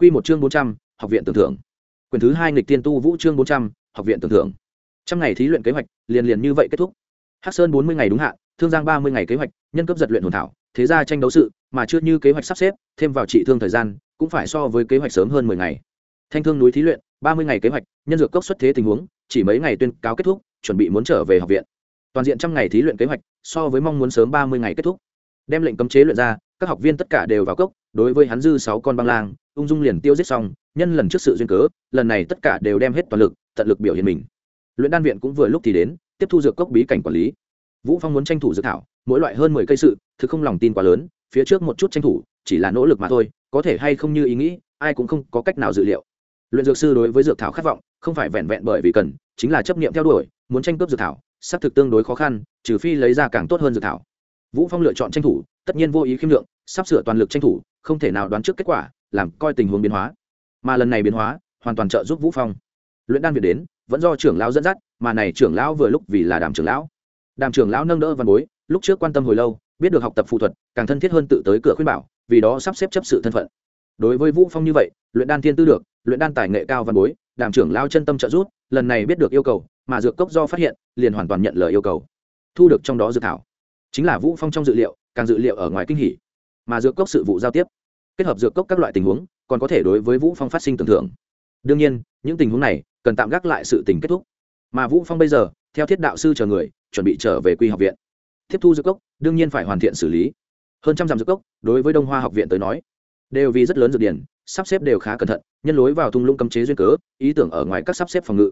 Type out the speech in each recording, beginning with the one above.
Quy một chương bốn trăm, học viện tưởng thưởng. Quyền thứ hai nghịch tiên tu vũ chương bốn trăm, học viện tưởng thưởng. Trăm ngày thí luyện kế hoạch, liền liền như vậy kết thúc. Hắc sơn bốn mươi ngày đúng hạn, thương giang ba mươi ngày kế hoạch, nhân cấp giật luyện hồn thảo, thế ra tranh đấu sự, mà chưa như kế hoạch sắp xếp, thêm vào trị thương thời gian, cũng phải so với kế hoạch sớm hơn mười ngày. Thanh thương núi thí luyện, ba mươi ngày kế hoạch, nhân dược cốc xuất thế tình huống, chỉ mấy ngày tuyên cáo kết thúc, chuẩn bị muốn trở về học viện. Toàn diện trăm ngày thí luyện kế hoạch, so với mong muốn sớm ba mươi ngày kết thúc. Đem lệnh cấm chế luyện ra, các học viên tất cả đều vào cốc, đối với hắn dư sáu con băng lang ung dung liền tiêu giết xong, nhân lần trước sự duyên cớ, lần này tất cả đều đem hết toàn lực, tận lực biểu hiện mình. Luyện đan viện cũng vừa lúc thì đến, tiếp thu dược cốc bí cảnh quản lý. Vũ phong muốn tranh thủ dược thảo, mỗi loại hơn mười cây sự thực không lòng tin quá lớn, phía trước một chút tranh thủ, chỉ là nỗ lực mà thôi, có thể hay không như ý nghĩ, ai cũng không có cách nào dự liệu. Luyện dược sư đối với dược thảo khát vọng, không phải vẹn vẹn bởi vì cần, chính là chấp niệm theo đuổi, muốn tranh cướp dược thảo, xác thực tương đối khó khăn, trừ phi lấy ra càng tốt hơn dược thảo. Vũ phong lựa chọn tranh thủ, tất nhiên vô ý khiêm lượng, sắp sửa toàn lực tranh thủ, không thể nào đoán trước kết quả làm coi tình huống biến hóa. Mà lần này biến hóa, hoàn toàn trợ giúp vũ phong. Luyện đan việt đến, vẫn do trưởng lão dẫn dắt, mà này trưởng lão vừa lúc vì là đàm trưởng lão. Đàm trưởng lão nâng đỡ văn bối, lúc trước quan tâm hồi lâu, biết được học tập phụ thuật, càng thân thiết hơn tự tới cửa khuyên bảo, vì đó sắp xếp chấp sự thân phận. Đối với vũ phong như vậy, luyện đan thiên tư được, luyện đan tài nghệ cao văn bối, đàm trưởng lão chân tâm trợ giúp, lần này biết được yêu cầu, mà dược cốc do phát hiện, liền hoàn toàn nhận lời yêu cầu. Thu được trong đó dự thảo. Chính là vũ phong trong dự liệu, càng dự liệu ở ngoài kinh hỉ. Mà dược cốc sự vụ giao tiếp kết hợp dược cốc các loại tình huống, còn có thể đối với vũ phong phát sinh tưởng thưởng. Đương nhiên, những tình huống này cần tạm gác lại sự tình kết thúc. Mà vũ phong bây giờ, theo thiết đạo sư chờ người, chuẩn bị trở về quy học viện. Tiếp thu dược cốc, đương nhiên phải hoàn thiện xử lý. Hơn trăm dặm dược cốc, đối với đông hoa học viện tới nói, đều vì rất lớn dược điển, sắp xếp đều khá cẩn thận, nhân lối vào thung lũng cấm chế duyên cớ, ý tưởng ở ngoài các sắp xếp phòng ngự.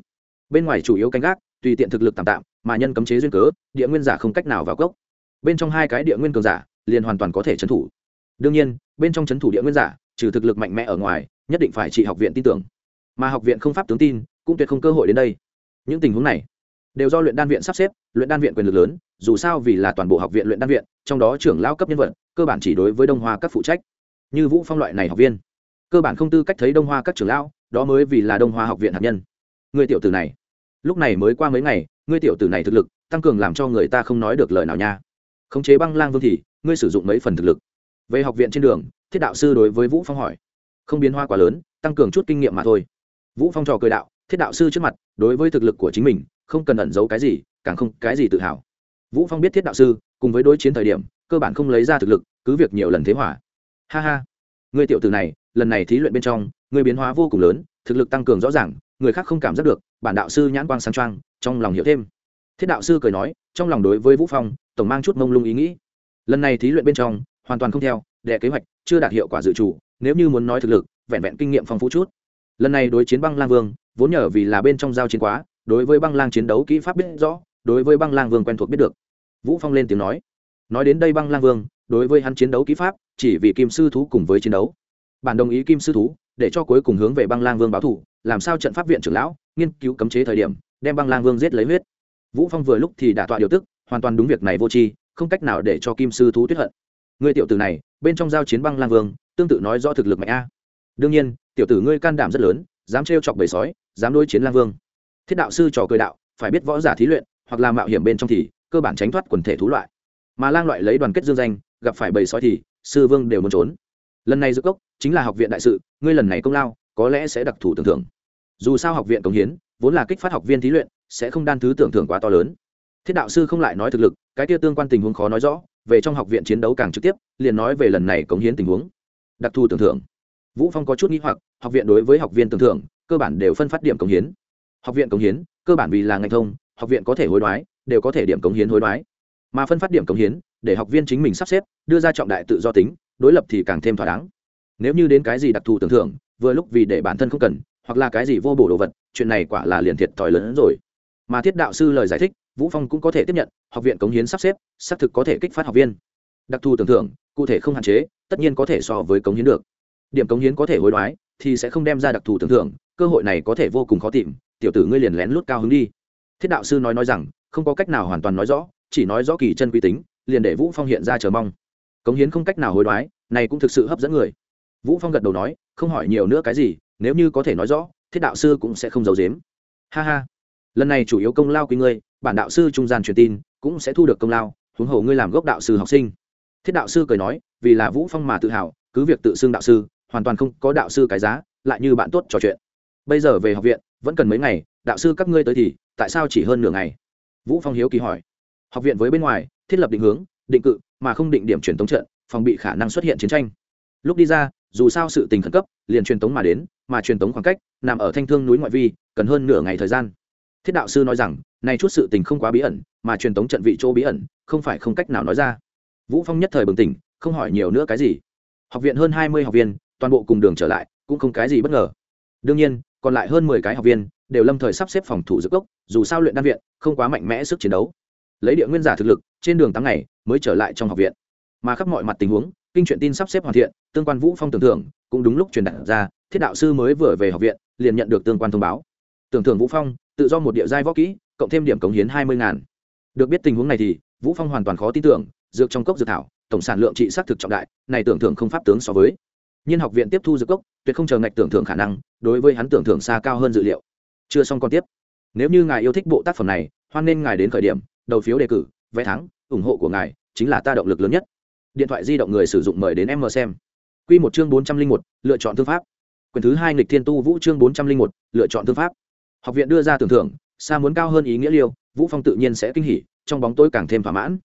Bên ngoài chủ yếu canh gác, tùy tiện thực lực tạm tạm, mà nhân cấm chế duyên cớ, địa nguyên giả không cách nào vào cốc. Bên trong hai cái địa nguyên cường giả, liền hoàn toàn có thể trấn thủ đương nhiên, bên trong trấn thủ địa nguyên giả, trừ thực lực mạnh mẽ ở ngoài, nhất định phải trị học viện tin tưởng. Mà học viện không pháp tướng tin, cũng tuyệt không cơ hội đến đây. Những tình huống này, đều do luyện đan viện sắp xếp, luyện đan viện quyền lực lớn, dù sao vì là toàn bộ học viện luyện đan viện, trong đó trưởng lao cấp nhân vật, cơ bản chỉ đối với đông hoa các phụ trách. Như vũ phong loại này học viên, cơ bản không tư cách thấy đông hoa các trưởng lão, đó mới vì là đông hoa học viện hạt nhân. Người tiểu tử này, lúc này mới qua mấy ngày, ngươi tiểu tử này thực lực, tăng cường làm cho người ta không nói được lời nào nha. Khống chế băng lang vương thì, ngươi sử dụng mấy phần thực lực về học viện trên đường, thiết đạo sư đối với vũ phong hỏi. Không biến hoa quá lớn, tăng cường chút kinh nghiệm mà thôi. Vũ phong trò cười đạo, thiết đạo sư trước mặt, đối với thực lực của chính mình, không cần ẩn giấu cái gì, càng không cái gì tự hào. Vũ phong biết thiết đạo sư, cùng với đối chiến thời điểm, cơ bản không lấy ra thực lực, cứ việc nhiều lần thế hỏa ha ha. Người tiểu tử này, lần này thí luyện bên trong, người biến hóa vô cùng lớn, thực lực tăng cường rõ ràng, người khác không cảm giác được, bản đạo sư nhãn quang sáng trang trong lòng hiểu thêm. Thiết đạo sư cười nói, trong lòng đối với vũ phong, tổng mang chút mông lung ý nghĩ. Lần này thí luyện bên trong hoàn toàn không theo đệ kế hoạch chưa đạt hiệu quả dự chủ. nếu như muốn nói thực lực, vẹn vẹn kinh nghiệm phong phú chút. Lần này đối chiến băng lang vương, vốn nhờ vì là bên trong giao chiến quá, đối với băng lang chiến đấu kỹ pháp biết rõ, đối với băng lang vương quen thuộc biết được. Vũ phong lên tiếng nói nói đến đây băng lang vương, đối với hắn chiến đấu kỹ pháp, chỉ vì kim sư thú cùng với chiến đấu. Bản đồng ý kim sư thú, để cho cuối cùng hướng về băng lang vương báo thủ, làm sao trận pháp viện trưởng lão, nghiên cứu cấm chế thời điểm, đem băng lang vương giết lấy huyết. Vũ phong vừa lúc thì đả tọa điều tức, hoàn toàn đúng việc này vô tri, không cách nào để cho kim sư thú tuyết hận người tiểu tử này, bên trong giao chiến băng lang vương, tương tự nói rõ thực lực mạnh a. Đương nhiên, tiểu tử ngươi can đảm rất lớn, dám trêu chọc bầy sói, dám đối chiến lang vương. Thiết đạo sư trò cười đạo, phải biết võ giả thí luyện, hoặc là mạo hiểm bên trong thì, cơ bản tránh thoát quần thể thú loại. Mà lang loại lấy đoàn kết dương danh, gặp phải bầy sói thì, sư vương đều muốn trốn. Lần này giữa cốc, chính là học viện đại sự, ngươi lần này công lao, có lẽ sẽ đặc thù tưởng thưởng. Dù sao học viện cống hiến, vốn là kích phát học viên thí luyện, sẽ không đan thứ tưởng thưởng quá to lớn. Thiết đạo sư không lại nói thực lực, cái kia tương quan tình huống khó nói rõ về trong học viện chiến đấu càng trực tiếp, liền nói về lần này cống hiến tình huống. Đặc thù tưởng thưởng. Vũ phong có chút nghĩ hoặc, học viện đối với học viên tưởng thưởng, cơ bản đều phân phát điểm cống hiến. Học viện cống hiến, cơ bản vì là ngành thông, học viện có thể hối đoái, đều có thể điểm cống hiến hối đoái. Mà phân phát điểm cống hiến, để học viên chính mình sắp xếp, đưa ra trọng đại tự do tính, đối lập thì càng thêm thỏa đáng. Nếu như đến cái gì đặc thù tưởng thưởng, vừa lúc vì để bản thân không cần, hoặc là cái gì vô bổ đồ vật, chuyện này quả là liền thiệt thòi lớn hơn rồi. Mà thiết đạo sư lời giải thích vũ phong cũng có thể tiếp nhận, học viện cống hiến sắp xếp, xác thực có thể kích phát học viên. Đặc thù tưởng thưởng, cụ thể không hạn chế, tất nhiên có thể so với cống hiến được. Điểm cống hiến có thể hối đoái, thì sẽ không đem ra đặc thù tưởng thưởng, cơ hội này có thể vô cùng khó tìm, tiểu tử ngươi liền lén lút cao hứng đi. Thiết đạo sư nói nói rằng, không có cách nào hoàn toàn nói rõ, chỉ nói rõ kỳ chân quy tính, liền để vũ phong hiện ra chờ mong. Cống hiến không cách nào hối đoái, này cũng thực sự hấp dẫn người. Vũ phong gật đầu nói, không hỏi nhiều nữa cái gì, nếu như có thể nói rõ, thiết đạo sư cũng sẽ không giấu giếm. Ha ha. Lần này chủ yếu công lao quý ngươi bản đạo sư trung gian truyền tin, cũng sẽ thu được công lao, huống hồ ngươi làm gốc đạo sư học sinh. Thiết đạo sư cười nói, vì là vũ phong mà tự hào, cứ việc tự xưng đạo sư, hoàn toàn không có đạo sư cái giá, lại như bạn tốt trò chuyện. Bây giờ về học viện, vẫn cần mấy ngày, đạo sư các ngươi tới thì, tại sao chỉ hơn nửa ngày? Vũ phong hiếu kỳ hỏi. Học viện với bên ngoài, thiết lập định hướng, định cự, mà không định điểm truyền tống trận, phòng bị khả năng xuất hiện chiến tranh. Lúc đi ra, dù sao sự tình khẩn cấp, liền truyền tống mà đến, mà truyền tống khoảng cách, nằm ở thanh thương núi ngoại vi, cần hơn nửa ngày thời gian. Thiết đạo sư nói rằng này chút sự tình không quá bí ẩn, mà truyền tống trận vị chỗ bí ẩn, không phải không cách nào nói ra. Vũ phong nhất thời bừng tỉnh, không hỏi nhiều nữa cái gì. Học viện hơn hai mươi học viên, toàn bộ cùng đường trở lại, cũng không cái gì bất ngờ. Đương nhiên, còn lại hơn mười cái học viên, đều lâm thời sắp xếp phòng thủ dự cốc, dù sao luyện đan viện, không quá mạnh mẽ sức chiến đấu. Lấy địa nguyên giả thực lực, trên đường tám ngày, mới trở lại trong học viện. Mà khắp mọi mặt tình huống, kinh truyện tin sắp xếp hoàn thiện, tương quan vũ phong tưởng thưởng, cũng đúng lúc truyền đạt ra, thiết đạo sư mới vừa về học viện, liền nhận được tương quan thông báo. Tưởng thưởng vũ phong, tự do một địa giai võ kỹ cộng thêm điểm cống hiến hai mươi ngàn. Được biết tình huống này thì, vũ phong hoàn toàn khó tin tưởng, dược trong cốc dược thảo, tổng sản lượng trị xác thực trọng đại, này tưởng thưởng không pháp tướng so với. Nhiên học viện tiếp thu dược cốc, tuyệt không chờ ngạch tưởng thưởng khả năng, đối với hắn tưởng thưởng xa cao hơn dự liệu. Chưa xong còn tiếp. Nếu như ngài yêu thích bộ tác phẩm này, hoan nên ngài đến khởi điểm, đầu phiếu đề cử, vé thắng, ủng hộ của ngài chính là ta động lực lớn nhất. Điện thoại di động người sử dụng mời đến em mờ xem. Quy một chương bốn trăm linh một, lựa chọn thương pháp. Quyền thứ hai nghịch thiên tu vũ chương bốn trăm linh một, lựa chọn thương pháp. Học viện đưa ra tưởng thưởng xa muốn cao hơn ý nghĩa liêu, vũ phong tự nhiên sẽ kinh hỉ, trong bóng tối càng thêm thỏa mãn.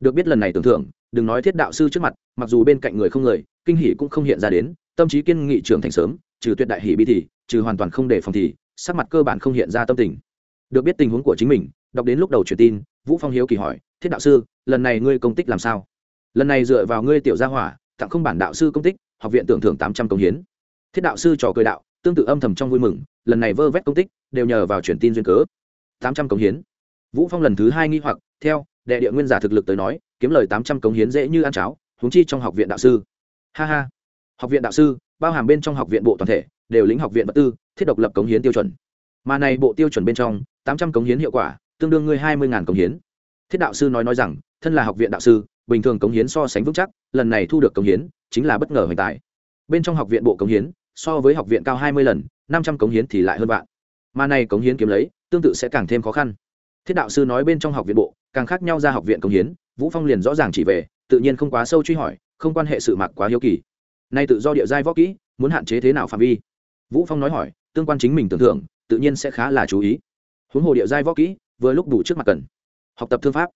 Được biết lần này tưởng thưởng, đừng nói thiết đạo sư trước mặt, mặc dù bên cạnh người không người, kinh hỉ cũng không hiện ra đến, tâm trí kiên nghị trưởng thành sớm, trừ tuyệt đại hỉ bi thì, trừ hoàn toàn không để phòng thì, sắc mặt cơ bản không hiện ra tâm tình. Được biết tình huống của chính mình, đọc đến lúc đầu truyền tin, vũ phong hiếu kỳ hỏi, thiết đạo sư, lần này ngươi công tích làm sao? Lần này dựa vào ngươi tiểu gia hỏa, tặng không bản đạo sư công tích, học viện tưởng thưởng tám trăm công hiến. Thiết đạo sư trò cười đạo, tương tự âm thầm trong vui mừng, lần này vơ vét công tích, đều nhờ vào truyền tin duyên cớ tám trăm hiến. Vũ phong lần thứ hai nghi hoặc, theo, đệ địa nguyên giả thực lực tới nói, kiếm lời tám trăm hiến dễ như ăn cháo, huống chi trong học viện đạo sư. Ha ha. Học viện đạo sư, bao hàm bên trong học viện bộ toàn thể, đều lĩnh học viện vật tư, thiết độc lập cống hiến tiêu chuẩn. Mà này bộ tiêu chuẩn bên trong, tám trăm cống hiến hiệu quả, tương đương ngươi hai mươi cống hiến. Thiết đạo sư nói nói rằng, thân là học viện đạo sư, bình thường cống hiến so sánh vững chắc, lần này thu được cống hiến, chính là bất ngờ hoành tài. Bên trong học viện bộ cống hiến, so với học viện cao hai mươi lần, năm trăm cống hiến thì lại hơn bạn mà này cống hiến kiếm lấy, tương tự sẽ càng thêm khó khăn. Thiết đạo sư nói bên trong học viện bộ, càng khác nhau ra học viện cống hiến, vũ phong liền rõ ràng chỉ về, tự nhiên không quá sâu truy hỏi, không quan hệ sự mặc quá hiếu kỳ. Nay tự do địa giai võ kỹ, muốn hạn chế thế nào phạm vi? Vũ phong nói hỏi, tương quan chính mình tưởng thưởng tự nhiên sẽ khá là chú ý. Huống hồ địa giai võ kỹ, vừa lúc đủ trước mặt cần. Học tập thương pháp.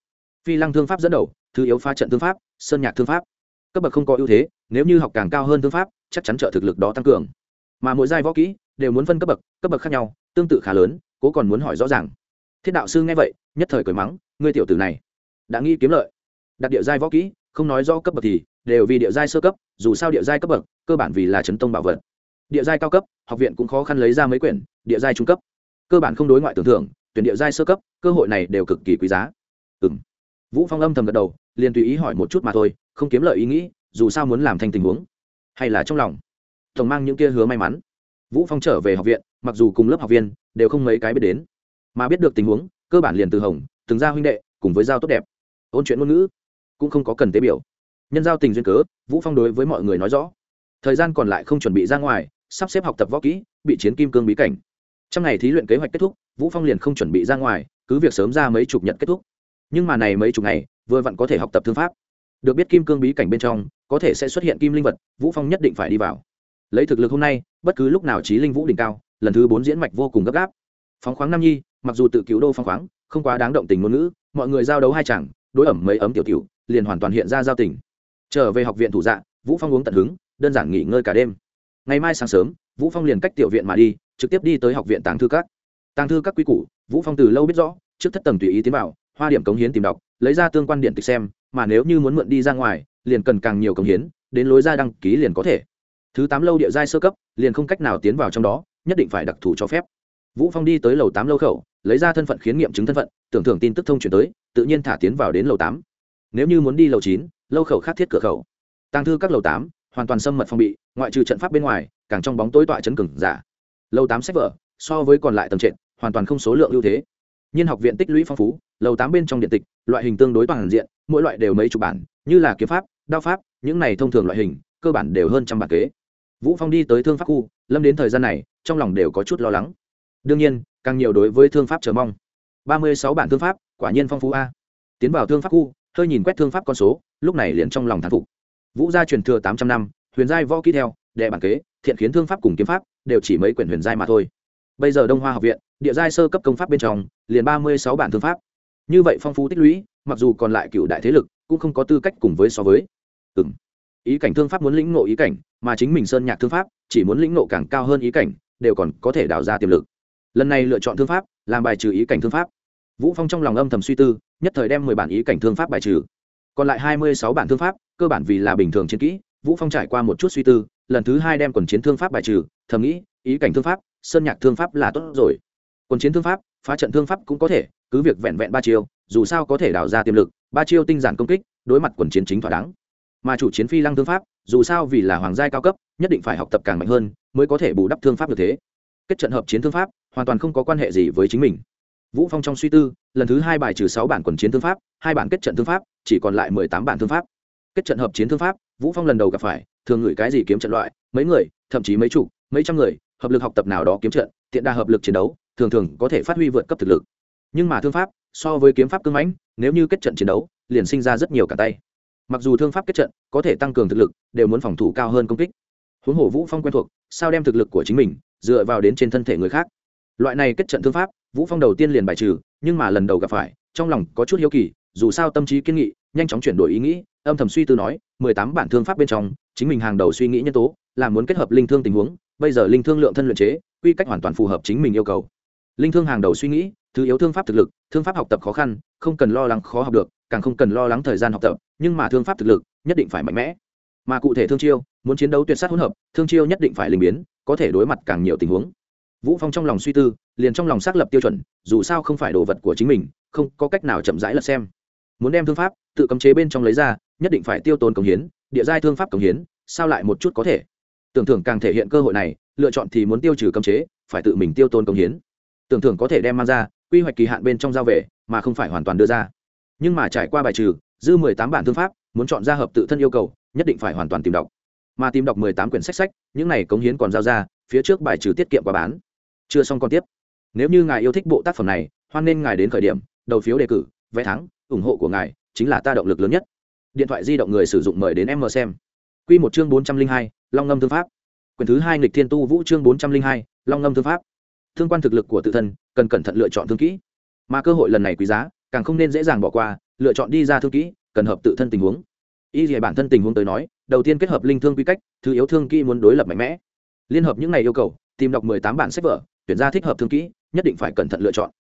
Phi lăng thương pháp dẫn đầu, thứ yếu pha trận thương pháp, sơn nhạc thương pháp. Cấp bậc không có ưu thế, nếu như học càng cao hơn thương pháp, chắc chắn trợ thực lực đó tăng cường. Mà mỗi giai võ kỹ, đều muốn phân cấp bậc cấp bậc khác nhau tương tự khá lớn, cố còn muốn hỏi rõ ràng. Thiết đạo sư nghe vậy, nhất thời cười mắng, ngươi tiểu tử này, đã nghĩ kiếm lợi. Đặt địa giai võ kỹ, không nói rõ cấp bậc thì đều vì địa giai sơ cấp, dù sao địa giai cấp bậc, cơ bản vì là chấn tông bảo vật. Địa giai cao cấp, học viện cũng khó khăn lấy ra mấy quyển, địa giai trung cấp. Cơ bản không đối ngoại tưởng thưởng tuyển địa giai sơ cấp, cơ hội này đều cực kỳ quý giá. Ừ m vũ phong âm thầm gật đầu, liền tùy ý hỏi một chút mà thôi, không kiếm lợi ý nghĩ, dù sao muốn làm thành tình huống, hay là trong lòng. Tổng mang những kia hứa may mắn. Vũ phong trở về học viện mặc dù cùng lớp học viên đều không mấy cái biết đến, mà biết được tình huống, cơ bản liền từ hồng, từng ra huynh đệ, cùng với giao tốt đẹp. Ôn chuyện ngôn ngữ cũng không có cần tế biểu. Nhân giao tình duyên cớ, vũ phong đối với mọi người nói rõ. Thời gian còn lại không chuẩn bị ra ngoài, sắp xếp học tập võ kỹ, bị chiến kim cương bí cảnh. Trong ngày thí luyện kế hoạch kết thúc, vũ phong liền không chuẩn bị ra ngoài, cứ việc sớm ra mấy chục nhật kết thúc. Nhưng mà này mấy chục ngày, vừa vặn có thể học tập thương pháp. Được biết kim cương bí cảnh bên trong, có thể sẽ xuất hiện kim linh vật, vũ phong nhất định phải đi vào lấy thực lực hôm nay, bất cứ lúc nào trí linh vũ đỉnh cao, lần thứ bốn diễn mạch vô cùng gấp gáp. Phóng khoáng nam nhi, mặc dù tự cứu đô phong khoáng, không quá đáng động tình ngôn ngữ, mọi người giao đấu hai chẳng đối ẩm mấy ấm tiểu tiểu, liền hoàn toàn hiện ra giao tình. Trở về học viện thủ dạ vũ phong uống tận hứng, đơn giản nghỉ ngơi cả đêm. Ngày mai sáng sớm, vũ phong liền cách tiểu viện mà đi, trực tiếp đi tới học viện tàng thư các. Tàng thư các quy củ, vũ phong từ lâu biết rõ, trước thất tầng tùy ý tiến vào, hoa điểm cống hiến tìm đọc, lấy ra tương quan điện tịch xem, mà nếu như muốn mượn đi ra ngoài, liền cần càng nhiều cống hiến, đến lối ra đăng ký liền có thể thứ tám lâu địa giai sơ cấp, liền không cách nào tiến vào trong đó, nhất định phải đặc thù cho phép. Vũ phong đi tới lầu tám lâu khẩu, lấy ra thân phận khiến nghiệm chứng thân phận, tưởng thưởng tin tức thông chuyển tới, tự nhiên thả tiến vào đến lầu tám. Nếu như muốn đi lầu chín, lâu khẩu khác thiết cửa khẩu. Tăng thư các lầu tám, hoàn toàn xâm mật phong bị, ngoại trừ trận pháp bên ngoài, càng trong bóng tối tọa chấn cừng giả. Lầu tám sách vở, so với còn lại tầng trệt, hoàn toàn không số lượng ưu thế. Nhiên học viện tích lũy phong phú, lầu tám bên trong điện tịch, loại hình tương đối toàn diện, mỗi loại đều mấy chục bản, như là kiếm pháp, đao pháp, những này thông thường loại hình, cơ bản đều hơn trăm bản kế vũ phong đi tới thương pháp khu, lâm đến thời gian này, trong lòng đều có chút lo lắng. Đương nhiên, càng nhiều đối với thương pháp chờ mong. Ba mươi sáu bản thương pháp, quả nhiên phong phú a. Tiến vào thương pháp khu, hơi nhìn quét thương pháp con số, lúc này liền trong lòng thán phục. Vũ gia truyền thừa tám trăm năm, huyền giai võ kỹ theo, đệ bản kế, thiện khiến thương pháp cùng kiếm pháp, đều chỉ mấy quyển huyền giai mà thôi. Bây giờ đông hoa học viện, địa giai sơ cấp công pháp bên trong, liền ba mươi sáu bản thương pháp. Như vậy phong phú tích lũy, mặc dù còn lại cựu đại thế lực, cũng không có tư cách cùng với so với. Ừ ý cảnh thương pháp muốn lĩnh ngộ ý cảnh, mà chính mình sơn nhạc thương pháp, chỉ muốn lĩnh ngộ càng cao hơn ý cảnh, đều còn có thể đào ra tiềm lực. Lần này lựa chọn thương pháp, làm bài trừ ý cảnh thương pháp. Vũ phong trong lòng âm thầm suy tư, nhất thời đem mười bản ý cảnh thương pháp bài trừ. Còn lại hai mươi sáu bản thương pháp, cơ bản vì là bình thường chiến kỹ, vũ phong trải qua một chút suy tư, lần thứ hai đem quần chiến thương pháp bài trừ, thầm nghĩ, ý cảnh thương pháp, sơn nhạc thương pháp là tốt rồi. Quần chiến thương pháp, phá trận thương pháp cũng có thể, cứ việc vẹn vẹn ba chiêu, dù sao có thể đào ra tiềm lực, ba chiêu tinh giản công kích, đối mặt quần chiến chính thỏa đáng mà chủ chiến phi lăng thương pháp, dù sao vì là hoàng giai cao cấp, nhất định phải học tập càng mạnh hơn mới có thể bù đắp thương pháp như thế. Kết trận hợp chiến thương pháp, hoàn toàn không có quan hệ gì với chính mình. Vũ phong trong suy tư, lần thứ hai bài trừ sáu bản quần chiến thương pháp, hai bản kết trận thương pháp, chỉ còn lại mười tám bản thương pháp. Kết trận hợp chiến thương pháp, vũ phong lần đầu gặp phải, thường ngửi cái gì kiếm trận loại, mấy người, thậm chí mấy chục mấy trăm người, hợp lực học tập nào đó kiếm trận, tiện đa hợp lực chiến đấu, thường thường có thể phát huy vượt cấp thực lực. Nhưng mà thương pháp, so với kiếm pháp cưng mãnh, nếu như kết trận chiến đấu, liền sinh ra rất nhiều cả tay mặc dù thương pháp kết trận có thể tăng cường thực lực, đều muốn phòng thủ cao hơn công kích. Huống hồ vũ phong quen thuộc, sao đem thực lực của chính mình dựa vào đến trên thân thể người khác? Loại này kết trận thương pháp, vũ phong đầu tiên liền bài trừ, nhưng mà lần đầu gặp phải, trong lòng có chút hiếu kỳ, dù sao tâm trí kiên nghị, nhanh chóng chuyển đổi ý nghĩ, âm thầm suy tư nói, mười tám bản thương pháp bên trong, chính mình hàng đầu suy nghĩ nhân tố là muốn kết hợp linh thương tình huống, bây giờ linh thương lượng thân luyện chế, quy cách hoàn toàn phù hợp chính mình yêu cầu. Linh thương hàng đầu suy nghĩ, thứ yếu thương pháp thực lực, thương pháp học tập khó khăn, không cần lo lắng khó học được, càng không cần lo lắng thời gian học tập nhưng mà thương pháp thực lực nhất định phải mạnh mẽ. Mà cụ thể thương chiêu, muốn chiến đấu tuyệt sát hỗn hợp, thương chiêu nhất định phải linh biến, có thể đối mặt càng nhiều tình huống. Vũ phong trong lòng suy tư, liền trong lòng xác lập tiêu chuẩn, dù sao không phải đồ vật của chính mình, không có cách nào chậm rãi lật xem. Muốn đem thương pháp tự cấm chế bên trong lấy ra, nhất định phải tiêu tốn công hiến, địa giai thương pháp công hiến, sao lại một chút có thể? Tưởng thưởng càng thể hiện cơ hội này, lựa chọn thì muốn tiêu trừ cấm chế, phải tự mình tiêu tốn công hiến. Tưởng thưởng có thể đem mang ra, quy hoạch kỳ hạn bên trong giao về, mà không phải hoàn toàn đưa ra. Nhưng mà trải qua bài trừ dư mười tám bản thương pháp, muốn chọn ra hợp tự thân yêu cầu, nhất định phải hoàn toàn tìm đọc. Mà tìm đọc mười tám quyển sách sách, những này cống hiến còn giao ra, phía trước bài trừ tiết kiệm qua bán. Chưa xong còn tiếp. Nếu như ngài yêu thích bộ tác phẩm này, hoan nên ngài đến khởi điểm, đầu phiếu đề cử, vé thắng, ủng hộ của ngài chính là ta động lực lớn nhất. Điện thoại di động người sử dụng mời đến em mờ xem. Q một chương bốn trăm linh hai, long ngâm thương pháp. Quyển thứ hai nghịch thiên tu vũ chương bốn trăm linh hai, long ngâm thương pháp. Thương quan thực lực của tự thân, cần cẩn thận lựa chọn thương kỹ. Mà cơ hội lần này quý giá càng không nên dễ dàng bỏ qua, lựa chọn đi ra thương kỹ, cần hợp tự thân tình huống. Y dạy bản thân tình huống tới nói, đầu tiên kết hợp linh thương quy cách, thứ yếu thương kỹ muốn đối lập mạnh mẽ. Liên hợp những này yêu cầu, tìm đọc mười tám bản sách vở, tuyển ra thích hợp thương kỹ, nhất định phải cẩn thận lựa chọn.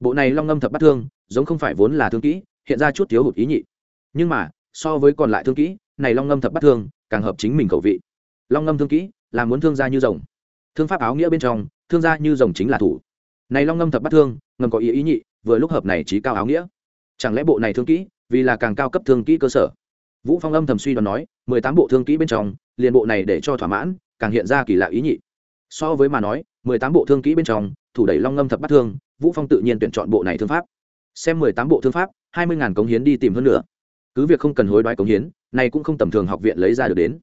Bộ này long ngâm thập bắt thương, giống không phải vốn là thương kỹ, hiện ra chút thiếu hụt ý nhị. Nhưng mà, so với còn lại thương kỹ, này long ngâm thập bắt thương, càng hợp chính mình khẩu vị. Long ngâm thương kỹ là muốn thương gia như rồng. Thương pháp áo nghĩa bên trong, thương gia như rồng chính là thủ. Này long ngâm thập bắt thương, ngầm có ý ý nhị vừa lúc hợp này trí cao áo nghĩa. Chẳng lẽ bộ này thương kỹ, vì là càng cao cấp thương kỹ cơ sở? Vũ phong âm thầm suy đoán nói, mười tám bộ thương kỹ bên trong, liền bộ này để cho thỏa mãn, càng hiện ra kỳ lạ ý nhị. So với mà nói, mười tám bộ thương kỹ bên trong, thủ đẩy long ngâm thập bắt thương, vũ phong tự nhiên tuyển chọn bộ này thương pháp. Xem mười tám bộ thương pháp, hai mươi ngàn cống hiến đi tìm hơn nữa cứ việc không cần hối đoái cống hiến, này cũng không tầm thường học viện lấy ra được đến.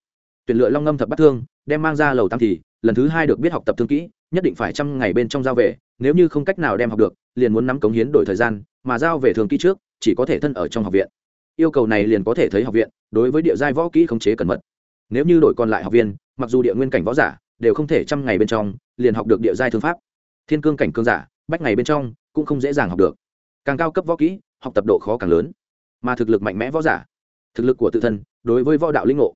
Tuyển lựa long ngâm thập bắt thương, đem mang ra lầu tam thì, lần thứ hai được biết học tập thương kỹ, nhất định phải trăm ngày bên trong giao về, nếu như không cách nào đem học được liền muốn nắm cống hiến đổi thời gian, mà giao về thường kỹ trước, chỉ có thể thân ở trong học viện. Yêu cầu này liền có thể thấy học viện, đối với địa giai võ kỹ khống chế cẩn mật. Nếu như đổi còn lại học viên, mặc dù địa nguyên cảnh võ giả, đều không thể trăm ngày bên trong, liền học được địa giai thương pháp. Thiên cương cảnh cương giả, bách ngày bên trong, cũng không dễ dàng học được. Càng cao cấp võ kỹ, học tập độ khó càng lớn. Mà thực lực mạnh mẽ võ giả, thực lực của tự thân, đối với võ đạo linh ngộ.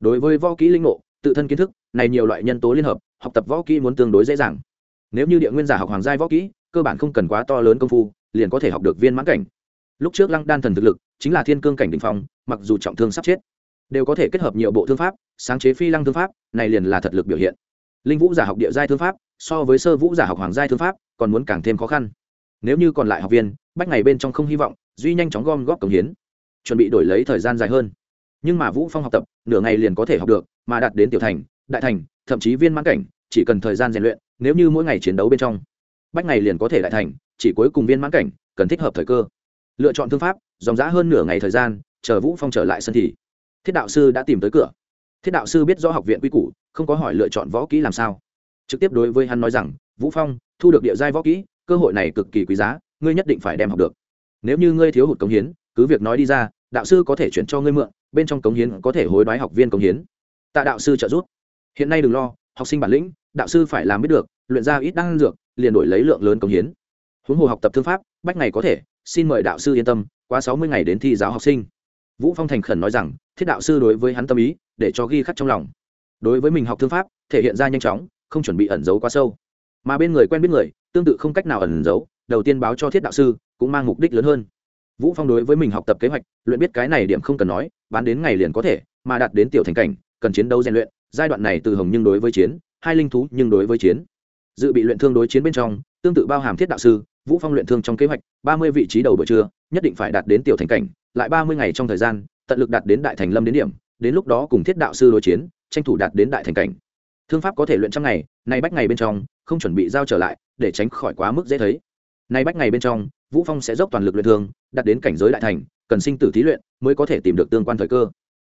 Đối với võ kỹ linh ngộ, tự thân kiến thức, này nhiều loại nhân tố liên hợp, học tập võ kỹ muốn tương đối dễ dàng. Nếu như địa nguyên giả học hoàng giai võ kỹ cơ bản không cần quá to lớn công phu, liền có thể học được viên mãn cảnh. Lúc trước lăng đan thần thực lực, chính là thiên cương cảnh đ ỉ n h phong, mặc dù trọng thương sắp chết, đều có thể kết hợp nhiều bộ thương pháp, sáng chế phi lăng thương pháp, này liền là thật lực biểu hiện. Linh vũ giả học địa giai thương pháp, so với sơ vũ giả học hoàng giai thương pháp, còn muốn càng thêm khó khăn. Nếu như còn lại học viên, bách ngày bên trong không hy vọng, duy nhanh chóng gom góp cống hiến, chuẩn bị đổi lấy thời gian dài hơn. Nhưng mà vũ phong học tập, nửa ngày liền có thể học được, mà đạt đến tiểu thành, đại thành, thậm chí viên mãn cảnh, chỉ cần thời gian rèn luyện, nếu như mỗi ngày chiến đấu bên trong bách ngày liền có thể đại thành, chỉ cuối cùng viên mãn cảnh, cần thích hợp thời cơ. Lựa chọn thương pháp, dòng giã hơn nửa ngày thời gian, chờ vũ phong trở lại sân thì. Thiết đạo sư đã tìm tới cửa. Thiết đạo sư biết rõ học viện quy củ, không có hỏi lựa chọn võ kỹ làm sao. Trực tiếp đối với hắn nói rằng, vũ phong, thu được địa giai võ kỹ, cơ hội này cực kỳ quý giá, ngươi nhất định phải đem học được. Nếu như ngươi thiếu hụt cống hiến, cứ việc nói đi ra, đạo sư có thể chuyển cho ngươi mượn, bên trong cống hiến có thể hối đoái học viên cống hiến. Tạ đạo sư trợ giúp. Hiện nay đừng lo, học sinh bản lĩnh đạo sư phải làm biết được, luyện ra ít đan dược, liền đổi lấy lượng lớn công hiến. Huống hồ học tập thương pháp, bách ngày có thể, xin mời đạo sư yên tâm qua sáu mươi ngày đến thi giáo học sinh. Vũ phong thành khẩn nói rằng, thiết đạo sư đối với hắn tâm ý, để cho ghi khắc trong lòng. Đối với mình học thương pháp, thể hiện ra nhanh chóng, không chuẩn bị ẩn giấu quá sâu. Mà bên người quen biết người, tương tự không cách nào ẩn giấu, đầu tiên báo cho thiết đạo sư, cũng mang mục đích lớn hơn. Vũ phong đối với mình học tập kế hoạch, luyện biết cái này điểm không cần nói, bán đến ngày liền có thể, mà đạt đến tiểu thành cảnh, cần chiến đấu rèn luyện, giai đoạn này từ hồng nhưng đối với chiến hai linh thú nhưng đối với chiến dự bị luyện thương đối chiến bên trong, tương tự bao hàm thiết đạo sư, vũ phong luyện thương trong kế hoạch, ba mươi vị trí đầu buổi trưa, nhất định phải đạt đến tiểu thành cảnh, lại ba mươi ngày trong thời gian, tận lực đạt đến đại thành lâm đến điểm, đến lúc đó cùng thiết đạo sư đối chiến, tranh thủ đạt đến đại thành cảnh. Thương pháp có thể luyện trăm ngày, nay bách ngày bên trong, không chuẩn bị giao trở lại, để tránh khỏi quá mức dễ thấy. Nay bách ngày bên trong, vũ phong sẽ dốc toàn lực luyện thương, đạt đến cảnh giới đại thành, cần sinh tử thí luyện, mới có thể tìm được tương quan thời cơ.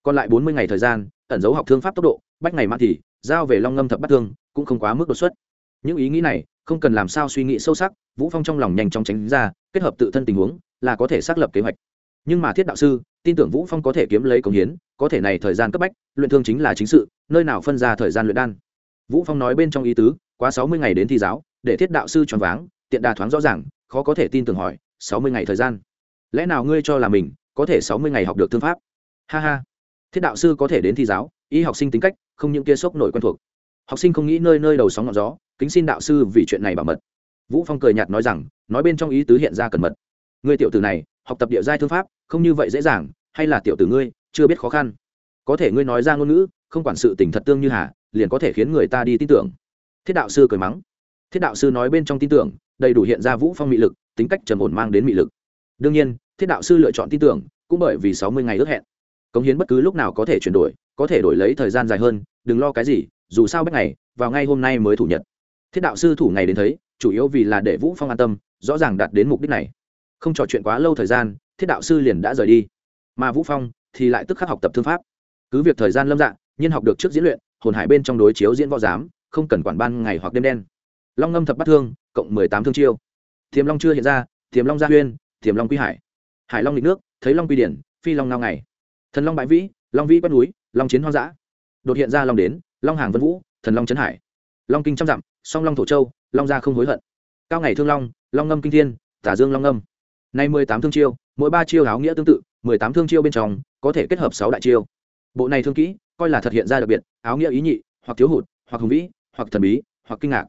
Còn lại bốn mươi ngày thời gian, ẩn dấu học thương pháp tốc độ bách ngày mãn thì, giao về long ngâm thập bắt thương, cũng không quá mức đột xuất. Những ý nghĩ này, không cần làm sao suy nghĩ sâu sắc, vũ phong trong lòng nhanh chóng tránh ra, kết hợp tự thân tình huống, là có thể xác lập kế hoạch. Nhưng mà thiết đạo sư, tin tưởng vũ phong có thể kiếm lấy công hiến, có thể này thời gian cấp bách, luyện thương chính là chính sự, nơi nào phân ra thời gian luyện đan. Vũ phong nói bên trong ý tứ, quá 60 ngày đến thi giáo, để thiết đạo sư tròn váng, tiện đà thoáng rõ ràng, khó có thể tin tưởng hỏi 60 ngày thời gian? Lẽ nào ngươi cho là mình có thể 60 ngày học được thương pháp? Ha ha. Thiết đạo sư có thể đến thi giáo y học sinh tính cách, không những kia sốc nổi quen thuộc. Học sinh không nghĩ nơi nơi đầu sóng ngọn gió, kính xin đạo sư vì chuyện này bảo mật. Vũ phong cười nhạt nói rằng, nói bên trong ý tứ hiện ra cẩn mật. Ngươi tiểu tử này, học tập địa giai thương pháp, không như vậy dễ dàng, hay là tiểu tử ngươi, chưa biết khó khăn. Có thể ngươi nói ra ngôn ngữ, không quản sự tình thật tương như hà, liền có thể khiến người ta đi tin tưởng. Thiết đạo sư cười mắng. Thiết đạo sư nói bên trong tin tưởng, đầy đủ hiện ra vũ phong mị lực, tính cách trầm ổn mang đến mị lực. Đương nhiên, thiết đạo sư lựa chọn tin tưởng, cũng bởi vì sáu mươi ngày ước hẹn cống hiến bất cứ lúc nào có thể chuyển đổi, có thể đổi lấy thời gian dài hơn, đừng lo cái gì, dù sao bất ngày, vào ngay hôm nay mới thủ nhật. Thiết đạo sư thủ ngày đến thấy, chủ yếu vì là để vũ phong an tâm, rõ ràng đạt đến mục đích này. Không trò chuyện quá lâu thời gian, thiết đạo sư liền đã rời đi. Mà vũ phong thì lại tức khắc học tập thương pháp. Cứ việc thời gian lâm dạng nhiên học được trước diễn luyện, hồn hải bên trong đối chiếu diễn võ giám, không cần quản ban ngày hoặc đêm đen. Long ngâm thập bắt thương, cộng mười tám thương chiêu. Thiềm long chưa hiện ra, thiềm long gia huyên, thiềm long quy hải. Hải long lịch nước, thấy long quy điển, phi long ngao ngày thần long bãi vĩ, long vĩ quét núi, long chiến hoang dã. Đột hiện ra long đến, long hàng vân vũ, thần long trấn hải. Long kinh trăm dặm, song long thổ châu, long gia không hối hận. Cao ngày thương long long ngâm kinh thiên, tả dương long ngâm. Nay mười tám thương chiêu, mỗi ba chiêu áo nghĩa tương tự, mười tám thương chiêu bên trong, có thể kết hợp sáu đại chiêu. Bộ này thương kỹ, coi là thật hiện ra đặc biệt, áo nghĩa ý nhị, hoặc thiếu hụt, hoặc hùng vĩ, hoặc thần bí, hoặc kinh ngạc.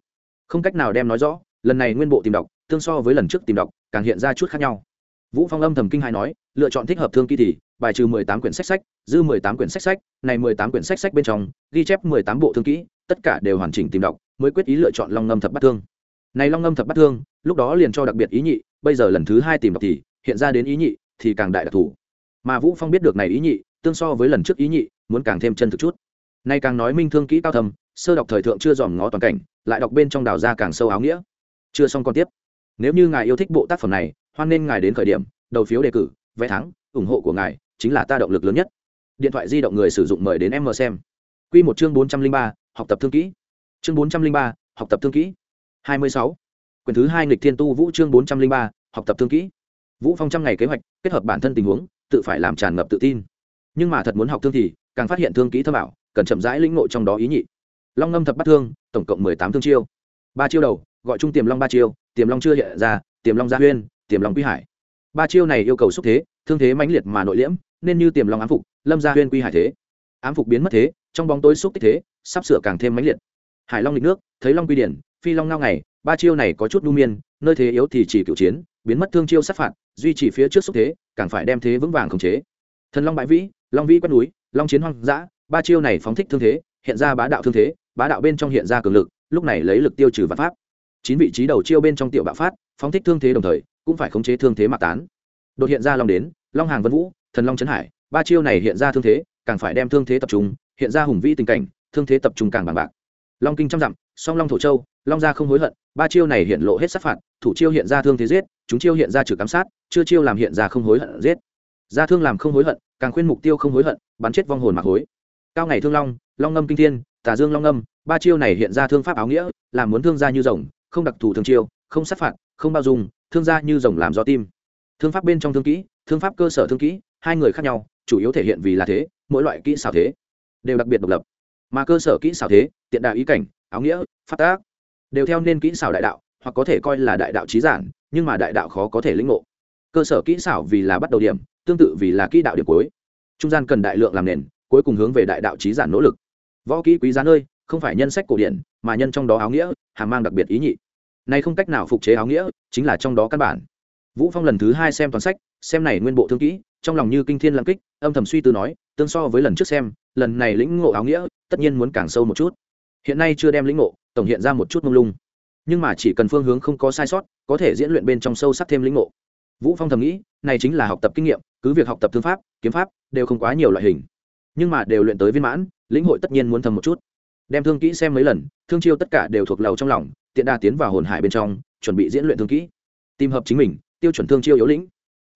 Không cách nào đem nói rõ, lần này nguyên bộ tìm đọc, tương so với lần trước tìm đọc, càng hiện ra chút khác nhau. Vũ phong âm thầm kinh hai nói, lựa chọn thích hợp thương kỹ thì bài trừ mười tám quyển sách sách dư mười tám quyển sách sách, này mười tám quyển sách sách bên trong, ghi chép mười tám bộ thương kỹ, tất cả đều hoàn chỉnh tìm đọc, mới quyết ý lựa chọn long ngâm thập bát thương. Này long ngâm thập bát thương, lúc đó liền cho đặc biệt ý nhị, bây giờ lần thứ hai tìm đọc thì, hiện ra đến ý nhị, thì càng đại đặc thù. Mà vũ phong biết được này ý nhị, tương so với lần trước ý nhị, muốn càng thêm chân thực chút. Nay càng nói minh thương kỹ cao thầm sơ đọc thời thượng chưa dòm ngó toàn cảnh, lại đọc bên trong đào ra càng sâu áo nghĩa. Chưa xong còn tiếp. Nếu như ngài yêu thích bộ tác phẩm này, hoan nên ngài đến khởi điểm, đầu phiếu đề cử, vé thắng, ủng hộ của ngài chính là ta động lực lớn nhất. Điện thoại di động người sử dụng mời đến em mờ xem. Q một chương bốn trăm linh ba, học tập thương kỹ. Chương bốn trăm linh ba, học tập thương kỹ. hai mươi sáu. Quyển thứ hai nghịch thiên tu vũ chương bốn trăm linh ba, học tập thương kỹ. Vũ phong trăm ngày kế hoạch, kết hợp bản thân tình huống, tự phải làm tràn ngập tự tin. Nhưng mà thật muốn học thương thì, càng phát hiện thương kỹ thơ bảo cần chậm rãi lĩnh ngộ trong đó ý nhị. Long ngâm thập bắt thương, tổng cộng mười tám thương chiêu. Ba chiêu đầu, gọi chung tiềm long ba chiêu, tiềm long chưa hiện ra, tiềm long gia huyên, tiềm long quy hải. Ba chiêu này yêu cầu xúc thế, thương thế mãnh liệt mà nội liễm nên như tiềm long ám phục, lâm gia huyên quy hải thế. Ám phục biến mất thế, trong bóng tối xúc tích thế, sắp sửa càng thêm mãnh liệt. Hải long lịch nước, thấy long quy điển, phi long ngao ngày, ba chiêu này có chút đu miên, nơi thế yếu thì chỉ cựu chiến, biến mất thương chiêu sát phạt, duy trì phía trước xúc thế, càng phải đem thế vững vàng khống chế. Thần long bãi vĩ, long vĩ quét núi, long chiến hoang dã, ba chiêu này phóng thích thương thế, hiện ra bá đạo thương thế, bá đạo bên trong hiện ra cường lực, lúc này lấy lực tiêu trừ vạn pháp. Chín vị trí đầu chiêu bên trong tiểu bạo phát, phóng thích thương thế đồng thời, cũng phải khống chế thương thế mạc tán. Đột hiện ra long đến, long hàng vân vũ thần long trấn hải, ba chiêu này hiện ra thương thế, càng phải đem thương thế tập trung, hiện ra hùng vĩ tình cảnh, thương thế tập trung càng bằng bạc. Long kinh trăm dặm, song long thổ châu, long gia không hối hận, ba chiêu này hiện lộ hết sát phạt, thủ chiêu hiện ra thương thế giết, chúng chiêu hiện ra trừ cám sát, chưa chiêu làm hiện ra không hối hận giết. Gia thương làm không hối hận, càng khuyên mục tiêu không hối hận, bắn chết vong hồn mặc hối. Cao ngày thương long long ngâm kinh thiên, tà dương long ngâm, ba chiêu này hiện ra thương pháp áo nghĩa, làm muốn thương gia như rồng, không đặc thù thương chiêu, không sát phạt, không bao dung, thương gia như rồng làm do tim. Thương pháp bên trong thương kỹ, thương pháp cơ sở thương kỹ hai người khác nhau, chủ yếu thể hiện vì là thế, mỗi loại kỹ xảo thế, đều đặc biệt độc lập. Mà cơ sở kỹ xảo thế, tiện đạo ý cảnh, áo nghĩa, phát tác, đều theo nên kỹ xảo đại đạo, hoặc có thể coi là đại đạo trí giản, nhưng mà đại đạo khó có thể lĩnh ngộ. Cơ sở kỹ xảo vì là bắt đầu điểm, tương tự vì là kỹ đạo điểm cuối. Trung gian cần đại lượng làm nền, cuối cùng hướng về đại đạo trí giản nỗ lực. Võ kỹ quý giá nơi, không phải nhân sách cổ điển, mà nhân trong đó áo nghĩa hàm mang đặc biệt ý nhị. Này không cách nào phục chế áo nghĩa, chính là trong đó căn bản. Vũ phong lần thứ hai xem toàn sách xem này nguyên bộ thương kỹ, trong lòng như kinh thiên lăng kích, âm thầm suy tư nói, tương so với lần trước xem, lần này lĩnh ngộ áo nghĩa, tất nhiên muốn càng sâu một chút. Hiện nay chưa đem lĩnh ngộ, tổng hiện ra một chút mông lung. Nhưng mà chỉ cần phương hướng không có sai sót, có thể diễn luyện bên trong sâu sắc thêm lĩnh ngộ. Vũ phong thầm nghĩ, này chính là học tập kinh nghiệm, cứ việc học tập thương pháp, kiếm pháp, đều không quá nhiều loại hình. Nhưng mà đều luyện tới viên mãn, lĩnh hội tất nhiên muốn thầm một chút. Đem thương kỹ xem mấy lần, thương chiêu tất cả đều thuộc lầu trong lòng, tiện đa tiến vào hồn hải bên trong, chuẩn bị diễn luyện thương kỹ. Tìm hợp chính mình, tiêu chuẩn thương chiêu yếu lĩnh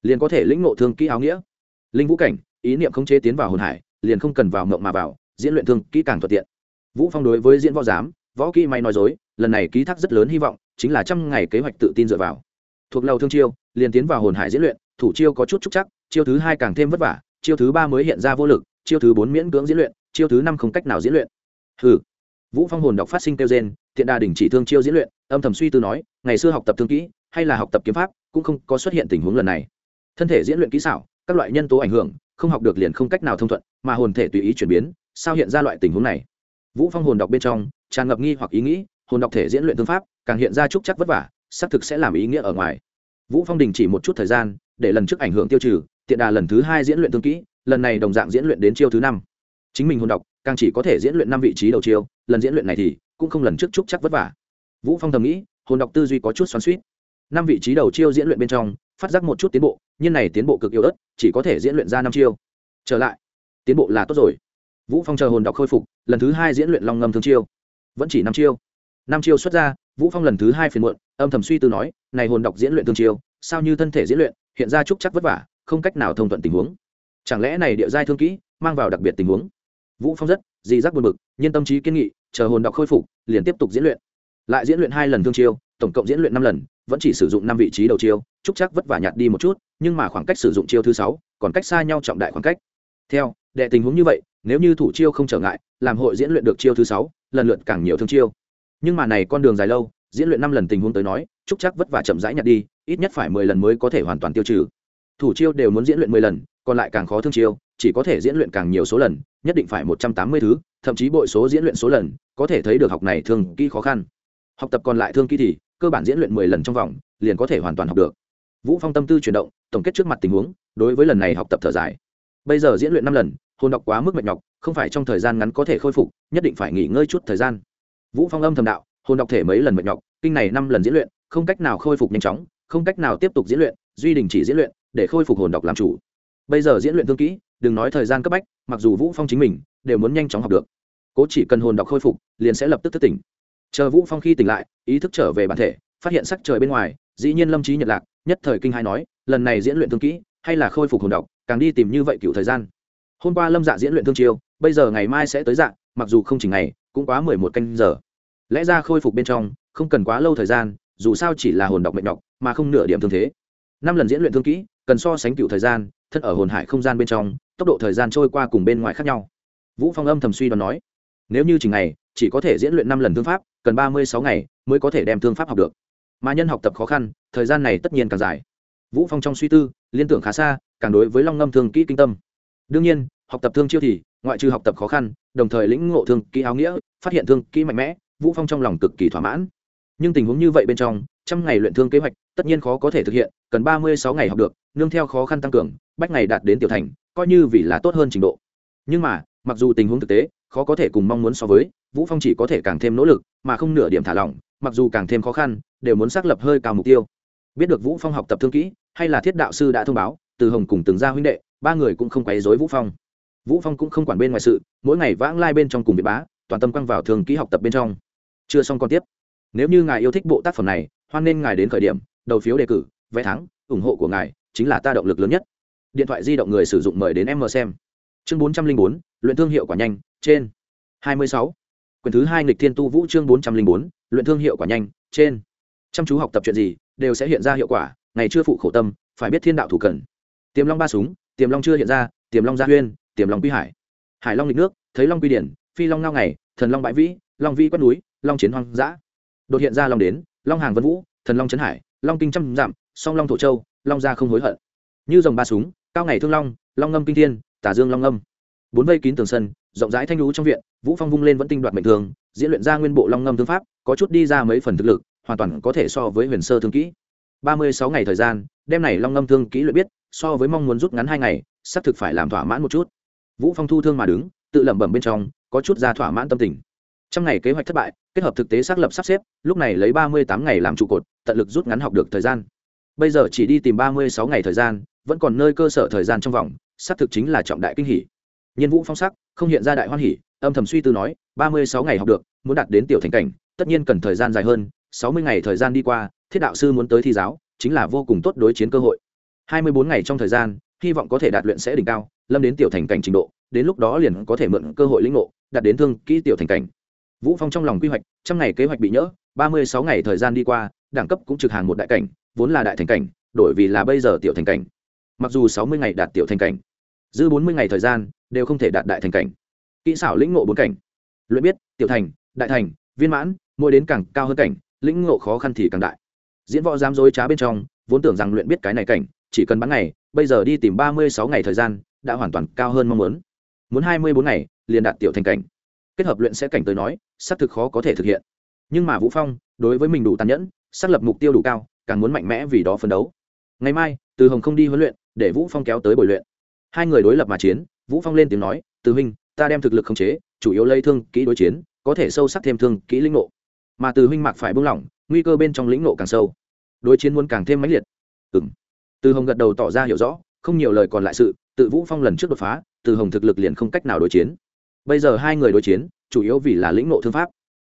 liền có thể lĩnh ngộ thương kỹ áo nghĩa. Linh vũ cảnh, ý niệm khống chế tiến vào hồn hải, liền không cần vào mộng mà vào, diễn luyện thương kỹ càng thuận tiện. Vũ phong đối với diễn võ giám, võ kỹ may nói dối, lần này ký thác rất lớn hy vọng, chính là trăm ngày kế hoạch tự tin dựa vào. Thuộc lầu thương chiêu, liền tiến vào hồn hải diễn luyện, thủ chiêu có chút trúc chắc, chiêu thứ hai càng thêm vất vả, chiêu thứ ba mới hiện ra vô lực, chiêu thứ bốn miễn cưỡng diễn luyện, chiêu thứ năm không cách nào diễn luyện. Hừ. Vũ phong hồn đọc phát sinh kêu gen thiện đà đỉnh chỉ thương chiêu diễn luyện, âm thầm suy tư nói, ngày xưa học tập thương kỹ, hay là học tập kiếm pháp, cũng không có xuất hiện tình huống lần này thân thể diễn luyện kỹ xảo, các loại nhân tố ảnh hưởng, không học được liền không cách nào thông thuận, mà hồn thể tùy ý chuyển biến, sao hiện ra loại tình huống này? Vũ phong hồn đọc bên trong, tràn ngập nghi hoặc ý nghĩ, hồn đọc thể diễn luyện thương pháp, càng hiện ra trúc chắc vất vả, xác thực sẽ làm ý nghĩa ở ngoài. Vũ phong đình chỉ một chút thời gian, để lần trước ảnh hưởng tiêu trừ, tiện đà lần thứ hai diễn luyện thương kỹ, lần này đồng dạng diễn luyện đến chiêu thứ năm. Chính mình hồn đọc, càng chỉ có thể diễn luyện năm vị trí đầu chiêu, lần diễn luyện này thì, cũng không lần trước trúc chắc vất vả. Vũ phong thầm nghĩ, hồn đọc tư duy có chút xoắn suýt năm vị trí đầu chiêu diễn luyện bên trong phát giác một chút tiến bộ, nhưng này tiến bộ cực yếu ớt, chỉ có thể diễn luyện ra năm chiêu. Trở lại, tiến bộ là tốt rồi. Vũ phong chờ hồn đọc khôi phục, lần thứ hai diễn luyện long ngâm thương chiêu. Vẫn chỉ năm chiêu. Năm chiêu xuất ra, vũ phong lần thứ hai phiền muộn, âm thầm suy tư nói, này hồn đọc diễn luyện thương chiêu, sao như thân thể diễn luyện, hiện ra trúc chắc vất vả, không cách nào thông thuận tình huống. Chẳng lẽ này địa giai thương kỹ, mang vào đặc biệt tình huống? Vũ phong rất, dị giác buồn bực, nhân tâm trí kiên nghị, chờ hồn đọc khôi phục, liền tiếp tục diễn luyện. Lại diễn luyện hai lần thương chiêu, tổng cộng diễn luyện năm lần vẫn chỉ sử dụng năm vị trí đầu chiêu trúc chắc vất vả nhạt đi một chút, nhưng mà khoảng cách sử dụng chiêu thứ sáu, còn cách xa nhau trọng đại khoảng cách. Theo, đệ tình huống như vậy, nếu như thủ chiêu không trở ngại, làm hội diễn luyện được chiêu thứ sáu, lần lượt càng nhiều thương chiêu. Nhưng mà này con đường dài lâu, diễn luyện năm lần tình huống tới nói trúc chắc vất vả chậm rãi nhạt đi, ít nhất phải mười lần mới có thể hoàn toàn tiêu trừ. Thủ chiêu đều muốn diễn luyện mười lần, còn lại càng khó thương chiêu, chỉ có thể diễn luyện càng nhiều số lần, nhất định phải một trăm tám mươi thứ, thậm chí bội số diễn luyện số lần, có thể thấy được học này thường kỹ khó khăn. Học tập còn lại thương kỹ thì cơ bản diễn luyện mười lần trong vòng, liền có thể hoàn toàn học được. Vũ phong tâm tư chuyển động, tổng kết trước mặt tình huống, đối với lần này học tập thở dài. Bây giờ diễn luyện năm lần, hồn đọc quá mức mệt nhọc, không phải trong thời gian ngắn có thể khôi phục, nhất định phải nghỉ ngơi chút thời gian. Vũ phong âm thầm đạo, hồn đọc thể mấy lần mệt nhọc, kinh này năm lần diễn luyện, không cách nào khôi phục nhanh chóng, không cách nào tiếp tục diễn luyện, duy đình chỉ diễn luyện, để khôi phục hồn đọc làm chủ. Bây giờ diễn luyện thương kỹ, đừng nói thời gian cấp bách, mặc dù vũ phong chính mình, đều muốn nhanh chóng học được. Cố chỉ cần hồn đọc khôi phục, liền sẽ lập tức thức tỉnh chờ vũ phong khi tỉnh lại, ý thức trở về bản thể, phát hiện sắc trời bên ngoài, dĩ nhiên lâm trí nhật lạc, nhất thời kinh hai nói, lần này diễn luyện thương kỹ, hay là khôi phục hồn độc, càng đi tìm như vậy cựu thời gian. Hôm qua lâm dạ diễn luyện thương chiêu, bây giờ ngày mai sẽ tới dạng mặc dù không chỉ ngày, cũng quá mười một canh giờ. Lẽ ra khôi phục bên trong, không cần quá lâu thời gian, dù sao chỉ là hồn độc mệnh độc mà không nửa điểm thương thế. Năm lần diễn luyện thương kỹ, cần so sánh cựu thời gian, thân ở hồn hải không gian bên trong, tốc độ thời gian trôi qua cùng bên ngoài khác nhau. Vũ phong âm thầm suy đoán nói, nếu như chỉ ngày chỉ có thể diễn luyện năm lần thương pháp, cần ba mươi sáu ngày mới có thể đem thương pháp học được. Mà nhân học tập khó khăn, thời gian này tất nhiên càng dài. Vũ phong trong suy tư, liên tưởng khá xa, càng đối với long ngâm thương kỹ kinh tâm. Đương nhiên, học tập thương chiêu thì, ngoại trừ học tập khó khăn, đồng thời lĩnh ngộ thương kỹ áo nghĩa, phát hiện thương kỹ mạnh mẽ, vũ phong trong lòng cực kỳ thỏa mãn. Nhưng tình huống như vậy bên trong, trăm ngày luyện thương kế hoạch, tất nhiên khó có thể thực hiện, cần ba mươi sáu ngày học được, nương theo khó khăn tăng cường, bách ngày đạt đến tiểu thành, coi như vì là tốt hơn trình độ. Nhưng mà, mặc dù tình huống thực tế khó có thể cùng mong muốn so với, vũ phong chỉ có thể càng thêm nỗ lực, mà không nửa điểm thả lỏng, mặc dù càng thêm khó khăn, đều muốn xác lập hơi cao mục tiêu. Biết được vũ phong học tập thương kỹ, hay là thiết đạo sư đã thông báo, từ hồng cùng từng gia huynh đệ, ba người cũng không quấy rối vũ phong. Vũ phong cũng không quản bên ngoài sự, mỗi ngày vãng lai bên trong cùng việt bá, toàn tâm quăng vào thường kỹ học tập bên trong. Chưa xong còn tiếp. Nếu như ngài yêu thích bộ tác phẩm này, hoan nên ngài đến khởi điểm, đầu phiếu đề cử, vé thắng, ủng hộ của ngài chính là ta động lực lớn nhất. Điện thoại di động người sử dụng mời đến em mờ xem chương bốn trăm linh bốn, luyện thương hiệu quả nhanh, trên. hai mươi sáu. Quyển thứ hai nghịch thiên tu vũ chương bốn trăm linh bốn, luyện thương hiệu quả nhanh, trên. Chăm chú học tập chuyện gì, đều sẽ hiện ra hiệu quả, ngày chưa phụ khổ tâm, phải biết thiên đạo thủ cần tiềm long ba súng, tiềm long chưa hiện ra, tiềm long gia huyên, tiềm long quy hải. Hải long lịch nước, thấy long quy điển, phi long ngao ngày, thần long bãi vĩ, long vi quét núi, long chiến hoang dã. Đột hiện ra long đến, long hàng vân vũ, thần long trấn hải, long kinh trăm dặm, song long thổ châu, long gia không hối hận. Như dòng ba súng, cao ngày thương long long ngâm kinh thiên Tà dương long ngâm bốn vây kín tường sân, rộng rãi thanh lũ trong viện, vũ phong vung lên vẫn tinh đoạt mệnh thường, diễn luyện ra nguyên bộ long ngâm thương pháp, có chút đi ra mấy phần thực lực, hoàn toàn có thể so với huyền sơ thương kỹ. Ba mươi sáu ngày thời gian, đêm này long ngâm thương kỹ luyện biết, so với mong muốn rút ngắn hai ngày, xác thực phải làm thỏa mãn một chút. Vũ phong thu thương mà đứng, tự lẩm bẩm bên trong, có chút ra thỏa mãn tâm tình. Trong ngày kế hoạch thất bại, kết hợp thực tế xác lập sắp xếp, lúc này lấy ba mươi tám ngày làm trụ cột, tận lực rút ngắn học được thời gian. Bây giờ chỉ đi tìm ba mươi sáu ngày thời gian, vẫn còn nơi cơ sở thời gian trong vòng xác thực chính là trọng đại kinh hỷ nhân vũ phong sắc, không hiện ra đại hoan hỷ âm thầm suy tư nói, ba mươi sáu ngày học được, muốn đạt đến tiểu thành cảnh, tất nhiên cần thời gian dài hơn, sáu mươi ngày thời gian đi qua, thiết đạo sư muốn tới thi giáo, chính là vô cùng tốt đối chiến cơ hội. Hai mươi bốn ngày trong thời gian, hy vọng có thể đạt luyện sẽ đỉnh cao, lâm đến tiểu thành cảnh trình độ, đến lúc đó liền có thể mượn cơ hội lĩnh ngộ, đạt đến thương kỹ tiểu thành cảnh. Vũ phong trong lòng quy hoạch, trăm ngày kế hoạch bị nhỡ, ba mươi sáu ngày thời gian đi qua, đẳng cấp cũng trực hàng một đại cảnh, vốn là đại thành cảnh, đổi vì là bây giờ tiểu thành cảnh mặc dù sáu mươi ngày đạt tiểu thành cảnh, dư bốn mươi ngày thời gian đều không thể đạt đại thành cảnh. Kỹ xảo lĩnh ngộ bốn cảnh. Luyện biết, tiểu thành, đại thành, viên mãn, mỗi đến càng cao hơn cảnh, lĩnh ngộ khó khăn thì càng đại. Diễn võ dám dối trá bên trong, vốn tưởng rằng luyện biết cái này cảnh, chỉ cần bán ngày, bây giờ đi tìm ba mươi sáu ngày thời gian, đã hoàn toàn cao hơn mong muốn. Muốn hai mươi bốn ngày, liền đạt tiểu thành cảnh. Kết hợp luyện sẽ cảnh tới nói, xác thực khó có thể thực hiện. Nhưng mà vũ phong, đối với mình đủ tàn nhẫn, xác lập mục tiêu đủ cao, càng muốn mạnh mẽ vì đó phấn đấu. Ngày mai từ hồng không đi huấn luyện để vũ phong kéo tới bồi luyện. Hai người đối lập mà chiến vũ phong lên tiếng nói từ huynh ta đem thực lực khống chế chủ yếu lấy thương kỹ đối chiến có thể sâu sắc thêm thương kỹ lĩnh nộ. mà từ huynh mạc phải buông lỏng nguy cơ bên trong lĩnh nộ càng sâu. Đối chiến muốn càng thêm mãnh liệt. Ừm. Từ hồng gật đầu tỏ ra hiểu rõ không nhiều lời còn lại sự tự vũ phong lần trước đột phá từ hồng thực lực liền không cách nào đối chiến. Bây giờ hai người đối chiến chủ yếu vì là lĩnh nộ thương pháp.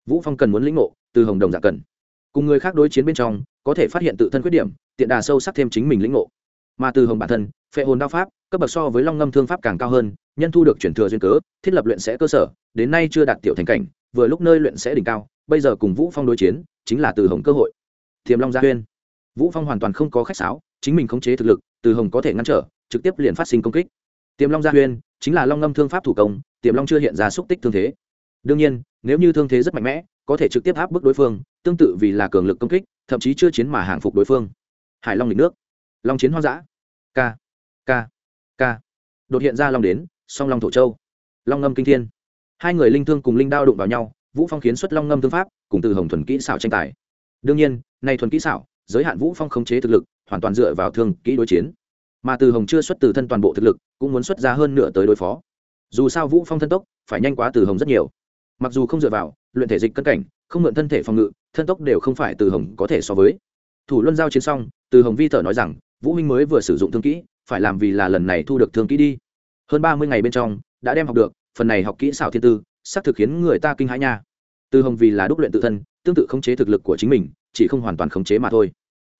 Vũ phong cần muốn lĩnh nộ, từ hồng đồng dạng cần. Cùng người khác đối chiến bên trong có thể phát hiện tự thân khuyết điểm tiện đà sâu sắc thêm chính mình lĩnh ngộ mà từ hồng bản thân, phệ hồn đao pháp, cấp bậc so với long ngâm thương pháp càng cao hơn, nhân thu được chuyển thừa duyên cớ, thiết lập luyện sẽ cơ sở, đến nay chưa đạt tiểu thành cảnh, vừa lúc nơi luyện sẽ đỉnh cao, bây giờ cùng vũ phong đối chiến, chính là từ hồng cơ hội. Thiềm long gia huyên. Vũ phong hoàn toàn không có khách sáo, chính mình khống chế thực lực, từ hồng có thể ngăn trở, trực tiếp liền phát sinh công kích. Tiềm long gia huyên, chính là long ngâm thương pháp thủ công, tiềm long chưa hiện ra xúc tích thương thế. Đương nhiên, nếu như thương thế rất mạnh mẽ, có thể trực tiếp áp bức đối phương, tương tự vì là cường lực công kích, thậm chí chưa chiến mà hàng phục đối phương. Hải long lịch nước. Long chiến hoang dã k k k đột hiện ra long đến, song long thổ châu. Long ngâm kinh thiên. Hai người linh thương cùng linh đao đụng vào nhau, vũ phong khiến xuất long ngâm thương pháp, cùng từ hồng thuần kỹ xảo tranh tài. Đương nhiên, nay thuần kỹ xảo, giới hạn vũ phong khống chế thực lực, hoàn toàn dựa vào thương kỹ đối chiến. Mà từ hồng chưa xuất từ thân toàn bộ thực lực, cũng muốn xuất ra hơn nửa tới đối phó. Dù sao vũ phong thân tốc, phải nhanh quá từ hồng rất nhiều. Mặc dù không dựa vào, luyện thể dịch cân cảnh, không mượn thân thể phòng ngự, thân tốc đều không phải từ hồng có thể so với. Thủ luân giao chiến xong, từ hồng vi thở nói rằng vũ minh mới vừa sử dụng thương kỹ, phải làm vì là lần này thu được thương kỹ đi. Hơn ba mươi ngày bên trong, đã đem học được, phần này học kỹ xảo thiên tư, xác thực khiến người ta kinh hãi nha. Từ hồng vì là đúc luyện tự thân, tương tự khống chế thực lực của chính mình, chỉ không hoàn toàn khống chế mà thôi.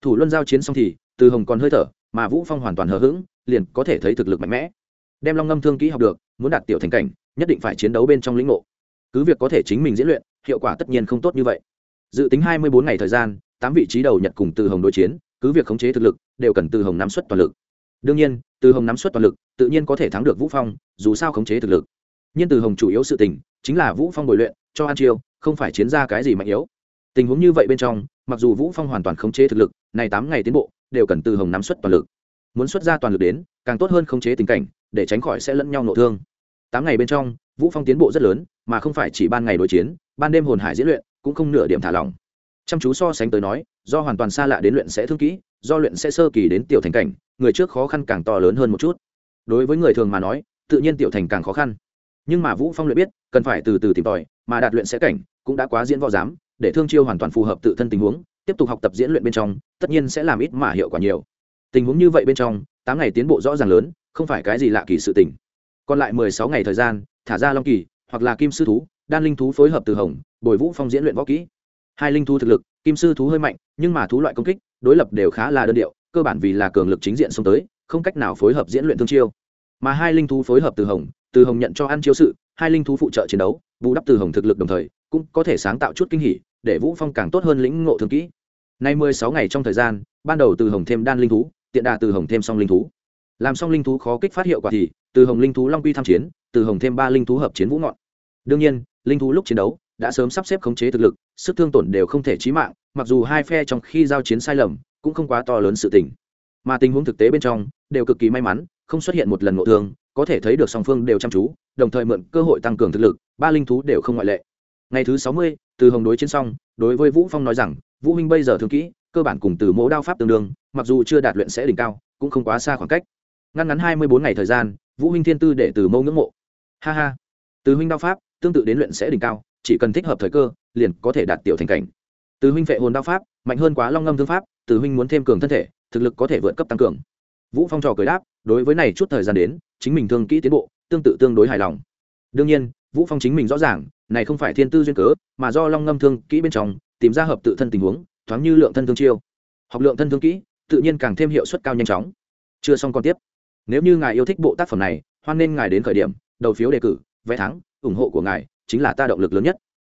Thủ luân giao chiến xong thì, từ hồng còn hơi thở, mà vũ phong hoàn toàn hờ hững, liền có thể thấy thực lực mạnh mẽ. Đem long ngâm thương kỹ học được, muốn đạt tiểu thành cảnh, nhất định phải chiến đấu bên trong lĩnh ngộ. Cứ việc có thể chính mình diễn luyện, hiệu quả tất nhiên không tốt như vậy. Dự tính hai mươi bốn ngày thời gian, tám vị trí đầu nhật cùng từ hồng đối chiến, cứ việc khống chế thực lực đều cần từ hồng nắm suất toàn lực. Đương nhiên, từ hồng nắm suất toàn lực, tự nhiên có thể thắng được vũ phong, dù sao khống chế thực lực. Nhưng từ hồng chủ yếu sự tình, chính là vũ phong bồi luyện, cho an chiêu, không phải chiến ra cái gì mạnh yếu. Tình huống như vậy bên trong, mặc dù vũ phong hoàn toàn khống chế thực lực, này tám ngày tiến bộ, đều cần từ hồng nắm suất toàn lực. Muốn xuất ra toàn lực đến, càng tốt hơn khống chế tình cảnh, để tránh khỏi sẽ lẫn nhau nộ thương. Tám ngày bên trong, vũ phong tiến bộ rất lớn, mà không phải chỉ ban ngày đối chiến, ban đêm hồn hải diễn luyện, cũng không nửa điểm thả lỏng chăm chú so sánh tới nói, do hoàn toàn xa lạ đến luyện sẽ thương kỹ, do luyện sẽ sơ kỳ đến tiểu thành cảnh, người trước khó khăn càng to lớn hơn một chút. Đối với người thường mà nói, tự nhiên tiểu thành càng khó khăn. Nhưng mà vũ phong luyện biết, cần phải từ từ tìm tòi, mà đạt luyện sẽ cảnh cũng đã quá diễn võ giám, để thương chiêu hoàn toàn phù hợp tự thân tình huống, tiếp tục học tập diễn luyện bên trong, tất nhiên sẽ làm ít mà hiệu quả nhiều. Tình huống như vậy bên trong, tám ngày tiến bộ rõ ràng lớn, không phải cái gì lạ kỳ sự tình. Còn lại mười sáu ngày thời gian, thả ra long kỳ, hoặc là kim sư thú, đan linh thú phối hợp từ hồng, bồi vũ phong diễn luyện võ kỹ hai linh thú thực lực, kim sư thú hơi mạnh, nhưng mà thú loại công kích, đối lập đều khá là đơn điệu, cơ bản vì là cường lực chính diện xông tới, không cách nào phối hợp diễn luyện thương chiêu. Mà hai linh thú phối hợp từ hồng từ hồng nhận cho ăn chiêu sự, hai linh thú phụ trợ chiến đấu, bù đắp từ hồng thực lực đồng thời, cũng có thể sáng tạo chút kinh hỉ, để vũ phong càng tốt hơn lĩnh ngộ thương kỹ. Nay mười sáu ngày trong thời gian, ban đầu từ hồng thêm đan linh thú, tiện đà từ hồng thêm song linh thú. Làm song linh thú khó kích phát hiệu quả thì, từ hồng linh thú long quy tham chiến, từ hồng thêm ba linh thú hợp chiến vũ ngọn. Đương nhiên, linh thú lúc chiến đấu đã sớm sắp xếp khống chế thực lực, sức thương tổn đều không thể chí mạng, mặc dù hai phe trong khi giao chiến sai lầm, cũng không quá to lớn sự tình. Mà tình huống thực tế bên trong, đều cực kỳ may mắn, không xuất hiện một lần ngộ thương, có thể thấy được song phương đều chăm chú, đồng thời mượn cơ hội tăng cường thực lực, ba linh thú đều không ngoại lệ. Ngày thứ sáu mươi, từ hồng đối chiến xong, đối với vũ phong nói rằng, vũ minh bây giờ thương kỹ, cơ bản cùng từ mỗ đao pháp tương đương, mặc dù chưa đạt luyện sẽ đỉnh cao, cũng không quá xa khoảng cách. Ngăn ngắn hai mươi bốn ngày thời gian, vũ huynh thiên tư để từ mẫu ngưỡng mộ. Ha ha. Từ huynh đao pháp, tương tự đến luyện sẽ đỉnh cao chỉ cần thích hợp thời cơ, liền có thể đạt tiểu thành cảnh. Từ huynh phệ hồn đao pháp, mạnh hơn quá long ngâm thương pháp, từ huynh muốn thêm cường thân thể, thực lực có thể vượt cấp tăng cường. Vũ phong trò cười đáp, đối với này chút thời gian đến, chính mình thương kỹ tiến bộ, tương tự tương đối hài lòng. Đương nhiên, vũ phong chính mình rõ ràng, này không phải thiên tư duyên cớ, mà do long ngâm thương kỹ bên trong, tìm ra hợp tự thân tình huống, thoáng như lượng thân thương chiêu. Học lượng thân thương kỹ, tự nhiên càng thêm hiệu suất cao nhanh chóng. Chưa xong còn tiếp. Nếu như ngài yêu thích bộ tác phẩm này, hoan nên ngài đến khởi điểm, đầu phiếu đề cử, vé thắng, ủng hộ của ngài chính là ta động lực lớn nhất.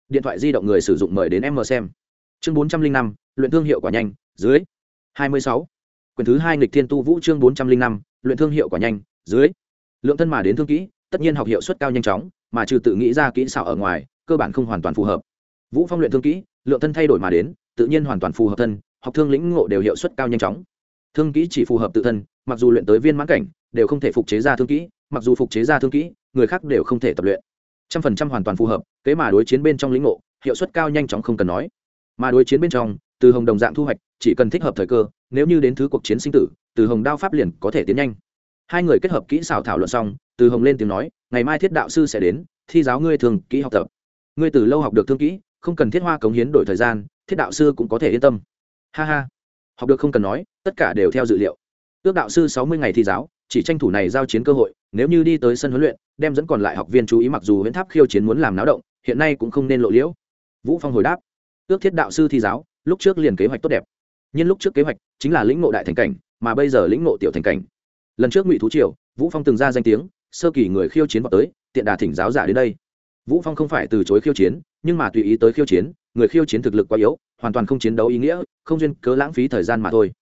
Điện thoại di động người sử dụng mời đến em mờ xem. Chương bốn trăm linh năm, luyện thương hiệu quả nhanh, dưới. hai mươi sáu. Quyển thứ hai nghịch thiên tu vũ chương bốn trăm linh năm, luyện thương hiệu quả nhanh, dưới. Lượng thân mà đến thương kỹ, tất nhiên học hiệu suất cao nhanh chóng, mà trừ tự nghĩ ra kỹ xảo ở ngoài, cơ bản không hoàn toàn phù hợp. Vũ phong luyện thương kỹ, lượng thân thay đổi mà đến, tự nhiên hoàn toàn phù hợp thân, học thương lĩnh ngộ đều hiệu suất cao nhanh chóng. Thương kỹ chỉ phù hợp tự thân, mặc dù luyện tới viên mãn cảnh, đều không thể phục chế ra thương kỹ, mặc dù phục chế ra thương kỹ, người khác đều không thể tập luyện trăm phần trăm hoàn toàn phù hợp, kế mà đối chiến bên trong lĩnh ngộ, hiệu suất cao nhanh chóng không cần nói. Mà đối chiến bên trong, từ hồng đồng dạng thu hoạch, chỉ cần thích hợp thời cơ, nếu như đến thứ cuộc chiến sinh tử, từ hồng đao pháp liền có thể tiến nhanh. Hai người kết hợp kỹ xảo thảo luận xong, từ hồng lên tiếng nói, ngày mai thiết đạo sư sẽ đến, thi giáo ngươi thường kỹ học tập. Ngươi từ lâu học được thương kỹ, không cần thiết hoa cống hiến đổi thời gian, thiết đạo sư cũng có thể yên tâm. Ha ha. Học được không cần nói, tất cả đều theo dự liệu. Ước đạo sư sáu mươi ngày thi giáo, chỉ tranh thủ này giao chiến cơ hội nếu như đi tới sân huấn luyện, đem dẫn còn lại học viên chú ý mặc dù huyễn tháp khiêu chiến muốn làm náo động, hiện nay cũng không nên lộ liễu. Vũ phong hồi đáp, ước thiết đạo sư thi giáo, lúc trước liền kế hoạch tốt đẹp. Nhưng lúc trước kế hoạch chính là lĩnh ngộ đại thành cảnh, mà bây giờ lĩnh ngộ tiểu thành cảnh. Lần trước ngụy thú triều, vũ phong từng ra danh tiếng, sơ kỳ người khiêu chiến vào tới, tiện đà thỉnh giáo giả đến đây. Vũ phong không phải từ chối khiêu chiến, nhưng mà tùy ý tới khiêu chiến, người khiêu chiến thực lực quá yếu, hoàn toàn không chiến đấu ý nghĩa, không duyên cớ lãng phí thời gian mà thôi.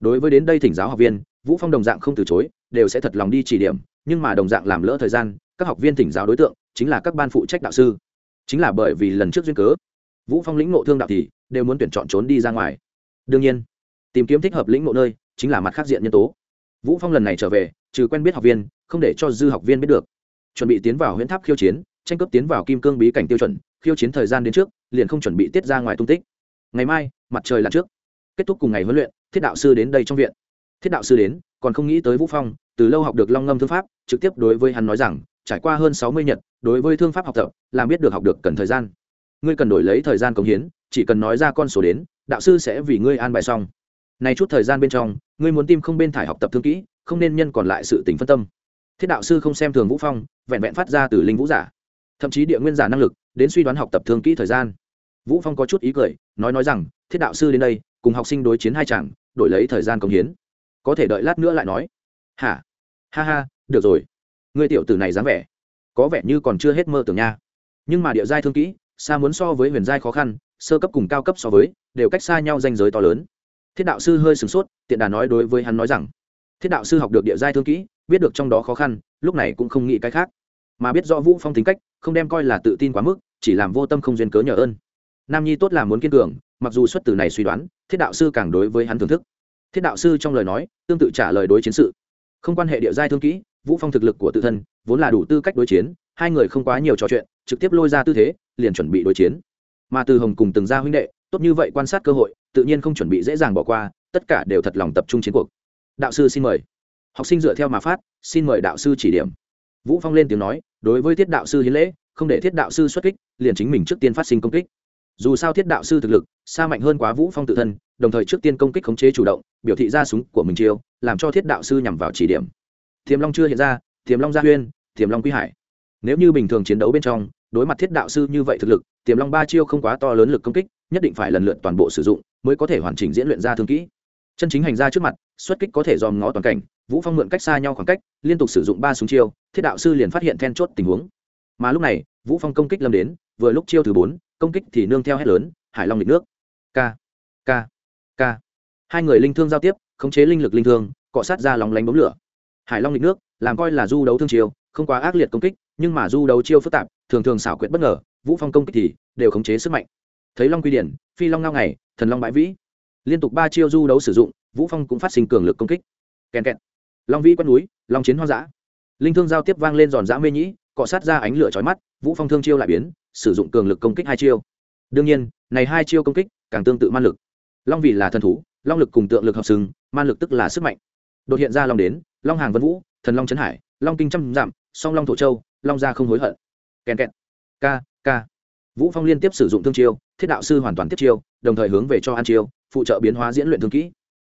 Đối với đến đây thỉnh giáo học viên, vũ phong đồng dạng không từ chối, đều sẽ thật lòng đi chỉ điểm nhưng mà đồng dạng làm lỡ thời gian, các học viên thỉnh giáo đối tượng chính là các ban phụ trách đạo sư. Chính là bởi vì lần trước duyên cớ, vũ phong lĩnh ngộ thương đạo thì đều muốn tuyển chọn trốn đi ra ngoài. Đương nhiên, tìm kiếm thích hợp lĩnh ngộ nơi chính là mặt khác diện nhân tố. Vũ phong lần này trở về, trừ quen biết học viên, không để cho dư học viên biết được. Chuẩn bị tiến vào huyễn tháp khiêu chiến, tranh cướp tiến vào kim cương bí cảnh tiêu chuẩn, khiêu chiến thời gian đến trước, liền không chuẩn bị tiết ra ngoài tung tích. Ngày mai, mặt trời lặn trước. Kết thúc cùng ngày huấn luyện, thiết đạo sư đến đây trong viện. Thiết đạo sư đến, còn không nghĩ tới vũ phong từ lâu học được long ngâm thương pháp, trực tiếp đối với hắn nói rằng, trải qua hơn sáu mươi nhật, đối với thương pháp học tập, làm biết được học được cần thời gian. Ngươi cần đổi lấy thời gian cống hiến, chỉ cần nói ra con số đến, đạo sư sẽ vì ngươi an bài xong. Này chút thời gian bên trong, ngươi muốn tim không bên thải học tập thương kỹ, không nên nhân còn lại sự tỉnh phân tâm. Thiết đạo sư không xem thường vũ phong, vẹn vẹn phát ra từ linh vũ giả. Thậm chí địa nguyên giả năng lực, đến suy đoán học tập thương kỹ thời gian. Vũ phong có chút ý cười, nói nói rằng, thiết đạo sư đến đây, cùng học sinh đối chiến hai chẳng đổi lấy thời gian công hiến. Có thể đợi lát nữa lại nói. Hả? Ha ha, được rồi. Ngươi tiểu tử này dám vẻ, có vẻ như còn chưa hết mơ tưởng nha. Nhưng mà địa giai thương kỹ, xa muốn so với huyền giai khó khăn, sơ cấp cùng cao cấp so với, đều cách xa nhau danh giới to lớn. Thiết đạo sư hơi sửng sốt, tiện đà nói đối với hắn nói rằng, thiết đạo sư học được địa giai thương kỹ, biết được trong đó khó khăn, lúc này cũng không nghĩ cái khác. Mà biết rõ vũ phong tính cách, không đem coi là tự tin quá mức, chỉ làm vô tâm không duyên cớ nhờ ơn. Nam nhi tốt là muốn kiên cường, mặc dù xuất từ này suy đoán, thiết đạo sư càng đối với hắn thưởng thức. Thiết đạo sư trong lời nói, tương tự trả lời đối chiến sự không quan hệ địa giai thương kỹ, vũ phong thực lực của tự thân, vốn là đủ tư cách đối chiến, hai người không quá nhiều trò chuyện, trực tiếp lôi ra tư thế, liền chuẩn bị đối chiến. Mà từ hồng cùng từng gia huynh đệ, tốt như vậy quan sát cơ hội, tự nhiên không chuẩn bị dễ dàng bỏ qua, tất cả đều thật lòng tập trung chiến cuộc. Đạo sư xin mời. Học sinh dựa theo mà phát, xin mời đạo sư chỉ điểm. Vũ phong lên tiếng nói, đối với thiết đạo sư hiến lễ, không để thiết đạo sư xuất kích, liền chính mình trước tiên phát sinh công kích. Dù sao thiết đạo sư thực lực, xa mạnh hơn quá vũ phong tự thân đồng thời trước tiên công kích khống chế chủ động, biểu thị ra súng của mình chiêu, làm cho thiết đạo sư nhằm vào chỉ điểm. Tiềm long chưa hiện ra tiềm long gia huyên tiềm long quý hải. Nếu như bình thường chiến đấu bên trong, đối mặt thiết đạo sư như vậy thực lực tiềm long ba chiêu không quá to lớn lực công kích, nhất định phải lần lượt toàn bộ sử dụng mới có thể hoàn chỉnh diễn luyện ra thương kỹ. Chân chính hành ra trước mặt, xuất kích có thể dòm ngó toàn cảnh, vũ phong mượn cách xa nhau khoảng cách, liên tục sử dụng ba súng chiêu, thiết đạo sư liền phát hiện then chốt tình huống. Mà lúc này, vũ phong công kích lâm đến, vừa lúc chiêu thứ bốn, công kích thì nương theo hết lớn, hải long lịch nước. K k k hai người linh thương giao tiếp, khống chế linh lực linh thương, cọ sát ra lòng lánh bóng lửa. Hải long lịch nước, làm coi là du đấu thương chiêu không quá ác liệt công kích, nhưng mà du đấu chiêu phức tạp, thường thường xảo quyệt bất ngờ, vũ phong công kích thì đều khống chế sức mạnh. Thấy long quy điển, phi long ngao ngày, thần long bãi vĩ. Liên tục ba chiêu du đấu sử dụng, vũ phong cũng phát sinh cường lực công kích. Kèn kẹt. Long vĩ quét núi, long chiến hoang dã. Linh thương giao tiếp vang lên giòn giã mê nhĩ, cọ sát ra ánh lửa chói mắt, vũ phong thương chiêu lại biến, sử dụng cường lực công kích hai chiêu. Đương nhiên, này hai chiêu công kích càng tương tự man lực long vì là thần thú, long lực cùng tượng lực hợp sừng man lực tức là sức mạnh. Đột hiện ra long đến, long hàng vân vũ, thần long trấn hải, long kinh trăm giảm song long thổ châu, long gia không hối hận. Kèn kẹt. K k vũ phong liên tiếp sử dụng thương chiêu, thiết đạo sư hoàn toàn tiếp chiêu, đồng thời hướng về cho an chiêu, phụ trợ biến hóa diễn luyện thương kỹ.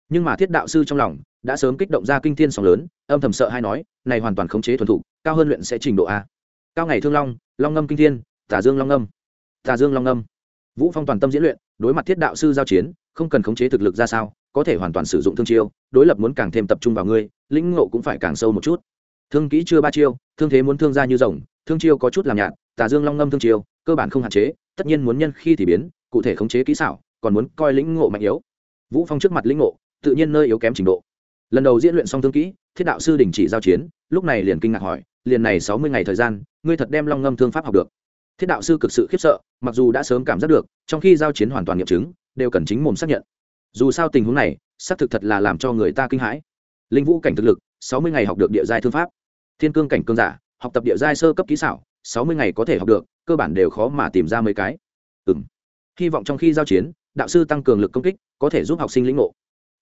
Nhưng mà thiết đạo sư trong lòng đã sớm kích động ra kinh thiên sóng lớn, âm thầm sợ hay nói, này hoàn toàn khống chế thuần thục, cao hơn luyện sẽ trình độ a. Cao ngày thương long long ngâm kinh thiên tả dương long ngâm. Tà dương long ngâm vũ phong toàn tâm diễn luyện, đối mặt thiết đạo sư giao chiến, không cần khống chế thực lực ra sao, có thể hoàn toàn sử dụng thương chiêu, đối lập muốn càng thêm tập trung vào ngươi, lĩnh ngộ cũng phải càng sâu một chút. Thương kỹ chưa ba chiêu, thương thế muốn thương ra như rồng, thương chiêu có chút làm nhạt, tà dương long ngâm thương chiêu, cơ bản không hạn chế, tất nhiên muốn nhân khi thì biến, cụ thể khống chế kỹ xảo, còn muốn coi lĩnh ngộ mạnh yếu. Vũ phong trước mặt lĩnh ngộ, tự nhiên nơi yếu kém trình độ. Lần đầu diễn luyện xong thương kỹ, thiết đạo sư đình chỉ giao chiến, lúc này liền kinh ngạc hỏi, liền này sáu mươi ngày thời gian, ngươi thật đem long ngâm thương pháp học được? Thiết đạo sư cực sự khiếp sợ, mặc dù đã sớm cảm giác được, trong khi giao chiến hoàn toàn nghiệm chứng, đều cần chính mồm xác nhận. Dù sao tình huống này, xác thực thật là làm cho người ta kinh hãi. Linh vũ cảnh thực lực, sáu mươi ngày học được địa giai thương pháp. Thiên cương cảnh cương giả, học tập địa giai sơ cấp kỹ xảo, sáu mươi ngày có thể học được, cơ bản đều khó mà tìm ra mấy cái. Ừ m hy vọng trong khi giao chiến, đạo sư tăng cường lực công kích, có thể giúp học sinh lĩnh ngộ.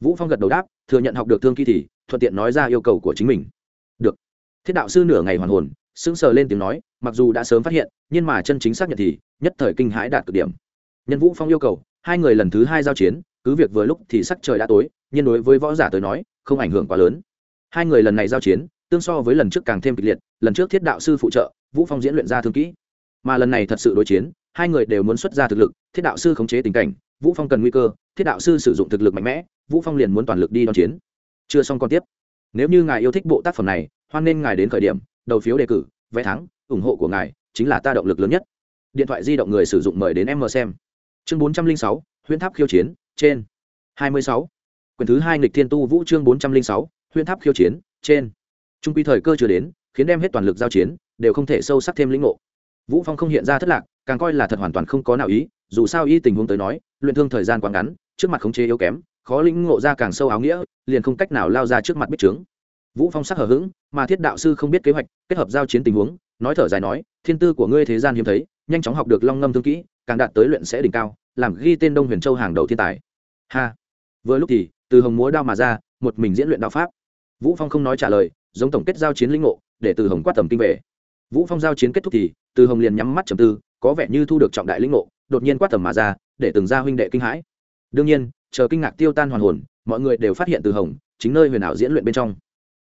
Vũ phong gật đầu đáp, thừa nhận học được thương kỳ thì thuận tiện nói ra yêu cầu của chính mình. Được. Thiết đạo sư nửa ngày hoàn hồn sững sờ lên tiếng nói, mặc dù đã sớm phát hiện, nhưng mà chân chính xác nhận thì nhất thời kinh hãi đạt cực điểm. Nhân vũ phong yêu cầu, hai người lần thứ hai giao chiến, cứ việc vừa lúc thì sắc trời đã tối, nhưng đối với võ giả tới nói, không ảnh hưởng quá lớn. Hai người lần này giao chiến, tương so với lần trước càng thêm kịch liệt, lần trước thiết đạo sư phụ trợ, vũ phong diễn luyện ra thương kỹ. Mà lần này thật sự đối chiến, hai người đều muốn xuất ra thực lực, thiết đạo sư khống chế tình cảnh, vũ phong cần nguy cơ, thiết đạo sư sử dụng thực lực mạnh mẽ, vũ phong liền muốn toàn lực đi đón chiến. Chưa xong còn tiếp. Nếu như ngài yêu thích bộ tác phẩm này, hoan nên ngài đến khởi điểm đầu phiếu đề cử vé thắng ủng hộ của ngài chính là ta động lực lớn nhất. Điện thoại di động người sử dụng mời đến em mờ xem. Chương 406, huyễn tháp khiêu chiến trên. 26. quyển thứ hai nghịch thiên tu vũ chương 406, huyễn tháp khiêu chiến trên. Trung quy thời cơ chưa đến khiến đem hết toàn lực giao chiến đều không thể sâu sắc thêm lĩnh ngộ. Vũ phong không hiện ra thất lạc càng coi là thật hoàn toàn không có nào ý dù sao y tình huống tới nói luyện thương thời gian quá ngắn trước mặt khống chế yếu kém khó lĩnh ngộ ra càng sâu áo nghĩa liền không cách nào lao ra trước mặt bích trướng vũ phong sắc hở hững, mà thiết đạo sư không biết kế hoạch, kết hợp giao chiến tình huống, nói thở dài nói, thiên tư của ngươi thế gian hiếm thấy, nhanh chóng học được long ngâm thương kỹ, càng đạt tới luyện sẽ đỉnh cao, làm ghi tên đông huyền châu hàng đầu thiên tài. Ha! Vừa lúc thì, từ hồng múa đao mà ra, một mình diễn luyện đạo pháp. Vũ phong không nói trả lời, giống tổng kết giao chiến linh ngộ, để từ hồng quát tầm kinh về. Vũ phong giao chiến kết thúc thì, từ hồng liền nhắm mắt trầm tư, có vẻ như thu được trọng đại linh ngộ, đột nhiên quát tầm mà ra, để từng gia huynh đệ kinh hãi. Đương nhiên, chờ kinh ngạc tiêu tan hoàn hồn, mọi người đều phát hiện từ hồng, chính nơi huyền ảo diễn luyện bên trong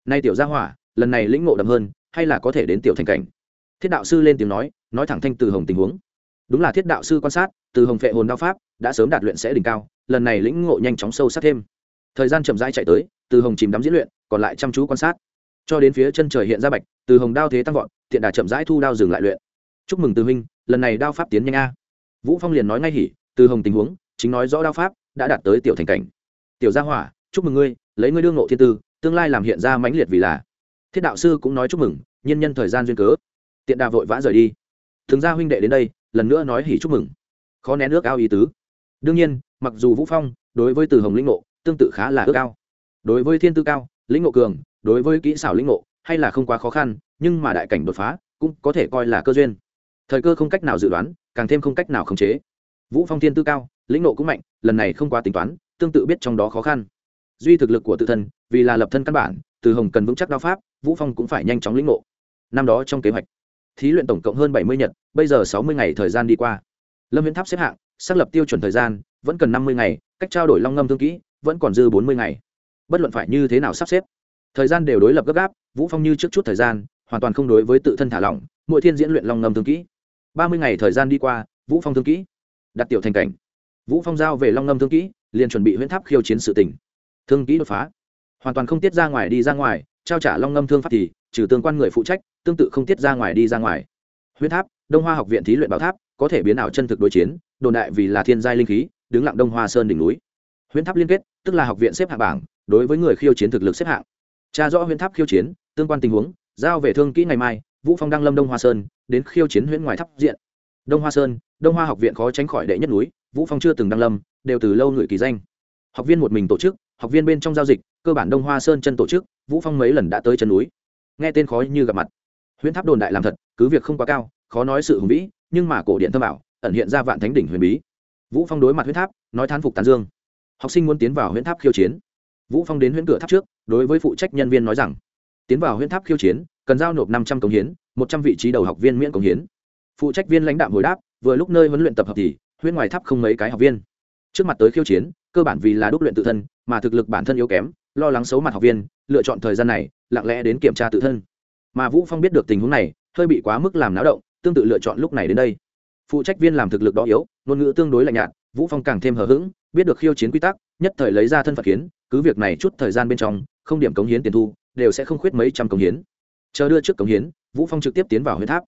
nay tiểu gia hỏa, lần này lĩnh ngộ đậm hơn, hay là có thể đến tiểu thành cảnh. Thiết đạo sư lên tiếng nói nói thẳng thanh từ hồng tình huống. Đúng là thiết đạo sư quan sát, từ hồng phệ hồn đao pháp, đã sớm đạt luyện sẽ đỉnh cao, lần này lĩnh ngộ nhanh chóng sâu sắc thêm. Thời gian chậm rãi chạy tới, từ hồng chìm đắm diễn luyện, còn lại chăm chú quan sát. Cho đến phía chân trời hiện ra bạch, từ hồng đao thế tăng vọt, thiện đà chậm rãi thu đao dừng lại luyện. Chúc mừng từ huynh, lần này đao pháp tiến nhanh a. Vũ phong liền nói ngay hỉ, từ hồng tình huống, chính nói rõ đao pháp đã đạt tới tiểu thành cảnh. Tiểu gia hỏa, chúc mừng ngươi, lấy ngươi đương ngộ thiên tư tương lai làm hiện ra mãnh liệt vì là. Thiết đạo sư cũng nói chúc mừng, nhân nhân thời gian duyên cớ. Tiện đà vội vã rời đi. Thường gia huynh đệ đến đây, lần nữa nói hỉ chúc mừng. Khó nén ước ao ý tứ. Đương nhiên, mặc dù vũ phong, đối với từ hồng lĩnh ngộ, tương tự khá là ước ao. Đối với thiên tư cao, lĩnh ngộ cường, đối với kỹ xảo lĩnh ngộ, hay là không quá khó khăn, nhưng mà đại cảnh đột phá, cũng có thể coi là cơ duyên. Thời cơ không cách nào dự đoán, càng thêm không cách nào khống chế. Vũ phong thiên tư cao, lĩnh ngộ cũng mạnh, lần này không quá tính toán, tương tự biết trong đó khó khăn duy thực lực của tự thân, vì là lập thân căn bản, từ hồng cần vững chắc đao pháp, vũ phong cũng phải nhanh chóng lĩnh ngộ. Năm đó trong kế hoạch, thí luyện tổng cộng hơn bảy mươi nhật, bây giờ sáu mươi ngày thời gian đi qua. Lâm viễn tháp xếp hạng, xác lập tiêu chuẩn thời gian, vẫn cần năm mươi ngày, cách trao đổi long ngâm thương kỹ, vẫn còn dư bốn mươi ngày. Bất luận phải như thế nào sắp xếp, thời gian đều đối lập gấp gáp, vũ phong như trước chút thời gian, hoàn toàn không đối với tự thân thả lỏng, mỗi thiên diễn luyện long ngâm thương kỹ. ba mươi ngày thời gian đi qua, vũ phong thương kỹ, đặt tiểu thành cảnh. Vũ phong giao về long ngâm thương kỹ, liền chuẩn bị huyễn tháp khiêu chiến sự tình thương kỹ đột phá. Hoàn toàn không tiết ra ngoài đi ra ngoài, trao trả long ngâm thương pháp thì, trừ tương quan người phụ trách, tương tự không tiết ra ngoài đi ra ngoài. Huyễn tháp, đông hoa học viện thí luyện bảo tháp, có thể biến ảo chân thực đối chiến, đồn đại vì là thiên giai linh khí, đứng lặng đông hoa sơn đỉnh núi. Huyễn tháp liên kết, tức là học viện xếp hạng bảng, đối với người khiêu chiến thực lực xếp hạng. Tra rõ huyễn tháp khiêu chiến, tương quan tình huống, giao về thương kỹ ngày mai, vũ phong đăng lâm đông hoa sơn, đến khiêu chiến huyễn ngoài tháp diện. Đông hoa sơn, đông hoa học viện khó tránh khỏi đệ nhất núi, vũ phong chưa từng đăng lâm, đều từ lâu người kỳ danh. Học viên một mình tổ chức học viên bên trong giao dịch, cơ bản đông hoa sơn chân tổ chức, vũ phong mấy lần đã tới chân núi. Nghe tên khó như gặp mặt. Huyễn tháp đồn đại làm thật, cứ việc không quá cao, khó nói sự hùng vĩ, nhưng mà cổ điện thâm bảo, ẩn hiện ra vạn thánh đỉnh huyền bí. Vũ phong đối mặt huyễn tháp, nói thán phục tán dương. Học sinh muốn tiến vào huyễn tháp khiêu chiến. Vũ phong đến huyễn cửa tháp trước, đối với phụ trách nhân viên nói rằng, tiến vào huyễn tháp khiêu chiến, cần giao nộp năm trăm công hiến, một trăm vị trí đầu học viên miễn công hiến. Phụ trách viên lãnh đạo hồi đáp, vừa lúc nơi huấn luyện tập hợp thì, huyễn ngoài tháp không mấy cái học viên. Trước mặt tới khiêu chiến cơ bản vì là đúc luyện tự thân, mà thực lực bản thân yếu kém, lo lắng xấu mặt học viên, lựa chọn thời gian này, lặng lẽ đến kiểm tra tự thân. Mà vũ phong biết được tình huống này, hơi bị quá mức làm náo động, tương tự lựa chọn lúc này đến đây. Phụ trách viên làm thực lực đó yếu, ngôn ngữ tương đối lạnh nhạt, vũ phong càng thêm hờ hững, biết được khiêu chiến quy tắc, nhất thời lấy ra thân phận kiến, cứ việc này chút thời gian bên trong, không điểm cống hiến tiền thu, đều sẽ không khuyết mấy trăm cống hiến. Chờ đưa trước cống hiến, vũ phong trực tiếp tiến vào huyễn tháp.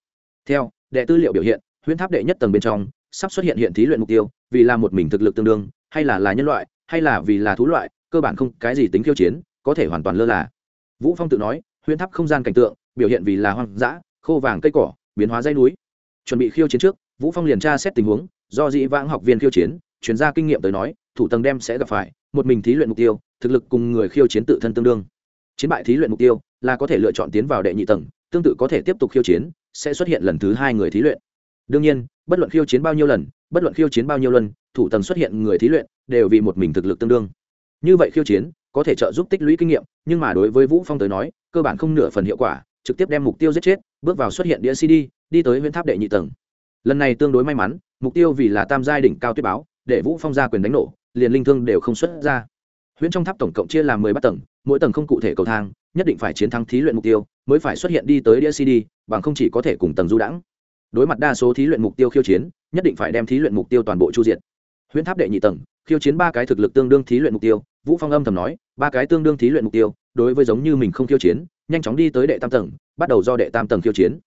Theo, đệ tư liệu biểu hiện, huyễn tháp đệ nhất tầng bên trong, sắp xuất hiện hiện thí luyện mục tiêu, vì là một mình thực lực tương đương hay là là nhân loại, hay là vì là thú loại, cơ bản không cái gì tính khiêu chiến, có thể hoàn toàn lơ là. Vũ phong tự nói, huyễn tháp không gian cảnh tượng, biểu hiện vì là hoang dã, khô vàng cây cỏ, biến hóa dây núi. Chuẩn bị khiêu chiến trước, vũ phong liền tra xét tình huống, do dĩ vãng học viên khiêu chiến, chuyên gia kinh nghiệm tới nói, thủ tầng đem sẽ gặp phải, một mình thí luyện mục tiêu, thực lực cùng người khiêu chiến tự thân tương đương. Chiến bại thí luyện mục tiêu, là có thể lựa chọn tiến vào đệ nhị tầng, tương tự có thể tiếp tục khiêu chiến, sẽ xuất hiện lần thứ hai người thí luyện. Đương nhiên, bất luận khiêu chiến bao nhiêu lần, bất luận khiêu chiến bao nhiêu lần thủ tầng xuất hiện người thí luyện, đều vì một mình thực lực tương đương. Như vậy khiêu chiến, có thể trợ giúp tích lũy kinh nghiệm, nhưng mà đối với vũ phong tới nói, cơ bản không nửa phần hiệu quả, trực tiếp đem mục tiêu giết chết, bước vào xuất hiện đĩa cd, đi tới huyện tháp đệ nhị tầng. Lần này tương đối may mắn, mục tiêu vì là tam giai đỉnh cao tuyết báo, để vũ phong ra quyền đánh nổ, liền linh thương đều không xuất ra. Huyễn trong tháp tổng cộng chia làm mười bát tầng, mỗi tầng không cụ thể cầu thang, nhất định phải chiến thắng thí luyện mục tiêu, mới phải xuất hiện đi tới đĩa cd, bằng không chỉ có thể cùng tầng du đãng. Đối mặt đa số thí luyện mục tiêu khiêu chiến, nhất định phải đem thí luyện mục tiêu toàn bộ chu diệt huyễn tháp đệ nhị tầng, khiêu chiến ba cái thực lực tương đương thí luyện mục tiêu, vũ phong âm thầm nói, ba cái tương đương thí luyện mục tiêu, đối với giống như mình không khiêu chiến, nhanh chóng đi tới đệ tam tầng, bắt đầu do đệ tam tầng khiêu chiến.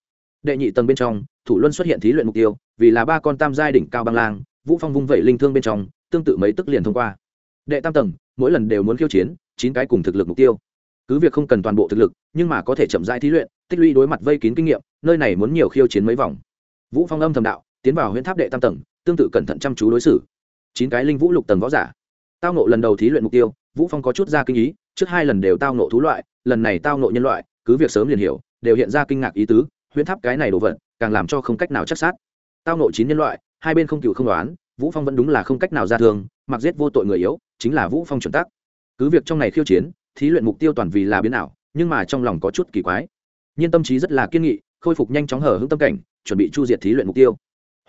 Đệ nhị tầng bên trong, thủ luân xuất hiện thí luyện mục tiêu, vì là ba con tam giai đỉnh cao băng lang, vũ phong vung vẩy linh thương bên trong, tương tự mấy tức liền thông qua. Đệ tam tầng, mỗi lần đều muốn khiêu chiến, chín cái cùng thực lực mục tiêu. Cứ việc không cần toàn bộ thực lực, nhưng mà có thể chậm rãi thí luyện, tích lũy đối mặt vây kín kinh nghiệm, nơi này muốn nhiều khiêu chiến mấy vòng. Vũ phong âm thầm đạo, tiến vào huyễn tháp đệ tam tầng, tương tự cẩn thận chăm chú đối xử chín cái linh vũ lục tầng võ giả. Tao nộ lần đầu thí luyện mục tiêu, vũ phong có chút ra kinh ý, trước hai lần đều tao nộ thú loại, lần này tao nộ nhân loại, cứ việc sớm liền hiểu, đều hiện ra kinh ngạc ý tứ, huyễn tháp cái này đồ vật, càng làm cho không cách nào chắc sát. Tao nộ chín nhân loại, hai bên không cựu không đoán, vũ phong vẫn đúng là không cách nào ra thường, mặc giết vô tội người yếu, chính là vũ phong chuẩn tắc. Cứ việc trong này khiêu chiến, thí luyện mục tiêu toàn vì là biến ảo, nhưng mà trong lòng có chút kỳ quái. Nhiên tâm trí rất là kiên nghị, khôi phục nhanh chóng hở hững tâm cảnh, chuẩn bị chu diệt thí luyện mục tiêu.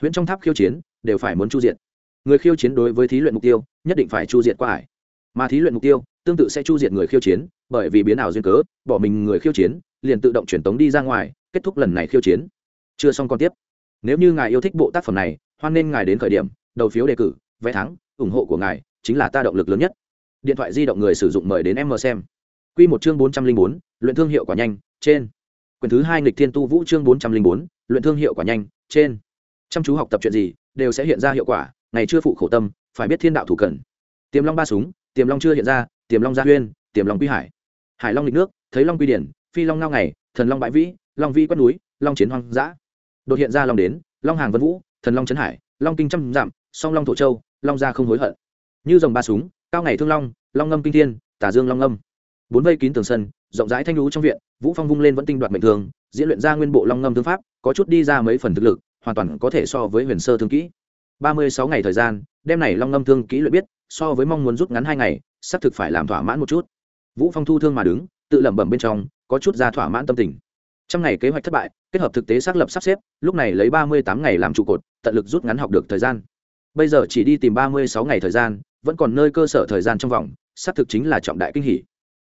Huyễn trong tháp khiêu chiến, đều phải muốn chu diệt người khiêu chiến đối với thí luyện mục tiêu, nhất định phải chu diệt qua ải. Mà thí luyện mục tiêu, tương tự sẽ chu diệt người khiêu chiến, bởi vì biến ảo duyên cớ, bỏ mình người khiêu chiến, liền tự động truyền tống đi ra ngoài, kết thúc lần này khiêu chiến. Chưa xong còn tiếp. Nếu như ngài yêu thích bộ tác phẩm này, hoan nên ngài đến khởi điểm, đầu phiếu đề cử, vé thắng, ủng hộ của ngài chính là ta động lực lớn nhất. Điện thoại di động người sử dụng mời đến em mờ xem. Q một chương bốn trăm linh bốn, luyện thương hiệu quả nhanh, trên. Quyển thứ hai nghịch thiên tu vũ chương bốn trăm linh bốn, luyện thương hiệu quả nhanh, trên. Chăm chú học tập chuyện gì, đều sẽ hiện ra hiệu quả ngày chưa phụ khổ tâm phải biết thiên đạo thủ cần tiềm long ba súng tiềm long chưa hiện ra tiềm long gia huyên tiềm long quy hải. Hải long lịch nước thấy long quy điển phi long ngao ngày thần long bãi vĩ long vi quét núi long chiến hoang dã. Đột hiện ra long đến long hàng vân vũ thần long trấn hải long kinh trăm giảm, song long thổ châu long gia không hối hận. Như dòng ba súng cao ngày thương long long ngâm kinh thiên tả dương long ngâm. Bốn vây kín tường sân rộng rãi thanh lũ trong viện vũ phong vung lên vẫn tinh đoạt mệnh thường diễn luyện ra nguyên bộ long ngâm thương pháp có chút đi ra mấy phần thực lực hoàn toàn có thể so với huyền sơ thương kỹ ba mươi sáu ngày thời gian, đêm này long ngâm thương kỹ luyện biết, so với mong muốn rút ngắn hai ngày, xác thực phải làm thỏa mãn một chút. Vũ phong thu thương mà đứng, tự lẩm bẩm bên trong, có chút ra thỏa mãn tâm tình. Trong ngày kế hoạch thất bại, kết hợp thực tế xác lập sắp xếp, lúc này lấy ba mươi tám ngày làm trụ cột, tận lực rút ngắn học được thời gian. Bây giờ chỉ đi tìm ba mươi sáu ngày thời gian, vẫn còn nơi cơ sở thời gian trong vòng, xác thực chính là trọng đại kinh hỷ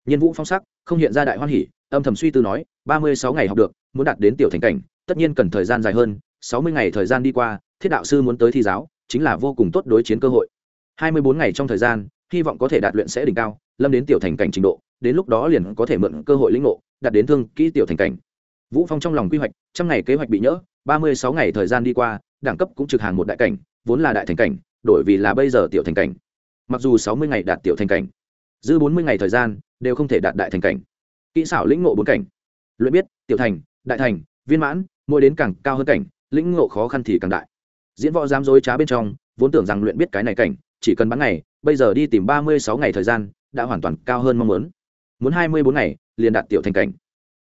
nhiên vũ phong sắc, không hiện ra đại hoan hỷ âm thầm suy tư nói, ba mươi sáu ngày học được, muốn đạt đến tiểu thành cảnh, tất nhiên cần thời gian dài hơn, sáu mươi ngày thời gian đi qua thiết đạo sư muốn tới thi giáo, chính là vô cùng tốt đối chiến cơ hội. Hai mươi bốn ngày trong thời gian, hy vọng có thể đạt luyện sẽ đỉnh cao, lâm đến tiểu thành cảnh trình độ, đến lúc đó liền có thể mượn cơ hội lĩnh ngộ, đạt đến thương kỹ tiểu thành cảnh. Vũ phong trong lòng quy hoạch, trăm ngày kế hoạch bị nhỡ, ba mươi sáu ngày thời gian đi qua, đẳng cấp cũng trực hàng một đại cảnh, vốn là đại thành cảnh, đổi vì là bây giờ tiểu thành cảnh. Mặc dù sáu mươi ngày đạt tiểu thành cảnh, dư bốn mươi ngày thời gian đều không thể đạt đại thành cảnh. Kỹ xảo lĩnh ngộ bốn cảnh. Luyện biết, tiểu thành, đại thành, viên mãn, mỗi đến càng cao hơn cảnh, lĩnh ngộ khó khăn thì càng đại diễn võ dám dối trá bên trong, vốn tưởng rằng luyện biết cái này cảnh, chỉ cần bán ngày, bây giờ đi tìm ba mươi sáu ngày thời gian, đã hoàn toàn cao hơn mong muốn. Muốn hai mươi bốn ngày, liền đạt tiểu thành cảnh.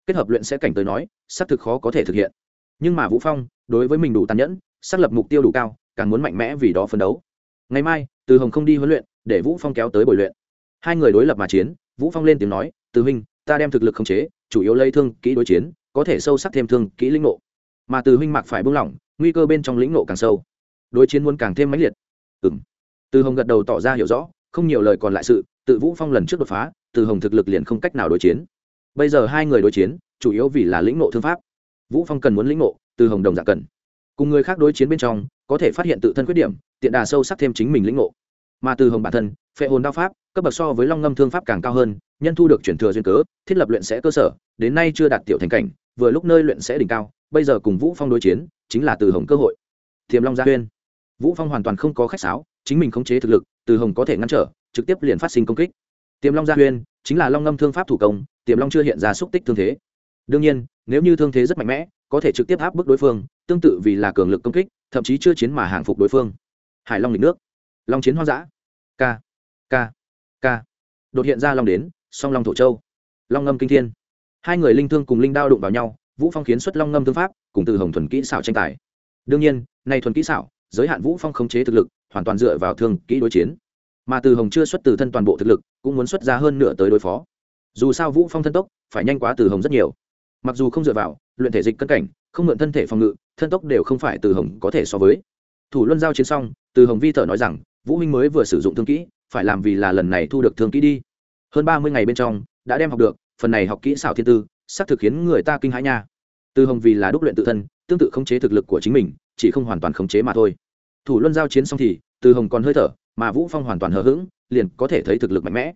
Kết hợp luyện sẽ cảnh tới nói, xác thực khó có thể thực hiện. Nhưng mà vũ phong, đối với mình đủ tàn nhẫn, xác lập mục tiêu đủ cao, càng muốn mạnh mẽ vì đó phấn đấu. Ngày mai, từ hồng không đi huấn luyện, để vũ phong kéo tới buổi luyện. Hai người đối lập mà chiến, vũ phong lên tiếng nói, từ huynh, ta đem thực lực khống chế, chủ yếu lấy thương, kỹ đối chiến, có thể sâu sắc thêm thương, kỹ lĩnh ngộ. Mà từ huynh mạc phải buông lỏng, nguy cơ bên trong lĩnh ngộ càng sâu đối chiến muốn càng thêm mãnh liệt. Ừm. Từ hồng gật đầu tỏ ra hiểu rõ, không nhiều lời còn lại sự, tự vũ phong lần trước đột phá, từ hồng thực lực liền không cách nào đối chiến. Bây giờ hai người đối chiến, chủ yếu vì là lĩnh ngộ thương pháp. Vũ phong cần muốn lĩnh ngộ, từ hồng đồng dạng cần. Cùng người khác đối chiến bên trong, có thể phát hiện tự thân khuyết điểm, tiện đà sâu sắc thêm chính mình lĩnh ngộ. Mà từ hồng bản thân, phệ hồn đao pháp, cấp bậc so với long ngâm thương pháp càng cao hơn, nhân thu được chuyển thừa duyên cớ, thiết lập luyện sẽ cơ sở, đến nay chưa đạt tiểu thành cảnh, vừa lúc nơi luyện sẽ đỉnh cao, bây giờ cùng vũ phong đối chiến, chính là từ hồng cơ hội. Thiềm long gia huyên vũ phong hoàn toàn không có khách sáo, chính mình khống chế thực lực, từ hồng có thể ngăn trở, trực tiếp liền phát sinh công kích. Tiềm long gia huyên, chính là long ngâm thương pháp thủ công, tiềm long chưa hiện ra xúc tích thương thế. Đương nhiên, nếu như thương thế rất mạnh mẽ, có thể trực tiếp áp bức đối phương, tương tự vì là cường lực công kích, thậm chí chưa chiến mà hàng phục đối phương. Hải long lịch nước. Long chiến hoang dã. K k k đột hiện ra long đến, song long thổ châu. Long ngâm kinh thiên. Hai người linh thương cùng linh đao đụng vào nhau, vũ phong khiến xuất long ngâm thương pháp, cùng từ hồng thuần kỹ xảo tranh tài. Đương nhiên, nay thuần kỹ xảo giới hạn vũ phong khống chế thực lực, hoàn toàn dựa vào thương kỹ đối chiến. Mà từ hồng chưa xuất từ thân toàn bộ thực lực, cũng muốn xuất ra hơn nửa tới đối phó. Dù sao vũ phong thân tốc, phải nhanh quá từ hồng rất nhiều. Mặc dù không dựa vào, luyện thể dịch cân cảnh, không mượn thân thể phòng ngự, thân tốc đều không phải từ hồng có thể so với. Thủ luân giao chiến xong, từ hồng vi thở nói rằng, vũ minh mới vừa sử dụng thương kỹ, phải làm vì là lần này thu được thương kỹ đi. Hơn ba mươi ngày bên trong, đã đem học được, phần này học kỹ xảo thiên tư xác thực khiến người ta kinh hãi nha. Từ hồng vì là đúc luyện tự thân tương tự khống chế thực lực của chính mình, chỉ không hoàn toàn khống chế mà thôi. Thủ luân giao chiến xong thì, từ hồng còn hơi thở, mà vũ phong hoàn toàn hờ hững, liền có thể thấy thực lực mạnh mẽ.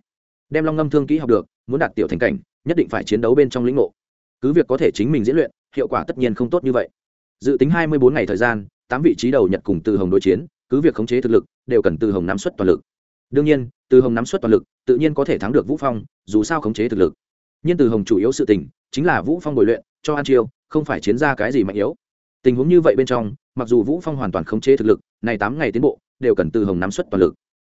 Đem long ngâm thương kỹ học được, muốn đạt tiểu thành cảnh, nhất định phải chiến đấu bên trong lĩnh ngộ. Cứ việc có thể chính mình diễn luyện, hiệu quả tất nhiên không tốt như vậy. Dự tính hai mươi bốn ngày thời gian, tám vị trí đầu nhật cùng từ hồng đối chiến, cứ việc khống chế thực lực, đều cần từ hồng nắm suất toàn lực. Đương nhiên, từ hồng nắm suất toàn lực, tự nhiên có thể thắng được vũ phong, dù sao khống chế thực lực. Nhưng từ hồng chủ yếu sự tình, chính là vũ phong bồi luyện, cho an chiêu, không phải chiến ra cái gì mạnh yếu tình huống như vậy bên trong, mặc dù vũ phong hoàn toàn khống chế thực lực, này tám ngày tiến bộ, đều cần từ hồng nắm suất toàn lực.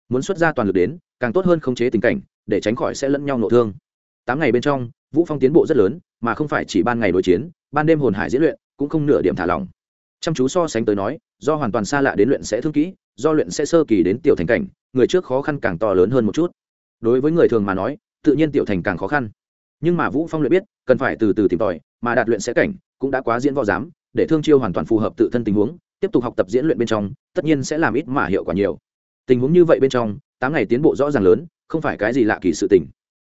Muốn xuất ra toàn lực đến, càng tốt hơn khống chế tình cảnh, để tránh khỏi sẽ lẫn nhau nội thương. Tám ngày bên trong, vũ phong tiến bộ rất lớn, mà không phải chỉ ban ngày đối chiến, ban đêm hồn hải diễn luyện, cũng không nửa điểm thả lỏng. Chăm chú so sánh tới nói, do hoàn toàn xa lạ đến luyện sẽ thương kỹ, do luyện sẽ sơ kỳ đến tiểu thành cảnh, người trước khó khăn càng to lớn hơn một chút. Đối với người thường mà nói, tự nhiên tiểu thành càng khó khăn. Nhưng mà vũ phong luyện biết, cần phải từ từ tìm tòi, mà đạt luyện sẽ cảnh, cũng đã quá diễn võ giám để thương chiêu hoàn toàn phù hợp tự thân tình huống, tiếp tục học tập diễn luyện bên trong, tất nhiên sẽ làm ít mà hiệu quả nhiều. Tình huống như vậy bên trong, tám ngày tiến bộ rõ ràng lớn, không phải cái gì lạ kỳ sự tình.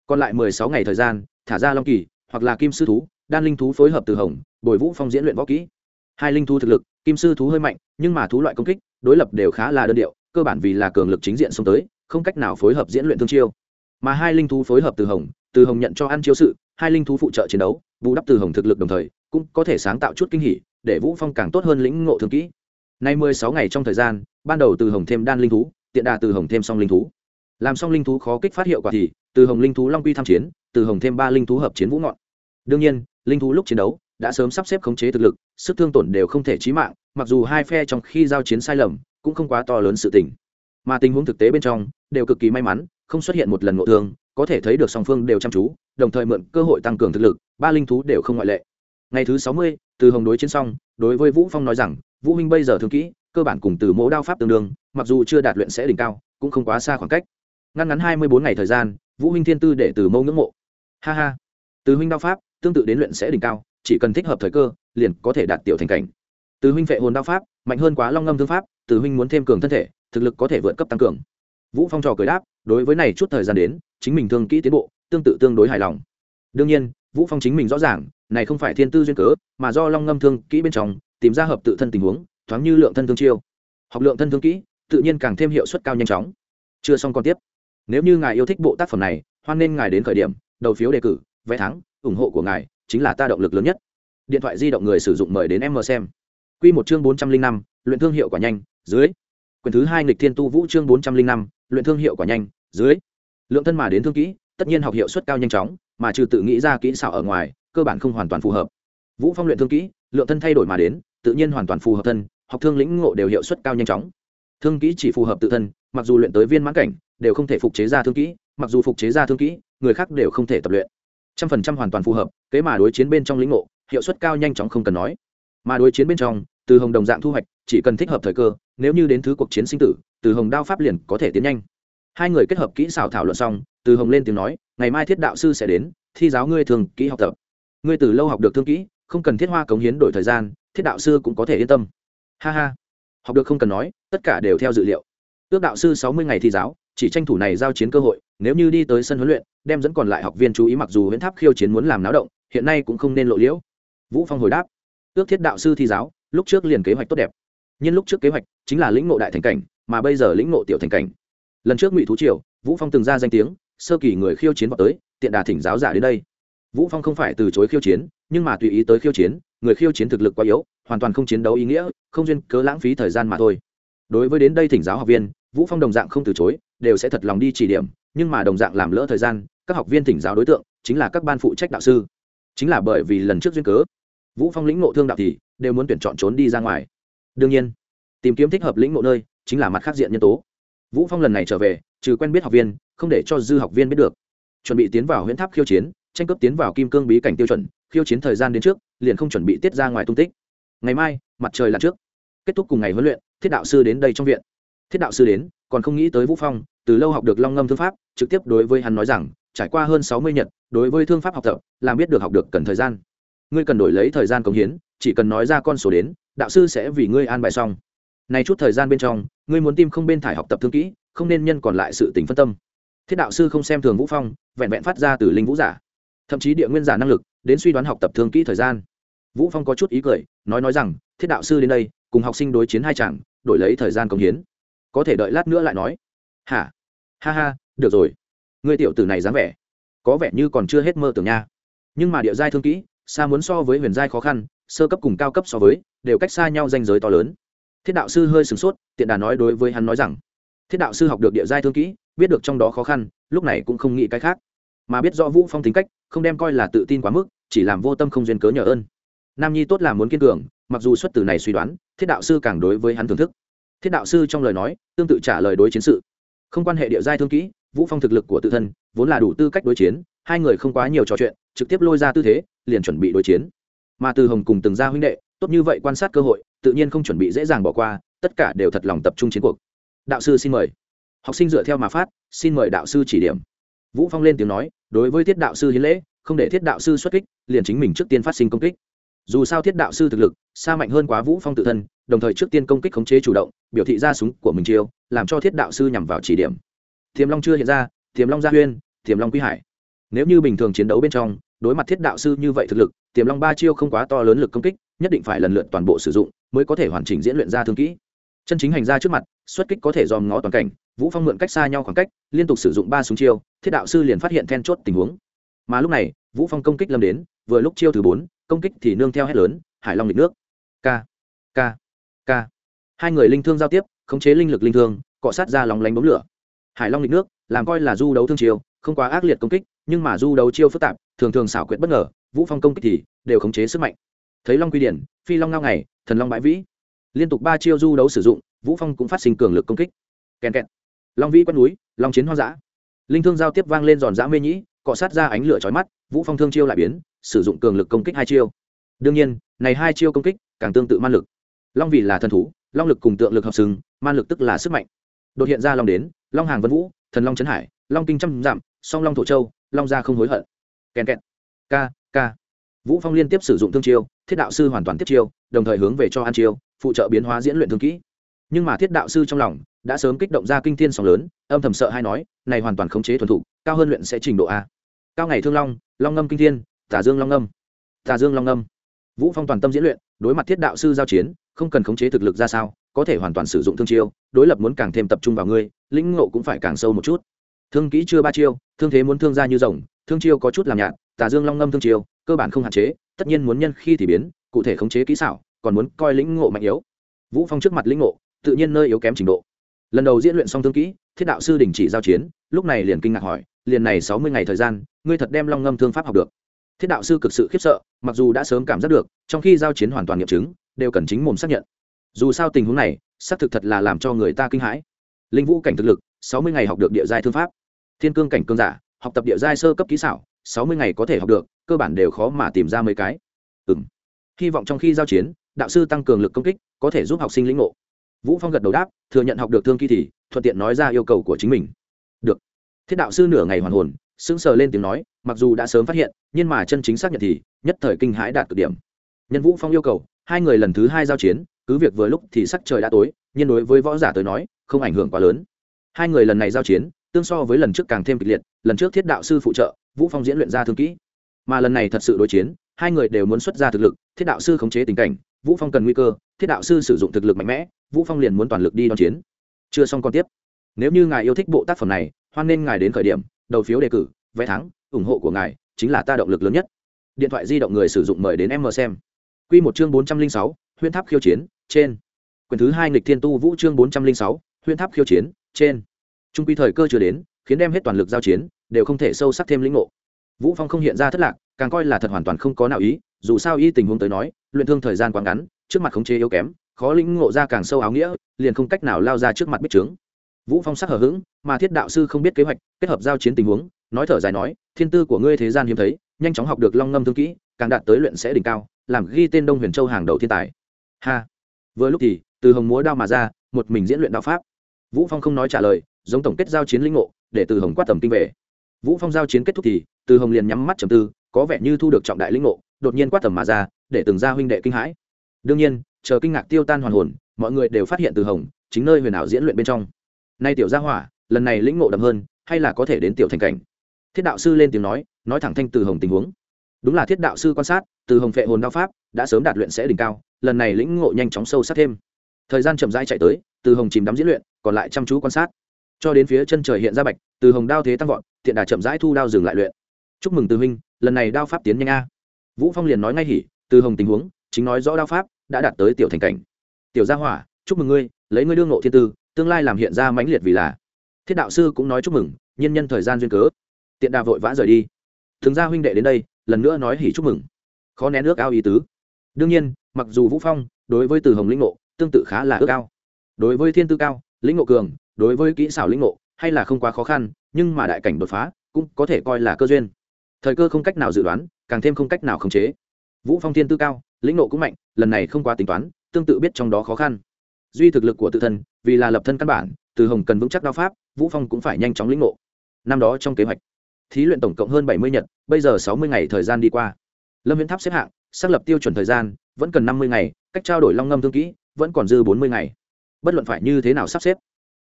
Còn lại mười sáu ngày thời gian, thả ra long kỳ, hoặc là kim sư thú, đan linh thú phối hợp từ hồng, bồi vũ phong diễn luyện võ kỹ. Hai linh thú thực lực, kim sư thú hơi mạnh, nhưng mà thú loại công kích, đối lập đều khá là đơn điệu, cơ bản vì là cường lực chính diện xông tới, không cách nào phối hợp diễn luyện thương chiêu. Mà hai linh thú phối hợp từ hồng từ hồng nhận cho ăn chiêu sự, hai linh thú phụ trợ chiến đấu vũ đắp từ hồng thực lực đồng thời cũng có thể sáng tạo chút kinh hỉ, để vũ phong càng tốt hơn lĩnh ngộ thường kỹ. Nay mười sáu ngày trong thời gian, ban đầu từ hồng thêm đan linh thú, tiện đà từ hồng thêm song linh thú. Làm song linh thú khó kích phát hiệu quả thì, từ hồng linh thú long quy tham chiến, từ hồng thêm ba linh thú hợp chiến vũ ngọn. Đương nhiên, linh thú lúc chiến đấu, đã sớm sắp xếp khống chế thực lực, sức thương tổn đều không thể chí mạng, mặc dù hai phe trong khi giao chiến sai lầm, cũng không quá to lớn sự tình. Mà tình huống thực tế bên trong, đều cực kỳ may mắn, không xuất hiện một lần ngộ thương, có thể thấy được song phương đều chăm chú, đồng thời mượn cơ hội tăng cường thực lực, ba linh thú đều không ngoại lệ ngày thứ sáu mươi, từ hồng đối chiến xong, đối với vũ phong nói rằng, vũ minh bây giờ thương kỹ, cơ bản cùng từ mỗ đao pháp tương đương, mặc dù chưa đạt luyện sẽ đỉnh cao, cũng không quá xa khoảng cách. Ngăn ngắn hai mươi bốn ngày thời gian, vũ minh thiên tư để từ mâu ngưỡng mộ. Ha ha. Từ huynh đao pháp, tương tự đến luyện sẽ đỉnh cao, chỉ cần thích hợp thời cơ, liền có thể đạt tiểu thành cảnh. Từ huynh vệ hồn đao pháp, mạnh hơn quá long ngâm thương pháp, từ huynh muốn thêm cường thân thể, thực lực có thể vượt cấp tăng cường. Vũ phong trò cười đáp, đối với này chút thời gian đến, chính mình thương kỹ tiến bộ, tương tự tương đối hài lòng. Đương nhiên, vũ phong chính mình rõ ràng này không phải thiên tư duyên cớ, mà do long ngâm thương kỹ bên trong, tìm ra hợp tự thân tình huống, thoáng như lượng thân thương chiêu. Học lượng thân thương kỹ, tự nhiên càng thêm hiệu suất cao nhanh chóng. Chưa xong còn tiếp. Nếu như ngài yêu thích bộ tác phẩm này, hoan nên ngài đến khởi điểm, đầu phiếu đề cử, vé thắng, ủng hộ của ngài chính là ta động lực lớn nhất. Điện thoại di động người sử dụng mời đến em mờ xem. Q một chương bốn trăm linh năm, luyện thương hiệu quả nhanh, dưới. Quyển thứ hai nghịch thiên tu vũ chương bốn trăm linh năm, luyện thương hiệu quả nhanh, dưới. Lượng thân mà đến thương kỹ, tất nhiên học hiệu suất cao nhanh chóng, mà trừ tự nghĩ ra kỹ xảo ở ngoài cơ bản không hoàn toàn phù hợp. Vũ phong luyện thương kỹ, lượng thân thay đổi mà đến, tự nhiên hoàn toàn phù hợp thân, học thương lĩnh ngộ đều hiệu suất cao nhanh chóng. Thương kỹ chỉ phù hợp tự thân, mặc dù luyện tới viên mãn cảnh, đều không thể phục chế ra thương kỹ, mặc dù phục chế ra thương kỹ, người khác đều không thể tập luyện. Trăm phần trăm hoàn toàn phù hợp, kế mà đối chiến bên trong lĩnh ngộ, hiệu suất cao nhanh chóng không cần nói. Mà đối chiến bên trong, từ hồng đồng dạng thu hoạch, chỉ cần thích hợp thời cơ, nếu như đến thứ cuộc chiến sinh tử, từ hồng đao pháp liền có thể tiến nhanh. Hai người kết hợp kỹ xảo thảo luận xong, từ hồng lên tiếng nói, ngày mai thiết đạo sư sẽ đến, thi giáo ngươi thường kỹ học tập ngươi từ lâu học được thương kỹ, không cần thiết hoa cống hiến đổi thời gian, thiết đạo sư cũng có thể yên tâm. Ha ha. Học được không cần nói, tất cả đều theo dự liệu. Ước đạo sư sáu mươi ngày thi giáo, chỉ tranh thủ này giao chiến cơ hội, nếu như đi tới sân huấn luyện, đem dẫn còn lại học viên chú ý mặc dù huyễn tháp khiêu chiến muốn làm náo động, hiện nay cũng không nên lộ liễu. Vũ phong hồi đáp ước thiết đạo sư thi giáo, lúc trước liền kế hoạch tốt đẹp. Nhưng lúc trước kế hoạch chính là lĩnh ngộ đại thành cảnh, mà bây giờ lĩnh ngộ tiểu thành cảnh. Lần trước ngụy thú triều, vũ phong từng ra danh tiếng, sơ kỳ người khiêu chiến vào tới, tiện đà thỉnh giáo giả đến đây vũ phong không phải từ chối khiêu chiến, nhưng mà tùy ý tới khiêu chiến, người khiêu chiến thực lực quá yếu, hoàn toàn không chiến đấu ý nghĩa, không duyên cớ lãng phí thời gian mà thôi. Đối với đến đây thỉnh giáo học viên, vũ phong đồng dạng không từ chối, đều sẽ thật lòng đi chỉ điểm, nhưng mà đồng dạng làm lỡ thời gian, các học viên thỉnh giáo đối tượng chính là các ban phụ trách đạo sư. Chính là bởi vì lần trước duyên cớ, vũ phong lĩnh ngộ thương đạo thì đều muốn tuyển chọn trốn đi ra ngoài. Đương nhiên, tìm kiếm thích hợp lĩnh ngộ nơi chính là mặt khác diện nhân tố. Vũ phong lần này trở về, trừ quen biết học viên, không để cho dư học viên biết được. Chuẩn bị tiến vào huyễn tháp khiêu chiến tranh cướp tiến vào kim cương bí cảnh tiêu chuẩn, khiêu chiến thời gian đến trước, liền không chuẩn bị tiết ra ngoài tung tích. Ngày mai, mặt trời lặn trước. Kết thúc cùng ngày huấn luyện, thiết đạo sư đến đây trong viện. Thiết đạo sư đến, còn không nghĩ tới vũ phong, từ lâu học được long ngâm thương pháp, trực tiếp đối với hắn nói rằng, trải qua hơn sáu mươi nhật, đối với thương pháp học tập, làm biết được học được cần thời gian. Ngươi cần đổi lấy thời gian cống hiến, chỉ cần nói ra con số đến, đạo sư sẽ vì ngươi an bài xong. Này chút thời gian bên trong, ngươi muốn tim không bên thải học tập thương kỹ, không nên nhân còn lại sự tình phân tâm. Thiết đạo sư không xem thường vũ phong, vẹn vẹn phát ra từ linh vũ giả thậm chí địa nguyên giả năng lực, đến suy đoán học tập thương kỹ thời gian. Vũ phong có chút ý cười, nói nói rằng, thiết đạo sư đến đây, cùng học sinh đối chiến hai chẳng đổi lấy thời gian công hiến. Có thể đợi lát nữa lại nói. Hả? Ha ha, được rồi. Người tiểu tử này dám vẻ, có vẻ như còn chưa hết mơ tưởng nha. Nhưng mà địa giai thương kỹ, xa muốn so với huyền giai khó khăn, sơ cấp cùng cao cấp so với, đều cách xa nhau danh giới to lớn. Thiết đạo sư hơi sửng sốt, tiện đà nói đối với hắn nói rằng, thiết đạo sư học được địa giai thương kỹ, biết được trong đó khó khăn, lúc này cũng không nghĩ cái khác. Mà biết rõ vũ phong tính cách không đem coi là tự tin quá mức, chỉ làm vô tâm không duyên cớ nhờ ơn. Nam nhi tốt là muốn kiên cường, mặc dù xuất từ này suy đoán, thiết đạo sư càng đối với hắn thưởng thức. Thiết đạo sư trong lời nói, tương tự trả lời đối chiến sự. Không quan hệ địa giai thương kỹ, vũ phong thực lực của tự thân, vốn là đủ tư cách đối chiến, hai người không quá nhiều trò chuyện, trực tiếp lôi ra tư thế, liền chuẩn bị đối chiến. Mà từ hồng cùng từng gia huynh đệ, tốt như vậy quan sát cơ hội, tự nhiên không chuẩn bị dễ dàng bỏ qua, tất cả đều thật lòng tập trung chiến cuộc. Đạo sư xin mời. Học sinh dựa theo mà phát, xin mời đạo sư chỉ điểm. Vũ phong lên tiếng nói đối với thiết đạo sư hiến lễ, không để thiết đạo sư xuất kích, liền chính mình trước tiên phát sinh công kích. Dù sao thiết đạo sư thực lực, xa mạnh hơn quá vũ phong tự thân, đồng thời trước tiên công kích khống chế chủ động, biểu thị ra súng của mình chiêu, làm cho thiết đạo sư nhằm vào chỉ điểm. Tiềm long chưa hiện ra tiềm long gia huyên tiềm long quy hải. Nếu như bình thường chiến đấu bên trong, đối mặt thiết đạo sư như vậy thực lực tiềm long ba chiêu không quá to lớn lực công kích, nhất định phải lần lượt toàn bộ sử dụng, mới có thể hoàn chỉnh diễn luyện ra thương kỹ chân chính hành ra trước mặt, xuất kích có thể dòm ngó toàn cảnh, vũ phong mượn cách xa nhau khoảng cách, liên tục sử dụng ba súng chiêu, thiết đạo sư liền phát hiện then chốt tình huống. Mà lúc này, vũ phong công kích lâm đến, vừa lúc chiêu thứ bốn, công kích thì nương theo hết lớn, hải long lịch nước! K k k hai người linh thương giao tiếp, khống chế linh lực linh thương, cọ sát ra lòng lánh bóng lửa. Hải long lịch nước, làm coi là du đấu thương chiêu, không quá ác liệt công kích, nhưng mà du đấu chiêu phức tạp, thường thường xảo quyệt bất ngờ, vũ phong công kích thì đều khống chế sức mạnh. Thấy long quy điển, phi long ngao ngày, thần long bãi vĩ liên tục ba chiêu du đấu sử dụng, vũ phong cũng phát sinh cường lực công kích. Kèn kẹt. Long vĩ quét núi, long chiến hoang dã. Linh thương giao tiếp vang lên giòn giã mê nhĩ, cọ sát ra ánh lửa chói mắt, vũ phong thương chiêu lại biến, sử dụng cường lực công kích hai chiêu. Đương nhiên, này hai chiêu công kích càng tương tự man lực. Long vì là thần thú, long lực cùng tượng lực hợp sừng man lực tức là sức mạnh. Đột hiện ra long đến, long hàng vân vũ, thần long trấn hải, long kinh trăm giảm song long thổ châu, long gia không hối hận. Kèn kẹt. K k vũ phong liên tiếp sử dụng thương chiêu, thiết đạo sư hoàn toàn tiếp chiêu, đồng thời hướng về cho an chiêu phụ trợ biến hóa diễn luyện thương kỹ. Nhưng mà thiết đạo sư trong lòng đã sớm kích động ra kinh thiên sóng lớn, âm thầm sợ hay nói, này hoàn toàn khống chế thuần thục, cao hơn luyện sẽ trình độ a. Cao ngày thương long long ngâm kinh thiên tả dương long ngâm. Tả dương long ngâm. Vũ phong toàn tâm diễn luyện, đối mặt thiết đạo sư giao chiến, không cần khống chế thực lực ra sao, có thể hoàn toàn sử dụng thương chiêu, đối lập muốn càng thêm tập trung vào ngươi, lĩnh ngộ cũng phải càng sâu một chút. Thương kỹ chưa ba chiêu, thương thế muốn thương ra như rồng, thương chiêu có chút làm nhạt, tà dương long ngâm thương chiêu, cơ bản không hạn chế, tất nhiên muốn nhân khi thì biến, cụ thể khống chế kỹ xảo còn muốn coi lĩnh ngộ mạnh yếu. Vũ phong trước mặt lĩnh ngộ, tự nhiên nơi yếu kém trình độ. Lần đầu diễn luyện xong thương kỹ, thiết đạo sư đình chỉ giao chiến, lúc này liền kinh ngạc hỏi, liền này sáu mươi ngày thời gian, ngươi thật đem long ngâm thương pháp học được? Thiết đạo sư cực sự khiếp sợ, mặc dù đã sớm cảm giác được, trong khi giao chiến hoàn toàn nghiệm chứng, đều cần chính mồm xác nhận. Dù sao tình huống này, xác thực thật là làm cho người ta kinh hãi. Linh vũ cảnh thực lực, sáu mươi ngày học được địa giai thương pháp. Thiên cương cảnh cương giả, học tập địa giai sơ cấp kỹ xảo, sáu mươi ngày có thể học được, cơ bản đều khó mà tìm ra mấy cái. Ừ m hy vọng trong khi giao chiến đạo sư tăng cường lực công kích, có thể giúp học sinh lĩnh ngộ. Vũ phong gật đầu đáp, thừa nhận học được thương kỳ thì thuận tiện nói ra yêu cầu của chính mình. Được. Thiết đạo sư nửa ngày hoàn hồn, sững sờ lên tiếng nói, mặc dù đã sớm phát hiện, nhưng mà chân chính xác nhận thì nhất thời kinh hãi đạt cực điểm. Nhân vũ phong yêu cầu, hai người lần thứ hai giao chiến, cứ việc vừa lúc thì sắc trời đã tối, nhưng đối với võ giả tới nói, không ảnh hưởng quá lớn. Hai người lần này giao chiến, tương so với lần trước càng thêm kịch liệt, lần trước thiết đạo sư phụ trợ, vũ phong diễn luyện ra thương kỹ mà lần này thật sự đối chiến hai người đều muốn xuất ra thực lực thiết đạo sư khống chế tình cảnh vũ phong cần nguy cơ thiết đạo sư sử dụng thực lực mạnh mẽ vũ phong liền muốn toàn lực đi đón chiến. Chưa xong còn tiếp. Nếu như ngài yêu thích bộ tác phẩm này hoan nên ngài đến khởi điểm đầu phiếu đề cử vé thắng ủng hộ của ngài chính là ta động lực lớn nhất. Điện thoại di động người sử dụng mời đến em mờ xem. Quy một chương bốn trăm linh sáu, huyễn tháp khiêu chiến trên. Quyển thứ hai nghịch thiên tu vũ chương bốn trăm linh sáu, huyễn tháp khiêu chiến trên. Trung quy thời cơ chưa đến khiến đem hết toàn lực giao chiến đều không thể sâu sắc thêm lĩnh ngộ vũ phong không hiện ra thất lạc, càng coi là thật hoàn toàn không có nào ý, dù sao y tình huống tới nói, luyện thương thời gian quá ngắn, trước mặt khống chế yếu kém, khó lĩnh ngộ ra càng sâu áo nghĩa, liền không cách nào lao ra trước mặt biết trướng. Vũ phong sắc hở hững, mà thiết đạo sư không biết kế hoạch, kết hợp giao chiến tình huống, nói thở dài nói, thiên tư của ngươi thế gian hiếm thấy, nhanh chóng học được long ngâm thương kỹ, càng đạt tới luyện sẽ đỉnh cao, làm ghi tên đông huyền châu hàng đầu thiên tài. Ha! Vừa lúc thì, từ hồng múa đao mà ra, một mình diễn luyện đạo pháp. Vũ phong không nói trả lời, giống tổng kết giao chiến linh ngộ, để từ hồng quát tầm kinh về. Vũ phong giao chiến kết thúc thì từ hồng liền nhắm mắt trầm tư, có vẻ như thu được trọng đại linh ngộ, đột nhiên quát tầm mà ra, để từng gia huynh đệ kinh hãi. Đương nhiên, chờ kinh ngạc tiêu tan hoàn hồn, mọi người đều phát hiện từ hồng chính nơi huyền ảo diễn luyện bên trong. Nay tiểu gia hỏa, lần này lĩnh ngộ đậm hơn, hay là có thể đến tiểu thành cảnh? Thiết đạo sư lên tiếng nói nói thẳng thanh từ hồng tình huống. Đúng là thiết đạo sư quan sát, từ hồng phệ hồn đao pháp, đã sớm đạt luyện sẽ đỉnh cao, lần này lĩnh ngộ nhanh chóng sâu sắc thêm. Thời gian chậm rãi chạy tới, từ hồng chìm đắm diễn luyện, còn lại chăm chú quan sát. Cho đến phía chân trời hiện ra bạch, từ hồng đao thế tăng vọt, tiện đà chậm rãi thu đao dừng lại luyện chúc mừng từ huynh, lần này đao pháp tiến nhanh a. Vũ phong liền nói ngay hỉ, từ hồng tình huống, chính nói rõ đao pháp đã đạt tới tiểu thành cảnh. Tiểu gia hỏa, chúc mừng ngươi, lấy ngươi đương ngộ thiên tư, tương lai làm hiện ra mãnh liệt vì là. Thiết đạo sư cũng nói chúc mừng, nhân nhân thời gian duyên cớ. Tiện đà vội vã rời đi. Thường gia huynh đệ đến đây, lần nữa nói hỉ chúc mừng. Khó nén ước ao ý tứ. Đương nhiên, mặc dù vũ phong đối với từ hồng lĩnh ngộ tương tự khá là ước ao. Đối với thiên tư cao, lĩnh ngộ cường, đối với kỹ xảo lĩnh ngộ hay là không quá khó khăn, nhưng mà đại cảnh đột phá cũng có thể coi là cơ duyên thời cơ không cách nào dự đoán, càng thêm không cách nào khống chế. Vũ phong thiên tư cao, lĩnh nộ cũng mạnh, lần này không quá tính toán, tương tự biết trong đó khó khăn. Duy thực lực của tự thân, vì là lập thân căn bản, từ hồng cần vững chắc đao pháp, vũ phong cũng phải nhanh chóng lĩnh ngộ năm đó trong kế hoạch, thí luyện tổng cộng hơn bảy mươi nhật, bây giờ sáu mươi ngày thời gian đi qua. Lâm viễn tháp xếp hạng, xác lập tiêu chuẩn thời gian, vẫn cần năm mươi ngày, cách trao đổi long ngâm thương kỹ, vẫn còn dư bốn mươi ngày. Bất luận phải như thế nào sắp xếp,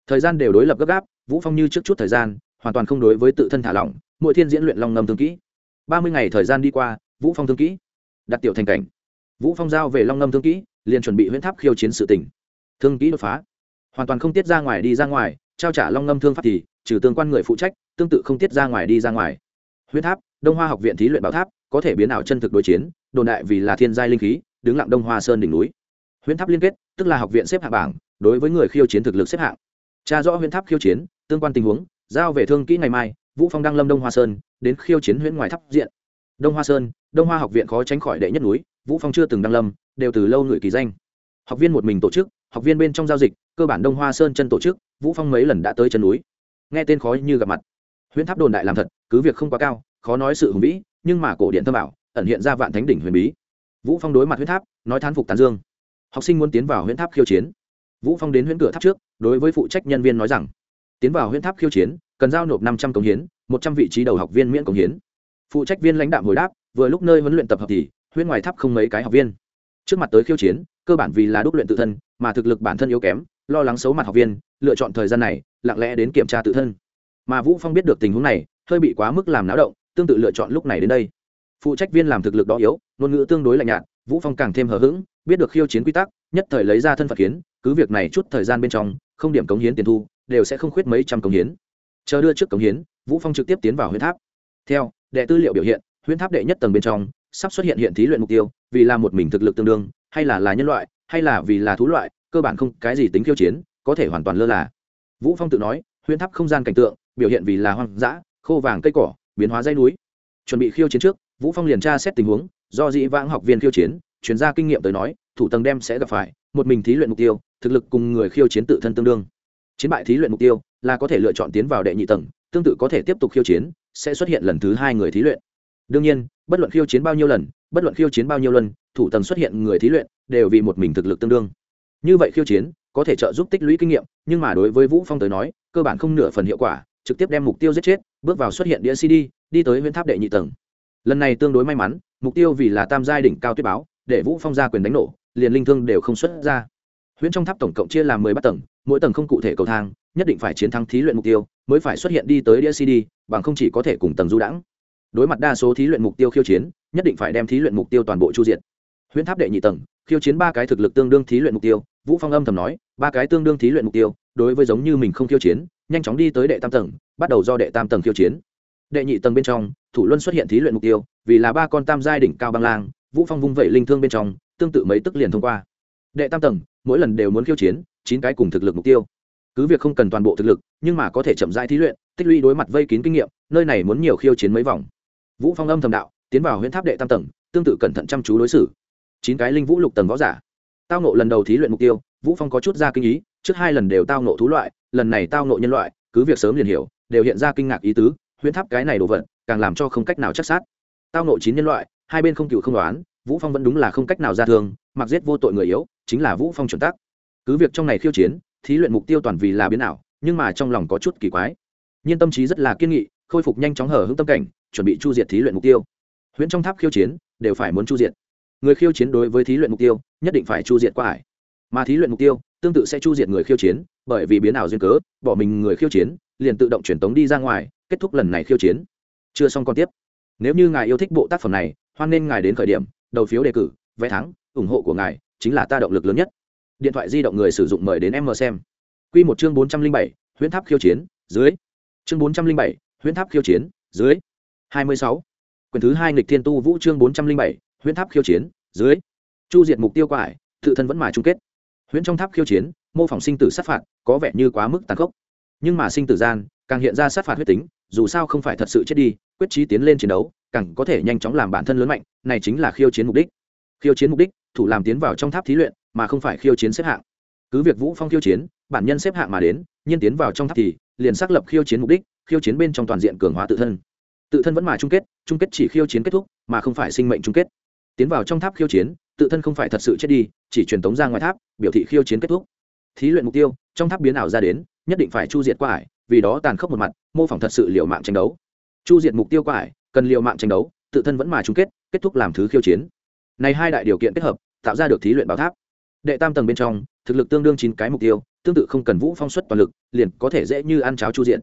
thời gian đều đối lập gấp gáp, vũ phong như trước chút thời gian, hoàn toàn không đối với tự thân thả lỏng, mỗi thiên diễn luyện long ngâm thương kỹ ba mươi ngày thời gian đi qua, vũ phong thương kỹ. Đặt tiểu thành cảnh. Vũ phong giao về long ngâm thương kỹ, liền chuẩn bị huyễn tháp khiêu chiến sự tỉnh thương kỹ đột phá. Hoàn toàn không tiết ra ngoài đi ra ngoài, trao trả long ngâm thương pháp thì, trừ tương quan người phụ trách, tương tự không tiết ra ngoài đi ra ngoài. Huyễn tháp, đông hoa học viện thí luyện bảo tháp, có thể biến ảo chân thực đối chiến, đồn đại vì là thiên giai linh khí, đứng lặng đông hoa sơn đỉnh núi. Huyễn tháp liên kết, tức là học viện xếp hạng bảng, đối với người khiêu chiến thực lực xếp hạng. Tra rõ huyễn tháp khiêu chiến, tương quan tình huống, giao về thương kỹ ngày mai, vũ phong đăng lâm đông hoa sơn đến khiêu chiến huyễn ngoài tháp diện. Đông hoa sơn, đông hoa học viện khó tránh khỏi đệ nhất núi, vũ phong chưa từng đăng lâm, đều từ lâu người kỳ danh. Học viên một mình tổ chức, học viên bên trong giao dịch, cơ bản đông hoa sơn chân tổ chức, vũ phong mấy lần đã tới chân núi. Nghe tên khó như gặp mặt. Huyễn tháp đồn đại làm thật, cứ việc không quá cao, khó nói sự hùng vĩ, nhưng mà cổ điện thơ bảo, ẩn hiện ra vạn thánh đỉnh huyền bí. Vũ phong đối mặt huyễn tháp, nói thán phục tán dương. Học sinh muốn tiến vào huyễn tháp khiêu chiến. Vũ phong đến huyễn cửa tháp trước, đối với phụ trách nhân viên nói rằng, tiến vào huyễn tháp khiêu chiến cần giao nộp năm trăm công hiến, một trăm vị trí đầu học viên miễn công hiến. Phụ trách viên lãnh đạo hồi đáp, vừa lúc nơi huấn luyện tập hợp thì huyên ngoài tháp không mấy cái học viên. Trước mặt tới khiêu chiến, cơ bản vì là đúc luyện tự thân, mà thực lực bản thân yếu kém, lo lắng xấu mặt học viên, lựa chọn thời gian này, lặng lẽ đến kiểm tra tự thân. Mà vũ phong biết được tình huống này, hơi bị quá mức làm náo động, tương tự lựa chọn lúc này đến đây. Phụ trách viên làm thực lực đó yếu, ngôn ngữ tương đối lạnh nhạt, vũ phong càng thêm hờ hững, biết được khiêu chiến quy tắc, nhất thời lấy ra thân phật kiến, cứ việc này chút thời gian bên trong, không điểm cống hiến tiền thu, đều sẽ không khuyết mấy trăm cống hiến chờ đưa trước cống hiến, vũ phong trực tiếp tiến vào huyễn tháp. Theo, đệ tư liệu biểu hiện, huyễn tháp đệ nhất tầng bên trong, sắp xuất hiện hiện thí luyện mục tiêu, vì là một mình thực lực tương đương, hay là là nhân loại, hay là vì là thú loại, cơ bản không cái gì tính khiêu chiến, có thể hoàn toàn lơ là. Vũ phong tự nói, huyễn tháp không gian cảnh tượng, biểu hiện vì là hoang dã, khô vàng cây cỏ, biến hóa dây núi. Chuẩn bị khiêu chiến trước, vũ phong liền tra xét tình huống, do dĩ vãng học viên khiêu chiến, chuyên gia kinh nghiệm tới nói, thủ tầng đem sẽ gặp phải, một mình thí luyện mục tiêu, thực lực cùng người khiêu chiến tự thân tương đương. Chiến bại thí luyện mục tiêu là có thể lựa chọn tiến vào đệ nhị tầng, tương tự có thể tiếp tục khiêu chiến, sẽ xuất hiện lần thứ hai người thí luyện. Đương nhiên, bất luận khiêu chiến bao nhiêu lần, bất luận khiêu chiến bao nhiêu lần, thủ tầng xuất hiện người thí luyện đều vì một mình thực lực tương đương. Như vậy khiêu chiến có thể trợ giúp tích lũy kinh nghiệm, nhưng mà đối với vũ phong tới nói, cơ bản không nửa phần hiệu quả, trực tiếp đem mục tiêu giết chết, bước vào xuất hiện đĩa cd, đi tới huyễn tháp đệ nhị tầng. Lần này tương đối may mắn, mục tiêu vì là tam giai đỉnh cao tuyết báo, để vũ phong ra quyền đánh nổ, liền linh thương đều không xuất ra. Huyễn trong tháp tổng cộng chia làm mười ba tầng, mỗi tầng không cụ thể cầu thang nhất định phải chiến thắng thí luyện mục tiêu, mới phải xuất hiện đi tới đĩa cd bằng không chỉ có thể cùng tầng du đãng. Đối mặt đa số thí luyện mục tiêu khiêu chiến, nhất định phải đem thí luyện mục tiêu toàn bộ chu diệt. Huyễn tháp đệ nhị tầng, khiêu chiến ba cái thực lực tương đương thí luyện mục tiêu, vũ phong âm thầm nói, ba cái tương đương thí luyện mục tiêu, đối với giống như mình không khiêu chiến, nhanh chóng đi tới đệ tam tầng, bắt đầu do đệ tam tầng khiêu chiến. Đệ nhị tầng bên trong, thủ luân xuất hiện thí luyện mục tiêu, vì là ba con tam giai đỉnh cao băng lang, vũ phong vung vẩy linh thương bên trong, tương tự mấy tức liền thông qua. Đệ tam tầng, mỗi lần đều muốn khiêu chiến, chín cái cùng thực lực mục tiêu cứ việc không cần toàn bộ thực lực, nhưng mà có thể chậm rãi thí luyện, tích lũy đối mặt vây kín kinh nghiệm, nơi này muốn nhiều khiêu chiến mấy vòng. Vũ phong âm thầm đạo, tiến vào huyễn tháp đệ tam tầng, tương tự cẩn thận chăm chú đối xử. Chín cái linh vũ lục tầng võ giả. Tao nộ lần đầu thí luyện mục tiêu, vũ phong có chút ra kinh ý, trước hai lần đều tao nộ thú loại, lần này tao nộ nhân loại, cứ việc sớm liền hiểu, đều hiện ra kinh ngạc ý tứ huyễn tháp cái này đồ vật, càng làm cho không cách nào chắc sát. Tao nộ chín nhân loại, hai bên không cựu không đoán, vũ phong vẫn đúng là không cách nào ra thương mặc giết vô tội người yếu, chính là vũ phong chuẩn tắc. Cứ việc trong này khiêu chiến thí luyện mục tiêu toàn vì là biến ảo, nhưng mà trong lòng có chút kỳ quái. Nhiên tâm trí rất là kiên nghị, khôi phục nhanh chóng hở hững tâm cảnh, chuẩn bị chu diệt thí luyện mục tiêu. Huyễn trong tháp khiêu chiến, đều phải muốn chu diệt. Người khiêu chiến đối với thí luyện mục tiêu, nhất định phải chu diệt qua ải. Mà thí luyện mục tiêu, tương tự sẽ chu diệt người khiêu chiến, bởi vì biến ảo duyên cớ, bỏ mình người khiêu chiến, liền tự động truyền tống đi ra ngoài, kết thúc lần này khiêu chiến. Chưa xong còn tiếp. Nếu như ngài yêu thích bộ tác phẩm này, hoan nên ngài đến khởi điểm, đầu phiếu đề cử, vé thắng, ủng hộ của ngài, chính là ta động lực lớn nhất điện thoại di động người sử dụng mời đến m xem. Quy một chương bốn trăm linh bảy, huyễn tháp khiêu chiến, dưới. Chương bốn trăm linh bảy, huyễn tháp khiêu chiến, dưới. hai mươi sáu. Quyển thứ hai nghịch thiên tu vũ chương bốn trăm linh bảy, huyễn tháp khiêu chiến, dưới. Chu diệt mục tiêu quải, tự thân vẫn mà chung kết. Huyễn trong tháp khiêu chiến, mô phỏng sinh tử sát phạt, có vẻ như quá mức tàn khốc. Nhưng mà sinh tử gian, càng hiện ra sát phạt huyết tính, dù sao không phải thật sự chết đi, quyết trí tiến lên chiến đấu, càng có thể nhanh chóng làm bản thân lớn mạnh, này chính là khiêu chiến mục đích. Khiêu chiến mục đích, thủ làm tiến vào trong tháp thí luyện mà không phải khiêu chiến xếp hạng. Cứ việc vũ phong khiêu chiến, bản nhân xếp hạng mà đến nhiên tiến vào trong tháp thì liền xác lập khiêu chiến mục đích, khiêu chiến bên trong toàn diện cường hóa tự thân. Tự thân vẫn mà chung kết chung kết chỉ khiêu chiến kết thúc, mà không phải sinh mệnh chung kết. Tiến vào trong tháp khiêu chiến, tự thân không phải thật sự chết đi, chỉ truyền tống ra ngoài tháp, biểu thị khiêu chiến kết thúc. Thí luyện mục tiêu, trong tháp biến ảo ra đến, nhất định phải chu diệt qua ải, vì đó tàn khốc một mặt, mô phỏng thật sự liệu mạng tranh đấu. Chu diệt mục tiêu qua ải, cần liệu mạng tranh đấu, tự thân vẫn mà chung kết kết thúc làm thứ khiêu chiến. Này hai đại điều kiện kết hợp, tạo ra được thí luyện bảo tháp đệ tam tầng bên trong, thực lực tương đương chín cái mục tiêu, tương tự không cần vũ phong suất toàn lực, liền có thể dễ như ăn cháo chu diện.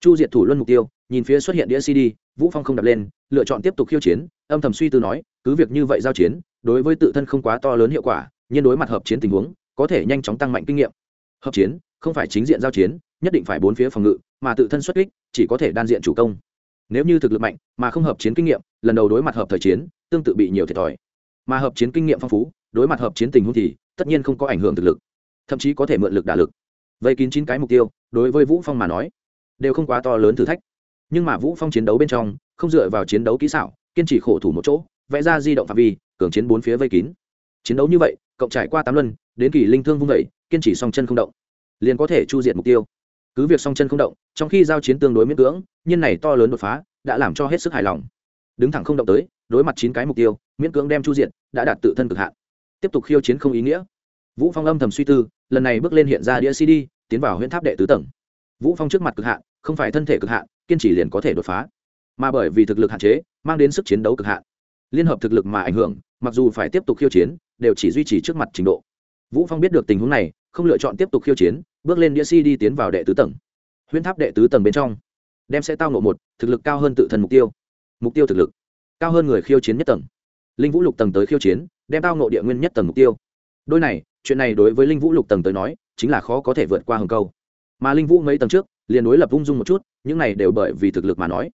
Chu diệt thủ luân mục tiêu, nhìn phía xuất hiện đĩa cd, vũ phong không đập lên, lựa chọn tiếp tục khiêu chiến, âm thầm suy tư nói, cứ việc như vậy giao chiến, đối với tự thân không quá to lớn hiệu quả, nhưng đối mặt hợp chiến tình huống, có thể nhanh chóng tăng mạnh kinh nghiệm. Hợp chiến, không phải chính diện giao chiến, nhất định phải bốn phía phòng ngự, mà tự thân xuất kích, chỉ có thể đan diện chủ công. Nếu như thực lực mạnh, mà không hợp chiến kinh nghiệm, lần đầu đối mặt hợp thời chiến, tương tự bị nhiều thiệt thòi. Mà hợp chiến kinh nghiệm phong phú, đối mặt hợp chiến tình huống thì tất nhiên không có ảnh hưởng thực lực, thậm chí có thể mượn lực đả lực. Vây kín chín cái mục tiêu, đối với vũ phong mà nói, đều không quá to lớn thử thách. Nhưng mà vũ phong chiến đấu bên trong, không dựa vào chiến đấu kỹ xảo, kiên trì khổ thủ một chỗ, vẽ ra di động phạm vi, cường chiến bốn phía vây kín. Chiến đấu như vậy, cộng trải qua tám luân, đến kỳ linh thương vung vẩy kiên trì song chân không động, liền có thể chu diệt mục tiêu. Cứ việc song chân không động, trong khi giao chiến tương đối miễn cưỡng nhân này to lớn đột phá đã làm cho hết sức hài lòng. Đứng thẳng không động tới, đối mặt chín cái mục tiêu, miễn cưỡng đem chu diệt, đã đạt tự thân cực hạn tiếp tục khiêu chiến không ý nghĩa. Vũ phong âm thầm suy tư, lần này bước lên hiện ra đĩa cd, tiến vào huyễn tháp đệ tứ tầng. Vũ phong trước mặt cực hạn, không phải thân thể cực hạn, kiên trì liền có thể đột phá. Mà bởi vì thực lực hạn chế, mang đến sức chiến đấu cực hạn. Liên hợp thực lực mà ảnh hưởng, mặc dù phải tiếp tục khiêu chiến, đều chỉ duy trì trước mặt trình độ. Vũ phong biết được tình huống này, không lựa chọn tiếp tục khiêu chiến, bước lên đĩa si đi tiến vào đệ tứ tầng. Huyễn tháp đệ tứ tầng bên trong, đem sẽ tao nộ một, thực lực cao hơn tự thân mục tiêu. Mục tiêu thực lực, cao hơn người khiêu chiến nhất tầng linh vũ lục tầng tới khiêu chiến, đem tao nội địa nguyên nhất tầng mục tiêu. Đôi này, chuyện này đối với linh vũ lục tầng tới nói, chính là khó có thể vượt qua hừng câu. Mà linh vũ mấy tầng trước, liền đối lập ung dung một chút, những này đều bởi vì thực lực mà nói.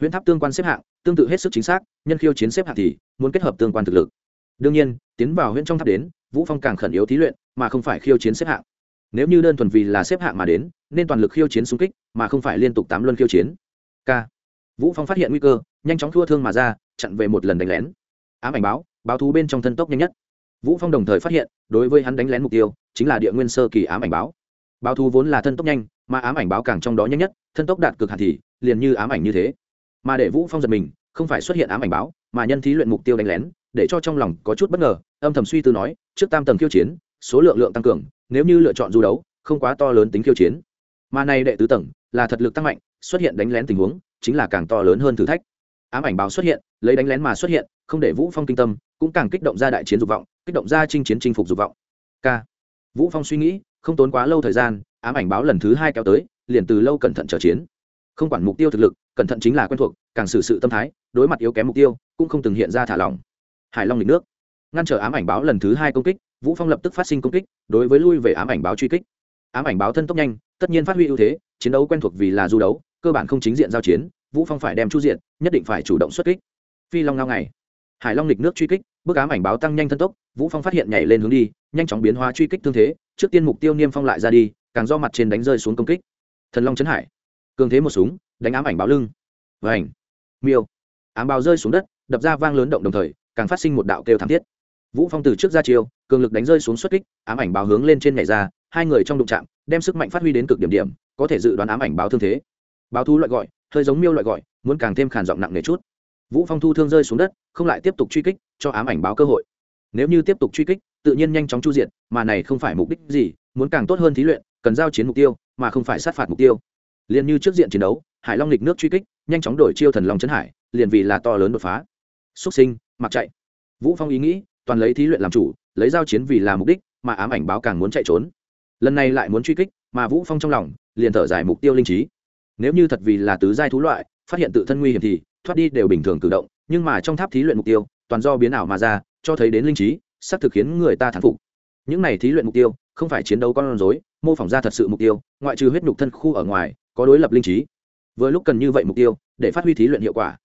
Huyễn tháp tương quan xếp hạng, tương tự hết sức chính xác, nhân khiêu chiến xếp hạng thì, muốn kết hợp tương quan thực lực. Đương nhiên, tiến vào huyễn trong tháp đến, vũ phong càng khẩn yếu thí luyện, mà không phải khiêu chiến xếp hạng. Nếu như đơn thuần vì là xếp hạng mà đến, nên toàn lực khiêu chiến xung kích, mà không phải liên tục tám luân khiêu chiến. K vũ phong phát hiện nguy cơ, nhanh chóng thua thương mà ra, chặn về một lần đánh lén ám ảnh báo báo thú bên trong thân tốc nhanh nhất. Vũ phong đồng thời phát hiện, đối với hắn đánh lén mục tiêu, chính là địa nguyên sơ kỳ ám ảnh báo. Báo thú vốn là thân tốc nhanh, mà ám ảnh báo càng trong đó nhanh nhất, thân tốc đạt cực hạn thì, liền như ám ảnh như thế. Mà để vũ phong giật mình, không phải xuất hiện ám ảnh báo, mà nhân thí luyện mục tiêu đánh lén, để cho trong lòng có chút bất ngờ, âm thầm suy tư nói, trước tam tầng khiêu chiến, số lượng lượng tăng cường, nếu như lựa chọn du đấu, không quá to lớn tính khiêu chiến. Mà này đệ tứ tầng, là thật lực tăng mạnh, xuất hiện đánh lén tình huống, chính là càng to lớn hơn thử thách. Ám ảnh báo xuất hiện, lấy đánh lén mà xuất hiện không để vũ phong kinh tâm, cũng càng kích động ra đại chiến dục vọng, kích động ra chinh chiến chinh phục dục vọng. K. Vũ phong suy nghĩ, không tốn quá lâu thời gian, ám ảnh báo lần thứ hai kéo tới, liền từ lâu cẩn thận trở chiến. Không quản mục tiêu thực lực, cẩn thận chính là quen thuộc, càng xử sự tâm thái, đối mặt yếu kém mục tiêu, cũng không từng hiện ra thả lỏng. Hải long lịch nước. Ngăn trở ám ảnh báo lần thứ hai công kích, vũ phong lập tức phát sinh công kích, đối với lui về ám ảnh báo truy kích. Ám ảnh báo thân tốc nhanh, tất nhiên phát huy ưu thế, chiến đấu quen thuộc vì là du đấu, cơ bản không chính diện giao chiến, vũ phong phải đem chu diện, nhất định phải chủ động xuất kích. Phi long ngao ngày hải long lịch nước truy kích bức ám ảnh báo tăng nhanh thân tốc vũ phong phát hiện nhảy lên hướng đi nhanh chóng biến hóa truy kích thương thế trước tiên mục tiêu niêm phong lại ra đi càng do mặt trên đánh rơi xuống công kích. Thần long chấn hải cường thế một súng đánh ám ảnh báo lưng. Vảnh miêu ám báo rơi xuống đất đập ra vang lớn động đồng thời càng phát sinh một đạo kêu thảm thiết. Vũ phong từ trước ra chiều, cường lực đánh rơi xuống xuất kích ám ảnh báo hướng lên trên nhảy ra hai người trong đụng chạm đem sức mạnh phát huy đến cực điểm điểm có thể dự đoán ám ảnh báo thương thế. Báo thú loại gọi hơi giống miêu loại gọi muốn càng thêm khàn giọng nặng nề chút vũ phong thu thương rơi xuống đất, không lại tiếp tục truy kích, cho ám ảnh báo cơ hội. Nếu như tiếp tục truy kích, tự nhiên nhanh chóng chu diện mà này không phải mục đích gì, muốn càng tốt hơn thí luyện, cần giao chiến mục tiêu, mà không phải sát phạt mục tiêu. Liền như trước diện chiến đấu, hải long lịch nước truy kích, nhanh chóng đổi chiêu thần long chấn hải, liền vì là to lớn đột phá. Xuất sinh, mặc chạy. Vũ phong ý nghĩ, toàn lấy thí luyện làm chủ, lấy giao chiến vì là mục đích, mà ám ảnh báo càng muốn chạy trốn. Lần này lại muốn truy kích, mà vũ phong trong lòng, liền thở dài mục tiêu linh trí. Nếu như thật vì là tứ giai thú loại, phát hiện tự thân nguy hiểm thì thoát đi đều bình thường cử động, nhưng mà trong tháp thí luyện mục tiêu, toàn do biến ảo mà ra, cho thấy đến linh trí, sắp thực khiến người ta thán phục. Những này thí luyện mục tiêu, không phải chiến đấu con rối, mô phỏng ra thật sự mục tiêu, ngoại trừ huyết nhục thân khu ở ngoài, có đối lập linh trí. Vừa lúc cần như vậy mục tiêu, để phát huy thí luyện hiệu quả.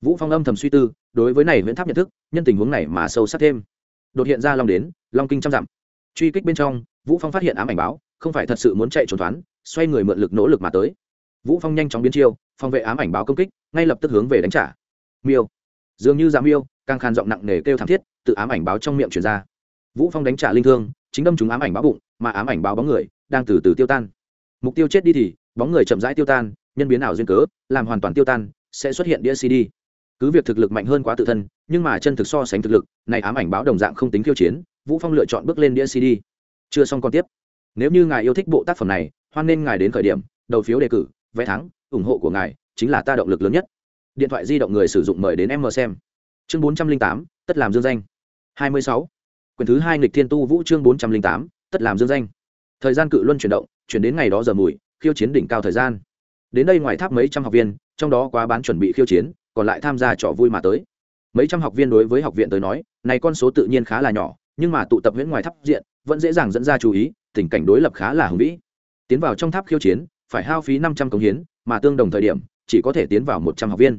Vũ phong âm thầm suy tư, đối với này huyễn tháp nhận thức, nhân tình huống này mà sâu sắc thêm. Đột hiện ra long đến, long kinh trăm dặm. Truy kích bên trong, vũ phong phát hiện ám ảnh báo, không phải thật sự muốn chạy trốn thoán, xoay người mượn lực nỗ lực mà tới vũ phong nhanh chóng biến chiêu, phòng vệ ám ảnh báo công kích, ngay lập tức hướng về đánh trả. Miêu. Dường như giảm miêu, càng khàn giọng nặng nề kêu thảm thiết tự ám ảnh báo trong miệng truyền ra. Vũ phong đánh trả linh thương, chính đâm chúng ám ảnh báo bụng, mà ám ảnh báo bóng người đang từ từ tiêu tan. Mục tiêu chết đi thì, bóng người chậm rãi tiêu tan, nhân biến ảo duyên cớ, làm hoàn toàn tiêu tan, sẽ xuất hiện đĩa cd. Cứ việc thực lực mạnh hơn quá tự thân, nhưng mà chân thực so sánh thực lực, này ám ảnh báo đồng dạng không tính khiêu chiến, vũ phong lựa chọn bước lên đĩa cd. Chưa xong còn tiếp. Nếu như ngài yêu thích bộ tác phẩm này, hoan nên ngài đến khởi điểm, đầu phiếu đề cử vé thắng, ủng hộ của ngài chính là ta động lực lớn nhất. Điện thoại di động người sử dụng mời đến em mờ xem. Chương bốn trăm linh tám, tất làm dương danh. hai mươi sáu. Quyển thứ hai nghịch thiên tu vũ chương bốn trăm linh tám, tất làm dương danh. Thời gian cự luân chuyển động, chuyển đến ngày đó giờ mùi, khiêu chiến đỉnh cao thời gian. Đến đây ngoài tháp mấy trăm học viên, trong đó quá bán chuẩn bị khiêu chiến, còn lại tham gia trò vui mà tới. Mấy trăm học viên đối với học viện tới nói, này con số tự nhiên khá là nhỏ, nhưng mà tụ tập huyễn ngoài tháp diện, vẫn dễ dàng dẫn ra chú ý, tình cảnh đối lập khá là hùng vĩ. Tiến vào trong tháp khiêu chiến phải hao phí năm trăm công hiến, mà tương đồng thời điểm, chỉ có thể tiến vào một trăm học viên.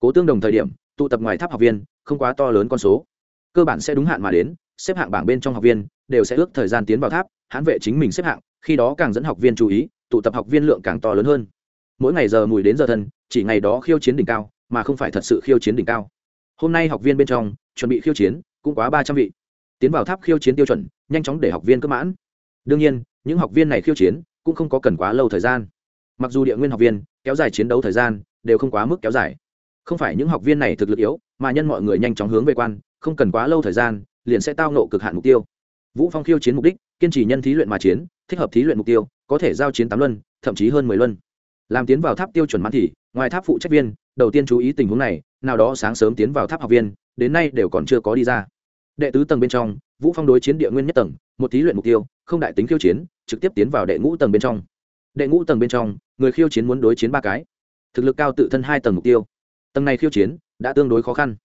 Cố tương đồng thời điểm, tụ tập ngoài tháp học viên, không quá to lớn con số. Cơ bản sẽ đúng hạn mà đến, xếp hạng bảng bên trong học viên đều sẽ ước thời gian tiến vào tháp, hãn vệ chính mình xếp hạng, khi đó càng dẫn học viên chú ý, tụ tập học viên lượng càng to lớn hơn. Mỗi ngày giờ mùi đến giờ thân, chỉ ngày đó khiêu chiến đỉnh cao, mà không phải thật sự khiêu chiến đỉnh cao. Hôm nay học viên bên trong, chuẩn bị khiêu chiến cũng quá ba trăm vị. Tiến vào tháp khiêu chiến tiêu chuẩn, nhanh chóng để học viên cấp mãn. Đương nhiên, những học viên này khiêu chiến cũng không có cần quá lâu thời gian. Mặc dù địa nguyên học viên, kéo dài chiến đấu thời gian, đều không quá mức kéo dài. Không phải những học viên này thực lực yếu, mà nhân mọi người nhanh chóng hướng về quan, không cần quá lâu thời gian, liền sẽ tao nộ cực hạn mục tiêu. Vũ phong khiêu chiến mục đích, kiên trì nhân thí luyện mà chiến, thích hợp thí luyện mục tiêu, có thể giao chiến tám luân, thậm chí hơn mười luân. Làm tiến vào tháp tiêu chuẩn mãn thì, ngoài tháp phụ trách viên, đầu tiên chú ý tình huống này, nào đó sáng sớm tiến vào tháp học viên, đến nay đều còn chưa có đi ra. Đệ tứ tầng bên trong, vũ phong đối chiến địa nguyên nhất tầng, một thí luyện mục tiêu, không đại tính khiêu chiến trực tiếp tiến vào đệ ngũ tầng bên trong. Đệ ngũ tầng bên trong, người khiêu chiến muốn đối chiến ba cái. Thực lực cao tự thân hai tầng mục tiêu. Tầng này khiêu chiến, đã tương đối khó khăn.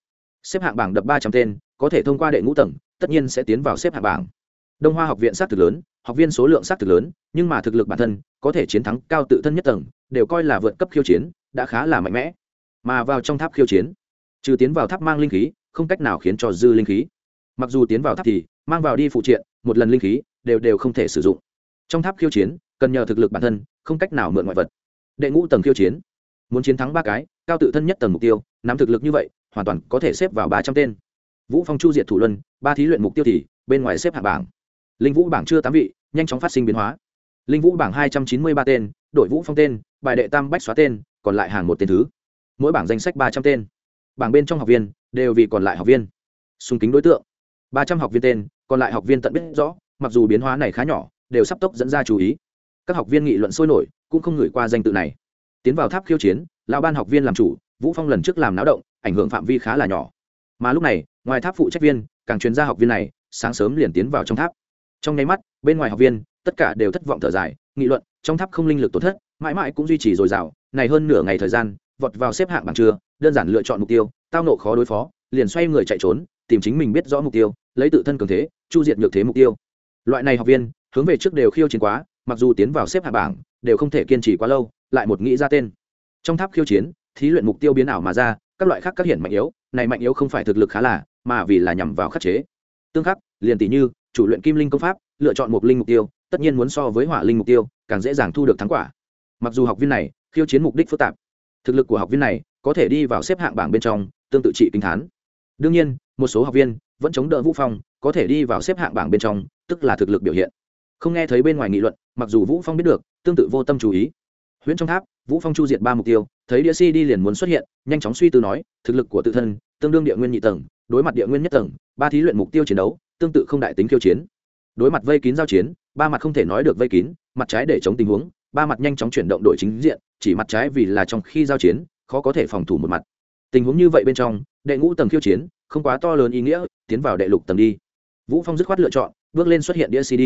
Xếp hạng bảng đập ba trăm tên, có thể thông qua đệ ngũ tầng, tất nhiên sẽ tiến vào xếp hạng bảng. Đông hoa học viện sát thực lớn, học viên số lượng sát thực lớn, nhưng mà thực lực bản thân, có thể chiến thắng cao tự thân nhất tầng, đều coi là vượt cấp khiêu chiến, đã khá là mạnh mẽ. Mà vào trong tháp khiêu chiến, trừ tiến vào tháp mang linh khí, không cách nào khiến cho dư linh khí. Mặc dù tiến vào tháp thì, mang vào đi phụ triện, một lần linh khí, đều đều không thể sử dụng trong tháp khiêu chiến, cần nhờ thực lực bản thân, không cách nào mượn ngoại vật. Đệ ngũ tầng khiêu chiến. Muốn chiến thắng ba cái, cao tự thân nhất tầng mục tiêu, nắm thực lực như vậy, hoàn toàn có thể xếp vào ba trăm tên. Vũ phong chu diệt thủ luân, ba thí luyện mục tiêu thì, bên ngoài xếp hạng bảng. Linh vũ bảng chưa tám vị, nhanh chóng phát sinh biến hóa. Linh vũ bảng hai trăm chín mươi ba tên đội vũ phong tên, bài đệ tam bách xóa tên, còn lại hàng một tên thứ. Mỗi bảng danh sách ba trăm tên. Bảng bên trong học viên, đều vì còn lại học viên. Xung kính đối tượng. Ba trăm học viên tên, còn lại học viên tận biết rõ, mặc dù biến hóa này khá nhỏ đều sắp tốc dẫn ra chú ý. Các học viên nghị luận sôi nổi, cũng không ngửi qua danh tự này. Tiến vào tháp khiêu chiến, lão ban học viên làm chủ, vũ phong lần trước làm náo động, ảnh hưởng phạm vi khá là nhỏ. Mà lúc này, ngoài tháp phụ trách viên, càng chuyên gia học viên này, sáng sớm liền tiến vào trong tháp. Trong nháy mắt, bên ngoài học viên, tất cả đều thất vọng thở dài, nghị luận, trong tháp không linh lực tổn thất, mãi mãi cũng duy trì dồi dào, này hơn nửa ngày thời gian, vọt vào xếp hạng bằng trưa, đơn giản lựa chọn mục tiêu, tao nộ khó đối phó, liền xoay người chạy trốn, tìm chính mình biết rõ mục tiêu, lấy tự thân cường thế, chu diệt nhược thế mục tiêu. Loại này học viên hướng về trước đều khiêu chiến quá, mặc dù tiến vào xếp hạng bảng, đều không thể kiên trì quá lâu, lại một nghĩ ra tên. Trong tháp khiêu chiến, thí luyện mục tiêu biến ảo mà ra, các loại khác các hiển mạnh yếu, này mạnh yếu không phải thực lực khá là, mà vì là nhằm vào khắc chế. Tương khắc, liền tỷ như, chủ luyện kim linh công pháp, lựa chọn một linh mục tiêu, tất nhiên muốn so với hỏa linh mục tiêu, càng dễ dàng thu được thắng quả. Mặc dù học viên này, khiêu chiến mục đích phức tạp, thực lực của học viên này, có thể đi vào xếp hạng bảng bên trong, tương tự trị kinh thán. Đương nhiên, một số học viên vẫn chống đỡ vũ phong, có thể đi vào xếp hạng bảng bên trong, tức là thực lực biểu hiện không nghe thấy bên ngoài nghị luận, mặc dù vũ phong biết được, tương tự vô tâm chú ý. Huyễn trong tháp, vũ phong chu diệt ba mục tiêu, thấy địa si đi liền muốn xuất hiện, nhanh chóng suy tư nói, thực lực của tự thân, tương đương địa nguyên nhị tầng, đối mặt địa nguyên nhất tầng, ba thí luyện mục tiêu chiến đấu, tương tự không đại tính khiêu chiến. Đối mặt vây kín giao chiến, ba mặt không thể nói được vây kín, mặt trái để chống tình huống, ba mặt nhanh chóng chuyển động đội chính diện, chỉ mặt trái vì là trong khi giao chiến, khó có thể phòng thủ một mặt. Tình huống như vậy bên trong, đệ ngũ tầng khiêu chiến, không quá to lớn ý nghĩa, tiến vào đệ lục tầng đi. Vũ phong dứt khoát lựa chọn, bước lên xuất hiện đĩa cd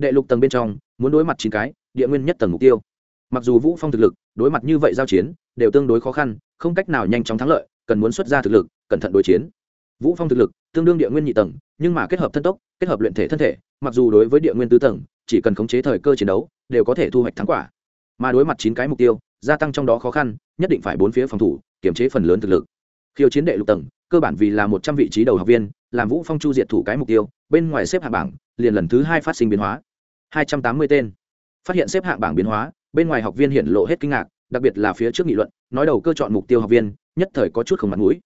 đệ lục tầng bên trong, muốn đối mặt chín cái, địa nguyên nhất tầng mục tiêu. Mặc dù vũ phong thực lực, đối mặt như vậy giao chiến, đều tương đối khó khăn, không cách nào nhanh chóng thắng lợi, cần muốn xuất ra thực lực, cẩn thận đối chiến. Vũ phong thực lực, tương đương địa nguyên nhị tầng, nhưng mà kết hợp thân tốc, kết hợp luyện thể thân thể, mặc dù đối với địa nguyên tứ tầng, chỉ cần khống chế thời cơ chiến đấu, đều có thể thu hoạch thắng quả. Mà đối mặt chín cái mục tiêu, gia tăng trong đó khó khăn, nhất định phải bốn phía phòng thủ, kiểm chế phần lớn thực lực. Khiêu chiến đệ lục tầng, cơ bản vì là một trăm vị trí đầu học viên, làm vũ phong chu diệt thủ cái mục tiêu, bên ngoài xếp hạng bảng, liền lần thứ hai phát sinh biến hóa hai trăm tám mươi tên. Phát hiện xếp hạng bảng biến hóa, bên ngoài học viên hiện lộ hết kinh ngạc, đặc biệt là phía trước nghị luận, nói đầu cơ chọn mục tiêu học viên, nhất thời có chút không mặt mũi.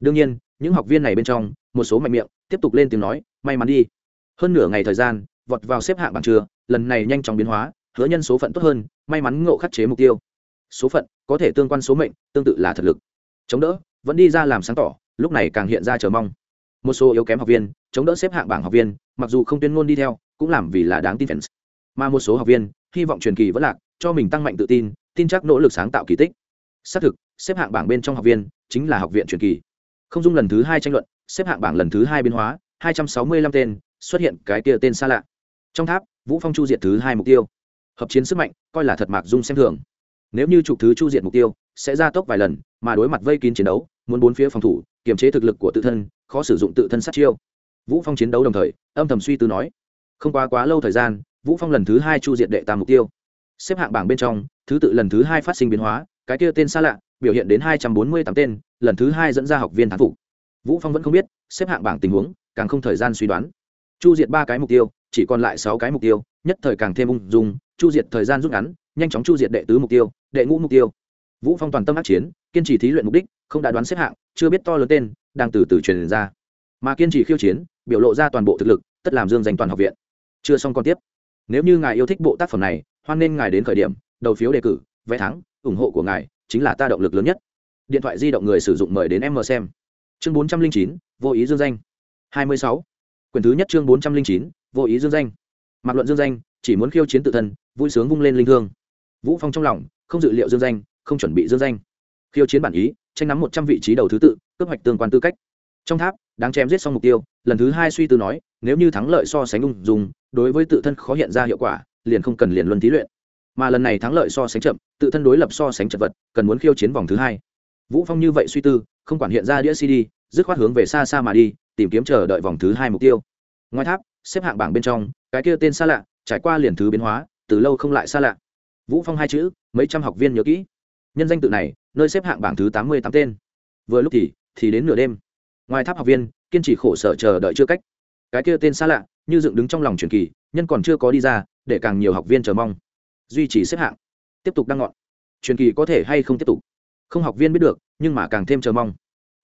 Đương nhiên, những học viên này bên trong, một số mạnh miệng, tiếp tục lên tiếng nói, may mắn đi. Hơn nửa ngày thời gian, vọt vào xếp hạng bảng trưa, lần này nhanh chóng biến hóa, hứa nhân số phận tốt hơn, may mắn ngộ khắc chế mục tiêu. Số phận, có thể tương quan số mệnh, tương tự là thực lực. Chống đỡ, vẫn đi ra làm sáng tỏ, lúc này càng hiện ra chờ mong. Một số yếu kém học viên, chống đỡ xếp hạng bảng học viên, mặc dù không tuyên ngôn đi theo cũng làm vì là đáng tin fans. Mà một số học viên, hy vọng truyền kỳ vẫn lạc, cho mình tăng mạnh tự tin tin chắc nỗ lực sáng tạo kỳ tích. Xác thực, xếp hạng bảng bên trong học viên chính là học viện truyền kỳ. Không dung lần thứ hai tranh luận, xếp hạng bảng lần thứ hai biến hóa, hai trăm sáu mươi lăm tên, xuất hiện cái kia tên xa lạ. Trong tháp, vũ phong chu diệt thứ hai mục tiêu. Hợp chiến sức mạnh, coi là thật mạc dung xem thường. Nếu như trục thứ chu diệt mục tiêu, sẽ ra tốc vài lần, mà đối mặt vây kín chiến đấu, muốn bốn phía phòng thủ, kiềm chế thực lực của tự thân, khó sử dụng tự thân sát chiêu. Vũ phong chiến đấu đồng thời, âm thầm suy tư nói không quá quá lâu thời gian, vũ phong lần thứ hai chu diệt đệ tam mục tiêu. Xếp hạng bảng bên trong, thứ tự lần thứ hai phát sinh biến hóa, cái kia tên xa lạ, biểu hiện đến hai trăm bốn mươi tám tên, lần thứ hai dẫn ra học viên thắng phục. Vũ phong vẫn không biết, xếp hạng bảng tình huống, càng không thời gian suy đoán. Chu diệt ba cái mục tiêu, chỉ còn lại sáu cái mục tiêu, nhất thời càng thêm ung dung, chu diệt thời gian rút ngắn, nhanh chóng chu diệt đệ tứ mục tiêu, đệ ngũ mục tiêu. Vũ phong toàn tâm ác chiến, kiên trì thí luyện mục đích, không đã đoán xếp hạng, chưa biết to lớn tên, đang từ từ truyền ra. Mà kiên trì khiêu chiến, biểu lộ ra toàn bộ thực lực, tất làm dương Dành toàn học viện chưa xong còn tiếp. Nếu như ngài yêu thích bộ tác phẩm này, hoan nên ngài đến khởi điểm, đầu phiếu đề cử, vé thắng, ủng hộ của ngài chính là ta động lực lớn nhất. Điện thoại di động người sử dụng mời đến em mờ xem. Chương bốn trăm linh chín, vô ý dương danh. hai mươi sáu. Quyển thứ nhất chương bốn trăm linh chín, vô ý dương danh. Mặc luận dương danh, chỉ muốn khiêu chiến tự thân, vui sướng vung lên linh hương. vũ phong trong lòng, không dự liệu dương danh, không chuẩn bị dương danh. Khiêu chiến bản ý, tranh nắm một trăm vị trí đầu thứ tự cướp hoạch tương quan tư cách trong tháp, đáng chém giết xong mục tiêu, lần thứ hai suy tư nói, nếu như thắng lợi so sánh ung dùng đối với tự thân khó hiện ra hiệu quả, liền không cần liền luân thí luyện. Mà lần này thắng lợi so sánh chậm, tự thân đối lập so sánh chật vật, cần muốn khiêu chiến vòng thứ hai. Vũ phong như vậy suy tư, không quản hiện ra đĩa cd, dứt khoát hướng về xa xa mà đi, tìm kiếm chờ đợi vòng thứ hai mục tiêu. Ngoài tháp, xếp hạng bảng bên trong, cái kia tên xa lạ, trải qua liền thứ biến hóa, từ lâu không lại xa lạ. Vũ phong hai chữ, mấy trăm học viên nhớ kỹ. Nhân danh tự này, nơi xếp hạng bảng thứ tám mươi tám tên. Vừa lúc thì thì đến nửa đêm ngoài tháp học viên, kiên trì khổ sở chờ đợi chưa cách. Cái kia tên xa lạ, như dựng đứng trong lòng truyền kỳ, nhân còn chưa có đi ra, để càng nhiều học viên chờ mong. Duy trì xếp hạng. Tiếp tục đăng ngọn. Truyền kỳ có thể hay không tiếp tục? Không học viên biết được, nhưng mà càng thêm chờ mong.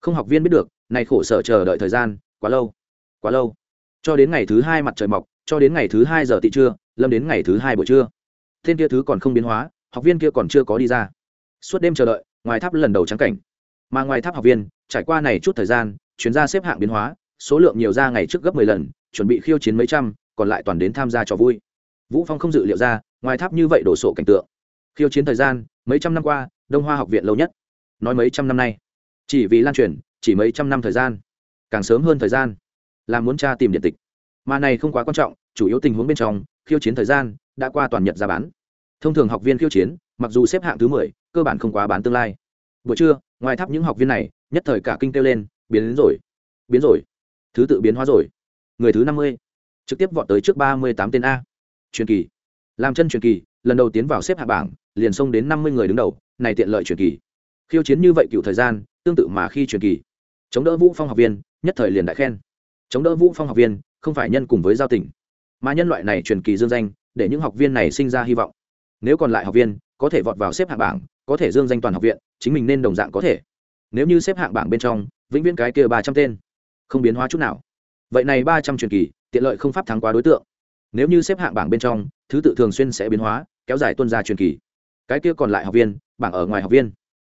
Không học viên biết được, này khổ sở chờ đợi thời gian, quá lâu. Quá lâu. Cho đến ngày thứ hai mặt trời mọc, cho đến ngày thứ hai giờ tị trưa, lâm đến ngày thứ hai buổi trưa. Thiên kia thứ còn không biến hóa, học viên kia còn chưa có đi ra. Suốt đêm chờ đợi, ngoài tháp lần đầu trắng cảnh. Mà ngoài tháp học viên, trải qua này chút thời gian chuyến ra xếp hạng biến hóa, số lượng nhiều ra ngày trước gấp mười lần, chuẩn bị khiêu chiến mấy trăm, còn lại toàn đến tham gia cho vui. Vũ phong không dự liệu ra, ngoài tháp như vậy đổ sộ cảnh tượng. Khiêu chiến thời gian, mấy trăm năm qua, đông hoa học viện lâu nhất. Nói mấy trăm năm nay. Chỉ vì lan truyền, chỉ mấy trăm năm thời gian. Càng sớm hơn thời gian. Là muốn tra tìm điện tịch. Mà này không quá quan trọng, chủ yếu tình huống bên trong, khiêu chiến thời gian, đã qua toàn nhật ra bán. Thông thường học viên khiêu chiến, mặc dù xếp hạng thứ mười, cơ bản không quá bán tương lai. Buổi trưa, ngoài tháp những học viên này, nhất thời cả kinh kêu lên biến đến rồi. Biến rồi. Thứ tự biến hóa rồi. Người thứ năm mươi. Trực tiếp vọt tới trước ba mươi tám tên a. Truyền kỳ. Làm chân truyền kỳ, lần đầu tiến vào xếp hạ bảng, liền xông đến năm mươi người đứng đầu, này tiện lợi truyền kỳ. Khiêu chiến như vậy cựu thời gian, tương tự mà khi truyền kỳ. Chống đỡ vũ phong học viên, nhất thời liền đại khen. Chống đỡ vũ phong học viên, không phải nhân cùng với giao tỉnh mà nhân loại này truyền kỳ dương danh, để những học viên này sinh ra hy vọng. Nếu còn lại học viên, có thể vọt vào xếp hạng bảng, có thể dương danh toàn học viện, chính mình nên đồng dạng có thể. Nếu như xếp hạng bảng bên trong vĩnh viễn cái kia ba trăm tên. Không biến hóa chút nào. Vậy này ba trăm truyền kỳ, tiện lợi không pháp thắng quá đối tượng. Nếu như xếp hạng bảng bên trong, thứ tự thường xuyên sẽ biến hóa, kéo dài tuân ra truyền kỳ. Cái kia còn lại học viên, bảng ở ngoài học viên,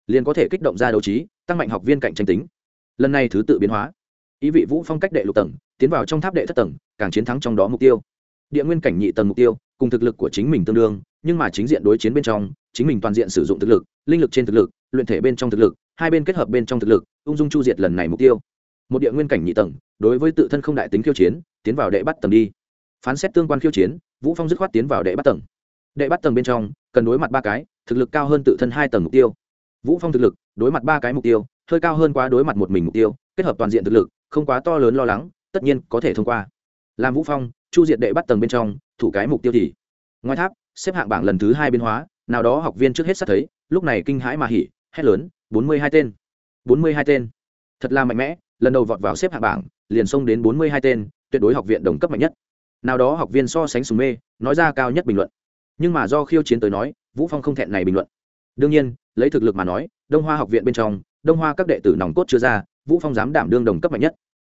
liền có thể kích động ra đấu trí, tăng mạnh học viên cạnh tranh tính. Lần này thứ tự biến hóa. Ý vị vũ phong cách đệ lục tầng, tiến vào trong tháp đệ thất tầng, càng chiến thắng trong đó mục tiêu. Địa nguyên cảnh nhị tầng mục tiêu, cùng thực lực của chính mình tương đương, nhưng mà chính diện đối chiến bên trong, chính mình toàn diện sử dụng thực lực, linh lực trên thực lực, luyện thể bên trong thực lực hai bên kết hợp bên trong thực lực, ung dung chu diệt lần này mục tiêu. Một địa nguyên cảnh nhị tầng, đối với tự thân không đại tính khiêu chiến, tiến vào đệ bắt tầng đi. Phán xét tương quan khiêu chiến, vũ phong dứt khoát tiến vào đệ bắt tầng. Đệ bắt tầng bên trong, cần đối mặt ba cái, thực lực cao hơn tự thân hai tầng mục tiêu. Vũ phong thực lực, đối mặt ba cái mục tiêu, hơi cao hơn quá đối mặt một mình mục tiêu, kết hợp toàn diện thực lực, không quá to lớn lo lắng, tất nhiên có thể thông qua. Làm vũ phong, chu diệt đệ bắt tầng bên trong, thủ cái mục tiêu thì. Ngoài tháp, xếp hạng bảng lần thứ hai biến hóa, nào đó học viên trước hết sát thấy, lúc này kinh hãi mà hỉ, hét lớn bốn mươi hai tên. bốn mươi hai tên. Thật là mạnh mẽ, lần đầu vọt vào xếp hạng bảng, liền xông đến bốn mươi hai tên, tuyệt đối học viện đồng cấp mạnh nhất. Nào đó học viên so sánh sùng mê, nói ra cao nhất bình luận. Nhưng mà do khiêu chiến tới nói, vũ phong không thẹn này bình luận. Đương nhiên, lấy thực lực mà nói, đông hoa học viện bên trong, đông hoa các đệ tử nòng cốt chưa ra, vũ phong dám đảm đương đồng cấp mạnh nhất.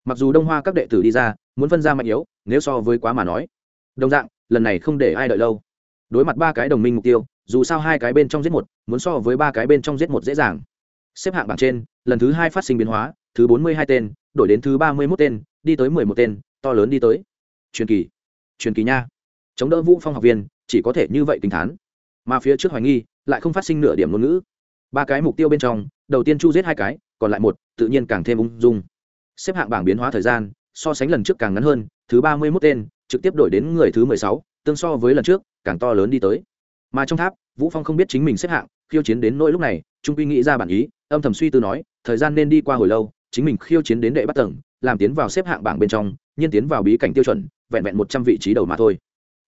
Mặc dù đông hoa các đệ tử đi ra, muốn phân ra mạnh yếu, nếu so với quá mà nói. Đồng dạng, lần này không để ai đợi lâu. Đối mặt ba cái đồng minh mục tiêu, dù sao hai cái bên trong giết một, muốn so với ba cái bên trong giết một dễ dàng xếp hạng bảng trên, lần thứ hai phát sinh biến hóa, thứ bốn mươi hai tên, đổi đến thứ ba mươi mốt tên, đi tới mười một tên, to lớn đi tới. Truyền kỳ truyền kỳ nha. Chống đỡ vũ phong học viên, chỉ có thể như vậy tính thán. Mà phía trước hoài nghi, lại không phát sinh nửa điểm ngôn ngữ. Ba cái mục tiêu bên trong, đầu tiên chu giết hai cái, còn lại một, tự nhiên càng thêm ung dung. Xếp hạng bảng biến hóa thời gian, so sánh lần trước càng ngắn hơn, thứ ba mươi mốt tên, trực tiếp đổi đến người thứ mười sáu, tương so với lần trước, càng to lớn đi tới. Mà trong tháp, vũ phong không biết chính mình xếp hạng, khiêu chiến đến nỗi lúc này trung quy nghĩ ra bản ý, âm thầm suy tư nói, thời gian nên đi qua hồi lâu, chính mình khiêu chiến đến đệ bắt tầng, làm tiến vào xếp hạng bảng bên trong, nhiên tiến vào bí cảnh tiêu chuẩn, vẹn vẹn một trăm vị trí đầu mà thôi.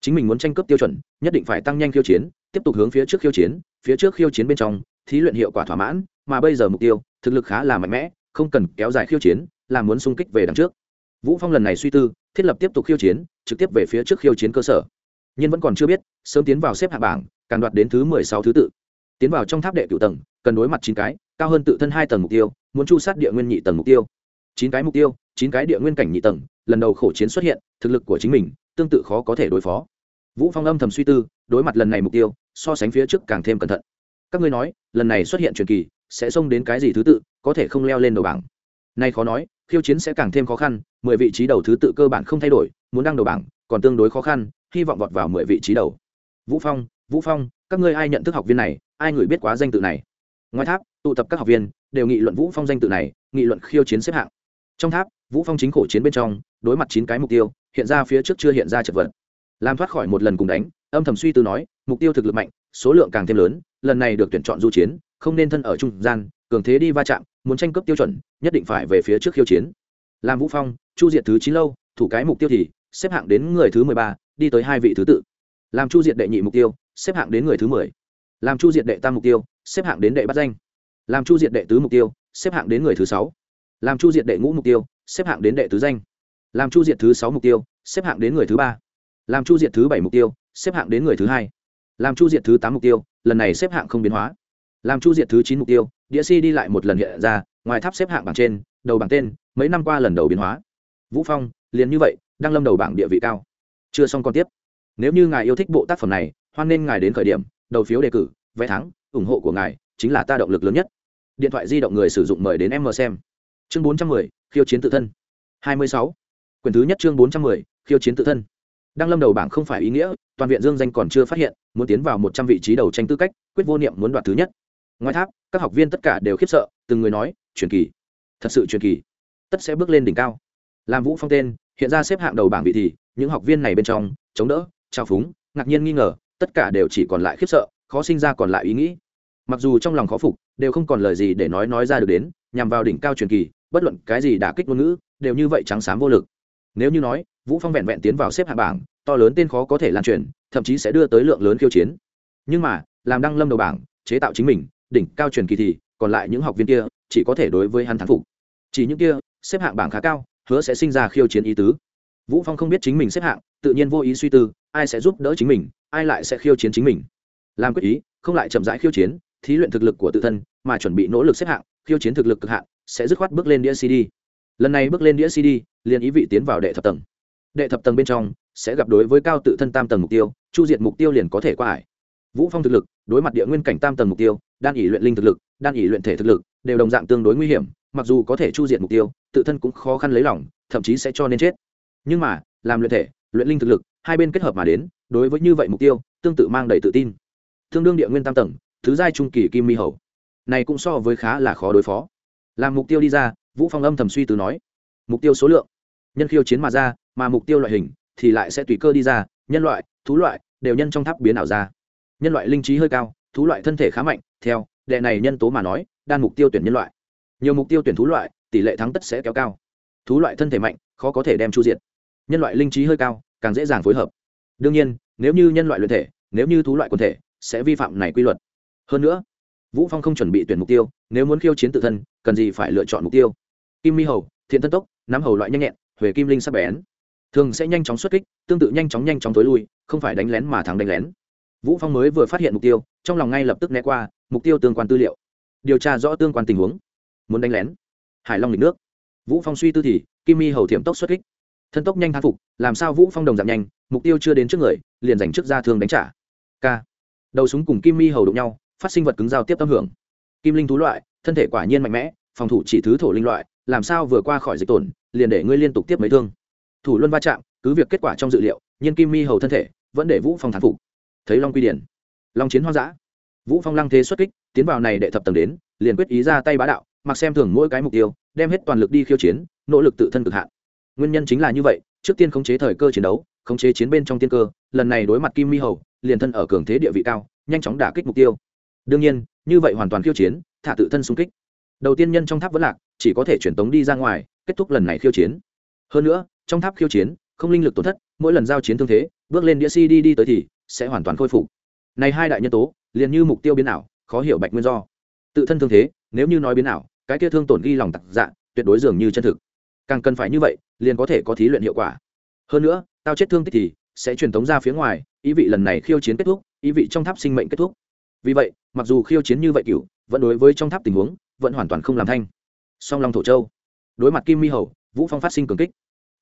Chính mình muốn tranh cướp tiêu chuẩn, nhất định phải tăng nhanh khiêu chiến, tiếp tục hướng phía trước khiêu chiến, phía trước khiêu chiến bên trong, thí luyện hiệu quả thỏa mãn, mà bây giờ mục tiêu, thực lực khá là mạnh mẽ, không cần kéo dài khiêu chiến, là muốn xung kích về đằng trước. Vũ phong lần này suy tư, thiết lập tiếp tục khiêu chiến, trực tiếp về phía trước khiêu chiến cơ sở. Nhưng vẫn còn chưa biết, sớm tiến vào xếp hạng bảng, càng đoạt đến thứ mười sáu thứ tự. Tiến vào trong tháp đệ cựu tầng cần đối mặt chín cái, cao hơn tự thân hai tầng mục tiêu, muốn chu sát địa nguyên nhị tầng mục tiêu. Chín cái mục tiêu, chín cái địa nguyên cảnh nhị tầng, lần đầu khổ chiến xuất hiện, thực lực của chính mình tương tự khó có thể đối phó. Vũ phong âm thầm suy tư, đối mặt lần này mục tiêu, so sánh phía trước càng thêm cẩn thận. Các ngươi nói, lần này xuất hiện truyền kỳ, sẽ xông đến cái gì thứ tự, có thể không leo lên đầu bảng? Nay khó nói, khiêu chiến sẽ càng thêm khó khăn, mười vị trí đầu thứ tự cơ bản không thay đổi, muốn đăng đầu bảng, còn tương đối khó khăn, hy vọng vọt vào mười vị trí đầu. Vũ phong vũ phong, các ngươi ai nhận thức học viên này, ai người biết quá danh tự này? Ngoài tháp, tụ tập các học viên, đều nghị luận vũ phong danh tự này, nghị luận khiêu chiến xếp hạng. Trong tháp, vũ phong chính khổ chiến bên trong, đối mặt chín cái mục tiêu, hiện ra phía trước chưa hiện ra chật vật. Làm thoát khỏi một lần cùng đánh, âm thầm suy tư nói, mục tiêu thực lực mạnh, số lượng càng thêm lớn, lần này được tuyển chọn du chiến, không nên thân ở trung gian, cường thế đi va chạm, muốn tranh cướp tiêu chuẩn, nhất định phải về phía trước khiêu chiến. Làm vũ phong, chu diệt thứ chín lâu, thủ cái mục tiêu thì, xếp hạng đến người thứ mười ba, đi tới hai vị thứ tự. Làm chu diệt đệ nhị mục tiêu, xếp hạng đến người thứ mười làm chu diệt đệ tam mục tiêu, xếp hạng đến đệ bắt danh. Làm chu diệt đệ tứ mục tiêu, xếp hạng đến người thứ sáu. Làm chu diệt đệ ngũ mục tiêu, xếp hạng đến đệ tứ danh. Làm chu diệt thứ sáu mục tiêu, xếp hạng đến người thứ ba. Làm chu diệt thứ bảy mục tiêu, xếp hạng đến người thứ hai. Làm chu diệt thứ tám mục tiêu, lần này xếp hạng không biến hóa. Làm chu diệt thứ chín mục tiêu đĩa si đi lại một lần hiện ra, ngoài tháp xếp hạng bảng trên, đầu bảng tên, mấy năm qua lần đầu biến hóa. Vũ phong, liền như vậy, đang lâm đầu bảng địa vị cao. Chưa xong còn tiếp. Nếu như ngài yêu thích bộ tác phẩm này, hoan nên ngài đến khởi điểm đầu phiếu đề cử vé thắng ủng hộ của ngài chính là ta động lực lớn nhất. Điện thoại di động người sử dụng mời đến m xem. Chương 410, khiêu chiến tự thân. 26. quyển thứ nhất chương 410, khiêu chiến tự thân. Đang lâm đầu bảng không phải ý nghĩa toàn viện dương danh còn chưa phát hiện muốn tiến vào một trăm vị trí đầu tranh tư cách quyết vô niệm muốn đoạt thứ nhất. Ngoài tháp các học viên tất cả đều khiếp sợ từng người nói truyền kỳ thật sự truyền kỳ. Tất sẽ bước lên đỉnh cao. Làm vũ phong tên hiện ra xếp hạng đầu bảng vị thì những học viên này bên trong chống đỡ trao phúng ngạc nhiên nghi ngờ tất cả đều chỉ còn lại khiếp sợ, khó sinh ra còn lại ý nghĩ. Mặc dù trong lòng khó phục, đều không còn lời gì để nói nói ra được đến, nhằm vào đỉnh cao truyền kỳ, bất luận cái gì đả kích ngôn ngữ, đều như vậy trắng xám vô lực. Nếu như nói, vũ phong vẹn vẹn tiến vào xếp hạng bảng, to lớn tên khó có thể lan truyền, thậm chí sẽ đưa tới lượng lớn khiêu chiến. Nhưng mà, làm đăng lâm đầu bảng, chế tạo chính mình, đỉnh cao truyền kỳ thì, còn lại những học viên kia, chỉ có thể đối với hắn thắng phục. Chỉ những kia, xếp hạng bảng khá cao, hứa sẽ sinh ra khiêu chiến ý tứ. Vũ phong không biết chính mình xếp hạng, tự nhiên vô ý suy tư, ai sẽ giúp đỡ chính mình ai lại sẽ khiêu chiến chính mình? Làm quyết ý, không lại chậm rãi khiêu chiến, thí luyện thực lực của tự thân, mà chuẩn bị nỗ lực xếp hạng, khiêu chiến thực lực cực hạn, sẽ dứt khoát bước lên đĩa cd. Lần này bước lên đĩa cd, liền ý vị tiến vào đệ thập tầng. Đệ thập tầng bên trong, sẽ gặp đối với cao tự thân tam tầng mục tiêu, chu diệt mục tiêu liền có thể qua hải vũ phong thực lực, đối mặt địa nguyên cảnh tam tầng mục tiêu, đan ỉ luyện linh thực lực, đan ỉ luyện thể thực lực, đều đồng dạng tương đối nguy hiểm, mặc dù có thể chu diệt mục tiêu, tự thân cũng khó khăn lấy lòng, thậm chí sẽ cho nên chết. Nhưng mà, làm luyện thể, luyện linh thực lực, hai bên kết hợp mà đến đối với như vậy mục tiêu, tương tự mang đầy tự tin. Tương đương địa nguyên tam tầng, thứ giai trung kỳ kim mi hầu. Này cũng so với khá là khó đối phó. Làm mục tiêu đi ra, vũ phong âm thầm suy từ nói, mục tiêu số lượng, nhân khiêu chiến mà ra, mà mục tiêu loại hình thì lại sẽ tùy cơ đi ra, nhân loại, thú loại đều nhân trong tháp biến ảo ra. Nhân loại linh trí hơi cao, thú loại thân thể khá mạnh, theo đệ này nhân tố mà nói, đan mục tiêu tuyển nhân loại. Nhiều mục tiêu tuyển thú loại, tỷ lệ thắng tất sẽ kéo cao. Thú loại thân thể mạnh, khó có thể đem chu diệt. Nhân loại linh trí hơi cao, càng dễ dàng phối hợp. Đương nhiên nếu như nhân loại luyện thể, nếu như thú loại quần thể, sẽ vi phạm này quy luật. Hơn nữa, vũ phong không chuẩn bị tuyển mục tiêu, nếu muốn khiêu chiến tự thân, cần gì phải lựa chọn mục tiêu? Kim mi hầu, thiện thân tốc, nắm hầu loại nhanh nhẹn, huệ kim linh sắc bén. Thường sẽ nhanh chóng xuất kích, tương tự nhanh chóng nhanh chóng tối lui, không phải đánh lén mà thắng đánh lén. Vũ phong mới vừa phát hiện mục tiêu, trong lòng ngay lập tức né qua, mục tiêu tương quan tư liệu. Điều tra rõ tương quan tình huống. Muốn đánh lén. Hải long lịch nước. Vũ phong suy tư thì, kim mi hầu thiểm tốc xuất kích. Thân tốc nhanh thán phục, làm sao vũ phong đồng giảm nhanh mục tiêu chưa đến trước người, liền giành trước ra thương đánh trả. K. Đầu súng cùng kim mi hầu đụng nhau, phát sinh vật cứng giao tiếp tâm hưởng. Kim linh thú loại, thân thể quả nhiên mạnh mẽ, phòng thủ chỉ thứ thổ linh loại, làm sao vừa qua khỏi dịch tổn, liền để ngươi liên tục tiếp mấy thương. Thủ luân va chạm, cứ việc kết quả trong dự liệu nhiên kim mi hầu thân thể vẫn để vũ phong thán phục. Thấy long quy điển, long chiến hoang dã. Vũ phong lăng thế xuất kích, tiến vào này đệ thập tầng đến, liền quyết ý ra tay bá đạo, mặc xem thường mỗi cái mục tiêu, đem hết toàn lực đi khiêu chiến, nỗ lực tự thân cực hạn. Nguyên nhân chính là như vậy, trước tiên khống chế thời cơ chiến đấu khống chế chiến bên trong tiên cơ, lần này đối mặt kim mi hầu, liền thân ở cường thế địa vị cao, nhanh chóng đả kích mục tiêu. Đương nhiên, như vậy hoàn toàn khiêu chiến, thả tự thân xung kích. Đầu tiên nhân trong tháp vẫn lạc, chỉ có thể chuyển tống đi ra ngoài, kết thúc lần này khiêu chiến. Hơn nữa, trong tháp khiêu chiến, không linh lực tổn thất, mỗi lần giao chiến thương thế, bước lên đĩa si đi đi tới thì sẽ hoàn toàn khôi phục. Này hai đại nhân tố, liền như mục tiêu biến ảo, khó hiểu bạch nguyên do. Tự thân thương thế, nếu như nói biến ảo, cái kia thương tổn ghi lòng tặc dạ tuyệt đối dường như chân thực. Càng cần phải như vậy, liền có thể có thí luyện hiệu quả. Hơn nữa tao chết thương tích thì sẽ truyền tống ra phía ngoài, ý vị lần này khiêu chiến kết thúc, ý vị trong tháp sinh mệnh kết thúc. Vì vậy, mặc dù khiêu chiến như vậy cựu, vẫn đối với trong tháp tình huống, vẫn hoàn toàn không làm thanh. Song long thổ châu, đối mặt kim mi hầu, vũ phong phát sinh cường kích.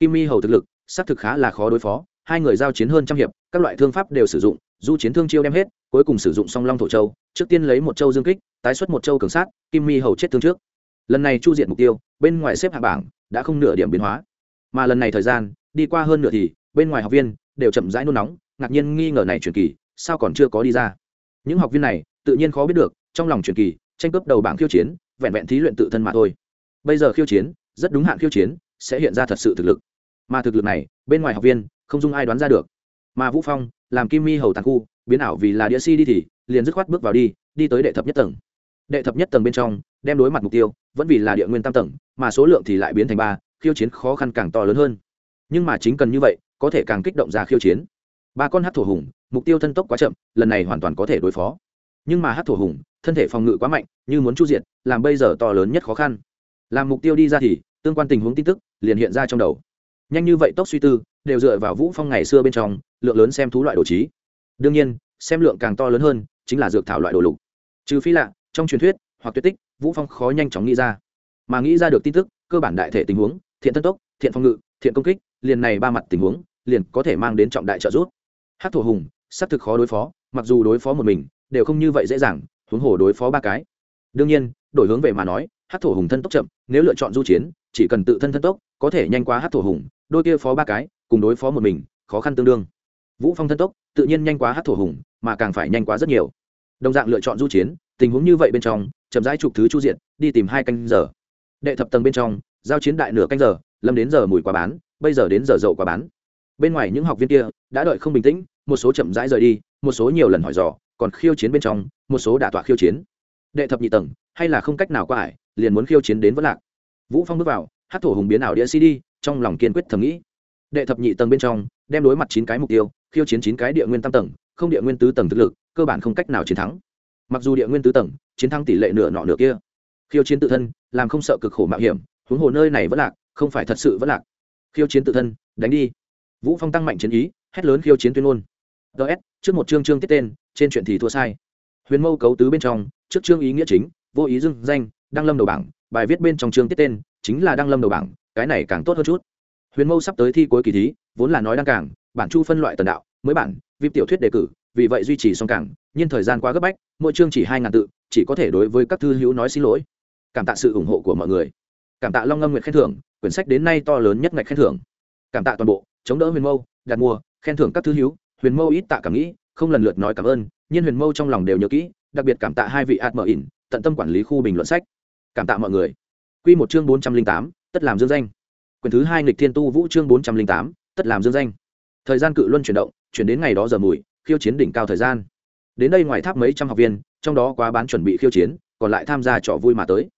Kim mi hầu thực lực, xác thực khá là khó đối phó, hai người giao chiến hơn trăm hiệp, các loại thương pháp đều sử dụng, du chiến thương chiêu đem hết, cuối cùng sử dụng song long thổ châu, trước tiên lấy một châu dương kích, tái xuất một châu cường sát, kim mi hầu chết thương trước. Lần này chu diện mục tiêu, bên ngoài xếp hạ bảng, đã không nửa điểm biến hóa. Mà lần này thời gian, đi qua hơn nửa thì bên ngoài học viên đều chậm rãi nôn nóng, ngạc nhiên nghi ngờ này truyền kỳ, sao còn chưa có đi ra. Những học viên này, tự nhiên khó biết được, trong lòng truyền kỳ, tranh cướp đầu bảng khiêu chiến, vẹn vẹn thí luyện tự thân mà thôi. Bây giờ khiêu chiến, rất đúng hạn khiêu chiến, sẽ hiện ra thật sự thực lực. Mà thực lực này, bên ngoài học viên, không dung ai đoán ra được. Mà vũ phong, làm kim mi hầu tàn khu, biến ảo vì là đĩa si đi thì, liền dứt khoát bước vào đi đi tới đệ thập nhất tầng. Đệ thập nhất tầng bên trong, đem đối mặt mục tiêu, vẫn vì là địa nguyên tam tầng, mà số lượng thì lại biến thành ba, khiêu chiến khó khăn càng to lớn hơn nhưng mà chính cần như vậy có thể càng kích động ra khiêu chiến. Ba con hát thổ hùng mục tiêu thân tốc quá chậm lần này hoàn toàn có thể đối phó. Nhưng mà hát thổ hùng thân thể phòng ngự quá mạnh như muốn chu diện, làm bây giờ to lớn nhất khó khăn. Làm mục tiêu đi ra thì tương quan tình huống tin tức liền hiện ra trong đầu. Nhanh như vậy tốc suy tư đều dựa vào vũ phong ngày xưa bên trong lượng lớn xem thú loại đồ trí. Đương nhiên xem lượng càng to lớn hơn chính là dược thảo loại đồ lục. Trừ phi lạ trong truyền thuyết hoặc tuyệt tích vũ phong khó nhanh chóng nghĩ ra. Mà nghĩ ra được tin tức cơ bản đại thể tình huống thiện thân tốc thiện phòng ngự thiện công kích liền này ba mặt tình huống, liền có thể mang đến trọng đại trợ giúp. Hát thổ hùng, xác thực khó đối phó, mặc dù đối phó một mình, đều không như vậy dễ dàng, huống hồ đối phó ba cái. Đương nhiên, đổi hướng về mà nói hát thổ hùng thân tốc chậm, nếu lựa chọn du chiến, chỉ cần tự thân thân tốc, có thể nhanh quá hát thổ hùng, đôi kia phó ba cái, cùng đối phó một mình, khó khăn tương đương. Vũ phong thân tốc, tự nhiên nhanh quá hát thổ hùng, mà càng phải nhanh quá rất nhiều. Đồng dạng lựa chọn du chiến, tình huống như vậy bên trong, chậm rãi chụp thứ chu diện, đi tìm hai canh giờ. Đệ thập tầng bên trong, giao chiến đại nửa canh giờ, lâm đến giờ mùi quá bán bây giờ đến giờ dậu quả bán. Bên ngoài những học viên kia đã đợi không bình tĩnh, một số chậm rãi rời đi, một số nhiều lần hỏi dò, còn khiêu chiến bên trong, một số đả tọa khiêu chiến. Đệ thập nhị tầng, hay là không cách nào qua ải, liền muốn khiêu chiến đến vẫn lạc. Vũ phong bước vào, hát thổ hùng biến ảo đĩa cd, trong lòng kiên quyết thầm nghĩ. Đệ thập nhị tầng bên trong, đem đối mặt chín cái mục tiêu, khiêu chiến chín cái địa nguyên tam tầng, không địa nguyên tứ tầng thực lực, cơ bản không cách nào chiến thắng. Mặc dù địa nguyên tứ tầng, chiến thắng tỷ lệ nửa nọ nửa kia. Khiêu chiến tự thân, làm không sợ cực khổ mạo hiểm, huống hồ nơi này vẫn lạc, không phải thật sự vẫn lạc khiêu chiến tự thân, đánh đi vũ phong tăng mạnh chiến ý, hét lớn khiêu chiến tuyên ngôn ts trước một chương chương tiết tên, trên chuyện thì thua sai huyền mâu cấu tứ bên trong, trước chương ý nghĩa chính, vô ý dưng danh, đăng lâm đầu bảng, bài viết bên trong chương tiết tên, chính là đăng lâm đầu bảng, cái này càng tốt hơn chút huyền mâu sắp tới thi cuối kỳ thí, vốn là nói đăng cảng. bản chu phân loại tần đạo, mới bản vip tiểu thuyết đề cử, vì vậy duy trì song cảng. nhưng thời gian quá gấp bách, mỗi chương chỉ hai ngàn tự, chỉ có thể đối với các thư hữu nói xin lỗi cảm tạ sự ủng hộ của mọi người cảm tạ long ngâm nguyện khen thưởng quyển sách đến nay to lớn nhất ngạch khen thưởng. Cảm tạ toàn bộ chống đỡ huyền mâu đặt mua khen thưởng các thư hiếu, huyền mâu ít tạ cảm nghĩ không lần lượt nói cảm ơn nhưng huyền mâu trong lòng đều nhớ kỹ đặc biệt cảm tạ hai vị ạt mở ỉn tận tâm quản lý khu bình luận sách. Cảm tạ mọi người. Q một chương bốn trăm linh tám tất làm dương danh. Quyển thứ hai nghịch thiên tu vũ chương bốn trăm linh tám tất làm dương danh. Thời gian cự luân chuyển động chuyển đến ngày đó giờ mùi khiêu chiến đỉnh cao thời gian. Đến đây ngoài tháp mấy trăm học viên trong đó quá bán chuẩn bị khiêu chiến còn lại tham gia trò vui mà tới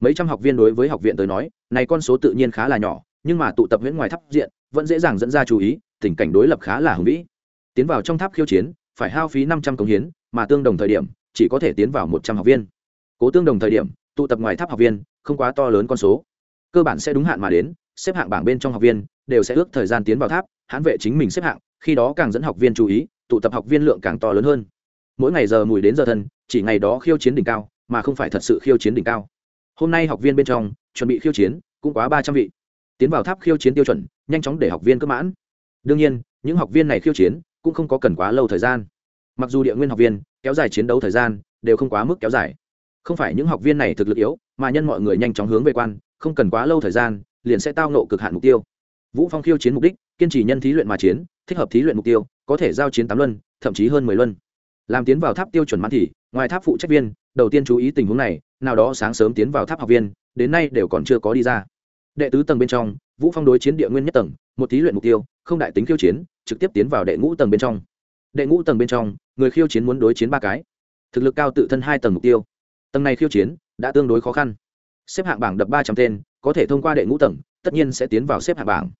mấy trăm học viên đối với học viện tới nói, này con số tự nhiên khá là nhỏ, nhưng mà tụ tập huyễn ngoài tháp diện, vẫn dễ dàng dẫn ra chú ý, tình cảnh đối lập khá là hùng vĩ. Tiến vào trong tháp khiêu chiến, phải hao phí năm trăm công hiến, mà tương đồng thời điểm, chỉ có thể tiến vào một trăm học viên. Cố tương đồng thời điểm, tụ tập ngoài tháp học viên, không quá to lớn con số. Cơ bản sẽ đúng hạn mà đến, xếp hạng bảng bên trong học viên, đều sẽ ước thời gian tiến vào tháp, hãn vệ chính mình xếp hạng, khi đó càng dẫn học viên chú ý, tụ tập học viên lượng càng to lớn hơn. Mỗi ngày giờ mùi đến giờ thân, chỉ ngày đó khiêu chiến đỉnh cao, mà không phải thật sự khiêu chiến đỉnh cao hôm nay học viên bên trong, chuẩn bị khiêu chiến, cũng quá ba trăm vị. Tiến vào tháp khiêu chiến tiêu chuẩn, nhanh chóng để học viên cấp mãn. Đương nhiên, những học viên này khiêu chiến, cũng không có cần quá lâu thời gian. Mặc dù địa nguyên học viên, kéo dài chiến đấu thời gian, đều không quá mức kéo dài. Không phải những học viên này thực lực yếu, mà nhân mọi người nhanh chóng hướng về quan, không cần quá lâu thời gian, liền sẽ tao nộ cực hạn mục tiêu. Vũ phong khiêu chiến mục đích, kiên trì nhân thí luyện mà chiến, thích hợp thí luyện mục tiêu, có thể giao chiến tám luân, thậm chí hơn mười luân. Làm tiến vào tháp tiêu chuẩn mãn thì, ngoài tháp phụ trách viên đầu tiên chú ý tình huống này, nào đó sáng sớm tiến vào tháp học viên, đến nay đều còn chưa có đi ra. Đệ tứ tầng bên trong, vũ phong đối chiến địa nguyên nhất tầng, một thí luyện mục tiêu, không đại tính khiêu chiến, trực tiếp tiến vào đệ ngũ tầng bên trong. Đệ ngũ tầng bên trong, người khiêu chiến muốn đối chiến ba cái. Thực lực cao tự thân hai tầng mục tiêu. Tầng này khiêu chiến, đã tương đối khó khăn. Xếp hạng bảng đập ba trăm tên, có thể thông qua đệ ngũ tầng, tất nhiên sẽ tiến vào xếp hạng bảng.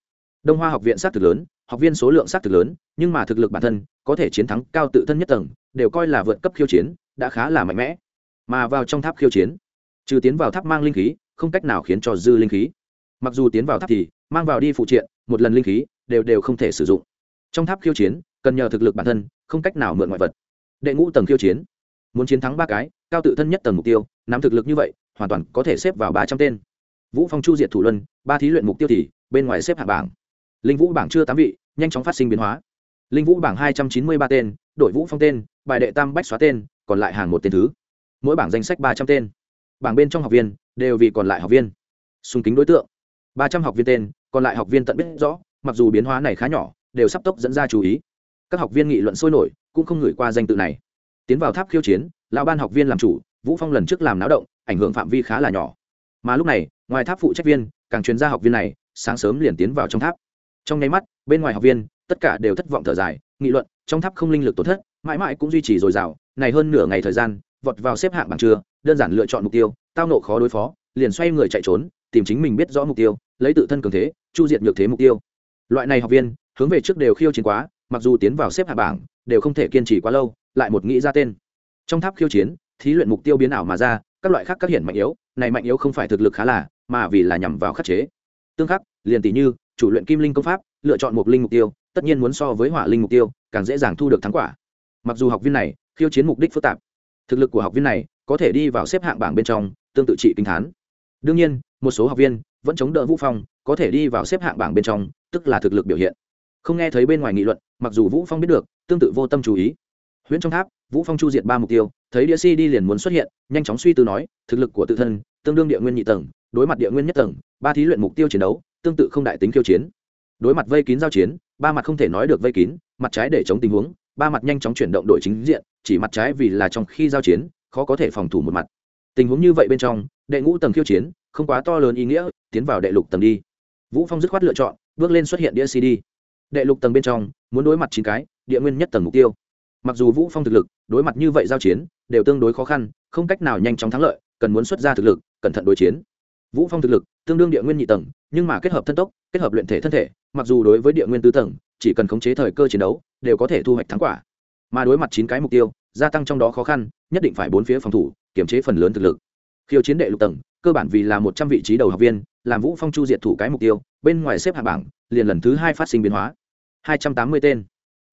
Đông hoa học viện xác thực lớn, học viên số lượng xác thực lớn, nhưng mà thực lực bản thân, có thể chiến thắng cao tự thân nhất tầng, đều coi là vượt cấp khiêu chiến, đã khá là mạnh mẽ mà vào trong tháp khiêu chiến. Trừ tiến vào tháp mang linh khí, không cách nào khiến cho dư linh khí. Mặc dù tiến vào tháp thì, mang vào đi phụ triện, một lần linh khí, đều đều không thể sử dụng. Trong tháp khiêu chiến, cần nhờ thực lực bản thân, không cách nào mượn ngoại vật. Đệ ngũ tầng khiêu chiến. Muốn chiến thắng ba cái, cao tự thân nhất tầng mục tiêu, nắm thực lực như vậy, hoàn toàn có thể xếp vào ba trăm tên. Vũ phong chu diệt thủ luân, ba thí luyện mục tiêu thì, bên ngoài xếp hạng bảng. Linh vũ bảng chưa tám vị, nhanh chóng phát sinh biến hóa. Linh vũ bảng hai trăm chín mươi ba tên, đội vũ phong tên, bài đệ tam bách xóa tên, còn lại hàng một tên thứ mỗi bảng danh sách ba trăm tên. Bảng bên trong học viên đều vì còn lại học viên. Xung kính đối tượng, ba trăm học viên tên, còn lại học viên tận biết rõ, mặc dù biến hóa này khá nhỏ, đều sắp tốc dẫn ra chú ý. Các học viên nghị luận sôi nổi, cũng không gửi qua danh tự này. Tiến vào tháp khiêu chiến, lão ban học viên làm chủ, vũ phong lần trước làm náo động, ảnh hưởng phạm vi khá là nhỏ. Mà lúc này, ngoài tháp phụ trách viên, càng chuyên gia học viên này, sáng sớm liền tiến vào trong tháp. Trong nháy mắt, bên ngoài học viên, tất cả đều thất vọng thở dài, nghị luận, trong tháp không linh lực tổn thất, mãi mãi cũng duy trì dồi dào, này hơn nửa ngày thời gian vọt vào xếp hạng bảng trưa, đơn giản lựa chọn mục tiêu, tao nộ khó đối phó, liền xoay người chạy trốn, tìm chính mình biết rõ mục tiêu, lấy tự thân cường thế, chu diệt nhược thế mục tiêu. Loại này học viên, hướng về trước đều khiêu chiến quá, mặc dù tiến vào xếp hạng bảng, đều không thể kiên trì quá lâu, lại một nghĩ ra tên. Trong tháp khiêu chiến, thí luyện mục tiêu biến ảo mà ra, các loại khác các hiển mạnh yếu, này mạnh yếu không phải thực lực khá là, mà vì là nhằm vào khắc chế. Tương khắc, liền tỷ như, chủ luyện kim linh công pháp, lựa chọn một linh mục tiêu, tất nhiên muốn so với hỏa linh mục tiêu, càng dễ dàng thu được thắng quả. Mặc dù học viên này khiêu chiến mục đích phức tạp thực lực của học viên này có thể đi vào xếp hạng bảng bên trong, tương tự trị kinh thán. Đương nhiên, một số học viên vẫn chống đỡ vũ phong, có thể đi vào xếp hạng bảng bên trong, tức là thực lực biểu hiện. Không nghe thấy bên ngoài nghị luận, mặc dù vũ phong biết được, tương tự vô tâm chú ý. Huyễn trong tháp, vũ phong chu diệt ba mục tiêu, thấy địa si đi liền muốn xuất hiện, nhanh chóng suy tư nói, thực lực của tự thân, tương đương địa nguyên nhị tầng, đối mặt địa nguyên nhất tầng, ba thí luyện mục tiêu chiến đấu, tương tự không đại tính khiêu chiến. Đối mặt vây kín giao chiến, ba mặt không thể nói được vây kín, mặt trái để chống tình huống ba mặt nhanh chóng chuyển động đội chính diện, chỉ mặt trái vì là trong khi giao chiến, khó có thể phòng thủ một mặt. Tình huống như vậy bên trong, đệ ngũ tầng khiêu chiến, không quá to lớn ý nghĩa, tiến vào đệ lục tầng đi. Vũ phong dứt khoát lựa chọn, bước lên xuất hiện đĩa cd. Đệ lục tầng bên trong, muốn đối mặt chín cái, địa nguyên nhất tầng mục tiêu. Mặc dù vũ phong thực lực, đối mặt như vậy giao chiến, đều tương đối khó khăn, không cách nào nhanh chóng thắng lợi, cần muốn xuất ra thực lực, cẩn thận đối chiến vũ phong thực lực, tương đương địa nguyên nhị tầng, nhưng mà kết hợp thân tốc, kết hợp luyện thể thân thể, mặc dù đối với địa nguyên tứ tầng, chỉ cần khống chế thời cơ chiến đấu, đều có thể thu hoạch thắng quả. Mà đối mặt chín cái mục tiêu, gia tăng trong đó khó khăn, nhất định phải bốn phía phòng thủ kiểm chế phần lớn thực lực. Khiêu chiến đệ lục tầng, cơ bản vì là một trăm vị trí đầu học viên, làm vũ phong chu diệt thủ cái mục tiêu, bên ngoài xếp hạng bảng, liền lần thứ hai phát sinh biến hóa. Hai trăm tám mươi tên.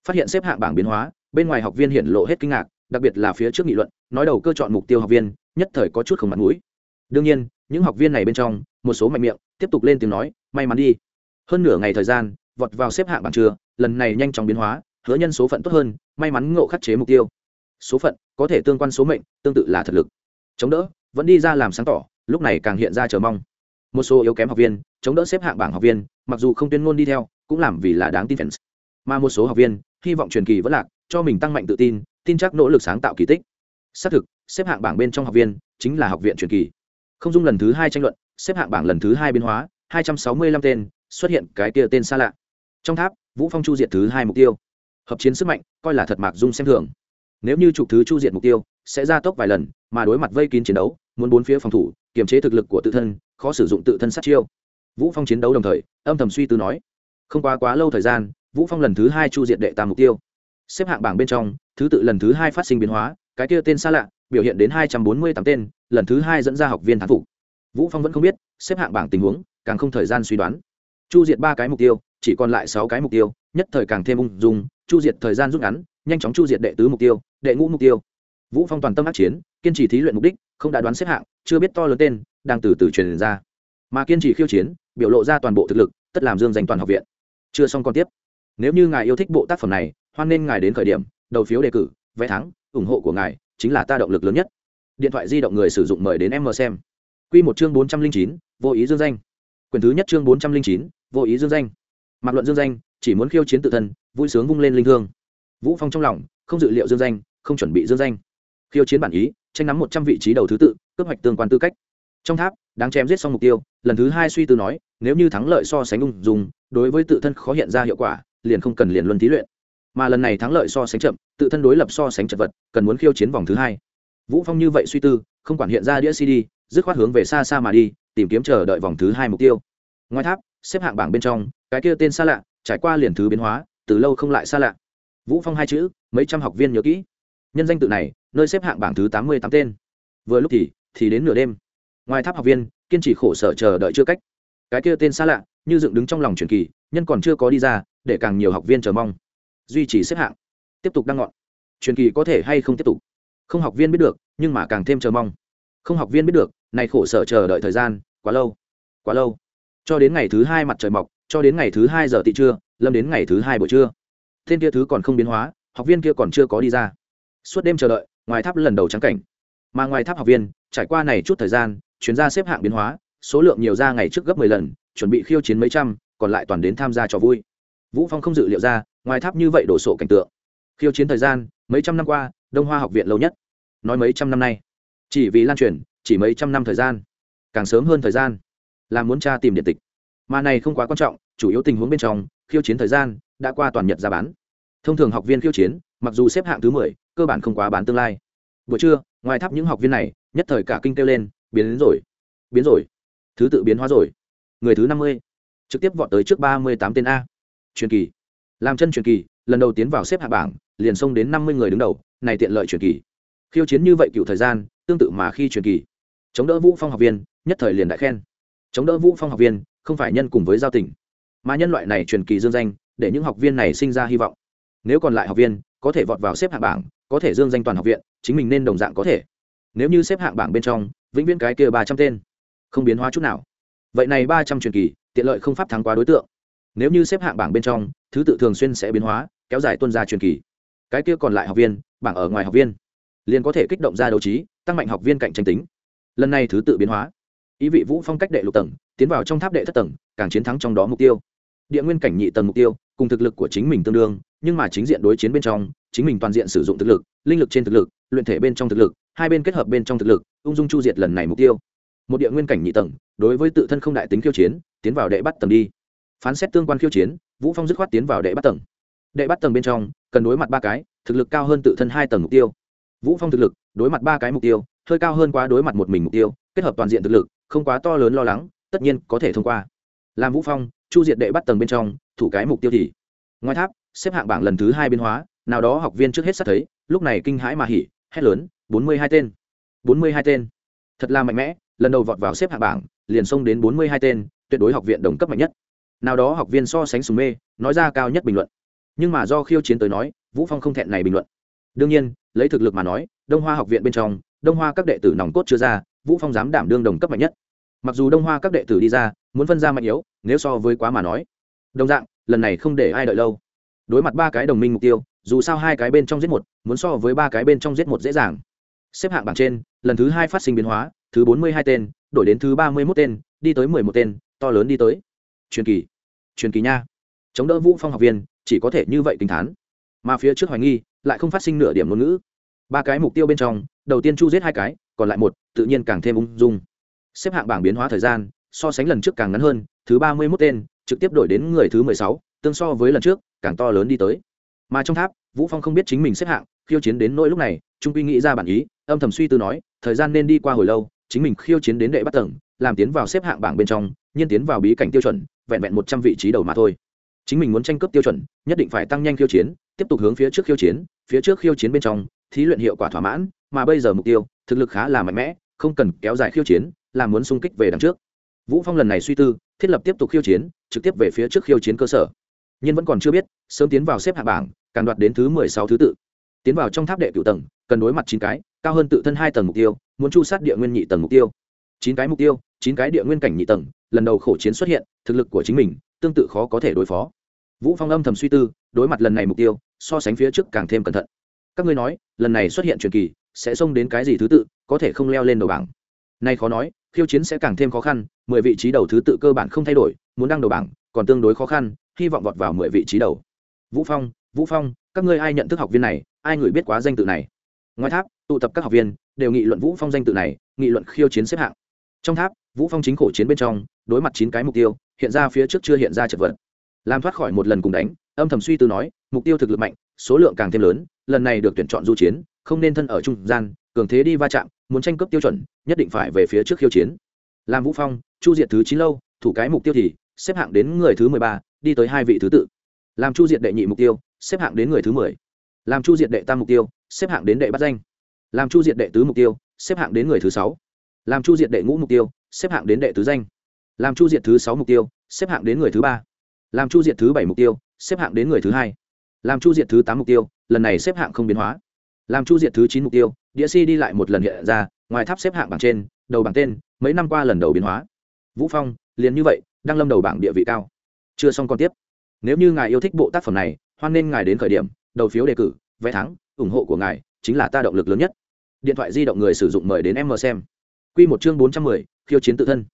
Phát hiện xếp hạng bảng biến hóa, bên ngoài học viên hiện lộ hết kinh ngạc, đặc biệt là phía trước nghị luận, nói đầu cơ chọn mục tiêu học viên, nhất thời có chút không mặt mũi. Đương nhiên những học viên này bên trong, một số mạnh miệng, tiếp tục lên tiếng nói, may mắn đi. Hơn nửa ngày thời gian, vọt vào xếp hạng bảng trưa, lần này nhanh chóng biến hóa, hứa nhân số phận tốt hơn, may mắn ngộ khắc chế mục tiêu. Số phận, có thể tương quan số mệnh, tương tự là thật lực. Chống đỡ, vẫn đi ra làm sáng tỏ, lúc này càng hiện ra chờ mong. Một số yếu kém học viên, chống đỡ xếp hạng bảng học viên, mặc dù không tuyên ngôn đi theo, cũng làm vì là đáng tin fans. Mà một số học viên, hy vọng truyền kỳ vẫn lạc, cho mình tăng mạnh tự tin tin chắc nỗ lực sáng tạo kỳ tích. Xác thực, xếp hạng bảng bên trong học viên, chính là học viện truyền kỳ không dung lần thứ hai tranh luận, xếp hạng bảng lần thứ hai biến hóa, hai trăm sáu mươi lăm tên, xuất hiện cái kia tên xa lạ. Trong tháp, vũ phong chu diệt thứ hai mục tiêu. Hợp chiến sức mạnh, coi là thật mạc dung xem thường. Nếu như trục thứ chu diệt mục tiêu, sẽ ra tốc vài lần, mà đối mặt vây kín chiến đấu, muốn bốn phía phòng thủ, kiềm chế thực lực của tự thân, khó sử dụng tự thân sát chiêu. Vũ phong chiến đấu đồng thời, âm thầm suy tư nói, không quá quá lâu thời gian, vũ phong lần thứ hai chu diệt đệ tam mục tiêu. Xếp hạng bảng bên trong, thứ tự lần thứ hai phát sinh biến hóa, cái kia tên xa lạ biểu hiện đến hai trăm bốn mươi tám tên, lần thứ hai dẫn ra học viên thán phục. Vũ phong vẫn không biết, xếp hạng bảng tình huống, càng không thời gian suy đoán. Chu diệt ba cái mục tiêu, chỉ còn lại sáu cái mục tiêu, nhất thời càng thêm ung dung, chu diệt thời gian rút ngắn, nhanh chóng chu diệt đệ tứ mục tiêu, đệ ngũ mục tiêu. Vũ phong toàn tâm ác chiến, kiên trì thí luyện mục đích, không đã đoán xếp hạng, chưa biết to lớn tên, đang từ từ truyền ra. Mà kiên trì khiêu chiến, biểu lộ ra toàn bộ thực lực, tất làm dương danh toàn học viện. Chưa xong còn tiếp. Nếu như ngài yêu thích bộ tác phẩm này, hoan nên ngài đến khởi điểm, đầu phiếu đề cử, vé thắng, ủng hộ của ngài chính là ta động lực lớn nhất. Điện thoại di động người sử dụng mời đến em mờ xem. Q một chương bốn trăm linh chín, vô ý dương danh. Quyền thứ nhất chương bốn trăm linh chín, vô ý dương danh. Mặc luận dương danh, chỉ muốn khiêu chiến tự thân, vui sướng vung lên linh thương. Vũ phong trong lòng, không dự liệu dương danh, không chuẩn bị dương danh. Khiêu chiến bản ý, tranh nắm một trăm vị trí đầu thứ tự, cướp hoạch tương quan tư cách. Trong tháp, đáng chém giết xong mục tiêu, lần thứ hai suy tư nói, nếu như thắng lợi so sánh ung dùng đối với tự thân khó hiện ra hiệu quả, liền không cần liền luân thí luyện mà lần này thắng lợi so sánh chậm, tự thân đối lập so sánh chật vật, cần muốn khiêu chiến vòng thứ hai. Vũ phong như vậy suy tư, không quản hiện ra đĩa cd, dứt khoát hướng về xa xa mà đi, tìm kiếm chờ đợi vòng thứ hai mục tiêu. Ngoài tháp, xếp hạng bảng bên trong, cái kia tên xa lạ, trải qua liền thứ biến hóa, từ lâu không lại xa lạ. Vũ phong hai chữ, mấy trăm học viên nhớ kỹ. Nhân danh tự này, nơi xếp hạng bảng thứ tám mươi tám tên. Vừa lúc thì thì đến nửa đêm. Ngoài tháp học viên, kiên trì khổ sở chờ đợi chưa cách. Cái kia tên xa lạ, như dựng đứng trong lòng truyền kỳ, nhân còn chưa có đi ra, để càng nhiều học viên chờ mong duy trì xếp hạng, tiếp tục đăng ngọn. Truyền kỳ có thể hay không tiếp tục? Không học viên biết được, nhưng mà càng thêm chờ mong. Không học viên biết được, này khổ sở chờ đợi thời gian, quá lâu quá lâu. Cho đến ngày thứ hai mặt trời mọc, cho đến ngày thứ hai giờ tị trưa, lâm đến ngày thứ hai buổi trưa. Thiên kia thứ còn không biến hóa, học viên kia còn chưa có đi ra. Suốt đêm chờ đợi, ngoài tháp lần đầu trắng cảnh. Mà ngoài tháp học viên, trải qua này chút thời gian chuyến ra xếp hạng biến hóa, số lượng nhiều ra ngày trước gấp mười lần, chuẩn bị khiêu chiến mấy trăm, còn lại toàn đến tham gia trò vui. Vũ phong không dự liệu ra ngoài tháp như vậy đổ sộ cảnh tượng. Khiêu chiến thời gian, mấy trăm năm qua, đông hoa học viện lâu nhất. Nói mấy trăm năm nay, chỉ vì lan truyền, chỉ mấy trăm năm thời gian. Càng sớm hơn thời gian, là muốn tra tìm điện tịch. Mà này không quá quan trọng, chủ yếu tình huống bên trong, khiêu chiến thời gian đã qua toàn nhật ra bán. Thông thường học viên khiêu chiến, mặc dù xếp hạng thứ mười, cơ bản không quá bán tương lai. Buổi trưa, ngoài tháp những học viên này, nhất thời cả kinh kêu lên, biến đến rồi, biến rồi, thứ tự biến hóa rồi. Người thứ năm mươi, trực tiếp vọt tới trước ba mươi tám tên a. Truyền kỳ làm chân truyền kỳ, lần đầu tiến vào xếp hạng bảng, liền xông đến năm mươi người đứng đầu, này tiện lợi truyền kỳ. Khiêu chiến như vậy cựu thời gian, tương tự mà khi truyền kỳ. Chống đỡ vũ phong học viên, nhất thời liền đại khen. Chống đỡ vũ phong học viên, không phải nhân cùng với giao tỉnh mà nhân loại này truyền kỳ dương danh, để những học viên này sinh ra hy vọng. Nếu còn lại học viên, có thể vọt vào xếp hạng bảng, có thể dương danh toàn học viện, chính mình nên đồng dạng có thể. Nếu như xếp hạng bảng bên trong, vĩnh viễn cái kia ba trăm tên, không biến hóa chút nào. Vậy này ba trăm truyền kỳ, tiện lợi không pháp thắng quá đối tượng nếu như xếp hạng bảng bên trong, thứ tự thường xuyên sẽ biến hóa, kéo dài tuân ra truyền kỳ. Cái kia còn lại học viên, bảng ở ngoài học viên, liền có thể kích động ra đấu trí, tăng mạnh học viên cạnh tranh tính. Lần này thứ tự biến hóa. Ý vị vũ phong cách đệ lục tầng, tiến vào trong tháp đệ thất tầng, càng chiến thắng trong đó mục tiêu. Địa nguyên cảnh nhị tầng mục tiêu, cùng thực lực của chính mình tương đương, nhưng mà chính diện đối chiến bên trong, chính mình toàn diện sử dụng thực lực, linh lực trên thực lực, luyện thể bên trong thực lực, hai bên kết hợp bên trong thực lực, ung dung chu diệt lần này mục tiêu. Một địa nguyên cảnh nhị tầng, đối với tự thân không đại tính khiêu chiến, tiến vào đệ bắt tầng đi phán xét tương quan khiêu chiến, vũ phong dứt khoát tiến vào đệ bắt tầng. Đệ bắt tầng bên trong, cần đối mặt ba cái, thực lực cao hơn tự thân hai tầng mục tiêu. Vũ phong thực lực, đối mặt ba cái mục tiêu, hơi cao hơn quá đối mặt một mình mục tiêu, kết hợp toàn diện thực lực, không quá to lớn lo lắng, tất nhiên có thể thông qua. Làm vũ phong, chu diệt đệ bắt tầng bên trong, thủ cái mục tiêu thì. Ngoài tháp, xếp hạng bảng lần thứ hai biến hóa, nào đó học viên trước hết sắp thấy, lúc này kinh hãi mà hỉ, hét lớn, bốn mươi hai tên! Bốn mươi hai tên! Thật là mạnh mẽ, lần đầu vọt vào xếp hạng bảng, liền xông đến bốn mươi hai tên, tuyệt đối học viện đồng cấp mạnh nhất nào đó học viên so sánh sùng mê, nói ra cao nhất bình luận. Nhưng mà do khiêu chiến tới nói, vũ phong không thẹn này bình luận. Đương nhiên, lấy thực lực mà nói, đông hoa học viện bên trong, đông hoa các đệ tử nòng cốt chưa ra, vũ phong dám đảm đương đồng cấp mạnh nhất. Mặc dù đông hoa các đệ tử đi ra, muốn phân ra mạnh yếu, nếu so với quá mà nói. Đồng dạng, lần này không để ai đợi lâu. Đối mặt ba cái đồng minh mục tiêu, dù sao hai cái bên trong giết một, muốn so với ba cái bên trong giết một dễ dàng. Xếp hạng bảng trên, lần thứ hai phát sinh biến hóa, thứ bốn mươi hai tên, đổi đến thứ ba mươi mốt tên, đi tới mười một tên, to lớn đi tới. Truyền kỳ truyền kỳ nha. Chống đỡ vũ phong học viên, chỉ có thể như vậy kinh thán. Mà phía trước hoài nghi, lại không phát sinh nửa điểm ngôn ngữ. Ba cái mục tiêu bên trong, đầu tiên chu giết hai cái, còn lại một, tự nhiên càng thêm ung dung. Xếp hạng bảng biến hóa thời gian, so sánh lần trước càng ngắn hơn, thứ ba mươi mốt tên, trực tiếp đổi đến người thứ mười sáu, tương so với lần trước, càng to lớn đi tới. Mà trong tháp, vũ phong không biết chính mình xếp hạng, khiêu chiến đến nỗi lúc này, trung quy nghĩ ra bản ý, âm thầm suy tư nói, thời gian nên đi qua hồi lâu, chính mình khiêu chiến đến đệ bắt tầng, làm tiến vào xếp hạng bảng bên trong nhiên tiến vào bí cảnh tiêu chuẩn, vẹn vẹn một trăm vị trí đầu mà thôi. Chính mình muốn tranh cướp tiêu chuẩn, nhất định phải tăng nhanh khiêu chiến, tiếp tục hướng phía trước khiêu chiến, phía trước khiêu chiến bên trong, thí luyện hiệu quả thỏa mãn, mà bây giờ mục tiêu, thực lực khá là mạnh mẽ, không cần kéo dài khiêu chiến, là muốn xung kích về đằng trước. Vũ phong lần này suy tư, thiết lập tiếp tục khiêu chiến, trực tiếp về phía trước khiêu chiến cơ sở. Nhưng vẫn còn chưa biết, sớm tiến vào xếp hạ bảng, càng đoạt đến thứ mười sáu thứ tự. Tiến vào trong tháp đệ cựu tầng, cần đối mặt chín cái, cao hơn tự thân hai tầng mục tiêu, muốn chu sát địa nguyên nhị tầng mục tiêu. Chín cái mục tiêu, chín cái địa nguyên cảnh nhị tầng lần đầu khổ chiến xuất hiện, thực lực của chính mình tương tự khó có thể đối phó. Vũ phong âm thầm suy tư, đối mặt lần này mục tiêu, so sánh phía trước càng thêm cẩn thận. Các ngươi nói, lần này xuất hiện truyền kỳ, sẽ xông đến cái gì thứ tự, có thể không leo lên đầu bảng? Nay khó nói, khiêu chiến sẽ càng thêm khó khăn, mười vị trí đầu thứ tự cơ bản không thay đổi, muốn đăng đầu bảng, còn tương đối khó khăn, hy vọng vọt vào mười vị trí đầu. Vũ phong vũ phong, các ngươi ai nhận thức học viên này, ai người biết quá danh tự này? Ngoài tháp, tụ tập các học viên, đều nghị luận vũ phong danh tự này, nghị luận khiêu chiến xếp hạng. Trong tháp vũ phong chính khổ chiến bên trong, đối mặt chín cái mục tiêu, hiện ra phía trước chưa hiện ra chật vật. Làm thoát khỏi một lần cùng đánh, âm thầm suy tư nói, mục tiêu thực lực mạnh, số lượng càng thêm lớn, lần này được tuyển chọn du chiến, không nên thân ở trung gian, cường thế đi va chạm, muốn tranh cướp tiêu chuẩn, nhất định phải về phía trước khiêu chiến. Làm vũ phong, chu diệt thứ chín lâu, thủ cái mục tiêu thì, xếp hạng đến người thứ mười ba, đi tới hai vị thứ tự. Làm chu diệt đệ nhị mục tiêu, xếp hạng đến người thứ mười. Làm chu diệt đệ tam mục tiêu, xếp hạng đến đệ bát danh. Làm chu diệt đệ tứ mục tiêu, xếp hạng đến người thứ sáu. Làm chu diệt đệ ngũ mục tiêu xếp hạng đến đệ tứ danh. Làm chu diệt thứ sáu mục tiêu, xếp hạng đến người thứ ba. Làm chu diệt thứ bảy mục tiêu, xếp hạng đến người thứ hai. Làm chu diệt thứ tám mục tiêu, lần này xếp hạng không biến hóa. Làm chu diệt thứ chín mục tiêu, đĩa si đi lại một lần hiện ra, ngoài tháp xếp hạng bảng trên, đầu bảng tên, mấy năm qua lần đầu biến hóa. Vũ phong, liền như vậy, đang lâm đầu bảng địa vị cao. Chưa xong còn tiếp. Nếu như ngài yêu thích bộ tác phẩm này, hoan nên ngài đến khởi điểm, đầu phiếu đề cử, vé thắng, ủng hộ của ngài chính là ta động lực lớn nhất. Điện thoại di động người sử dụng mời đến em mờ xem. Quy một chương bốn trăm mười khiêu chiến tự thân.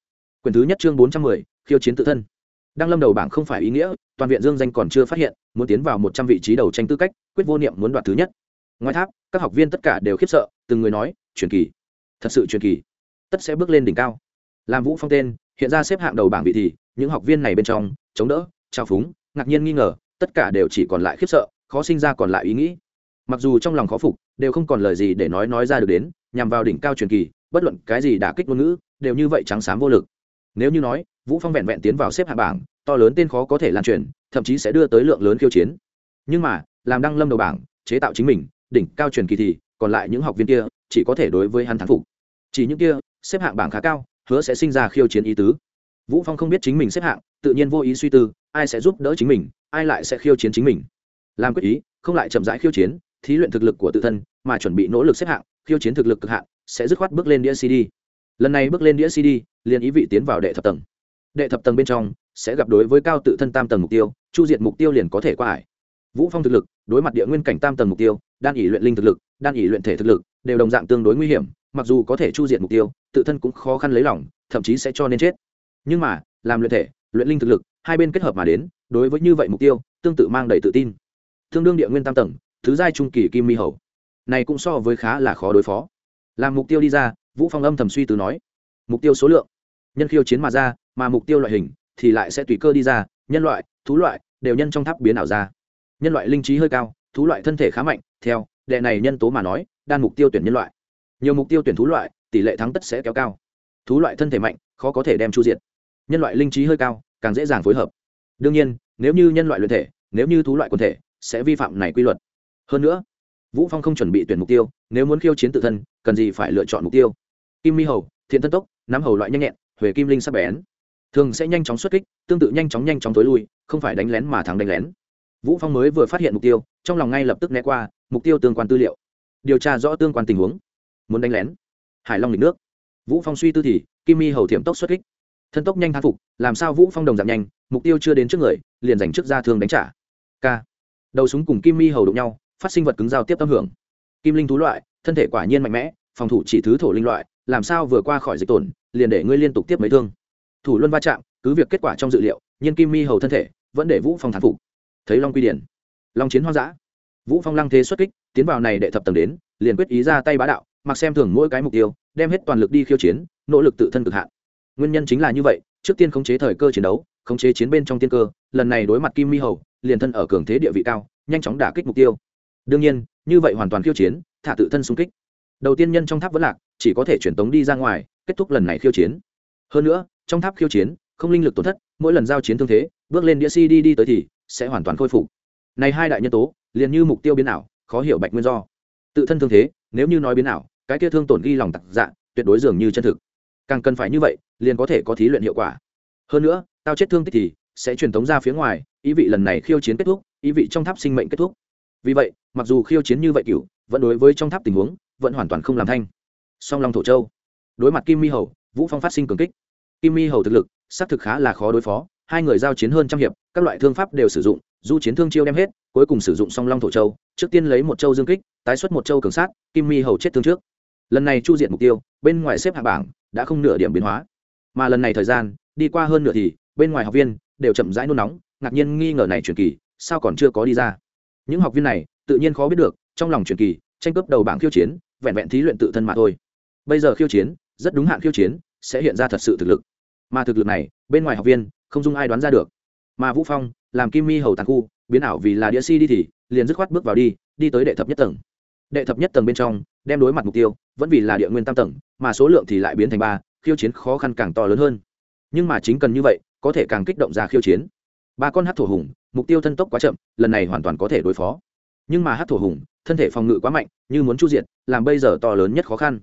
Quyển thứ nhất chương bốn trăm mười, khiêu chiến tự thân. Đang lâm đầu bảng không phải ý nghĩa, toàn viện dương danh còn chưa phát hiện, muốn tiến vào một trăm vị trí đầu tranh tư cách, quyết vô niệm muốn đoạt thứ nhất. Ngoài tháp, các học viên tất cả đều khiếp sợ, từng người nói, truyền kỳ, thật sự truyền kỳ. Tất sẽ bước lên đỉnh cao. Làm vũ phong tên, hiện ra xếp hạng đầu bảng vị thì, những học viên này bên trong, chống đỡ, trao phúng, ngạc nhiên nghi ngờ, tất cả đều chỉ còn lại khiếp sợ, khó sinh ra còn lại ý nghĩ. Mặc dù trong lòng khó phục, đều không còn lời gì để nói nói ra được đến, nhằm vào đỉnh cao truyền kỳ, bất luận cái gì đả kích ngôn ngữ đều như vậy trắng xám vô lực. Nếu như nói, vũ phong vẹn vẹn tiến vào xếp hạng bảng, to lớn tên khó có thể lan truyền, thậm chí sẽ đưa tới lượng lớn khiêu chiến. Nhưng mà, làm đăng lâm đầu bảng, chế tạo chính mình, đỉnh cao truyền kỳ thì, còn lại những học viên kia, chỉ có thể đối với hắn thắng phục. Chỉ những kia, xếp hạng bảng khá cao, hứa sẽ sinh ra khiêu chiến ý tứ. Vũ phong không biết chính mình xếp hạng, tự nhiên vô ý suy tư, ai sẽ giúp đỡ chính mình, ai lại sẽ khiêu chiến chính mình. Làm quyết ý, không lại chậm rãi khiêu chiến, thí luyện thực lực của tự thân, mà chuẩn bị nỗ lực xếp hạng, khiêu chiến thực lực cực hạn, sẽ dứt khoát bước lên đĩa cd lần này bước lên đĩa cd liền ý vị tiến vào đệ thập tầng. Đệ thập tầng bên trong sẽ gặp đối với cao tự thân tam tầng mục tiêu, chu diệt mục tiêu liền có thể qua ải. Vũ phong thực lực, đối mặt địa nguyên cảnh tam tầng mục tiêu, đan ỉ luyện linh thực lực, đan ỉ luyện thể thực lực, đều đồng dạng tương đối nguy hiểm, mặc dù có thể chu diệt mục tiêu, tự thân cũng khó khăn lấy lòng, thậm chí sẽ cho nên chết. Nhưng mà, làm luyện thể, luyện linh thực lực, hai bên kết hợp mà đến, đối với như vậy mục tiêu, tương tự mang đầy tự tin. Tương đương địa nguyên tam tầng, thứ giai trung kỳ kim mi hầu. Này cũng so với khá là khó đối phó. Làm mục tiêu đi ra vũ phong âm thầm suy tư nói, mục tiêu số lượng, nhân khiêu chiến mà ra, mà mục tiêu loại hình thì lại sẽ tùy cơ đi ra, nhân loại, thú loại đều nhân trong tháp biến ảo ra. Nhân loại linh trí hơi cao, thú loại thân thể khá mạnh, theo đệ này nhân tố mà nói, đan mục tiêu tuyển nhân loại. Nhiều mục tiêu tuyển thú loại, tỷ lệ thắng tất sẽ kéo cao. Thú loại thân thể mạnh, khó có thể đem chu diệt. Nhân loại linh trí hơi cao, càng dễ dàng phối hợp. Đương nhiên, nếu như nhân loại luyện thể, nếu như thú loại quần thể, sẽ vi phạm này quy luật. Hơn nữa, vũ phong không chuẩn bị tuyển mục tiêu, nếu muốn khiêu chiến tự thân, cần gì phải lựa chọn mục tiêu? Kim mi hầu, thiện thân tốc nắm hầu loại nhanh nhẹn, huệ kim linh sắc bén. Thường sẽ nhanh chóng xuất kích, tương tự nhanh chóng nhanh chóng tối lui, không phải đánh lén mà thắng đánh lén. Vũ phong mới vừa phát hiện mục tiêu, trong lòng ngay lập tức né qua, mục tiêu tương quan tư liệu. Điều tra rõ tương quan tình huống. Muốn đánh lén. Hải long lịch nước. Vũ phong suy tư thì, kim mi hầu thiểm tốc xuất kích. Thân tốc nhanh thang phục, làm sao vũ phong đồng giảm nhanh, mục tiêu chưa đến trước người, liền giành trước ra thương đánh trả. K. Đầu súng cùng kim mi hầu đụng nhau, phát sinh vật cứng giao tiếp tâm hưởng. Kim linh thú loại, thân thể quả nhiên mạnh mẽ, phòng thủ chỉ thứ thổ linh loại làm sao vừa qua khỏi dịch tổn, liền để ngươi liên tục tiếp mấy thương. Thủ luân va chạm, cứ việc kết quả trong dự liệu Nhiên kim mi hầu thân thể, vẫn để vũ phong thán phục. Thấy long quy điển, long chiến hoang dã. Vũ phong lăng thế xuất kích, tiến vào này đệ thập tầng đến, liền quyết ý ra tay bá đạo, mặc xem thường mỗi cái mục tiêu, đem hết toàn lực đi khiêu chiến, nỗ lực tự thân cực hạn. Nguyên nhân chính là như vậy, trước tiên khống chế thời cơ chiến đấu, khống chế chiến bên trong tiên cơ, lần này đối mặt kim mi hầu, liền thân ở cường thế địa vị cao, nhanh chóng đả kích mục tiêu. Đương nhiên, như vậy hoàn toàn khiêu chiến, thả tự thân xung kích đầu tiên nhân trong tháp vẫn lạc, chỉ có thể chuyển tống đi ra ngoài, kết thúc lần này khiêu chiến. Hơn nữa, trong tháp khiêu chiến, không linh lực tổn thất, mỗi lần giao chiến thương thế, bước lên đĩa si đi đi tới thì sẽ hoàn toàn khôi phục. Này hai đại nhân tố, liền như mục tiêu biến ảo, khó hiểu bạch nguyên do. Tự thân thương thế, nếu như nói biến ảo, cái kia thương tổn ghi lòng tặc dạ tuyệt đối dường như chân thực. Càng cần phải như vậy, liền có thể có thí luyện hiệu quả. Hơn nữa, tao chết thương tích thì sẽ truyền tống ra phía ngoài, ý vị lần này khiêu chiến kết thúc, ý vị trong tháp sinh mệnh kết thúc. Vì vậy, mặc dù khiêu chiến như vậy cựu vẫn đối với trong tháp tình huống vẫn hoàn toàn không làm thanh. Song long thổ châu, đối mặt kim mi hầu, vũ phong phát sinh cường kích. Kim mi hầu thực lực, xác thực khá là khó đối phó, hai người giao chiến hơn trăm hiệp, các loại thương pháp đều sử dụng, du chiến thương chiêu đem hết, cuối cùng sử dụng song long thổ châu, trước tiên lấy một châu dương kích, tái xuất một châu cường sát, kim mi hầu chết thương trước. Lần này chu diện mục tiêu, bên ngoài xếp hạ bảng đã không nửa điểm biến hóa. Mà lần này thời gian, đi qua hơn nửa thì, bên ngoài học viên đều chậm rãi nôn nóng, ngạc nhiên nghi ngờ này truyền kỳ, sao còn chưa có đi ra. Những học viên này, tự nhiên khó biết được, trong lòng truyền kỳ, tranh cướp đầu bảng khiêu chiến vẹn vẹn thí luyện tự thân mà thôi. Bây giờ khiêu chiến, rất đúng hạn khiêu chiến, sẽ hiện ra thật sự thực lực. Mà thực lực này, bên ngoài học viên, không dung ai đoán ra được. Mà vũ phong, làm kim mi hầu tàn khu, biến ảo vì là đĩa si đi thì, liền dứt khoát bước vào đi đi tới đệ thập nhất tầng. Đệ thập nhất tầng bên trong, đem đối mặt mục tiêu, vẫn vì là địa nguyên tam tầng, mà số lượng thì lại biến thành ba, khiêu chiến khó khăn càng to lớn hơn. Nhưng mà chính cần như vậy, có thể càng kích động ra khiêu chiến. Ba con hát thổ hùng, mục tiêu thân tốc quá chậm, lần này hoàn toàn có thể đối phó. Nhưng mà hát thổ hùng thân thể phòng ngự quá mạnh, như muốn chu diện làm bây giờ to lớn nhất khó khăn.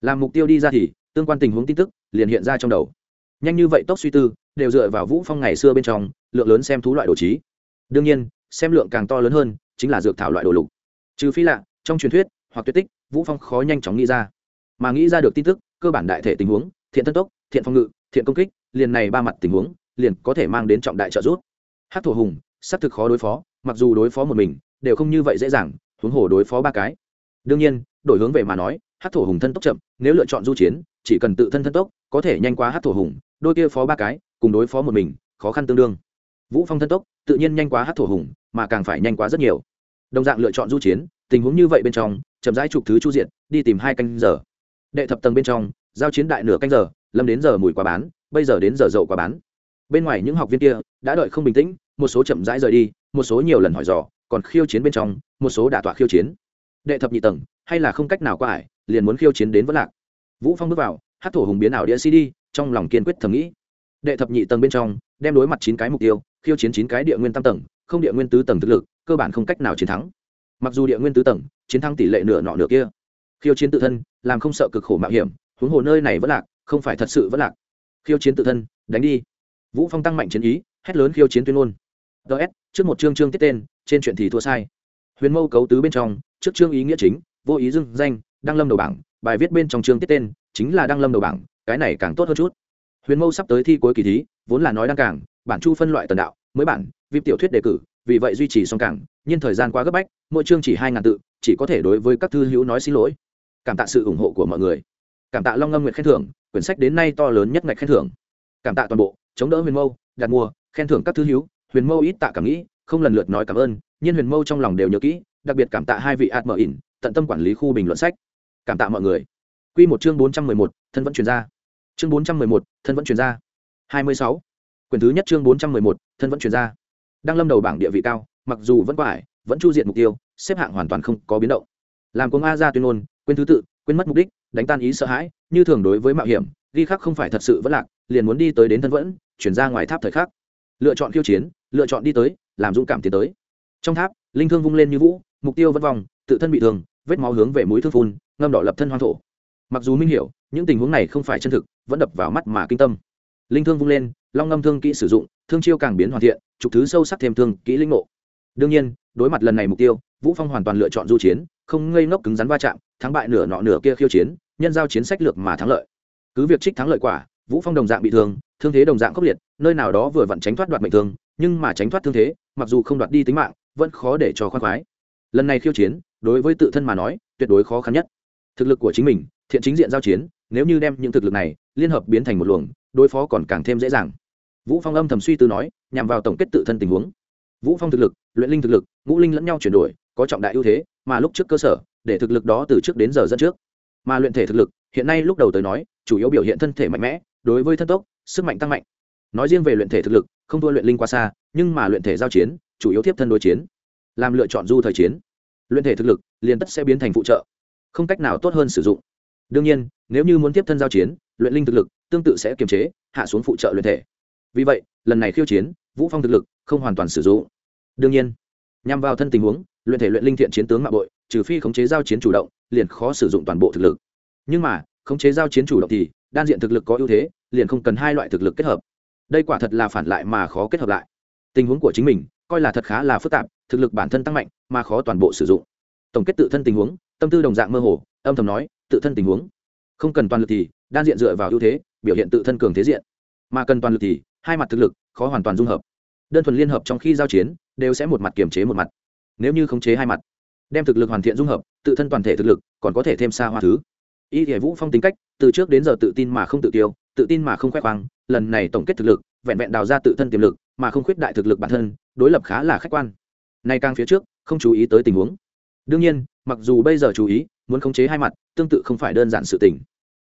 Làm mục tiêu đi ra thì, tương quan tình huống tin tức liền hiện ra trong đầu. Nhanh như vậy tốc suy tư, đều dựa vào vũ phong ngày xưa bên trong, lượng lớn xem thú loại đồ trí. Đương nhiên, xem lượng càng to lớn hơn, chính là dược thảo loại đồ lục. Trừ phi lạ trong truyền thuyết, hoặc tuyệt tích, vũ phong khó nhanh chóng nghĩ ra. Mà nghĩ ra được tin tức, cơ bản đại thể tình huống, thiện thân tốc, thiện phòng ngự, thiện công kích, liền này ba mặt tình huống, liền có thể mang đến trọng đại trợ giúp. Hát thổ hùng, xác thực khó đối phó, mặc dù đối phó một mình, đều không như vậy dễ dàng huống hồ đối phó ba cái. Đương nhiên, đổi hướng về mà nói hát thổ hùng thân tốc chậm, nếu lựa chọn du chiến, chỉ cần tự thân thân tốc, có thể nhanh quá hát thổ hùng, đôi kia phó ba cái, cùng đối phó một mình, khó khăn tương đương. Vũ phong thân tốc, tự nhiên nhanh quá hát thổ hùng, mà càng phải nhanh quá rất nhiều. Đồng dạng lựa chọn du chiến, tình huống như vậy bên trong, chậm rãi chụp thứ chu diện, đi tìm hai canh giờ. Đệ thập tầng bên trong, giao chiến đại nửa canh giờ, lâm đến giờ mùi quá bán, bây giờ đến giờ dậu quá bán. Bên ngoài những học viên kia, đã đợi không bình tĩnh, một số chậm rãi rời đi, một số nhiều lần hỏi dò còn khiêu chiến bên trong, một số đả tọa khiêu chiến. Đệ thập nhị tầng, hay là không cách nào qua ải, liền muốn khiêu chiến đến vất lạc. Vũ phong bước vào hát thổ hùng biến ảo đĩa cd, trong lòng kiên quyết thầm nghĩ. Đệ thập nhị tầng bên trong, đem đối mặt chín cái mục tiêu, khiêu chiến chín cái địa nguyên tam tầng, không địa nguyên tứ tầng thực lực, cơ bản không cách nào chiến thắng. Mặc dù địa nguyên tứ tầng, chiến thắng tỷ lệ nửa nọ nửa kia. Khiêu chiến tự thân, làm không sợ cực khổ mạo hiểm, huống hồ nơi này vẫn lạc, không phải thật sự vẫn lạc. Khiêu chiến tự thân, đánh đi. Vũ phong tăng mạnh chiến ý, hét lớn khiêu chiến tuyên ngôn ts trước một chương chương tiết tên, trên chuyện thì thua sai. Huyền mâu cấu tứ bên trong, trước chương ý nghĩa chính, vô ý dưng danh, đăng lâm đầu bảng, bài viết bên trong chương tiết tên, chính là đăng lâm đầu bảng, cái này càng tốt hơn chút. Huyền mâu sắp tới thi cuối kỳ thí, vốn là nói đăng càng, bản chu phân loại tần đạo, mới bản, vip tiểu thuyết đề cử, vì vậy duy trì song càng, nhưng thời gian quá gấp bách, mỗi chương chỉ hai ngàn tự, chỉ có thể đối với các thư hữu nói xin lỗi. Cảm tạ sự ủng hộ của mọi người. Cảm tạ long ngâm nguyện khen thưởng, quyển sách đến nay to lớn nhất ngạch khen thưởng. Cảm tạ toàn bộ, chống đỡ huyền mâu, đặt mua, khen thưởng các thư hữu huyền mâu ít tạ cảm nghĩ, không lần lượt nói cảm ơn nhưng huyền mâu trong lòng đều nhớ kỹ, đặc biệt cảm tạ hai vị ạt mở ỉn, tận tâm quản lý khu bình luận sách. Cảm tạ mọi người. Q một chương bốn trăm mười một, thân vẫn chuyển ra. Chương bốn trăm mười một, thân vẫn chuyển ra. Hai mươi sáu. Quyển thứ nhất chương bốn trăm mười một, thân vẫn chuyển ra. Đang lâm đầu bảng địa vị cao, mặc dù vẫn quải, vẫn chu diện mục tiêu, xếp hạng hoàn toàn không có biến động. Làm công a ra tuyên ngôn, quên thứ tự, quên mất mục đích, đánh tan ý sợ hãi, như thường đối với mạo hiểm, ghi khắc không phải thật sự vẫn lạc, liền muốn đi tới đến thân vẫn, chuyển ra ngoài tháp thời khắc. Lựa chọn khiêu chiến lựa chọn đi tới, làm dũng cảm tiến tới. Trong tháp, linh thương vung lên như vũ, mục tiêu vẫn vòng, tự thân bị thương, vết máu hướng về mũi thương phun, ngâm đỏ lập thân hoang thổ. Mặc dù minh hiểu, những tình huống này không phải chân thực, vẫn đập vào mắt mà kinh tâm. Linh thương vung lên, long ngâm thương kỹ sử dụng, thương chiêu càng biến hoàn thiện, trục thứ sâu sắc thêm thương kỹ linh mộ đương nhiên, đối mặt lần này mục tiêu, vũ phong hoàn toàn lựa chọn du chiến, không ngây ngốc cứng rắn va chạm, thắng bại nửa nọ nửa kia khiêu chiến, nhân giao chiến sách lược mà thắng lợi. Cứ việc trích thắng lợi quả, vũ phong đồng dạng bị thương thương thế đồng dạng khốc liệt, nơi nào đó vừa vặn tránh thoát đoạt mệnh thương nhưng mà tránh thoát thương thế, mặc dù không đoạt đi tính mạng, vẫn khó để cho khoan khoái. Lần này khiêu chiến, đối với tự thân mà nói, tuyệt đối khó khăn nhất. Thực lực của chính mình, thiện chính diện giao chiến, nếu như đem những thực lực này liên hợp biến thành một luồng, đối phó còn càng thêm dễ dàng. Vũ phong âm thầm suy tư nói, nhằm vào tổng kết tự thân tình huống. Vũ phong thực lực, luyện linh thực lực, ngũ linh lẫn nhau chuyển đổi, có trọng đại ưu thế, mà lúc trước cơ sở, để thực lực đó từ trước đến giờ dẫn trước. Mà luyện thể thực lực, hiện nay lúc đầu tới nói, chủ yếu biểu hiện thân thể mạnh mẽ, đối với thân tốc, sức mạnh tăng mạnh. Nói riêng về luyện thể thực lực không thua luyện linh qua xa, nhưng mà luyện thể giao chiến, chủ yếu tiếp thân đối chiến, làm lựa chọn du thời chiến. Luyện thể thực lực, liền tất sẽ biến thành phụ trợ, không cách nào tốt hơn sử dụng. Đương nhiên, nếu như muốn tiếp thân giao chiến, luyện linh thực lực tương tự sẽ kiềm chế, hạ xuống phụ trợ luyện thể. Vì vậy, lần này khiêu chiến, vũ phong thực lực không hoàn toàn sử dụng. Đương nhiên, nhằm vào thân tình huống, luyện thể luyện linh thiện chiến tướng mạng bội, trừ phi khống chế giao chiến chủ động, liền khó sử dụng toàn bộ thực lực. Nhưng mà, khống chế giao chiến chủ động thì, đan diện thực lực có ưu thế, liền không cần hai loại thực lực kết hợp đây quả thật là phản lại mà khó kết hợp lại. Tình huống của chính mình, coi là thật khá là phức tạp, thực lực bản thân tăng mạnh, mà khó toàn bộ sử dụng. Tổng kết tự thân tình huống, tâm tư đồng dạng mơ hồ, âm thầm nói, tự thân tình huống. Không cần toàn lực thì, đan diện dựa vào ưu thế, biểu hiện tự thân cường thế diện. Mà cần toàn lực thì, hai mặt thực lực, khó hoàn toàn dung hợp. Đơn thuần liên hợp trong khi giao chiến, đều sẽ một mặt kiềm chế một mặt. Nếu như khống chế hai mặt, đem thực lực hoàn thiện dung hợp, tự thân toàn thể thực lực, còn có thể thêm xa hoa thứ. Y thể vũ phong tính cách, từ trước đến giờ tự tin mà không tự tiêu tự tin mà không khoe khoang lần này tổng kết thực lực, vẹn vẹn đào ra tự thân tiềm lực, mà không khuyết đại thực lực bản thân, đối lập khá là khách quan. Nay càng phía trước, không chú ý tới tình huống. Đương nhiên, mặc dù bây giờ chú ý, muốn khống chế hai mặt, tương tự không phải đơn giản sự tình.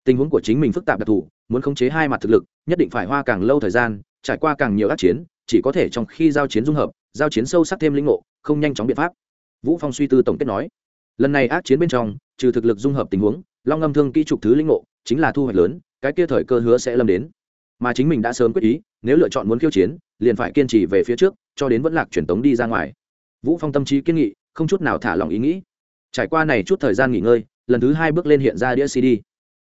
Tình huống của chính mình phức tạp đặc thù, muốn khống chế hai mặt thực lực, nhất định phải hoa càng lâu thời gian, trải qua càng nhiều ác chiến, chỉ có thể trong khi giao chiến dung hợp, giao chiến sâu sắc thêm linh ngộ, không nhanh chóng biện pháp. Vũ phong suy tư tổng kết nói, lần này ác chiến bên trong, trừ thực lực dung hợp tình huống, long âm thương kỹ trục thứ linh ngộ, chính là thu hoạch lớn, cái kia thời cơ hứa sẽ lâm đến mà chính mình đã sớm quyết ý, nếu lựa chọn muốn khiêu chiến, liền phải kiên trì về phía trước, cho đến vẫn lạc truyền tống đi ra ngoài. Vũ phong tâm trí kiên nghị, không chút nào thả lòng ý nghĩ. Trải qua này chút thời gian nghỉ ngơi, lần thứ hai bước lên hiện ra đĩa cd.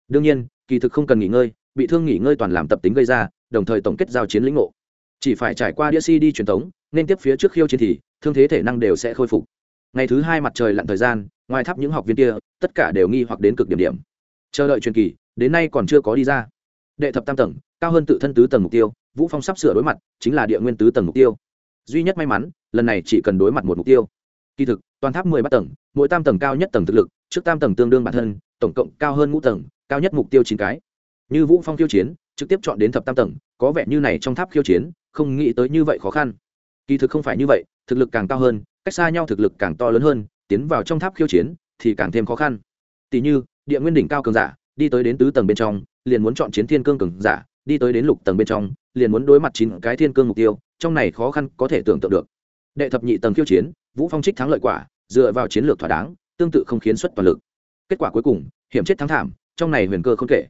Đương nhiên, kỳ thực không cần nghỉ ngơi, bị thương nghỉ ngơi toàn làm tập tính gây ra, đồng thời tổng kết giao chiến lĩnh ngộ. Chỉ phải trải qua đĩa cd truyền tống, nên tiếp phía trước khiêu chiến thì, thương thế thể năng đều sẽ khôi phục. Ngày thứ hai mặt trời lặn thời gian, ngoài tháp những học viên kia, tất cả đều nghi hoặc đến cực điểm điểm. Chờ đợi truyền kỳ, đến nay còn chưa có đi ra đệ thập tam tầng, cao hơn tự thân tứ tầng mục tiêu, vũ phong sắp sửa đối mặt, chính là địa nguyên tứ tầng mục tiêu. Duy nhất may mắn, lần này chỉ cần đối mặt một mục tiêu. Kỳ thực, toàn tháp mười ba tầng, mỗi tam tầng cao nhất tầng thực lực, trước tam tầng tương đương bản thân, tổng cộng cao hơn ngũ tầng, cao nhất mục tiêu chín cái. Như vũ phong khiêu chiến, trực tiếp chọn đến thập tam tầng, có vẻ như này trong tháp khiêu chiến, không nghĩ tới như vậy khó khăn. Kỳ thực không phải như vậy, thực lực càng cao hơn, cách xa nhau thực lực càng to lớn hơn, tiến vào trong tháp khiêu chiến, thì càng thêm khó khăn. Tỷ như, địa nguyên đỉnh cao cường giả, đi tới đến tứ tầng bên trong liền muốn chọn chiến thiên cương cường giả, đi tới đến lục tầng bên trong, liền muốn đối mặt chín cái thiên cương mục tiêu, trong này khó khăn có thể tưởng tượng được. Đệ thập nhị tầng khiêu chiến, vũ phong trích thắng lợi quả, dựa vào chiến lược thỏa đáng, tương tự không khiến xuất toàn lực. Kết quả cuối cùng, hiểm chết thắng thảm, trong này huyền cơ không kể.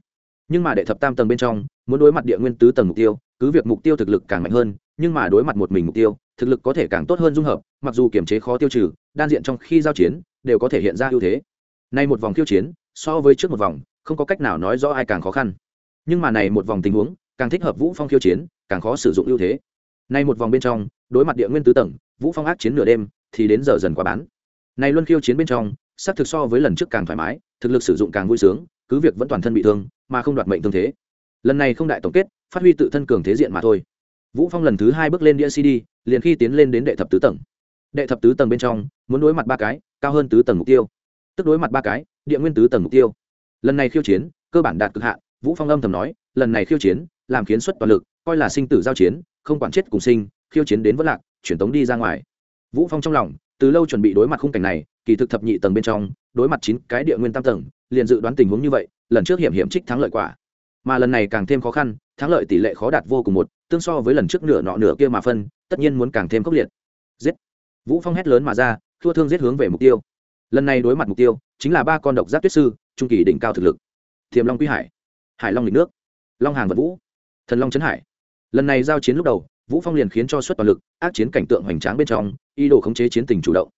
Nhưng mà đệ thập tam tầng bên trong, muốn đối mặt địa nguyên tứ tầng mục tiêu, cứ việc mục tiêu thực lực càng mạnh hơn, nhưng mà đối mặt một mình mục tiêu, thực lực có thể càng tốt hơn dung hợp, mặc dù kiểm chế khó tiêu trừ, đan diện trong khi giao chiến, đều có thể hiện ra ưu thế. Nay một vòng khiêu chiến, so với trước một vòng không có cách nào nói rõ ai càng khó khăn. Nhưng mà này một vòng tình huống, càng thích hợp vũ phong khiêu chiến, càng khó sử dụng ưu thế. Nay một vòng bên trong, đối mặt địa nguyên tứ tầng, vũ phong ác chiến nửa đêm, thì đến giờ dần qua bán. Này luân khiêu chiến bên trong, xác thực so với lần trước càng thoải mái, thực lực sử dụng càng vui sướng, cứ việc vẫn toàn thân bị thương, mà không đoạt mệnh thương thế. Lần này không đại tổng kết, phát huy tự thân cường thế diện mà thôi. Vũ phong lần thứ hai bước lên đĩa cd, liền khi tiến lên đến đệ thập tứ tầng. Đệ thập tứ tầng bên trong, muốn đối mặt ba cái, cao hơn tứ tầng mục tiêu. Tức đối mặt ba cái, địa nguyên tứ tầng mục tiêu lần này khiêu chiến, cơ bản đạt cực hạn, vũ phong âm thầm nói, lần này khiêu chiến, làm khiến xuất toàn lực, coi là sinh tử giao chiến, không quản chết cùng sinh, khiêu chiến đến vất lạc, chuyển tống đi ra ngoài. Vũ phong trong lòng, từ lâu chuẩn bị đối mặt khung cảnh này, kỳ thực thập nhị tầng bên trong, đối mặt chín cái địa nguyên tam tầng, liền dự đoán tình huống như vậy, lần trước hiểm hiểm trích thắng lợi quả. Mà lần này càng thêm khó khăn, thắng lợi tỷ lệ khó đạt vô cùng một, tương so với lần trước nửa nọ nửa kia mà phân, tất nhiên muốn càng thêm khốc liệt. Giết. Vũ phong hét lớn mà ra, thua thương giết hướng về mục tiêu. Lần này đối mặt mục tiêu chính là ba con độc giác tuyết sư, trung kỳ đỉnh cao thực lực. Thiềm long quý hải hải long lịch nước, long hàng vật vũ, thần long trấn hải. Lần này giao chiến lúc đầu, vũ phong liền khiến cho xuất toàn lực, ác chiến cảnh tượng hoành tráng bên trong, ý đồ khống chế chiến tình chủ động.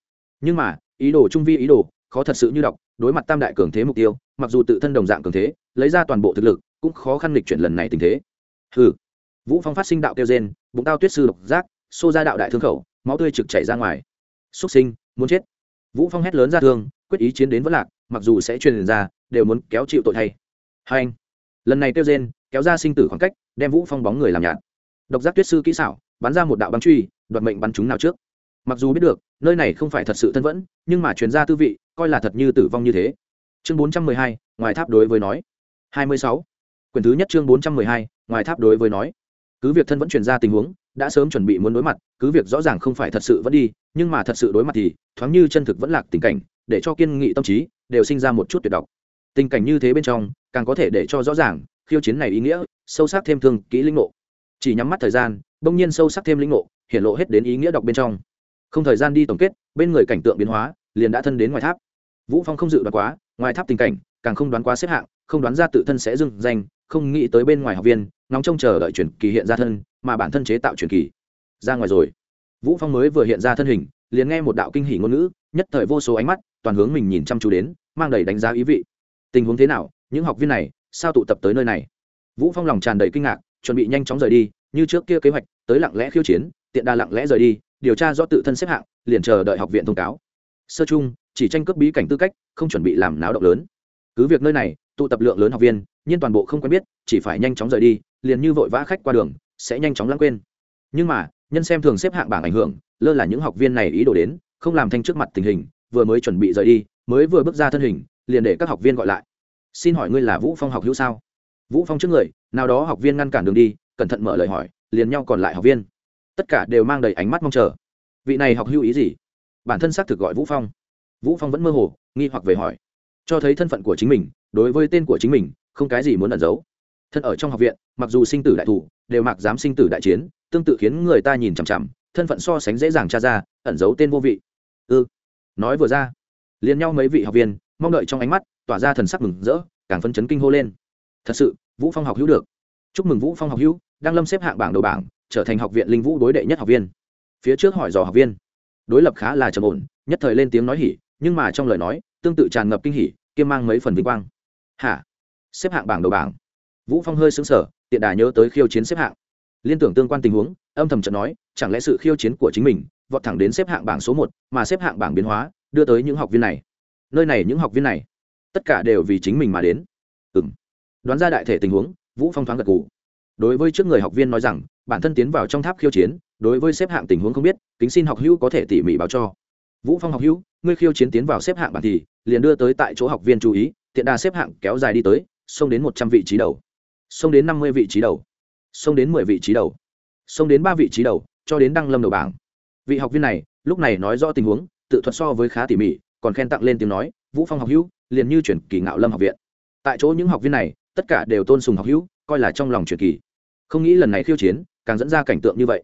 Nhưng mà, ý đồ trung vi ý đồ, khó thật sự như đọc, đối mặt tam đại cường thế mục tiêu, mặc dù tự thân đồng dạng cường thế, lấy ra toàn bộ thực lực, cũng khó khăn lịch chuyển lần này tình thế. Hừ. Vũ phong phát sinh đạo tiêu gen bụng tao tuyết sư độc giác, xô ra đạo đại thương khẩu, máu tươi trực chảy ra ngoài. Xuất sinh, muốn chết. Vũ phong hét lớn ra thương quyết ý chiến đến vẫn lạc mặc dù sẽ truyền ra đều muốn kéo chịu tội thay. Hai anh lần này tiêu gen kéo ra sinh tử khoảng cách đem vũ phong bóng người làm nhạt. Độc giác tuyết sư kỹ xảo bắn ra một đạo bắn truy đoạt mệnh bắn chúng nào trước. Mặc dù biết được nơi này không phải thật sự thân vẫn nhưng mà truyền ra tư vị coi là thật như tử vong như thế. Chương 412, ngoài tháp đối với nói. 26. quyển thứ nhất chương 412, ngoài tháp đối với nói. Cứ việc thân vẫn truyền ra tình huống đã sớm chuẩn bị muốn đối mặt cứ việc rõ ràng không phải thật sự vẫn đi nhưng mà thật sự đối mặt thì thoáng như chân thực vẫn lạc tình cảnh để cho kiên nghị tâm trí đều sinh ra một chút tuyệt độc. Tình cảnh như thế bên trong, càng có thể để cho rõ ràng khiêu chiến này ý nghĩa, sâu sắc thêm thương, kỹ linh ngộ. Chỉ nhắm mắt thời gian, bỗng nhiên sâu sắc thêm linh ngộ hiện lộ hết đến ý nghĩa đọc bên trong. Không thời gian đi tổng kết, bên người cảnh tượng biến hóa, liền đã thân đến ngoài tháp. Vũ phong không dự đoán quá, ngoài tháp tình cảnh, càng không đoán quá xếp hạng, không đoán ra tự thân sẽ dừng danh, không nghĩ tới bên ngoài học viên ngóng trông chờ đợi chuyển kỳ hiện ra thân, mà bản thân chế tạo chuyển kỳ. Ra ngoài rồi. Vũ phong mới vừa hiện ra thân hình, liền nghe một đạo kinh hỉ ngôn ngữ, nhất thời vô số ánh mắt toàn hướng mình nhìn chăm chú đến, mang đầy đánh giá ý vị. Tình huống thế nào? Những học viên này, sao tụ tập tới nơi này? Vũ phong lòng tràn đầy kinh ngạc, chuẩn bị nhanh chóng rời đi, như trước kia kế hoạch, tới lặng lẽ khiêu chiến, tiện đa lặng lẽ rời đi, điều tra do tự thân xếp hạng, liền chờ đợi học viện thông cáo. Sơ chung chỉ tranh cướp bí cảnh tư cách, không chuẩn bị làm náo động lớn. Cứ việc nơi này, tụ tập lượng lớn học viên, nhưng toàn bộ không quen biết, chỉ phải nhanh chóng rời đi, liền như vội vã khách qua đường, sẽ nhanh chóng lãng quên. Nhưng mà, nhân xem thường xếp hạng bảng ảnh hưởng, lơ là những học viên này ý đồ đến, không làm thanh trước mặt tình hình vừa mới chuẩn bị rời đi, mới vừa bước ra thân hình, liền để các học viên gọi lại. Xin hỏi ngươi là vũ phong học hữu sao? Vũ phong trước người, nào đó học viên ngăn cản đường đi, cẩn thận mở lời hỏi, liền nhau còn lại học viên. Tất cả đều mang đầy ánh mắt mong chờ. Vị này học hữu ý gì? Bản thân xác thực gọi vũ phong. Vũ phong vẫn mơ hồ, nghi hoặc về hỏi. Cho thấy thân phận của chính mình, đối với tên của chính mình, không cái gì muốn ẩn giấu. Thân ở trong học viện, mặc dù sinh tử đại thủ, đều mặc dám sinh tử đại chiến, tương tự khiến người ta nhìn chằm chằm, thân phận so sánh dễ dàng tra ra, ẩn giấu tên vô vị. Ư ừ nói vừa ra. Liền nhau mấy vị học viên, mong đợi trong ánh mắt, tỏa ra thần sắc mừng rỡ, càng phân chấn kinh hô lên. Thật sự, vũ phong học hữu được. Chúc mừng vũ phong học hữu, đang lâm xếp hạng bảng đầu bảng, trở thành học viện linh vũ đối đệ nhất học viên. Phía trước hỏi dò học viên. Đối lập khá là trầm ổn, nhất thời lên tiếng nói hỉ, nhưng mà trong lời nói, tương tự tràn ngập kinh hỉ, kiêm mang mấy phần vinh quang. Hả? Xếp hạng bảng đầu bảng. Vũ phong hơi sững sờ, tiện đà nhớ tới khiêu chiến xếp hạng. Liên tưởng tương quan tình huống, âm thầm chợt nói, chẳng lẽ sự khiêu chiến của chính mình vọt thẳng đến xếp hạng bảng số một, mà xếp hạng bảng biến hóa, đưa tới những học viên này. Nơi này những học viên này, tất cả đều vì chính mình mà đến. Ừm. Đoán ra đại thể tình huống, vũ phong thoáng gật gù. Đối với trước người học viên nói rằng, bản thân tiến vào trong tháp khiêu chiến, đối với xếp hạng tình huống không biết, kính xin học hữu có thể tỉ mỉ báo cho. Vũ phong học hữu, ngươi khiêu chiến tiến vào xếp hạng bản thì, liền đưa tới tại chỗ học viên chú ý, tiện đa xếp hạng kéo dài đi tới, xông đến một trăm vị trí đầu. Xông đến năm mươi vị trí đầu. Xông đến mười vị trí đầu. Xông đến ba vị trí đầu, cho đến đăng lâm đầu bảng vị học viên này lúc này nói rõ tình huống, tự thuật so với khá tỉ mỉ, còn khen tặng lên tiếng nói, vũ phong học hữu, liền như chuyển kỳ ngạo lâm học viện. Tại chỗ những học viên này, tất cả đều tôn sùng học hữu, coi là trong lòng truyền kỳ. Không nghĩ lần này khiêu chiến, càng dẫn ra cảnh tượng như vậy.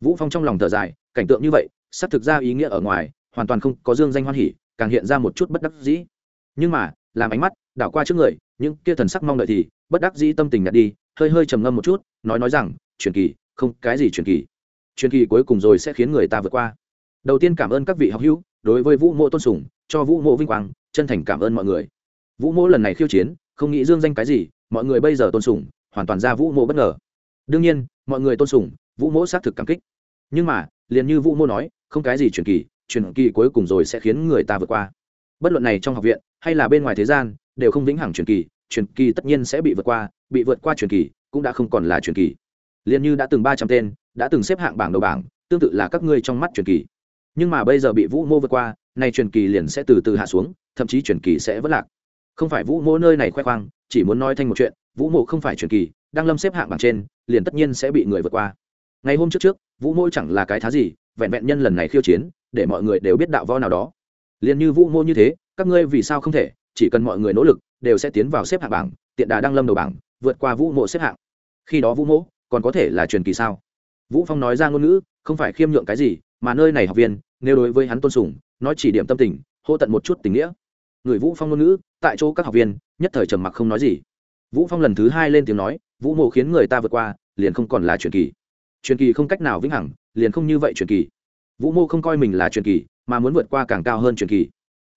Vũ phong trong lòng thở dài, cảnh tượng như vậy, sắp thực ra ý nghĩa ở ngoài, hoàn toàn không có dương danh hoan hỉ, càng hiện ra một chút bất đắc dĩ. Nhưng mà, làm ánh mắt đảo qua trước người, những kia thần sắc mong đợi thì bất đắc dĩ tâm tình nhạt đi, hơi hơi trầm ngâm một chút, nói nói rằng truyền kỳ, không, cái gì truyền kỳ? Truyền kỳ cuối cùng rồi sẽ khiến người ta vượt qua. Đầu tiên cảm ơn các vị học hữu, đối với vũ mộ tôn sùng, cho vũ mộ vinh quang, chân thành cảm ơn mọi người. Vũ mộ lần này khiêu chiến, không nghĩ dương danh cái gì, mọi người bây giờ tôn sùng, hoàn toàn ra vũ mộ bất ngờ. Đương nhiên, mọi người tôn sùng, vũ mộ xác thực cảm kích. Nhưng mà, liền như vũ mộ nói, không cái gì truyền kỳ truyền kỳ cuối cùng rồi sẽ khiến người ta vượt qua. Bất luận này trong học viện, hay là bên ngoài thế gian, đều không vĩnh hằng truyền kỳ truyền kỳ tất nhiên sẽ bị vượt qua, bị vượt qua truyền kỳ, cũng đã không còn là truyền kỳ. Liền như đã từng ba trăm tên đã từng xếp hạng bảng đầu bảng, tương tự là các ngươi trong mắt truyền kỳ. Nhưng mà bây giờ bị vũ mô vượt qua, nay truyền kỳ liền sẽ từ từ hạ xuống, thậm chí truyền kỳ sẽ vất lạc. Không phải vũ mô nơi này khoe khoang, chỉ muốn nói thành một chuyện, vũ mô không phải truyền kỳ, đang lâm xếp hạng bảng trên, liền tất nhiên sẽ bị người vượt qua. Ngày hôm trước trước, vũ mô chẳng là cái thá gì, vẹn vẹn nhân lần này khiêu chiến, để mọi người đều biết đạo võ nào đó. Liền như vũ mô như thế, các ngươi vì sao không thể, chỉ cần mọi người nỗ lực, đều sẽ tiến vào xếp hạng bảng, tiện đà đang lâm đầu bảng, vượt qua vũ mộ xếp hạng. Khi đó vũ mộ còn có thể là truyền kỳ sao? Vũ phong nói ra ngôn ngữ, không phải khiêm nhượng cái gì, mà nơi này học viên, nếu đối với hắn tôn sùng nói chỉ điểm tâm tình, hô tận một chút tình nghĩa. Người vũ phong ngôn ngữ, tại chỗ các học viên, nhất thời trầm mặc không nói gì. Vũ phong lần thứ hai lên tiếng nói, vũ mộ khiến người ta vượt qua, liền không còn là truyền kỳ. Truyền kỳ không cách nào vĩnh hằng, liền không như vậy truyền kỳ. Vũ mô không coi mình là truyền kỳ, mà muốn vượt qua càng cao hơn truyền kỳ.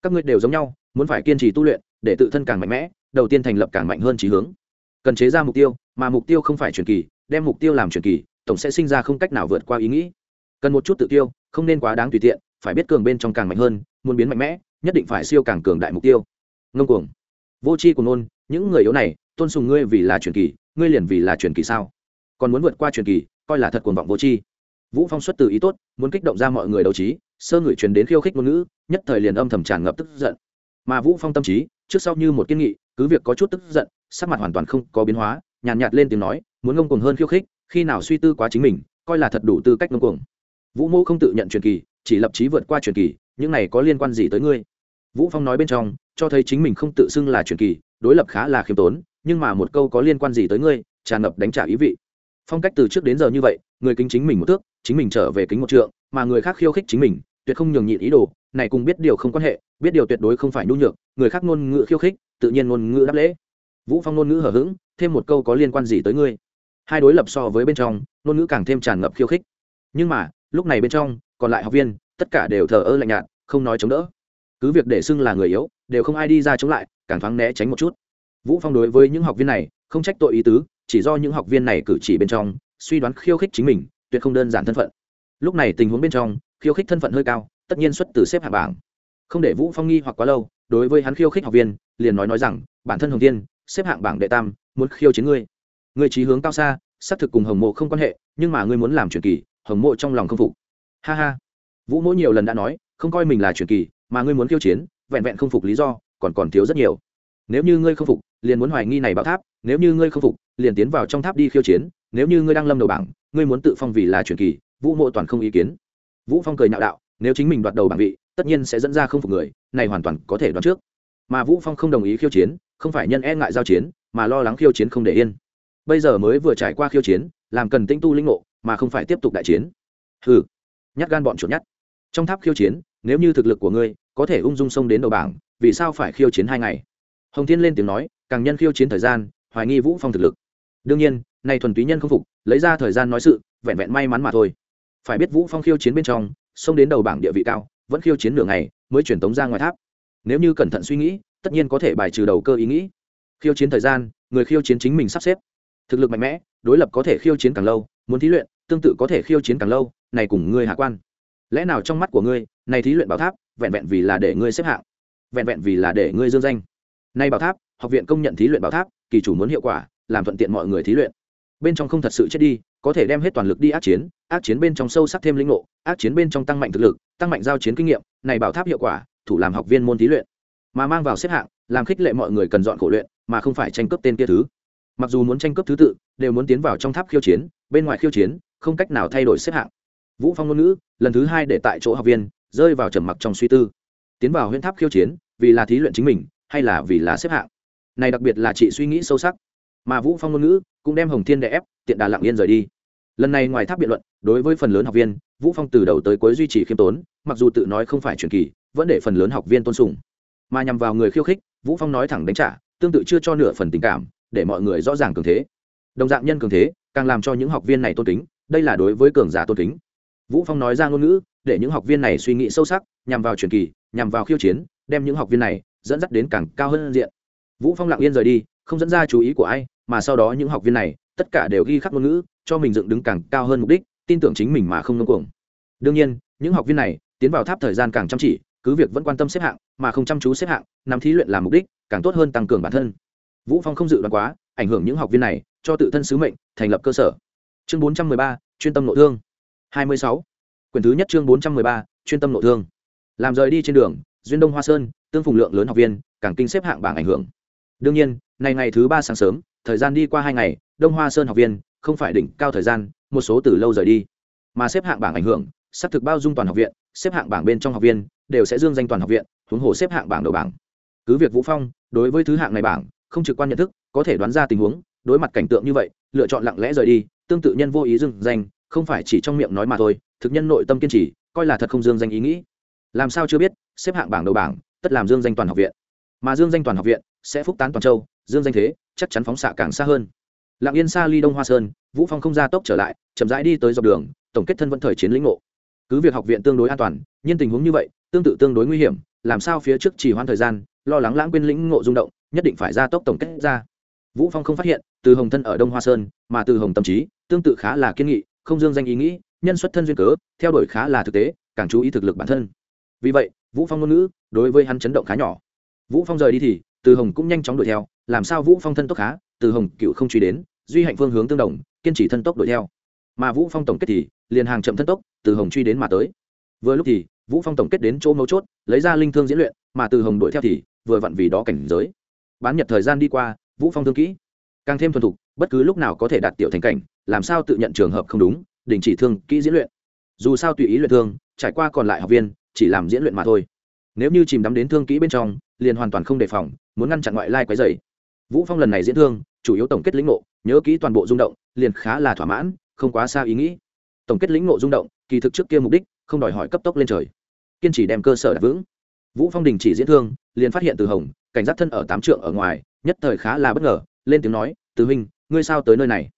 Các ngươi đều giống nhau, muốn phải kiên trì tu luyện, để tự thân càng mạnh mẽ, đầu tiên thành lập càng mạnh hơn trí hướng. Cần chế ra mục tiêu, mà mục tiêu không phải truyền kỳ, đem mục tiêu làm truyền kỳ tổng sẽ sinh ra không cách nào vượt qua ý nghĩ. Cần một chút tự tiêu không nên quá đáng tùy tiện phải biết cường bên trong càng mạnh hơn muốn biến mạnh mẽ nhất định phải siêu càng cường đại mục tiêu. Ngông cuồng. Vô tri của nôn những người yếu này tôn sùng ngươi vì là truyền kỳ ngươi liền vì là truyền kỳ sao? Còn muốn vượt qua truyền kỳ coi là thật cuồng vọng vô tri. Vũ phong xuất từ ý tốt muốn kích động ra mọi người đấu trí sơ ngửi truyền đến khiêu khích ngôn ngữ nhất thời liền âm thầm tràn ngập tức giận. Mà vũ phong tâm trí trước sau như một kiên nghị cứ việc có chút tức giận sắc mặt hoàn toàn không có biến hóa nhàn nhạt, nhạt lên tiếng nói muốn ngông cuồng hơn khiêu khích khi nào suy tư quá chính mình, coi là thật đủ tư cách ngông cuồng. Vũ mô không tự nhận truyền kỳ, chỉ lập trí vượt qua truyền kỳ, những này có liên quan gì tới ngươi? Vũ phong nói bên trong, cho thấy chính mình không tự xưng là truyền kỳ, đối lập khá là khiêm tốn, nhưng mà một câu có liên quan gì tới ngươi, tràn ngập đánh trả ý vị. Phong cách từ trước đến giờ như vậy, người kính chính mình một thước, chính mình trở về kính một trượng, mà người khác khiêu khích chính mình, tuyệt không nhường nhịn ý đồ, này cùng biết điều không quan hệ, biết điều tuyệt đối không phải nhu nhược, người khác ngôn ngữ khiêu khích, tự nhiên ngôn ngữ đáp lễ. Vũ phong ngôn ngữ hở hững, thêm một câu có liên quan gì tới ngươi? Hai đối lập so với bên trong, ngôn ngữ càng thêm tràn ngập khiêu khích. Nhưng mà, lúc này bên trong, còn lại học viên, tất cả đều thờ ơ lạnh nhạt, không nói chống đỡ. Cứ việc để xưng là người yếu, đều không ai đi ra chống lại, càng thoáng né tránh một chút. Vũ phong đối với những học viên này, không trách tội ý tứ, chỉ do những học viên này cử chỉ bên trong, suy đoán khiêu khích chính mình, tuyệt không đơn giản thân phận. Lúc này tình huống bên trong, khiêu khích thân phận hơi cao, tất nhiên xuất từ xếp hạng bảng. Không để vũ phong nghi hoặc quá lâu, đối với hắn khiêu khích học viên, liền nói nói rằng, bản thân hồng tiên xếp hạng bảng đệ tam, muốn khiêu chiến ngươi ngươi trí hướng cao xa, xác thực cùng hồng mộ không quan hệ, nhưng mà ngươi muốn làm truyền kỳ, hồng mộ trong lòng không phục. Ha ha. Vũ mỗi nhiều lần đã nói, không coi mình là truyền kỳ, mà ngươi muốn khiêu chiến, vẹn vẹn không phục lý do, còn còn thiếu rất nhiều. Nếu như ngươi không phục, liền muốn hoài nghi này bảo tháp, nếu như ngươi không phục, liền tiến vào trong tháp đi khiêu chiến, nếu như ngươi đang lâm đầu bảng, ngươi muốn tự phong vì là truyền kỳ, vũ mộ toàn không ý kiến. Vũ phong cười nhạo đạo, nếu chính mình đoạt đầu bảng vị, tất nhiên sẽ dẫn ra không phục người, này hoàn toàn có thể đoán trước. Mà vũ phong không đồng ý khiêu chiến, không phải nhân e ngại giao chiến, mà lo lắng khiêu chiến không để yên bây giờ mới vừa trải qua khiêu chiến, làm cần tinh tu linh ngộ, mà không phải tiếp tục đại chiến. Hừ, nhát gan bọn chuột nhát. Trong tháp khiêu chiến, nếu như thực lực của ngươi có thể ung dung xông đến đầu bảng, vì sao phải khiêu chiến hai ngày? Hồng thiên lên tiếng nói, càng nhân khiêu chiến thời gian, hoài nghi vũ phong thực lực. Đương nhiên này thuần túy nhân không phục, lấy ra thời gian nói sự, vẹn vẹn may mắn mà thôi. Phải biết vũ phong khiêu chiến bên trong, xông đến đầu bảng địa vị cao, vẫn khiêu chiến nửa ngày, mới chuyển tống ra ngoài tháp. Nếu như cẩn thận suy nghĩ, tất nhiên có thể bài trừ đầu cơ ý nghĩ. Khiêu chiến thời gian, người khiêu chiến chính mình sắp xếp thực lực mạnh mẽ, đối lập có thể khiêu chiến càng lâu, muốn thí luyện, tương tự có thể khiêu chiến càng lâu, này cùng ngươi hạ quan. Lẽ nào trong mắt của ngươi, này thí luyện bảo tháp, vẹn vẹn vì là để ngươi xếp hạng, vẹn vẹn vì là để ngươi dương danh. Nay bảo tháp, học viện công nhận thí luyện bảo tháp, kỳ chủ muốn hiệu quả, làm thuận tiện mọi người thí luyện. Bên trong không thật sự chết đi, có thể đem hết toàn lực đi ác chiến ác chiến bên trong sâu sắc thêm linh ngộ, ác chiến bên trong tăng mạnh thực lực, tăng mạnh giao chiến kinh nghiệm, này bảo tháp hiệu quả, thủ làm học viên môn thí luyện. Mà mang vào xếp hạng, làm khích lệ mọi người cần dọn khổ luyện, mà không phải tranh cướp tên kia thứ mặc dù muốn tranh cướp thứ tự, đều muốn tiến vào trong tháp khiêu chiến, bên ngoài khiêu chiến, không cách nào thay đổi xếp hạng. Vũ phong ngôn ngữ, lần thứ hai để tại chỗ học viên, rơi vào trầm mặc trong suy tư. Tiến vào huyễn tháp khiêu chiến, vì là thí luyện chính mình, hay là vì là xếp hạng? Này đặc biệt là chị suy nghĩ sâu sắc. Mà vũ phong ngôn ngữ, cũng đem hồng thiên đè ép, tiện đà lặng yên rời đi. Lần này ngoài tháp biện luận, đối với phần lớn học viên, vũ phong từ đầu tới cuối duy trì khiêm tốn, mặc dù tự nói không phải truyền kỳ, vẫn để phần lớn học viên tôn sùng. Mà nhằm vào người khiêu khích, vũ phong nói thẳng đánh trả, tương tự chưa cho nửa phần tình cảm để mọi người rõ ràng cường thế. Đồng dạng nhân cường thế, càng làm cho những học viên này tôn kính, đây là đối với cường giả tôn kính. Vũ phong nói ra ngôn ngữ, để những học viên này suy nghĩ sâu sắc, nhằm vào truyền kỳ, nhằm vào khiêu chiến, đem những học viên này dẫn dắt đến càng cao hơn diện. Vũ phong lặng yên rời đi, không dẫn ra chú ý của ai, mà sau đó những học viên này, tất cả đều ghi khắc ngôn ngữ, cho mình dựng đứng càng cao hơn mục đích, tin tưởng chính mình mà không ngông cuồng. Đương nhiên, những học viên này tiến vào tháp thời gian càng chăm chỉ, cứ việc vẫn quan tâm xếp hạng, mà không chăm chú xếp hạng, nắm thí luyện làm mục đích, càng tốt hơn tăng cường bản thân vũ phong không dự đoán quá ảnh hưởng những học viên này cho tự thân sứ mệnh thành lập cơ sở. Chương 413, chuyên tâm nội thương. 26. quyển thứ nhất chương 413, chuyên tâm nội thương. Làm rời đi trên đường duyên đông hoa sơn tương phùng lượng lớn học viên càng kinh xếp hạng bảng ảnh hưởng. Đương nhiên này ngày thứ ba sáng sớm thời gian đi qua hai ngày đông hoa sơn học viên không phải đỉnh cao thời gian một số từ lâu rời đi. Mà xếp hạng bảng ảnh hưởng sắp thực bao dung toàn học viện xếp hạng bảng bên trong học viên đều sẽ dương danh toàn học viện huống hồ xếp hạng bảng đầu bảng. Cứ việc vũ phong đối với thứ hạng này bảng không trực quan nhận thức, có thể đoán ra tình huống, đối mặt cảnh tượng như vậy, lựa chọn lặng lẽ rời đi, tương tự nhân vô ý dương danh, không phải chỉ trong miệng nói mà thôi, thực nhân nội tâm kiên trì, coi là thật không dương danh ý nghĩ. Làm sao chưa biết, xếp hạng bảng đầu bảng, tất làm dương danh toàn học viện. Mà dương danh toàn học viện sẽ phúc tán toàn châu, dương danh thế, chắc chắn phóng xạ càng xa hơn. Lặng yên xa ly đông hoa sơn, vũ phong không ra tốc trở lại, chậm rãi đi tới dọc đường, tổng kết thân vẫn thời chiến lĩnh ngộ. Cứ việc học viện tương đối an toàn, nhưng tình huống như vậy, tương tự tương đối nguy hiểm, làm sao phía trước chỉ hoãn thời gian, lo lắng lãng quên lĩnh ngộ rung động nhất định phải ra tốc tổng kết ra. Vũ phong không phát hiện, từ hồng thân ở đông hoa sơn, mà từ hồng tâm trí tương tự khá là kiên nghị, không dương danh ý nghĩ, nhân xuất thân duyên cớ, theo đuổi khá là thực tế, càng chú ý thực lực bản thân. Vì vậy, vũ phong ngôn ngữ, đối với hắn chấn động khá nhỏ. Vũ phong rời đi thì, từ hồng cũng nhanh chóng đuổi theo, làm sao vũ phong thân tốc khá, từ hồng cựu không truy đến, duy hạnh phương hướng tương đồng, kiên trì thân tốc đuổi theo. Mà vũ phong tổng kết thì, liền hàng chậm thân tốc, từ hồng truy đến mà tới. Vừa lúc thì, vũ phong tổng kết đến chỗ mấu chốt, lấy ra linh thương diễn luyện, mà từ hồng đuổi theo thì, vừa vặn vì đó cảnh giới bán nhật thời gian đi qua, vũ phong thương kỹ. Càng thêm thuần thục, bất cứ lúc nào có thể đạt tiểu thành cảnh, làm sao tự nhận trường hợp không đúng, đình chỉ thương kỹ diễn luyện. Dù sao tùy ý luyện thương, trải qua còn lại học viên, chỉ làm diễn luyện mà thôi. Nếu như chìm đắm đến thương kỹ bên trong, liền hoàn toàn không đề phòng, muốn ngăn chặn ngoại lai quấy dày vũ phong lần này diễn thương, chủ yếu tổng kết lĩnh ngộ, nhớ kỹ toàn bộ rung động, liền khá là thỏa mãn, không quá xa ý nghĩ. Tổng kết lĩnh ngộ rung động, kỳ thực trước kia mục đích, không đòi hỏi cấp tốc lên trời. Kiên trì đem cơ sở đặt vững. Vũ phong đình chỉ diễn thương, liền phát hiện từ hồng cảnh giác thân ở tám trượng ở ngoài, nhất thời khá là bất ngờ, lên tiếng nói, từ huynh, ngươi sao tới nơi này?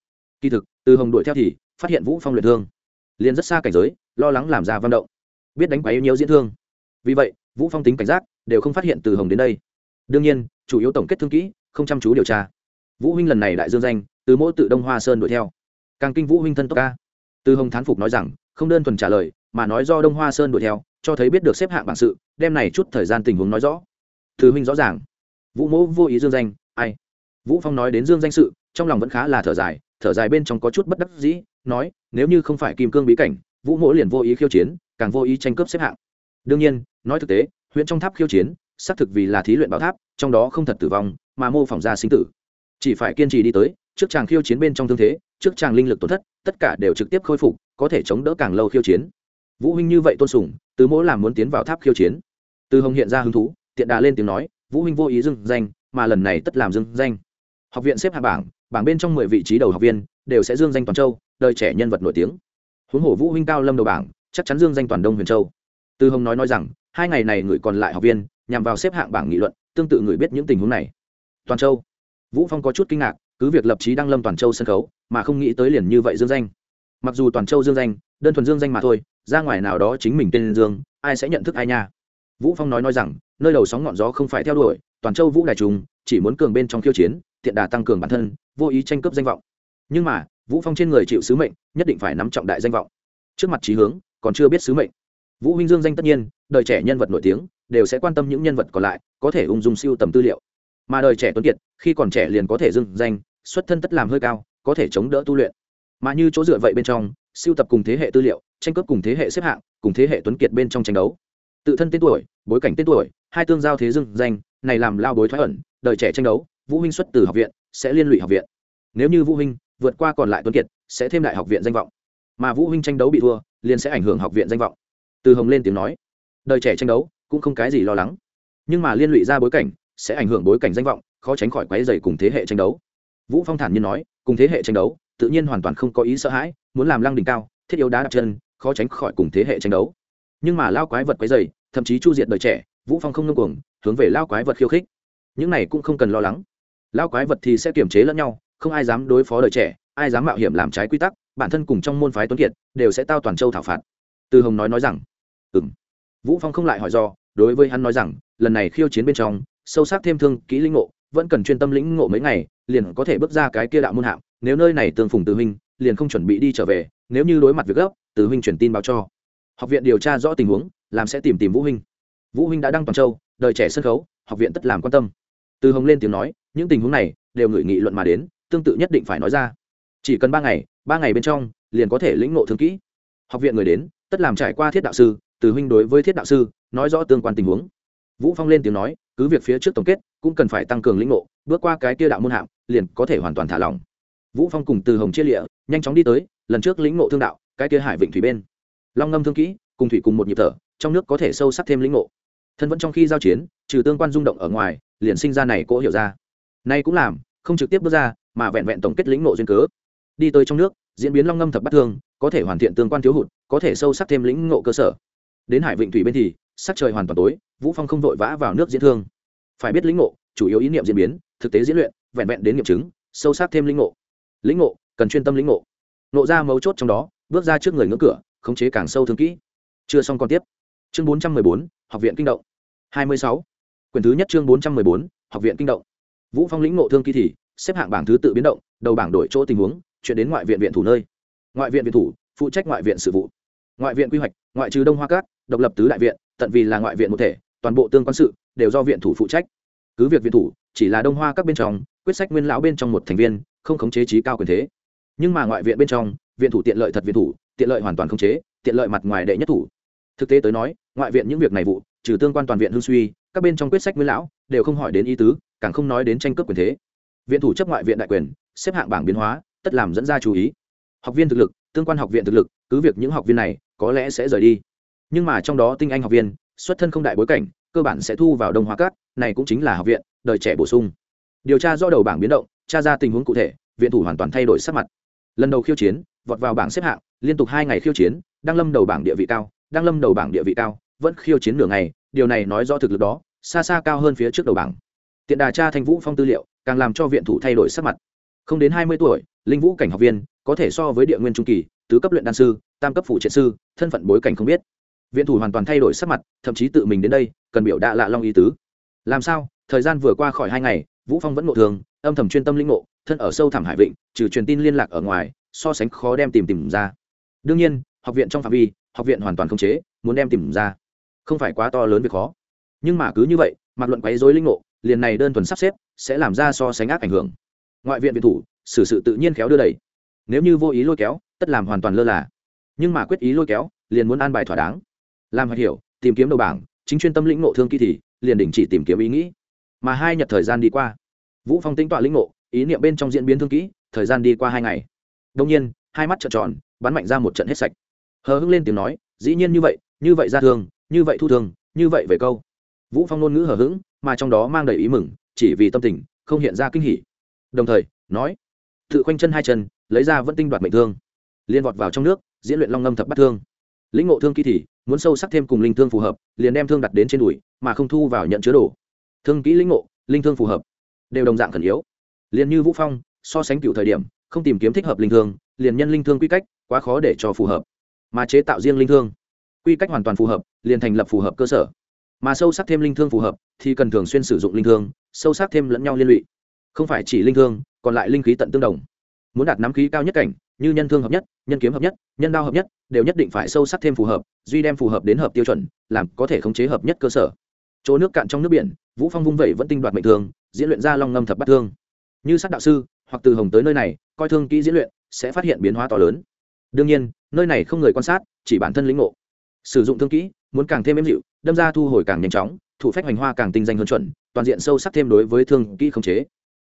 Kỳ thực, từ hồng đuổi theo thì phát hiện vũ phong luyện thương, liền rất xa cảnh giới, lo lắng làm ra văn động, biết đánh quấy nhiều diễn thương. Vì vậy, vũ phong tính cảnh giác, đều không phát hiện từ hồng đến đây. Đương nhiên, chủ yếu tổng kết thương kỹ, không chăm chú điều tra. Vũ huynh lần này đại dương danh, từ mỗi tự đông hoa sơn đuổi theo. Càng kinh vũ huynh thân tốc ca. Từ hồng thán phục nói rằng, không đơn thuần trả lời, mà nói do đông hoa sơn đuổi theo, cho thấy biết được xếp hạng bản sự, đem này chút thời gian tình huống nói rõ. Từ huynh rõ ràng vũ mỗ vô ý dương danh, ai? Vũ phong nói đến dương danh sự, trong lòng vẫn khá là thở dài thở dài bên trong có chút bất đắc dĩ, nói, nếu như không phải kim cương bí cảnh, vũ mỗ liền vô ý khiêu chiến, càng vô ý tranh cướp xếp hạng. Đương nhiên, nói thực tế, huyện trong tháp khiêu chiến, xác thực vì là thí luyện bảo tháp, trong đó không thật tử vong, mà mô phỏng ra sinh tử. Chỉ phải kiên trì đi tới, trước chàng khiêu chiến bên trong thương thế, trước chàng linh lực tổn thất, tất cả đều trực tiếp khôi phục, có thể chống đỡ càng lâu khiêu chiến. Vũ huynh như vậy tôn sùng, từ mỗi làm muốn tiến vào tháp khiêu chiến. Từ hồng hiện ra hứng thú, tiện đà lên tiếng nói vũ huynh vô ý dưng danh, mà lần này tất làm dưng danh. Học viện xếp hạ bảng bảng bên trong mười vị trí đầu học viên đều sẽ dương danh toàn châu, đời trẻ nhân vật nổi tiếng. Huống hồ vũ huynh cao lâm đầu bảng, chắc chắn dương danh toàn đông huyền châu. Từ hồng nói nói rằng, hai ngày này người còn lại học viên nhằm vào xếp hạng bảng nghị luận, tương tự người biết những tình huống này. Toàn châu. Vũ phong có chút kinh ngạc, cứ việc lập trí đăng lâm toàn châu sân khấu, mà không nghĩ tới liền như vậy dương danh. Mặc dù toàn châu dương danh, đơn thuần dương danh mà thôi, ra ngoài nào đó chính mình tên dương, ai sẽ nhận thức ai nha? Vũ phong nói nói rằng, nơi đầu sóng ngọn gió không phải theo đuổi, toàn châu vũ đại trùng, chỉ muốn cường bên trong khiêu chiến, tiện đà tăng cường bản thân, vô ý tranh cướp danh vọng. Nhưng mà, vũ phong trên người chịu sứ mệnh, nhất định phải nắm trọng đại danh vọng. Trước mặt trí hướng, còn chưa biết sứ mệnh. Vũ huynh dương danh tất nhiên, đời trẻ nhân vật nổi tiếng, đều sẽ quan tâm những nhân vật còn lại, có thể ung dung siêu tầm tư liệu. Mà đời trẻ tuấn kiệt, khi còn trẻ liền có thể dưng danh, xuất thân tất làm hơi cao, có thể chống đỡ tu luyện. Mà như chỗ dựa vậy bên trong, siêu tập cùng thế hệ tư liệu, tranh cướp cùng thế hệ xếp hạng, cùng thế hệ tuấn kiệt bên trong tranh đấu tự thân tên tuổi, bối cảnh tên tuổi, hai tương giao thế dưng danh, này làm lao bối thoái ẩn, đời trẻ tranh đấu, vũ huynh xuất từ học viện, sẽ liên lụy học viện. Nếu như vũ huynh vượt qua còn lại tuấn kiệt, sẽ thêm đại học viện danh vọng. Mà vũ huynh tranh đấu bị thua, liền sẽ ảnh hưởng học viện danh vọng. Từ hồng lên tiếng nói, đời trẻ tranh đấu cũng không cái gì lo lắng. Nhưng mà liên lụy ra bối cảnh, sẽ ảnh hưởng bối cảnh danh vọng, khó tránh khỏi quáy dày cùng thế hệ tranh đấu. Vũ phong thản nhiên nói, cùng thế hệ tranh đấu, tự nhiên hoàn toàn không có ý sợ hãi, muốn làm lăng đỉnh cao, thiết yếu đá đặt chân, khó tránh khỏi cùng thế hệ tranh đấu nhưng mà lao quái vật quấy dày thậm chí chu diệt đời trẻ, vũ phong không ngưng cuồng, hướng về lao quái vật khiêu khích. Những này cũng không cần lo lắng. Lao quái vật thì sẽ kiềm chế lẫn nhau, không ai dám đối phó đời trẻ, ai dám mạo hiểm làm trái quy tắc, bản thân cùng trong môn phái tuấn kiệt, đều sẽ tao toàn châu thảo phạt. Từ hồng nói nói rằng ừ vũ phong không lại hỏi do, đối với hắn nói rằng, lần này khiêu chiến bên trong, sâu sắc thêm thương, kỹ linh ngộ, vẫn cần chuyên tâm lĩnh ngộ mấy ngày, liền có thể bước ra cái kia đạo môn hạng. Nếu nơi này tương phùng từ huynh, liền không chuẩn bị đi trở về, nếu như đối mặt việc gấp, từ huynh truyền tin báo cho học viện điều tra rõ tình huống, làm sẽ tìm tìm vũ huynh vũ huynh đã đăng toàn châu, đời trẻ sân khấu, học viện tất làm quan tâm. Từ hồng lên tiếng nói, những tình huống này đều ngửi nghị luận mà đến, tương tự nhất định phải nói ra. Chỉ cần ba ngày ba ngày bên trong, liền có thể lĩnh ngộ thương kỹ. Học viện người đến, tất làm trải qua thiết đạo sư, từ huynh đối với thiết đạo sư, nói rõ tương quan tình huống. Vũ phong lên tiếng nói, cứ việc phía trước tổng kết, cũng cần phải tăng cường lĩnh ngộ, bước qua cái kia đạo môn hạm liền có thể hoàn toàn thả lỏng. Vũ phong cùng từ hồng chia lịa, nhanh chóng đi tới, lần trước lĩnh ngộ thương đạo, cái kia hải vịnh thủy bên long ngâm thương kỹ, cùng thủy cùng một nhịp thở, trong nước có thể sâu sắc thêm lĩnh ngộ. Thân vẫn trong khi giao chiến, trừ tương quan rung động ở ngoài, liền sinh ra này cỗ hiểu ra. Nay cũng làm, không trực tiếp bước ra, mà vẹn vẹn tổng kết lĩnh ngộ duyên cớ. Đi tới trong nước, diễn biến long ngâm thập bắt thương, có thể hoàn thiện tương quan thiếu hụt, có thể sâu sắc thêm lĩnh ngộ cơ sở. Đến hải vịnh thủy bên thì, sắc trời hoàn toàn tối, vũ phong không vội vã vào nước diễn thương. Phải biết lĩnh ngộ, chủ yếu ý niệm diễn biến, thực tế diễn luyện, vẹn vẹn đến nghiệm chứng, sâu sắc thêm lĩnh ngộ. Lĩnh ngộ, cần chuyên tâm lĩnh ngộ. Nộ ra mấu chốt trong đó, bước ra trước người ngưỡng cửa khống chế càng sâu thương kỹ. Chưa xong còn tiếp. Chương 414, học viện kinh động. 26. quyển thứ nhất chương 414, học viện kinh động. Vũ phong lĩnh ngộ thương kỹ thì xếp hạng bảng thứ tự biến động đầu bảng đổi chỗ tình huống chuyển đến ngoại viện viện thủ nơi. Ngoại viện viện thủ phụ trách ngoại viện sự vụ. Ngoại viện quy hoạch ngoại trừ đông hoa cát độc lập tứ đại viện tận vì là ngoại viện một thể toàn bộ tương quan sự đều do viện thủ phụ trách. Cứ việc viện thủ chỉ là đông hoa các bên trong quyết sách nguyên lão bên trong một thành viên không khống chế trí cao quyền thế. Nhưng mà ngoại viện bên trong viện thủ tiện lợi thật viện thủ tiện lợi hoàn toàn không chế, tiện lợi mặt ngoài đệ nhất thủ. Thực tế tới nói, ngoại viện những việc này vụ, trừ tương quan toàn viện hương suy, các bên trong quyết sách nguyên lão, đều không hỏi đến ý tứ, càng không nói đến tranh cướp quyền thế. Viện thủ chấp ngoại viện đại quyền, xếp hạng bảng biến hóa, tất làm dẫn ra chú ý. Học viên thực lực, tương quan học viện thực lực, cứ việc những học viên này, có lẽ sẽ rời đi. Nhưng mà trong đó tinh anh học viên, xuất thân không đại bối cảnh, cơ bản sẽ thu vào đông hóa cát này cũng chính là học viện, đời trẻ bổ sung. Điều tra do đầu bảng biến động, tra ra tình huống cụ thể, viện thủ hoàn toàn thay đổi sắc mặt. Lần đầu khiêu chiến vọt vào bảng xếp hạng, liên tục hai ngày khiêu chiến, đang lâm đầu bảng địa vị cao, đang lâm đầu bảng địa vị cao, vẫn khiêu chiến nửa ngày, điều này nói rõ thực lực đó, xa xa cao hơn phía trước đầu bảng. Tiện đà cha thanh vũ phong tư liệu, càng làm cho viện thủ thay đổi sắc mặt. Không đến hai mươi tuổi, linh vũ cảnh học viên, có thể so với địa nguyên trung kỳ, tứ cấp luyện đan sư, tam cấp phụ triện sư, thân phận bối cảnh không biết. Viện thủ hoàn toàn thay đổi sắc mặt, thậm chí tự mình đến đây, cần biểu đạ lạ long ý tứ. Làm sao? Thời gian vừa qua khỏi hai ngày, vũ phong vẫn ngộ thường, âm thầm chuyên tâm linh ngộ, thân ở sâu thẳm hải vịnh, trừ truyền tin liên lạc ở ngoài so sánh khó đem tìm tìm ra. Đương nhiên, học viện trong phạm vi, học viện hoàn toàn không chế, muốn đem tìm ra, không phải quá to lớn việc khó. Nhưng mà cứ như vậy mặc luận quấy rối linh ngộ, liền này đơn thuần sắp xếp, sẽ làm ra so sánh ác ảnh hưởng. Ngoại viện viện thủ, xử sự tự nhiên khéo đưa đẩy. Nếu như vô ý lôi kéo, tất làm hoàn toàn lơ là. Nhưng mà quyết ý lôi kéo, liền muốn an bài thỏa đáng. Làm hoạch hiểu, tìm kiếm đầu bảng, chính chuyên tâm lĩnh ngộ thương kỳ thì, liền đình chỉ tìm kiếm ý nghĩ. Mà hai nhật thời gian đi qua. Vũ phong tính tọa lĩnh ngộ, ý niệm bên trong diễn biến thương kỹ, thời gian đi qua hai ngày đông nhiên hai mắt trợn tròn bắn mạnh ra một trận hết sạch. Hờ hững lên tiếng nói dĩ nhiên như vậy như vậy ra thường, như vậy thu thường, như vậy về câu. Vũ phong ngôn ngữ hờ hững mà trong đó mang đầy ý mừng chỉ vì tâm tình không hiện ra kinh hỉ. Đồng thời nói tự khoanh chân hai chân lấy ra vẫn tinh đoạt mệnh thương. Liên vọt vào trong nước diễn luyện long ngâm thập bắt thương. Lĩnh ngộ thương kỳ thì muốn sâu sắc thêm cùng linh thương phù hợp liền đem thương đặt đến trên đùi mà không thu vào nhận chứa đồ. Thương kỹ lĩnh ngộ linh thương phù hợp đều đồng dạng khẩn yếu. Liền như vũ phong so sánh cựu thời điểm không tìm kiếm thích hợp linh thương, liền nhân linh thương quy cách, quá khó để cho phù hợp. Mà chế tạo riêng linh thương, quy cách hoàn toàn phù hợp, liền thành lập phù hợp cơ sở. Mà sâu sắc thêm linh thương phù hợp, thì cần thường xuyên sử dụng linh thương, sâu sắc thêm lẫn nhau liên lụy. Không phải chỉ linh thương, còn lại linh khí tận tương đồng. Muốn đạt nắm khí cao nhất cảnh, như nhân thương hợp nhất, nhân kiếm hợp nhất, nhân đao hợp nhất, đều nhất định phải sâu sắc thêm phù hợp, duy đem phù hợp đến hợp tiêu chuẩn, làm có thể khống chế hợp nhất cơ sở. Chỗ nước cạn trong nước biển, vũ phong vung vẩy vẫn tinh đoạt mệnh thương, diễn luyện ra long ngâm thập bát thương. Như sát đạo sư, hoặc từ hồng tới nơi này coi thương kỹ diễn luyện, sẽ phát hiện biến hóa to lớn. Đương nhiên, nơi này không người quan sát, chỉ bản thân lĩnh ngộ. Sử dụng thương kỹ, muốn càng thêm êm dịu, đâm ra thu hồi càng nhanh chóng, thủ phách hoành hoa càng tinh danh hơn chuẩn, toàn diện sâu sắc thêm đối với thương kỹ khống chế.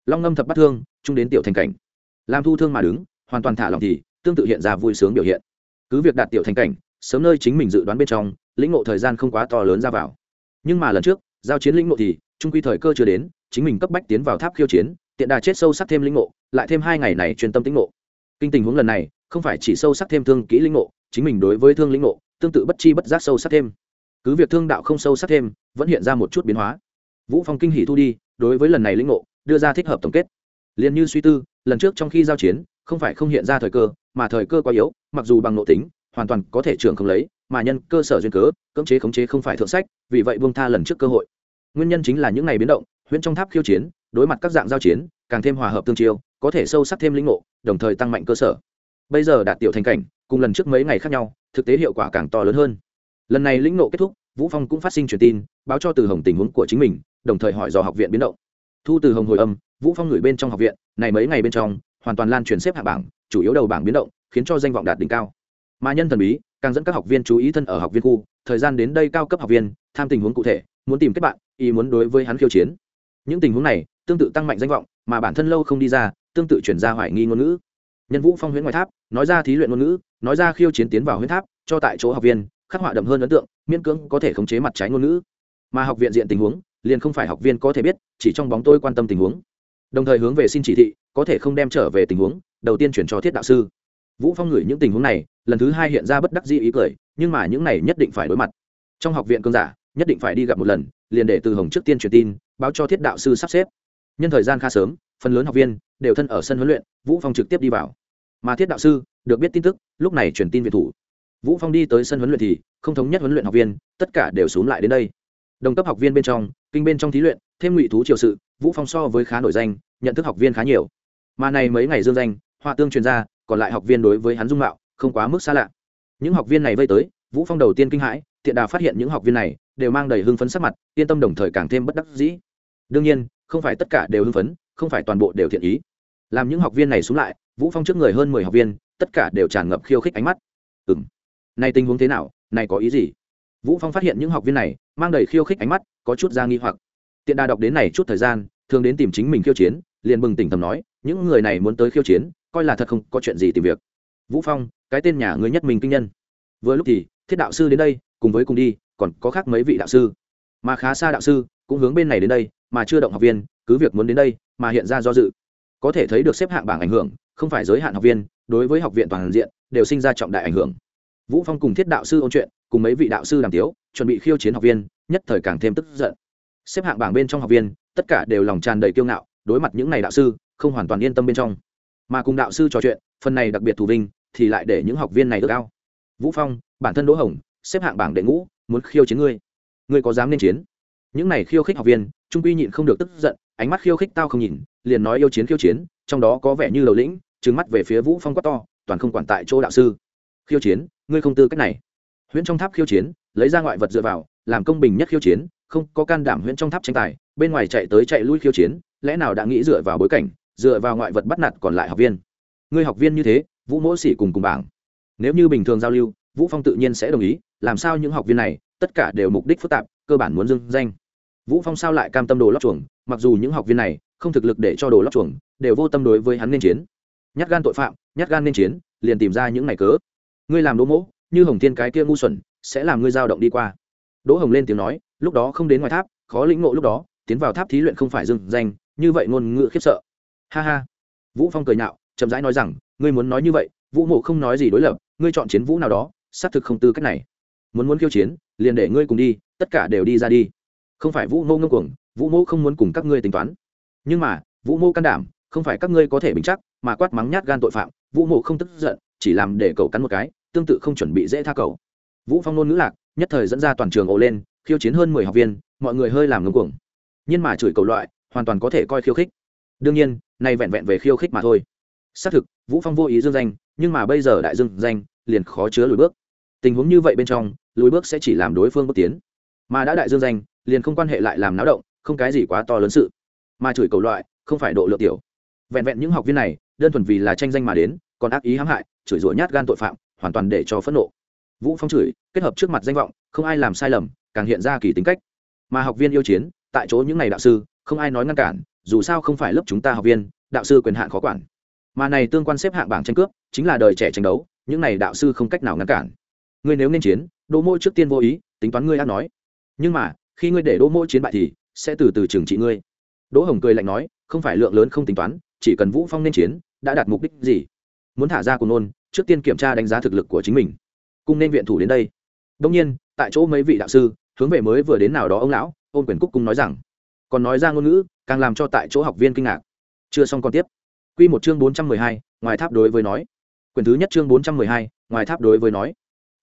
Long ngâm thập bát thương, chung đến tiểu thành cảnh. Làm thu thương mà đứng, hoàn toàn thả lòng thì, tương tự hiện ra vui sướng biểu hiện. Cứ việc đạt tiểu thành cảnh, sớm nơi chính mình dự đoán bên trong, lĩnh ngộ thời gian không quá to lớn ra vào. Nhưng mà lần trước, giao chiến lĩnh ngộ thì, trung quy thời cơ chưa đến, chính mình cấp bách tiến vào tháp khiêu chiến tiện đà chết sâu sắc thêm linh ngộ, lại thêm hai ngày này chuyên tâm tĩnh ngộ. Kinh tình huống lần này, không phải chỉ sâu sắc thêm thương kỹ linh ngộ, chính mình đối với thương linh ngộ, tương tự bất chi bất giác sâu sắc thêm. Cứ việc thương đạo không sâu sắc thêm, vẫn hiện ra một chút biến hóa. Vũ phong kinh hỉ thu đi, đối với lần này linh ngộ, đưa ra thích hợp tổng kết. Liền như suy tư, lần trước trong khi giao chiến, không phải không hiện ra thời cơ, mà thời cơ quá yếu, mặc dù bằng nội tính, hoàn toàn có thể trưởng không lấy, mà nhân cơ sở duyên cớ, cưỡng chế khống chế không phải thượng sách, vì vậy buông tha lần trước cơ hội. Nguyên nhân chính là những ngày biến động, huyễn trong tháp khiêu chiến đối mặt các dạng giao chiến, càng thêm hòa hợp tương chiêu, có thể sâu sắc thêm lĩnh ngộ, đồng thời tăng mạnh cơ sở. Bây giờ đạt tiểu thành cảnh, cùng lần trước mấy ngày khác nhau, thực tế hiệu quả càng to lớn hơn. Lần này lĩnh ngộ kết thúc, vũ phong cũng phát sinh truyền tin, báo cho từ hồng tình huống của chính mình, đồng thời hỏi dò học viện biến động. Thu từ hồng hồi âm, vũ phong gửi bên trong học viện, này mấy ngày bên trong, hoàn toàn lan truyền xếp hạ bảng, chủ yếu đầu bảng biến động, khiến cho danh vọng đạt đỉnh cao. Mà nhân thần bí, càng dẫn các học viên chú ý thân ở học viên khu, thời gian đến đây cao cấp học viên, tham tình huống cụ thể, muốn tìm kết bạn, ý muốn đối với hắn khiêu chiến. Những tình huống này tương tự tăng mạnh danh vọng, mà bản thân lâu không đi ra, tương tự chuyển ra hoài nghi ngôn ngữ. Nhân vũ phong huyễn ngoại tháp, nói ra thí luyện ngôn ngữ, nói ra khiêu chiến tiến vào huyễn tháp, cho tại chỗ học viên, khắc họa đậm hơn ấn tượng, miễn cưỡng có thể khống chế mặt trái ngôn ngữ. Mà học viện diện tình huống, liền không phải học viên có thể biết, chỉ trong bóng tôi quan tâm tình huống. Đồng thời hướng về xin chỉ thị, có thể không đem trở về tình huống, đầu tiên chuyển cho thiết đạo sư. Vũ phong ngửi những tình huống này, lần thứ hai hiện ra bất đắc dĩ ý cười, nhưng mà những này nhất định phải đối mặt. Trong học viện cương giả, nhất định phải đi gặp một lần, liền để từ hồng trước tiên truyền tin, báo cho thiết đạo sư sắp xếp nhân thời gian khá sớm, phần lớn học viên đều thân ở sân huấn luyện, vũ phong trực tiếp đi vào. Mà thiết đạo sư được biết tin tức, lúc này truyền tin viện thủ. Vũ phong đi tới sân huấn luyện thì không thống nhất huấn luyện học viên, tất cả đều xuống lại đến đây. Đồng cấp học viên bên trong, kinh bên trong thí luyện, thêm ngụy thú triều sự, vũ phong so với khá nổi danh, nhận thức học viên khá nhiều. Mà này mấy ngày dương danh hoa tương truyền ra, còn lại học viên đối với hắn dung mạo không quá mức xa lạ. Những học viên này vây tới, vũ phong đầu tiên kinh hãi, tiện đà phát hiện những học viên này đều mang đầy hưng phấn sắc mặt, yên tâm đồng thời càng thêm bất đắc dĩ. Đương nhiên không phải tất cả đều hưng phấn, không phải toàn bộ đều thiện ý. Làm những học viên này xuống lại, vũ phong trước người hơn mười học viên, tất cả đều tràn ngập khiêu khích ánh mắt. Ừm. Này tình huống thế nào, này có ý gì? Vũ phong phát hiện những học viên này mang đầy khiêu khích ánh mắt, có chút ra nghi hoặc. Tiện đà đọc đến này chút thời gian, thường đến tìm chính mình khiêu chiến, liền bừng tỉnh tầm nói, những người này muốn tới khiêu chiến, coi là thật không có chuyện gì tìm việc. Vũ phong, cái tên nhà người nhất mình kinh nhân. Vừa lúc thì, thiết đạo sư đến đây, cùng với cùng đi, còn có khác mấy vị đạo sư. Mà khá xa đạo sư cũng hướng bên này đến đây mà chưa động học viên, cứ việc muốn đến đây, mà hiện ra do dự. Có thể thấy được xếp hạng bảng ảnh hưởng, không phải giới hạn học viên, đối với học viện toàn diện, đều sinh ra trọng đại ảnh hưởng. Vũ phong cùng thiết đạo sư ôn chuyện, cùng mấy vị đạo sư đàm tiếu, chuẩn bị khiêu chiến học viên, nhất thời càng thêm tức giận. Xếp hạng bảng bên trong học viên, tất cả đều lòng tràn đầy kiêu ngạo, đối mặt những này đạo sư, không hoàn toàn yên tâm bên trong. Mà cùng đạo sư trò chuyện, phần này đặc biệt thù vinh, thì lại để những học viên này ước cao vũ phong, bản thân đỗ hồng, xếp hạng bảng đệ ngũ, muốn khiêu chiến ngươi. Ngươi có dám nên chiến? Những này khiêu khích học viên trung quy nhịn không được tức giận, ánh mắt khiêu khích tao không nhìn, liền nói yêu chiến khiêu chiến, trong đó có vẻ như đầu lĩnh, trừng mắt về phía vũ phong quát to, toàn không quản tại chỗ đạo sư. Khiêu chiến, ngươi không tư cách này. Huyễn trong tháp khiêu chiến, lấy ra ngoại vật dựa vào, làm công bình nhất khiêu chiến, không có can đảm huyễn trong tháp tranh tài, bên ngoài chạy tới chạy lui khiêu chiến, lẽ nào đã nghĩ dựa vào bối cảnh, dựa vào ngoại vật bắt nạt còn lại học viên? Ngươi học viên như thế, vũ mỗ sĩ cùng cùng bảng. Nếu như bình thường giao lưu, vũ phong tự nhiên sẽ đồng ý, làm sao những học viên này, tất cả đều mục đích phức tạp, cơ bản muốn dưng danh vũ phong sao lại cam tâm đồ lót chuồng, mặc dù những học viên này không thực lực để cho đồ lót chuồng, đều vô tâm đối với hắn nên chiến. Nhát gan tội phạm, nhát gan nên chiến, liền tìm ra những ngày cớ. Ngươi làm đỗ mỗ, như hồng thiên cái kia ngu xuẩn, sẽ làm ngươi dao động đi qua. Đỗ hồng lên tiếng nói, lúc đó không đến ngoài tháp, khó lĩnh ngộ lúc đó, tiến vào tháp thí luyện không phải dừng danh, như vậy ngôn ngữ khiếp sợ. Ha ha. Vũ phong cười nhạo, chậm rãi nói rằng, ngươi muốn nói như vậy, vũ mộ không nói gì đối lập, ngươi chọn chiến vũ nào đó, xác thực không tư cách này. Muốn muốn khiêu chiến, liền để ngươi cùng đi, tất cả đều đi ra đi không phải vũ mô ngông cuồng, vũ mô không muốn cùng các ngươi tính toán. Nhưng mà, vũ mô can đảm, không phải các ngươi có thể bình chắc, mà quát mắng nhát gan tội phạm, vũ Mô không tức giận, chỉ làm để cậu cắn một cái, tương tự không chuẩn bị dễ tha cầu vũ phong nôn ngữ lạc, nhất thời dẫn ra toàn trường ồ lên, khiêu chiến hơn mười học viên, mọi người hơi làm ngưng cuồng. Nhưng mà chửi cầu loại, hoàn toàn có thể coi khiêu khích. Đương nhiên, này vẹn vẹn về khiêu khích mà thôi. Xác thực, vũ phong vô ý dương danh, nhưng mà bây giờ đại dương danh, liền khó chứa lùi bước. Tình huống như vậy bên trong, lùi bước sẽ chỉ làm đối phương bước tiến mà đã đại dương danh, liền không quan hệ lại làm náo động, không cái gì quá to lớn sự. Mà chửi cầu loại, không phải độ lượng tiểu. Vẹn vẹn những học viên này, đơn thuần vì là tranh danh mà đến, còn ác ý hãm hại, chửi rủa nhát gan tội phạm, hoàn toàn để cho phẫn nộ. Vũ phong chửi, kết hợp trước mặt danh vọng, không ai làm sai lầm, càng hiện ra kỳ tính cách. Mà học viên yêu chiến, tại chỗ những ngày đạo sư, không ai nói ngăn cản, dù sao không phải lớp chúng ta học viên, đạo sư quyền hạn khó quản. Mà này tương quan xếp hạng bảng tranh cướp, chính là đời trẻ tranh đấu, những này đạo sư không cách nào ngăn cản. Ngươi nếu nên chiến, đỗ môi trước tiên vô ý, tính toán ngươi ác nói nhưng mà, khi ngươi để đỗ Mỗ chiến bại thì, sẽ từ từ trừng trị ngươi. Đỗ hồng cười lạnh nói, không phải lượng lớn không tính toán, chỉ cần vũ phong nên chiến, đã đạt mục đích gì? Muốn thả ra cùng nôn, trước tiên kiểm tra đánh giá thực lực của chính mình. Cung nên viện thủ đến đây. Đông nhiên, tại chỗ mấy vị đạo sư, hướng về mới vừa đến nào đó ông lão, ôn quyền cúc cung nói rằng, còn nói ra ngôn ngữ, càng làm cho tại chỗ học viên kinh ngạc. Chưa xong còn tiếp. Quy một chương bốn trăm mười hai, ngoài tháp đối với nói. Quyền thứ nhất chương bốn trăm mười hai, ngoài tháp đối với nói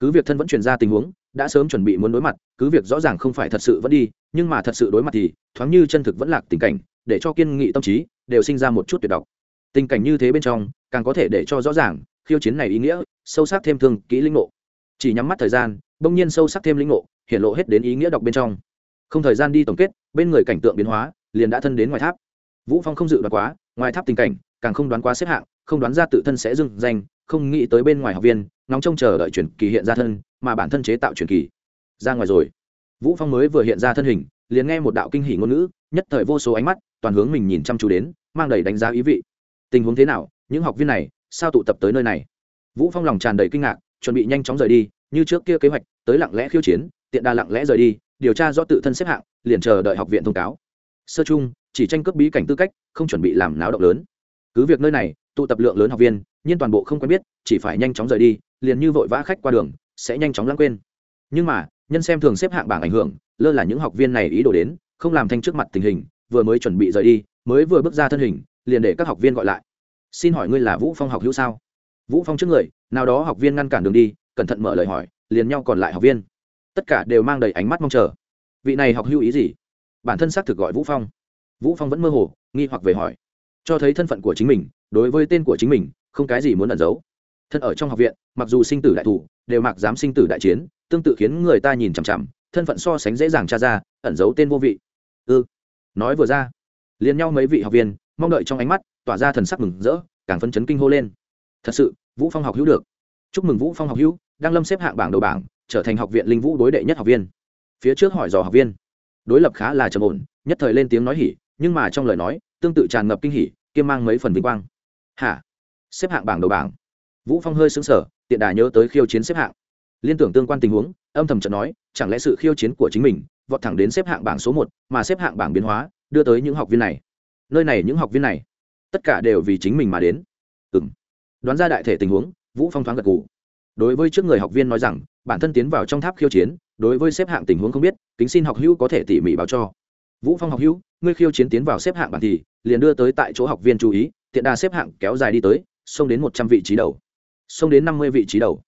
cứ việc thân vẫn truyền ra tình huống, đã sớm chuẩn bị muốn đối mặt, cứ việc rõ ràng không phải thật sự vẫn đi, nhưng mà thật sự đối mặt thì, thoáng như chân thực vẫn lạc tình cảnh, để cho kiên nghị tâm trí, đều sinh ra một chút tuyệt độc. Tình cảnh như thế bên trong, càng có thể để cho rõ ràng, khiêu chiến này ý nghĩa, sâu sắc thêm thương, kỹ linh ngộ. Chỉ nhắm mắt thời gian, bỗng nhiên sâu sắc thêm linh ngộ hiện lộ hết đến ý nghĩa đọc bên trong. Không thời gian đi tổng kết, bên người cảnh tượng biến hóa, liền đã thân đến ngoài tháp. Vũ phong không dự đoán quá, ngoài tháp tình cảnh, càng không đoán quá xếp hạng, không đoán ra tự thân sẽ dừng danh, không nghĩ tới bên ngoài học viên nóng trông chờ đợi chuyển kỳ hiện ra thân, mà bản thân chế tạo chuyển kỳ. Ra ngoài rồi. Vũ phong mới vừa hiện ra thân hình, liền nghe một đạo kinh hỉ ngôn ngữ, nhất thời vô số ánh mắt, toàn hướng mình nhìn chăm chú đến, mang đầy đánh giá ý vị. Tình huống thế nào? Những học viên này, sao tụ tập tới nơi này? Vũ phong lòng tràn đầy kinh ngạc, chuẩn bị nhanh chóng rời đi, như trước kia kế hoạch, tới lặng lẽ khiêu chiến, tiện đa lặng lẽ rời đi, điều tra do tự thân xếp hạng, liền chờ đợi học viện thông cáo. Sơ chung chỉ tranh cướp bí cảnh tư cách, không chuẩn bị làm náo động lớn. Cứ việc nơi này, tụ tập lượng lớn học viên, nhưng toàn bộ không quen biết, chỉ phải nhanh chóng rời đi liền như vội vã khách qua đường, sẽ nhanh chóng lãng quên. Nhưng mà, nhân xem thường xếp hạng bảng ảnh hưởng, lơ là những học viên này ý đồ đến, không làm thanh trước mặt tình hình, vừa mới chuẩn bị rời đi, mới vừa bước ra thân hình, liền để các học viên gọi lại. Xin hỏi ngươi là vũ phong học hữu sao? Vũ phong trước người, nào đó học viên ngăn cản đường đi, cẩn thận mở lời hỏi, liền nhau còn lại học viên. Tất cả đều mang đầy ánh mắt mong chờ. Vị này học hữu ý gì? Bản thân xác thực gọi vũ phong. Vũ phong vẫn mơ hồ, nghi hoặc về hỏi. Cho thấy thân phận của chính mình, đối với tên của chính mình, không cái gì muốn ẩn giấu thân ở trong học viện, mặc dù sinh tử đại thủ, đều mặc dám sinh tử đại chiến, tương tự khiến người ta nhìn chằm chằm, thân phận so sánh dễ dàng tra ra, ẩn giấu tên vô vị. Ư ừ. nói vừa ra, liền nhau mấy vị học viên, mong đợi trong ánh mắt, tỏa ra thần sắc mừng rỡ, càng phấn chấn kinh hô lên. Thật sự, vũ phong học hữu được. Chúc mừng vũ phong học hữu, đang lâm xếp hạng bảng đầu bảng, trở thành học viện linh vũ đối đệ nhất học viên. Phía trước hỏi dò học viên, đối lập khá là trầm ổn, nhất thời lên tiếng nói hỉ, nhưng mà trong lời nói, tương tự tràn ngập kinh hỉ, kiêm mang mấy phần vinh quang. Hả? Xếp hạng bảng đầu bảng vũ phong hơi sững sờ tiện đà nhớ tới khiêu chiến xếp hạng. Liên tưởng tương quan tình huống âm thầm chợt nói chẳng lẽ sự khiêu chiến của chính mình vọt thẳng đến xếp hạng bảng số một mà xếp hạng bảng biến hóa đưa tới những học viên này? Nơi này những học viên này tất cả đều vì chính mình mà đến. Ừm, đoán ra đại thể tình huống vũ phong thoáng gật gù. Đối với trước người học viên nói rằng bản thân tiến vào trong tháp khiêu chiến đối với xếp hạng tình huống không biết kính xin học hữu có thể tỉ mỉ báo cho. Vũ phong học hữu ngươi khiêu chiến tiến vào xếp hạng bản thì liền đưa tới tại chỗ học viên chú ý tiện đa xếp hạng kéo dài đi tới xông đến một trăm vị trí đầu xông đến năm mươi vị trí đầu.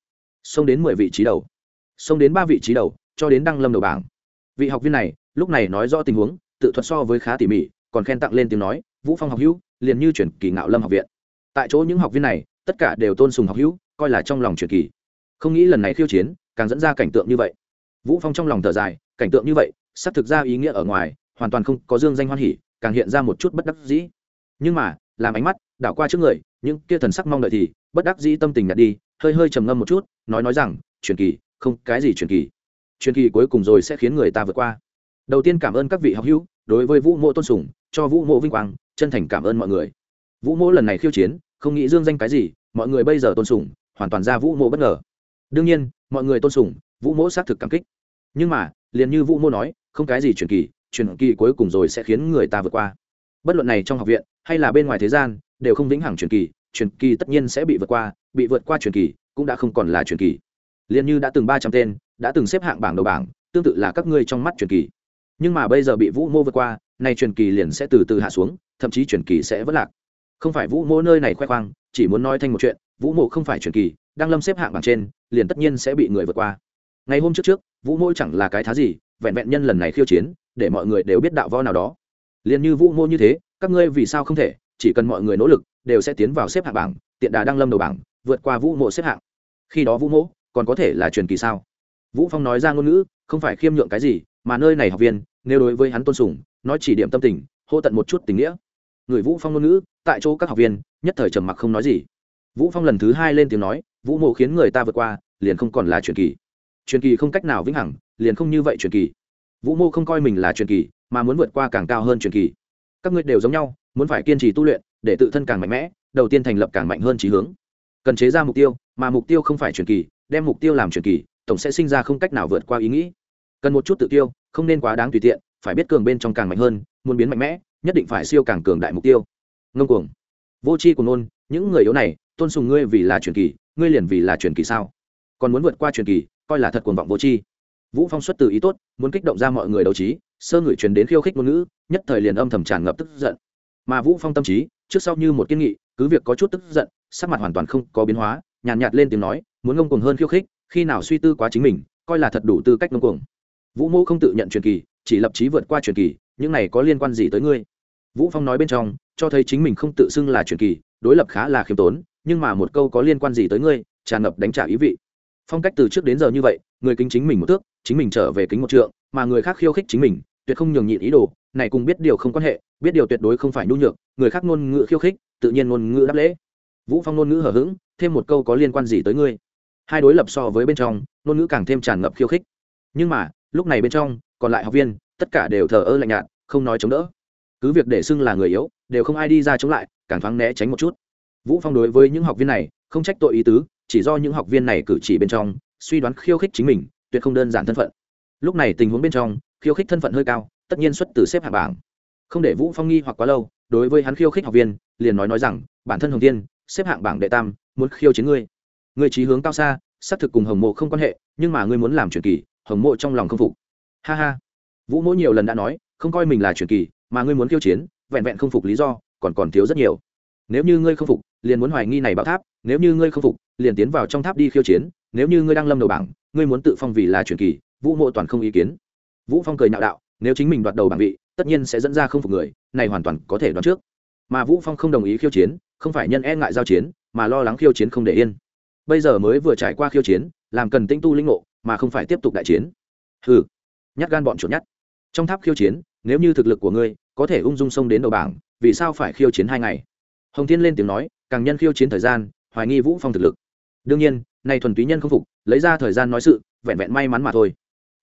Xông đến mười vị trí đầu. Xông đến ba vị trí đầu, cho đến đăng lâm đầu bảng. Vị học viên này, lúc này nói rõ tình huống, tự thuật so với khá tỉ mỉ, còn khen tặng lên tiếng nói, vũ phong học hữu, liền như chuyển kỳ ngạo lâm học viện. Tại chỗ những học viên này, tất cả đều tôn sùng học hữu, coi là trong lòng chuyển kỳ. Không nghĩ lần này khiêu chiến, càng dẫn ra cảnh tượng như vậy. Vũ phong trong lòng thở dài, cảnh tượng như vậy sắp thực ra ý nghĩa ở ngoài, hoàn toàn không có dương danh hoan hỉ, càng hiện ra một chút bất đắc dĩ. Nhưng mà, làm ánh mắt đảo qua trước người những kia thần sắc mong đợi thì bất đắc dĩ tâm tình nhạt đi, hơi hơi trầm ngâm một chút, nói nói rằng, truyền kỳ, không, cái gì truyền kỳ? Truyền kỳ cuối cùng rồi sẽ khiến người ta vượt qua. Đầu tiên cảm ơn các vị học hữu, đối với vũ mộ tôn sùng, cho vũ mộ vinh quang, chân thành cảm ơn mọi người. Vũ mộ lần này khiêu chiến, không nghĩ dương danh cái gì, mọi người bây giờ tôn sùng, hoàn toàn ra vũ mộ bất ngờ. Đương nhiên, mọi người tôn sùng, vũ mộ xác thực cảm kích. Nhưng mà, liền như vũ mộ nói, không cái gì truyền kỳ truyền kỳ cuối cùng rồi sẽ khiến người ta vượt qua. Bất luận này trong học viện, hay là bên ngoài thế gian đều không vĩnh hằng truyền kỳ truyền kỳ tất nhiên sẽ bị vượt qua, bị vượt qua truyền kỳ cũng đã không còn là truyền kỳ. Liền như đã từng ba trăm tên, đã từng xếp hạng bảng đầu bảng, tương tự là các ngươi trong mắt truyền kỳ. Nhưng mà bây giờ bị vũ mô vượt qua, nay truyền kỳ liền sẽ từ từ hạ xuống, thậm chí truyền kỳ sẽ vất lạc. Không phải vũ mô nơi này khoe khoang, chỉ muốn nói thành một chuyện, vũ mộ không phải truyền kỳ, đang lâm xếp hạng bảng trên, liền tất nhiên sẽ bị người vượt qua. Ngày hôm trước trước, vũ mô chẳng là cái thá gì, vẹn vẹn nhân lần này khiêu chiến, để mọi người đều biết đạo võ nào đó. Liền như vũ mô như thế, các ngươi vì sao không thể chỉ cần mọi người nỗ lực, đều sẽ tiến vào xếp hạng bảng, tiện đà đang lâm đầu bảng, vượt qua vũ mộ xếp hạng. Khi đó vũ mộ, còn có thể là truyền kỳ sao? Vũ phong nói ra ngôn ngữ, không phải khiêm nhượng cái gì, mà nơi này học viên, nếu đối với hắn tôn sùng, nói chỉ điểm tâm tình, hô tận một chút tình nghĩa. Người vũ phong ngôn ngữ, tại chỗ các học viên, nhất thời trầm mặc không nói gì. Vũ phong lần thứ hai lên tiếng nói, vũ mộ khiến người ta vượt qua, liền không còn là truyền kỳ. Truyền kỳ không cách nào vĩnh hằng, liền không như vậy truyền kỳ. Vũ mô không coi mình là truyền kỳ, mà muốn vượt qua càng cao hơn truyền kỳ. Các ngươi đều giống nhau muốn phải kiên trì tu luyện, để tự thân càng mạnh mẽ, đầu tiên thành lập càng mạnh hơn trí hướng. Cần chế ra mục tiêu, mà mục tiêu không phải truyền kỳ, đem mục tiêu làm truyền kỳ, tổng sẽ sinh ra không cách nào vượt qua ý nghĩ. Cần một chút tự tiêu, không nên quá đáng tùy tiện, phải biết cường bên trong càng mạnh hơn, muốn biến mạnh mẽ, nhất định phải siêu càng cường đại mục tiêu. Ngông cuồng. Vô c h i của nôn những người yếu này, tôn sùng ngươi vì là truyền kỳ, ngươi liền vì là truyền kỳ sao? Còn muốn vượt qua truyền kỳ, coi là thật cuồng vọng vô tri. Vũ phong xuất từ ý tốt, muốn kích động ra mọi người đấu trí, sơ ngửi truyền đến khiêu khích ngôn ngữ, nhất thời liền âm thầm tràn ngập tức giận mà vũ phong tâm trí trước sau như một kiên nghị cứ việc có chút tức giận sắc mặt hoàn toàn không có biến hóa nhàn nhạt, nhạt lên tiếng nói muốn ngông cuồng hơn khiêu khích khi nào suy tư quá chính mình coi là thật đủ tư cách ngông cuồng. Vũ mô không tự nhận truyền kỳ chỉ lập trí vượt qua truyền kỳ những này có liên quan gì tới ngươi? Vũ phong nói bên trong cho thấy chính mình không tự xưng là truyền kỳ đối lập khá là khiêm tốn nhưng mà một câu có liên quan gì tới ngươi tràn ngập đánh trả ý vị. Phong cách từ trước đến giờ như vậy người kính chính mình một thước chính mình trở về kính một trượng mà người khác khiêu khích chính mình tuyệt không nhường nhịn ý đồ, này cùng biết điều không quan hệ, biết điều tuyệt đối không phải nhu nhược, người khác ngôn ngữ khiêu khích, tự nhiên ngôn ngữ đáp lễ. Vũ phong ngôn ngữ hở hững, thêm một câu có liên quan gì tới ngươi? Hai đối lập so với bên trong, ngôn ngữ càng thêm tràn ngập khiêu khích. Nhưng mà, lúc này bên trong, còn lại học viên, tất cả đều thờ ơ lạnh nhạt, không nói chống đỡ. Cứ việc để xưng là người yếu, đều không ai đi ra chống lại, càng thoáng né tránh một chút. Vũ phong đối với những học viên này, không trách tội ý tứ, chỉ do những học viên này cử chỉ bên trong, suy đoán khiêu khích chính mình, tuyệt không đơn giản thân phận. Lúc này tình huống bên trong khiêu khích thân phận hơi cao, tất nhiên xuất từ xếp hạng bảng. Không để vũ phong nghi hoặc quá lâu, đối với hắn khiêu khích học viên, liền nói nói rằng, bản thân hồng tiên xếp hạng bảng đệ tam, muốn khiêu chiến ngươi. Ngươi trí hướng cao xa, xác thực cùng hồng mộ không quan hệ, nhưng mà ngươi muốn làm truyền kỳ, hồng mộ trong lòng không phục. Ha ha. Vũ mỗi nhiều lần đã nói, không coi mình là truyền kỳ, mà ngươi muốn khiêu chiến, vẹn vẹn không phục lý do, còn còn thiếu rất nhiều. Nếu như ngươi không phục, liền muốn hoài nghi này bảo tháp, nếu như ngươi không phục, liền tiến vào trong tháp đi khiêu chiến, nếu như ngươi đang lâm đầu bảng, ngươi muốn tự phong vì là truyền kỳ. Vũ mộ toàn không ý kiến vũ phong cười nạo đạo, nếu chính mình đoạt đầu bảng vị, tất nhiên sẽ dẫn ra không phục người, này hoàn toàn có thể đoán trước. Mà vũ phong không đồng ý khiêu chiến, không phải nhân e ngại giao chiến, mà lo lắng khiêu chiến không để yên. Bây giờ mới vừa trải qua khiêu chiến, làm cần tinh tu linh ngộ, mà không phải tiếp tục đại chiến. Hừ, nhát gan bọn chuột nhát. Trong tháp khiêu chiến, nếu như thực lực của ngươi có thể ung dung xông đến đầu bảng, vì sao phải khiêu chiến hai ngày? Hồng thiên lên tiếng nói, càng nhân khiêu chiến thời gian, hoài nghi vũ phong thực lực. Đương nhiên này thuần túy nhân không phục, lấy ra thời gian nói sự, vẹn vẹn may mắn mà thôi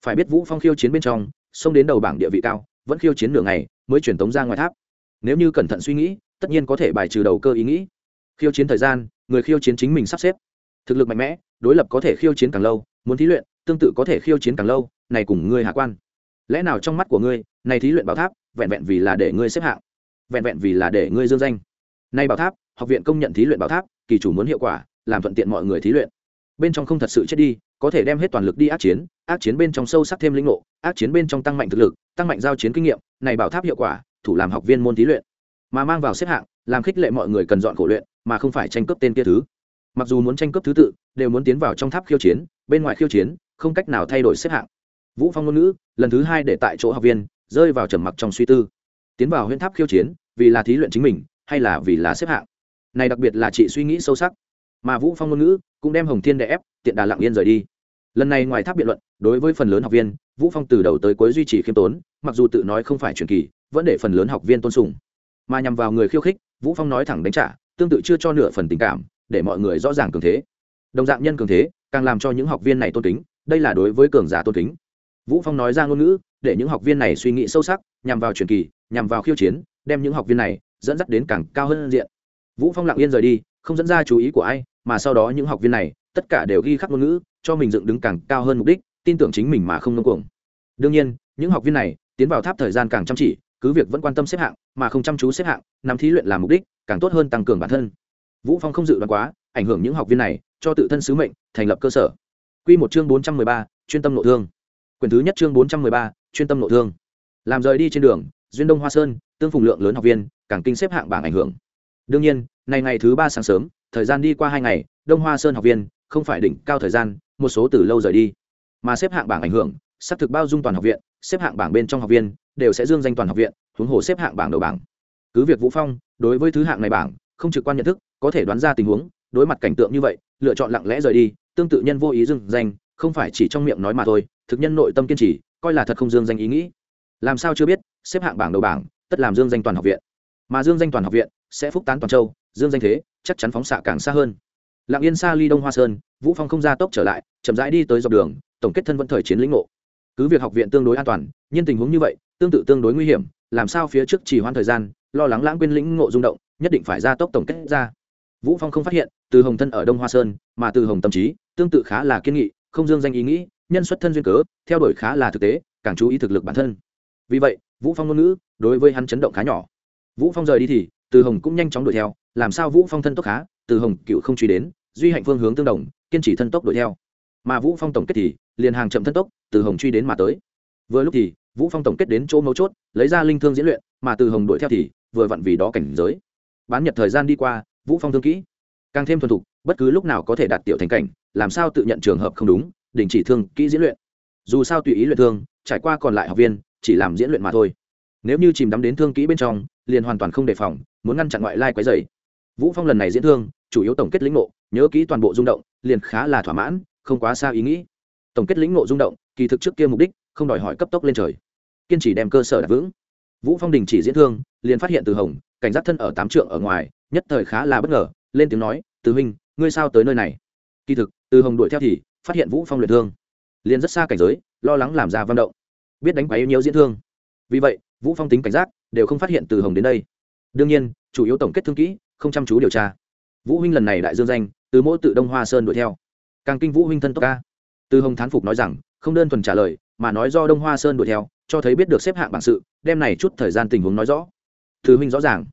phải biết vũ phong khiêu chiến bên trong, xông đến đầu bảng địa vị cao, vẫn khiêu chiến nửa ngày, mới chuyển tống ra ngoài tháp. Nếu như cẩn thận suy nghĩ, tất nhiên có thể bài trừ đầu cơ ý nghĩ. Khiêu chiến thời gian, người khiêu chiến chính mình sắp xếp. Thực lực mạnh mẽ, đối lập có thể khiêu chiến càng lâu, muốn thí luyện, tương tự có thể khiêu chiến càng lâu, này cùng ngươi hạ quan. Lẽ nào trong mắt của ngươi, này thí luyện bảo tháp, vẹn vẹn vì là để ngươi xếp hạng, vẹn vẹn vì là để ngươi dương danh. Nay bảo tháp, học viện công nhận thí luyện bảo tháp, kỳ chủ muốn hiệu quả, làm thuận tiện mọi người thí luyện. Bên trong không thật sự chết đi có thể đem hết toàn lực đi ác chiến ác chiến bên trong sâu sắc thêm linh ngộ, ác chiến bên trong tăng mạnh thực lực, tăng mạnh giao chiến kinh nghiệm, này bảo tháp hiệu quả, thủ làm học viên môn thí luyện. Mà mang vào xếp hạng, làm khích lệ mọi người cần dọn khổ luyện, mà không phải tranh cướp tên kia thứ. Mặc dù muốn tranh cướp thứ tự, đều muốn tiến vào trong tháp khiêu chiến, bên ngoài khiêu chiến, không cách nào thay đổi xếp hạng. Vũ phong ngôn ngữ, lần thứ hai để tại chỗ học viên, rơi vào trầm mặc trong suy tư. Tiến vào huyễn tháp khiêu chiến, vì là thí luyện chính mình, hay là vì là xếp hạng? Này đặc biệt là chị suy nghĩ sâu sắc mà vũ phong ngôn ngữ cũng đem hồng thiên đè ép tiện đà lặng yên rời đi lần này ngoài tháp biện luận đối với phần lớn học viên vũ phong từ đầu tới cuối duy trì khiêm tốn mặc dù tự nói không phải truyền kỳ vẫn để phần lớn học viên tôn sùng mà nhằm vào người khiêu khích vũ phong nói thẳng đánh trả tương tự chưa cho nửa phần tình cảm để mọi người rõ ràng cường thế đồng dạng nhân cường thế càng làm cho những học viên này tôn kính đây là đối với cường giả tôn kính vũ phong nói ra ngôn ngữ để những học viên này suy nghĩ sâu sắc nhằm vào truyền kỳ nhằm vào khiêu chiến đem những học viên này dẫn dắt đến càng cao hơn diện vũ phong lặng yên rời đi không dẫn ra chú ý của ai mà sau đó những học viên này tất cả đều ghi khắc ngôn ngữ cho mình dựng đứng càng cao hơn mục đích tin tưởng chính mình mà không ngông cuồng. Đương nhiên những học viên này tiến vào tháp thời gian càng chăm chỉ cứ việc vẫn quan tâm xếp hạng mà không chăm chú xếp hạng nắm thí luyện làm mục đích càng tốt hơn tăng cường bản thân. Vũ phong không dự đoán quá ảnh hưởng những học viên này cho tự thân sứ mệnh thành lập cơ sở. Quy một chương 413, chuyên tâm nội thương. Quyển thứ nhất chương 413, chuyên tâm nội thương. Làm rời đi trên đường duyên đông hoa sơn tương phùng lượng lớn học viên càng kinh xếp hạng bảng ảnh hưởng. Đương nhiên này ngày thứ ba sáng sớm thời gian đi qua hai ngày, đông hoa sơn học viên không phải đỉnh cao thời gian, một số từ lâu rời đi. Mà xếp hạng bảng ảnh hưởng, xác thực bao dung toàn học viện, xếp hạng bảng bên trong học viên đều sẽ dương danh toàn học viện, huống hồ xếp hạng bảng đầu bảng. Cứ việc vũ phong đối với thứ hạng này bảng không trực quan nhận thức, có thể đoán ra tình huống, đối mặt cảnh tượng như vậy, lựa chọn lặng lẽ rời đi, tương tự nhân vô ý dương danh, không phải chỉ trong miệng nói mà thôi, thực nhân nội tâm kiên trì, coi là thật không dương danh ý nghĩ. Làm sao chưa biết, xếp hạng bảng đầu bảng tất làm dương danh toàn học viện. Mà dương danh toàn học viện sẽ phúc tán toàn châu dương danh thế, chắc chắn phóng xạ càng xa hơn. Lạng yên xa ly đông hoa sơn, vũ phong không ra tốc trở lại, chậm rãi đi tới dọc đường, tổng kết thân vẫn thời chiến lĩnh ngộ. Cứ việc học viện tương đối an toàn, nhưng tình huống như vậy, tương tự tương đối nguy hiểm, làm sao phía trước chỉ hoãn thời gian, lo lắng lãng quên lĩnh ngộ rung động, nhất định phải ra tốc tổng kết ra. Vũ phong không phát hiện, từ hồng thân ở đông hoa sơn, mà từ hồng tâm trí tương tự khá là kiên nghị, không dương danh ý nghĩ, nhân xuất thân duyên cớ, theo đuổi khá là thực tế, càng chú ý thực lực bản thân. Vì vậy, vũ phong ngôn ngữ đối với hắn chấn động khá nhỏ. Vũ phong rời đi thì, từ hồng cũng nhanh chóng đuổi theo làm sao vũ phong thân tốc khá, từ hồng cựu không truy đến, duy hạnh phương hướng tương đồng, kiên trì thân tốc đuổi theo. Mà vũ phong tổng kết thì, liền hàng chậm thân tốc, từ hồng truy đến mà tới. Vừa lúc thì, vũ phong tổng kết đến chỗ mấu chốt, lấy ra linh thương diễn luyện, mà từ hồng đuổi theo thì, vừa vặn vì đó cảnh giới. Bán nhật thời gian đi qua, vũ phong thương kỹ. Càng thêm thuần thục, bất cứ lúc nào có thể đạt tiểu thành cảnh, làm sao tự nhận trường hợp không đúng, đình chỉ thương kỹ diễn luyện. Dù sao tùy ý luyện thương, trải qua còn lại học viên, chỉ làm diễn luyện mà thôi. Nếu như chìm đắm đến thương kỹ bên trong, liền hoàn toàn không đề phòng, muốn ngăn chặn ngoại lai quấy dày vũ phong lần này diễn thương, chủ yếu tổng kết lĩnh ngộ, nhớ kỹ toàn bộ rung động, liền khá là thỏa mãn, không quá xa ý nghĩ. Tổng kết lĩnh ngộ rung động, kỳ thực trước kia mục đích, không đòi hỏi cấp tốc lên trời. Kiên trì đem cơ sở đặt vững. Vũ phong đình chỉ diễn thương, liền phát hiện từ hồng, cảnh giác thân ở tám trượng ở ngoài, nhất thời khá là bất ngờ, lên tiếng nói, từ huynh, ngươi sao tới nơi này? Kỳ thực, từ hồng đuổi theo thì, phát hiện vũ phong luyện thương. Liền rất xa cảnh giới, lo lắng làm ra văn động. Biết đánh quấy nhiều diễn thương. Vì vậy, vũ phong tính cảnh giác, đều không phát hiện từ hồng đến đây. Đương nhiên, chủ yếu tổng kết thương kỹ không chăm chú điều tra. Vũ huynh lần này đại dương danh, từ mỗi tự đông hoa sơn đuổi theo. Càng kinh vũ huynh thân tốc ca. Từ hồng thán phục nói rằng, không đơn thuần trả lời, mà nói do đông hoa sơn đuổi theo, cho thấy biết được xếp hạng bản sự, đem này chút thời gian tình huống nói rõ. Thứ huynh rõ ràng.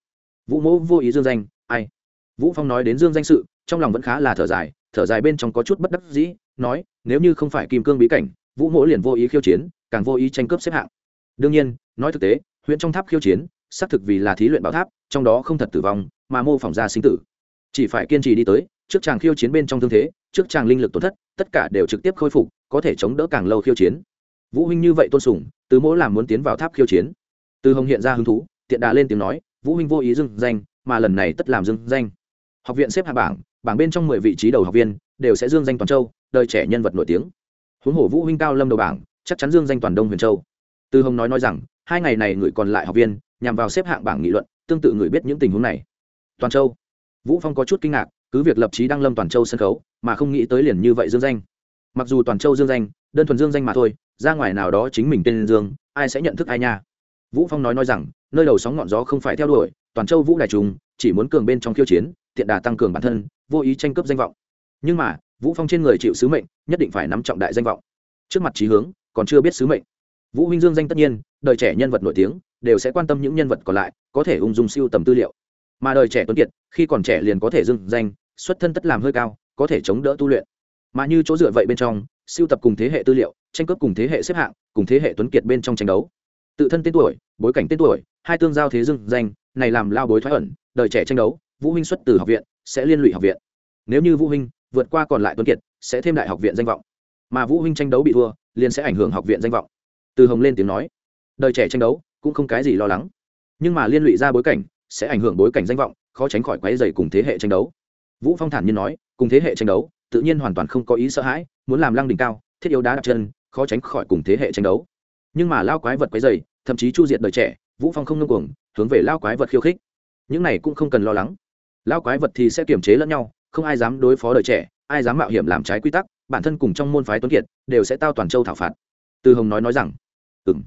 Vũ mỗ vô ý dương danh, ai? Vũ phong nói đến dương danh sự, trong lòng vẫn khá là thở dài thở dài bên trong có chút bất đắc dĩ, nói, nếu như không phải kim cương bí cảnh, vũ mỗ liền vô ý khiêu chiến, càng vô ý tranh cướp xếp hạng. Đương nhiên, nói thực tế, huyện trong tháp khiêu chiến xác thực vì là thí luyện bảo tháp, trong đó không thật tử vong, mà mô phỏng ra sinh tử. Chỉ phải kiên trì đi tới, trước chàng khiêu chiến bên trong thương thế, trước chàng linh lực tổn thất, tất cả đều trực tiếp khôi phục, có thể chống đỡ càng lâu khiêu chiến. Vũ huynh như vậy tôn sùng, từ Mỗ làm muốn tiến vào tháp khiêu chiến. Từ hồng hiện ra hứng thú, tiện đà lên tiếng nói, vũ huynh vô ý dưng danh, mà lần này tất làm dưng danh. Học viện xếp hạ bảng bảng bên trong mười vị trí đầu học viên đều sẽ dương danh toàn châu, đời trẻ nhân vật nổi tiếng. Huống hồ vũ huynh cao lâm đầu bảng, chắc chắn dương danh toàn đông huyền châu. Từ hồng nói nói rằng, hai ngày này người còn lại học viên nhằm vào xếp hạng bảng nghị luận, tương tự người biết những tình huống này. Toàn châu. Vũ phong có chút kinh ngạc, cứ việc lập trí đăng lâm toàn châu sân khấu, mà không nghĩ tới liền như vậy dương danh. Mặc dù toàn châu dương danh, đơn thuần dương danh mà thôi, ra ngoài nào đó chính mình tên dương, ai sẽ nhận thức ai nha? Vũ phong nói nói rằng, nơi đầu sóng ngọn gió không phải theo đuổi, toàn châu vũ đại trùng chỉ muốn cường bên trong khiêu chiến, tiện đà tăng cường bản thân, vô ý tranh cướp danh vọng. Nhưng mà, vũ phong trên người chịu sứ mệnh, nhất định phải nắm trọng đại danh vọng. Trước mặt trí hướng, còn chưa biết sứ mệnh. Vũ huynh dương danh tất nhiên, đời trẻ nhân vật nổi tiếng đều sẽ quan tâm những nhân vật còn lại, có thể ung dung siêu tầm tư liệu. Mà đời trẻ tuấn kiệt, khi còn trẻ liền có thể dưng danh, xuất thân tất làm hơi cao, có thể chống đỡ tu luyện. Mà như chỗ dựa vậy bên trong, siêu tập cùng thế hệ tư liệu, tranh cướp cùng thế hệ xếp hạng, cùng thế hệ tuấn kiệt bên trong tranh đấu. Tự thân tên tuổi, bối cảnh tên tuổi, hai tương giao thế dưng danh, này làm lao bối thoái ẩn, đời trẻ tranh đấu, vũ huynh xuất từ học viện, sẽ liên lụy học viện. Nếu như vũ huynh vượt qua còn lại tuấn kiệt, sẽ thêm đại học viện danh vọng. Mà vũ huynh tranh đấu bị thua, liền sẽ ảnh hưởng học viện danh vọng. Từ hồng lên tiếng nói, đời trẻ tranh đấu cũng không cái gì lo lắng. Nhưng mà liên lụy ra bối cảnh, sẽ ảnh hưởng bối cảnh danh vọng, khó tránh khỏi quáy dày cùng thế hệ tranh đấu. Vũ phong thản nhiên nói, cùng thế hệ tranh đấu, tự nhiên hoàn toàn không có ý sợ hãi, muốn làm lăng đỉnh cao, thiết yếu đá đặt chân, khó tránh khỏi cùng thế hệ tranh đấu. Nhưng mà lao quái vật quấy dày thậm chí chu diệt đời trẻ, vũ phong không ngưng cuồng, hướng về lao quái vật khiêu khích. Những này cũng không cần lo lắng. Lao quái vật thì sẽ kiềm chế lẫn nhau, không ai dám đối phó đời trẻ, ai dám mạo hiểm làm trái quy tắc, bản thân cùng trong môn phái tuấn kiệt, đều sẽ tao toàn châu thảo phạt. Từ hồng nói nói rằng, ừm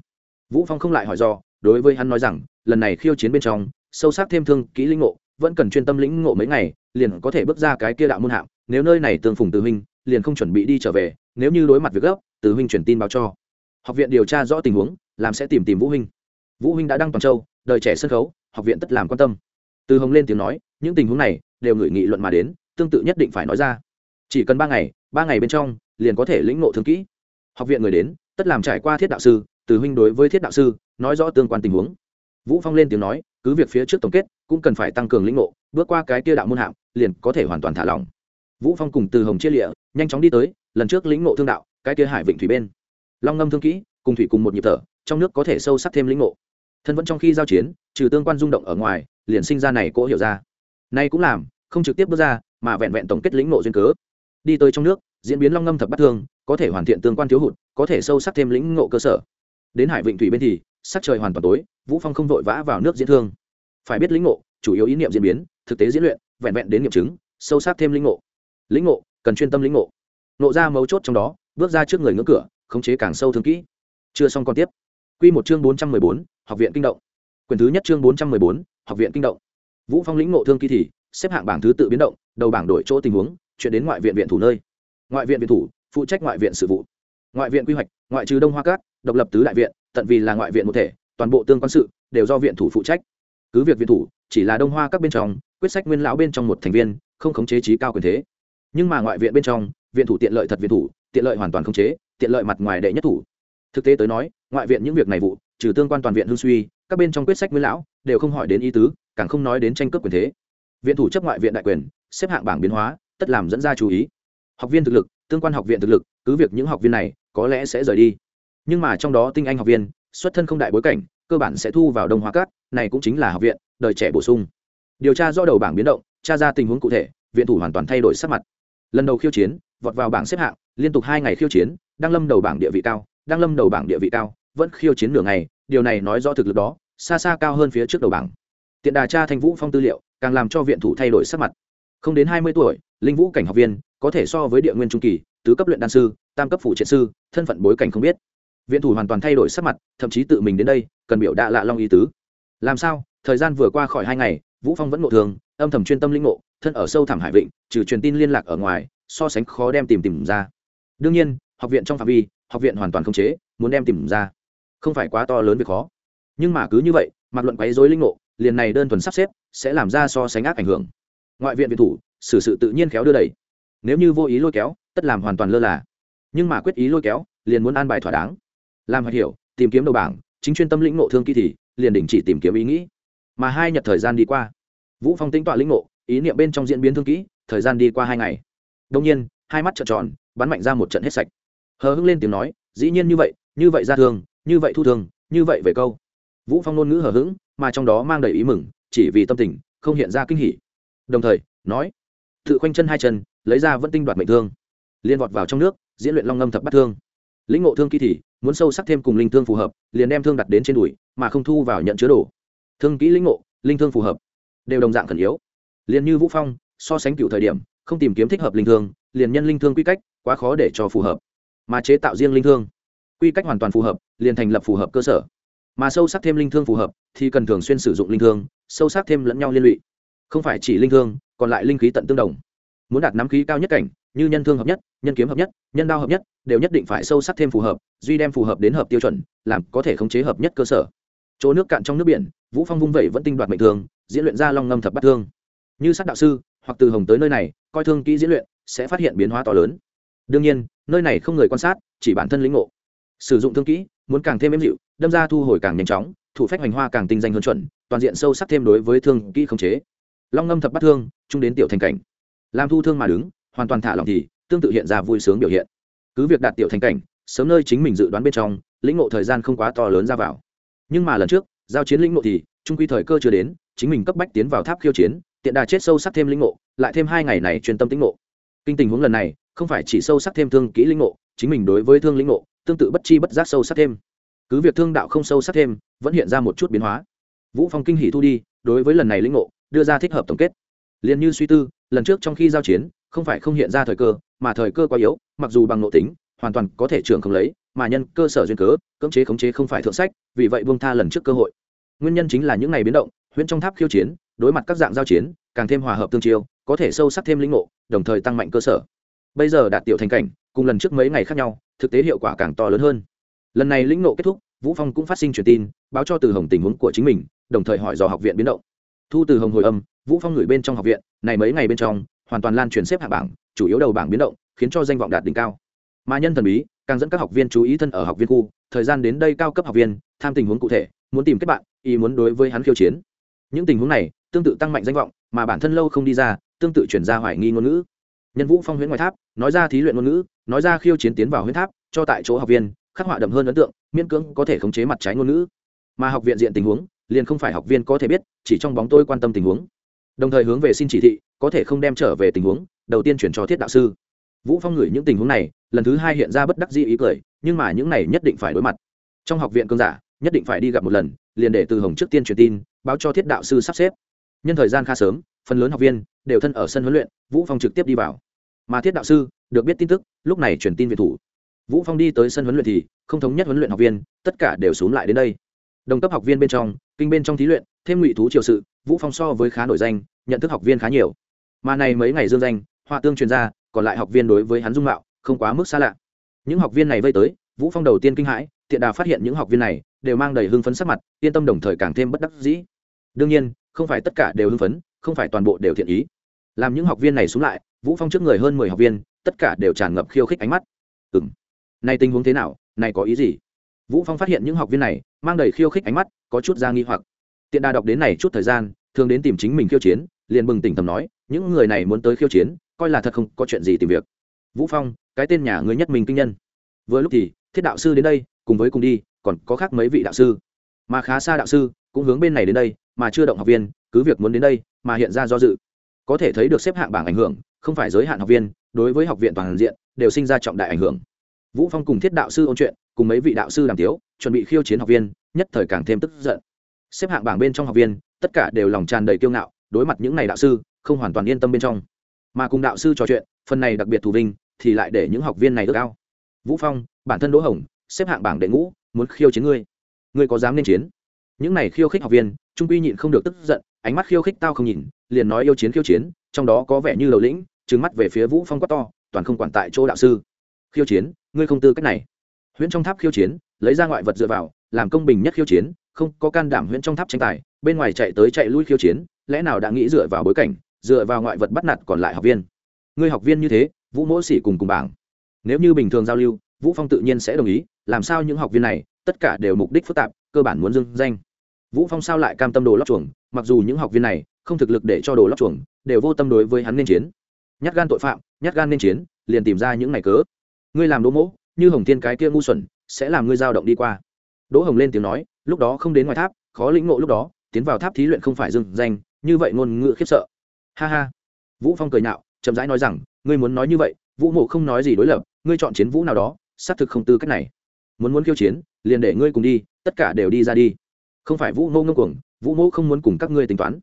vũ phong không lại hỏi do, đối với hắn nói rằng, lần này khiêu chiến bên trong, sâu sắc thêm thương, kỹ linh ngộ, vẫn cần chuyên tâm lĩnh ngộ mấy ngày, liền có thể bước ra cái kia đạo môn hạng. Nếu nơi này tương phùng từ huynh, liền không chuẩn bị đi trở về, nếu như đối mặt việc gấp, từ huynh truyền tin báo cho. Học viện điều tra rõ tình huống, làm sẽ tìm tìm vũ huynh. Vũ huynh đã đăng toàn châu, đời trẻ sân khấu, học viện tất làm quan tâm. Từ hồng lên tiếng nói, những tình huống này, đều ngửi nghị luận mà đến, tương tự nhất định phải nói ra. Chỉ cần ba ngày ba ngày bên trong, liền có thể lĩnh ngộ thương kỹ. Học viện người đến, tất làm trải qua thiết đạo sư từ huynh đối với thiết đạo sư, nói rõ tương quan tình huống. Vũ phong lên tiếng nói, cứ việc phía trước tổng kết, cũng cần phải tăng cường lĩnh ngộ, bước qua cái kia đạo môn hạng, liền có thể hoàn toàn thả lỏng. Vũ phong cùng từ hồng chia lịa, nhanh chóng đi tới, lần trước lĩnh ngộ thương đạo, cái kia hải vịnh thủy bên. Long ngâm thương kỹ, cùng thủy cùng một nhịp thở, trong nước có thể sâu sắc thêm lĩnh ngộ. Thân vẫn trong khi giao chiến, trừ tương quan rung động ở ngoài, liền sinh ra này cỗ hiểu ra. Nay cũng làm, không trực tiếp bước ra, mà vẹn vẹn tổng kết lĩnh ngộ duyên cớ. Đi tới trong nước, diễn biến long ngâm thập bát thương, có thể hoàn thiện tương quan thiếu hụt, có thể sâu sắc thêm lĩnh ngộ cơ sở đến hải vịnh thủy bên thì sắc trời hoàn toàn tối vũ phong không vội vã vào nước diễn thương. Phải biết lĩnh ngộ chủ yếu ý niệm diễn biến thực tế diễn luyện vẹn vẹn đến nghiệm chứng sâu sắc thêm lĩnh ngộ. Lĩnh ngộ cần chuyên tâm lĩnh ngộ. Nộ ra mấu chốt trong đó bước ra trước người ngưỡng cửa khống chế càng sâu thương kỹ. Chưa xong còn tiếp. Quy một chương 414, học viện kinh động. Quyền thứ nhất chương 414, học viện kinh động. Vũ phong lĩnh ngộ thương kỹ thì xếp hạng bảng thứ tự biến động đầu bảng đổi chỗ tình huống chuyển đến ngoại viện viện thủ nơi. Ngoại viện viện thủ phụ trách ngoại viện sự vụ. Ngoại viện quy hoạch ngoại trừ đông hoa cát độc lập tứ đại viện, tận vì là ngoại viện một thể, toàn bộ tương quan sự đều do viện thủ phụ trách. Cứ việc viện thủ chỉ là đông hoa các bên trong, quyết sách nguyên lão bên trong một thành viên, không khống chế trí cao quyền thế. Nhưng mà ngoại viện bên trong, viện thủ tiện lợi thật viện thủ, tiện lợi hoàn toàn khống chế, tiện lợi mặt ngoài đệ nhất thủ. Thực tế tới nói, ngoại viện những việc này vụ, trừ tương quan toàn viện hương suy, các bên trong quyết sách nguyên lão đều không hỏi đến ý tứ, càng không nói đến tranh cướp quyền thế. Viện thủ chấp ngoại viện đại quyền, xếp hạng bảng biến hóa, tất làm dẫn ra chú ý. Học viên thực lực, tương quan học viện thực lực, cứ việc những học viên này có lẽ sẽ rời đi nhưng mà trong đó tinh anh học viên, xuất thân không đại bối cảnh, cơ bản sẽ thu vào đông hóa cát này cũng chính là học viện, đời trẻ bổ sung. Điều tra do đầu bảng biến động, tra ra tình huống cụ thể, viện thủ hoàn toàn thay đổi sắc mặt. Lần đầu khiêu chiến, vọt vào bảng xếp hạng, liên tục hai ngày khiêu chiến, đang lâm đầu bảng địa vị cao, đang lâm đầu bảng địa vị cao, vẫn khiêu chiến nửa ngày, điều này nói rõ thực lực đó, xa xa cao hơn phía trước đầu bảng. Tiện đà cha thanh vũ phong tư liệu, càng làm cho viện thủ thay đổi sắc mặt. Không đến hai mươi tuổi, linh vũ cảnh học viên, có thể so với địa nguyên trung kỳ, tứ cấp luyện đan sư, tam cấp phụ triện sư, thân phận bối cảnh không biết viện thủ hoàn toàn thay đổi sắc mặt, thậm chí tự mình đến đây, cần biểu đạ lạ long ý tứ. Làm sao? Thời gian vừa qua khỏi hai ngày, vũ phong vẫn ngộ thường, âm thầm chuyên tâm linh ngộ, thân ở sâu thẳm hải vịnh, trừ truyền tin liên lạc ở ngoài, so sánh khó đem tìm tìm ra. Đương nhiên, học viện trong phạm vi, học viện hoàn toàn không chế, muốn đem tìm ra. Không phải quá to lớn việc khó. Nhưng mà cứ như vậy, mặc luận quấy rối linh ngộ, liền này đơn thuần sắp xếp, sẽ làm ra so sánh ác ảnh hưởng. Ngoại viện viện thủ, xử sự tự nhiên khéo đưa đẩy. Nếu như vô ý lôi kéo, tất làm hoàn toàn lơ là. Nhưng mà quyết ý lôi kéo, liền muốn an bài thỏa đáng làm hoặc hiểu, tìm kiếm đầu bảng, chính chuyên tâm lĩnh ngộ thương kỳ thì, liền đình chỉ tìm kiếm ý nghĩ. Mà hai nhật thời gian đi qua, vũ phong tính tọa lĩnh ngộ, ý niệm bên trong diễn biến thương kỹ, thời gian đi qua hai ngày. Đông nhiên, hai mắt trợn tròn, bắn mạnh ra một trận hết sạch. Hờ hững lên tiếng nói, dĩ nhiên như vậy như vậy ra thương như vậy thu thương như vậy về câu. Vũ phong ngôn ngữ hờ hững, mà trong đó mang đầy ý mừng, chỉ vì tâm tình, không hiện ra kinh hỉ. Đồng thời, nói, tự khoanh chân hai chân, lấy ra vẫn tinh đoạt mệnh thương. Liên vọt vào trong nước, diễn luyện long ngâm thập bắt thương. Lĩnh ngộ thương kỳ thì muốn sâu sắc thêm cùng linh thương phù hợp, liền đem thương đặt đến trên đùi, mà không thu vào nhận chứa đồ. Thương kỹ lĩnh ngộ, linh thương phù hợp, đều đồng dạng khẩn yếu. Liền như vũ phong, so sánh cựu thời điểm, không tìm kiếm thích hợp linh thương, liền nhân linh thương quy cách, quá khó để cho phù hợp. Mà chế tạo riêng linh thương, quy cách hoàn toàn phù hợp, liền thành lập phù hợp cơ sở. Mà sâu sắc thêm linh thương phù hợp, thì cần thường xuyên sử dụng linh thương, sâu sắc thêm lẫn nhau liên lụy. Không phải chỉ linh thương, còn lại linh khí tận tương đồng. Muốn đạt nắm khí cao nhất cảnh như nhân thương hợp nhất nhân kiếm hợp nhất nhân đao hợp nhất đều nhất định phải sâu sắc thêm phù hợp duy đem phù hợp đến hợp tiêu chuẩn làm có thể khống chế hợp nhất cơ sở. Chỗ nước cạn trong nước biển vũ phong vung vẩy vẫn tinh đoạt mệnh thường, diễn luyện ra long ngâm thập bát thương. Như sát đạo sư hoặc từ hồng tới nơi này coi thương kỹ diễn luyện sẽ phát hiện biến hóa to lớn. Đương nhiên nơi này không người quan sát chỉ bản thân lĩnh ngộ. Sử dụng thương kỹ muốn càng thêm êm dịu đâm ra thu hồi càng nhanh chóng thủ phách hoành hoa càng tinh danh hơn chuẩn toàn diện sâu sắc thêm đối với thương kỹ khống chế. Long ngâm thập bát thương chung đến tiểu thành cảnh. Làm thu thương mà đứng hoàn toàn thả lòng thì tương tự hiện ra vui sướng biểu hiện. Cứ việc đạt tiểu thành cảnh, sớm nơi chính mình dự đoán bên trong, lĩnh ngộ thời gian không quá to lớn ra vào. Nhưng mà lần trước, giao chiến lĩnh ngộ thì, trung quy thời cơ chưa đến, chính mình cấp bách tiến vào tháp khiêu chiến, tiện đà chết sâu sắc thêm lĩnh ngộ, lại thêm hai ngày này chuyên tâm tĩnh ngộ. Kinh tình huống lần này, không phải chỉ sâu sắc thêm thương kỹ lĩnh ngộ, chính mình đối với thương lĩnh ngộ, tương tự bất chi bất giác sâu sắc thêm. Cứ việc thương đạo không sâu sắc thêm, vẫn hiện ra một chút biến hóa. Vũ phong kinh hỉ thu đi, đối với lần này lĩnh ngộ, đưa ra thích hợp tổng kết. Liền như suy tư, lần trước trong khi giao chiến không phải không hiện ra thời cơ, mà thời cơ quá yếu, mặc dù bằng nội tính, hoàn toàn có thể trưởng không lấy, mà nhân cơ sở duyên cớ, cưỡng chế khống chế không phải thượng sách, vì vậy buông tha lần trước cơ hội. Nguyên nhân chính là những ngày biến động, huyễn trong tháp khiêu chiến, đối mặt các dạng giao chiến, càng thêm hòa hợp tương chiêu, có thể sâu sắc thêm lĩnh ngộ, đồng thời tăng mạnh cơ sở. Bây giờ đạt tiểu thành cảnh, cùng lần trước mấy ngày khác nhau, thực tế hiệu quả càng to lớn hơn. Lần này lĩnh ngộ kết thúc, vũ phong cũng phát sinh truyền tin, báo cho từ hồng tình huống của chính mình, đồng thời hỏi dò học viện biến động. Thu từ hồng hồi âm, vũ phong gửi bên trong học viện, này mấy ngày bên trong hoàn toàn lan truyền xếp hạng bảng, chủ yếu đầu bảng biến động, khiến cho danh vọng đạt đỉnh cao. Mà nhân thần bí, càng dẫn các học viên chú ý thân ở học viên khu, thời gian đến đây cao cấp học viên, tham tình huống cụ thể, muốn tìm kết bạn, ý muốn đối với hắn khiêu chiến. Những tình huống này, tương tự tăng mạnh danh vọng, mà bản thân lâu không đi ra, tương tự chuyển ra hoài nghi ngôn ngữ. Nhân vũ phong huyễn ngoài tháp, nói ra thí luyện ngôn ngữ, nói ra khiêu chiến tiến vào huyễn tháp, cho tại chỗ học viên, khắc họa đậm hơn ấn tượng, miễn cưỡng có thể khống chế mặt trái ngôn ngữ. Mà học viện diện tình huống, liền không phải học viên có thể biết, chỉ trong bóng tôi quan tâm tình huống đồng thời hướng về xin chỉ thị, có thể không đem trở về tình huống, đầu tiên chuyển cho thiết đạo sư. Vũ phong ngửi những tình huống này, lần thứ hai hiện ra bất đắc dĩ ý cười, nhưng mà những này nhất định phải đối mặt. Trong học viện cương giả, nhất định phải đi gặp một lần, liền để từ hồng trước tiên truyền tin, báo cho thiết đạo sư sắp xếp. Nhân thời gian khá sớm, phần lớn học viên đều thân ở sân huấn luyện, vũ phong trực tiếp đi vào. Mà thiết đạo sư được biết tin tức, lúc này truyền tin về thủ. Vũ phong đi tới sân huấn luyện thì không thống nhất huấn luyện học viên, tất cả đều xuống lại đến đây. Đồng cấp học viên bên trong, kinh bên trong thí luyện thêm ngụy thú triều sự vũ phong so với khá nổi danh nhận thức học viên khá nhiều. Mà này mấy ngày dương danh họa tương truyền ra còn lại học viên đối với hắn dung mạo không quá mức xa lạ. Những học viên này vây tới vũ phong đầu tiên kinh hãi tiện đà phát hiện những học viên này đều mang đầy hưng phấn sắc mặt yên tâm đồng thời càng thêm bất đắc dĩ. Đương nhiên không phải tất cả đều hưng phấn không phải toàn bộ đều thiện ý. Làm những học viên này xuống lại vũ phong trước người hơn mười học viên tất cả đều tràn ngập khiêu khích ánh mắt. Ừm, này tình huống thế nào này có ý gì? Vũ phong phát hiện những học viên này mang đầy khiêu khích ánh mắt có chút ra nghi hoặc tiện đà đọc đến này chút thời gian, thường đến tìm chính mình khiêu chiến, liền bừng tỉnh tầm nói, những người này muốn tới khiêu chiến, coi là thật không có chuyện gì tìm việc. Vũ phong, cái tên nhà người nhất mình kinh nhân. Vừa lúc thì, thiết đạo sư đến đây, cùng với cùng đi, còn có khác mấy vị đạo sư. Mà khá xa đạo sư, cũng hướng bên này đến đây, mà chưa động học viên, cứ việc muốn đến đây, mà hiện ra do dự. Có thể thấy được xếp hạng bảng ảnh hưởng, không phải giới hạn học viên, đối với học viện toàn diện, đều sinh ra trọng đại ảnh hưởng. Vũ phong cùng thiết đạo sư ôn chuyện, cùng mấy vị đạo sư đàm tiếu, chuẩn bị khiêu chiến học viên, nhất thời càng thêm tức giận xếp hạng bảng bên trong học viên, tất cả đều lòng tràn đầy kiêu ngạo, đối mặt những n à y đạo sư, không hoàn toàn yên tâm bên trong. Mà cùng đạo sư trò chuyện, phần này đặc biệt thù vinh, thì lại để những học viên này ước ao. Vũ phong, bản thân đỗ hồng, xếp hạng bảng đệ ngũ, muốn khiêu chiến ngươi. Ngươi có dám nên chiến? Những này khiêu khích học viên, trung quy nhịn không được tức giận, ánh mắt khiêu khích tao không nhìn, liền nói yêu chiến khiêu chiến, trong đó có vẻ như đầu lĩnh, trừng mắt về phía vũ phong quát to, toàn không quản tại chỗ đạo sư. Khiêu chiến, ngươi không tư cách này. Huyễn trong tháp khiêu chiến, lấy ra ngoại vật dựa vào, làm công bình nhất khiêu chiến không có can đảm huyễn trong tháp tranh tài, bên ngoài chạy tới chạy lui khiêu chiến, lẽ nào đã nghĩ dựa vào bối cảnh, dựa vào ngoại vật bắt nạt còn lại học viên? Ngươi học viên như thế, vũ mỗ sĩ cùng cùng bảng. Nếu như bình thường giao lưu, vũ phong tự nhiên sẽ đồng ý, làm sao những học viên này, tất cả đều mục đích phức tạp, cơ bản muốn dưng danh. Vũ phong sao lại cam tâm đồ lót chuồng, mặc dù những học viên này, không thực lực để cho đồ lót chuồng, đều vô tâm đối với hắn nên chiến. Nhát gan tội phạm, nhát gan nên chiến, liền tìm ra những ngày cớ. Ngươi làm đỗ mỗ, như hồng thiên cái kia ngu xuẩn, sẽ làm ngươi dao động đi qua đỗ hồng lên tiếng nói lúc đó không đến ngoài tháp khó lĩnh ngộ lúc đó tiến vào tháp thí luyện không phải dừng, danh như vậy ngôn ngữ khiếp sợ. Ha ha. Vũ phong cười nhạo chậm rãi nói rằng ngươi muốn nói như vậy vũ mộ không nói gì đối lập ngươi chọn chiến vũ nào đó xác thực không tư cách này. Muốn muốn khiêu chiến liền để ngươi cùng đi tất cả đều đi ra đi. Không phải vũ mô ngông cuồng vũ mô không muốn cùng các ngươi tính toán.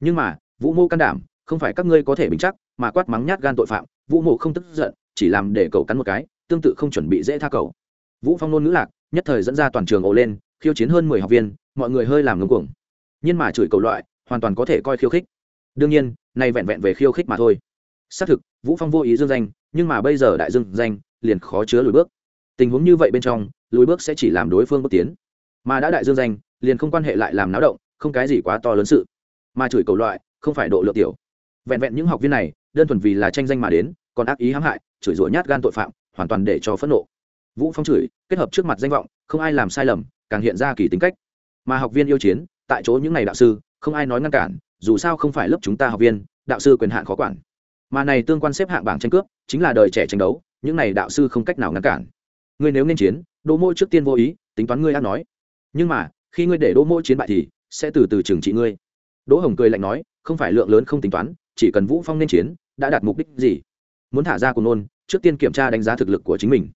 Nhưng mà vũ mô can đảm không phải các ngươi có thể bình chắc mà quát mắng nhát gan tội phạm vũ mộ không tức giận chỉ làm để cậu cắn một cái tương tự không chuẩn bị dễ tha cầu vũ phong nôn ngữ lạc nhất thời dẫn ra toàn trường ồ lên, khiêu chiến hơn mười học viên, mọi người hơi làm ngưng cuồng. Nhưng mà chửi cầu loại, hoàn toàn có thể coi khiêu khích. Đương nhiên, nay vẹn vẹn về khiêu khích mà thôi. Xác thực, vũ phong vô ý dương danh, nhưng mà bây giờ đại dương danh, liền khó chứa lùi bước. Tình huống như vậy bên trong, lùi bước sẽ chỉ làm đối phương bước tiến. Mà đã đại dương danh, liền không quan hệ lại làm náo động, không cái gì quá to lớn sự. Mà chửi cầu loại, không phải độ lượng tiểu. Vẹn vẹn những học viên này, đơn thuần vì là tranh danh mà đến, còn ác ý hãm hại, chửi rủa nhát gan tội phạm, hoàn toàn để cho phẫn nộ vũ phong chửi, kết hợp trước mặt danh vọng, không ai làm sai lầm, càng hiện ra kỳ tính cách. Mà học viên yêu chiến, tại chỗ những ngày đạo sư, không ai nói ngăn cản, dù sao không phải lớp chúng ta học viên, đạo sư quyền hạn khó quản. Mà này tương quan xếp hạng bảng tranh cướp, chính là đời trẻ tranh đấu, những này đạo sư không cách nào ngăn cản. Ngươi nếu nên chiến, đỗ môi trước tiên vô ý, tính toán ngươi ăn nói. Nhưng mà, khi ngươi để đỗ môi chiến bại thì, sẽ từ từ trừng trị ngươi. Đỗ hồng cười lạnh nói, không phải lượng lớn không tính toán, chỉ cần vũ phong nên chiến, đã đạt mục đích gì? Muốn thả ra cùng nôn, trước tiên kiểm tra đánh giá thực lực của chính mình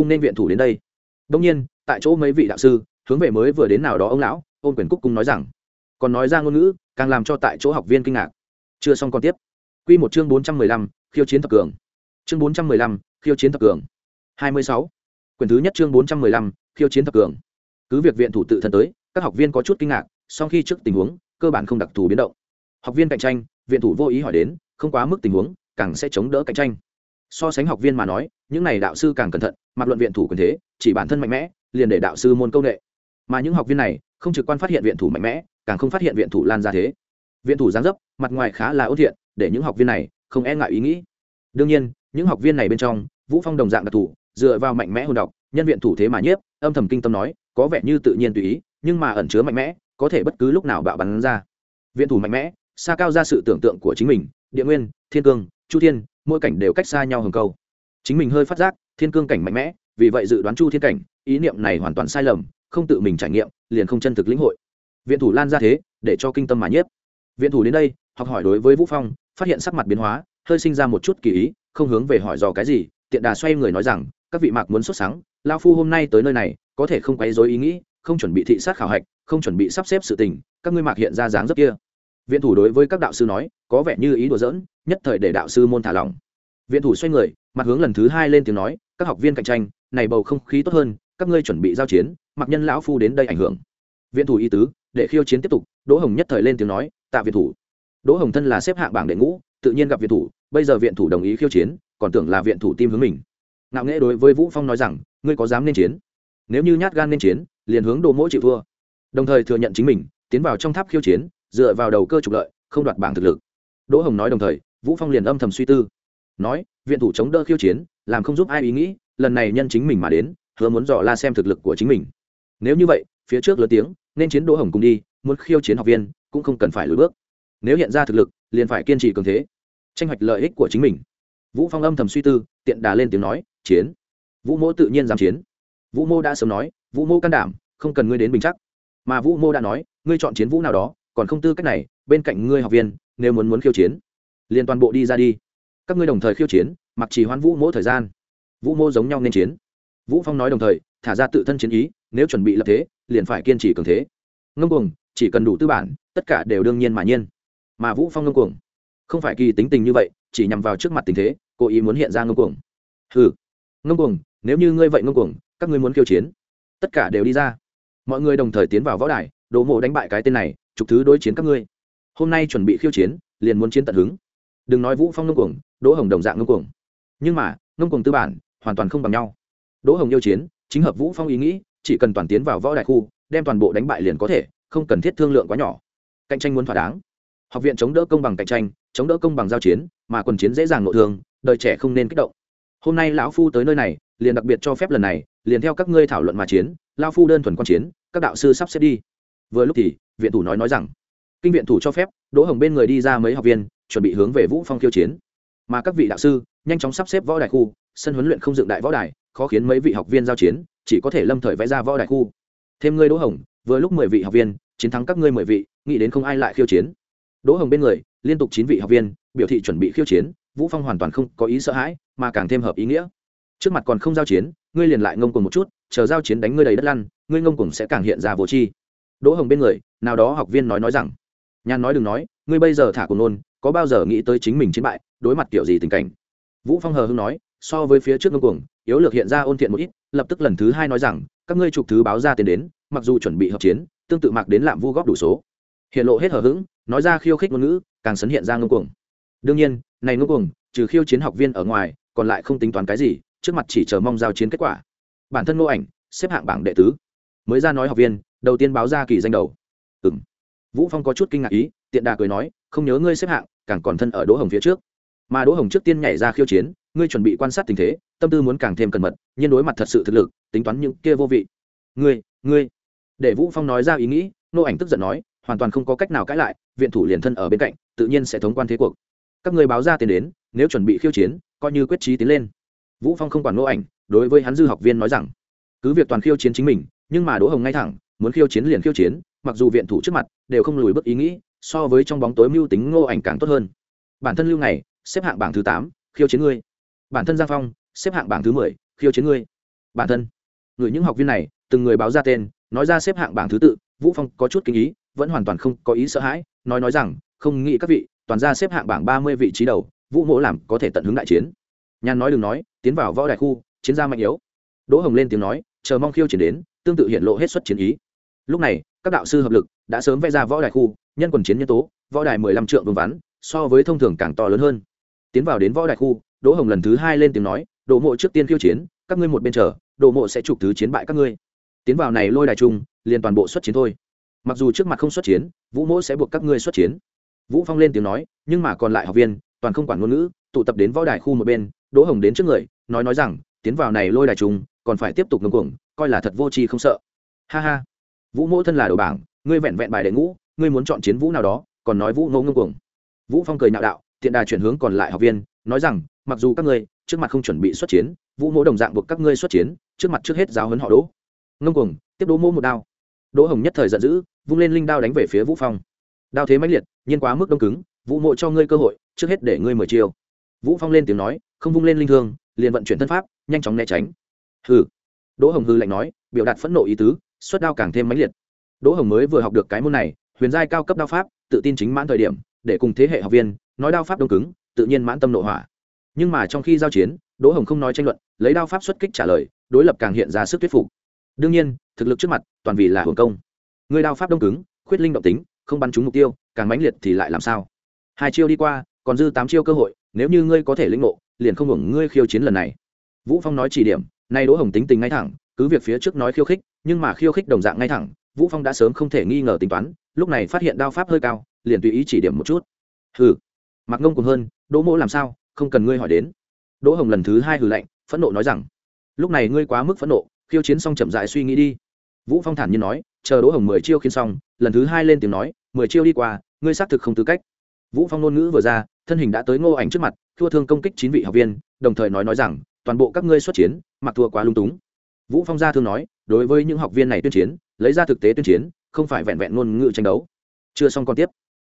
cùng nên viện thủ đến đây. Đông nhiên, tại chỗ mấy vị đạo sư, hướng về mới vừa đến nào đó ông lão, ôn quyền cúc cung nói rằng, còn nói ra ngôn ngữ, càng làm cho tại chỗ học viên kinh ngạc. Chưa xong còn tiếp. Quy một chương bốn trăm mười lăm, khiêu chiến thập cường. Chương bốn trăm mười lăm, khiêu chiến thập cường. hai mươi sáu. Quyển thứ nhất chương bốn trăm mười lăm, khiêu chiến thập cường. Cứ việc viện thủ tự thân tới, các học viên có chút kinh ngạc sau khi trước tình huống, cơ bản không đặc thù biến động. Học viên cạnh tranh, viện thủ vô ý hỏi đến, không quá mức tình huống, càng sẽ chống đỡ cạnh tranh so sánh học viên mà nói những này đạo sư càng cẩn thận mặc luận viện thủ quyền thế chỉ bản thân mạnh mẽ liền để đạo sư môn công nghệ. Mà những học viên này không trực quan phát hiện viện thủ mạnh mẽ càng không phát hiện viện thủ lan ra thế. Viện thủ giáng dấp mặt ngoài khá là ôn thiện để những học viên này không e ngại ý nghĩ. Đương nhiên những học viên này bên trong vũ phong đồng dạng đặc thủ, dựa vào mạnh mẽ hồn đọc nhân viện thủ thế mà nhiếp âm thầm kinh tâm nói có vẻ như tự nhiên tùy ý nhưng mà ẩn chứa mạnh mẽ có thể bất cứ lúc nào bạo bắn ra. Viện thủ mạnh mẽ xa cao ra sự tưởng tượng của chính mình địa nguyên thiên cương chu thiên mỗi cảnh đều cách xa nhau hừng câu. Chính mình hơi phát giác, thiên cương cảnh mạnh mẽ, vì vậy dự đoán chu thiên cảnh, ý niệm này hoàn toàn sai lầm, không tự mình trải nghiệm, liền không chân thực lĩnh hội. Viện thủ lan ra thế, để cho kinh tâm mà nhiếp. Viện thủ đến đây, học hỏi đối với vũ phong, phát hiện sắc mặt biến hóa, hơi sinh ra một chút kỳ ý, không hướng về hỏi dò cái gì, tiện đà xoay người nói rằng, các vị mạc muốn xuất sáng lao phu hôm nay tới nơi này, có thể không quấy rối ý nghĩ, không chuẩn bị thị sát khảo hạch, không chuẩn bị sắp xếp sự tình, các ngươi mạc hiện ra dáng dấp kia viện thủ đối với các đạo sư nói, có vẻ như ý đùa giỡn, nhất thời để đạo sư môn thả lỏng. Viện thủ xoay người, mặt hướng lần thứ hai lên tiếng nói, các học viên cạnh tranh, này bầu không khí tốt hơn, các ngươi chuẩn bị giao chiến, mặc nhân lão phu đến đây ảnh hưởng. Viện thủ y tứ, để khiêu chiến tiếp tục, đỗ hồng nhất thời lên tiếng nói, tạ viện thủ. Đỗ hồng thân là xếp hạng bảng đệ ngũ, tự nhiên gặp viện thủ, bây giờ viện thủ đồng ý khiêu chiến, còn tưởng là viện thủ tim hướng mình. Ngạo nghễ đối với vũ phong nói rằng, ngươi có dám nên chiến? Nếu như nhát gan nên chiến, liền hướng đồ mỗi chịu thua. Đồng thời thừa nhận chính mình, tiến vào trong tháp khiêu chiến dựa vào đầu cơ trục lợi, không đoạt bảng thực lực. Đỗ hồng nói đồng thời, vũ phong liền âm thầm suy tư. Nói, viện thủ chống đỡ khiêu chiến, làm không giúp ai ý nghĩ, lần này nhân chính mình mà đến, hứa muốn dò la xem thực lực của chính mình. Nếu như vậy, phía trước lớn tiếng, nên chiến đỗ hồng cùng đi, muốn khiêu chiến học viên, cũng không cần phải lùi bước. Nếu hiện ra thực lực, liền phải kiên trì cường thế, tranh hoạch lợi ích của chính mình. Vũ phong âm thầm suy tư, tiện đà lên tiếng nói, chiến. Vũ mô tự nhiên dám chiến. Vũ mô đã sớm nói, vũ mô can đảm, không cần ngươi đến bình chắc. Mà vũ mô đã nói, ngươi chọn chiến vũ nào đó còn không tư cách này, bên cạnh ngươi học viên, nếu muốn muốn khiêu chiến, liền toàn bộ đi ra đi. Các ngươi đồng thời khiêu chiến, mặc chỉ hoán vũ mỗ thời gian. Vũ mô giống nhau nên chiến. Vũ phong nói đồng thời, thả ra tự thân chiến ý, nếu chuẩn bị lập thế, liền phải kiên trì cường thế. Ngông cuồng, chỉ cần đủ tư bản, tất cả đều đương nhiên mà nhiên. Mà vũ phong ngông cuồng, không phải kỳ tính tình như vậy, chỉ nhằm vào trước mặt tình thế, cố ý muốn hiện ra ngông cuồng. Hừ. Ngông cuồng, nếu như ngươi vậy ngông cuồng, các ngươi muốn khiêu chiến, tất cả đều đi ra. Mọi người đồng thời tiến vào võ đài đồ mộ đánh bại cái tên này chục thứ đối chiến các ngươi. Hôm nay chuẩn bị khiêu chiến, liền muốn chiến tận hứng. Đừng nói vũ phong ngông cuồng, đỗ hồng đồng dạng ngông cuồng. Nhưng mà, ngông cuồng tư bản, hoàn toàn không bằng nhau. Đỗ hồng yêu chiến, chính hợp vũ phong ý nghĩ, chỉ cần toàn tiến vào võ đại khu, đem toàn bộ đánh bại liền có thể, không cần thiết thương lượng quá nhỏ. Cạnh tranh muốn thỏa đáng. Học viện chống đỡ công bằng cạnh tranh, chống đỡ công bằng giao chiến, mà quần chiến dễ dàng nội thương, đời trẻ không nên kích động. Hôm nay lão phu tới nơi này, liền đặc biệt cho phép lần này, liền theo các ngươi thảo luận mà chiến, lão phu đơn thuần quan chiến, các đạo sư sắp xếp đi vừa lúc thì, viện thủ nói nói rằng, kinh viện thủ cho phép, đỗ hồng bên người đi ra mấy học viên, chuẩn bị hướng về vũ phong khiêu chiến. Mà các vị đạo sư, nhanh chóng sắp xếp võ đài khu, sân huấn luyện không dựng đại võ đài, khó khiến mấy vị học viên giao chiến, chỉ có thể lâm thời vẽ ra võ đài khu. Thêm ngươi đỗ hồng, vừa lúc mười vị học viên, chiến thắng các ngươi mười vị, nghĩ đến không ai lại khiêu chiến. Đỗ hồng bên người, liên tục chín vị học viên, biểu thị chuẩn bị khiêu chiến, vũ phong hoàn toàn không có ý sợ hãi, mà càng thêm hợp ý nghĩa. Trước mặt còn không giao chiến, ngươi liền lại ngông cuồng một chút, chờ giao chiến đánh ngươi đầy đất lăn, ngươi ngông cuồng sẽ càng hiện ra vô tri đỗ hồng bên người, nào đó học viên nói nói rằng, nhàn nói đừng nói, ngươi bây giờ thả cùng nôn, có bao giờ nghĩ tới chính mình chiến bại, đối mặt kiểu gì tình cảnh? Vũ phong hờ hưng nói, so với phía trước ngông cuồng, yếu lược hiện ra ôn thiện một ít, lập tức lần thứ hai nói rằng, các ngươi trục thứ báo ra tiền đến, mặc dù chuẩn bị hợp chiến, tương tự mặc đến lạm vu góp đủ số. Hiện lộ hết hờ hững, nói ra khiêu khích ngôn ngữ, càng sấn hiện ra ngông cuồng. Đương nhiên, này ngông cuồng, trừ khiêu chiến học viên ở ngoài, còn lại không tính toán cái gì, trước mặt chỉ chờ mong giao chiến kết quả. Bản thân ngô ảnh, xếp hạng bảng đệ tứ mới ra nói học viên, đầu tiên báo ra kỳ danh đầu. Ừ m vũ phong có chút kinh ngạc ý, tiện đà cười nói, không nhớ ngươi xếp hạng, càng còn thân ở đỗ hồng phía trước. Mà đỗ hồng trước tiên nhảy ra khiêu chiến, ngươi chuẩn bị quan sát tình thế, tâm tư muốn càng thêm cẩn mật, nhiên đối mặt thật sự thực lực, tính toán những kia vô vị. Ngươi ngươi. Để vũ phong nói ra ý nghĩ, nô ảnh tức giận nói, hoàn toàn không có cách nào cãi lại, viện thủ liền thân ở bên cạnh, tự nhiên sẽ thống quan thế cuộc. Các người báo ra tiền đến, nếu chuẩn bị khiêu chiến, coi như quyết trí tiến lên. Vũ phong không quản nô ảnh, đối với hắn dư học viên nói rằng, cứ việc toàn khiêu chiến chính mình nhưng mà đỗ hồng ngay thẳng, muốn khiêu chiến liền khiêu chiến, mặc dù viện thủ trước mặt đều không lùi bước ý nghĩ, so với trong bóng tối mưu tính ngô ảnh càng tốt hơn. Bản thân lưu này xếp hạng bảng thứ tám, khiêu chiến ngươi. Bản thân giang phong, xếp hạng bảng thứ mười, khiêu chiến ngươi. Bản thân, người những học viên này, từng người báo ra tên, nói ra xếp hạng bảng thứ tự, vũ phong có chút kinh ý, vẫn hoàn toàn không có ý sợ hãi, nói nói rằng, không nghĩ các vị, toàn ra xếp hạng bảng ba mươi vị trí đầu, vũ mỗ làm có thể tận hứng đại chiến. Nhàn nói đừng nói, tiến vào võ đại khu, chiến gia mạnh yếu. Đỗ hồng lên tiếng nói, chờ mong khiêu chiến đến tương tự hiện lộ hết suất chiến ý. Lúc này, các đạo sư hợp lực đã sớm vẽ ra võ đài khu, nhân quần chiến nhân tố, võ đài mười lăm trượng vương vắn, so với thông thường càng to lớn hơn. Tiến vào đến võ đài khu, đỗ hồng lần thứ hai lên tiếng nói, đỗ mộ trước tiên khiêu chiến, các ngươi một bên chờ, đỗ mộ sẽ chụp thứ chiến bại các ngươi. Tiến vào này lôi đài chung, liền toàn bộ xuất chiến thôi. Mặc dù trước mặt không xuất chiến, vũ mỗ sẽ buộc các ngươi xuất chiến. Vũ phong lên tiếng nói, nhưng mà còn lại học viên, toàn không quản ngôn ngữ, tụ tập đến võ đài khu một bên. Đỗ hồng đến trước người, nói nói rằng, tiến vào này lôi đài chung còn phải tiếp tục ngưng cuồng, coi là thật vô tri không sợ. Ha ha. Vũ mỗ thân là đầu bảng, ngươi vẹn vẹn bài đệ ngũ, ngươi muốn chọn chiến vũ nào đó, còn nói vũ ngô ngưng cuồng. Vũ phong cười nhạo đạo, tiện đà chuyển hướng còn lại học viên, nói rằng, mặc dù các ngươi trước mặt không chuẩn bị xuất chiến, vũ mỗ đồng dạng buộc các ngươi xuất chiến, trước mặt trước hết giáo huấn họ đỗ. Ngông cuồng, tiếp đỗ mỗ một đao. Đỗ hồng nhất thời giận dữ, vung lên linh đao đánh về phía vũ phong. Đao thế mãnh liệt, nhiên quá mức đông cứng, vũ mộ cho ngươi cơ hội, trước hết để ngươi mời chiêu. Vũ phong lên tiếng nói, không vung lên linh thương, liền vận chuyển thân pháp, nhanh chóng né tránh hừ. Đỗ hồng hư lạnh nói, biểu đạt phẫn nộ ý tứ xuất đao càng thêm mãnh liệt. Đỗ hồng mới vừa học được cái môn này, huyền giai cao cấp đao pháp, tự tin chính mãn thời điểm, để cùng thế hệ học viên, nói đao pháp đông cứng, tự nhiên mãn tâm nộ hỏa. Nhưng mà trong khi giao chiến, đỗ hồng không nói tranh luận, lấy đao pháp xuất kích trả lời, đối lập càng hiện ra sức thuyết phục. Đương nhiên, thực lực trước mặt, toàn vì là hưởng công. Người đao pháp đông cứng, khuyết linh động tính, không bắn trúng mục tiêu, càng mãnh liệt thì lại làm sao? Hai chiêu đi qua, còn dư tám chiêu cơ hội, nếu như ngươi có thể lĩnh ngộ, liền không hưởng ngươi khiêu chiến lần này. Vũ phong nói chỉ điểm nay đỗ hồng tính tình ngay thẳng, cứ việc phía trước nói khiêu khích, nhưng mà khiêu khích đồng dạng ngay thẳng, vũ phong đã sớm không thể nghi ngờ tính toán, lúc này phát hiện đao pháp hơi cao, liền tùy ý chỉ điểm một chút. Hừ mặc ngông cùng hơn, đỗ mỗ làm sao, không cần ngươi hỏi đến. Đỗ hồng lần thứ hai hừ lạnh, phẫn nộ nói rằng, lúc này ngươi quá mức phẫn nộ, khiêu chiến xong chậm dại suy nghĩ đi. Vũ phong thản nhiên nói, chờ đỗ hồng mười chiêu khiến xong, lần thứ hai lên tiếng nói, mười chiêu đi qua, ngươi xác thực không tư cách. Vũ phong ngôn ngữ vừa ra, thân hình đã tới ngô ảnh trước mặt, thua thương công kích chín vị học viên, đồng thời nói nói rằng toàn bộ các ngươi xuất chiến mặc thua quá lung túng. Vũ phong gia thương nói đối với những học viên này tuyên chiến lấy ra thực tế tuyên chiến không phải vẹn vẹn ngôn ngữ tranh đấu. Chưa xong còn tiếp.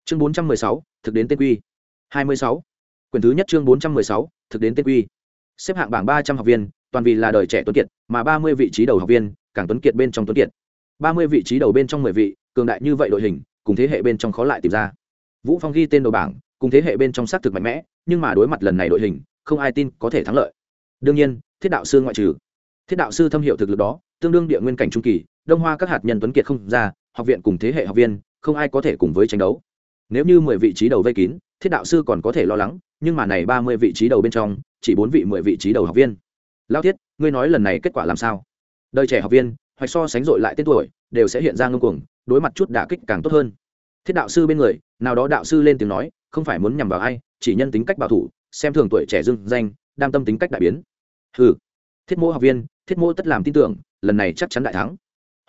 Chương 416, thực đến tên quy. 26. quyển thứ nhất chương 416, thực đến tên quy. Xếp hạng bảng 300 học viên toàn vì là đời trẻ tuấn kiệt mà ba mươi vị trí đầu học viên càng tuấn kiệt bên trong tuấn kiệt. ba mươi vị trí đầu bên trong mười vị cường đại như vậy đội hình cùng thế hệ bên trong khó lại tìm ra. Vũ phong ghi tên đầu bảng cùng thế hệ bên trong xác thực mạnh mẽ nhưng mà đối mặt lần này đội hình không ai tin có thể thắng lợi đương nhiên, thiết đạo sư ngoại trừ. Thiết đạo sư thâm hiệu thực lực đó, tương đương địa nguyên cảnh trung kỳ, đông hoa các hạt nhân tuấn kiệt không ra, học viện cùng thế hệ học viên, không ai có thể cùng với tranh đấu. Nếu như mười vị trí đầu vây kín, thiết đạo sư còn có thể lo lắng, nhưng mà này ba mươi vị trí đầu bên trong, chỉ bốn vị mười vị trí đầu học viên. Lao thiết, ngươi nói lần này kết quả làm sao? Đời trẻ học viên hoặc so sánh dội lại tên tuổi, đều sẽ hiện ra ngưng cuồng, đối mặt chút đả kích càng tốt hơn. Thiết đạo sư bên người, nào đó đạo sư lên tiếng nói, không phải muốn nhằm vào ai, chỉ nhân tính cách bảo thủ, xem thường tuổi trẻ dưng danh đam tâm tính cách đại biến. Hừ, thiết mô học viên thiết mô tất làm tin tưởng lần này chắc chắn đại thắng.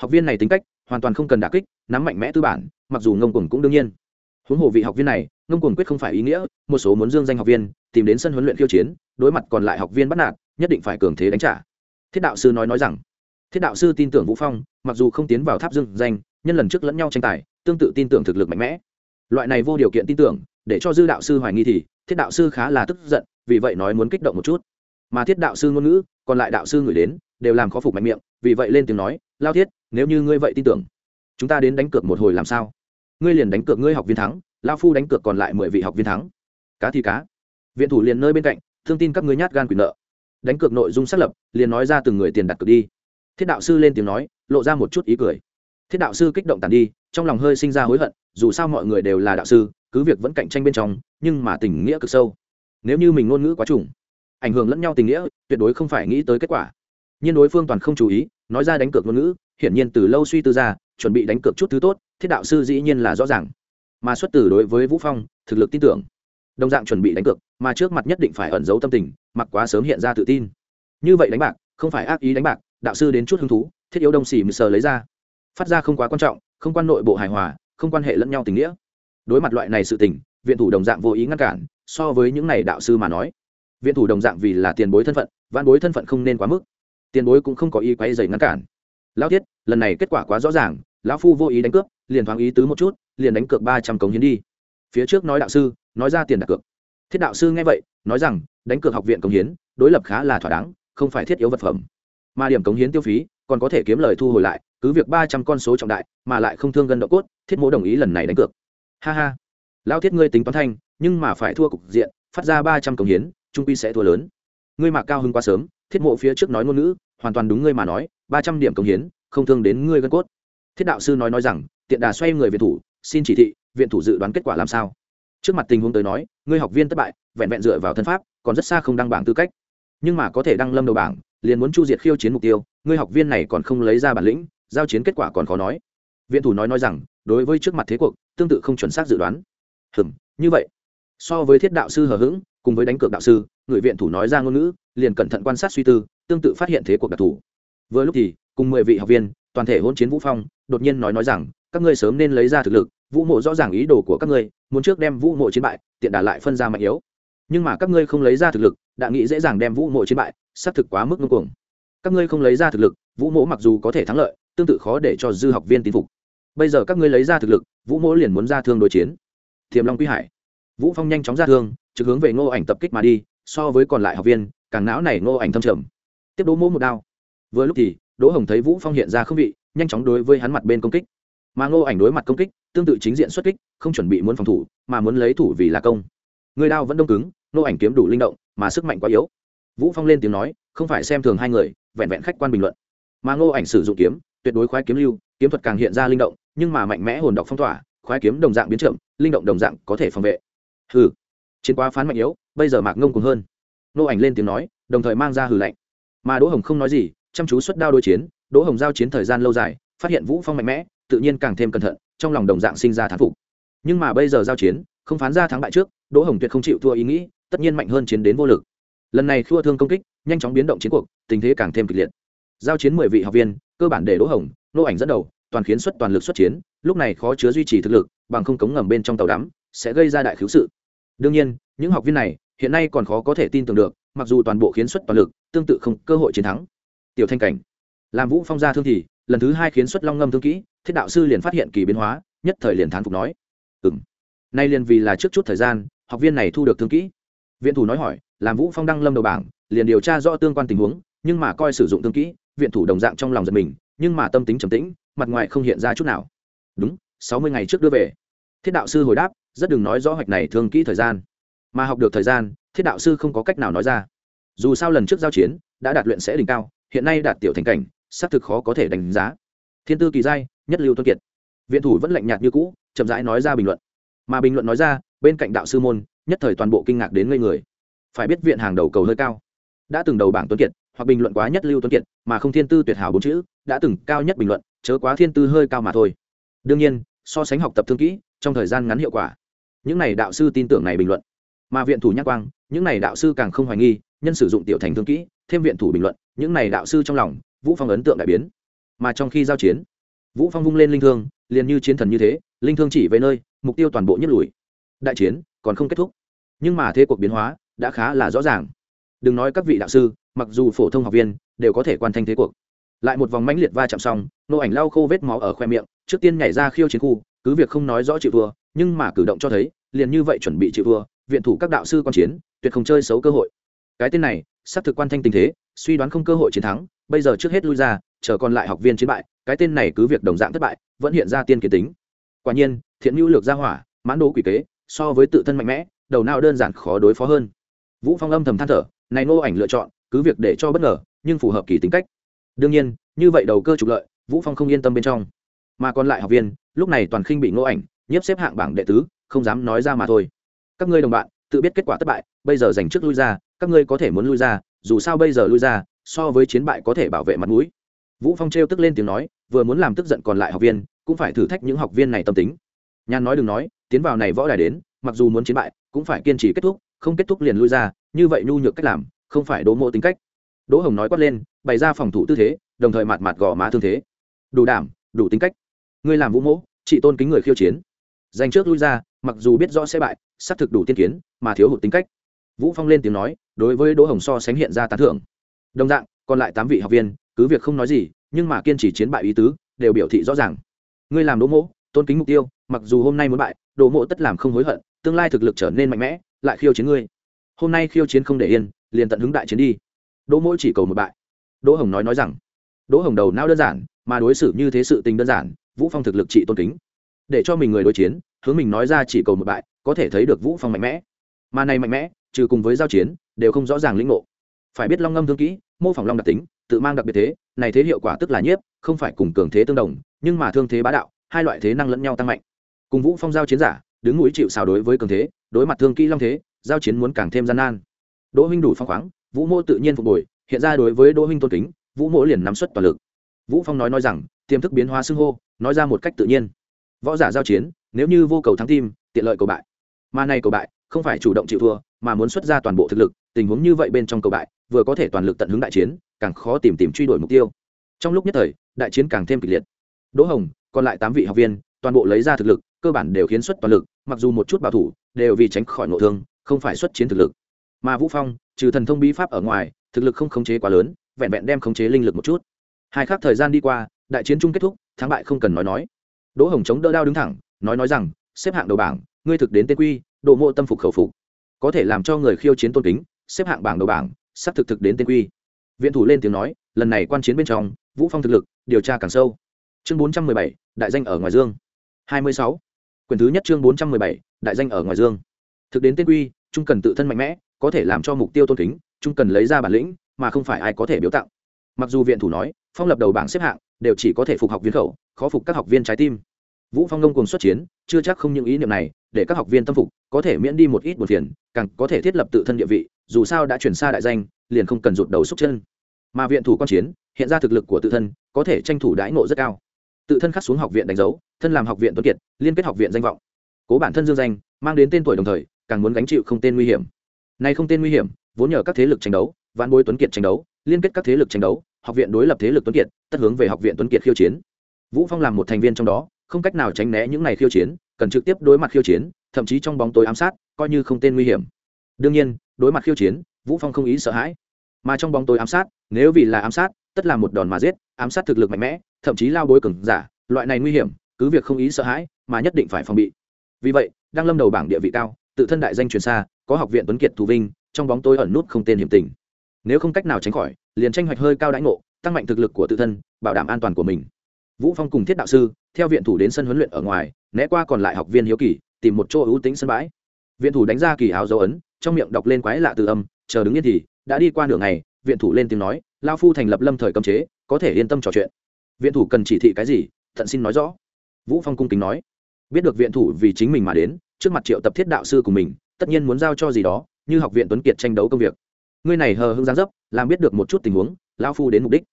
Học viên này tính cách hoàn toàn không cần đả kích nắm mạnh mẽ tư bản mặc dù ngông cuồng cũng đương nhiên. Huống hồ vị học viên này ngông cuồng quyết không phải ý nghĩa một số muốn dương danh học viên tìm đến sân huấn luyện khiêu chiến đối mặt còn lại học viên bắt nạt nhất định phải cường thế đánh trả. Thiết đạo sư nói nói rằng thiết đạo sư tin tưởng vũ phong mặc dù không tiến vào tháp dương danh nhân lần trước lẫn nhau tranh tài tương tự tin tưởng thực lực mạnh mẽ. Loại này vô điều kiện tin tưởng để cho dư đạo sư hoài nghi thì thiết đạo sư khá là tức giận, vì vậy nói muốn kích động một chút. Mà thiết đạo sư ngôn ngữ, còn lại đạo sư gửi đến, đều làm khó phục mạnh miệng, vì vậy lên tiếng nói, lao thiết, nếu như ngươi vậy tin tưởng, chúng ta đến đánh cược một hồi làm sao? Ngươi liền đánh cược ngươi học viên thắng, lao phu đánh cược còn lại mười vị học viên thắng. Cá thì cá. Viện thủ liền nơi bên cạnh, thương tin các ngươi nhát gan quyền nợ. Đánh cược nội dung xác lập, liền nói ra từng người tiền đặt cược đi. Thiết đạo sư lên tiếng nói, lộ ra một chút ý cười. Thiết đạo sư kích động tàn đi trong lòng hơi sinh ra hối hận, dù sao mọi người đều là đạo sư, cứ việc vẫn cạnh tranh bên trong, nhưng mà tình nghĩa cực sâu. Nếu như mình ngôn ngữ quá trùng, ảnh hưởng lẫn nhau tình nghĩa, tuyệt đối không phải nghĩ tới kết quả. Nhưng đối phương toàn không chú ý, nói ra đánh cược ngôn ngữ, hiển nhiên từ lâu suy tư ra, chuẩn bị đánh cược chút thứ tốt, thiết đạo sư dĩ nhiên là rõ ràng. Mà xuất từ đối với vũ phong, thực lực tin tưởng. Đồng dạng chuẩn bị đánh cược, mà trước mặt nhất định phải ẩn giấu tâm tình, mặc quá sớm hiện ra tự tin. Như vậy đánh bạc, không phải ác ý đánh bạc, đạo sư đến chút hứng thú, thiết yếu đông xì mờ lấy ra. Phát ra không quá quan trọng không quan nội bộ hài hòa, không quan hệ lẫn nhau tình nghĩa. Đối mặt loại này sự tình, viện thủ đồng dạng vô ý ngăn cản, so với những này đạo sư mà nói. Viện thủ đồng dạng vì là tiền bối thân phận văn bối thân phận không nên quá mức. Tiền bối cũng không có ý quay dày ngăn cản. Lão thiết lần này kết quả quá rõ ràng, lão phu vô ý đánh cướp liền thoáng ý tứ một chút, liền đánh cược ba trăm cống hiến đi. Phía trước nói đạo sư, nói ra tiền đặt cược. Thiết đạo sư nghe vậy, nói rằng, đánh cược học viện cống hiến, đối lập khá là thỏa đáng, không phải thiết yếu vật phẩm. Mà điểm cống hiến tiêu phí, còn có thể kiếm lời thu hồi lại cứ việc ba trăm con số trọng đại, mà lại không thương gân độ cốt, thiết mỗ đồng ý lần này đánh cược. Ha ha. Lao thiết ngươi tính toán thanh, nhưng mà phải thua cục diện, phát ra ba trăm cống hiến, trung pi sẽ thua lớn. Ngươi mạc cao hơn quá sớm, thiết mộ phía trước nói ngôn ngữ, hoàn toàn đúng ngươi mà nói, ba trăm điểm cống hiến, không thương đến ngươi gân cốt. Thiết đạo sư nói nói rằng, tiện đà xoay người viện thủ, xin chỉ thị, viện thủ dự đoán kết quả làm sao? Trước mặt tình huống tới nói, ngươi học viên thất bại, vẹn vẹn dựa vào thân pháp, còn rất xa không đăng bảng tư cách. Nhưng mà có thể đăng lâm đầu bảng, liền muốn chu diệt khiêu chiến mục tiêu, ngươi học viên này còn không lấy ra bản lĩnh giao chiến kết quả còn khó nói. Viện thủ nói nói rằng, đối với trước mặt thế cuộc, tương tự không chuẩn xác dự đoán. Hừm, như vậy. So với thiết đạo sư hờ hững, cùng với đánh cược đạo sư, người viện thủ nói ra ngôn ngữ, liền cẩn thận quan sát suy tư, tương tự phát hiện thế cuộc đặc thù. Vừa lúc thì, cùng mười vị học viên, toàn thể hôn chiến vũ phong, đột nhiên nói nói rằng, các ngươi sớm nên lấy ra thực lực, vũ mộ rõ ràng ý đồ của các ngươi, muốn trước đem vũ mộ chiến bại, tiện đà lại phân ra mạnh yếu. Nhưng mà các ngươi không lấy ra thực lực, đã nghĩ dễ dàng đem vũ mộ chiến bại, xác thực quá mức ngưng cuồng. Các ngươi không lấy ra thực lực, vũ mộ mặc dù có thể thắng lợi tương tự khó để cho dư học viên tin phục. Bây giờ các ngươi lấy ra thực lực, vũ mỗ liền muốn ra thương đối chiến. Thiềm long quy hải. Vũ phong nhanh chóng ra thương, trực hướng về ngô ảnh tập kích mà đi, so với còn lại học viên, càng não này ngô ảnh thâm trầm. Tiếp đỗ mỗ một đao. Vừa lúc thì, đỗ hồng thấy vũ phong hiện ra không vị nhanh chóng đối với hắn mặt bên công kích. Mà ngô ảnh đối mặt công kích, tương tự chính diện xuất kích, không chuẩn bị muốn phòng thủ, mà muốn lấy thủ vì là công. Người đao vẫn đông cứng, ngô ảnh kiếm đủ linh động, mà sức mạnh quá yếu. Vũ phong lên tiếng nói, không phải xem thường hai người, vẹn vẹn khách quan bình luận. Mà ngô ảnh sử dụng kiếm tuyệt đối khoái kiếm lưu, kiếm thuật càng hiện ra linh động, nhưng mà mạnh mẽ hồn độc phong tỏa, khoái kiếm đồng dạng biến chậm, linh động đồng dạng có thể phòng vệ. Hừ, chiến quá phán mạnh yếu, bây giờ mạc ngông cùng hơn. Nô ảnh lên tiếng nói, đồng thời mang ra hừ lạnh. Mà đỗ hồng không nói gì, chăm chú xuất đao đối chiến, đỗ hồng giao chiến thời gian lâu dài, phát hiện vũ phong mạnh mẽ, tự nhiên càng thêm cẩn thận, trong lòng đồng dạng sinh ra thán phục. Nhưng mà bây giờ giao chiến, không phán ra thắng bại trước, đỗ hồng tuyệt không chịu thua ý nghĩ, tất nhiên mạnh hơn chiến đến vô lực. Lần này thua thương công kích, nhanh chóng biến động chiến cuộc, tình thế càng thêm kịch liệt. Giao chiến mười vị học viên cơ bản để đỗ hồng, nô ảnh dẫn đầu, toàn khiến xuất toàn lực xuất chiến, lúc này khó chứa duy trì thực lực, bằng không cống ngầm bên trong tàu đắm sẽ gây ra đại khiếu sự. Đương nhiên, những học viên này hiện nay còn khó có thể tin tưởng được, mặc dù toàn bộ khiến xuất toàn lực, tương tự không cơ hội chiến thắng. Tiểu thanh cảnh, làm vũ phong ra thương thì, lần thứ hai khiến xuất long ngâm thương kỹ, thiết đạo sư liền phát hiện kỳ biến hóa, nhất thời liền thán phục nói ừ m nay liền vì là trước chút thời gian, học viên này thu được thương kỹ. Viện thủ nói hỏi, làm vũ phong đăng lâm đầu bảng, liền điều tra rõ tương quan tình huống, nhưng mà coi sử dụng thương kỹ viện thủ đồng dạng trong lòng giật mình, nhưng mà tâm tính trầm tĩnh, mặt ngoài không hiện ra chút nào. Đúng, sáu mươi ngày trước đưa về. Thiết đạo sư hồi đáp, rất đừng nói rõ hoạch này thương kỹ thời gian. Mà học được thời gian, thiết đạo sư không có cách nào nói ra. Dù sao lần trước giao chiến, đã đạt luyện sẽ đỉnh cao, hiện nay đạt tiểu thành cảnh, xác thực khó có thể đánh giá. Thiên tư kỳ giai, nhất lưu tuân kiệt. Viện thủ vẫn lạnh nhạt như cũ, chậm rãi nói ra bình luận. Mà bình luận nói ra, bên cạnh đạo sư môn, nhất thời toàn bộ kinh ngạc đến ngây người. Phải biết viện hàng đầu cầu hơi cao. Đã từng đầu bảng tuân kiệt hoặc bình luận quá nhất lưu tuấn kiệt, mà không thiên tư tuyệt hảo bốn chữ, đã từng cao nhất bình luận, chớ quá thiên tư hơi cao mà thôi. Đương nhiên, so sánh học tập thương kỹ, trong thời gian ngắn hiệu quả. Những này đạo sư tin tưởng này bình luận. Mà viện thủ nhắc quang, những này đạo sư càng không hoài nghi, nhân sử dụng tiểu thành thương kỹ, thêm viện thủ bình luận, những này đạo sư trong lòng, vũ phong ấn tượng đại biến. Mà trong khi giao chiến, vũ phong vung lên linh thương, liền như chiến thần như thế, linh thương chỉ về nơi, mục tiêu toàn bộ nhất lùi. Đại chiến còn không kết thúc. Nhưng mà thế cuộc biến hóa đã khá là rõ ràng. Đừng nói các vị đạo sư mặc dù phổ thông học viên đều có thể quan thanh thế cuộc. Lại một vòng mãnh liệt va chạm xong, nô ảnh lau khô vết máu ở khoe miệng, trước tiên nhảy ra khiêu chiến khu, cứ việc không nói rõ chịu thua, nhưng mà cử động cho thấy, liền như vậy chuẩn bị chịu thua, viện thủ các đạo sư quan chiến, tuyệt không chơi xấu cơ hội. Cái tên này xác thực quan thanh tình thế, suy đoán không cơ hội chiến thắng, bây giờ trước hết lui ra, chờ còn lại học viên chiến bại, cái tên này cứ việc đồng dạng thất bại, vẫn hiện ra tiên kiến tính. Quả nhiên, thiện hữu lược ra hỏa, mãn đố quỷ kế, so với tự thân mạnh mẽ, đầu não đơn giản khó đối phó hơn. Vũ phong âm thầm than thở, này nô ảnh lựa chọn cứ việc để cho bất ngờ, nhưng phù hợp kỳ tính cách. Đương nhiên, như vậy đầu cơ trục lợi, vũ phong không yên tâm bên trong. Mà còn lại học viên, lúc này toàn khinh bị ngô ảnh, nhiếp xếp hạng bảng đệ tứ, không dám nói ra mà thôi. Các ngươi đồng bạn, tự biết kết quả thất bại, bây giờ giành trước lui ra, các ngươi có thể muốn lui ra, dù sao bây giờ lui ra, so với chiến bại có thể bảo vệ mặt mũi. Vũ phong trêu tức lên tiếng nói, vừa muốn làm tức giận còn lại học viên, cũng phải thử thách những học viên này tâm tính. Nhàn nói đừng nói, tiến vào này võ đài đến, mặc dù muốn chiến bại, cũng phải kiên trì kết thúc, không kết thúc liền lui ra, như vậy nhu nhược cách làm không phải đố mộ tính cách. Đỗ hồng nói quát lên, bày ra phòng thủ tư thế, đồng thời mạt mạt gò má thương thế. Đủ đảm, đủ tính cách. Ngươi làm vũ mỗ chị tôn kính người khiêu chiến. Dành trước lui ra, mặc dù biết rõ sẽ bại, xác thực đủ tiên kiến, mà thiếu hụt tính cách. Vũ phong lên tiếng nói, đối với đỗ hồng so sánh hiện ra tán thưởng. Đồng dạng, còn lại tám vị học viên, cứ việc không nói gì, nhưng mà kiên trì chiến bại ý tứ, đều biểu thị rõ ràng. Ngươi làm đỗ mỗ tôn kính mục tiêu, mặc dù hôm nay muốn bại, đỗ mỗ tất làm không hối hận, tương lai thực lực trở nên mạnh mẽ, lại khiêu chiến ngươi hôm nay khiêu chiến không để yên, liền tận hứng đại chiến đi. Đỗ mỗ chỉ cầu một bại. Đỗ hồng nói nói rằng, đỗ hồng đầu não đơn giản, mà đối xử như thế sự tình đơn giản, vũ phong thực lực trị tôn kính. Để cho mình người đối chiến, hướng mình nói ra chỉ cầu một bại, có thể thấy được vũ phong mạnh mẽ. Mà này mạnh mẽ, trừ cùng với giao chiến, đều không rõ ràng lĩnh ngộ. Phải biết long ngâm thương kỹ, mô phỏng long đặc tính, tự mang đặc biệt thế, này thế hiệu quả tức là nhiếp, không phải cùng cường thế tương đồng, nhưng mà thương thế bá đạo, hai loại thế năng lẫn nhau tăng mạnh. Cùng vũ phong giao chiến giả, đứng núi chịu xào đối với cường thế, đối mặt thương kỹ long thế giao chiến muốn càng thêm gian nan. Đỗ huynh đủ phong khoáng, vũ mô tự nhiên phục hồi, hiện ra đối với đỗ huynh tôn kính, vũ mỗ liền nắm suất toàn lực. Vũ phong nói nói rằng, tiềm thức biến hóa xưng hô, nói ra một cách tự nhiên. Võ giả giao chiến, nếu như vô cầu thắng tim, tiện lợi cầu bại. Mà này cầu bại, không phải chủ động chịu thua, mà muốn xuất ra toàn bộ thực lực, tình huống như vậy bên trong cầu bại, vừa có thể toàn lực tận hướng đại chiến, càng khó tìm tìm truy đuổi mục tiêu. Trong lúc nhất thời, đại chiến càng thêm kịch liệt. Đỗ hồng, còn lại tám vị học viên, toàn bộ lấy ra thực lực, cơ bản đều khiến xuất toàn lực, mặc dù một chút bảo thủ, đều vì tránh khỏi nội thương không phải xuất chiến thực lực. Mà vũ phong trừ thần thông bí pháp ở ngoài thực lực không khống chế quá lớn vẹn vẹn đem khống chế linh lực một chút. Hai khác thời gian đi qua đại chiến chung kết thúc thắng bại không cần nói nói. Đỗ hồng chống đỡ đao đứng thẳng nói nói rằng xếp hạng đầu bảng ngươi thực đến tên quy độ mộ tâm phục khẩu phục. Có thể làm cho người khiêu chiến tôn kính xếp hạng bảng đầu bảng sắp thực thực đến tên quy. Viện thủ lên tiếng nói lần này quan chiến bên trong vũ phong thực lực điều tra càng sâu. Chương 417, đại danh ở ngoài dương. 26. quyển thứ nhất chương 417, đại danh ở ngoài dương. Thực đến tên quy trung cần tự thân mạnh mẽ, có thể làm cho mục tiêu tôn kính, trung cần lấy ra bản lĩnh, mà không phải ai có thể biểu tặng. Mặc dù viện thủ nói, phong lập đầu bảng xếp hạng, đều chỉ có thể phục học viên khẩu, khó phục các học viên trái tim. Vũ phong ngông cùng xuất chiến, chưa chắc không những ý niệm này, để các học viên tâm phục, có thể miễn đi một ít buồn phiền, càng có thể thiết lập tự thân địa vị, dù sao đã chuyển xa đại danh, liền không cần rụt đầu xúc chân. Mà viện thủ quan chiến, hiện ra thực lực của tự thân, có thể tranh thủ đãi ngộ rất cao. Tự thân khắc xuống học viện đánh dấu, thân làm học viện tuấn kiệt, liên kết học viện danh vọng. Cố bản thân dương danh, mang đến tên tuổi đồng thời càng muốn gánh chịu không tên nguy hiểm. Nay không tên nguy hiểm, vốn nhờ các thế lực tranh đấu vạn bối tuấn kiệt tranh đấu, liên kết các thế lực tranh đấu, học viện đối lập thế lực tuấn kiệt, tất hướng về học viện tuấn kiệt khiêu chiến. Vũ phong làm một thành viên trong đó, không cách nào tránh né những này khiêu chiến, cần trực tiếp đối mặt khiêu chiến, thậm chí trong bóng tối ám sát, coi như không tên nguy hiểm. Đương nhiên, đối mặt khiêu chiến, vũ phong không ý sợ hãi. Mà trong bóng tối ám sát, nếu vì là ám sát, tất là một đòn mà giết, ám sát thực lực mạnh mẽ, thậm chí lao bối cường giả, loại này nguy hiểm, cứ việc không ý sợ hãi, mà nhất định phải phòng bị. Vì vậy, đang lâm đầu bảng địa vị cao tự thân đại danh truyền xa, có học viện tuấn kiệt thù vinh, trong bóng tối ẩn nút không tên hiểm tình. Nếu không cách nào tránh khỏi, liền tranh hoạch hơi cao đãi ngộ, tăng mạnh thực lực của tự thân, bảo đảm an toàn của mình. Vũ phong cùng thiết đạo sư, theo viện thủ đến sân huấn luyện ở ngoài, né qua còn lại học viên hiếu kỳ, tìm một chỗ ưu tính sân bãi. Viện thủ đánh ra kỳ áo dấu ấn, trong miệng đọc lên quái lạ từ âm, chờ đứng yên thì, đã đi qua nửa ngày, viện thủ lên tiếng nói, lao phu thành lập lâm thời cấm chế, có thể yên tâm trò chuyện. Viện thủ cần chỉ thị cái gì, thận xin nói rõ. Vũ phong cung kính nói, biết được viện thủ vì chính mình mà đến trước mặt triệu tập thiết đạo sư của mình, tất nhiên muốn giao cho gì đó, như học viện tuấn kiệt tranh đấu công việc. Ngươi này hờ hưng gián dấp, làm biết được một chút tình huống lao phu đến mục đích.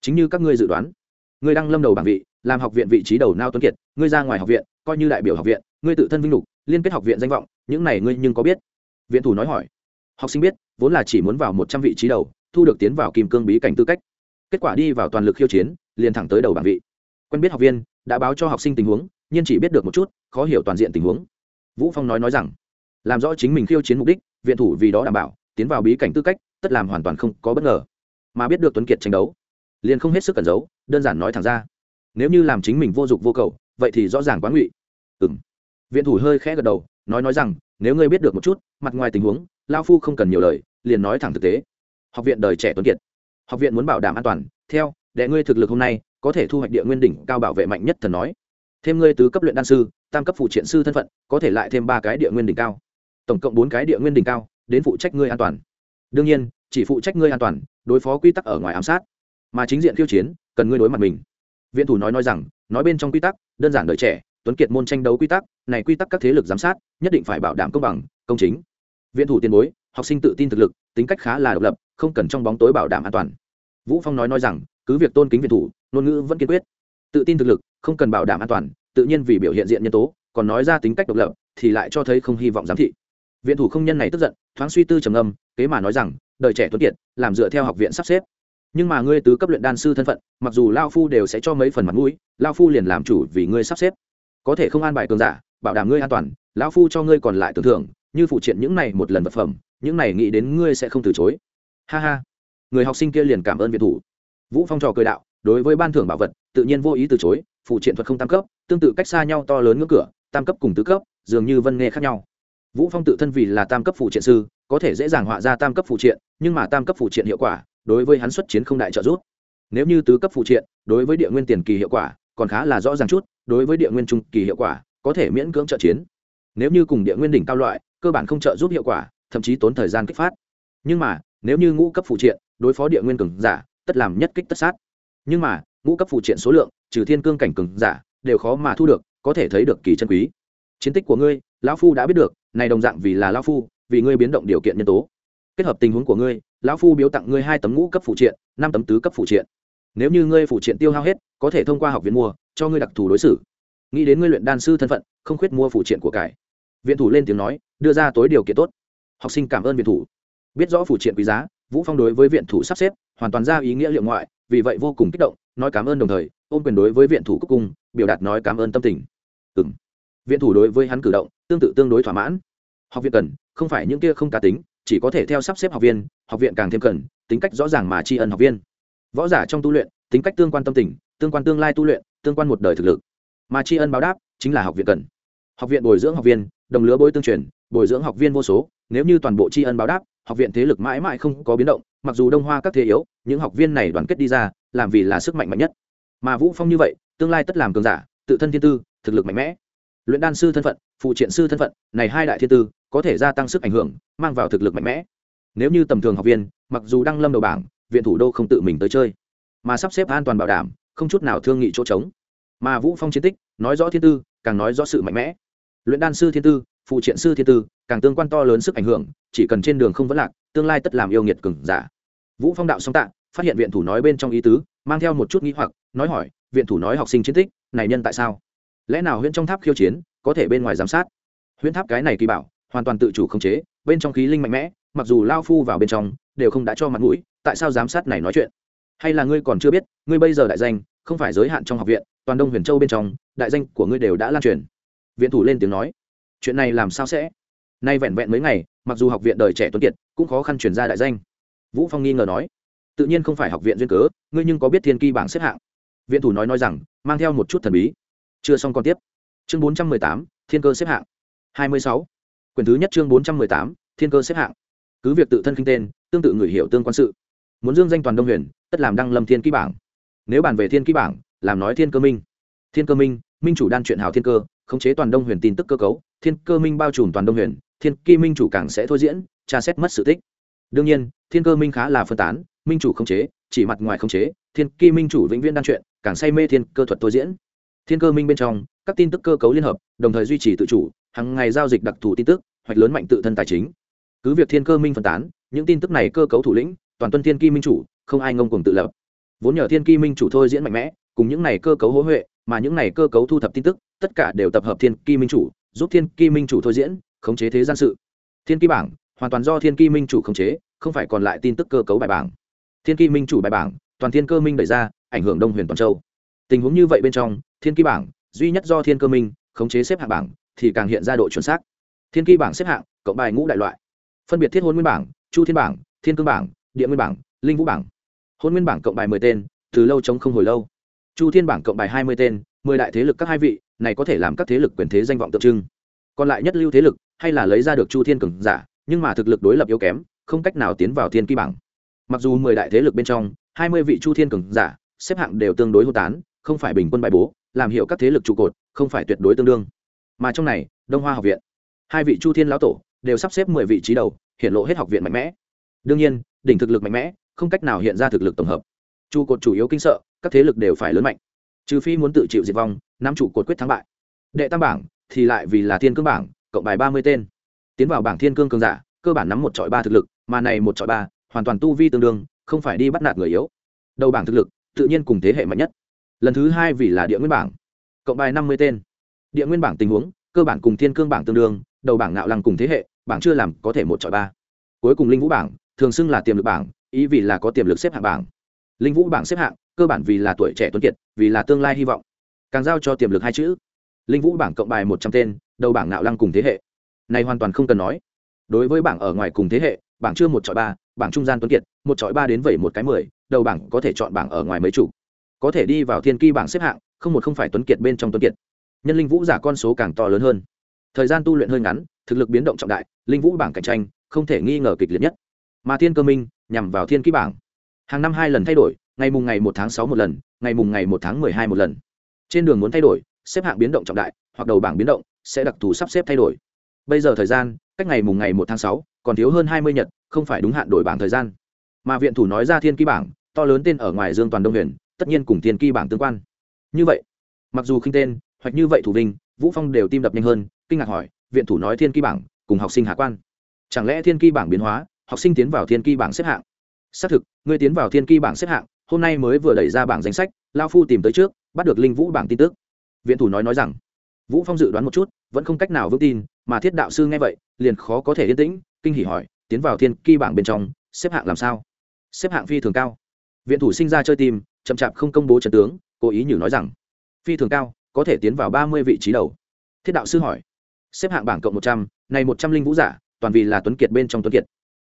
Chính như các ngươi dự đoán. Ngươi đang lâm đầu bảng vị, làm học viện vị trí đầu nao tuấn kiệt, ngươi ra ngoài học viện, coi như đại biểu học viện, ngươi tự thân vinh lục liên kết học viện danh vọng, những này ngươi nhưng có biết? Viện thủ nói hỏi. Học sinh biết, vốn là chỉ muốn vào một trăm vị trí đầu, thu được tiến vào kim cương bí cảnh tư cách. Kết quả đi vào toàn lực khiêu chiến, liền thẳng tới đầu bảng vị. Quen biết học viên, đã báo cho học sinh tình huống, nhưng chỉ biết được một chút, khó hiểu toàn diện tình huống vũ phong nói nói rằng, làm rõ chính mình khiêu chiến mục đích, viện thủ vì đó đảm bảo, tiến vào bí cảnh tư cách, tất làm hoàn toàn không có bất ngờ. Mà biết được tuấn kiệt tranh đấu, liền không hết sức cẩn giấu, đơn giản nói thẳng ra, nếu như làm chính mình vô dụng vô cầu, vậy thì rõ ràng quá ngụy. Ừ viện thủ hơi khẽ gật đầu, nói nói rằng, nếu ngươi biết được một chút, mặt ngoài tình huống lao phu không cần nhiều lời, liền nói thẳng thực tế. Học viện đời trẻ tuấn kiệt. Học viện muốn bảo đảm an toàn, theo, đệ ngươi thực lực hôm nay, có thể thu hoạch địa nguyên đỉnh cao bảo vệ mạnh nhất thần nói. Thêm ngươi tứ cấp luyện đan sư tam cấp phụ triện sư thân phận, có thể lại thêm ba cái địa nguyên đỉnh cao. Tổng cộng bốn cái địa nguyên đỉnh cao, đến phụ trách ngươi an toàn. Đương nhiên, chỉ phụ trách ngươi an toàn, đối phó quy tắc ở ngoài ám sát. Mà chính diện khiêu chiến, cần ngươi đối mặt mình. Viện thủ nói nói rằng, nói bên trong quy tắc, đơn giản đời trẻ, tuấn kiệt môn tranh đấu quy tắc, này quy tắc các thế lực giám sát, nhất định phải bảo đảm công bằng, công chính. Viện thủ tiền bối, học sinh tự tin thực lực, tính cách khá là độc lập, không cần trong bóng tối bảo đảm an toàn. Vũ phong nói nói rằng, cứ việc tôn kính viện thủ, ngôn ngữ vẫn kiên quyết. Tự tin thực lực, không cần bảo đảm an toàn tự nhiên vì biểu hiện diện nhân tố, còn nói ra tính cách độc lập, thì lại cho thấy không hy vọng giám thị. Viện thủ không nhân này tức giận, thoáng suy tư trầm âm kế mà nói rằng, đời trẻ tuấn kiệt, làm dựa theo học viện sắp xếp. Nhưng mà ngươi tứ cấp luyện đan sư thân phận, mặc dù lao phu đều sẽ cho mấy phần mặt mũi, lao phu liền làm chủ vì ngươi sắp xếp. Có thể không an bài cường giả, bảo đảm ngươi an toàn lão phu cho ngươi còn lại tưởng thưởng, như phụ triện những này một lần vật phẩm, những này nghĩ đến ngươi sẽ không từ chối. Ha ha. Người học sinh kia liền cảm ơn viện thủ. Vũ phong trò cười đạo đối với ban thưởng bảo vật, tự nhiên vô ý từ chối, phụ triện thuật không tam cấp, tương tự cách xa nhau to lớn ngưỡng cửa, tam cấp cùng tứ cấp, dường như vân nghe khác nhau. Vũ phong tự thân vì là tam cấp phụ triện sư, có thể dễ dàng họa ra tam cấp phụ triện, nhưng mà tam cấp phụ triện hiệu quả, đối với hắn xuất chiến không đại trợ giúp. Nếu như tứ cấp phụ triện, đối với địa nguyên tiền kỳ hiệu quả, còn khá là rõ ràng chút, đối với địa nguyên trung kỳ hiệu quả, có thể miễn cưỡng trợ chiến. Nếu như cùng địa nguyên đỉnh cao loại, cơ bản không trợ giúp hiệu quả, thậm chí tốn thời gian kích phát. Nhưng mà, nếu như ngũ cấp phụ triện, đối phó địa nguyên cường giả, tất làm nhất kích tất sát nhưng mà, ngũ cấp phụ triện số lượng, trừ thiên cương cảnh cường giả, đều khó mà thu được, có thể thấy được kỳ chân quý. Chiến tích của ngươi, lão phu đã biết được, này đồng dạng vì là lão phu, vì ngươi biến động điều kiện nhân tố. Kết hợp tình huống của ngươi, lão phu biếu tặng ngươi hai tấm ngũ cấp phụ triện, năm tấm tứ cấp phụ triện. Nếu như ngươi phụ triện tiêu hao hết, có thể thông qua học viện mua, cho ngươi đặc thù đối xử. Nghĩ đến ngươi luyện đan sư thân phận, không khuyết mua phụ triện của cải. Viện thủ lên tiếng nói, đưa ra tối điều kiện tốt. Học sinh cảm ơn viện thủ. Biết rõ phụ triện quý giá vũ phong đối với viện thủ sắp xếp hoàn toàn ra ý nghĩa liệu ngoại, vì vậy vô cùng kích động, nói cảm ơn đồng thời, ôm quyền đối với viện thủ cúc cung biểu đạt nói cảm ơn tâm tình. Ừm. Viện thủ đối với hắn cử động, tương tự tương đối thỏa mãn. Học viện cần, không phải những kia không cá tính, chỉ có thể theo sắp xếp học viên, học viện càng thêm cần, tính cách rõ ràng mà tri ân học viên. Võ giả trong tu luyện, tính cách tương quan tâm tình, tương quan tương lai tu luyện, tương quan một đời thực lực. Mà tri ân báo đáp, chính là học viện cần. Học viện bồi dưỡng học viên, đồng lứa bối tương truyền, bồi dưỡng học viên vô số, nếu như toàn bộ tri ân báo đáp học viện thế lực mãi mãi không có biến động, mặc dù đông hoa các thế yếu, những học viên này đoàn kết đi ra, làm vì là sức mạnh mạnh nhất. Mà vũ phong như vậy, tương lai tất làm cường giả, tự thân thiên tư, thực lực mạnh mẽ. Luyện đan sư thân phận, phụ triện sư thân phận, này hai đại thiên tư, có thể gia tăng sức ảnh hưởng, mang vào thực lực mạnh mẽ. Nếu như tầm thường học viên, mặc dù đang lâm đầu bảng, viện thủ đô không tự mình tới chơi, mà sắp xếp an toàn bảo đảm, không chút nào thương nghị chỗ trống. Mà vũ phong chiến tích, nói rõ thiên tư, càng nói rõ sự mạnh mẽ. Luyện đan sư thiên tư phụ triện sư thiên tư, càng tương quan to lớn sức ảnh hưởng, chỉ cần trên đường không vấn lạc, tương lai tất làm yêu nghiệt cừng giả. Vũ phong đạo song tạ, phát hiện viện thủ nói bên trong ý tứ, mang theo một chút nghĩ hoặc, nói hỏi, viện thủ nói học sinh chiến tích, này nhân tại sao? Lẽ nào huyện trong tháp khiêu chiến, có thể bên ngoài giám sát? Huyện tháp cái này kỳ bảo, hoàn toàn tự chủ khống chế, bên trong khí linh mạnh mẽ, mặc dù lao phu vào bên trong, đều không đã cho mặt mũi, tại sao giám sát này nói chuyện? Hay là ngươi còn chưa biết, ngươi bây giờ đại danh, không phải giới hạn trong học viện, toàn đông huyền châu bên trong, đại danh của ngươi đều đã lan truyền. Viện thủ lên tiếng nói chuyện này làm sao sẽ? Nay vẹn vẹn mấy ngày mặc dù học viện đời trẻ tuấn kiệt cũng khó khăn chuyển ra đại danh. Vũ phong nghi ngờ nói tự nhiên không phải học viện duyên cớ ngươi nhưng có biết thiên kỳ bảng xếp hạng? Viện thủ nói nói rằng mang theo một chút thần bí. Chưa xong còn tiếp. Chương 418, thiên cơ xếp hạng. 26. quyển thứ nhất chương 418, thiên cơ xếp hạng. Cứ việc tự thân kinh tên tương tự người hiểu tương quan sự. Muốn dương danh toàn đông huyền tất làm đăng lâm thiên ký bảng. Nếu bàn về thiên ký bảng làm nói thiên cơ minh. Thiên cơ minh minh chủ đan chuyện hào thiên cơ khống chế toàn đông huyền tin tức cơ cấu thiên cơ minh bao trùm toàn đông huyền, thiên kỳ minh chủ càng sẽ thôi diễn, tra xét mất sự tích. Đương nhiên, thiên cơ minh khá là phân tán, minh chủ không chế, chỉ mặt ngoài không chế, thiên kỳ minh chủ vĩnh viễn đan chuyện, càng say mê thiên cơ thuật thôi diễn. Thiên cơ minh bên trong, các tin tức cơ cấu liên hợp, đồng thời duy trì tự chủ, hàng ngày giao dịch đặc thù tin tức, hoạch lớn mạnh tự thân tài chính. Cứ việc thiên cơ minh phân tán, những tin tức này cơ cấu thủ lĩnh, toàn tuân thiên kỳ minh chủ, không ai ngông cùng tự lập. Vốn nhờ thiên kỳ minh chủ thôi diễn mạnh mẽ, cùng những này cơ cấu hố huệ, mà những này cơ cấu thu thập tin tức, tất cả đều tập hợp thiên kỳ minh chủ giúp thiên ki minh chủ thôi diễn, khống chế thế gian sự. Thiên ki bảng, hoàn toàn do thiên ki minh chủ khống chế, không phải còn lại tin tức cơ cấu bài bảng. Thiên ki minh chủ bài bảng, toàn thiên cơ minh đẩy ra, ảnh hưởng đông huyền toàn châu. Tình huống như vậy bên trong, thiên ki bảng, duy nhất do thiên cơ minh khống chế xếp hạng bảng, thì càng hiện ra độ chuẩn xác. Thiên ki bảng xếp hạng, cộng bài ngũ đại loại. Phân biệt thiết hôn nguyên bảng, chu thiên bảng, thiên cương bảng, địa nguyên bảng, linh vũ bảng. Hôn nguyên bảng cộng bài mười tên, từ lâu chống không hồi lâu. Chu thiên bảng cộng bài hai mươi tên, mười đại thế lực các hai vị này có thể làm các thế lực quyền thế danh vọng tượng trưng. Còn lại nhất lưu thế lực, hay là lấy ra được chu thiên cường giả, nhưng mà thực lực đối lập yếu kém, không cách nào tiến vào thiên kỳ bảng. Mặc dù mười đại thế lực bên trong, hai mươi vị chu thiên cường giả, xếp hạng đều tương đối hô tán, không phải bình quân bài bố, làm hiệu các thế lực trụ cột, không phải tuyệt đối tương đương. Mà trong này, đông hoa học viện, hai vị chu thiên lão tổ đều sắp xếp mười vị trí đầu, hiện lộ hết học viện mạnh mẽ. Đương nhiên, đỉnh thực lực mạnh mẽ, không cách nào hiện ra thực lực tổng hợp. Trụ cột chủ yếu kinh sợ, các thế lực đều phải lớn mạnh. Trừ phi muốn tự chịu diệt vong nắm trụ cột quyết thắng bại. Đệ tam bảng thì lại vì là thiên cương bảng, cộng bài ba mươi tên. Tiến vào bảng thiên cương cường giả, cơ bản nắm một trọi ba thực lực, mà này một trọi ba hoàn toàn tu vi tương đương, không phải đi bắt nạt người yếu. Đầu bảng thực lực, tự nhiên cùng thế hệ mạnh nhất. Lần thứ hai vì là địa nguyên bảng, cộng bài năm mươi tên. Địa nguyên bảng tình huống, cơ bản cùng thiên cương bảng tương đương, đầu bảng ngạo lăng cùng thế hệ, bảng chưa làm có thể một chọi ba. Cuối cùng linh vũ bảng, thường xưng là tiềm lực bảng, ý vì là có tiềm lực xếp hạng bảng. Linh vũ bảng xếp hạng, cơ bản vì là tuổi trẻ tuấn kiệt, vì là tương lai hy vọng càng giao cho tiềm lực hai chữ. Linh vũ bảng cộng bài một trăm tên, đầu bảng nạo lăng cùng thế hệ. Này hoàn toàn không cần nói. Đối với bảng ở ngoài cùng thế hệ, bảng chưa một chọi ba, bảng trung gian tuấn kiệt, một chọi ba đến vẩy một cái mười, đầu bảng có thể chọn bảng ở ngoài mấy chủ. Có thể đi vào thiên kỳ bảng xếp hạng, không một không phải tuấn kiệt bên trong tuấn kiệt. Nhân linh vũ giả con số càng to lớn hơn. Thời gian tu luyện hơi ngắn, thực lực biến động trọng đại, linh vũ bảng cạnh tranh, không thể nghi ngờ kịch liệt nhất. Mà thiên cơ minh, nhằm vào thiên ký bảng. Hàng năm hai lần thay đổi, ngày mùng ngày một tháng sáu một lần, ngày mùng ngày một tháng mười hai một lần trên đường muốn thay đổi, xếp hạng biến động trọng đại, hoặc đầu bảng biến động, sẽ đặc thù sắp xếp thay đổi. Bây giờ thời gian, cách ngày mùng ngày một tháng sáu, còn thiếu hơn hai mươi nhật, không phải đúng hạn đổi bảng thời gian. Mà viện thủ nói ra thiên ký bảng, to lớn tên ở ngoài dương toàn đông huyền, tất nhiên cùng thiên ký bảng tương quan. Như vậy, mặc dù khinh tên, hoặc như vậy thủ vinh, vũ phong đều tim đập nhanh hơn, kinh ngạc hỏi, viện thủ nói thiên ký bảng, cùng học sinh hạ quan? Chẳng lẽ thiên ký bảng biến hóa, học sinh tiến vào thiên ký bảng xếp hạng? Xác thực người tiến vào thiên ký bảng xếp hạng, hôm nay mới vừa đẩy ra bảng danh sách, lao phu tìm tới trước bắt được linh vũ bảng tin tức. Viện thủ nói nói rằng, vũ phong dự đoán một chút, vẫn không cách nào vững tin, mà thiết đạo sư nghe vậy, liền khó có thể yên tĩnh, kinh hỉ hỏi, tiến vào thiên kỳ bảng bên trong, xếp hạng làm sao? Xếp hạng phi thường cao. Viện thủ sinh ra chơi tim, chậm chạp không công bố trận tướng, cố ý nhử nói rằng, phi thường cao, có thể tiến vào ba mươi vị trí đầu. Thiết đạo sư hỏi, xếp hạng bảng cộng một trăm, này một trăm linh vũ giả, toàn vì là tuấn kiệt bên trong tuấn kiệt.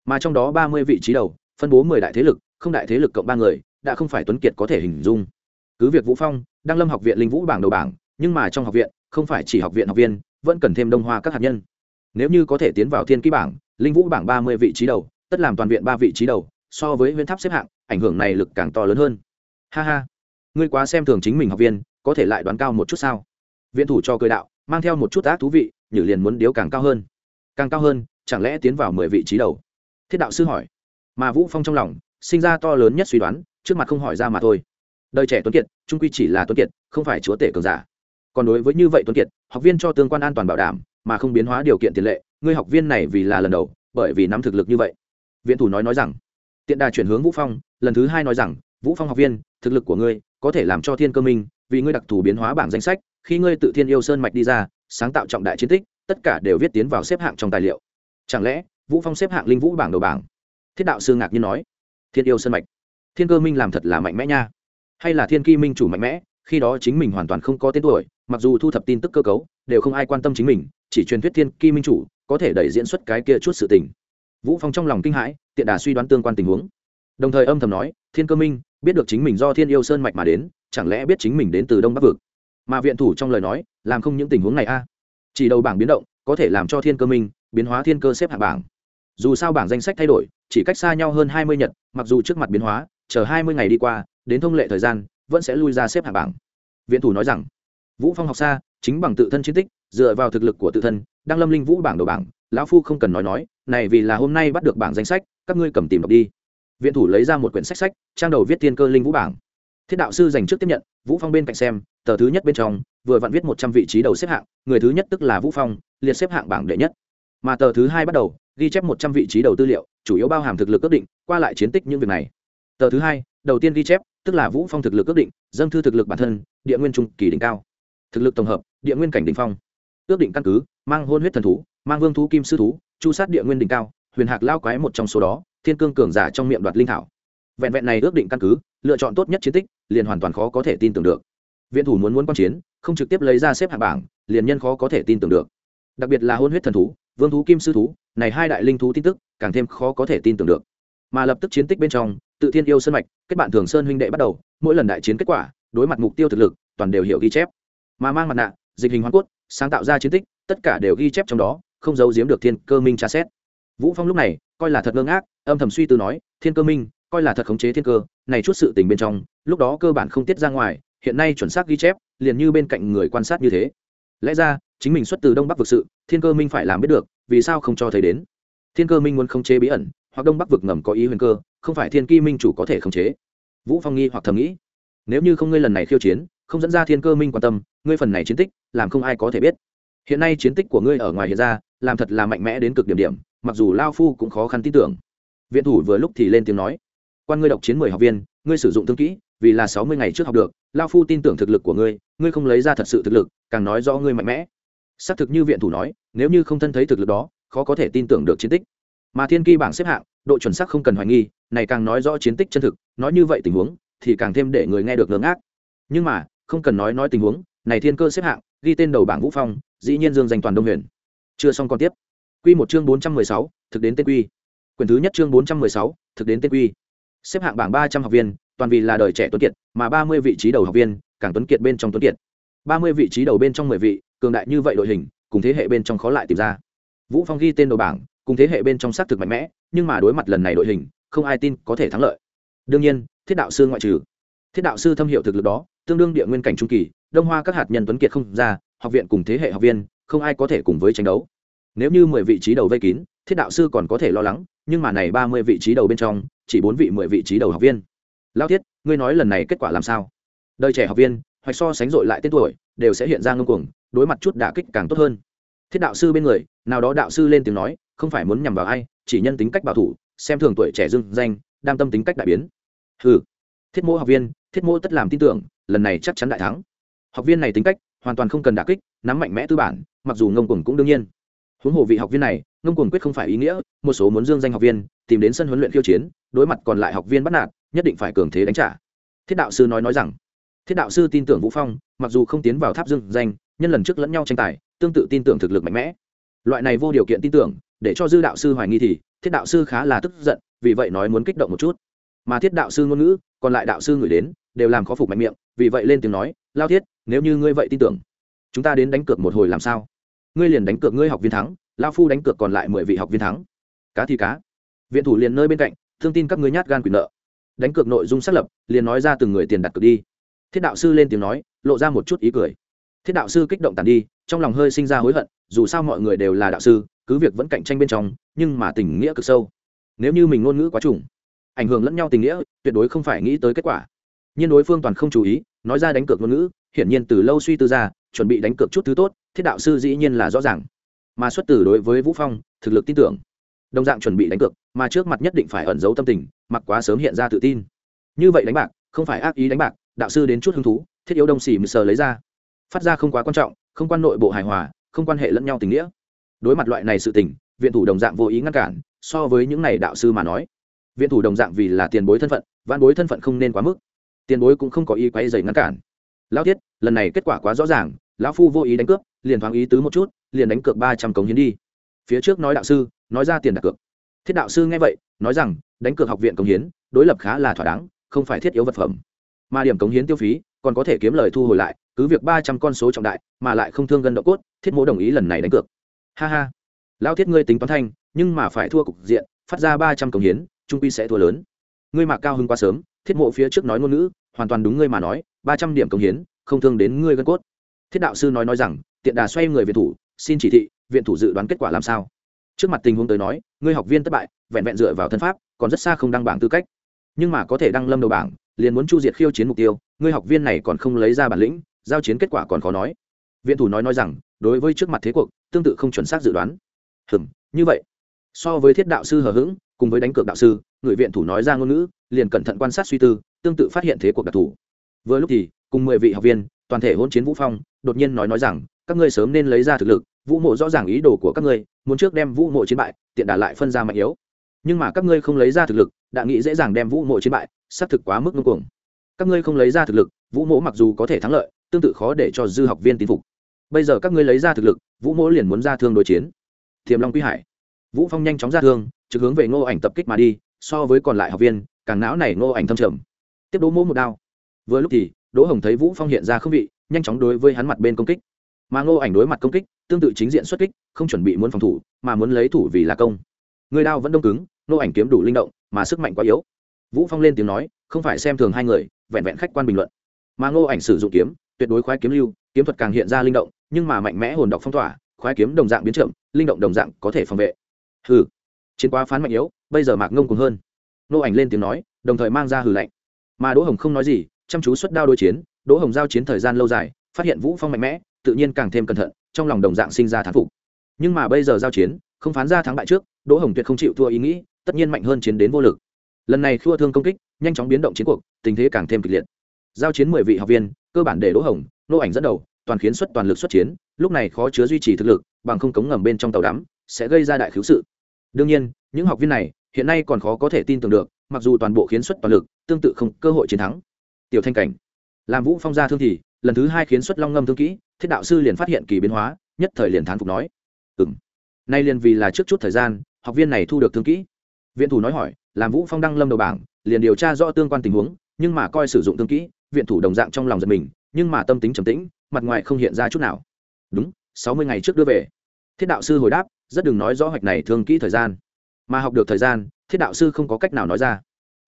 Mà trong đó ba mươi vị trí đầu, phân bố mười đại thế lực, không đại thế lực cộng ba người, đã không phải tuấn kiệt có thể hình dung. Cứ việc vũ phong đang lâm học viện linh vũ bảng đầu bảng, nhưng mà trong học viện, không phải chỉ học viện học viên, vẫn cần thêm đông hoa các hạt nhân. Nếu như có thể tiến vào thiên ký bảng, linh vũ bảng ba mươi vị trí đầu, tất làm toàn viện ba vị trí đầu, so với huyễn tháp xếp hạng, ảnh hưởng này lực càng to lớn hơn. Ha ha. Ngươi quá xem thường chính mình học viên, có thể lại đoán cao một chút sao? Viện thủ cho cười đạo, mang theo một chút ác thú vị, nhử liền muốn điếu càng cao hơn. Càng cao hơn, chẳng lẽ tiến vào mười vị trí đầu? Thiết đạo sư hỏi. Mà vũ phong trong lòng, sinh ra to lớn nhất suy đoán, trước mặt không hỏi ra mà thôi đời trẻ tuấn kiệt, trung quy chỉ là tuấn kiệt, không phải chúa tể cường giả. Còn đối với như vậy tuấn kiệt, học viên cho tương quan an toàn bảo đảm, mà không biến hóa điều kiện tiền lệ, ngươi học viên này vì là lần đầu, bởi vì nắm thực lực như vậy. Viện thủ nói nói rằng, tiện đà chuyển hướng vũ phong, lần thứ hai nói rằng, vũ phong học viên, thực lực của ngươi có thể làm cho thiên cơ minh, vì ngươi đặc thù biến hóa bảng danh sách, khi ngươi tự thiên yêu sơn mạch đi ra, sáng tạo trọng đại chiến tích, tất cả đều viết tiến vào xếp hạng trong tài liệu. Chẳng lẽ, vũ phong xếp hạng linh vũ bảng đầu bảng? Thiết đạo sư ngạc nhiên nói, thiên yêu sơn mạch, thiên cơ minh làm thật là mạnh mẽ nha hay là thiên kỳ minh chủ mạnh mẽ, khi đó chính mình hoàn toàn không có tên tuổi, mặc dù thu thập tin tức cơ cấu, đều không ai quan tâm chính mình, chỉ truyền thuyết thiên kỳ minh chủ có thể đẩy diễn xuất cái kia chút sự tình. Vũ phong trong lòng kinh hãi, tiện đà suy đoán tương quan tình huống. Đồng thời âm thầm nói, thiên cơ minh, biết được chính mình do thiên yêu sơn mạch mà đến, chẳng lẽ biết chính mình đến từ đông bắc vực? Mà viện thủ trong lời nói, làm không những tình huống này a. Chỉ đầu bảng biến động, có thể làm cho thiên cơ minh biến hóa thiên cơ xếp hạng bảng. Dù sao bảng danh sách thay đổi, chỉ cách xa nhau hơn hai mươi nhật, mặc dù trước mặt biến hóa, chờ hai mươi ngày đi qua đến thông lệ thời gian, vẫn sẽ lui ra xếp hạng bảng. Viện thủ nói rằng, vũ phong học xa, chính bằng tự thân chiến tích, dựa vào thực lực của tự thân, đang lâm linh vũ bảng đầu bảng, lão phu không cần nói nói, này vì là hôm nay bắt được bảng danh sách, các ngươi cầm tìm đọc đi. Viện thủ lấy ra một quyển sách sách, trang đầu viết thiên cơ linh vũ bảng. Thiết đạo sư dành trước tiếp nhận, vũ phong bên cạnh xem, tờ thứ nhất bên trong, vừa vặn viết một trăm vị trí đầu xếp hạng, người thứ nhất tức là vũ phong, liệt xếp hạng bảng đệ nhất. Mà tờ thứ hai bắt đầu, ghi chép một trăm vị trí đầu tư liệu, chủ yếu bao hàm thực lực ước định, qua lại chiến tích những việc này. Tờ thứ hai đầu tiên ghi chép, tức là vũ phong thực lực ước định, dâng thư thực lực bản thân, địa nguyên trung kỳ đỉnh cao. Thực lực tổng hợp, địa nguyên cảnh đỉnh phong. Ước định căn cứ, mang hôn huyết thần thú, mang vương thú kim sư thú, chu sát địa nguyên đỉnh cao, huyền hạc lao quái một trong số đó, thiên cương cường giả trong miệng đoạt linh thảo. Vẹn vẹn này ước định căn cứ, lựa chọn tốt nhất chiến tích, liền hoàn toàn khó có thể tin tưởng được. Viện thủ muốn muốn quan chiến, không trực tiếp lấy ra xếp hạng bảng, liền nhân khó có thể tin tưởng được. Đặc biệt là hôn huyết thần thú, vương thú kim sư thú, này hai đại linh thú tin tức, càng thêm khó có thể tin tưởng được. Mà lập tức chiến tích bên trong tự thiên yêu sơn mạch, kết bạn thường sơn huynh đệ bắt đầu, mỗi lần đại chiến kết quả, đối mặt mục tiêu thực lực, toàn đều hiểu ghi chép. Mà mang mặt nạ, dịch hình hoa cốt, sáng tạo ra chiến tích, tất cả đều ghi chép trong đó, không giấu giếm được thiên cơ minh tra xét. Vũ phong lúc này, coi là thật ngơ ngác, âm thầm suy tư nói, thiên cơ minh, coi là thật khống chế thiên cơ, này chút sự tình bên trong, lúc đó cơ bản không tiết ra ngoài, hiện nay chuẩn xác ghi chép, liền như bên cạnh người quan sát như thế. Lẽ ra, chính mình xuất từ đông bắc vực sự, thiên cơ minh phải làm biết được, vì sao không cho thấy đến? Thiên cơ minh muốn khống chế bí ẩn, hoặc đông bắc vực ngầm có ý huyền cơ không phải thiên ki minh chủ có thể khống chế. Vũ phong nghi hoặc thầm nghĩ, nếu như không ngươi lần này khiêu chiến, không dẫn ra thiên cơ minh quan tâm, ngươi phần này chiến tích, làm không ai có thể biết. Hiện nay chiến tích của ngươi ở ngoài hiện ra, làm thật là mạnh mẽ đến cực điểm điểm, mặc dù lao phu cũng khó khăn tin tưởng. Viện thủ vừa lúc thì lên tiếng nói, quan ngươi độc chiến mười học viên, ngươi sử dụng thương kỹ, vì là sáu mươi ngày trước học được, lao phu tin tưởng thực lực của ngươi ngươi không lấy ra thật sự thực lực, càng nói rõ ngươi mạnh mẽ. Xác thực như viện thủ nói, nếu như không thân thấy thực lực đó, khó có thể tin tưởng được chiến tích. Mà thiên kỳ bảng xếp hạng độ chuẩn xác không cần hoài nghi, này càng nói rõ chiến tích chân thực, nói như vậy tình huống, thì càng thêm để người nghe được ngưỡng ác nhưng mà, không cần nói nói tình huống, này thiên cơ xếp hạng, ghi tên đầu bảng vũ phong, dĩ nhiên dương danh toàn đông huyền. Chưa xong còn tiếp. Quy một chương bốn trăm mười sáu, thực đến tên quy. Quyển thứ nhất chương bốn trăm mười sáu, thực đến tên quy. Xếp hạng bảng ba trăm học viên, toàn vì là đời trẻ tuấn kiệt, mà ba mươi vị trí đầu học viên, càng tuấn kiệt bên trong tuấn kiệt. ba mươi vị trí đầu bên trong mười vị, cường đại như vậy đội hình, cùng thế hệ bên trong khó lại tìm ra. Vũ phong ghi tên đầu bảng cùng thế hệ bên trong xác thực mạnh mẽ, nhưng mà đối mặt lần này đội hình, không ai tin có thể thắng lợi. Đương nhiên, thiết đạo sư ngoại trừ, thiết đạo sư thâm hiệu thực lực đó, tương đương địa nguyên cảnh trung kỳ, đông hoa các hạt nhân tuấn kiệt không ra, học viện cùng thế hệ học viên, không ai có thể cùng với tranh đấu. Nếu như mười vị trí đầu vây kín, thiết đạo sư còn có thể lo lắng, nhưng mà này ba mươi vị trí đầu bên trong, chỉ bốn vị mười vị trí đầu học viên. Lao thiết, ngươi nói lần này kết quả làm sao? Đời trẻ học viên hoặc so sánh dội lại tên tuổi, đều sẽ hiện ra ngưng cuồng, đối mặt chút đả kích càng tốt hơn. Thiết đạo sư bên người, nào đó đạo sư lên tiếng nói không phải muốn nhằm vào ai, chỉ nhân tính cách bảo thủ, xem thường tuổi trẻ dưng danh, đam tâm tính cách đại biến. Ừ thiết mô học viên, thiết mô tất làm tin tưởng, lần này chắc chắn đại thắng. Học viên này tính cách, hoàn toàn không cần đả kích, nắm mạnh mẽ tư bản, mặc dù ngông cuồng cũng đương nhiên. Huống hồ vị học viên này, ngông cuồng quyết không phải ý nghĩa, một số muốn dương danh học viên, tìm đến sân huấn luyện khiêu chiến, đối mặt còn lại học viên bắt nạt, nhất định phải cường thế đánh trả. Thiết đạo sư nói nói rằng, thiết đạo sư tin tưởng vũ phong, mặc dù không tiến vào tháp dương danh, nhân lần trước lẫn nhau tranh tài, tương tự tin tưởng thực lực mạnh mẽ. Loại này vô điều kiện tin tưởng để cho dư đạo sư hoài nghi thì thiết đạo sư khá là tức giận, vì vậy nói muốn kích động một chút. Mà thiết đạo sư ngôn ngữ, còn lại đạo sư gửi đến, đều làm khó phục mạnh miệng, vì vậy lên tiếng nói, lao thiết, nếu như ngươi vậy tin tưởng, chúng ta đến đánh cược một hồi làm sao? Ngươi liền đánh cược ngươi học viên thắng, lao phu đánh cược còn lại mười vị học viên thắng. Cá thì cá. Viện thủ liền nơi bên cạnh, thương tin các ngươi nhát gan quyền nợ. Đánh cược nội dung xác lập, liền nói ra từng người tiền đặt cược đi. Thiết đạo sư lên tiếng nói, lộ ra một chút ý cười. Thiết đạo sư kích động tàn đi, trong lòng hơi sinh ra hối hận dù sao mọi người đều là đạo sư, cứ việc vẫn cạnh tranh bên trong, nhưng mà tình nghĩa cực sâu. Nếu như mình ngôn ngữ quá trùng, ảnh hưởng lẫn nhau tình nghĩa, tuyệt đối không phải nghĩ tới kết quả. Nhưng đối phương toàn không chú ý, nói ra đánh cược ngôn ngữ, hiển nhiên từ lâu suy tư ra, chuẩn bị đánh cược chút thứ tốt, thiết đạo sư dĩ nhiên là rõ ràng. Mà xuất từ đối với vũ phong, thực lực tin tưởng. Đồng dạng chuẩn bị đánh cược, mà trước mặt nhất định phải ẩn giấu tâm tình, mặc quá sớm hiện ra tự tin. Như vậy đánh bạc, không phải ác ý đánh bạc, đạo sư đến chút hứng thú, thiết yếu đông xì mờ lấy ra. Phát ra không quá quan trọng, không quan nội bộ hài hòa không quan hệ lẫn nhau tình nghĩa. Đối mặt loại này sự tình, viện thủ đồng dạng vô ý ngăn cản, so với những này đạo sư mà nói. Viện thủ đồng dạng vì là tiền bối thân phận văn bối thân phận không nên quá mức. Tiền bối cũng không có ý quay dày ngăn cản. Lão thiết lần này kết quả quá rõ ràng, lão phu vô ý đánh cướp liền thoáng ý tứ một chút, liền đánh cược ba trăm cống hiến đi. Phía trước nói đạo sư, nói ra tiền đặt cược. Thiết đạo sư nghe vậy, nói rằng, đánh cược học viện cống hiến, đối lập khá là thỏa đáng, không phải thiết yếu vật phẩm. Mà điểm cống hiến tiêu phí, còn có thể kiếm lời thu hồi lại cứ việc ba trăm con số trọng đại, mà lại không thương gân độ cốt, thiết mỗ đồng ý lần này đánh cược. Ha ha. Lao thiết ngươi tính toán thanh, nhưng mà phải thua cục diện, phát ra ba trăm cống hiến, trung quy sẽ thua lớn. Ngươi mạc cao hưng quá sớm, thiết mộ phía trước nói ngôn ngữ, hoàn toàn đúng ngươi mà nói, ba trăm điểm cống hiến, không thương đến ngươi gân cốt. Thiết đạo sư nói nói rằng, tiện đà xoay người viện thủ, xin chỉ thị, viện thủ dự đoán kết quả làm sao? Trước mặt tình huống tới nói, ngươi học viên thất bại, vẹn vẹn dựa vào thân pháp, còn rất xa không đăng bảng tư cách. Nhưng mà có thể đăng lâm đầu bảng, liền muốn chu diệt khiêu chiến mục tiêu, ngươi học viên này còn không lấy ra bản lĩnh giao chiến kết quả còn khó nói. Viện thủ nói nói rằng, đối với trước mặt thế cuộc, tương tự không chuẩn xác dự đoán. Hừm, như vậy. So với thiết đạo sư hờ hững, cùng với đánh cược đạo sư, người viện thủ nói ra ngôn ngữ, liền cẩn thận quan sát suy tư, tương tự phát hiện thế cuộc đặc thù. Vừa lúc thì, cùng mười vị học viên, toàn thể hôn chiến vũ phong, đột nhiên nói nói rằng, các ngươi sớm nên lấy ra thực lực, vũ mộ rõ ràng ý đồ của các ngươi, muốn trước đem vũ mộ chiến bại, tiện đà lại phân ra mạnh yếu. Nhưng mà các ngươi không lấy ra thực lực, đã nghĩ dễ dàng đem vũ mộ chiến bại, xác thực quá mức ngưng cuồng. Các ngươi không lấy ra thực lực, vũ mộ mặc dù có thể thắng lợi tương tự khó để cho dư học viên tín phục. Bây giờ các ngươi lấy ra thực lực, vũ mỗ liền muốn ra thương đối chiến. Thiềm long quy hải. Vũ phong nhanh chóng ra thương, trực hướng về ngô ảnh tập kích mà đi, so với còn lại học viên, càng não này ngô ảnh thâm trầm. Tiếp đỗ mỗ một đao. Vừa lúc thì, đỗ hồng thấy vũ phong hiện ra không vị, nhanh chóng đối với hắn mặt bên công kích. Mà ngô ảnh đối mặt công kích, tương tự chính diện xuất kích, không chuẩn bị muốn phòng thủ, mà muốn lấy thủ vì là công. Người đao vẫn đông cứng, ngô ảnh kiếm đủ linh động, mà sức mạnh quá yếu. Vũ phong lên tiếng nói, không phải xem thường hai người, vẹn vẹn khách quan bình luận. Mà ngô ảnh sử dụng kiếm tuyệt đối khoái kiếm lưu, kiếm thuật càng hiện ra linh động, nhưng mà mạnh mẽ hồn độc phong tỏa, khoái kiếm đồng dạng biến chậm, linh động đồng dạng có thể phòng vệ. Hừ, chiến quá phán mạnh yếu, bây giờ mạc ngông cùng hơn. Nô ảnh lên tiếng nói, đồng thời mang ra hừ lạnh. Mà đỗ hồng không nói gì, chăm chú xuất đao đối chiến, đỗ hồng giao chiến thời gian lâu dài, phát hiện vũ phong mạnh mẽ, tự nhiên càng thêm cẩn thận, trong lòng đồng dạng sinh ra thán phục. Nhưng mà bây giờ giao chiến, không phán ra thắng bại trước, đỗ hồng tuyệt không chịu thua ý nghĩ, tất nhiên mạnh hơn chiến đến vô lực. Lần này khua thương công kích, nhanh chóng biến động chiến cuộc, tình thế càng thêm kịch liệt. Giao chiến mười vị học viên cơ bản để đỗ hồng, nô ảnh dẫn đầu, toàn khiến xuất toàn lực xuất chiến, lúc này khó chứa duy trì thực lực, bằng không cống ngầm bên trong tàu đắm, sẽ gây ra đại khiếu sự. Đương nhiên, những học viên này, hiện nay còn khó có thể tin tưởng được, mặc dù toàn bộ khiến xuất toàn lực, tương tự không cơ hội chiến thắng. Tiểu thanh cảnh, làm vũ phong ra thương thì, lần thứ hai khiến xuất long ngâm thương kỹ, thiết đạo sư liền phát hiện kỳ biến hóa, nhất thời liền thán phục nói. Ừm. Nay liền vì là trước chút thời gian, học viên này thu được thương kỹ. Viện thủ nói hỏi, làm vũ phong đăng lâm đầu bảng, liền điều tra rõ tương quan tình huống, nhưng mà coi sử dụng thương kỹ viện thủ đồng dạng trong lòng giật mình, nhưng mà tâm tính trầm tĩnh, mặt ngoài không hiện ra chút nào. Đúng, sáu mươi ngày trước đưa về. Thiết đạo sư hồi đáp, rất đừng nói rõ hoạch này thương kỹ thời gian. Mà học được thời gian, thiết đạo sư không có cách nào nói ra.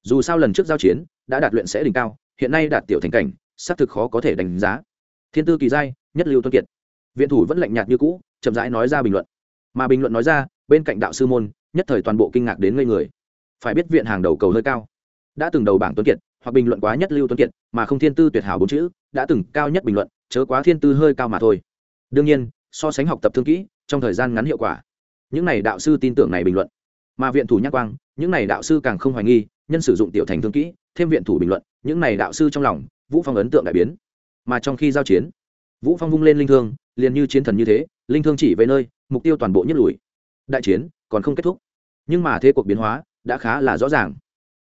Dù sao lần trước giao chiến, đã đạt luyện sẽ đỉnh cao, hiện nay đạt tiểu thành cảnh, xác thực khó có thể đánh giá. Thiên tư kỳ giai, nhất lưu tuân kiệt. Viện thủ vẫn lạnh nhạt như cũ, chậm rãi nói ra bình luận. Mà bình luận nói ra, bên cạnh đạo sư môn, nhất thời toàn bộ kinh ngạc đến ngây người. Phải biết viện hàng đầu cầu hơi cao. Đã từng đầu bảng tuấn kiệt hoặc bình luận quá nhất lưu tuấn kiệt, mà không thiên tư tuyệt hảo bốn chữ, đã từng cao nhất bình luận, chớ quá thiên tư hơi cao mà thôi. Đương nhiên, so sánh học tập thương kỹ, trong thời gian ngắn hiệu quả. Những này đạo sư tin tưởng này bình luận. Mà viện thủ nhắc quang, những này đạo sư càng không hoài nghi, nhân sử dụng tiểu thành thương kỹ, thêm viện thủ bình luận, những này đạo sư trong lòng, vũ phong ấn tượng đại biến. Mà trong khi giao chiến, vũ phong vung lên linh thương, liền như chiến thần như thế, linh thương chỉ về nơi, mục tiêu toàn bộ nhất lùi. Đại chiến còn không kết thúc. Nhưng mà thế cuộc biến hóa đã khá là rõ ràng.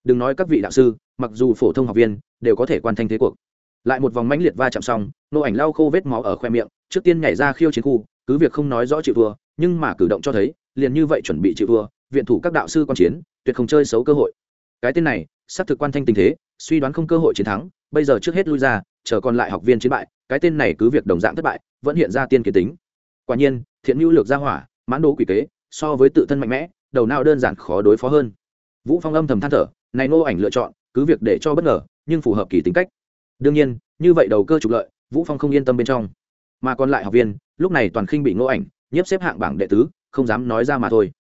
Đừng nói các vị đạo sư mặc dù phổ thông học viên đều có thể quan thanh thế cuộc. Lại một vòng mãnh liệt va chạm xong, nô ảnh lau khô vết máu ở khoe miệng, trước tiên nhảy ra khiêu chiến khu, cứ việc không nói rõ chịu thua, nhưng mà cử động cho thấy, liền như vậy chuẩn bị chịu thua, viện thủ các đạo sư quan chiến, tuyệt không chơi xấu cơ hội. Cái tên này, xác thực quan thanh tình thế, suy đoán không cơ hội chiến thắng, bây giờ trước hết lui ra, chờ còn lại học viên chiến bại, cái tên này cứ việc đồng dạng thất bại, vẫn hiện ra tiên kiến tính. Quả nhiên, thiện hữu lược ra hỏa, mãn đố quỷ kế, so với tự thân mạnh mẽ, đầu nào đơn giản khó đối phó hơn. Vũ phong âm thầm than thở, này nô ảnh lựa chọn cứ việc để cho bất ngờ, nhưng phù hợp kỳ tính cách. Đương nhiên, như vậy đầu cơ trục lợi, vũ phong không yên tâm bên trong. Mà còn lại học viên, lúc này toàn khinh bị ngô ảnh, nhiếp xếp hạng bảng đệ tứ, không dám nói ra mà thôi.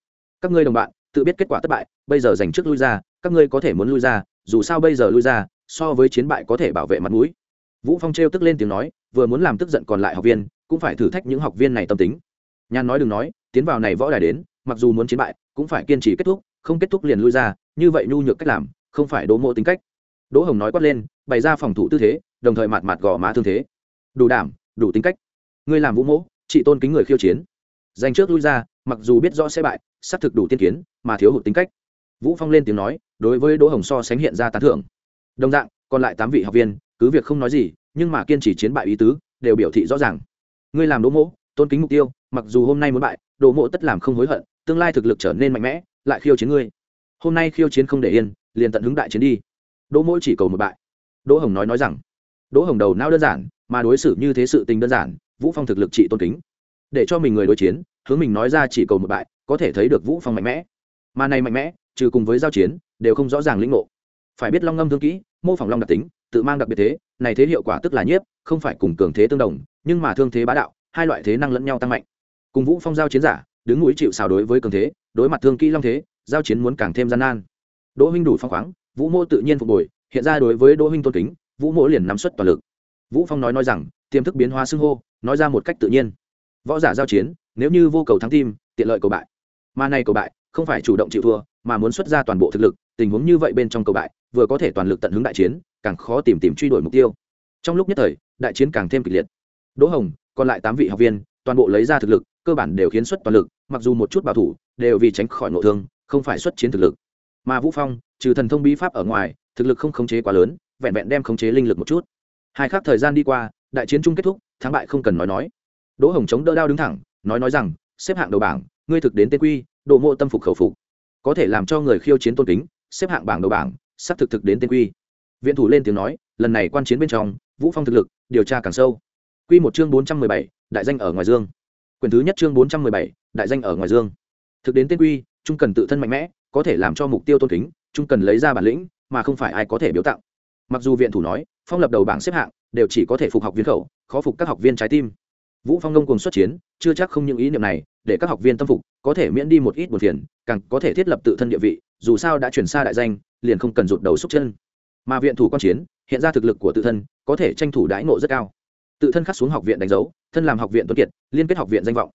Các ngươi đồng bạn, tự biết kết quả thất bại, bây giờ giành trước lui ra, các ngươi có thể muốn lui ra, dù sao bây giờ lui ra, so với chiến bại có thể bảo vệ mặt mũi. Vũ phong trêu tức lên tiếng nói, vừa muốn làm tức giận còn lại học viên, cũng phải thử thách những học viên này tâm tính. Nhan nói đừng nói, tiến vào này võ đài đến, mặc dù muốn chiến bại, cũng phải kiên trì kết thúc, không kết thúc liền lui ra, như vậy nhu nhược cách làm không phải đỗ mộ tính cách. Đỗ hồng nói quát lên, bày ra phòng thủ tư thế, đồng thời mạt mạt gò má thương thế. Đủ đảm, đủ tính cách. Ngươi làm vũ mỗ chị tôn kính người khiêu chiến. Dành trước lui ra, mặc dù biết rõ sẽ bại, xác thực đủ tiên kiến, mà thiếu hụt tính cách. Vũ phong lên tiếng nói, đối với đỗ hồng so sánh hiện ra tán thưởng. Đồng dạng, còn lại tám vị học viên, cứ việc không nói gì, nhưng mà kiên trì chiến bại ý tứ, đều biểu thị rõ ràng. Ngươi làm đỗ mỗ tôn kính mục tiêu, mặc dù hôm nay muốn bại, đỗ mỗ tất làm không hối hận, tương lai thực lực trở nên mạnh mẽ, lại khiêu chiến ngươi hôm nay khiêu chiến không để yên, liền tận hứng đại chiến đi. Đỗ mỗ chỉ cầu một bại. Đỗ hồng nói nói rằng, đỗ hồng đầu não đơn giản, mà đối xử như thế sự tình đơn giản, vũ phong thực lực trị tôn kính. Để cho mình người đối chiến, hướng mình nói ra chỉ cầu một bại, có thể thấy được vũ phong mạnh mẽ. Mà này mạnh mẽ, trừ cùng với giao chiến, đều không rõ ràng lĩnh ngộ. Phải biết long ngâm thương kỹ, mô phỏng long đặc tính, tự mang đặc biệt thế, này thế hiệu quả tức là nhiếp, không phải cùng cường thế tương đồng, nhưng mà thương thế bá đạo, hai loại thế năng lẫn nhau tăng mạnh. Cùng vũ phong giao chiến giả, đứng núi chịu xào đối với cường thế, đối mặt thương kỹ long thế giao chiến muốn càng thêm gian nan. Đỗ huynh đủ phong khoáng, vũ mô tự nhiên phục hồi, hiện ra đối với đỗ huynh tôn kính, vũ mỗ liền nắm suất toàn lực. Vũ phong nói nói rằng, tiềm thức biến hóa xưng hô, nói ra một cách tự nhiên. Võ giả giao chiến, nếu như vô cầu thắng tim, tiện lợi cầu bại. Mà này cầu bại, không phải chủ động chịu thua, mà muốn xuất ra toàn bộ thực lực, tình huống như vậy bên trong cầu bại, vừa có thể toàn lực tận hướng đại chiến, càng khó tìm tìm truy đuổi mục tiêu. Trong lúc nhất thời, đại chiến càng thêm kịch liệt. Đỗ hồng, còn lại tám vị học viên, toàn bộ lấy ra thực lực, cơ bản đều khiến xuất toàn lực, mặc dù một chút bảo thủ, đều vì tránh khỏi nội thương không phải xuất chiến thực lực. Mà vũ phong trừ thần thông bí pháp ở ngoài thực lực không khống chế quá lớn vẹn vẹn đem khống chế linh lực một chút. Hai khắc thời gian đi qua đại chiến chung kết thúc thắng bại không cần nói nói. Đỗ hồng chống đỡ đao đứng thẳng nói nói rằng xếp hạng đầu bảng ngươi thực đến tên quy độ mộ tâm phục khẩu phục. Có thể làm cho người khiêu chiến tôn kính xếp hạng bảng đầu bảng sắp thực thực đến tên quy. Viện thủ lên tiếng nói lần này quan chiến bên trong vũ phong thực lực điều tra càng sâu. Quy một chương bốn trăm mười bảy, đại danh ở ngoài dương. Quyển thứ nhất chương bốn trăm mười bảy, đại danh ở ngoài dương. Thực đến tên quy trung cần tự thân mạnh mẽ, có thể làm cho mục tiêu tôn kính, trung cần lấy ra bản lĩnh, mà không phải ai có thể biểu tặng. Mặc dù viện thủ nói, phong lập đầu bảng xếp hạng, đều chỉ có thể phục học viên khẩu, khó phục các học viên trái tim. Vũ phong ngông cùng xuất chiến, chưa chắc không những ý niệm này, để các học viên tâm phục, có thể miễn đi một ít buồn phiền, càng có thể thiết lập tự thân địa vị, dù sao đã chuyển xa đại danh, liền không cần rụt đầu xúc chân. Mà viện thủ quan chiến, hiện ra thực lực của tự thân, có thể tranh thủ đãi ngộ rất cao. Tự thân khắc xuống học viện đánh dấu, thân làm học viện tuấn kiệt, liên kết học viện danh vọng.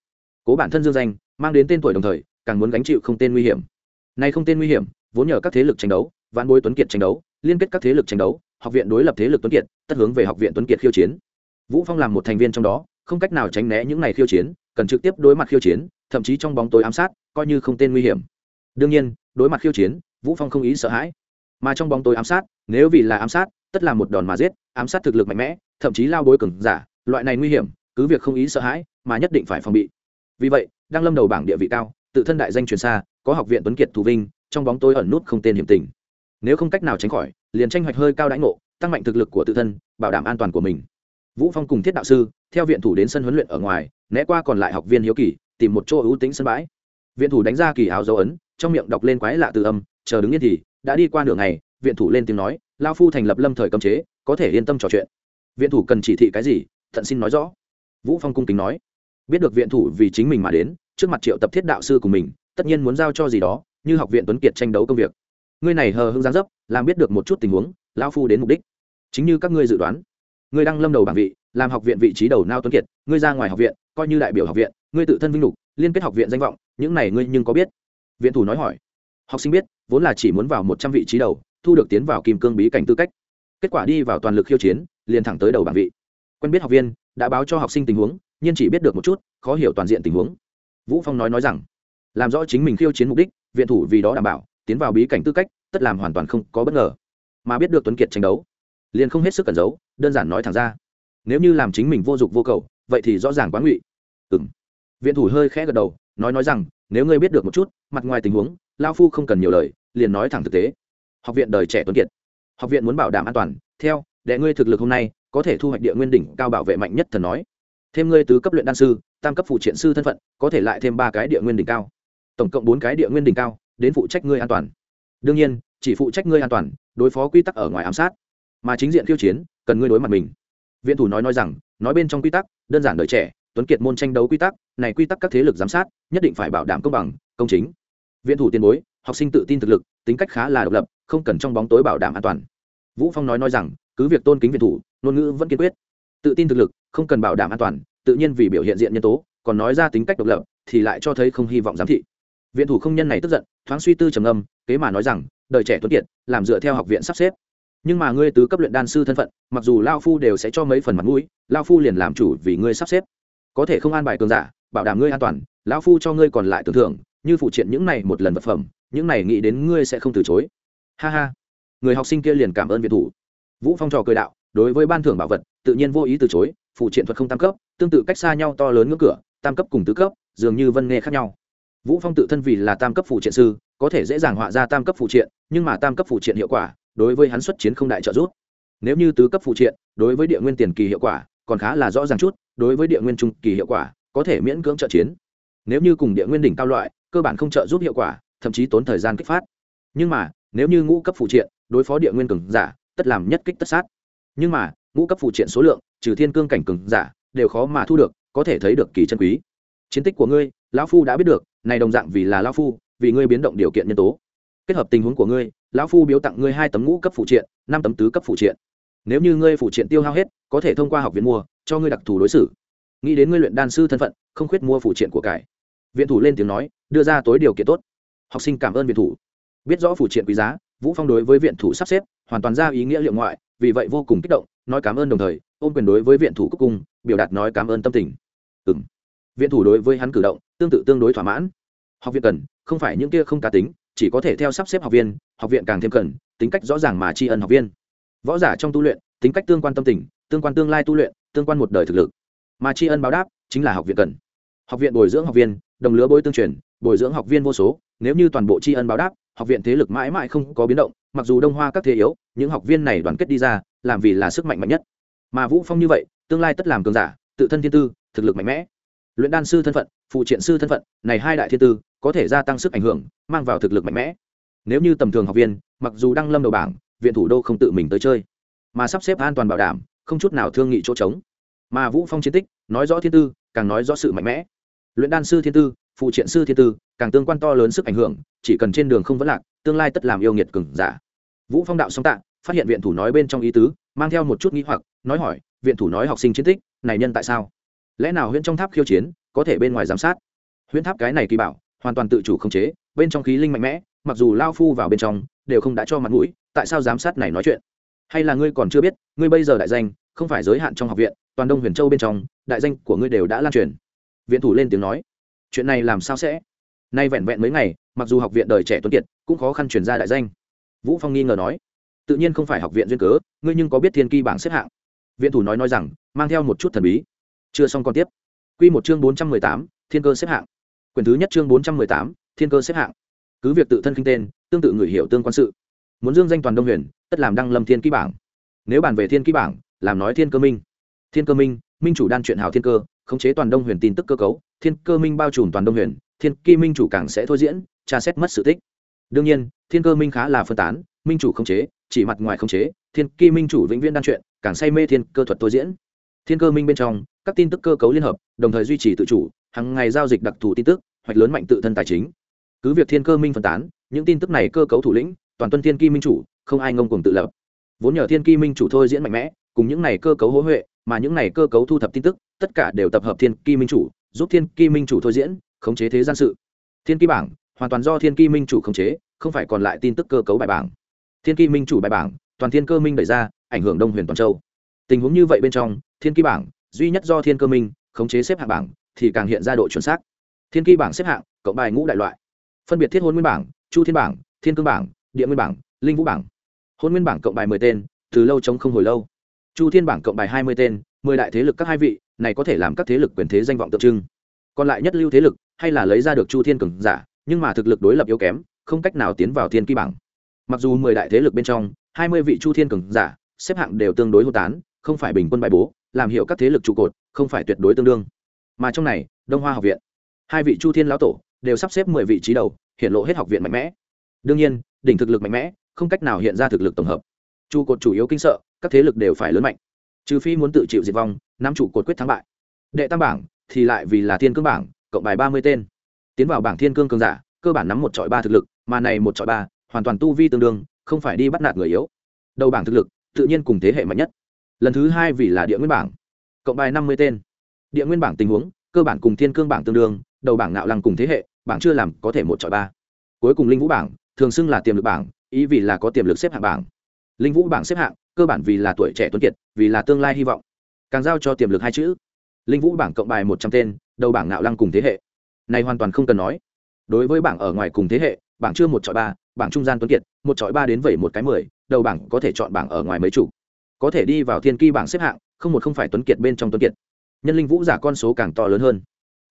Cố bản thân dương danh, mang đến tên tuổi đồng thời càng muốn gánh chịu không tên nguy hiểm. Nay không tên nguy hiểm, vốn nhờ các thế lực tranh đấu vạn bối tuấn kiệt tranh đấu, liên kết các thế lực tranh đấu, học viện đối lập thế lực tuấn kiệt, tất hướng về học viện tuấn kiệt khiêu chiến. Vũ phong làm một thành viên trong đó, không cách nào tránh né những này khiêu chiến, cần trực tiếp đối mặt khiêu chiến, thậm chí trong bóng tối ám sát, coi như không tên nguy hiểm. Đương nhiên, đối mặt khiêu chiến, vũ phong không ý sợ hãi. Mà trong bóng tối ám sát, nếu vì là ám sát, tất là một đòn mà giết, ám sát thực lực mạnh mẽ, thậm chí lao bối cường giả, loại này nguy hiểm, cứ việc không ý sợ hãi, mà nhất định phải phòng bị. Vì vậy, đang lâm đầu bảng địa vị cao tự thân đại danh truyền xa, có học viện tuấn kiệt thủ vinh, trong bóng tối ẩn nút không tên hiểm tình. Nếu không cách nào tránh khỏi, liền tranh hoạch hơi cao đãi ngộ, tăng mạnh thực lực của tự thân, bảo đảm an toàn của mình. Vũ phong cùng thiết đạo sư, theo viện thủ đến sân huấn luyện ở ngoài, né qua còn lại học viên hiếu kỳ, tìm một chỗ ưu tính sân bãi. Viện thủ đánh ra kỳ áo dấu ấn, trong miệng đọc lên quái lạ từ âm, chờ đứng yên thì, đã đi qua nửa ngày, viện thủ lên tiếng nói lao phu thành lập lâm thời cấm chế, có thể yên tâm trò chuyện. Viện thủ cần chỉ thị cái gì, thận xin nói rõ. Vũ phong cung kính nói, biết được viện thủ vì chính mình mà đến trước mặt triệu tập thiết đạo sư của mình, tất nhiên muốn giao cho gì đó, như học viện tuấn kiệt tranh đấu công việc. Ngươi này hờ hưng giáng dấp, làm biết được một chút tình huống lao phu đến mục đích. Chính như các ngươi dự đoán. Ngươi đang lâm đầu bảng vị, làm học viện vị trí đầu nao tuấn kiệt, ngươi ra ngoài học viện, coi như đại biểu học viện, ngươi tự thân vinh lục, liên kết học viện danh vọng, những này ngươi nhưng có biết? Viện thủ nói hỏi. Học sinh biết, vốn là chỉ muốn vào một trăm vị trí đầu, thu được tiến vào kim cương bí cảnh tư cách. Kết quả đi vào toàn lực khiêu chiến, liền thẳng tới đầu bảng vị. Quen biết học viên, đã báo cho học sinh tình huống, nhưng chỉ biết được một chút, khó hiểu toàn diện tình huống vũ phong nói nói rằng làm rõ chính mình khiêu chiến mục đích viện thủ vì đó đảm bảo tiến vào bí cảnh tư cách tất làm hoàn toàn không có bất ngờ. Mà biết được tuấn kiệt tranh đấu liền không hết sức cẩn giấu đơn giản nói thẳng ra. Nếu như làm chính mình vô dụng vô cầu vậy thì rõ ràng quá ngụy. Ừm, viện thủ hơi khẽ gật đầu nói nói rằng nếu ngươi biết được một chút mặt ngoài tình huống lao phu không cần nhiều lời liền nói thẳng thực tế. Học viện đời trẻ tuấn kiệt học viện muốn bảo đảm an toàn theo đệ ngươi thực lực hôm nay có thể thu hoạch địa nguyên đỉnh cao bảo vệ mạnh nhất thần nói. Thêm ngươi tứ cấp luyện đan sư tam cấp phụ triện sư thân phận, có thể lại thêm ba cái địa nguyên đỉnh cao. Tổng cộng bốn cái địa nguyên đỉnh cao, đến phụ trách ngươi an toàn. Đương nhiên, chỉ phụ trách ngươi an toàn, đối phó quy tắc ở ngoài ám sát. Mà chính diện khiêu chiến, cần ngươi đối mặt mình. Viện thủ nói nói rằng, nói bên trong quy tắc, đơn giản đời trẻ, tuấn kiệt môn tranh đấu quy tắc, này quy tắc các thế lực giám sát, nhất định phải bảo đảm công bằng, công chính. Viện thủ tiền bối, học sinh tự tin thực lực, tính cách khá là độc lập, không cần trong bóng tối bảo đảm an toàn. Vũ phong nói nói rằng, cứ việc tôn kính viện thủ, ngôn ngữ vẫn kiên quyết. Tự tin thực lực, không cần bảo đảm an toàn tự nhiên vì biểu hiện diện nhân tố, còn nói ra tính cách độc lập, thì lại cho thấy không hy vọng giám thị. Viện thủ không nhân này tức giận, thoáng suy tư trầm âm kế mà nói rằng, đời trẻ tuấn kiệt, làm dựa theo học viện sắp xếp. Nhưng mà ngươi tứ cấp luyện đan sư thân phận, mặc dù lao phu đều sẽ cho mấy phần mặt mũi, lao phu liền làm chủ vì ngươi sắp xếp. Có thể không an bài cường giả, bảo đảm ngươi an toàn lão phu cho ngươi còn lại tưởng thưởng, như phụ triện những này một lần vật phẩm, những này nghĩ đến ngươi sẽ không từ chối. Ha ha. Người học sinh kia liền cảm ơn viện thủ. Vũ phong trò cười đạo đối với ban thưởng bảo vật, tự nhiên vô ý từ chối phụ triện thuật không tam cấp, tương tự cách xa nhau to lớn ngưỡng cửa, tam cấp cùng tứ cấp, dường như vân nghe khác nhau. Vũ phong tự thân vì là tam cấp phụ triện sư, có thể dễ dàng họa ra tam cấp phụ triện, nhưng mà tam cấp phụ triện hiệu quả, đối với hắn xuất chiến không đại trợ giúp. Nếu như tứ cấp phụ triện, đối với địa nguyên tiền kỳ hiệu quả, còn khá là rõ ràng chút, đối với địa nguyên trung kỳ hiệu quả, có thể miễn cưỡng trợ chiến. Nếu như cùng địa nguyên đỉnh cao loại, cơ bản không trợ giúp hiệu quả, thậm chí tốn thời gian kích phát. Nhưng mà, nếu như ngũ cấp phụ triện, đối phó địa nguyên cường giả, tất làm nhất kích tất sát nhưng mà, ngũ cấp phụ triện số lượng, trừ thiên cương cảnh cường giả, đều khó mà thu được, có thể thấy được kỳ chân quý. Chiến tích của ngươi, lão phu đã biết được, này đồng dạng vì là lão phu, vì ngươi biến động điều kiện nhân tố. Kết hợp tình huống của ngươi, lão phu biếu tặng ngươi hai tấm ngũ cấp phụ triện, năm tấm tứ cấp phụ triện. Nếu như ngươi phụ triện tiêu hao hết, có thể thông qua học viện mua, cho ngươi đặc thù đối xử. Nghĩ đến ngươi luyện đan sư thân phận, không khuyết mua phụ triện của cải. Viện thủ lên tiếng nói, đưa ra tối điều kiện tốt. Học sinh cảm ơn viện thủ. Biết rõ phụ triện quý giá vũ phong đối với viện thủ sắp xếp hoàn toàn ra ý nghĩa liệu ngoại, vì vậy vô cùng kích động, nói cảm ơn đồng thời, ôm quyền đối với viện thủ cúc cung biểu đạt nói cảm ơn tâm tình. Ừng viện thủ đối với hắn cử động, tương tự tương đối thỏa mãn. Học viện cần, không phải những kia không cá tính, chỉ có thể theo sắp xếp học viên, học viện càng thêm cần, tính cách rõ ràng mà tri ân học viên. Võ giả trong tu luyện, tính cách tương quan tâm tình, tương quan tương lai tu luyện, tương quan một đời thực lực. Mà tri ân báo đáp, chính là học viện cần. Học viện bồi dưỡng học viên, đồng lứa bối tương truyền, bồi dưỡng học viên vô số, nếu như toàn bộ tri ân báo đáp học viện thế lực mãi mãi không có biến động, mặc dù đông hoa các thế yếu, những học viên này đoàn kết đi ra, làm vì là sức mạnh mạnh nhất. Mà vũ phong như vậy, tương lai tất làm cường giả, tự thân thiên tư, thực lực mạnh mẽ. Luyện đan sư thân phận, phụ triện sư thân phận, này hai đại thiên tư, có thể gia tăng sức ảnh hưởng, mang vào thực lực mạnh mẽ. Nếu như tầm thường học viên, mặc dù đang lâm đầu bảng, viện thủ đô không tự mình tới chơi, mà sắp xếp an toàn bảo đảm, không chút nào thương nghị chỗ trống. Mà vũ phong chiến tích, nói rõ thiên tư, càng nói rõ sự mạnh mẽ. Luyện đan sư thiên tư phụ triện sư thiên tư, càng tương quan to lớn sức ảnh hưởng, chỉ cần trên đường không vấn lạc, tương lai tất làm yêu nghiệt cường giả. Vũ phong đạo song tạ, phát hiện viện thủ nói bên trong ý tứ, mang theo một chút nghĩ hoặc, nói hỏi, viện thủ nói học sinh chiến tích, này nhân tại sao? Lẽ nào huyện trong tháp khiêu chiến, có thể bên ngoài giám sát? Huyễn tháp cái này kỳ bảo, hoàn toàn tự chủ khống chế, bên trong khí linh mạnh mẽ, mặc dù lao phu vào bên trong, đều không đã cho mặt mũi, tại sao giám sát này nói chuyện? Hay là ngươi còn chưa biết, ngươi bây giờ đại danh, không phải giới hạn trong học viện, toàn đông huyền châu bên trong, đại danh của ngươi đều đã lan truyền. Viện thủ lên tiếng nói chuyện này làm sao sẽ? Nay vẹn vẹn mấy ngày mặc dù học viện đời trẻ tuấn kiệt cũng khó khăn chuyển ra đại danh. Vũ phong nghi ngờ nói tự nhiên không phải học viện duyên cớ ngươi nhưng có biết thiên kỳ bảng xếp hạng? Viện thủ nói nói rằng mang theo một chút thần bí. Chưa xong còn tiếp. Quy một chương bốn trăm mười tám, thiên cơ xếp hạng. Quyển thứ nhất chương bốn trăm mười tám, thiên cơ xếp hạng. Cứ việc tự thân kinh tên tương tự người hiểu tương quan sự. Muốn dương danh toàn đông huyền tất làm đăng lâm thiên ký bảng. Nếu bàn về thiên ký bảng làm nói thiên cơ minh. Thiên cơ minh minh chủ đan chuyện hào thiên cơ, khống chế toàn đông huyền tin tức cơ cấu, thiên cơ minh bao trùm toàn đông huyền, thiên kỳ minh chủ càng sẽ thôi diễn, tra xét mất sự tích. đương nhiên, thiên cơ minh khá là phân tán, minh chủ khống chế, chỉ mặt ngoài khống chế, thiên kỳ minh chủ vĩnh viễn đan chuyện, càng say mê thiên cơ thuật thôi diễn. thiên cơ minh bên trong, các tin tức cơ cấu liên hợp, đồng thời duy trì tự chủ, hàng ngày giao dịch đặc thù tin tức, hoạch lớn mạnh tự thân tài chính. cứ việc thiên cơ minh phân tán, những tin tức này cơ cấu thủ lĩnh, toàn tuân thiên kỳ minh chủ, không ai ngông cùng tự lập. vốn nhờ thiên kỳ minh chủ thôi diễn mạnh mẽ, cùng những này cơ cấu hỗ huệ mà những này cơ cấu thu thập tin tức, tất cả đều tập hợp thiên ki minh chủ, giúp thiên ki minh chủ thôi diễn, khống chế thế gian sự. Thiên ki bảng, hoàn toàn do thiên ki minh chủ khống chế, không phải còn lại tin tức cơ cấu bài bảng. Thiên ki minh chủ bài bảng, toàn thiên cơ minh đẩy ra, ảnh hưởng đông huyền toàn châu. Tình huống như vậy bên trong, thiên ki bảng, duy nhất do thiên cơ minh khống chế xếp hạng bảng, thì càng hiện ra độ chuẩn xác. Thiên ki bảng xếp hạng, cộng bài ngũ đại loại. Phân biệt thiết hôn nguyên bảng, chu thiên bảng, thiên cương bảng, địa nguyên bảng, linh vũ bảng. Hôn nguyên bảng cộng bài mười tên, từ lâu chống không hồi lâu chu thiên bảng cộng bài hai mươi tên, mười đại thế lực các hai vị, này có thể làm các thế lực quyền thế danh vọng tượng trưng. Còn lại nhất lưu thế lực, hay là lấy ra được chu thiên cường giả, nhưng mà thực lực đối lập yếu kém, không cách nào tiến vào thiên kỳ bảng. Mặc dù mười đại thế lực bên trong, hai mươi vị chu thiên cường giả, xếp hạng đều tương đối hô tán, không phải bình quân bài bố, làm hiệu các thế lực trụ cột, không phải tuyệt đối tương đương. Mà trong này, đông hoa học viện, hai vị chu thiên lão tổ, đều sắp xếp mười vị trí đầu, hiện lộ hết học viện mạnh mẽ. Đương nhiên, đỉnh thực lực mạnh mẽ, không cách nào hiện ra thực lực tổng hợp. Trụ cột chủ yếu kinh sợ các thế lực đều phải lớn mạnh. Trừ phi muốn tự chịu diệt vong năm trụ cột quyết thắng bại. Đệ tam bảng thì lại vì là thiên cương bảng, cộng bài ba mươi tên. Tiến vào bảng thiên cương cường giả, cơ bản nắm một trọi ba thực lực, mà này một trọi ba hoàn toàn tu vi tương đương, không phải đi bắt nạt người yếu. Đầu bảng thực lực, tự nhiên cùng thế hệ mạnh nhất. Lần thứ hai vì là địa nguyên bảng, cộng bài năm mươi tên. Địa nguyên bảng tình huống, cơ bản cùng thiên cương bảng tương đương, đầu bảng nạo lăng cùng thế hệ, bảng chưa làm có thể một trọi ba. Cuối cùng linh vũ bảng, thường xưng là tiềm lực bảng, ý vì là có tiềm lực xếp hạng bảng. Linh vũ bảng xếp hạng cơ bản vì là tuổi trẻ tuấn kiệt, vì là tương lai hy vọng. Càng giao cho tiềm lực hai chữ. Linh vũ bảng cộng bài một trăm tên, đầu bảng nạo lăng cùng thế hệ. Này hoàn toàn không cần nói. Đối với bảng ở ngoài cùng thế hệ, bảng chưa một chọi ba, bảng trung gian tuấn kiệt, một chọi ba đến vẩy một cái mười, đầu bảng có thể chọn bảng ở ngoài mấy chủ có thể đi vào thiên kỳ bảng xếp hạng, không một không phải tuấn kiệt bên trong tuấn kiệt. Nhân linh vũ giả con số càng to lớn hơn.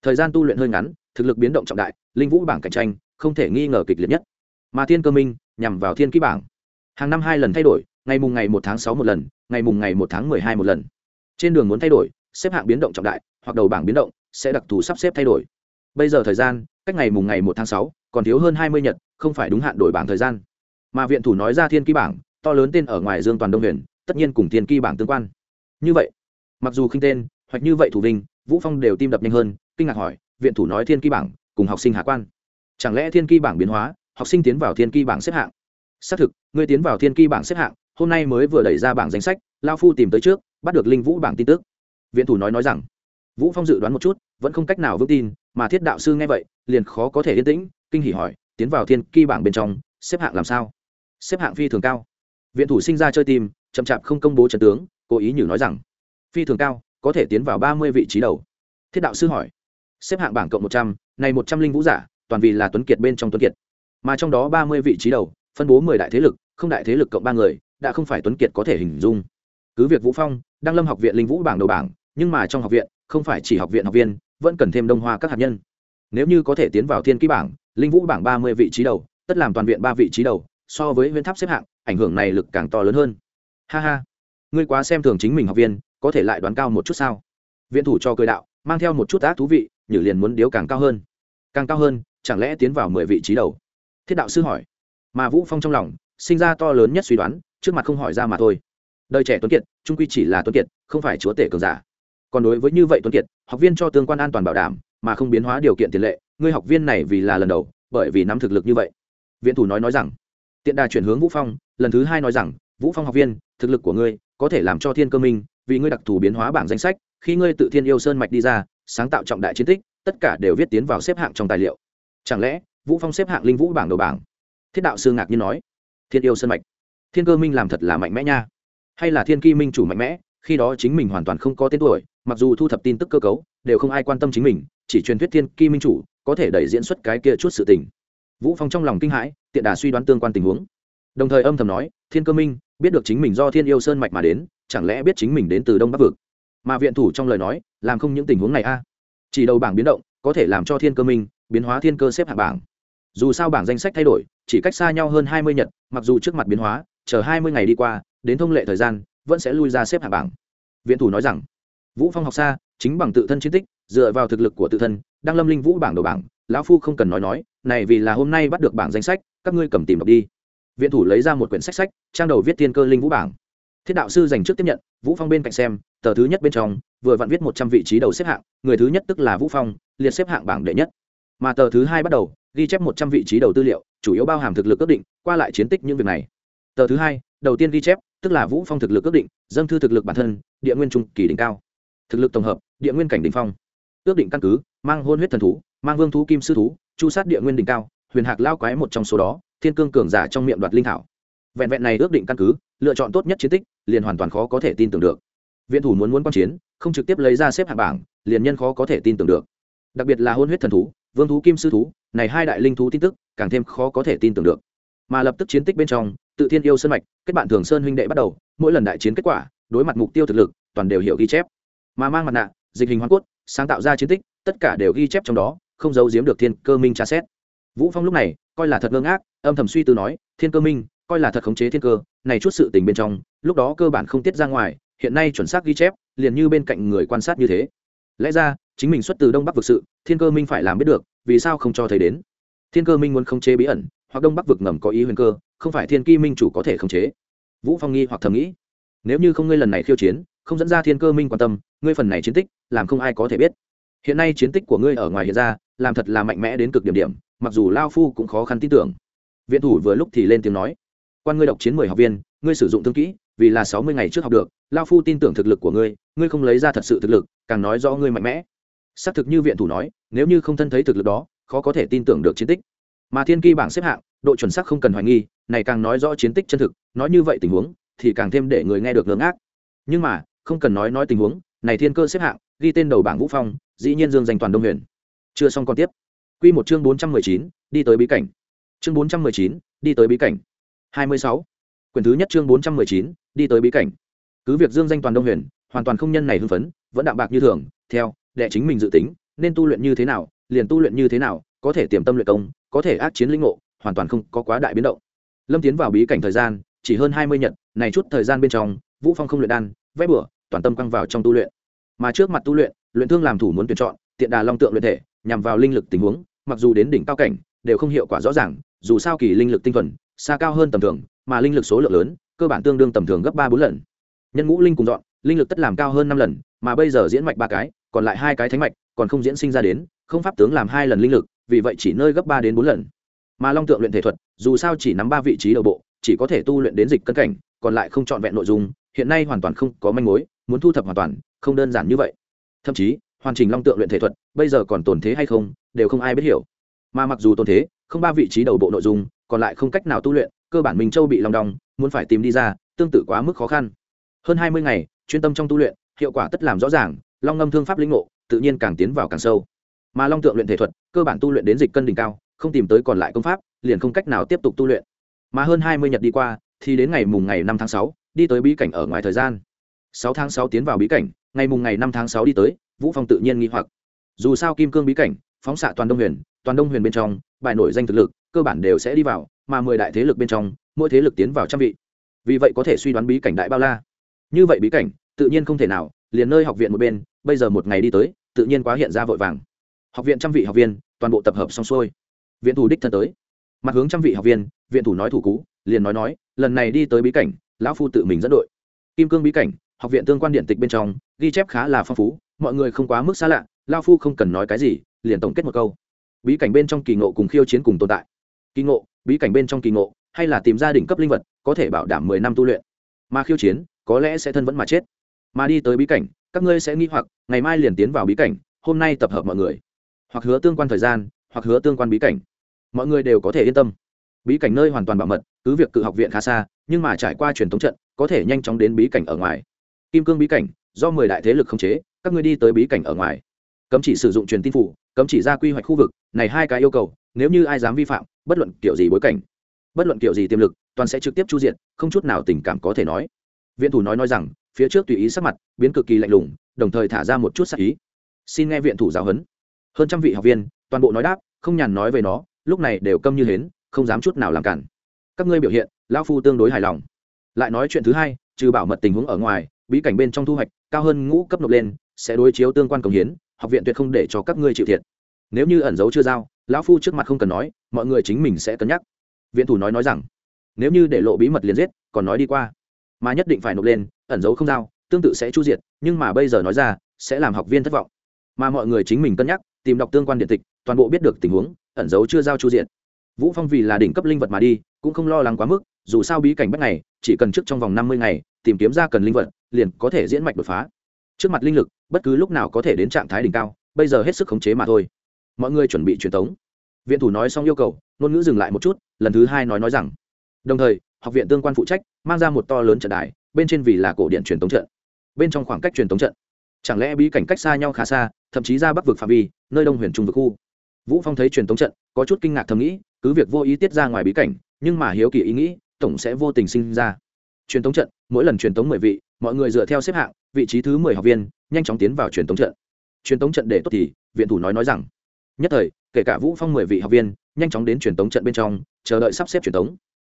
Thời gian tu luyện hơi ngắn, thực lực biến động trọng đại, linh vũ bảng cạnh tranh, không thể nghi ngờ kịch liệt nhất. Mà thiên cơ minh nhằm vào thiên ký bảng. Hàng năm hai lần thay đổi ngày mùng ngày một tháng sáu một lần, ngày mùng ngày một tháng mười hai một lần. Trên đường muốn thay đổi, xếp hạng biến động trọng đại, hoặc đầu bảng biến động, sẽ đặc thù sắp xếp thay đổi. Bây giờ thời gian, cách ngày mùng ngày một tháng sáu, còn thiếu hơn hai mươi nhật, không phải đúng hạn đổi bảng thời gian. Mà viện thủ nói ra thiên kỳ bảng, to lớn tên ở ngoài dương toàn đông huyền, tất nhiên cùng thiên kỳ bảng tương quan. Như vậy, mặc dù khinh tên, hoặc như vậy thủ vinh, vũ phong đều tim đập nhanh hơn, kinh ngạc hỏi, viện thủ nói thiên kỳ bảng, cùng học sinh hạ quan. Chẳng lẽ thiên kỳ bảng biến hóa, học sinh tiến vào thiên kỳ bảng xếp hạng? Xác thực, ngươi tiến vào thiên kỳ bảng xếp hạng hôm nay mới vừa đẩy ra bảng danh sách, lao phu tìm tới trước, bắt được linh vũ bảng tin tức. Viện thủ nói nói rằng, vũ phong dự đoán một chút, vẫn không cách nào vững tin, mà thiết đạo sư nghe vậy, liền khó có thể yên tĩnh, kinh hỉ hỏi, tiến vào thiên kỳ bảng bên trong, xếp hạng làm sao? Xếp hạng phi thường cao. Viện thủ sinh ra chơi tim chậm chạp không công bố trận tướng, cố ý nhử nói rằng, phi thường cao, có thể tiến vào ba mươi vị trí đầu. Thiết đạo sư hỏi, xếp hạng bảng cộng một trăm, này một trăm linh vũ giả, toàn vì là tuấn kiệt bên trong tuấn kiệt. Mà trong đó ba mươi vị trí đầu, phân bố mười đại thế lực, không đại thế lực cộng ba người đã không phải tuấn kiệt có thể hình dung. Cứ việc vũ phong đang lâm học viện linh vũ bảng đầu bảng, nhưng mà trong học viện, không phải chỉ học viện học viên, vẫn cần thêm đông hoa các hạt nhân. Nếu như có thể tiến vào thiên ký bảng, linh vũ bảng ba mươi vị trí đầu, tất làm toàn viện ba vị trí đầu, so với huyễn tháp xếp hạng, ảnh hưởng này lực càng to lớn hơn. Ha ha. Ngươi quá xem thường chính mình học viên, có thể lại đoán cao một chút sao? Viện thủ cho cười đạo, mang theo một chút ác thú vị, nhử liền muốn điếu càng cao hơn. Càng cao hơn, chẳng lẽ tiến vào mười vị trí đầu? Thiết đạo sư hỏi. Mà vũ phong trong lòng, sinh ra to lớn nhất suy đoán trước mặt không hỏi ra mà thôi. Đời trẻ tuấn kiệt, trung quy chỉ là tuấn kiệt, không phải chúa tể cường giả. Còn đối với như vậy tuấn kiệt, học viên cho tương quan an toàn bảo đảm, mà không biến hóa điều kiện tiền lệ, ngươi học viên này vì là lần đầu, bởi vì nắm thực lực như vậy. Viện thủ nói nói rằng, tiện đà chuyển hướng vũ phong, lần thứ hai nói rằng, vũ phong học viên, thực lực của ngươi có thể làm cho thiên cơ minh, vì ngươi đặc thù biến hóa bảng danh sách, khi ngươi tự thiên yêu sơn mạch đi ra, sáng tạo trọng đại chiến tích, tất cả đều viết tiến vào xếp hạng trong tài liệu. Chẳng lẽ, vũ phong xếp hạng linh vũ bảng đầu bảng? Thiết đạo sư ngạc nhiên nói. Thiên yêu sơn mạch thiên cơ minh làm thật là mạnh mẽ nha. Hay là thiên ki minh chủ mạnh mẽ, khi đó chính mình hoàn toàn không có tên tuổi, mặc dù thu thập tin tức cơ cấu, đều không ai quan tâm chính mình, chỉ truyền thuyết thiên ki minh chủ có thể đẩy diễn xuất cái kia chút sự tình. Vũ phong trong lòng kinh hãi, tiện đà suy đoán tương quan tình huống. Đồng thời âm thầm nói, thiên cơ minh, biết được chính mình do thiên yêu sơn mạch mà đến, chẳng lẽ biết chính mình đến từ đông bắc vực? Mà viện thủ trong lời nói, làm không những tình huống này a, chỉ đầu bảng biến động, có thể làm cho thiên cơ minh biến hóa thiên cơ xếp hạng bảng. Dù sao bảng danh sách thay đổi, chỉ cách xa nhau hơn hai mươi nhật, mặc dù trước mặt biến hóa chờ hai mươi ngày đi qua, đến thông lệ thời gian, vẫn sẽ lui ra xếp hạng bảng. Viện thủ nói rằng, vũ phong học xa, chính bằng tự thân chiến tích, dựa vào thực lực của tự thân, đang lâm linh vũ bảng đầu bảng, lão phu không cần nói nói, này vì là hôm nay bắt được bảng danh sách, các ngươi cầm tìm đọc đi. Viện thủ lấy ra một quyển sách sách, trang đầu viết Tiên cơ linh vũ bảng. Thiết đạo sư dành trước tiếp nhận, vũ phong bên cạnh xem, tờ thứ nhất bên trong, vừa vặn viết một trăm vị trí đầu xếp hạng, người thứ nhất tức là vũ phong, liệt xếp hạng bảng đệ nhất. Mà tờ thứ hai bắt đầu, ghi chép một trăm vị trí đầu tư liệu, chủ yếu bao hàm thực lực ước định, qua lại chiến tích những việc này tờ thứ hai, đầu tiên ghi chép, tức là vũ phong thực lực ước định dâng thư thực lực bản thân, địa nguyên trung kỳ đỉnh cao. Thực lực tổng hợp, địa nguyên cảnh đỉnh phong. Ước định căn cứ, mang hôn huyết thần thú, mang vương thú kim sư thú, chu sát địa nguyên đỉnh cao, huyền hạc lao quái một trong số đó, thiên cương cường giả trong miệng đoạt linh thảo. Vẹn vẹn này ước định căn cứ, lựa chọn tốt nhất chiến tích, liền hoàn toàn khó có thể tin tưởng được. Viện thủ muốn muốn quan chiến, không trực tiếp lấy ra xếp hạng bảng, liền nhân khó có thể tin tưởng được. Đặc biệt là hôn huyết thần thú, vương thú kim sư thú, này hai đại linh thú tin tức, càng thêm khó có thể tin tưởng được. Mà lập tức chiến tích bên trong tự thiên yêu sơn mạch, kết bạn thường sơn huynh đệ bắt đầu, mỗi lần đại chiến kết quả, đối mặt mục tiêu thực lực, toàn đều hiểu ghi chép. Mà mang mặt nạ, dịch hình hoa cốt, sáng tạo ra chiến tích, tất cả đều ghi chép trong đó, không giấu giếm được thiên cơ minh tra xét. Vũ phong lúc này, coi là thật ngơ ngác, âm thầm suy tư nói, thiên cơ minh, coi là thật khống chế thiên cơ, này chút sự tình bên trong, lúc đó cơ bản không tiết ra ngoài, hiện nay chuẩn xác ghi chép, liền như bên cạnh người quan sát như thế. Lẽ ra, chính mình xuất từ đông bắc vực sự, thiên cơ minh phải làm biết được, vì sao không cho thấy đến? Thiên cơ minh muốn khống chế bí ẩn, hoặc đông bắc vực ngầm có ý huyền cơ không phải thiên ki minh chủ có thể khống chế. Vũ phong nghi hoặc thầm nghĩ. Nếu như không ngươi lần này khiêu chiến, không dẫn ra thiên cơ minh quan tâm, ngươi phần này chiến tích, làm không ai có thể biết. Hiện nay chiến tích của ngươi ở ngoài hiện ra, làm thật là mạnh mẽ đến cực điểm điểm, mặc dù lao phu cũng khó khăn tin tưởng. Viện thủ vừa lúc thì lên tiếng nói, quan ngươi độc chiến mười học viên, ngươi sử dụng thương kỹ, vì là sáu mươi ngày trước học được, lao phu tin tưởng thực lực của ngươi ngươi không lấy ra thật sự thực lực, càng nói rõ ngươi mạnh mẽ. Xác thực như viện thủ nói, nếu như không thân thấy thực lực đó, khó có thể tin tưởng được chiến tích mà thiên kỳ bảng xếp hạng, độ chuẩn xác không cần hoài nghi, này càng nói rõ chiến tích chân thực, nói như vậy tình huống, thì càng thêm để người nghe được ngớ ngác nhưng mà, không cần nói nói tình huống, này thiên cơ xếp hạng, ghi tên đầu bảng vũ phong, dĩ nhiên dương danh toàn đông huyền. Chưa xong còn tiếp. Quy một chương bốn trăm mười chín, đi tới bí cảnh. Chương bốn trăm mười chín, đi tới bí cảnh. hai mươi sáu. Quyển thứ nhất chương bốn trăm mười chín, đi tới bí cảnh. Cứ việc dương danh toàn đông huyền, hoàn toàn không nhân này hưng phấn, vẫn đạm bạc như thường, theo, đệ chính mình dự tính, nên tu luyện như thế nào, liền tu luyện như thế nào có thể tiềm tâm luyện công, có thể ác chiến linh ngộ, hoàn toàn không có quá đại biến động. Lâm tiến vào bí cảnh thời gian, chỉ hơn hai mươi nhật, này chút thời gian bên trong, vũ phong không luyện đan, vẽ bửa toàn tâm căng vào trong tu luyện. Mà trước mặt tu luyện luyện thương làm thủ muốn tuyển chọn, tiện đà long tượng luyện thể, nhằm vào linh lực tình huống, mặc dù đến đỉnh cao cảnh, đều không hiệu quả rõ ràng, dù sao kỳ linh lực tinh thuần, xa cao hơn tầm thường, mà linh lực số lượng lớn, cơ bản tương đương tầm thường gấp ba bốn lần. Nhân ngũ linh cùng dọn, linh lực tất làm cao hơn năm lần, mà bây giờ diễn mạch ba cái, còn lại hai cái thánh mạch, còn không diễn sinh ra đến, không pháp tướng làm hai lần linh lực vì vậy chỉ nơi gấp ba đến bốn lần. Mà long tượng luyện thể thuật, dù sao chỉ nắm ba vị trí đầu bộ, chỉ có thể tu luyện đến dịch cân cảnh, còn lại không trọn vẹn nội dung, hiện nay hoàn toàn không có manh mối, muốn thu thập hoàn toàn, không đơn giản như vậy. Thậm chí, hoàn chỉnh long tượng luyện thể thuật, bây giờ còn tồn thế hay không, đều không ai biết hiểu. Mà mặc dù tồn thế, không ba vị trí đầu bộ nội dung, còn lại không cách nào tu luyện, cơ bản minh châu bị lòng đong, muốn phải tìm đi ra, tương tự quá mức khó khăn. Hơn hai mươi ngày, chuyên tâm trong tu luyện, hiệu quả tất làm rõ ràng, long ngâm thương pháp linh ngộ, tự nhiên càng tiến vào càng sâu mà long tượng luyện thể thuật, cơ bản tu luyện đến dịch cân đỉnh cao, không tìm tới còn lại công pháp, liền không cách nào tiếp tục tu luyện. Mà hơn hai mươi nhật đi qua, thì đến ngày mùng ngày năm tháng sáu, đi tới bí cảnh ở ngoài thời gian. Sáu tháng sáu tiến vào bí cảnh, ngày mùng ngày năm tháng sáu đi tới, vũ phong tự nhiên nghi hoặc. Dù sao kim cương bí cảnh, phóng xạ toàn đông huyền, toàn đông huyền bên trong, bài nổi danh thực lực, cơ bản đều sẽ đi vào, mà mười đại thế lực bên trong, mỗi thế lực tiến vào trăm vị. Vì vậy có thể suy đoán bí cảnh đại bao la. Như vậy bí cảnh, tự nhiên không thể nào, liền nơi học viện một bên, bây giờ một ngày đi tới, tự nhiên quá hiện ra vội vàng học viện trăm vị học viên, toàn bộ tập hợp xong xuôi. Viện thủ đích thân tới. Mặt hướng trăm vị học viên, viện thủ nói thủ cú, liền nói nói, lần này đi tới bí cảnh, lão phu tự mình dẫn đội. Kim cương bí cảnh, học viện tương quan điện tịch bên trong, ghi chép khá là phong phú, mọi người không quá mức xa lạ lao phu không cần nói cái gì, liền tổng kết một câu. Bí cảnh bên trong kỳ ngộ cùng khiêu chiến cùng tồn tại. Kỳ ngộ, bí cảnh bên trong kỳ ngộ, hay là tìm ra đỉnh cấp linh vật, có thể bảo đảm mười năm tu luyện. Mà khiêu chiến, có lẽ sẽ thân vẫn mà chết. Mà đi tới bí cảnh, các ngươi sẽ nghĩ hoặc, ngày mai liền tiến vào bí cảnh, hôm nay tập hợp mọi người hoặc hứa tương quan thời gian, hoặc hứa tương quan bí cảnh. Mọi người đều có thể yên tâm. Bí cảnh nơi hoàn toàn bảo mật, cứ việc cự học viện khá xa, nhưng mà trải qua truyền thống trận, có thể nhanh chóng đến bí cảnh ở ngoài. Kim cương bí cảnh, do mười đại thế lực khống chế, các ngươi đi tới bí cảnh ở ngoài. Cấm chỉ sử dụng truyền tin phủ, cấm chỉ ra quy hoạch khu vực, này hai cái yêu cầu, nếu như ai dám vi phạm, bất luận kiểu gì bối cảnh, bất luận kiểu gì tiềm lực, toàn sẽ trực tiếp chu diện không chút nào tình cảm có thể nói. Viện thủ nói nói rằng, phía trước tùy ý sắc mặt, biến cực kỳ lạnh lùng, đồng thời thả ra một chút sắc ý. Xin nghe viện thủ giáo huấn hơn trăm vị học viên, toàn bộ nói đáp, không nhàn nói về nó, lúc này đều câm như hến, không dám chút nào làm cản. Các ngươi biểu hiện, lão phu tương đối hài lòng. Lại nói chuyện thứ hai, trừ bảo mật tình huống ở ngoài, bí cảnh bên trong thu hoạch, cao hơn ngũ cấp nộp lên, sẽ đối chiếu tương quan công hiến, học viện tuyệt không để cho các ngươi chịu thiệt. Nếu như ẩn dấu chưa giao, lão phu trước mặt không cần nói, mọi người chính mình sẽ cân nhắc. Viện thủ nói nói rằng, nếu như để lộ bí mật liền giết, còn nói đi qua. Mà nhất định phải nộp lên, ẩn dấu không giao, tương tự sẽ chu diệt, nhưng mà bây giờ nói ra, sẽ làm học viên thất vọng. Mà mọi người chính mình cân nhắc tìm đọc tương quan điện tịch, toàn bộ biết được tình huống, ẩn dấu chưa giao chu diện. Vũ phong vì là đỉnh cấp linh vật mà đi, cũng không lo lắng quá mức, dù sao bí cảnh bất ngày chỉ cần trước trong vòng năm mươi ngày, tìm kiếm ra cần linh vật, liền có thể diễn mạch đột phá. Trước mặt linh lực, bất cứ lúc nào có thể đến trạng thái đỉnh cao, bây giờ hết sức khống chế mà thôi. Mọi người chuẩn bị truyền tống. Viện thủ nói xong yêu cầu, ngôn ngữ dừng lại một chút, lần thứ hai nói nói rằng, đồng thời, học viện tương quan phụ trách, mang ra một to lớn trận đài, bên trên vì là cổ điện truyền tống trận. Bên trong khoảng cách truyền tống trận, chẳng lẽ bí cảnh cách xa nhau khá xa thậm chí ra bắc vực phạm vi, nơi đông huyền trung vực khu. Vũ phong thấy truyền thống trận, có chút kinh ngạc thầm nghĩ, cứ việc vô ý tiết ra ngoài bí cảnh, nhưng mà hiếu kỳ ý nghĩ, tổng sẽ vô tình sinh ra. Truyền thống trận, mỗi lần truyền thống mười vị, mọi người dựa theo xếp hạng, vị trí thứ mười học viên, nhanh chóng tiến vào truyền thống trận. Truyền thống trận để tốt thì, viện thủ nói nói rằng, nhất thời, kể cả vũ phong mười vị học viên, nhanh chóng đến truyền thống trận bên trong, chờ đợi sắp xếp truyền thống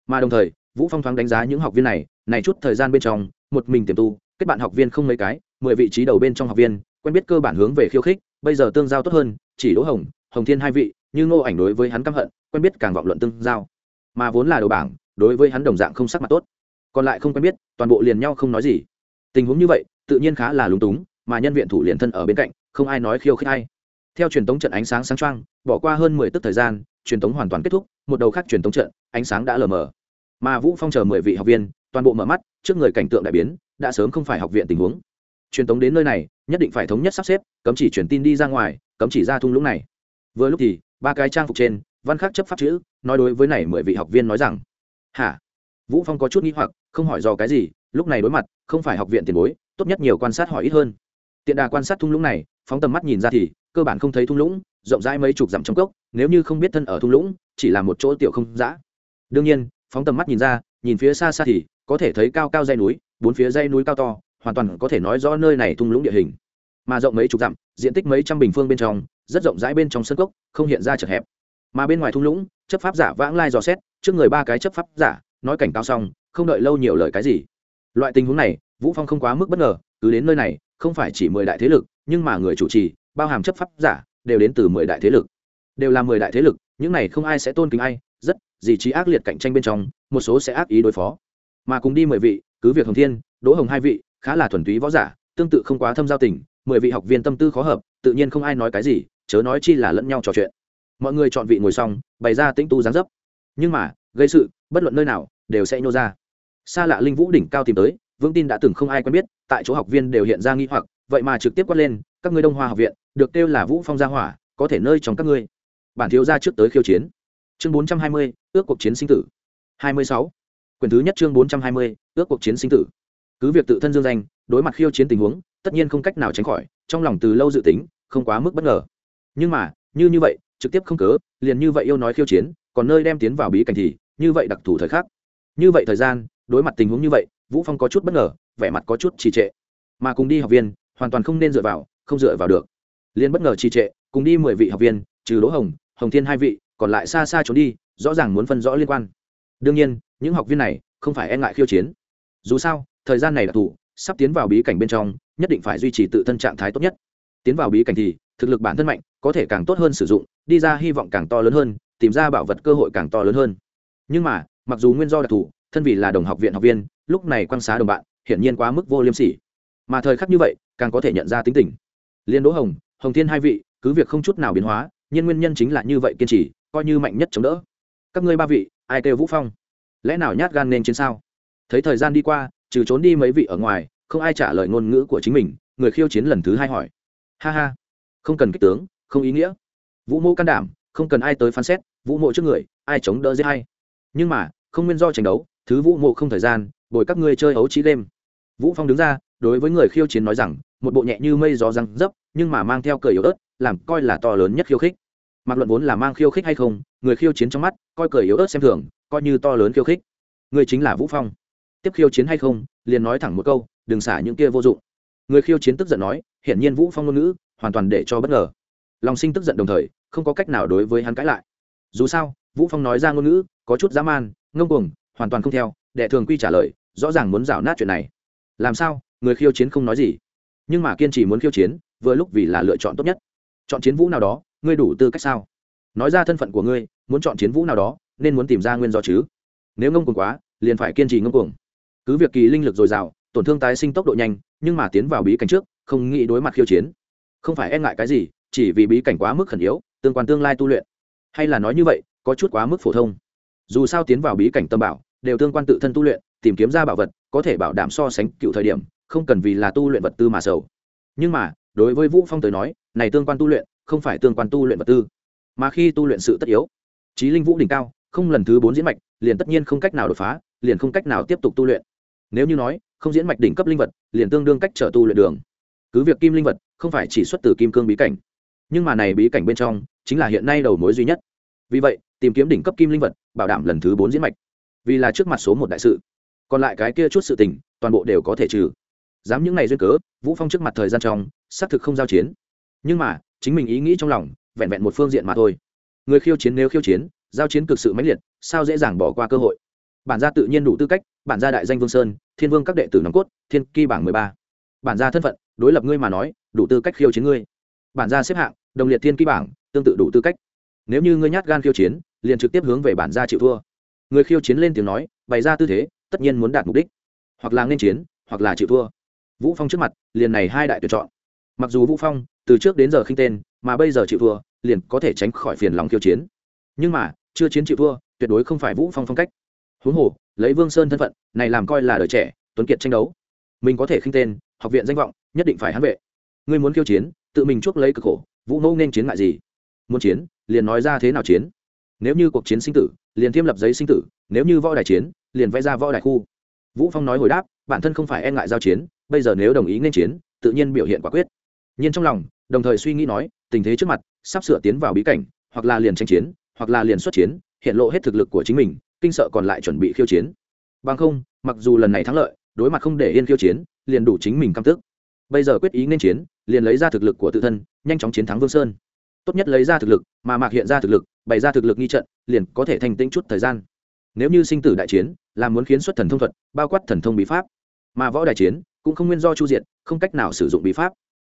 mà đồng thời, vũ phong thoáng đánh giá những học viên này này chút thời gian bên trong, một mình tiềm tu, kết bạn học viên không mấy cái, mười vị trí đầu bên trong học viên quen biết cơ bản hướng về khiêu khích, bây giờ tương giao tốt hơn, chỉ đỗ hồng hồng thiên hai vị, như ngô ảnh đối với hắn căm hận, quen biết càng vọng luận tương giao. Mà vốn là đầu bảng, đối với hắn đồng dạng không sắc mặt tốt. Còn lại không quen biết, toàn bộ liền nhau không nói gì. Tình huống như vậy, tự nhiên khá là lúng túng, mà nhân viện thủ liền thân ở bên cạnh, không ai nói khiêu khích hay theo truyền tống trận ánh sáng sáng trăng bỏ qua hơn mười tức thời gian, truyền tống hoàn toàn kết thúc, một đầu khác truyền tống trận, ánh sáng đã lờ mờ. Mà vũ phong chờ mười vị học viên, toàn bộ mở mắt, trước người cảnh tượng đại biến, đã sớm không phải học viện tình huống truyền tống đến nơi này, nhất định phải thống nhất sắp xếp, cấm chỉ truyền tin đi ra ngoài, cấm chỉ ra thung lũng này. Vừa lúc thì, ba cái trang phục trên, văn khắc chấp pháp chữ, nói đối với này mười vị học viên nói rằng, hả? Vũ phong có chút nghi hoặc, không hỏi do cái gì, lúc này đối mặt, không phải học viện tiền bối, tốt nhất nhiều quan sát hỏi ít hơn. Tiện đà quan sát thung lũng này, phóng tầm mắt nhìn ra thì, cơ bản không thấy thung lũng, rộng rãi mấy chục dặm trong cốc, nếu như không biết thân ở thung lũng, chỉ là một chỗ tiểu không dã. Đương nhiên, phóng tầm mắt nhìn ra, nhìn phía xa xa thì, có thể thấy cao cao dây núi, bốn phía dây núi cao to hoàn toàn có thể nói rõ nơi này thung lũng địa hình. Mà rộng mấy chục dặm, diện tích mấy trăm bình phương bên trong, rất rộng rãi bên trong sân cốc, không hiện ra chật hẹp. Mà bên ngoài thung lũng, chấp pháp giả vãng lai dò xét, trước người ba cái chấp pháp giả, nói cảnh cao xong, không đợi lâu nhiều lời cái gì. Loại tình huống này, vũ phong không quá mức bất ngờ, cứ đến nơi này, không phải chỉ mười đại thế lực, nhưng mà người chủ trì, bao hàm chấp pháp giả, đều đến từ mười đại thế lực. Đều là mười đại thế lực, những này không ai sẽ tôn kính ai, rất, gì trí ác liệt cạnh tranh bên trong, một số sẽ ác ý đối phó. Mà cùng đi mười vị, cứ việc hồng thiên, đỗ hồng hai vị khá là thuần túy võ giả tương tự không quá thâm giao tình mười vị học viên tâm tư khó hợp tự nhiên không ai nói cái gì chớ nói chi là lẫn nhau trò chuyện. Mọi người chọn vị ngồi xong bày ra tĩnh tu gián dấp. Nhưng mà gây sự bất luận nơi nào đều sẽ nhô ra. Xa lạ linh vũ đỉnh cao tìm tới vững tin đã từng không ai quen biết tại chỗ học viên đều hiện ra nghi hoặc vậy mà trực tiếp quát lên các ngươi đông hoa học viện được kêu là vũ phong gia hỏa có thể nơi trong các ngươi. Bản thiếu ra trước tới khiêu chiến. Chương 420, ước cuộc chiến sinh tử. 26. quyển thứ nhất chương 420, ước cuộc chiến sinh tử cứ việc tự thân dương danh, đối mặt khiêu chiến tình huống, tất nhiên không cách nào tránh khỏi, trong lòng từ lâu dự tính, không quá mức bất ngờ. Nhưng mà, như như vậy, trực tiếp không cớ, liền như vậy yêu nói khiêu chiến, còn nơi đem tiến vào bí cảnh thì, như vậy đặc thù thời khắc. Như vậy thời gian, đối mặt tình huống như vậy, vũ phong có chút bất ngờ, vẻ mặt có chút trì trệ. Mà cùng đi học viên, hoàn toàn không nên dựa vào, không dựa vào được. Liền bất ngờ trì trệ, cùng đi mười vị học viên, trừ đỗ hồng hồng thiên hai vị, còn lại xa xa trốn đi, rõ ràng muốn phân rõ liên quan. Đương nhiên, những học viên này không phải e ngại khiêu chiến. Dù sao thời gian này đặc thù sắp tiến vào bí cảnh bên trong, nhất định phải duy trì tự thân trạng thái tốt nhất. Tiến vào bí cảnh thì, thực lực bản thân mạnh, có thể càng tốt hơn sử dụng, đi ra hy vọng càng to lớn hơn, tìm ra bảo vật cơ hội càng to lớn hơn. Nhưng mà, mặc dù nguyên do đặc thù, thân vì là đồng học viện học viên, lúc này quan xá đồng bạn, hiển nhiên quá mức vô liêm sỉ. Mà thời khắc như vậy, càng có thể nhận ra tính tình. Liên đỗ hồng hồng thiên hai vị, cứ việc không chút nào biến hóa, nhưng nguyên nhân chính là như vậy kiên trì, coi như mạnh nhất chống đỡ. Các ngươi ba vị, ai kêu vũ phong? Lẽ nào nhát gan nên chiến sao? Thấy thời gian đi qua trừ trốn đi mấy vị ở ngoài, không ai trả lời ngôn ngữ của chính mình, người khiêu chiến lần thứ hai hỏi. Ha ha, không cần kích tướng, không ý nghĩa. Vũ mô can đảm, không cần ai tới phán xét, vũ mộ trước người, ai chống đỡ dễ hay nhưng mà, không nguyên do tranh đấu, thứ vũ mộ không thời gian, bồi các ngươi chơi ấu trí đêm vũ phong đứng ra, đối với người khiêu chiến nói rằng, một bộ nhẹ như mây gió răng dấp, nhưng mà mang theo cười yếu ớt, làm coi là to lớn nhất khiêu khích. Mặc luận vốn là mang khiêu khích hay không, người khiêu chiến trong mắt, coi cười yếu ớt xem thường, coi như to lớn khiêu khích. Người chính là vũ phong tiếp khiêu chiến hay không, liền nói thẳng một câu, đừng xả những kia vô dụng. Người khiêu chiến tức giận nói, hiển nhiên vũ phong ngôn ngữ, hoàn toàn để cho bất ngờ. Lòng sinh tức giận đồng thời, không có cách nào đối với hắn cãi lại. Dù sao, vũ phong nói ra ngôn ngữ, có chút dã man, ngông cuồng, hoàn toàn không theo, đệ thường quy trả lời, rõ ràng muốn rào nát chuyện này. Làm sao, người khiêu chiến không nói gì? Nhưng mà kiên trì muốn khiêu chiến, vừa lúc vì là lựa chọn tốt nhất. Chọn chiến vũ nào đó, ngươi đủ tư cách sao? Nói ra thân phận của ngươi, muốn chọn chiến vũ nào đó, nên muốn tìm ra nguyên do chứ. Nếu ngông cuồng quá, liền phải kiên trì ngông cuồng cứ việc kỳ linh lực dồi dào, tổn thương tái sinh tốc độ nhanh, nhưng mà tiến vào bí cảnh trước, không nghĩ đối mặt khiêu chiến. Không phải e ngại cái gì, chỉ vì bí cảnh quá mức khẩn yếu, tương quan tương lai tu luyện. Hay là nói như vậy, có chút quá mức phổ thông. Dù sao tiến vào bí cảnh tâm bảo, đều tương quan tự thân tu luyện, tìm kiếm ra bảo vật, có thể bảo đảm so sánh cựu thời điểm, không cần vì là tu luyện vật tư mà sầu. Nhưng mà, đối với vũ phong tới nói, này tương quan tu luyện, không phải tương quan tu luyện vật tư. Mà khi tu luyện sự tất yếu trí linh vũ đỉnh cao, không lần thứ bốn diễn mạch, liền tất nhiên không cách nào đột phá, liền không cách nào tiếp tục tu luyện nếu như nói, không diễn mạch đỉnh cấp linh vật, liền tương đương cách trở tu luyện đường. Cứ việc kim linh vật, không phải chỉ xuất từ kim cương bí cảnh. Nhưng mà này bí cảnh bên trong, chính là hiện nay đầu mối duy nhất. Vì vậy, tìm kiếm đỉnh cấp kim linh vật, bảo đảm lần thứ bốn diễn mạch. Vì là trước mặt số một đại sự. Còn lại cái kia chút sự tình, toàn bộ đều có thể trừ. Dám những ngày duyên cớ, vũ phong trước mặt thời gian trong, xác thực không giao chiến. Nhưng mà, chính mình ý nghĩ trong lòng, vẹn vẹn một phương diện mà thôi. Người khiêu chiến nếu khiêu chiến, giao chiến cực sự mãnh liệt, sao dễ dàng bỏ qua cơ hội? Bản gia tự nhiên đủ tư cách bản gia đại danh vương sơn, thiên vương các đệ tử nòng cốt, thiên kỳ bảng mười ba. Bản gia thân phận, đối lập ngươi mà nói, đủ tư cách khiêu chiến ngươi. Bản gia xếp hạng, đồng liệt thiên kỳ bảng, tương tự đủ tư cách. Nếu như ngươi nhát gan khiêu chiến, liền trực tiếp hướng về bản gia chịu thua. Người khiêu chiến lên tiếng nói, bày ra tư thế, tất nhiên muốn đạt mục đích. Hoặc là nên chiến, hoặc là chịu thua. Vũ phong trước mặt, liền này hai đại tuyển chọn. Mặc dù vũ phong, từ trước đến giờ khinh tên, mà bây giờ chịu thua, liền có thể tránh khỏi phiền lòng khiêu chiến. Nhưng mà, chưa chiến chịu thua, tuyệt đối không phải vũ phong phong cách huống hồ, lấy vương sơn thân phận, này làm coi là đời trẻ, tuấn kiệt tranh đấu. Mình có thể khinh tên, học viện danh vọng, nhất định phải hãn vệ. Ngươi muốn khiêu chiến, tự mình chuốc lấy cực khổ, vũ mẫu nên chiến ngại gì? Muốn chiến, liền nói ra thế nào chiến? Nếu như cuộc chiến sinh tử, liền thiêm lập giấy sinh tử, nếu như võ đài chiến, liền vẽ ra võ đài khu. Vũ phong nói hồi đáp, bản thân không phải e ngại giao chiến, bây giờ nếu đồng ý nên chiến, tự nhiên biểu hiện quả quyết. Nhiên trong lòng, đồng thời suy nghĩ nói, tình thế trước mặt, sắp sửa tiến vào bí cảnh, hoặc là liền tranh chiến, hoặc là liền xuất chiến, hiện lộ hết thực lực của chính mình kinh sợ còn lại chuẩn bị khiêu chiến. Bằng không, mặc dù lần này thắng lợi, đối mặt không để yên khiêu chiến, liền đủ chính mình căm tức. Bây giờ quyết ý nên chiến, liền lấy ra thực lực của tự thân, nhanh chóng chiến thắng vương sơn. Tốt nhất lấy ra thực lực, mà mạc hiện ra thực lực, bày ra thực lực nghi trận, liền có thể thành tĩnh chút thời gian. Nếu như sinh tử đại chiến, là muốn khiến xuất thần thông thuật, bao quát thần thông bí pháp. Mà võ đại chiến, cũng không nguyên do chu diện không cách nào sử dụng bí pháp.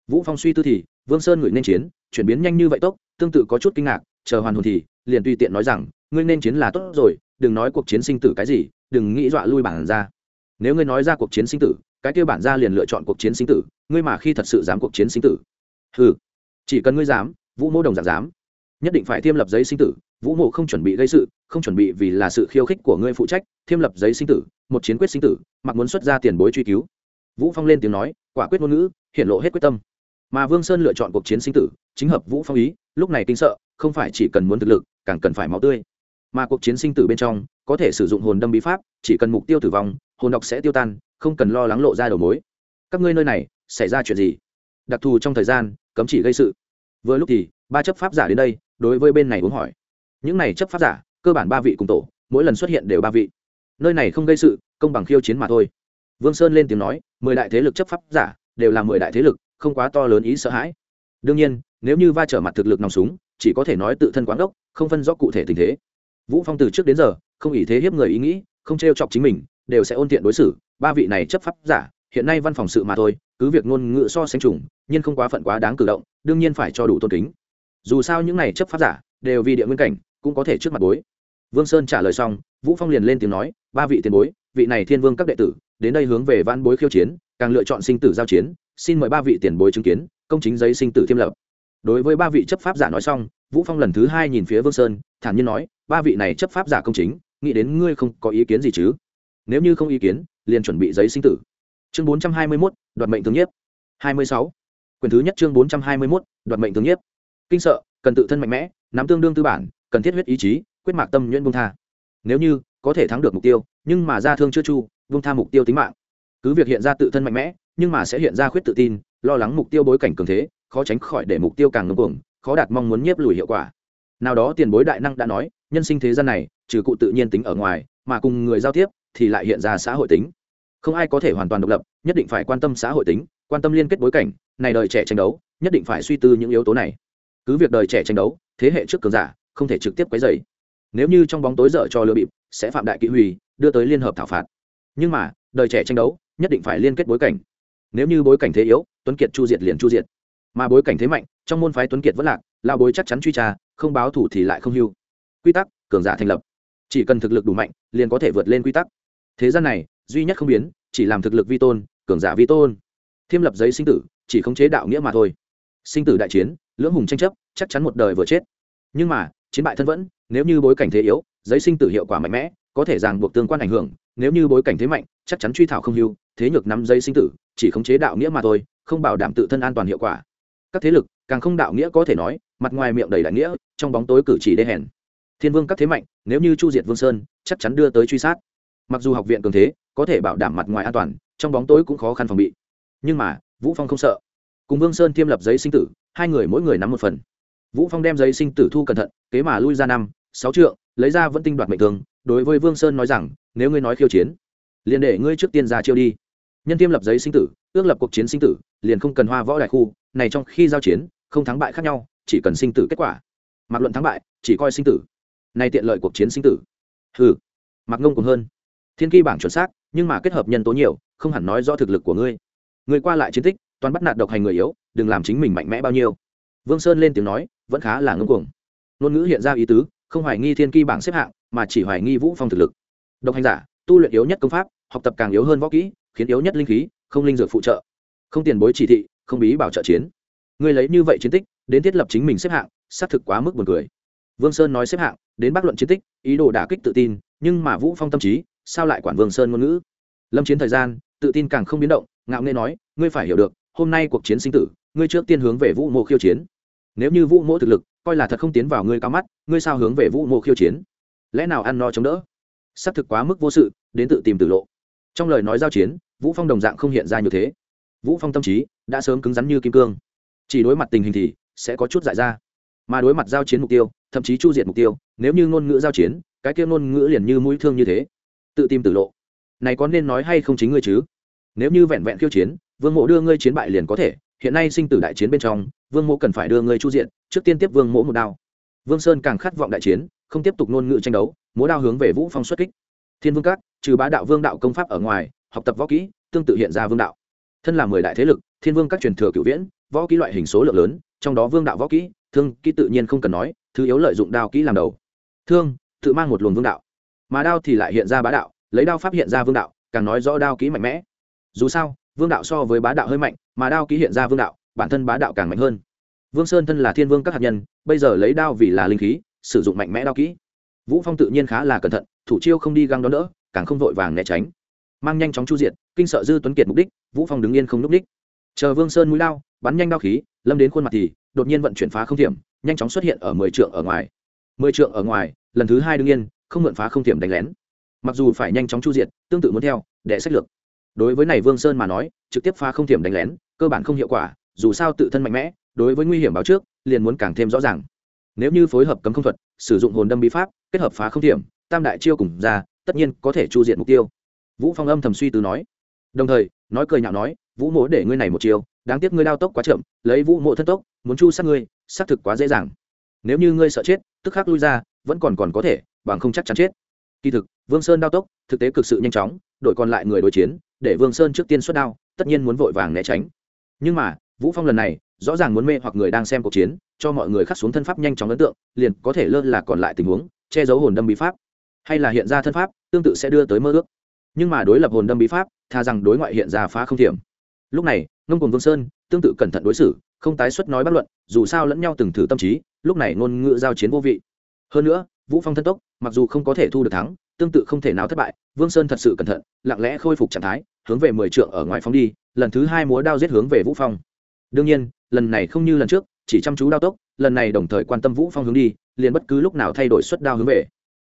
Vũ phong suy tư thì, vương sơn ngửi nên chiến, chuyển biến nhanh như vậy tốc, tương tự có chút kinh ngạc, chờ hoàn hồn thì, liền tùy tiện nói rằng, ngươi nên chiến là tốt rồi đừng nói cuộc chiến sinh tử cái gì, đừng nghĩ dọa lui bản ra nếu ngươi nói ra cuộc chiến sinh tử, cái kia bản ra liền lựa chọn cuộc chiến sinh tử, ngươi mà khi thật sự dám cuộc chiến sinh tử. Ừ chỉ cần ngươi dám, vũ mô đồng dạng dám. Nhất định phải thiêm lập giấy sinh tử, vũ mộ không chuẩn bị gây sự, không chuẩn bị vì là sự khiêu khích của ngươi phụ trách, thiêm lập giấy sinh tử, một chiến quyết sinh tử, mặc muốn xuất ra tiền bối truy cứu. Vũ phong lên tiếng nói, quả quyết ngôn ngữ, hiện lộ hết quyết tâm. Mà vương sơn lựa chọn cuộc chiến sinh tử, chính hợp vũ phong ý, lúc này kinh sợ, không phải chỉ cần muốn thực lực, càng cần phải máu tươi mà cuộc chiến sinh tử bên trong, có thể sử dụng hồn đâm bí pháp, chỉ cần mục tiêu tử vong, hồn độc sẽ tiêu tan, không cần lo lắng lộ ra đầu mối. Các ngươi nơi này, xảy ra chuyện gì? Đặc thù trong thời gian, cấm chỉ gây sự. Vừa lúc thì, ba chấp pháp giả đến đây, đối với bên này uống hỏi. Những này chấp pháp giả, cơ bản ba vị cùng tổ, mỗi lần xuất hiện đều ba vị. Nơi này không gây sự, công bằng khiêu chiến mà thôi. Vương sơn lên tiếng nói, mười đại thế lực chấp pháp giả, đều là mười đại thế lực, không quá to lớn ý sợ hãi. Đương nhiên, nếu như va trở mặt thực lực nòng súng, chỉ có thể nói tự thân quán gốc, không phân rõ cụ thể tình thế vũ phong từ trước đến giờ, không ý thế hiếp người ý nghĩ, không trêu chọc chính mình, đều sẽ ôn tiện đối xử. Ba vị này chấp pháp giả, hiện nay văn phòng sự mà thôi, cứ việc ngôn ngữ so sánh trùng, nhưng không quá phận quá đáng cử động, đương nhiên phải cho đủ tôn kính. Dù sao những này chấp pháp giả, đều vì địa nguyên cảnh, cũng có thể trước mặt bối. Vương sơn trả lời xong, vũ phong liền lên tiếng nói, ba vị tiền bối, vị này thiên vương các đệ tử, đến đây hướng về văn bối khiêu chiến, càng lựa chọn sinh tử giao chiến, xin mời ba vị tiền bối chứng kiến, công chính giấy sinh tử thiêm lập. Đối với ba vị chấp pháp giả nói xong vũ phong lần thứ hai nhìn phía vương sơn thản nhiên nói ba vị này chấp pháp giả công chính nghĩ đến ngươi không có ý kiến gì chứ? Nếu như không ý kiến liền chuẩn bị giấy sinh tử. Chương 421, đoạt mệnh tướng nhiếp. 26. quyền thứ nhất chương 421, đoạt mệnh tướng nhiếp. Kinh sợ cần tự thân mạnh mẽ nắm tương đương tư bản cần thiết huyết ý chí quyết mạc tâm nhuyễn buông tha. Nếu như có thể thắng được mục tiêu nhưng mà ra thương chưa chu buông tha mục tiêu tính mạng. Cứ việc hiện ra tự thân mạnh mẽ nhưng mà sẽ hiện ra khuyết tự tin lo lắng mục tiêu bối cảnh cường thế khó tránh khỏi để mục tiêu càng ngưng cuồng khó đạt mong muốn nhiếp lùi hiệu quả. Nào đó tiền bối đại năng đã nói, nhân sinh thế gian này, trừ cụ tự nhiên tính ở ngoài, mà cùng người giao tiếp, thì lại hiện ra xã hội tính. Không ai có thể hoàn toàn độc lập, nhất định phải quan tâm xã hội tính, quan tâm liên kết bối cảnh, này đời trẻ tranh đấu, nhất định phải suy tư những yếu tố này. Cứ việc đời trẻ tranh đấu, thế hệ trước cường giả, không thể trực tiếp quấy dày nếu như trong bóng tối dở cho lừa bịp, sẽ phạm đại kỵ hủy, đưa tới liên hợp thảo phạt. Nhưng mà, đời trẻ tranh đấu, nhất định phải liên kết bối cảnh. Nếu như bối cảnh thế yếu, tuấn kiệt chu diệt liền chu diệt mà bối cảnh thế mạnh, trong môn phái tuấn kiệt vẫn lạc lao bối chắc chắn truy tra, không báo thủ thì lại không hưu. Quy tắc, cường giả thành lập. Chỉ cần thực lực đủ mạnh, liền có thể vượt lên quy tắc. Thế gian này, duy nhất không biến, chỉ làm thực lực vi tôn, cường giả vi tôn. Thiêm lập giấy sinh tử, chỉ khống chế đạo nghĩa mà thôi. Sinh tử đại chiến, lưỡng hùng tranh chấp, chắc chắn một đời vừa chết. Nhưng mà, chiến bại thân vẫn, nếu như bối cảnh thế yếu, giấy sinh tử hiệu quả mạnh mẽ, có thể ràng buộc tương quan ảnh hưởng, nếu như bối cảnh thế mạnh, chắc chắn truy thảo không hưu, thế nhược nắm giấy sinh tử, chỉ khống chế đạo nghĩa mà thôi, không bảo đảm tự thân an toàn hiệu quả các thế lực, càng không đạo nghĩa có thể nói, mặt ngoài miệng đầy đại nghĩa, trong bóng tối cử chỉ đê hèn. Thiên vương các thế mạnh, nếu như chu diệt vương sơn, chắc chắn đưa tới truy sát. Mặc dù học viện cường thế, có thể bảo đảm mặt ngoài an toàn, trong bóng tối cũng khó khăn phòng bị. Nhưng mà, vũ phong không sợ. Cùng vương sơn thiêm lập giấy sinh tử, hai người mỗi người nắm một phần. Vũ phong đem giấy sinh tử thu cẩn thận, kế mà lui ra năm, sáu trượng, lấy ra vẫn tinh đoạt mệnh thường đối với vương sơn nói rằng, nếu ngươi nói khiêu chiến, liền để ngươi trước tiên ra chiêu đi. Nhân thiêm lập giấy sinh tử, ước lập cuộc chiến sinh tử, liền không cần hoa võ đại khu này trong khi giao chiến, không thắng bại khác nhau, chỉ cần sinh tử kết quả. Mặc luận thắng bại, chỉ coi sinh tử. Này tiện lợi cuộc chiến sinh tử. Hừ, mặc ngông cùng hơn. Thiên kỳ bảng chuẩn xác, nhưng mà kết hợp nhân tố nhiều, không hẳn nói rõ thực lực của ngươi. Người qua lại chiến tích, toàn bắt nạt độc hành người yếu, đừng làm chính mình mạnh mẽ bao nhiêu. Vương sơn lên tiếng nói, vẫn khá là ngông cuồng. Ngôn ngữ hiện ra ý tứ, không hoài nghi thiên kỳ bảng xếp hạng, mà chỉ hoài nghi vũ phong thực lực. Độc hành giả, tu luyện yếu nhất công pháp, học tập càng yếu hơn võ kỹ, khiến yếu nhất linh khí, không linh dược phụ trợ. Không tiền bối chỉ thị không bí bảo trợ chiến. Ngươi lấy như vậy chiến tích, đến thiết lập chính mình xếp hạng, xác thực quá mức buồn cười. Vương sơn nói xếp hạng, đến bác luận chiến tích, ý đồ đả kích tự tin, nhưng mà vũ phong tâm trí, sao lại quản vương sơn ngôn ngữ? Lâm chiến thời gian, tự tin càng không biến động, ngạo nghê nói, ngươi phải hiểu được, hôm nay cuộc chiến sinh tử, ngươi trước tiên hướng về vũ mộ khiêu chiến. Nếu như vũ mộ thực lực, coi là thật không tiến vào ngươi cao mắt, ngươi sao hướng về vũ mộ khiêu chiến? Lẽ nào ăn no chống đỡ? Xác thực quá mức vô sự, đến tự tìm tử lộ. Trong lời nói giao chiến, vũ phong đồng dạng không hiện ra như thế vũ phong tâm trí đã sớm cứng rắn như kim cương. Chỉ đối mặt tình hình thì sẽ có chút dại ra. Mà đối mặt giao chiến mục tiêu, thậm chí chu diện mục tiêu, nếu như ngôn ngữ giao chiến, cái kia ngôn ngữ liền như mũi thương như thế. Tự tìm tử lộ. Này có nên nói hay không chính ngươi chứ? Nếu như vẹn vẹn khiêu chiến, vương mộ đưa ngươi chiến bại liền có thể, hiện nay sinh tử đại chiến bên trong, vương mộ cần phải đưa ngươi chu diện trước tiên tiếp vương mộ một đao. Vương sơn càng khát vọng đại chiến, không tiếp tục ngôn ngữ tranh đấu, múa đao hướng về vũ phong xuất kích. Thiên vương các, trừ bá đạo vương đạo công pháp ở ngoài, học tập võ kỹ, tương tự hiện ra vương đạo thân là mười đại thế lực, thiên vương các truyền thừa cựu viễn, võ kỹ loại hình số lượng lớn, trong đó vương đạo võ kỹ, thương kỹ tự nhiên không cần nói, thứ yếu lợi dụng đao kỹ làm đầu. Thương, tự mang một luồng vương đạo. Mà đao thì lại hiện ra bá đạo, lấy đao pháp hiện ra vương đạo, càng nói rõ đao kỹ mạnh mẽ. Dù sao, vương đạo so với bá đạo hơi mạnh, mà đao kỹ hiện ra vương đạo, bản thân bá đạo càng mạnh hơn. Vương sơn thân là thiên vương các hạt nhân, bây giờ lấy đao vì là linh khí, sử dụng mạnh mẽ đao kỹ. Vũ phong tự nhiên khá là cẩn thận, thủ chiêu không đi găng đó nữa càng không vội vàng né tránh. Mang nhanh chóng chu diệt, kinh sợ dư tuấn kiệt mục đích vũ phong đứng yên không núp đích chờ vương sơn mũi lao bắn nhanh đao khí lâm đến khuôn mặt thì đột nhiên vận chuyển phá không thiểm nhanh chóng xuất hiện ở mười trượng ở ngoài. Mười trượng ở ngoài lần thứ hai đứng yên, không mượn phá không thiểm đánh lén. Mặc dù phải nhanh chóng chu diệt tương tự muốn theo để sách lược. Đối với này vương sơn mà nói trực tiếp phá không thiểm đánh lén cơ bản không hiệu quả dù sao tự thân mạnh mẽ đối với nguy hiểm báo trước liền muốn càng thêm rõ ràng. Nếu như phối hợp cấm không thuật sử dụng hồn đâm bí pháp kết hợp phá không thiểm tam đại chiêu cùng ra tất nhiên có thể chu diện mục tiêu. Vũ phong âm thầm suy tư nói. Đồng thời nói cười nhạo nói, vũ mỗ để ngươi này một chiêu, đáng tiếc ngươi đao tốc quá chậm, lấy vũ mộ thân tốc, muốn chu sát ngươi, xác thực quá dễ dàng. Nếu như ngươi sợ chết, tức khắc lui ra, vẫn còn còn có thể, bằng không chắc chắn chết. Kỳ thực, vương sơn đao tốc, thực tế cực sự nhanh chóng đội còn lại người đối chiến, để vương sơn trước tiên xuất đao, tất nhiên muốn vội vàng né tránh. Nhưng mà, vũ phong lần này, rõ ràng muốn mê hoặc người đang xem cuộc chiến, cho mọi người khắc xuống thân pháp nhanh chóng ấn tượng, liền có thể lơ là còn lại tình huống, che giấu hồn đâm bí pháp. Hay là hiện ra thân pháp, tương tự sẽ đưa tới mơ ước nhưng mà đối lập hồn đâm bí pháp, tha rằng đối ngoại hiện ra phá không thiểm. Lúc này, ngông cùng vương sơn tương tự cẩn thận đối xử, không tái xuất nói bất luận, dù sao lẫn nhau từng thử tâm trí, lúc này ngôn ngữ giao chiến vô vị. Hơn nữa, vũ phong thân tốc, mặc dù không có thể thu được thắng, tương tự không thể nào thất bại, vương sơn thật sự cẩn thận, lặng lẽ khôi phục trạng thái, hướng về mười trượng ở ngoài phóng đi, lần thứ hai múa đao giết hướng về vũ phong. Đương nhiên, lần này không như lần trước, chỉ chăm chú đao tốc, lần này đồng thời quan tâm vũ phong hướng đi, liền bất cứ lúc nào thay đổi xuất đao hướng về.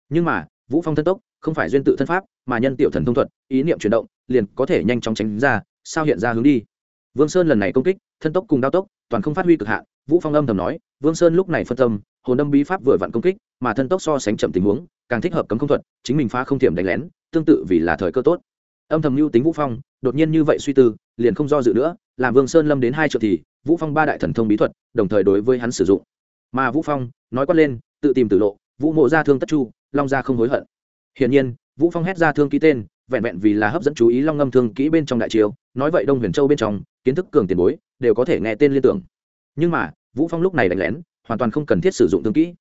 Nhưng mà, vũ phong thân tốc không phải duyên tự thân pháp, mà nhân tiểu thần thông thuật, ý niệm chuyển động, liền có thể nhanh chóng tránh ra, sao hiện ra hướng đi. Vương sơn lần này công kích, thân tốc cùng đao tốc, toàn không phát huy cực hạn, vũ phong âm thầm nói, vương sơn lúc này phân tâm, hồn âm bí pháp vừa vặn công kích, mà thân tốc so sánh chậm tình huống, càng thích hợp cấm không thuật, chính mình phá không thiểm đánh lén, tương tự vì là thời cơ tốt. Âm thầm lưu tính vũ phong, đột nhiên như vậy suy tư, liền không do dự nữa, làm vương sơn lâm đến hai triệu thì, vũ phong ba đại thần thông bí thuật, đồng thời đối với hắn sử dụng. Mà vũ phong, nói quát lên, tự tìm tử lộ, vũ mộ ra thương tất chu, long ra không hối hận hiển nhiên, vũ phong hét ra thương ký tên, vẹn vẹn vì là hấp dẫn chú ý long ngâm thương kỹ bên trong đại triều nói vậy đông huyền châu bên trong, kiến thức cường tiền bối, đều có thể nghe tên liên tưởng. Nhưng mà, vũ phong lúc này đánh lén, hoàn toàn không cần thiết sử dụng thương kỹ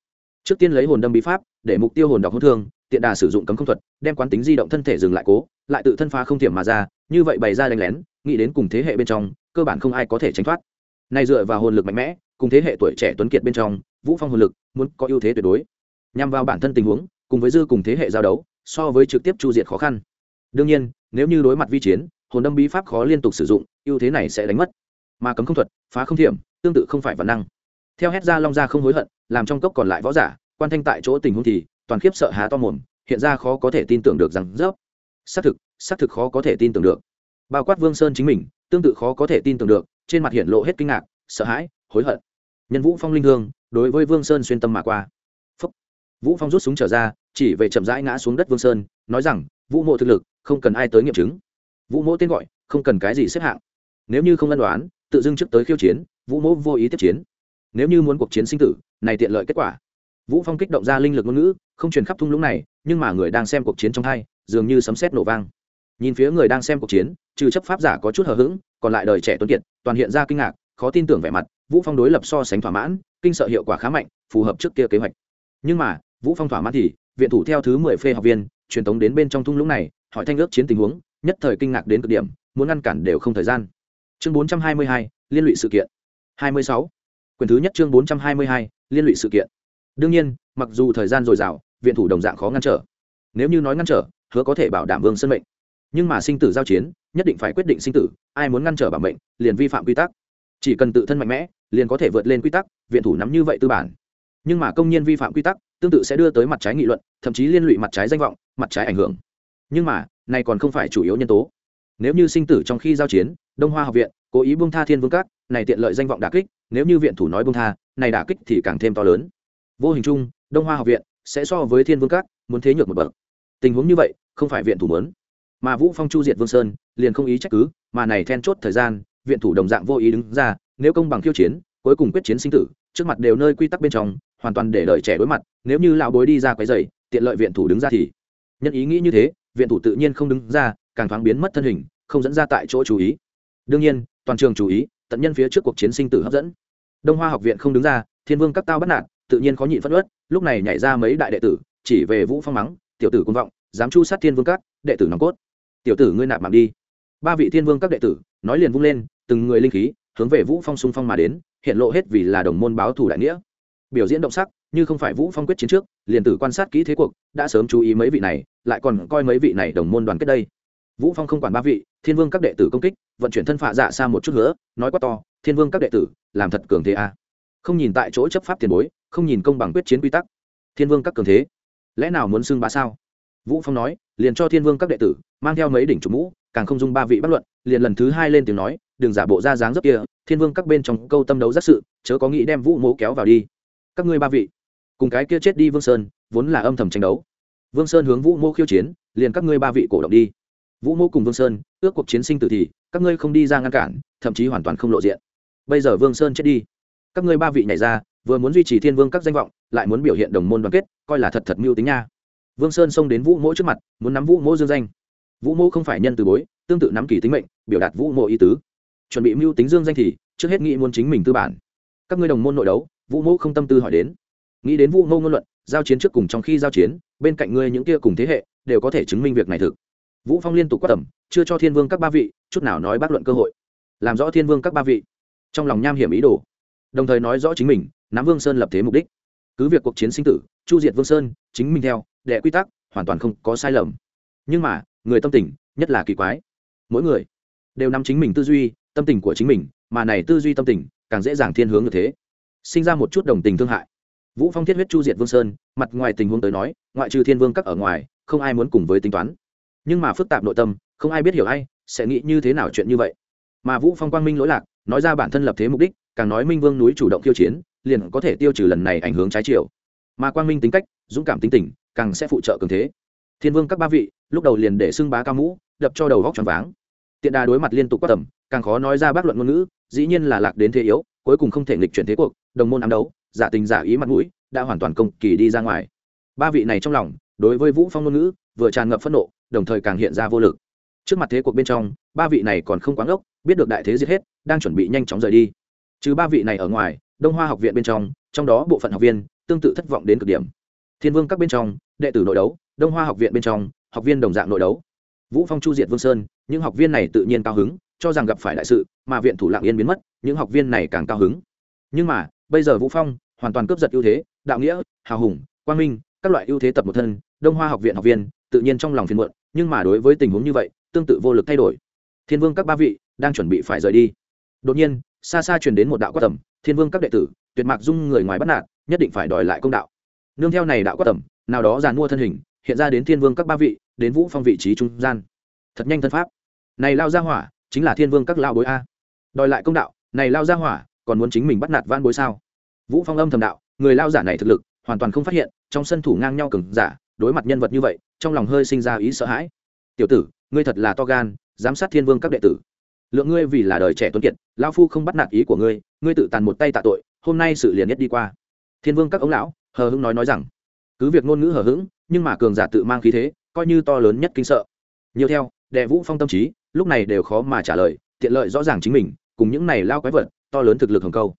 trước tiên lấy hồn đâm bí pháp, để mục tiêu hồn đọc hỗn thương, tiện đà sử dụng cấm không thuật, đem quán tính di động thân thể dừng lại cố, lại tự thân phá không thiểm mà ra, như vậy bày ra đánh lén, nghĩ đến cùng thế hệ bên trong, cơ bản không ai có thể tránh thoát. Này dựa vào hồn lực mạnh mẽ, cùng thế hệ tuổi trẻ tuấn kiệt bên trong, vũ phong hồn lực, muốn có ưu thế tuyệt đối. Nhằm vào bản thân tình huống cùng với dư cùng thế hệ giao đấu, so với trực tiếp chu diệt khó khăn. Đương nhiên, nếu như đối mặt vi chiến, hồn đâm bí pháp khó liên tục sử dụng, ưu thế này sẽ đánh mất. Mà cấm không thuật, phá không thiểm, tương tự không phải văn năng. Theo hét ra long ra không hối hận, làm trong cốc còn lại võ giả, quan thanh tại chỗ tình huống thì, toàn khiếp sợ há to mồm, hiện ra khó có thể tin tưởng được rằng, dốc. Xác thực xác thực khó có thể tin tưởng được. Bao quát vương sơn chính mình, tương tự khó có thể tin tưởng được, trên mặt hiện lộ hết kinh ngạc, sợ hãi, hối hận. Nhân vũ phong linh hương, đối với vương sơn xuyên tâm mà qua vũ phong rút súng trở ra, chỉ về chậm rãi ngã xuống đất vương sơn, nói rằng, vũ mộ thực lực, không cần ai tới nghiệm chứng. Vũ mộ tên gọi, không cần cái gì xếp hạng. Nếu như không ân đoán, tự dưng trước tới khiêu chiến, vũ mộ vô ý tiếp chiến. Nếu như muốn cuộc chiến sinh tử, này tiện lợi kết quả. Vũ phong kích động ra linh lực ngôn ngữ, không truyền khắp thung lũng này, nhưng mà người đang xem cuộc chiến trong hai, dường như sấm sét nổ vang. Nhìn phía người đang xem cuộc chiến, trừ chấp pháp giả có chút hờ hững, còn lại đời trẻ tuấn kiệt, toàn hiện ra kinh ngạc, khó tin tưởng vẻ mặt, vũ phong đối lập so sánh thỏa mãn, kinh sợ hiệu quả khá mạnh, phù hợp trước kia kế hoạch. Nhưng mà vũ phong thỏa mãn thì viện thủ theo thứ 10 phê học viên truyền tống đến bên trong thung lũng này hỏi thanh ước chiến tình huống nhất thời kinh ngạc đến cực điểm muốn ngăn cản đều không thời gian. Chương 422, liên lụy sự kiện. 26. quyển thứ nhất chương 422, liên lụy sự kiện. Đương nhiên mặc dù thời gian dồi dào viện thủ đồng dạng khó ngăn trở. Nếu như nói ngăn trở hứa có thể bảo đảm vương sân mệnh. Nhưng mà sinh tử giao chiến nhất định phải quyết định sinh tử ai muốn ngăn trở bảo mệnh liền vi phạm quy tắc. Chỉ cần tự thân mạnh mẽ liền có thể vượt lên quy tắc viện thủ nắm như vậy tư bản. Nhưng mà công nhân vi phạm quy tắc tương tự sẽ đưa tới mặt trái nghị luận thậm chí liên lụy mặt trái danh vọng mặt trái ảnh hưởng. Nhưng mà này còn không phải chủ yếu nhân tố. Nếu như sinh tử trong khi giao chiến đông hoa học viện cố ý buông tha thiên vương các này tiện lợi danh vọng đà kích nếu như viện thủ nói buông tha này đà kích thì càng thêm to lớn. Vô hình chung đông hoa học viện sẽ so với thiên vương các muốn thế nhược một bậc. Tình huống như vậy không phải viện thủ muốn, mà vũ phong chu diệt vương sơn liền không ý trách cứ mà này then chốt thời gian viện thủ đồng dạng vô ý đứng ra nếu công bằng khiêu chiến cuối cùng quyết chiến sinh tử trước mặt đều nơi quy tắc bên trong, hoàn toàn để đời trẻ đối mặt, nếu như lão bối đi ra quấy giày tiện lợi viện thủ đứng ra thì nhân ý nghĩ như thế, viện thủ tự nhiên không đứng ra, càng thoáng biến mất thân hình, không dẫn ra tại chỗ chú ý. Đương nhiên, toàn trường chú ý, tận nhân phía trước cuộc chiến sinh tử hấp dẫn. Đông hoa học viện không đứng ra, thiên vương các tao bắt nạt, tự nhiên khó nhịn phất ớt lúc này nhảy ra mấy đại đệ tử, chỉ về vũ phong mắng, tiểu tử quân vọng, dám chu sát thiên vương các, đệ tử nòng cốt. Tiểu tử ngươi nạp mạng đi. Ba vị thiên vương các đệ tử, nói liền vung lên, từng người linh khí hướng về vũ phong xung phong mà đến, hiện lộ hết vì là đồng môn báo thủ đại nghĩa. Biểu diễn động sắc, như không phải vũ phong quyết chiến trước, liền tử quan sát kỹ thế cuộc, đã sớm chú ý mấy vị này, lại còn coi mấy vị này đồng môn đoàn kết đây. Vũ phong không quản ba vị, thiên vương các đệ tử công kích, vận chuyển thân phạ dạ xa một chút nữa nói quá to, thiên vương các đệ tử, làm thật cường thế a. À. không nhìn tại chỗ chấp pháp tiền bối, không nhìn công bằng quyết chiến quy tắc. Thiên vương các cường thế, lẽ nào muốn xưng bá sao? Vũ phong nói, liền cho thiên vương các đệ tử, mang theo mấy đỉnh chủ mũ càng không dung ba vị bất luận, liền lần thứ hai lên tiếng nói, đừng giả bộ ra dáng dấp kia, thiên vương các bên trong câu tâm đấu giác sự, chớ có nghĩ đem vũ mố kéo vào đi. Các ngươi ba vị, cùng cái kia chết đi vương sơn, vốn là âm thầm tranh đấu. Vương sơn hướng vũ mô khiêu chiến, liền các ngươi ba vị cổ động đi. Vũ mô cùng vương sơn, ước cuộc chiến sinh tử thì, các ngươi không đi ra ngăn cản, thậm chí hoàn toàn không lộ diện. Bây giờ vương sơn chết đi, các ngươi ba vị nhảy ra, vừa muốn duy trì thiên vương các danh vọng, lại muốn biểu hiện đồng môn đoàn kết, coi là thật thật mưu tính nha. Vương sơn xông đến vũ mỗ trước mặt, muốn nắm vũ mỗ dương danh vũ mô không phải nhân từ bối, tương tự nắm kỳ tính mệnh, biểu đạt vũ mỗ ý tứ. Chuẩn bị mưu tính dương danh thì, trước hết nghĩ muốn chính mình tư bản. Các ngươi đồng môn nội đấu, vũ mô không tâm tư hỏi đến. Nghĩ đến vũ mô ngôn luận, giao chiến trước cùng trong khi giao chiến, bên cạnh ngươi những kia cùng thế hệ, đều có thể chứng minh việc này thực. Vũ phong liên tục quát tẩm chưa cho thiên vương các ba vị, chút nào nói bác luận cơ hội. Làm rõ thiên vương các ba vị. Trong lòng nham hiểm ý đồ. Đồng thời nói rõ chính mình nắm vương sơn lập thế mục đích. Cứ việc cuộc chiến sinh tử, chu diệt vương sơn, chính mình theo, đệ quy tắc, hoàn toàn không có sai lầm. Nhưng mà người tâm tình, nhất là kỳ quái. Mỗi người đều nắm chính mình tư duy, tâm tình của chính mình, mà này tư duy tâm tình càng dễ dàng thiên hướng như thế. Sinh ra một chút đồng tình thương hại. Vũ phong thiết huyết chu diệt vương sơn, mặt ngoài tình huống tới nói, ngoại trừ thiên vương các ở ngoài, không ai muốn cùng với tính toán. Nhưng mà phức tạp nội tâm, không ai biết hiểu ai sẽ nghĩ như thế nào chuyện như vậy. Mà vũ phong quang minh lỗi lạc, nói ra bản thân lập thế mục đích, càng nói minh vương núi chủ động khiêu chiến, liền có thể tiêu trừ lần này ảnh hưởng trái chiều. Mà quang minh tính cách, dũng cảm tính tình, càng sẽ phụ trợ cường thế thiên vương các ba vị lúc đầu liền để xưng bá cao mũ đập cho đầu góc tròn váng. Tiện đà đối mặt liên tục quát tầm càng khó nói ra bác luận ngôn ngữ dĩ nhiên là lạc đến thế yếu cuối cùng không thể nghịch chuyển thế cuộc đồng môn ám đấu giả tình giả ý mặt mũi đã hoàn toàn công kỳ đi ra ngoài. Ba vị này trong lòng đối với vũ phong ngôn ngữ vừa tràn ngập phẫn nộ đồng thời càng hiện ra vô lực. Trước mặt thế cuộc bên trong ba vị này còn không quá ngốc, biết được đại thế giết hết đang chuẩn bị nhanh chóng rời đi. Trừ ba vị này ở ngoài đông hoa học viện bên trong trong đó bộ phận học viên tương tự thất vọng đến cực điểm. Thiên vương các bên trong đệ tử nội đấu đông hoa học viện bên trong, học viên đồng dạng nội đấu. Vũ phong, chu diệt vương sơn, những học viên này tự nhiên cao hứng, cho rằng gặp phải đại sự, mà viện thủ lạng yên biến mất, những học viên này càng cao hứng. Nhưng mà, bây giờ vũ phong hoàn toàn cướp giật ưu thế, đạo nghĩa, hào hùng, quang minh, các loại ưu thế tập một thân, đông hoa học viện học viên, tự nhiên trong lòng phiền muộn, nhưng mà đối với tình huống như vậy, tương tự vô lực thay đổi. Thiên vương các ba vị đang chuẩn bị phải rời đi. Đột nhiên, xa xa truyền đến một đạo quát tầm, thiên vương các đệ tử, tuyệt mạc dung người ngoài bắt nạt, nhất định phải đòi lại công đạo. Nương theo này đạo quát tầm, nào đó giàn mua thân hình hiện ra đến thiên vương các ba vị, đến vũ phong vị trí trung gian. Thật nhanh thân pháp. Này lao ra hỏa, chính là thiên vương các lao bối a. Đòi lại công đạo, này lao ra hỏa, còn muốn chính mình bắt nạt van bối sao? Vũ phong âm thầm đạo, người lao giả này thực lực, hoàn toàn không phát hiện, trong sân thủ ngang nhau cứng giả, đối mặt nhân vật như vậy, trong lòng hơi sinh ra ý sợ hãi. Tiểu tử, ngươi thật là to gan, giám sát thiên vương các đệ tử. Lượng ngươi vì là đời trẻ tuấn kiệt lao phu không bắt nạt ý của ngươi ngươi tự tàn một tay tạ tội, hôm nay sự liền nhất đi qua. Thiên vương các ông lão, hờ hững nói nói rằng, cứ việc ngôn ngữ hờ hững nhưng mà cường giả tự mang khí thế, coi như to lớn nhất kinh sợ. Nhiều theo đệ vũ phong tâm trí, lúc này đều khó mà trả lời, tiện lợi rõ ràng chính mình, cùng những này lao quái vật, to lớn thực lực hồng câu.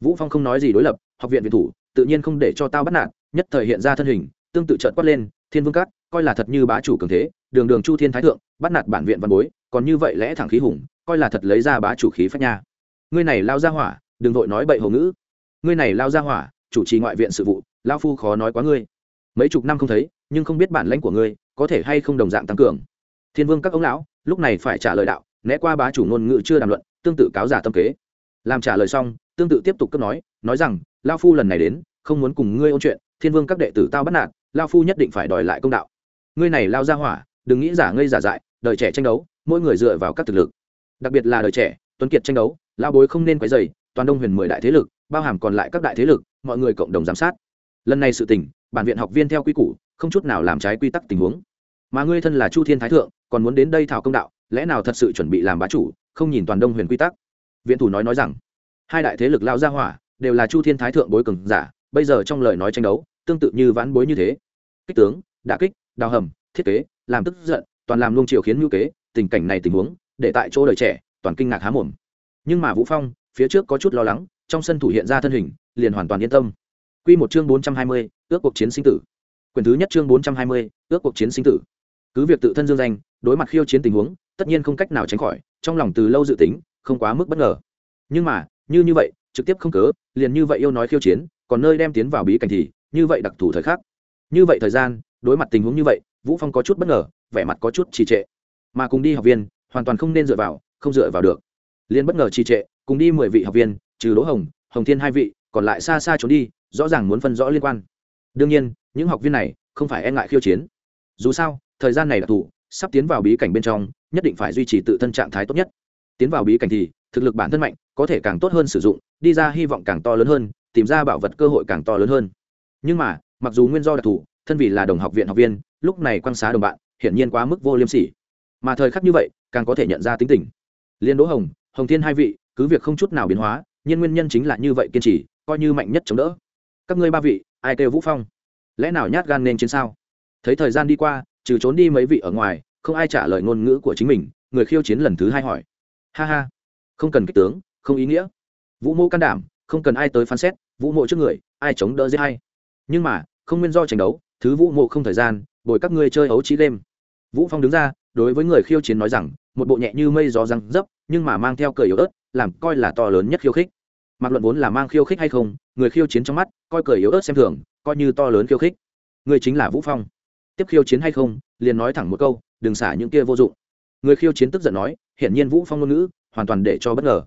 Vũ phong không nói gì đối lập, học viện viện thủ, tự nhiên không để cho tao bắt nạt, nhất thời hiện ra thân hình, tương tự trợn quát lên, thiên vương cát coi là thật như bá chủ cường thế, đường đường chu thiên thái thượng, bắt nạt bản viện văn bối, còn như vậy lẽ thẳng khí hùng, coi là thật lấy ra bá chủ khí phách nha. Ngươi này lao ra hỏa, đừng vội nói bậy hồ ngữ. Ngươi này lao ra hỏa, chủ trì ngoại viện sự vụ lao phu khó nói quá ngươi mấy chục năm không thấy, nhưng không biết bản lãnh của ngươi có thể hay không đồng dạng tăng cường. Thiên vương các ông lão, lúc này phải trả lời đạo, né qua bá chủ ngôn ngữ chưa đàm luận, tương tự cáo giả tâm kế. Làm trả lời xong, tương tự tiếp tục cấp nói nói rằng, lao phu lần này đến, không muốn cùng ngươi ôn chuyện, thiên vương các đệ tử tao bắt nạt, lao phu nhất định phải đòi lại công đạo. Ngươi này lao ra hỏa, đừng nghĩ giả ngây giả dại, đời trẻ tranh đấu, mỗi người dựa vào các thực lực. Đặc biệt là đời trẻ, tuấn kiệt tranh đấu lao bối không nên quấy dày toàn đông huyền mười đại thế lực, bao hàm còn lại các đại thế lực, mọi người cộng đồng giám sát. Lần này sự tình bản viện học viên theo quy củ, không chút nào làm trái quy tắc tình huống. Mà ngươi thân là chu thiên thái thượng, còn muốn đến đây thảo công đạo, lẽ nào thật sự chuẩn bị làm bá chủ, không nhìn toàn đông huyền quy tắc? Viện thủ nói nói rằng, hai đại thế lực lao ra hỏa, đều là chu thiên thái thượng bối cường giả, bây giờ trong lời nói tranh đấu, tương tự như vãn bối như thế. Kích tướng, đả kích, đào hầm, thiết kế, làm tức giận, toàn làm luông triều khiến ngữ kế, tình cảnh này tình huống, để tại chỗ đời trẻ, toàn kinh ngạc há mồm. Nhưng mà vũ phong, phía trước có chút lo lắng, trong sân thủ hiện ra thân hình, liền hoàn toàn yên tâm. Quy một chương bốn trăm hai mươi, ước cuộc chiến sinh tử. Quyển thứ nhất chương bốn trăm hai mươi, ước cuộc chiến sinh tử. Cứ việc tự thân dương danh, đối mặt khiêu chiến tình huống, tất nhiên không cách nào tránh khỏi, trong lòng từ lâu dự tính, không quá mức bất ngờ. Nhưng mà, như như vậy, trực tiếp không cớ, liền như vậy yêu nói khiêu chiến, còn nơi đem tiến vào bí cảnh thì, như vậy đặc thù thời khắc. Như vậy thời gian, đối mặt tình huống như vậy, Vũ Phong có chút bất ngờ, vẻ mặt có chút trì trệ. Mà cùng đi học viên, hoàn toàn không nên dựa vào, không dựa vào được. Liên bất ngờ trì trệ, cùng đi mười vị học viên, trừ Đỗ Hồng, Hồng Thiên hai vị, còn lại xa xa trốn đi, rõ ràng muốn phân rõ liên quan. Đương nhiên, những học viên này không phải e ngại khiêu chiến. Dù sao, thời gian này là thủ sắp tiến vào bí cảnh bên trong, nhất định phải duy trì tự thân trạng thái tốt nhất. Tiến vào bí cảnh thì, thực lực bản thân mạnh, có thể càng tốt hơn sử dụng, đi ra hy vọng càng to lớn hơn, tìm ra bảo vật cơ hội càng to lớn hơn. Nhưng mà, mặc dù nguyên do đặc thù, thân vì là đồng học viện học viên, lúc này quan xá đồng bạn, hiển nhiên quá mức vô liêm sỉ. Mà thời khắc như vậy, càng có thể nhận ra tính tình. Liên đỗ hồng hồng thiên hai vị, cứ việc không chút nào biến hóa, nhưng nguyên nhân chính là như vậy kiên trì, coi như mạnh nhất chống đỡ các ngươi ba vị, ai kêu vũ phong? Lẽ nào nhát gan nên chiến sao? Thấy thời gian đi qua, trừ trốn đi mấy vị ở ngoài, không ai trả lời ngôn ngữ của chính mình, người khiêu chiến lần thứ hai hỏi. Ha ha, không cần kích tướng, không ý nghĩa. Vũ mô can đảm, không cần ai tới phán xét, vũ mộ trước người, ai chống đỡ dễ hay nhưng mà, không nguyên do tranh đấu, thứ vũ mộ không thời gian, bồi các ngươi chơi ấu trí đêm vũ phong đứng ra, đối với người khiêu chiến nói rằng, một bộ nhẹ như mây gió răng dấp, nhưng mà mang theo cờ yếu ớt, làm coi là to lớn nhất khiêu khích mặc luận vốn là mang khiêu khích hay không, người khiêu chiến trong mắt, coi cười yếu ớt xem thường, coi như to lớn khiêu khích. Người chính là vũ phong. Tiếp khiêu chiến hay không, liền nói thẳng một câu, đừng xả những kia vô dụng. Người khiêu chiến tức giận nói, hiển nhiên vũ phong ngôn ngữ, hoàn toàn để cho bất ngờ.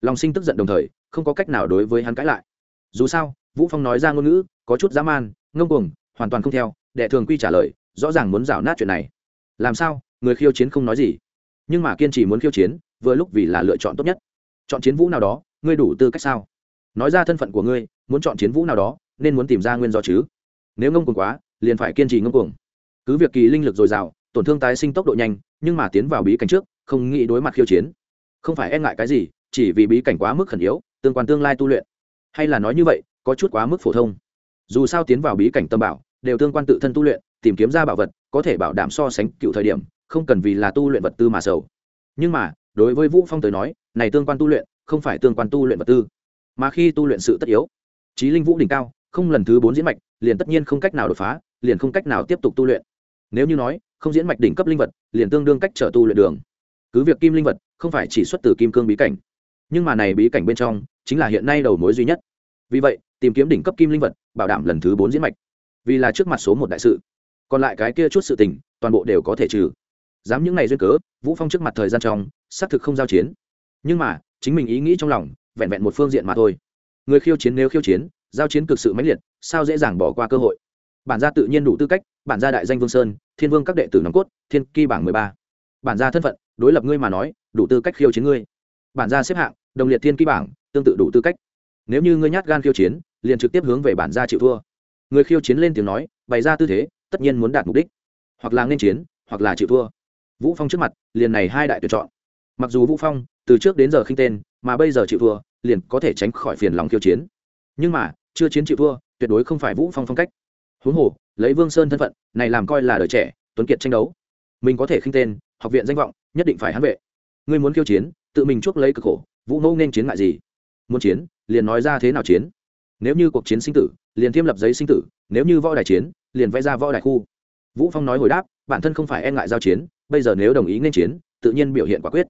Lòng sinh tức giận đồng thời, không có cách nào đối với hắn cãi lại. Dù sao, vũ phong nói ra ngôn ngữ, có chút dã man, ngông cuồng, hoàn toàn không theo, đệ thường quy trả lời, rõ ràng muốn rào nát chuyện này. Làm sao, người khiêu chiến không nói gì? Nhưng mà kiên trì muốn khiêu chiến, vừa lúc vì là lựa chọn tốt nhất. Chọn chiến vũ nào đó ngươi đủ tư cách sao? Nói ra thân phận của ngươi, muốn chọn chiến vũ nào đó, nên muốn tìm ra nguyên do chứ. Nếu ngông cuồng quá, liền phải kiên trì ngông cuồng. Cứ việc kỳ linh lực dồi dào, tổn thương tái sinh tốc độ nhanh, nhưng mà tiến vào bí cảnh trước, không nghĩ đối mặt khiêu chiến. Không phải e ngại cái gì, chỉ vì bí cảnh quá mức khẩn yếu, tương quan tương lai tu luyện. Hay là nói như vậy, có chút quá mức phổ thông. Dù sao tiến vào bí cảnh tâm bảo, đều tương quan tự thân tu luyện, tìm kiếm ra bảo vật, có thể bảo đảm so sánh cựu thời điểm, không cần vì là tu luyện vật tư mà sầu. Nhưng mà, đối với vũ phong tới nói, này tương quan tu luyện không phải tương quan tu luyện vật tư, mà khi tu luyện sự tất yếu. Trí linh vũ đỉnh cao, không lần thứ bốn diễn mạch, liền tất nhiên không cách nào đột phá, liền không cách nào tiếp tục tu luyện. Nếu như nói, không diễn mạch đỉnh cấp linh vật, liền tương đương cách trở tu luyện đường. Cứ việc kim linh vật, không phải chỉ xuất từ kim cương bí cảnh. Nhưng mà này bí cảnh bên trong, chính là hiện nay đầu mối duy nhất. Vì vậy, tìm kiếm đỉnh cấp kim linh vật, bảo đảm lần thứ bốn diễn mạch. Vì là trước mặt số một đại sự. Còn lại cái kia chút sự tình, toàn bộ đều có thể trừ. Dám những ngày duyên cớ, vũ phong trước mặt thời gian trong, xác thực không giao chiến. Nhưng mà chính mình ý nghĩ trong lòng, vẹn vẹn một phương diện mà thôi. Người khiêu chiến nếu khiêu chiến, giao chiến cực sự mãnh liệt, sao dễ dàng bỏ qua cơ hội? Bản gia tự nhiên đủ tư cách, bản gia đại danh vương sơn, thiên vương các đệ tử nòng cốt, thiên kỳ bảng mười ba. Bản gia thân phận, đối lập ngươi mà nói, đủ tư cách khiêu chiến ngươi. Bản gia xếp hạng, đồng liệt thiên kỳ bảng, tương tự đủ tư cách. Nếu như ngươi nhát gan khiêu chiến, liền trực tiếp hướng về bản gia chịu thua. Người khiêu chiến lên tiếng nói, bày ra tư thế, tất nhiên muốn đạt mục đích. Hoặc là nên chiến, hoặc là chịu thua. Vũ phong trước mặt, liền này hai đại tuyển chọn mặc dù vũ phong, từ trước đến giờ khinh tên, mà bây giờ chịu thua, liền có thể tránh khỏi phiền lòng khiêu chiến. Nhưng mà, chưa chiến chịu thua, tuyệt đối không phải vũ phong phong cách. Huống hồ, lấy vương sơn thân phận, này làm coi là đời trẻ, tuấn kiệt tranh đấu. Mình có thể khinh tên, học viện danh vọng, nhất định phải hãn vệ. Ngươi muốn khiêu chiến, tự mình chuốc lấy cực khổ, vũ ngô nên chiến ngại gì? Muốn chiến, liền nói ra thế nào chiến? Nếu như cuộc chiến sinh tử, liền thiêm lập giấy sinh tử, nếu như võ đài chiến, liền vẽ ra võ đài khu. Vũ phong nói hồi đáp, bản thân không phải e ngại giao chiến, bây giờ nếu đồng ý nên chiến, tự nhiên biểu hiện quả quyết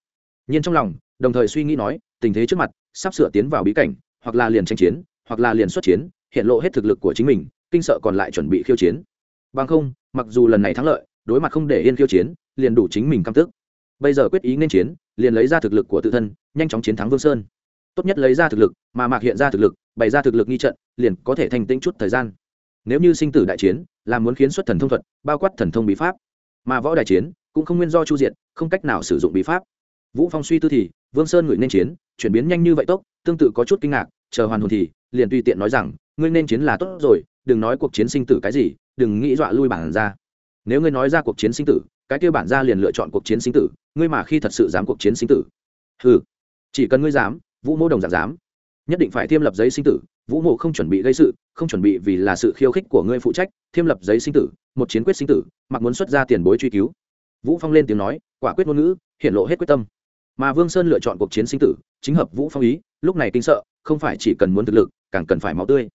nhiên trong lòng, đồng thời suy nghĩ nói, tình thế trước mặt, sắp sửa tiến vào bí cảnh, hoặc là liền tranh chiến, hoặc là liền xuất chiến, hiện lộ hết thực lực của chính mình, kinh sợ còn lại chuẩn bị khiêu chiến. Bằng không, mặc dù lần này thắng lợi, đối mặt không để yên khiêu chiến, liền đủ chính mình căm tức. Bây giờ quyết ý nên chiến, liền lấy ra thực lực của tự thân, nhanh chóng chiến thắng vương sơn. Tốt nhất lấy ra thực lực, mà mạc hiện ra thực lực, bày ra thực lực nghi trận, liền có thể thành tĩnh chút thời gian. Nếu như sinh tử đại chiến, là muốn khiến xuất thần thông thuật, bao quát thần thông bí pháp. Mà võ đại chiến, cũng không nguyên do chu diện, không cách nào sử dụng bí pháp vũ phong suy tư thì, vương sơn ngửi nên chiến, chuyển biến nhanh như vậy tốc, tương tự có chút kinh ngạc, chờ hoàn hồn thì, liền tùy tiện nói rằng, ngươi nên chiến là tốt rồi, đừng nói cuộc chiến sinh tử cái gì, đừng nghĩ dọa lui bản ra. Nếu ngươi nói ra cuộc chiến sinh tử, cái kia bản ra liền lựa chọn cuộc chiến sinh tử, ngươi mà khi thật sự dám cuộc chiến sinh tử. Ừ chỉ cần ngươi dám, vũ mô đồng dạng dám. Nhất định phải thiêm lập giấy sinh tử, vũ mộ không chuẩn bị gây sự, không chuẩn bị vì là sự khiêu khích của ngươi phụ trách, thiêm lập giấy sinh tử, một chiến quyết sinh tử, mặc muốn xuất ra tiền bối truy cứu. Vũ phong lên tiếng nói, quả quyết ngôn ngữ hiện lộ hết quyết tâm mà vương sơn lựa chọn cuộc chiến sinh tử, chính hợp vũ phong ý, lúc này kinh sợ, không phải chỉ cần muốn thực lực, càng cần phải máu tươi.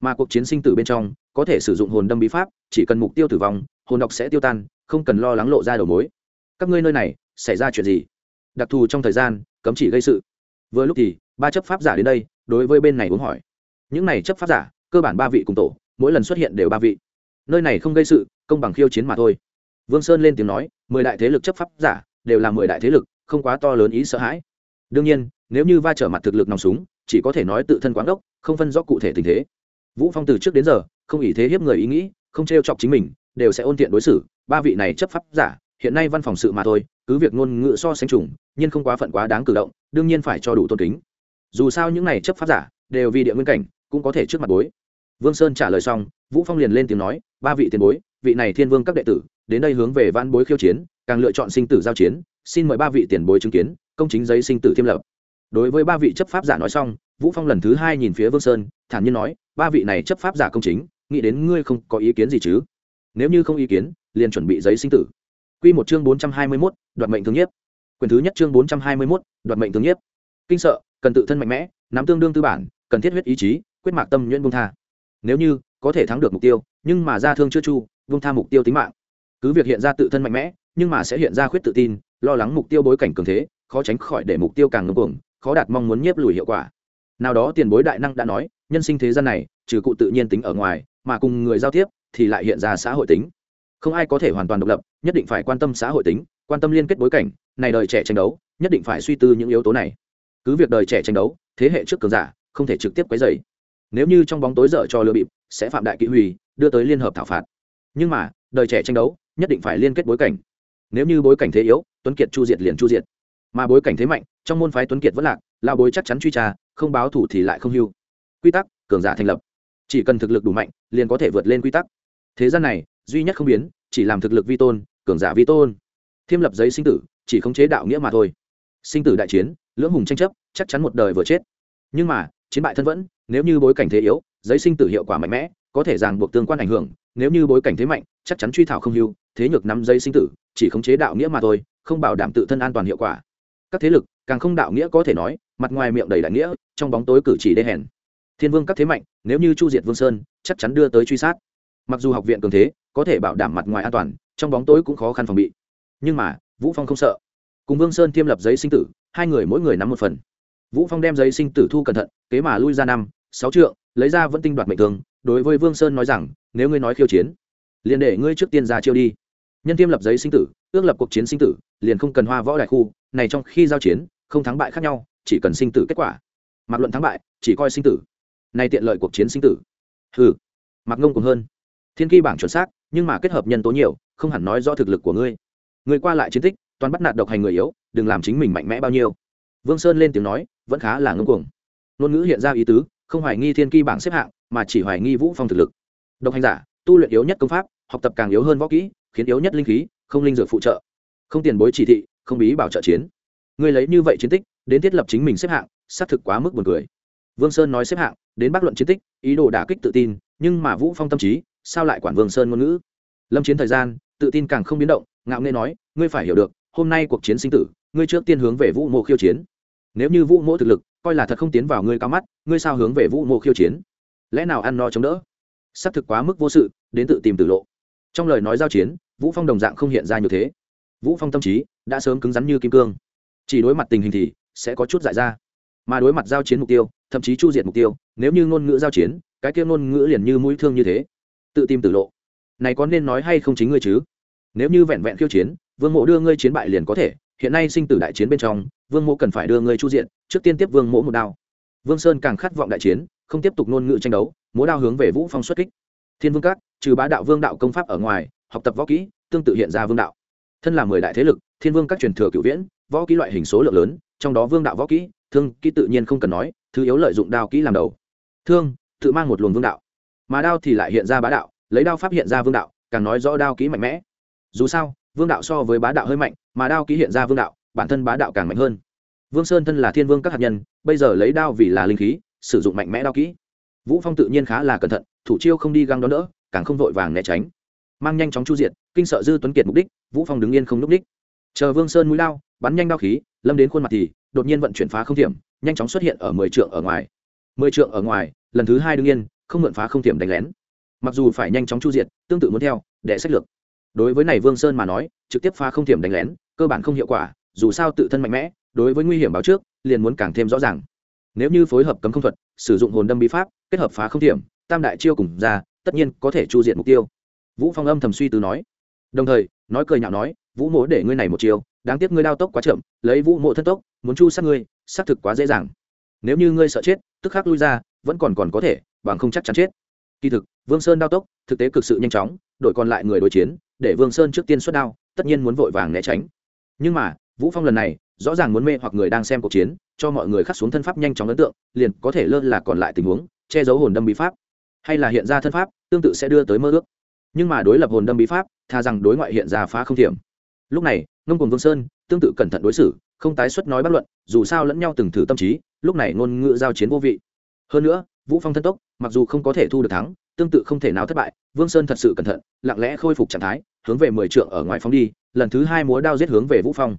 Mà cuộc chiến sinh tử bên trong, có thể sử dụng hồn đâm bí pháp, chỉ cần mục tiêu tử vong, hồn độc sẽ tiêu tan, không cần lo lắng lộ ra đầu mối. Các ngươi nơi này, xảy ra chuyện gì? Đặc thù trong thời gian, cấm chỉ gây sự. Vừa lúc thì, ba chấp pháp giả đến đây, đối với bên này uống hỏi. Những này chấp pháp giả, cơ bản ba vị cùng tổ, mỗi lần xuất hiện đều ba vị. Nơi này không gây sự, công bằng khiêu chiến mà thôi. Vương sơn lên tiếng nói, mười đại thế lực chấp pháp giả, đều là mười đại thế lực không quá to lớn ý sợ hãi. Đương nhiên, nếu như va trở mặt thực lực nòng súng, chỉ có thể nói tự thân quán đốc không phân rõ cụ thể tình thế. Vũ phong từ trước đến giờ, không ý thế hiếp người ý nghĩ, không trêu chọc chính mình, đều sẽ ôn tiện đối xử, ba vị này chấp pháp giả, hiện nay văn phòng sự mà thôi, cứ việc ngôn ngữ so sánh trùng, nhưng không quá phận quá đáng cử động, đương nhiên phải cho đủ tôn kính. Dù sao những này chấp pháp giả, đều vì địa nguyên cảnh, cũng có thể trước mặt bối. Vương sơn trả lời xong, vũ phong liền lên tiếng nói, ba vị tiền bối, vị này thiên vương các đệ tử, đến đây hướng về văn bối khiêu chiến, càng lựa chọn sinh tử giao chiến xin mời ba vị tiền bối chứng kiến công chính giấy sinh tử thiêm lập. Đối với ba vị chấp pháp giả nói xong vũ phong lần thứ hai nhìn phía vương sơn thản nhiên nói ba vị này chấp pháp giả công chính nghĩ đến ngươi không có ý kiến gì chứ? Nếu như không ý kiến liền chuẩn bị giấy sinh tử. Quy một chương 421, đoạt mệnh thương nhiếp quyền thứ nhất chương 421, đoạt mệnh thương nhiếp kinh sợ cần tự thân mạnh mẽ nắm tương đương tư bản cần thiết huyết ý chí quyết mạc tâm nhuyễn buông tha. Nếu như có thể thắng được mục tiêu nhưng mà ra thương chưa chu buông tha mục tiêu tính mạng. Cứ việc hiện ra tự thân mạnh mẽ nhưng mà sẽ hiện ra khuyết tự tin lo lắng mục tiêu bối cảnh cường thế, khó tránh khỏi để mục tiêu càng ngưng cuồng, khó đạt mong muốn nhiếp lùi hiệu quả. Nào đó tiền bối đại năng đã nói, nhân sinh thế gian này, trừ cụ tự nhiên tính ở ngoài, mà cùng người giao tiếp, thì lại hiện ra xã hội tính. Không ai có thể hoàn toàn độc lập, nhất định phải quan tâm xã hội tính, quan tâm liên kết bối cảnh, này đời trẻ tranh đấu, nhất định phải suy tư những yếu tố này. Cứ việc đời trẻ tranh đấu, thế hệ trước cường giả, không thể trực tiếp quấy dày nếu như trong bóng tối dở cho lừa bịp, sẽ phạm đại kỵ hủy, đưa tới liên hợp thảo phạt. Nhưng mà, đời trẻ tranh đấu, nhất định phải liên kết bối cảnh. Nếu như bối cảnh thế yếu tuấn kiệt chu diệt liền chu diệt. Mà bối cảnh thế mạnh, trong môn phái tuấn kiệt vẫn lạc lao bối chắc chắn truy tra, không báo thủ thì lại không hưu. Quy tắc, cường giả thành lập. Chỉ cần thực lực đủ mạnh, liền có thể vượt lên quy tắc. Thế gian này, duy nhất không biến, chỉ làm thực lực vi tôn, cường giả vi tôn. Thiêm lập giấy sinh tử, chỉ khống chế đạo nghĩa mà thôi. Sinh tử đại chiến, lưỡng hùng tranh chấp, chắc chắn một đời vừa chết. Nhưng mà, chiến bại thân vẫn, nếu như bối cảnh thế yếu, giấy sinh tử hiệu quả mạnh mẽ, có thể ràng buộc tương quan ảnh hưởng nếu như bối cảnh thế mạnh, chắc chắn truy thảo không hưu, thế nhược nắm giấy sinh tử, chỉ khống chế đạo nghĩa mà thôi, không bảo đảm tự thân an toàn hiệu quả. Các thế lực, càng không đạo nghĩa có thể nói, mặt ngoài miệng đầy đại nghĩa, trong bóng tối cử chỉ đê hèn. Thiên vương các thế mạnh, nếu như chu diệt vương sơn, chắc chắn đưa tới truy sát. Mặc dù học viện cường thế, có thể bảo đảm mặt ngoài an toàn, trong bóng tối cũng khó khăn phòng bị. Nhưng mà, vũ phong không sợ. Cùng vương sơn thiêm lập giấy sinh tử, hai người mỗi người nắm một phần. Vũ phong đem giấy sinh tử thu cẩn thận, kế mà lui ra năm, sáu trượng, lấy ra vẫn tinh đoạt mệnh thường, đối với vương sơn nói rằng nếu ngươi nói khiêu chiến, liền để ngươi trước tiên ra chiêu đi. Nhân tiêm lập giấy sinh tử, ước lập cuộc chiến sinh tử, liền không cần hoa võ đại khu, này trong khi giao chiến, không thắng bại khác nhau, chỉ cần sinh tử kết quả. Mặc luận thắng bại, chỉ coi sinh tử. Này tiện lợi cuộc chiến sinh tử. Ừ mặc ngông cùng hơn. Thiên kỳ bảng chuẩn xác, nhưng mà kết hợp nhân tố nhiều, không hẳn nói do thực lực của ngươi. Người qua lại chiến tích, toàn bắt nạt độc hành người yếu, đừng làm chính mình mạnh mẽ bao nhiêu. Vương sơn lên tiếng nói, vẫn khá là ngông cuồng. Ngôn ngữ hiện ra ý tứ, không hoài nghi thiên kỳ bảng xếp hạng, mà chỉ hoài nghi vũ phong thực lực độc hành giả, tu luyện yếu nhất công pháp, học tập càng yếu hơn võ kỹ, khiến yếu nhất linh khí, không linh dược phụ trợ. Không tiền bối chỉ thị, không bí bảo trợ chiến. Người lấy như vậy chiến tích, đến thiết lập chính mình xếp hạng, xác thực quá mức buồn cười. Vương sơn nói xếp hạng, đến bác luận chiến tích, ý đồ đả kích tự tin, nhưng mà vũ phong tâm trí, sao lại quản vương sơn ngôn ngữ? Lâm chiến thời gian, tự tin càng không biến động, ngạo nghê nói, ngươi phải hiểu được, hôm nay cuộc chiến sinh tử, ngươi trước tiên hướng về vũ mộ khiêu chiến. Nếu như vũ mộ thực lực, coi là thật không tiến vào ngươi cao mắt, ngươi sao hướng về vũ mộ khiêu chiến? Lẽ nào ăn no chống đỡ? Xác thực quá mức vô sự, đến tự tìm tử lộ. Trong lời nói giao chiến, vũ phong đồng dạng không hiện ra như thế. Vũ phong tâm trí đã sớm cứng rắn như kim cương. Chỉ đối mặt tình hình thì sẽ có chút giải ra. Mà đối mặt giao chiến mục tiêu, thậm chí chu diệt mục tiêu, nếu như ngôn ngữ giao chiến, cái kia ngôn ngữ liền như mũi thương như thế. Tự tìm tử lộ. Này có nên nói hay không chính ngươi chứ? Nếu như vẹn vẹn khiêu chiến, vương mộ đưa ngươi chiến bại liền có thể, hiện nay sinh tử đại chiến bên trong, vương mộ cần phải đưa ngươi chu diện, trước tiên tiếp vương mộ một đao. Vương sơn càng khát vọng đại chiến, không tiếp tục ngôn ngữ tranh đấu múa đao hướng về vũ phong xuất kích. Thiên vương các, trừ bá đạo vương đạo công pháp ở ngoài, học tập võ kỹ, tương tự hiện ra vương đạo. Thân là mười đại thế lực, thiên vương các truyền thừa cựu viễn, võ kỹ loại hình số lượng lớn, trong đó vương đạo võ kỹ, thương kỹ tự nhiên không cần nói, thứ yếu lợi dụng đao kỹ làm đầu. Thương, tự mang một luồng vương đạo. Mà đao thì lại hiện ra bá đạo, lấy đao pháp hiện ra vương đạo, càng nói rõ đao kỹ mạnh mẽ. Dù sao, vương đạo so với bá đạo hơi mạnh, mà đao kỹ hiện ra vương đạo, bản thân bá đạo càng mạnh hơn. Vương sơn thân là thiên vương các hạt nhân, bây giờ lấy đao vì là linh khí, sử dụng mạnh mẽ đao kỹ vũ phong tự nhiên khá là cẩn thận thủ chiêu không đi găng đón đỡ càng không vội vàng né tránh. Mang nhanh chóng chu diệt kinh sợ dư tuấn kiệt mục đích vũ phong đứng yên không núp đích. Chờ vương sơn mũi lao bắn nhanh đao khí lâm đến khuôn mặt thì đột nhiên vận chuyển phá không thiểm nhanh chóng xuất hiện ở mười trượng ở ngoài. Mười trượng ở ngoài lần thứ hai đương yên, không mượn phá không thiểm đánh lén. Mặc dù phải nhanh chóng chu diệt tương tự muốn theo để sách lược. Đối với này vương sơn mà nói trực tiếp phá không thiểm đánh lén cơ bản không hiệu quả dù sao tự thân mạnh mẽ đối với nguy hiểm báo trước liền muốn càng thêm rõ ràng. Nếu như phối hợp cấm không thuật sử dụng hồn đâm bí pháp, kết hợp phá không thiểm tam đại chiêu cùng ra, tất nhiên có thể chu diệt mục tiêu. Vũ phong âm thầm suy tư nói. Đồng thời, nói cười nhạo nói, vũ mỗ để ngươi này một chiêu, đáng tiếc ngươi đao tốc quá chậm, lấy vũ mộ thân tốc, muốn chu sát ngươi, xác thực quá dễ dàng. Nếu như ngươi sợ chết, tức khắc lui ra, vẫn còn còn có thể, bằng không chắc chắn chết. Kỳ thực, vương sơn đao tốc, thực tế cực sự nhanh chóng, đội còn lại người đối chiến, để vương sơn trước tiên xuất đao, tất nhiên muốn vội vàng né tránh. Nhưng mà, vũ phong lần này, rõ ràng muốn mê hoặc người đang xem cuộc chiến cho mọi người khắc xuống thân pháp nhanh chóng ấn tượng, liền có thể lơ là còn lại tình huống, che giấu hồn đâm bí pháp. Hay là hiện ra thân pháp, tương tự sẽ đưa tới mơ ước. Nhưng mà đối lập hồn đâm bí pháp, tha rằng đối ngoại hiện ra phá không thiểm. Lúc này, ngông cùng vương sơn tương tự cẩn thận đối xử, không tái xuất nói bất luận, dù sao lẫn nhau từng thử tâm trí, lúc này ngôn ngữ giao chiến vô vị. Hơn nữa, vũ phong thân tốc, mặc dù không có thể thu được thắng, tương tự không thể nào thất bại, vương sơn thật sự cẩn thận, lặng lẽ khôi phục trạng thái, hướng về mười trượng ở ngoài phong đi, lần thứ hai múa đao giết hướng về vũ phong.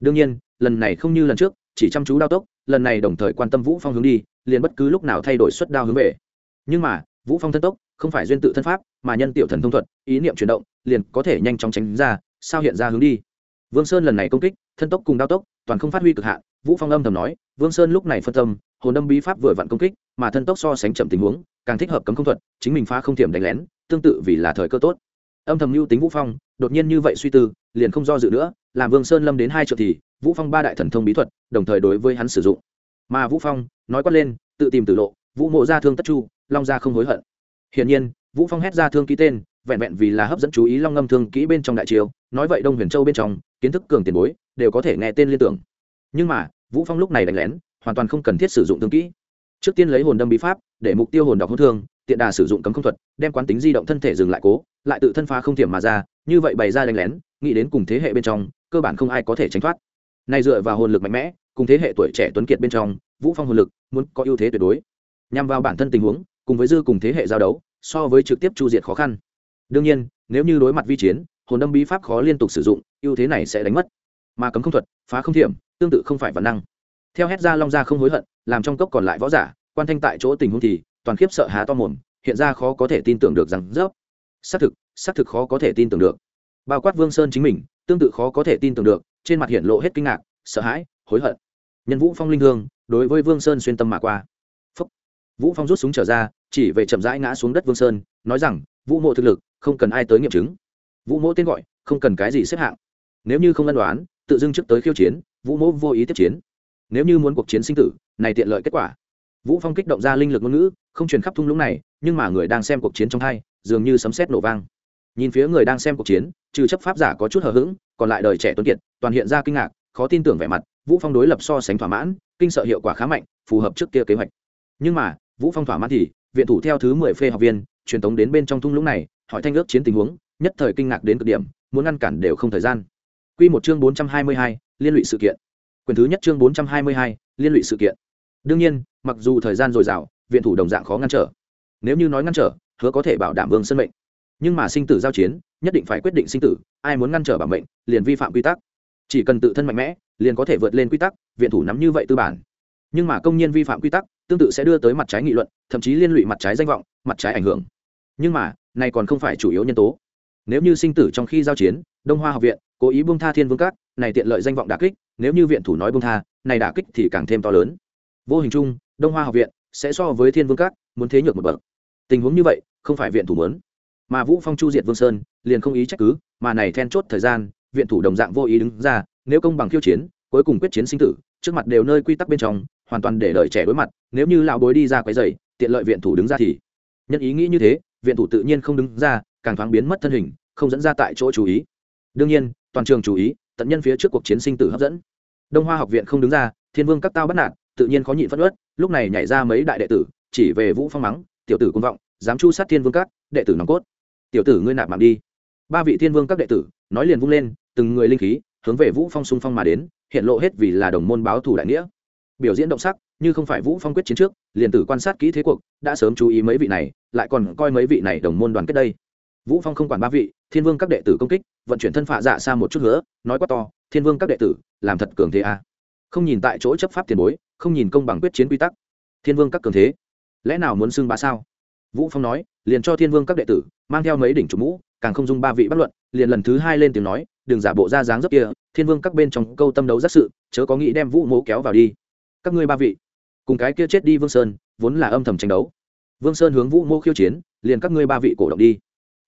Đương nhiên, lần này không như lần trước chỉ chăm chú đao tốc, lần này đồng thời quan tâm vũ phong hướng đi, liền bất cứ lúc nào thay đổi xuất đao hướng về. Nhưng mà, vũ phong thân tốc, không phải duyên tự thân pháp, mà nhân tiểu thần thông thuật, ý niệm chuyển động, liền có thể nhanh chóng tránh ra, sao hiện ra hướng đi. Vương sơn lần này công kích, thân tốc cùng đao tốc, toàn không phát huy cực hạn, vũ phong âm thầm nói, vương sơn lúc này phân tâm, hồn đâm bí pháp vừa vặn công kích, mà thân tốc so sánh chậm tình huống, càng thích hợp cấm không thuật, chính mình phá không thiểm đánh lén, tương tự vì là thời cơ tốt. Âm thầm lưu tính vũ phong, đột nhiên như vậy suy tư, liền không do dự nữa, làm vương sơn lâm đến hai triệu thì vũ phong ba đại thần thông bí thuật, đồng thời đối với hắn sử dụng. Mà vũ phong, nói quát lên, tự tìm tử lộ, vũ mộ ra thương tất chu, long ra không hối hận. Hiển nhiên, vũ phong hét ra thương ký tên, vẹn vẹn vì là hấp dẫn chú ý long ngâm thương kỹ bên trong đại triều nói vậy đông huyền châu bên trong, kiến thức cường tiền bối, đều có thể nghe tên liên tưởng. Nhưng mà, vũ phong lúc này đánh lén, hoàn toàn không cần thiết sử dụng thương kỹ. Trước tiên lấy hồn đâm bí pháp, để mục tiêu hồn đọc hỗn thương, tiện đà sử dụng cấm không thuật, đem quán tính di động thân thể dừng lại cố, lại tự thân phá không thiểm mà ra, như vậy bày ra đánh lén, nghĩ đến cùng thế hệ bên trong, cơ bản không ai có thể tránh thoát này dựa vào hồn lực mạnh mẽ, cùng thế hệ tuổi trẻ tuấn kiệt bên trong, vũ phong hồn lực muốn có ưu thế tuyệt đối. Nhằm vào bản thân tình huống, cùng với dư cùng thế hệ giao đấu, so với trực tiếp chu diệt khó khăn. Đương nhiên, nếu như đối mặt vi chiến, hồn đâm bí pháp khó liên tục sử dụng, ưu thế này sẽ đánh mất. Mà cấm không thuật, phá không thiểm, tương tự không phải văn năng. Theo hét ra long ra không hối hận, làm trong cốc còn lại võ giả, quan thanh tại chỗ tình huống thì, toàn khiếp sợ há to mồm, hiện ra khó có thể tin tưởng được rằng dốc xác thực xác thực khó có thể tin tưởng được. Bao quát vương sơn chính mình, tương tự khó có thể tin tưởng được trên mặt hiện lộ hết kinh ngạc, sợ hãi, hối hận. Nhân vũ phong linh hương, đối với vương sơn xuyên tâm mà qua. Phúc. vũ phong rút súng trở ra, chỉ về chậm rãi ngã xuống đất vương sơn, nói rằng, vũ mộ thực lực, không cần ai tới nghiệm chứng. Vũ mộ tên gọi, không cần cái gì xếp hạng. Nếu như không ân đoán tự dưng trước tới khiêu chiến, vũ mộ vô ý tiếp chiến. Nếu như muốn cuộc chiến sinh tử, này tiện lợi kết quả. Vũ phong kích động ra linh lực ngôn ngữ, không truyền khắp thung lũng này, nhưng mà người đang xem cuộc chiến trong hai, dường như sấm sét nổ vang nhìn phía người đang xem cuộc chiến trừ chấp pháp giả có chút hờ hững còn lại đời trẻ tuấn kiệt toàn hiện ra kinh ngạc khó tin tưởng vẻ mặt vũ phong đối lập so sánh thỏa mãn kinh sợ hiệu quả khá mạnh phù hợp trước kia kế hoạch. Nhưng mà vũ phong thỏa mãn thì viện thủ theo thứ 10 phê học viên truyền tống đến bên trong thung lũng này hỏi thanh ước chiến tình huống nhất thời kinh ngạc đến cực điểm muốn ngăn cản đều không thời gian. Quy một chương 422, liên lụy sự kiện. Quyền thứ nhất chương 422, liên lụy sự kiện. Đương nhiên mặc dù thời gian dồi dào viện thủ đồng dạng khó ngăn trở. Nếu như nói ngăn trở hứa có thể bảo đảm vương sân mệnh nhưng mà sinh tử giao chiến, nhất định phải quyết định sinh tử, ai muốn ngăn trở bảo mệnh, liền vi phạm quy tắc. Chỉ cần tự thân mạnh mẽ, liền có thể vượt lên quy tắc, viện thủ nắm như vậy tư bản. Nhưng mà công nhân vi phạm quy tắc, tương tự sẽ đưa tới mặt trái nghị luận, thậm chí liên lụy mặt trái danh vọng, mặt trái ảnh hưởng. Nhưng mà, này còn không phải chủ yếu nhân tố. Nếu như sinh tử trong khi giao chiến, đông hoa học viện, cố ý bung tha thiên vương các, này tiện lợi danh vọng đà kích, nếu như viện thủ nói bung tha, này đà kích thì càng thêm to lớn. Vô hình chung, đông hoa học viện sẽ so với thiên vương các, muốn thế nhược một bậc. Tình huống như vậy, không phải viện thủ muốn mà vũ phong chu diệt vương sơn liền không ý trách cứ, mà này then chốt thời gian, viện thủ đồng dạng vô ý đứng ra, nếu công bằng khiêu chiến, cuối cùng quyết chiến sinh tử, trước mặt đều nơi quy tắc bên trong, hoàn toàn để đợi trẻ đối mặt, nếu như lão bối đi ra quấy rầy, tiện lợi viện thủ đứng ra thì nhân ý nghĩ như thế, viện thủ tự nhiên không đứng ra, càng thoáng biến mất thân hình, không dẫn ra tại chỗ chú ý. Đương nhiên, toàn trường chú ý, tận nhân phía trước cuộc chiến sinh tử hấp dẫn. Đông hoa học viện không đứng ra, thiên vương các tao bắt nạt, tự nhiên khó nhịn phất ớt lúc này nhảy ra mấy đại đệ tử, chỉ về vũ phong mắng, tiểu tử quân vọng, dám chu sát thiên vương các, đệ tử nòng cốt tiểu tử ngươi nạp mạng đi. Ba vị thiên vương các đệ tử nói liền vung lên, từng người linh khí hướng về vũ phong xung phong mà đến, hiện lộ hết vì là đồng môn báo thủ đại nghĩa. Biểu diễn động sắc, như không phải vũ phong quyết chiến trước, liền tử quan sát kỹ thế cuộc, đã sớm chú ý mấy vị này, lại còn coi mấy vị này đồng môn đoàn kết đây. Vũ phong không quản ba vị, thiên vương các đệ tử công kích, vận chuyển thân phạ dạ xa một chút nữa nói quá to, thiên vương các đệ tử, làm thật cường thế a. À. không nhìn tại chỗ chấp pháp tiền bối, không nhìn công bằng quyết chiến quy tắc. Thiên vương các cường thế, lẽ nào muốn xưng bá sao? Vũ phong nói, liền cho thiên vương các đệ tử, mang theo mấy đỉnh trục mũ, càng không dung ba vị bất luận, liền lần thứ hai lên tiếng nói, đừng giả bộ ra dáng dấp kia, thiên vương các bên trong câu tâm đấu rất sự, chớ có nghĩ đem vũ mố kéo vào đi. Các ngươi ba vị, cùng cái kia chết đi vương sơn, vốn là âm thầm tranh đấu. Vương sơn hướng vũ mô khiêu chiến, liền các ngươi ba vị cổ động đi.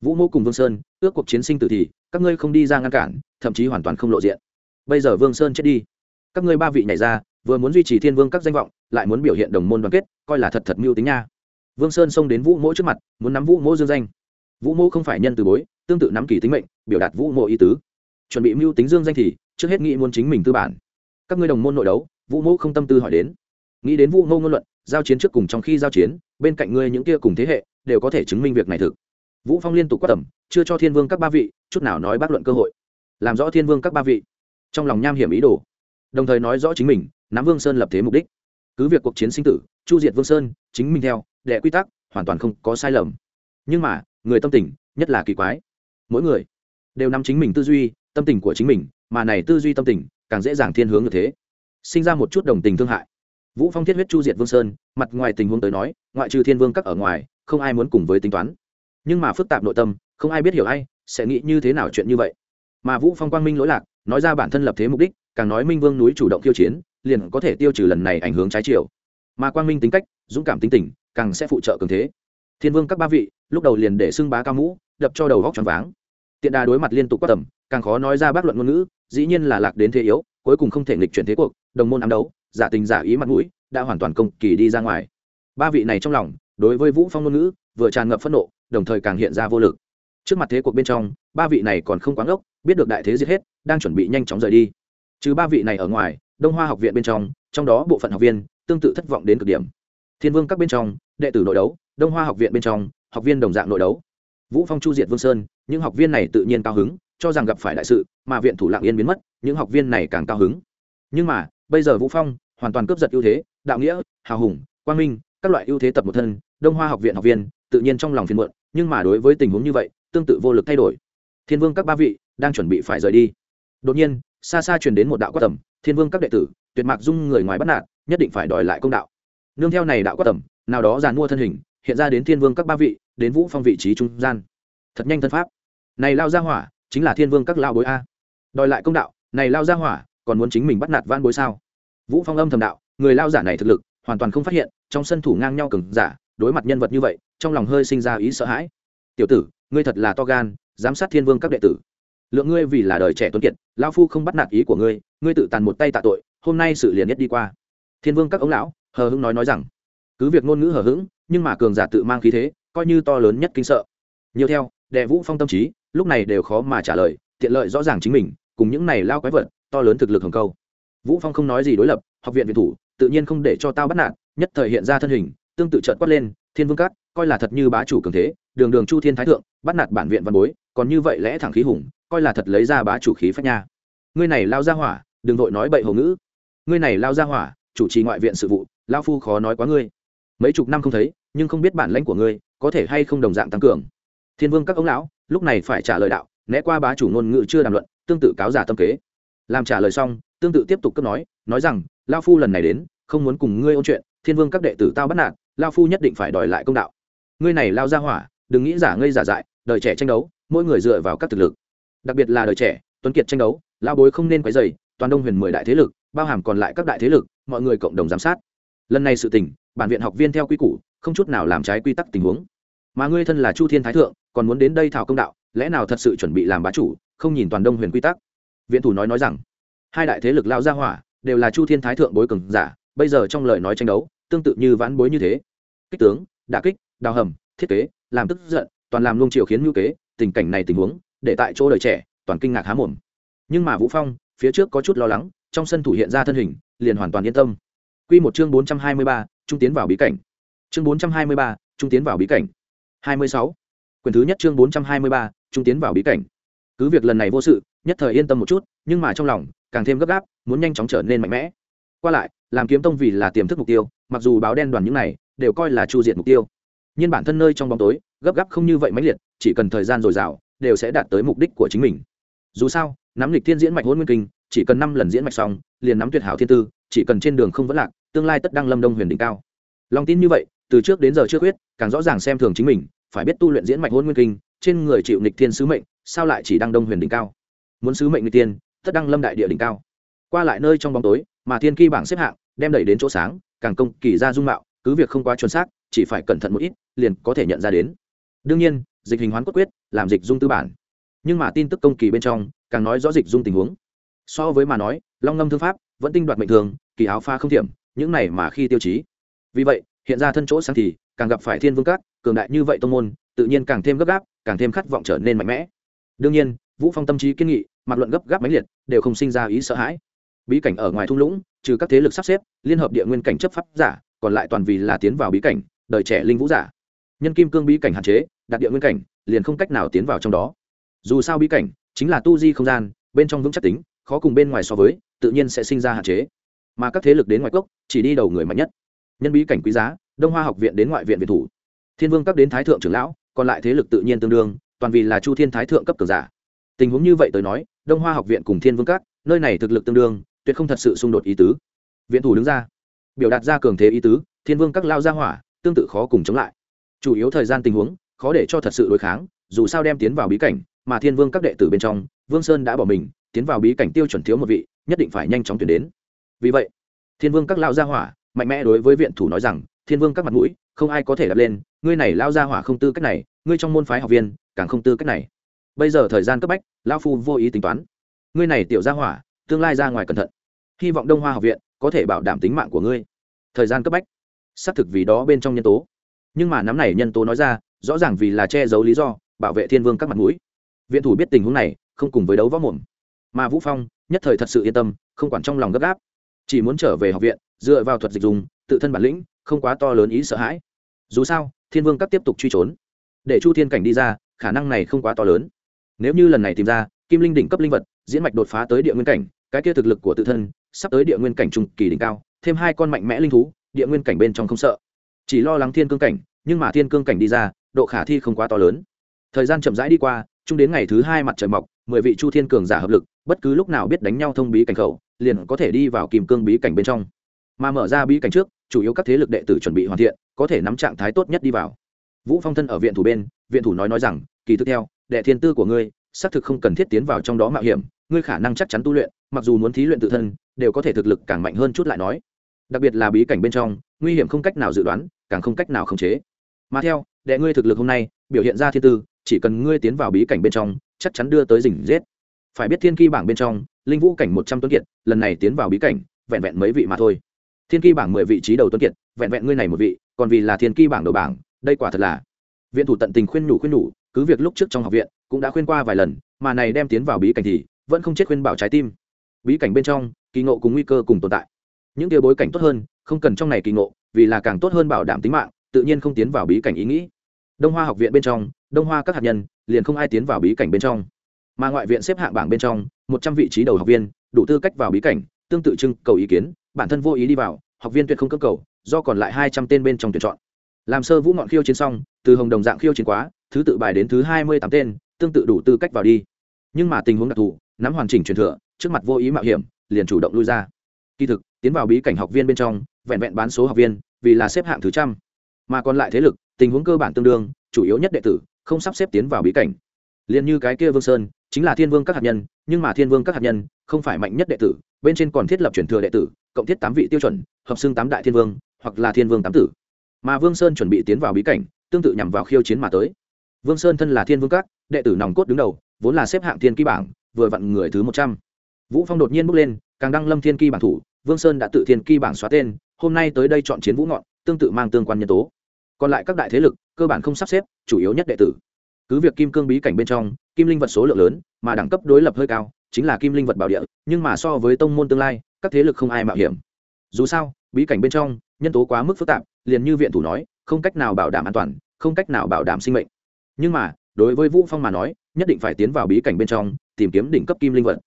Vũ mô cùng vương sơn, ước cuộc chiến sinh tử thì, các ngươi không đi ra ngăn cản, thậm chí hoàn toàn không lộ diện. Bây giờ vương sơn chết đi, các ngươi ba vị nhảy ra, vừa muốn duy trì thiên vương các danh vọng, lại muốn biểu hiện đồng môn đoàn kết, coi là thật thật mưu tính nha vương sơn xông đến vũ mỗ trước mặt, muốn nắm vũ mỗ dương danh. Vũ mỗ không phải nhân từ bối, tương tự nắm kỳ tính mệnh, biểu đạt vũ mỗ ý tứ. Chuẩn bị mưu tính dương danh thì, trước hết nghĩ muốn chính mình tư bản. Các ngươi đồng môn nội đấu, vũ mỗ không tâm tư hỏi đến. Nghĩ đến vũ mô ngôn luận, giao chiến trước cùng trong khi giao chiến, bên cạnh ngươi những kia cùng thế hệ, đều có thể chứng minh việc này thực. Vũ phong liên tục quát tầm, chưa cho thiên vương các ba vị, chút nào nói bác luận cơ hội. Làm rõ thiên vương các ba vị. Trong lòng nham hiểm ý đồ. Đồng thời nói rõ chính mình, nắm vương sơn lập thế mục đích. Cứ việc cuộc chiến sinh tử, chu diệt vương sơn, chính mình theo đệ quy tắc, hoàn toàn không có sai lầm. Nhưng mà, người tâm tình, nhất là kỳ quái. Mỗi người đều nắm chính mình tư duy, tâm tình của chính mình, mà này tư duy tâm tình, càng dễ dàng thiên hướng như thế. Sinh ra một chút đồng tình thương hại. Vũ phong thiết huyết chu diệt vương sơn, mặt ngoài tình huống tới nói, ngoại trừ thiên vương các ở ngoài, không ai muốn cùng với tính toán. Nhưng mà phức tạp nội tâm, không ai biết hiểu ai, sẽ nghĩ như thế nào chuyện như vậy. Mà vũ phong quang minh lỗi lạc, nói ra bản thân lập thế mục đích, càng nói minh vương núi chủ động khiêu chiến, liền có thể tiêu trừ lần này ảnh hưởng trái chiều. Mà quang minh tính cách, dũng cảm tính tình càng sẽ phụ trợ cường thế. Thiên vương các ba vị, lúc đầu liền để xưng bá cao mũ, đập cho đầu góc tròn váng. Tiện đà đối mặt liên tục quát tầm, càng khó nói ra bác luận ngôn ngữ, dĩ nhiên là lạc đến thế yếu, cuối cùng không thể nghịch chuyển thế cuộc, đồng môn ám đấu, giả tình giả ý mặt mũi, đã hoàn toàn công kỳ đi ra ngoài. Ba vị này trong lòng, đối với vũ phong ngôn ngữ, vừa tràn ngập phẫn nộ, đồng thời càng hiện ra vô lực. Trước mặt thế cuộc bên trong, ba vị này còn không quá ngốc, biết được đại thế giết hết, đang chuẩn bị nhanh chóng rời đi. Trừ ba vị này ở ngoài, đông hoa học viện bên trong trong đó bộ phận học viên, tương tự thất vọng đến cực điểm. Thiên vương các bên trong đệ tử nội đấu, đông hoa học viện bên trong, học viên đồng dạng nội đấu. Vũ phong, chu diệt vương sơn, những học viên này tự nhiên cao hứng, cho rằng gặp phải đại sự, mà viện thủ lạng yên biến mất, những học viên này càng cao hứng. Nhưng mà, bây giờ vũ phong hoàn toàn cướp giật ưu thế, đạo nghĩa, hào hùng, quang minh, các loại ưu thế tập một thân, đông hoa học viện học viên, tự nhiên trong lòng phiền muộn, nhưng mà đối với tình huống như vậy, tương tự vô lực thay đổi. Thiên vương các ba vị đang chuẩn bị phải rời đi. Đột nhiên, xa xa truyền đến một đạo quát tầm, thiên vương các đệ tử, tuyệt mạc dung người ngoài bắt nạt, nhất định phải đòi lại công đạo. Nương theo này đạo quát tầm nào đó giàn mua thân hình, hiện ra đến thiên vương các ba vị, đến vũ phong vị trí trung gian. Thật nhanh thân pháp. Này lao ra hỏa, chính là thiên vương các lao bối a. Đòi lại công đạo, này lao ra hỏa, còn muốn chính mình bắt nạt van bối sao? Vũ phong âm thầm đạo, người lao giả này thực lực, hoàn toàn không phát hiện, trong sân thủ ngang nhau cường giả, đối mặt nhân vật như vậy, trong lòng hơi sinh ra ý sợ hãi. Tiểu tử, ngươi thật là to gan, giám sát thiên vương các đệ tử. Lượng ngươi vì là đời trẻ tuấn kiệt lao phu không bắt nạt ý của ngươi ngươi tự tàn một tay tạ tội, hôm nay sự liền nhất đi qua. Thiên vương các ông lão, hờ hững nói nói rằng cứ việc ngôn ngữ hờ hững, nhưng mà cường giả tự mang khí thế, coi như to lớn nhất kinh sợ. Nhiều theo, đệ vũ phong tâm trí, lúc này đều khó mà trả lời, tiện lợi rõ ràng chính mình, cùng những này lao quái vật, to lớn thực lực hồng câu. Vũ phong không nói gì đối lập, học viện viện thủ, tự nhiên không để cho tao bắt nạt, nhất thời hiện ra thân hình, tương tự trợt quát lên, thiên vương cát, coi là thật như bá chủ cường thế, đường đường chu thiên thái thượng, bắt nạt bản viện văn bối, còn như vậy lẽ thẳng khí hùng, coi là thật lấy ra bá chủ khí phách nha. Ngươi này lao ra hỏa, đừng vội nói bậy hồ ngữ. Ngươi này lao ra hỏa, chủ trì ngoại viện sự vụ lao phu khó nói quá ngươi mấy chục năm không thấy, nhưng không biết bản lãnh của ngươi có thể hay không đồng dạng tăng cường. Thiên vương các ông lão, lúc này phải trả lời đạo, né qua bá chủ ngôn ngữ chưa đàm luận, tương tự cáo giả tâm kế. Làm trả lời xong, tương tự tiếp tục cấp nói nói rằng, lao phu lần này đến, không muốn cùng ngươi ôn chuyện, thiên vương các đệ tử tao bắt nạt, lao phu nhất định phải đòi lại công đạo. Ngươi này lao ra hỏa, đừng nghĩ giả ngây giả dại, đời trẻ tranh đấu, mỗi người dựa vào các thực lực. Đặc biệt là đời trẻ, tuấn kiệt tranh đấu, lao bối không nên quấy dày toàn đông huyền mười đại thế lực, bao hàm còn lại các đại thế lực, mọi người cộng đồng giám sát lần này sự tình, bản viện học viên theo quy củ, không chút nào làm trái quy tắc tình huống. Mà ngươi thân là chu thiên thái thượng, còn muốn đến đây thảo công đạo, lẽ nào thật sự chuẩn bị làm bá chủ, không nhìn toàn đông huyền quy tắc? Viện thủ nói nói rằng, hai đại thế lực lao gia hỏa, đều là chu thiên thái thượng bối cường giả, bây giờ trong lời nói tranh đấu, tương tự như vãn bối như thế. Kích tướng, đả kích, đào hầm, thiết kế, làm tức giận, toàn làm luông triều khiến ngữ kế, tình cảnh này tình huống, để tại chỗ đời trẻ, toàn kinh ngạc há mồm. Nhưng mà vũ phong, phía trước có chút lo lắng, trong sân thủ hiện ra thân hình, liền hoàn toàn yên tâm quy một chương 423, trung tiến vào bí cảnh. Chương 423, trung tiến vào bí cảnh. 26. quyển thứ nhất chương 423, trung tiến vào bí cảnh. Cứ việc lần này vô sự nhất thời yên tâm một chút nhưng mà trong lòng càng thêm gấp gáp muốn nhanh chóng trở nên mạnh mẽ. Qua lại làm kiếm tông vì là tiềm thức mục tiêu mặc dù báo đen đoàn những này đều coi là chu diệt mục tiêu. Nhưng bản thân nơi trong bóng tối gấp gáp không như vậy mãnh liệt chỉ cần thời gian dồi dào đều sẽ đạt tới mục đích của chính mình. Dù sao nắm lịch thiên diễn mạch hôn nguyên kinh chỉ cần năm lần diễn mạch xong liền nắm tuyệt hảo thiên tư chỉ cần trên đường không vấn lạc tương lai tất đăng lâm đông huyền đỉnh cao. Lòng tin như vậy, từ trước đến giờ chưa quyết càng rõ ràng xem thường chính mình, phải biết tu luyện diễn mạch hôn nguyên kinh, trên người chịu nịch thiên sứ mệnh, sao lại chỉ đăng đông huyền đỉnh cao? Muốn sứ mệnh người tiên tất đăng lâm đại địa đỉnh cao. Qua lại nơi trong bóng tối, mà thiên kỳ bảng xếp hạng, đem đẩy đến chỗ sáng, càng công kỳ ra dung mạo, cứ việc không quá chuẩn xác, chỉ phải cẩn thận một ít, liền có thể nhận ra đến. Đương nhiên, dịch hình hoán cốt quyết, làm dịch dung tư bản. Nhưng mà tin tức công kỳ bên trong, càng nói rõ dịch dung tình huống. So với mà nói, long ngâm thương pháp vẫn tinh đoạt mệnh thường, kỳ áo pha không thiểm những này mà khi tiêu chí. Vì vậy, hiện ra thân chỗ sáng thì, càng gặp phải thiên vương các, cường đại như vậy tông môn, tự nhiên càng thêm gấp gáp, càng thêm khát vọng trở nên mạnh mẽ. Đương nhiên, vũ phong tâm trí kiên nghị mặt luận gấp gáp mãnh liệt, đều không sinh ra ý sợ hãi. Bí cảnh ở ngoài thung lũng, trừ các thế lực sắp xếp, liên hợp địa nguyên cảnh chấp pháp giả, còn lại toàn vì là tiến vào bí cảnh, đời trẻ linh vũ giả. Nhân kim cương bí cảnh hạn chế đặt địa nguyên cảnh, liền không cách nào tiến vào trong đó. Dù sao bí cảnh, chính là tu di không gian, bên trong vững chắc tính, khó cùng bên ngoài so với, tự nhiên sẽ sinh ra hạn chế mà các thế lực đến ngoại cốc chỉ đi đầu người mạnh nhất. Nhân bí cảnh quý giá, đông hoa học viện đến ngoại viện viện thủ. Thiên vương các đến thái thượng trưởng lão, còn lại thế lực tự nhiên tương đương, toàn vì là chu thiên thái thượng cấp cường giả. Tình huống như vậy tới nói, đông hoa học viện cùng thiên vương các, nơi này thực lực tương đương, tuyệt không thật sự xung đột ý tứ. Viện thủ đứng ra, biểu đạt ra cường thế ý tứ, thiên vương các lao ra hỏa, tương tự khó cùng chống lại. Chủ yếu thời gian tình huống, khó để cho thật sự đối kháng, dù sao đem tiến vào bí cảnh, mà thiên vương các đệ tử bên trong, vương sơn đã bỏ mình, tiến vào bí cảnh tiêu chuẩn thiếu một vị, nhất định phải nhanh chóng tuyển đến vì vậy, thiên vương các lao gia hỏa mạnh mẽ đối với viện thủ nói rằng, thiên vương các mặt mũi, không ai có thể đặt lên, ngươi này lao gia hỏa không tư cách này, ngươi trong môn phái học viên càng không tư cách này. Bây giờ thời gian cấp bách lao phu vô ý tính toán. Ngươi này tiểu gia hỏa, tương lai ra ngoài cẩn thận. Hy vọng đông hoa học viện có thể bảo đảm tính mạng của ngươi. Thời gian cấp bách, xác thực vì đó bên trong nhân tố. Nhưng mà nắm này nhân tố nói ra, rõ ràng vì là che giấu lý do, bảo vệ thiên vương các mặt mũi. Viện thủ biết tình huống này, không cùng với đấu võ mồm. Mà vũ phong, nhất thời thật sự yên tâm, không quản trong lòng gấp gáp chỉ muốn trở về học viện, dựa vào thuật dịch dùng, tự thân bản lĩnh, không quá to lớn ý sợ hãi. Dù sao, thiên vương các tiếp tục truy trốn. Để chu thiên cảnh đi ra, khả năng này không quá to lớn. Nếu như lần này tìm ra, kim linh đỉnh cấp linh vật, diễn mạch đột phá tới địa nguyên cảnh, cái kia thực lực của tự thân, sắp tới địa nguyên cảnh trung kỳ đỉnh cao, thêm hai con mạnh mẽ linh thú, địa nguyên cảnh bên trong không sợ. Chỉ lo lắng thiên cương cảnh, nhưng mà thiên cương cảnh đi ra, độ khả thi không quá to lớn. Thời gian chậm rãi đi qua chung đến ngày thứ hai mặt trời mọc, mười vị chu thiên cường giả hợp lực, bất cứ lúc nào biết đánh nhau thông bí cảnh khẩu, liền có thể đi vào kìm cương bí cảnh bên trong. Mà mở ra bí cảnh trước, chủ yếu các thế lực đệ tử chuẩn bị hoàn thiện, có thể nắm trạng thái tốt nhất đi vào. Vũ phong thân ở viện thủ bên, viện thủ nói nói rằng, kỳ tiếp theo, đệ thiên tư của ngươi, xác thực không cần thiết tiến vào trong đó mạo hiểm, ngươi khả năng chắc chắn tu luyện, mặc dù muốn thí luyện tự thân, đều có thể thực lực càng mạnh hơn chút lại nói. Đặc biệt là bí cảnh bên trong, nguy hiểm không cách nào dự đoán, càng không cách nào khống chế. Mà theo, đệ ngươi thực lực hôm nay, biểu hiện ra thiên tư chỉ cần ngươi tiến vào bí cảnh bên trong, chắc chắn đưa tới rình rết. phải biết thiên kỳ bảng bên trong, linh vũ cảnh một trăm tuấn kiệt, lần này tiến vào bí cảnh, vẹn vẹn mấy vị mà thôi. Thiên kỳ bảng mười vị trí đầu tuấn kiệt, vẹn vẹn ngươi này một vị, còn vì là thiên kỳ bảng đầu bảng, đây quả thật là viện thủ tận tình khuyên nhủ khuyên nhủ, cứ việc lúc trước trong học viện cũng đã khuyên qua vài lần, mà này đem tiến vào bí cảnh thì vẫn không chết khuyên bảo trái tim. Bí cảnh bên trong, kỳ ngộ cùng nguy cơ cùng tồn tại. Những điều bối cảnh tốt hơn, không cần trong này kỳ ngộ, vì là càng tốt hơn bảo đảm tính mạng, tự nhiên không tiến vào bí cảnh ý nghĩ. Đông hoa học viện bên trong đông hoa các hạt nhân liền không ai tiến vào bí cảnh bên trong. Mà ngoại viện xếp hạng bảng bên trong, một trăm vị trí đầu học viên, đủ tư cách vào bí cảnh, tương tự trưng cầu ý kiến, bản thân vô ý đi vào, học viên tuyệt không cơ cầu, do còn lại hai trăm tên bên trong tuyển chọn. Làm sơ vũ ngọn khiêu chiến xong, từ hồng đồng dạng khiêu chiến quá, thứ tự bài đến thứ hai mươi tám tên, tương tự đủ tư cách vào đi. Nhưng mà tình huống đặc thù, nắm hoàn chỉnh truyền thừa, trước mặt vô ý mạo hiểm, liền chủ động lui ra. Kỳ thực, tiến vào bí cảnh học viên bên trong, vẹn vẹn bán số học viên, vì là xếp hạng thứ trăm. Mà còn lại thế lực, tình huống cơ bản tương đương, chủ yếu nhất đệ tử không sắp xếp tiến vào bí cảnh. Liền như cái kia vương sơn, chính là thiên vương các hạt nhân, nhưng mà thiên vương các hạt nhân không phải mạnh nhất đệ tử, bên trên còn thiết lập truyền thừa đệ tử, cộng thiết tám vị tiêu chuẩn, hợp xưng tám đại thiên vương, hoặc là thiên vương tám tử. Mà vương sơn chuẩn bị tiến vào bí cảnh, tương tự nhằm vào khiêu chiến mà tới. Vương sơn thân là thiên vương các, đệ tử nòng cốt đứng đầu, vốn là xếp hạng thiên ký bảng, vừa vặn người thứ một trăm. Vũ phong đột nhiên bước lên, càng đăng lâm thiên kỳ bảng thủ, vương sơn đã tự thiên kỳ bảng xóa tên, hôm nay tới đây chọn chiến vũ ngọn, tương tự mang tương quan nhân tố còn lại các đại thế lực, cơ bản không sắp xếp, chủ yếu nhất đệ tử. Cứ việc kim cương bí cảnh bên trong, kim linh vật số lượng lớn, mà đẳng cấp đối lập hơi cao, chính là kim linh vật bảo địa, nhưng mà so với tông môn tương lai, các thế lực không ai mạo hiểm. Dù sao, bí cảnh bên trong, nhân tố quá mức phức tạp, liền như viện thủ nói, không cách nào bảo đảm an toàn, không cách nào bảo đảm sinh mệnh. Nhưng mà, đối với vũ phong mà nói, nhất định phải tiến vào bí cảnh bên trong, tìm kiếm đỉnh cấp kim linh vật.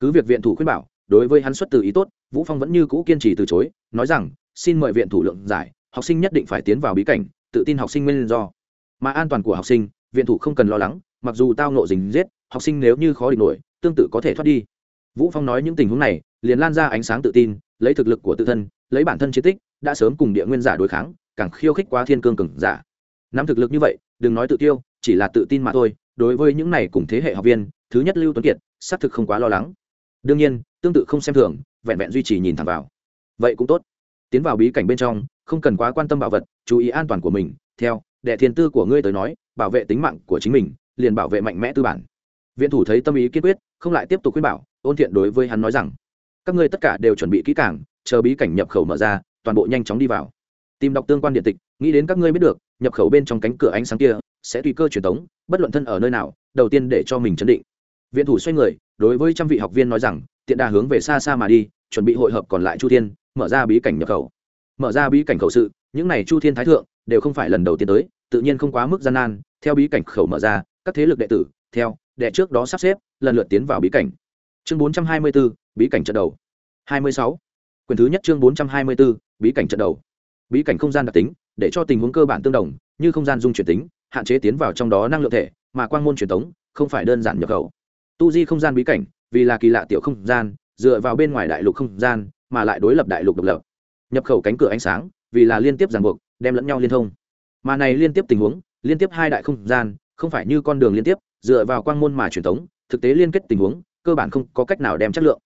Cứ việc viện thủ khuyên bảo, đối với hắn xuất từ ý tốt, vũ phong vẫn như cũ kiên trì từ chối, nói rằng, xin mời viện thủ lượng giải, học sinh nhất định phải tiến vào bí cảnh tự tin học sinh nguyên do. Mà an toàn của học sinh, viện thủ không cần lo lắng, mặc dù tao nộ dình giết học sinh nếu như khó địch nổi, tương tự có thể thoát đi. Vũ phong nói những tình huống này, liền lan ra ánh sáng tự tin, lấy thực lực của tự thân, lấy bản thân chiến tích, đã sớm cùng địa nguyên giả đối kháng, càng khiêu khích quá thiên cương cường giả. Nắm thực lực như vậy, đừng nói tự tiêu, chỉ là tự tin mà thôi, đối với những này cùng thế hệ học viên, thứ nhất lưu tuấn kiệt, xác thực không quá lo lắng. Đương nhiên, tương tự không xem thường, vẹn vẹn duy trì nhìn thẳng vào. Vậy cũng tốt. Tiến vào bí cảnh bên trong không cần quá quan tâm bảo vật, chú ý an toàn của mình. Theo, đệ thiên tư của ngươi tới nói, bảo vệ tính mạng của chính mình, liền bảo vệ mạnh mẽ tư bản. Viện thủ thấy tâm ý kiên quyết, không lại tiếp tục khuyên bảo, ôn thiện đối với hắn nói rằng, các ngươi tất cả đều chuẩn bị kỹ càng, chờ bí cảnh nhập khẩu mở ra, toàn bộ nhanh chóng đi vào. Tìm đọc tương quan điện tịch, nghĩ đến các ngươi biết được, nhập khẩu bên trong cánh cửa ánh sáng kia, sẽ tùy cơ truyền tống, bất luận thân ở nơi nào, đầu tiên để cho mình chấn định. Viện thủ xoay người, đối với trăm vị học viên nói rằng, tiện đà hướng về xa xa mà đi, chuẩn bị hội hợp còn lại chu thiên, mở ra bí cảnh nhập khẩu mở ra bí cảnh khẩu sự những này chu thiên thái thượng đều không phải lần đầu tiên tới tự nhiên không quá mức gian nan. Theo bí cảnh khẩu mở ra các thế lực đệ tử theo đệ trước đó sắp xếp lần lượt tiến vào bí cảnh. Chương 424, bí cảnh trận đầu. 26. quyền thứ nhất chương 424, bí cảnh trận đầu. Bí cảnh không gian đặc tính để cho tình huống cơ bản tương đồng như không gian dung chuyển tính hạn chế tiến vào trong đó năng lượng thể mà quang môn truyền thống không phải đơn giản nhập khẩu. Tu di không gian bí cảnh vì là kỳ lạ tiểu không gian dựa vào bên ngoài đại lục không gian mà lại đối lập đại lục độc lập nhập khẩu cánh cửa ánh sáng, vì là liên tiếp ràng buộc, đem lẫn nhau liên thông. Mà này liên tiếp tình huống, liên tiếp hai đại không gian, không phải như con đường liên tiếp, dựa vào quang môn mà truyền thống thực tế liên kết tình huống, cơ bản không có cách nào đem chất lượng.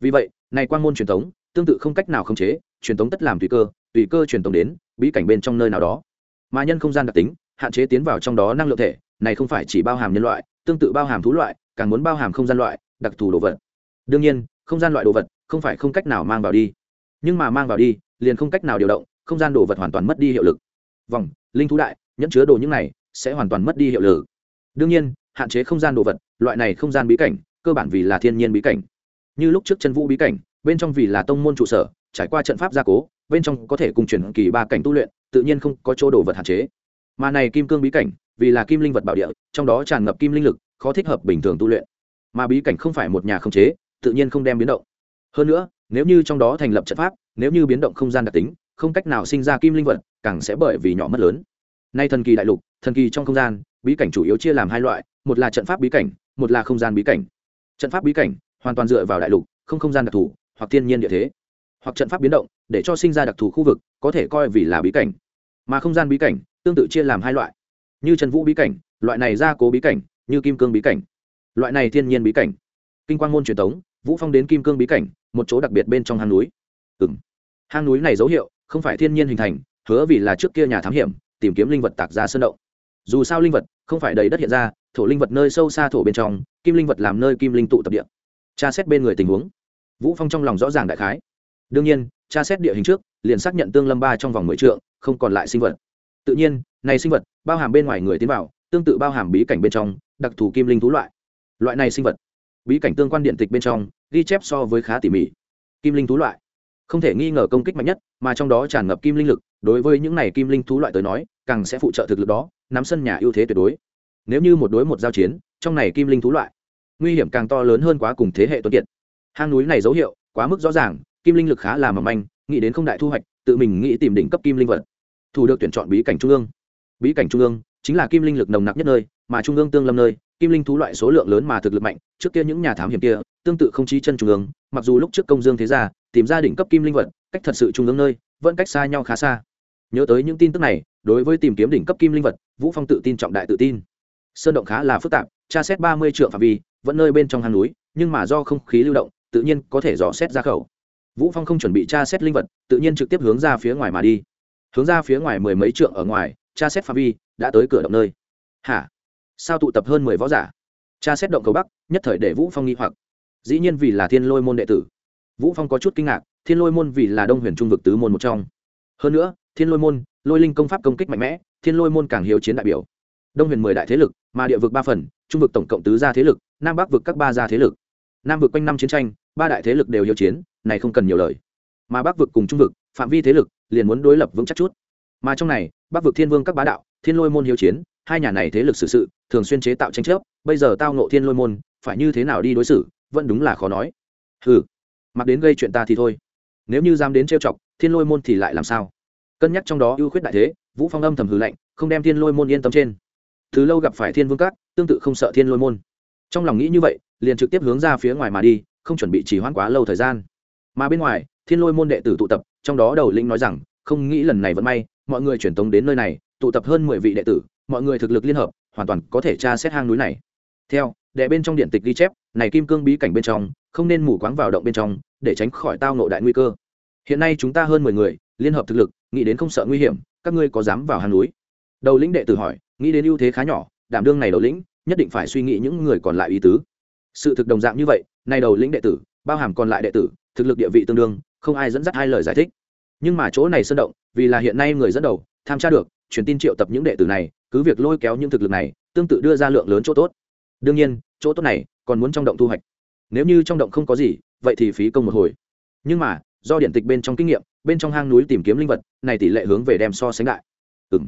Vì vậy, này quang môn truyền thống tương tự không cách nào khống chế, truyền thống tất làm tùy cơ tùy cơ truyền thống đến, bí cảnh bên trong nơi nào đó. Mà nhân không gian đặc tính, hạn chế tiến vào trong đó năng lượng thể, này không phải chỉ bao hàm nhân loại, tương tự bao hàm thú loại, càng muốn bao hàm không gian loại, đặc thù đồ vật. Đương nhiên, không gian loại đồ vật, không phải không cách nào mang vào đi. Nhưng mà mang vào đi liền không cách nào điều động, không gian đồ vật hoàn toàn mất đi hiệu lực. Vòng, linh thú đại, nhẫn chứa đồ những này sẽ hoàn toàn mất đi hiệu lực. Đương nhiên, hạn chế không gian đồ vật, loại này không gian bí cảnh, cơ bản vì là thiên nhiên bí cảnh. Như lúc trước chân vũ bí cảnh, bên trong vì là tông môn trụ sở, trải qua trận pháp gia cố, bên trong có thể cùng chuyển kỳ ba cảnh tu luyện, tự nhiên không có chỗ đồ vật hạn chế. Mà này kim cương bí cảnh, vì là kim linh vật bảo địa, trong đó tràn ngập kim linh lực, khó thích hợp bình thường tu luyện. Mà bí cảnh không phải một nhà không chế, tự nhiên không đem biến động. Hơn nữa, nếu như trong đó thành lập trận pháp nếu như biến động không gian đặc tính, không cách nào sinh ra kim linh vật, càng sẽ bởi vì nhỏ mất lớn. Nay thần kỳ đại lục, thần kỳ trong không gian, bí cảnh chủ yếu chia làm hai loại, một là trận pháp bí cảnh, một là không gian bí cảnh. Trận pháp bí cảnh, hoàn toàn dựa vào đại lục, không không gian đặc thù, hoặc thiên nhiên địa thế. Hoặc trận pháp biến động, để cho sinh ra đặc thù khu vực, có thể coi vì là bí cảnh. Mà không gian bí cảnh, tương tự chia làm hai loại. Như trần vũ bí cảnh, loại này gia cố bí cảnh, như kim cương bí cảnh. Loại này thiên nhiên bí cảnh. Kinh quang môn truyền thống, vũ phong đến kim cương bí cảnh, một chỗ đặc biệt bên trong hang núi ừng hang núi này dấu hiệu, không phải thiên nhiên hình thành, hứa vì là trước kia nhà thám hiểm, tìm kiếm linh vật tạc ra sơn động. Dù sao linh vật, không phải đầy đất hiện ra, thổ linh vật nơi sâu xa thổ bên trong, kim linh vật làm nơi kim linh tụ tập địa. Tra xét bên người tình huống. Vũ phong trong lòng rõ ràng đại khái. Đương nhiên, tra xét địa hình trước, liền xác nhận tương lâm ba trong vòng mười trượng, không còn lại sinh vật. Tự nhiên, này sinh vật, bao hàm bên ngoài người tiến vào, tương tự bao hàm bí cảnh bên trong, đặc thù kim linh thú loại. Loại này sinh vật, bí cảnh tương quan điện tịch bên trong, ghi chép so với khá tỉ mỉ. Kim linh thú loại không thể nghi ngờ công kích mạnh nhất, mà trong đó tràn ngập kim linh lực, đối với những này kim linh thú loại tới nói, càng sẽ phụ trợ thực lực đó, nắm sân nhà ưu thế tuyệt đối. Nếu như một đối một giao chiến, trong này kim linh thú loại, nguy hiểm càng to lớn hơn quá cùng thế hệ tuấn kiệt. Hang núi này dấu hiệu, quá mức rõ ràng, kim linh lực khá là mầm manh, nghĩ đến không đại thu hoạch, tự mình nghĩ tìm đỉnh cấp kim linh vật. Thủ được tuyển chọn bí cảnh trung ương. Bí cảnh trung ương chính là kim linh lực nồng nặc nhất nơi, mà trung ương tương lâm nơi, kim linh thú loại số lượng lớn mà thực lực mạnh, trước kia những nhà thám hiểm kia, tương tự không chí chân trung ương, mặc dù lúc trước công dương thế gia tìm ra đỉnh cấp kim linh vật, cách thật sự trung ương nơi, vẫn cách xa nhau khá xa. Nhớ tới những tin tức này, đối với tìm kiếm đỉnh cấp kim linh vật, vũ phong tự tin trọng đại tự tin. Sơn động khá là phức tạp, tra xét ba mươi triệu phạm vi, vẫn nơi bên trong hang núi, nhưng mà do không khí lưu động, tự nhiên có thể dò xét ra khẩu. Vũ phong không chuẩn bị tra xét linh vật, tự nhiên trực tiếp hướng ra phía ngoài mà đi. Hướng ra phía ngoài mười mấy trượng ở ngoài, tra xét phạm vi, đã tới cửa động nơi. Hả? Sao tụ tập hơn mười võ giả? Tra xét động cầu bắc, nhất thời để vũ phong nghi hoặc. Dĩ nhiên vì là thiên lôi môn đệ tử vũ phong có chút kinh ngạc, thiên lôi môn vì là đông huyền trung vực tứ môn một trong. Hơn nữa, thiên lôi môn, lôi linh công pháp công kích mạnh mẽ, thiên lôi môn càng hiếu chiến đại biểu. Đông huyền mười đại thế lực, mà địa vực ba phần, trung vực tổng cộng tứ gia thế lực, nam bắc vực các ba gia thế lực. Nam vực quanh năm chiến tranh, ba đại thế lực đều hiếu chiến, này không cần nhiều lời. Mà bắc vực cùng trung vực, phạm vi thế lực, liền muốn đối lập vững chắc chút. Mà trong này, bắc vực thiên vương các bá đạo, thiên lôi môn hiếu chiến, hai nhà này thế lực xử sự, thường xuyên chế tạo tranh chấp, bây giờ tao nộ thiên lôi môn, phải như thế nào đi đối xử, vẫn đúng là khó nói. Ừ mặc đến gây chuyện ta thì thôi. Nếu như dám đến trêu chọc thiên lôi môn thì lại làm sao? Cân nhắc trong đó ưu khuyết đại thế vũ phong âm thầm hư lệnh, không đem thiên lôi môn yên tâm trên. Thứ lâu gặp phải thiên vương cát, tương tự không sợ thiên lôi môn. Trong lòng nghĩ như vậy liền trực tiếp hướng ra phía ngoài mà đi không chuẩn bị chỉ hoãn quá lâu thời gian. Mà bên ngoài thiên lôi môn đệ tử tụ tập trong đó đầu lĩnh nói rằng không nghĩ lần này vẫn may mọi người chuyển tống đến nơi này tụ tập hơn mười vị đệ tử mọi người thực lực liên hợp hoàn toàn có thể tra xét hang núi này. Theo đệ bên trong điện tịch ghi chép này kim cương bí cảnh bên trong không nên mù quáng vào động bên trong, để tránh khỏi tao nộ đại nguy cơ. Hiện nay chúng ta hơn mười người, liên hợp thực lực, nghĩ đến không sợ nguy hiểm, các ngươi có dám vào hang núi? Đầu lĩnh đệ tử hỏi, nghĩ đến ưu thế khá nhỏ, đảm đương này đầu lĩnh, nhất định phải suy nghĩ những người còn lại ý tứ. Sự thực đồng dạng như vậy nay đầu lĩnh đệ tử, bao hàm còn lại đệ tử, thực lực địa vị tương đương, không ai dẫn dắt hai lời giải thích. Nhưng mà chỗ này sơn động, vì là hiện nay người dẫn đầu, tham tra được, truyền tin triệu tập những đệ tử này, cứ việc lôi kéo những thực lực này, tương tự đưa ra lượng lớn chỗ tốt. Đương nhiên, chỗ tốt này còn muốn trong động thu hoạch nếu như trong động không có gì, vậy thì phí công một hồi. Nhưng mà, do điện tịch bên trong kinh nghiệm, bên trong hang núi tìm kiếm linh vật, này tỷ lệ hướng về đem so sánh đại. Ừ m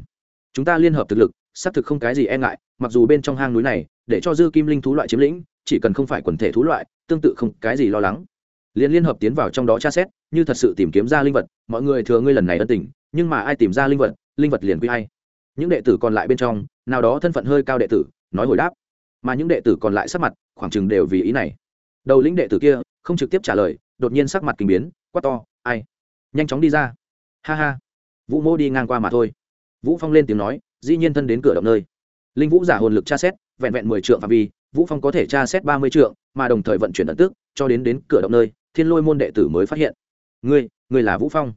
chúng ta liên hợp thực lực, xác thực không cái gì e ngại, mặc dù bên trong hang núi này, để cho dư kim linh thú loại chiếm lĩnh, chỉ cần không phải quần thể thú loại, tương tự không cái gì lo lắng. Liên liên hợp tiến vào trong đó tra xét, như thật sự tìm kiếm ra linh vật, mọi người thừa ngươi lần này ân tình, nhưng mà ai tìm ra linh vật linh vật liền quy hay những đệ tử còn lại bên trong, nào đó thân phận hơi cao đệ tử, nói hồi đáp. Mà những đệ tử còn lại sắp mặt, khoảng chừng đều vì ý này đầu lĩnh đệ tử kia không trực tiếp trả lời, đột nhiên sắc mặt kinh biến, quát to, ai? Nhanh chóng đi ra. Ha ha. Vũ mô đi ngang qua mà thôi. Vũ phong lên tiếng nói, dĩ nhiên thân đến cửa động nơi. Linh vũ giả hồn lực tra xét, vẹn vẹn mười trượng phạm vi, vũ phong có thể tra xét ba mươi trượng, mà đồng thời vận chuyển ẩn tức, cho đến đến cửa động nơi, thiên lôi môn đệ tử mới phát hiện. Ngươi ngươi là vũ phong.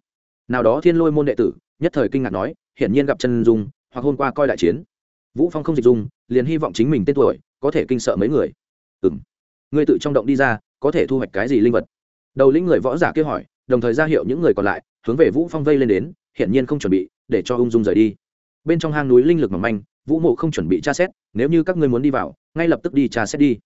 Nào đó thiên lôi môn đệ tử, nhất thời kinh ngạc nói, hiển nhiên gặp chân dung, hoặc hôm qua coi đại chiến. Vũ phong không dịch dung, liền hy vọng chính mình tên tuổi có thể kinh sợ mấy người. Ừm ngươi tự trong động đi ra, có thể thu hoạch cái gì linh vật? Đầu lĩnh người võ giả kia hỏi, đồng thời ra hiệu những người còn lại, hướng về vũ phong vây lên đến, hiển nhiên không chuẩn bị, để cho ung dung rời đi. Bên trong hang núi linh lực mỏng manh, vũ mộ không chuẩn bị tra xét, nếu như các ngươi muốn đi vào, ngay lập tức đi tra xét đi.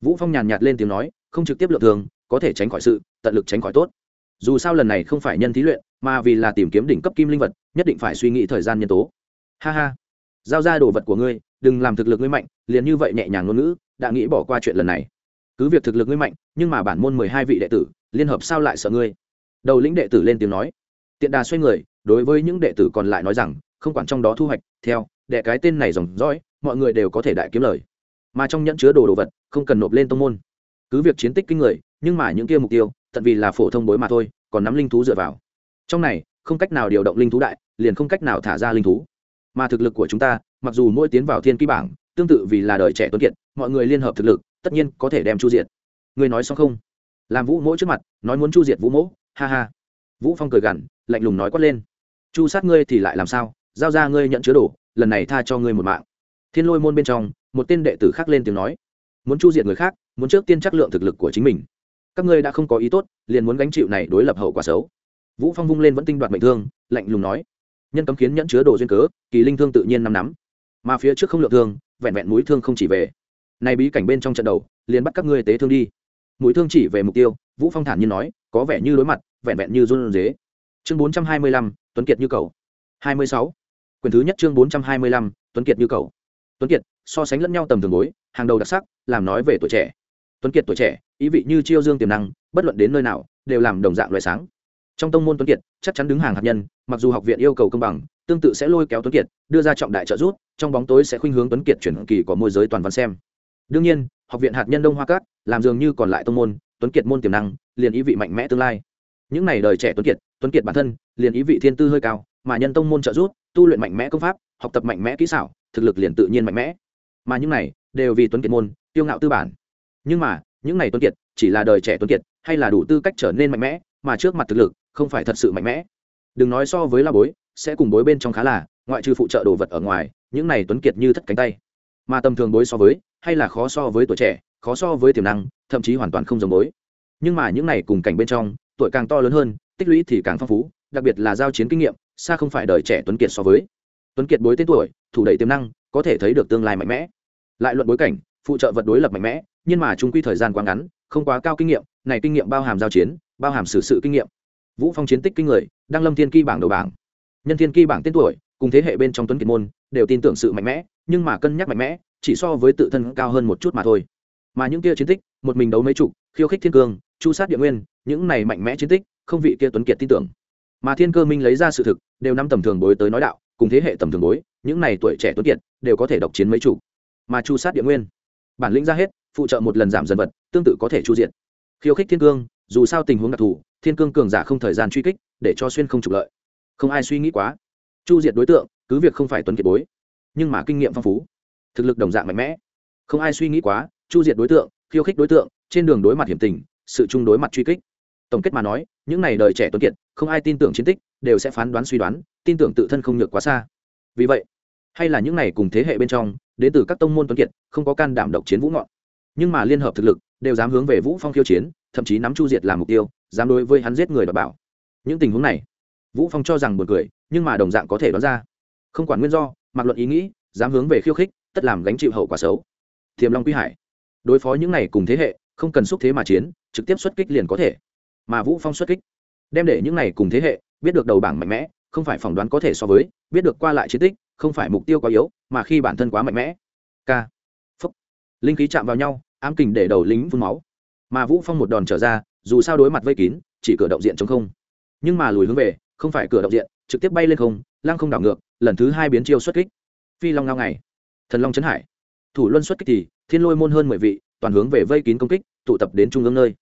Vũ phong nhàn nhạt lên tiếng nói, không trực tiếp lượng thường, có thể tránh khỏi sự, tận lực tránh khỏi tốt. Dù sao lần này không phải nhân thí luyện, mà vì là tìm kiếm đỉnh cấp kim linh vật, nhất định phải suy nghĩ thời gian nhân tố. Ha ha. Giao ra đồ vật của ngươi, đừng làm thực lực ngươi mạnh, liền như vậy nhẹ nhàng ngôn ngữ, đã nghĩ bỏ qua chuyện lần này cứ việc thực lực ngươi mạnh, nhưng mà bản môn mười hai vị đệ tử, liên hợp sao lại sợ ngươi? Đầu lĩnh đệ tử lên tiếng nói. Tiện đà xoay người, đối với những đệ tử còn lại nói rằng, không quản trong đó thu hoạch, theo, đệ cái tên này dòng dõi, mọi người đều có thể đại kiếm lời. Mà trong nhẫn chứa đồ đồ vật, không cần nộp lên tông môn. Cứ việc chiến tích kinh người, nhưng mà những kia mục tiêu, tận vì là phổ thông bối mà thôi, còn nắm linh thú dựa vào. Trong này, không cách nào điều động linh thú đại, liền không cách nào thả ra linh thú. Mà thực lực của chúng ta, mặc dù mỗi tiến vào thiên ký bảng, tương tự vì là đời trẻ tuấn kiệt, mọi người liên hợp thực lực tất nhiên có thể đem chu diệt. Người nói xong không? Làm vũ mỗ trước mặt, nói muốn chu diệt vũ mỗ, ha ha. Vũ phong cười gằn, lạnh lùng nói quát lên. Chu sát ngươi thì lại làm sao? Giao ra ngươi nhận chứa đồ, lần này tha cho ngươi một mạng. Thiên lôi môn bên trong, một tên đệ tử khác lên tiếng nói. Muốn chu diệt người khác, muốn trước tiên chắc lượng thực lực của chính mình. Các ngươi đã không có ý tốt, liền muốn gánh chịu này đối lập hậu quả xấu. Vũ phong vung lên vẫn tinh đoạt mệnh thương, lạnh lùng nói. Nhân cấm kiến nhẫn chứa đồ duyên cớ, kỳ linh thương tự nhiên nắm nắm. Mà phía trước không lượng thương, vẹn vẹn mũi thương không chỉ về này bí cảnh bên trong trận đầu liền bắt các ngươi tế thương đi. Mũi thương chỉ về mục tiêu vũ phong thản nhiên nói có vẻ như đối mặt vẹn vẹn như run dế chương 425, tuấn kiệt như cầu 26. quyền thứ nhất chương 425, tuấn kiệt như cầu tuấn kiệt so sánh lẫn nhau tầm thường gối hàng đầu đặc sắc làm nói về tuổi trẻ. Tuấn kiệt tuổi trẻ ý vị như chiêu dương tiềm năng bất luận đến nơi nào đều làm đồng dạng loại sáng. Trong tông môn tuấn kiệt chắc chắn đứng hàng hạt nhân mặc dù học viện yêu cầu công bằng tương tự sẽ lôi kéo tuấn kiệt đưa ra trọng đại trợ giúp trong bóng tối sẽ khuynh hướng tuấn kiệt chuyển kỳ của môi giới toàn văn xem đương nhiên, học viện hạt nhân đông hoa cát làm dường như còn lại tông môn, tuấn kiệt môn tiềm năng, liền ý vị mạnh mẽ tương lai. Những n à y đời trẻ tuấn kiệt tuấn kiệt bản thân, liền ý vị thiên tư hơi cao, mà nhân tông môn trợ giúp, tu luyện mạnh mẽ công pháp, học tập mạnh mẽ kỹ xảo, thực lực liền tự nhiên mạnh mẽ. Mà những này, đều vì tuấn kiệt môn tiêu ngạo tư bản. Nhưng mà, những này tuấn kiệt, chỉ là đời trẻ tuấn kiệt, hay là đủ tư cách trở nên mạnh mẽ, mà trước mặt thực lực, không phải thật sự mạnh mẽ. Đừng nói so với la bối, sẽ cùng bối bên trong khá là, ngoại trừ phụ trợ đồ vật ở ngoài, những này tuấn kiệt như thất cánh tay. Mà tầm thường bối so với hay là khó so với tuổi trẻ, khó so với tiềm năng, thậm chí hoàn toàn không giống bối. Nhưng mà những này cùng cảnh bên trong, tuổi càng to lớn hơn, tích lũy thì càng phong phú, đặc biệt là giao chiến kinh nghiệm, xa không phải đời trẻ tuấn kiệt so với. Tuấn kiệt bối tên tuổi, thủ đẩy tiềm năng, có thể thấy được tương lai mạnh mẽ. Lại luận bối cảnh, phụ trợ vật đối lập mạnh mẽ, nhưng mà trung quy thời gian quá ngắn, không quá cao kinh nghiệm, này kinh nghiệm bao hàm giao chiến, bao hàm xử sự kinh nghiệm. Vũ phong chiến tích kinh người, đăng lâm thiên kỳ bảng đầu bảng. Nhân thiên kỳ bảng tên tuổi, cùng thế hệ bên trong tuấn kiệt môn, đều tin tưởng sự mạnh mẽ, nhưng mà cân nhắc mạnh mẽ chỉ so với tự thân cao hơn một chút mà thôi. Mà những kia chiến tích, một mình đấu mấy chục, khiêu khích thiên cương chu sát địa nguyên, những này mạnh mẽ chiến tích, không vị kia tuấn kiệt tin tưởng. Mà thiên cơ minh lấy ra sự thực, đều năm tầm thường bối tới nói đạo, cùng thế hệ tầm thường bối, những này tuổi trẻ tuấn kiệt, đều có thể độc chiến mấy chủ mà chu sát địa nguyên, bản lĩnh ra hết, phụ trợ một lần giảm dần vật, tương tự có thể chu diện khiêu khích thiên cương, dù sao tình huống đặc thù, thiên cương cường giả không thời gian truy kích, để cho xuyên không trục lợi. Không ai suy nghĩ quá. Chu diệt đối tượng, cứ việc không phải tuấn kiệt bối, nhưng mà kinh nghiệm phong phú thực lực đồng dạng mạnh mẽ. Không ai suy nghĩ quá, chu diệt đối tượng, khiêu khích đối tượng, trên đường đối mặt hiểm tình, sự chung đối mặt truy kích. Tổng kết mà nói, những n à y đời trẻ tuấn kiệt, không ai tin tưởng chiến tích, đều sẽ phán đoán suy đoán, tin tưởng tự thân không nhược quá xa. Vì vậy, hay là những n à y cùng thế hệ bên trong, đến từ các tông môn tuấn kiệt, không có can đảm độc chiến vũ ngọn. Nhưng mà liên hợp thực lực, đều dám hướng về vũ phong khiêu chiến, thậm chí nắm chu diệt làm mục tiêu, dám đối với hắn giết người đ bảo. Những tình huống này, vũ phong cho rằng buồn cười, nhưng mà đồng dạng có thể đoán ra. Không quản nguyên do, mặc luận ý nghĩ, dám hướng về khiêu khích tất làm gánh chịu hậu quả xấu. Thiềm long quy hải, đối phó những này cùng thế hệ, không cần xúc thế mà chiến, trực tiếp xuất kích liền có thể. Mà vũ phong xuất kích, đem để những này cùng thế hệ, biết được đầu bảng mạnh mẽ, không phải phỏng đoán có thể so với, biết được qua lại chiến tích, không phải mục tiêu quá yếu, mà khi bản thân quá mạnh mẽ. K phúc. Linh khí chạm vào nhau, ám kình để đầu lính phun máu. Mà vũ phong một đòn trở ra, dù sao đối mặt vây kín, chỉ cửa động diện chống không. Nhưng mà lùi hướng về, không phải cửa động diện, trực tiếp bay lên không, lăng không đảo ngược, lần thứ hai biến chiêu xuất kích. Phi long ngao ngày thần long trấn hải. Thủ luân xuất kích thì, thiên lôi môn hơn mười vị, toàn hướng về vây kín công kích, tụ tập đến trung ương nơi.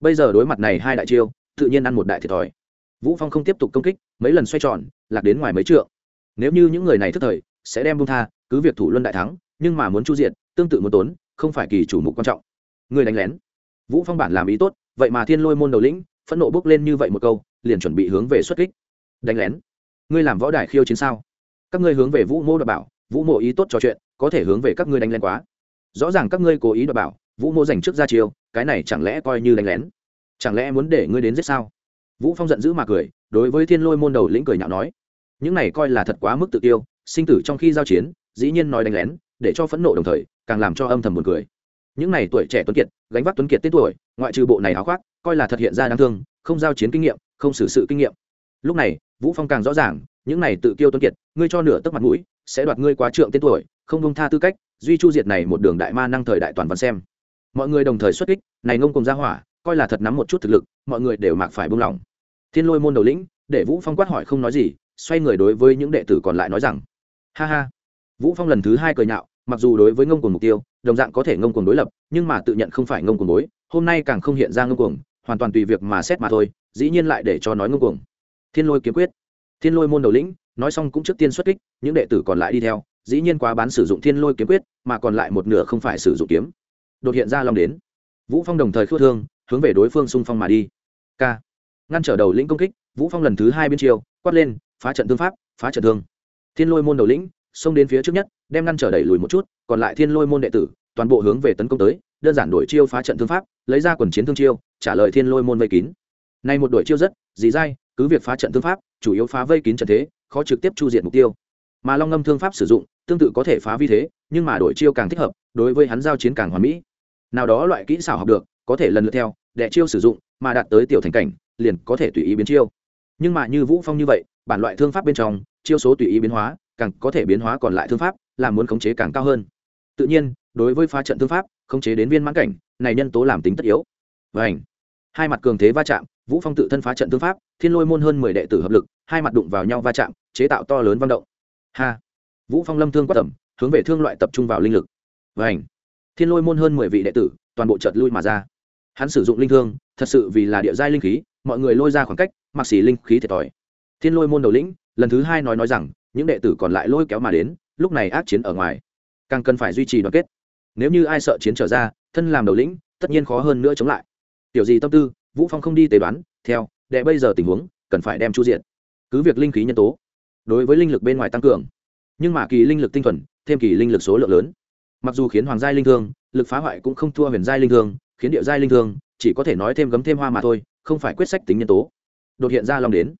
Bây giờ đối mặt này hai đại chiêu, tự nhiên ăn một đại thiệt thòi. Vũ phong không tiếp tục công kích, mấy lần xoay tròn, lạc đến ngoài mấy trượng. Nếu như những người này thức thời, sẽ đem bung tha, cứ việc thủ luân đại thắng, nhưng mà muốn chu diện tương tự muốn tốn, không phải kỳ chủ mục quan trọng. Người đánh lén. Vũ phong bản làm ý tốt, vậy mà thiên lôi môn đầu lĩnh, phẫn nộ bước lên như vậy một câu, liền chuẩn bị hướng về xuất kích. Đánh lén. Ngươi làm võ đài khiêu chiến sao? Các ngươi hướng về vũ mô đảm bảo, vũ mộ ý tốt trò chuyện có thể hướng về các ngươi đánh lén quá. Rõ ràng các ngươi cố ý đảm bảo, vũ mô dành trước ra chiêu, cái này chẳng lẽ coi như đánh lén? Chẳng lẽ muốn để ngươi đến giết sao? Vũ phong giận dữ mà cười, đối với thiên lôi môn đầu lĩnh cười nhạo nói, những này coi là thật quá mức tự tiêu, sinh tử trong khi giao chiến, dĩ nhiên nói đánh lén, để cho phẫn nộ đồng thời, càng làm cho âm thầm buồn cười. Những này tuổi trẻ tuấn kiệt, gánh vác tuấn kiệt tên tuổi, ngoại trừ bộ này áo khoác, coi là thật hiện ra đáng thương, không giao chiến kinh nghiệm, không xử sự kinh nghiệm. Lúc này, vũ phong càng rõ ràng, những này tự kiêu tuấn kiệt, ngươi cho nửa tấc mặt mũi sẽ đoạt ngươi quá trượng tên tuổi, không bông tha tư cách, duy chu diệt này một đường đại ma năng thời đại toàn văn xem. Mọi người đồng thời xuất kích, này ngông cùng ra hỏa, coi là thật nắm một chút thực lực, mọi người đều mặc phải buông lỏng. Thiên lôi môn đầu lĩnh, để vũ phong quát hỏi không nói gì, xoay người đối với những đệ tử còn lại nói rằng, ha ha. Vũ phong lần thứ hai cười nhạo, mặc dù đối với ngông cuồng mục tiêu, đồng dạng có thể ngông cuồng đối lập, nhưng mà tự nhận không phải ngông cuồng đối, hôm nay càng không hiện ra ngông cuồng, hoàn toàn tùy việc mà xét mà thôi, dĩ nhiên lại để cho nói ngông cuồng. Thiên lôi kiếm quyết. Thiên lôi môn đầu lĩnh nói xong cũng trước tiên xuất kích, những đệ tử còn lại đi theo, dĩ nhiên quá bán sử dụng thiên lôi kiếm quyết, mà còn lại một nửa không phải sử dụng kiếm. Đột hiện ra long đến. Vũ phong đồng thời khước thương, hướng về đối phương xung phong mà đi. K. Ngăn trở đầu lĩnh công kích, vũ phong lần thứ hai bên chiều quát lên, phá trận thương pháp, phá trận thương. Thiên lôi môn đầu lĩnh, xông đến phía trước nhất, đem ngăn trở đẩy lùi một chút, còn lại thiên lôi môn đệ tử, toàn bộ hướng về tấn công tới, đơn giản đổi chiêu phá trận thương pháp, lấy ra quần chiến thương chiêu, trả lời thiên lôi môn vây kín. Nay một đội chiêu rất, dì dai, cứ việc phá trận thương pháp, chủ yếu phá vây kín trận thế khó trực tiếp chu diện mục tiêu. Mà long ngâm thương pháp sử dụng, tương tự có thể phá vi thế, nhưng mà đổi chiêu càng thích hợp, đối với hắn giao chiến càng hoàn mỹ. Nào đó loại kỹ xảo học được, có thể lần lượt theo, đệ chiêu sử dụng, mà đạt tới tiểu thành cảnh, liền có thể tùy ý biến chiêu. Nhưng mà như vũ phong như vậy, bản loại thương pháp bên trong, chiêu số tùy ý biến hóa, càng có thể biến hóa còn lại thương pháp làm muốn khống chế càng cao hơn. Tự nhiên, đối với phá trận thương pháp, khống chế đến viên mãn cảnh, này nhân tố làm tính tất yếu. Và ảnh hai mặt cường thế va chạm vũ phong tự thân phá trận thương pháp, thiên lôi môn hơn mười đệ tử hợp lực, hai mặt đụng vào nhau va chạm, chế tạo to lớn văn động. Ha! Vũ phong lâm thương quát tầm hướng về thương loại tập trung vào linh lực. Và ảnh thiên lôi môn hơn mười vị đệ tử, toàn bộ chợt lui mà ra. Hắn sử dụng linh thương, thật sự vì là địa giai linh khí, mọi người lôi ra khoảng cách, mặc xỉ linh khí thiệt thòi. Thiên lôi môn đầu lĩnh, lần thứ hai nói nói rằng, những đệ tử còn lại lôi kéo mà đến, lúc này ác chiến ở ngoài. Càng cần phải duy trì đoàn kết. Nếu như ai sợ chiến trở ra, thân làm đầu lĩnh, tất nhiên khó hơn nữa chống lại. Tiểu gì tâm tư vũ phong không đi tế đoán, theo, đệ bây giờ tình huống, cần phải đem chu diện. Cứ việc linh khí nhân tố, đối với linh lực bên ngoài tăng cường, nhưng mà kỳ linh lực tinh thuần, thêm kỳ linh lực số lượng lớn. Mặc dù khiến hoàng giai linh thương, lực phá hoại cũng không thua huyền giai linh thương, khiến địa giai linh thương, chỉ có thể nói thêm gấm thêm hoa mà thôi, không phải quyết sách tính nhân tố. Đột hiện ra long đến.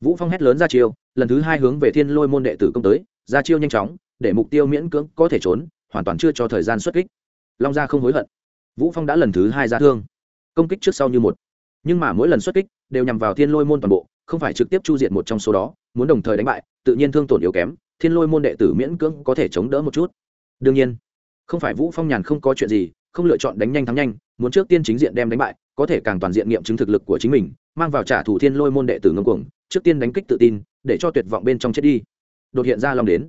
Vũ phong hét lớn ra chiêu, lần thứ hai hướng về thiên lôi môn đệ tử công tới, ra chiêu nhanh chóng, để mục tiêu miễn cưỡng có thể trốn, hoàn toàn chưa cho thời gian xuất kích. Long gia không hối hận. Vũ phong đã lần thứ hai ra thương. Công kích trước sau như một nhưng mà mỗi lần xuất kích đều nhằm vào thiên lôi môn toàn bộ, không phải trực tiếp chu diện một trong số đó, muốn đồng thời đánh bại, tự nhiên thương tổn yếu kém, thiên lôi môn đệ tử miễn cưỡng có thể chống đỡ một chút. Đương nhiên, không phải vũ phong nhàn không có chuyện gì, không lựa chọn đánh nhanh thắng nhanh, muốn trước tiên chính diện đem đánh bại, có thể càng toàn diện nghiệm chứng thực lực của chính mình, mang vào trả thủ thiên lôi môn đệ tử ngâm cuồng, trước tiên đánh kích tự tin, để cho tuyệt vọng bên trong chết đi. Đột hiện ra long đến.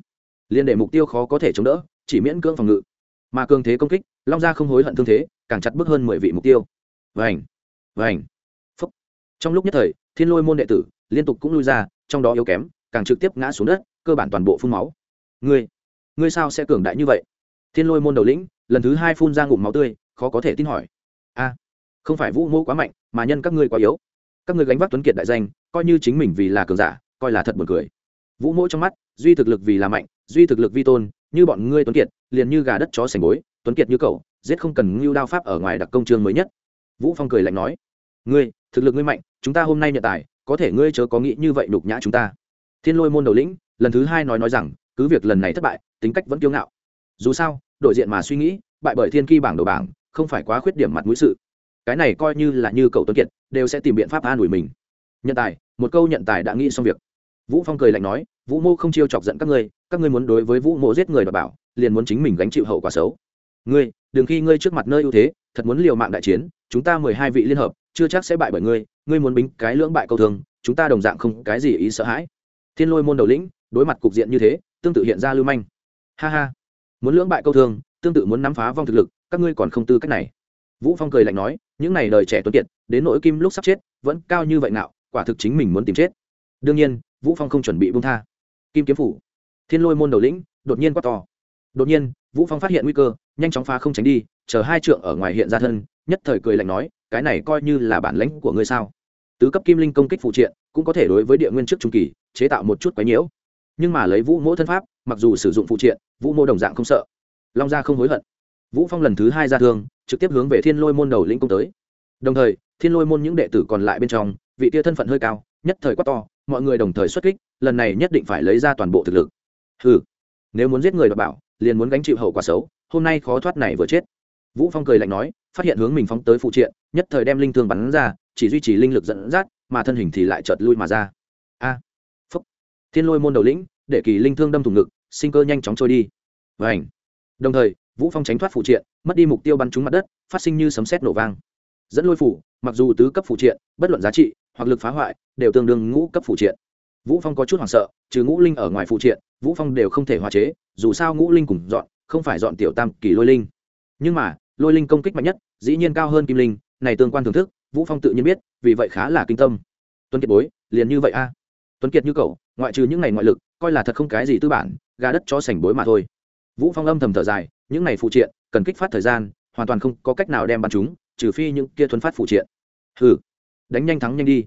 Liên để mục tiêu khó có thể chống đỡ, chỉ miễn cưỡng phòng ngự. Mà cường thế công kích, long gia không hối hận thương thế, càng chặt bước hơn mười vị mục tiêu. Vành vành trong lúc nhất thời, thiên lôi môn đệ tử liên tục cũng lui ra, trong đó yếu kém, càng trực tiếp ngã xuống đất, cơ bản toàn bộ phun máu. Ngươi ngươi sao sẽ cường đại như vậy? Thiên lôi môn đầu lĩnh, lần thứ hai phun ra ngụm máu tươi, khó có thể tin hỏi. A, không phải vũ mô quá mạnh, mà nhân các ngươi quá yếu. Các ngươi gánh vác tuấn kiệt đại danh, coi như chính mình vì là cường giả, coi là thật buồn cười. Vũ mô trong mắt, duy thực lực vì là mạnh, duy thực lực vi tôn, như bọn ngươi tuấn kiệt, liền như gà đất chó sành bối, tuấn kiệt như cậu, giết không cần ngưu đao pháp ở ngoài đặc công trường mới nhất. Vũ phong cười lạnh nói ngươi, thực lực ngươi mạnh, chúng ta hôm nay nhận tài, có thể ngươi chớ có nghĩ như vậy đục nhã chúng ta. Thiên lôi môn đầu lĩnh, lần thứ hai nói nói rằng, cứ việc lần này thất bại, tính cách vẫn kiêu ngạo. Dù sao, đội diện mà suy nghĩ, bại bởi thiên ki bảng đầu bảng, không phải quá khuyết điểm mặt mũi sự. Cái này coi như là như cậu tuấn kiệt, đều sẽ tìm biện pháp an ủi mình. Nhận tài, một câu nhận tài đã nghĩ xong việc. Vũ phong cười lạnh nói, vũ mô không chiêu chọc giận các ngươi các ngươi muốn đối với vũ mô giết người đảm bảo, liền muốn chính mình gánh chịu hậu quả xấu. Ngươi, đừng khi ngươi trước mặt nơi ưu thế, thật muốn liều mạng đại chiến, chúng ta mười hai vị liên hợp chưa chắc sẽ bại bởi ngươi ngươi muốn bính cái lưỡng bại câu thường, chúng ta đồng dạng không cái gì ý sợ hãi. Thiên lôi môn đầu lĩnh, đối mặt cục diện như thế, tương tự hiện ra lưu manh. Ha ha. Muốn lưỡng bại câu thương tương tự muốn nắm phá vong thực lực, các ngươi còn không tư cách này. Vũ phong cười lạnh nói, những này đời trẻ tuấn kiệt, đến nỗi kim lúc sắp chết, vẫn cao như vậy nào quả thực chính mình muốn tìm chết. Đương nhiên, vũ phong không chuẩn bị buông tha. Kim kiếm phủ. Thiên lôi môn đầu lĩnh, đột nhiên quát to. Đột nhiên, vũ phong phát hiện nguy cơ, nhanh chóng phá không tránh đi, chờ hai trượng ở ngoài hiện ra thân, nhất thời cười lạnh nói cái này coi như là bản lãnh của ngươi sao? Tứ cấp kim linh công kích phụ triện, cũng có thể đối với địa nguyên trước trung kỳ, chế tạo một chút quái nhiễu. Nhưng mà lấy vũ mỗ thân pháp, mặc dù sử dụng phụ triện, vũ mô đồng dạng không sợ. Long gia không hối hận. Vũ phong lần thứ hai ra thương, trực tiếp hướng về thiên lôi môn đầu lĩnh công tới. Đồng thời, thiên lôi môn những đệ tử còn lại bên trong, vị tia thân phận hơi cao, nhất thời quát to, mọi người đồng thời xuất kích, lần này nhất định phải lấy ra toàn bộ thực lực. Ừ nếu muốn giết người đọc bảo, liền muốn gánh chịu hậu quả xấu, hôm nay khó thoát này vừa chết vũ phong cười lạnh nói, phát hiện hướng mình phóng tới phụ triện, nhất thời đem linh thương bắn ra, chỉ duy trì linh lực dẫn dắt, mà thân hình thì lại chợt lui mà ra. A, phúc. Thiên lôi môn đầu lĩnh, để kỳ linh thương đâm thủng ngực, sinh cơ nhanh chóng trôi đi. Và ảnh đồng thời, vũ phong tránh thoát phụ triện, mất đi mục tiêu bắn trúng mặt đất, phát sinh như sấm sét nổ vang. Dẫn lôi phủ, mặc dù tứ cấp phụ triện, bất luận giá trị, hoặc lực phá hoại, đều tương đương ngũ cấp phụ triện. Vũ phong có chút hoảng sợ, trừ ngũ linh ở ngoài phụ triện, vũ phong đều không thể hóa chế, dù sao ngũ linh cùng dọn, không phải dọn tiểu tam kỳ lôi linh. Nhưng mà lôi linh công kích mạnh nhất, dĩ nhiên cao hơn kim linh, này tương quan thưởng thức, vũ phong tự nhiên biết, vì vậy khá là kinh tâm. Tuấn kiệt bối, liền như vậy a. Tuấn kiệt như cậu, ngoại trừ những ngày ngoại lực, coi là thật không cái gì tư bản, gà đất cho sảnh bối mà thôi. Vũ phong âm thầm thở dài, những ngày phụ triện, cần kích phát thời gian, hoàn toàn không có cách nào đem bắn chúng, trừ phi những kia thuấn phát phụ triện. Hừ, đánh nhanh thắng nhanh đi.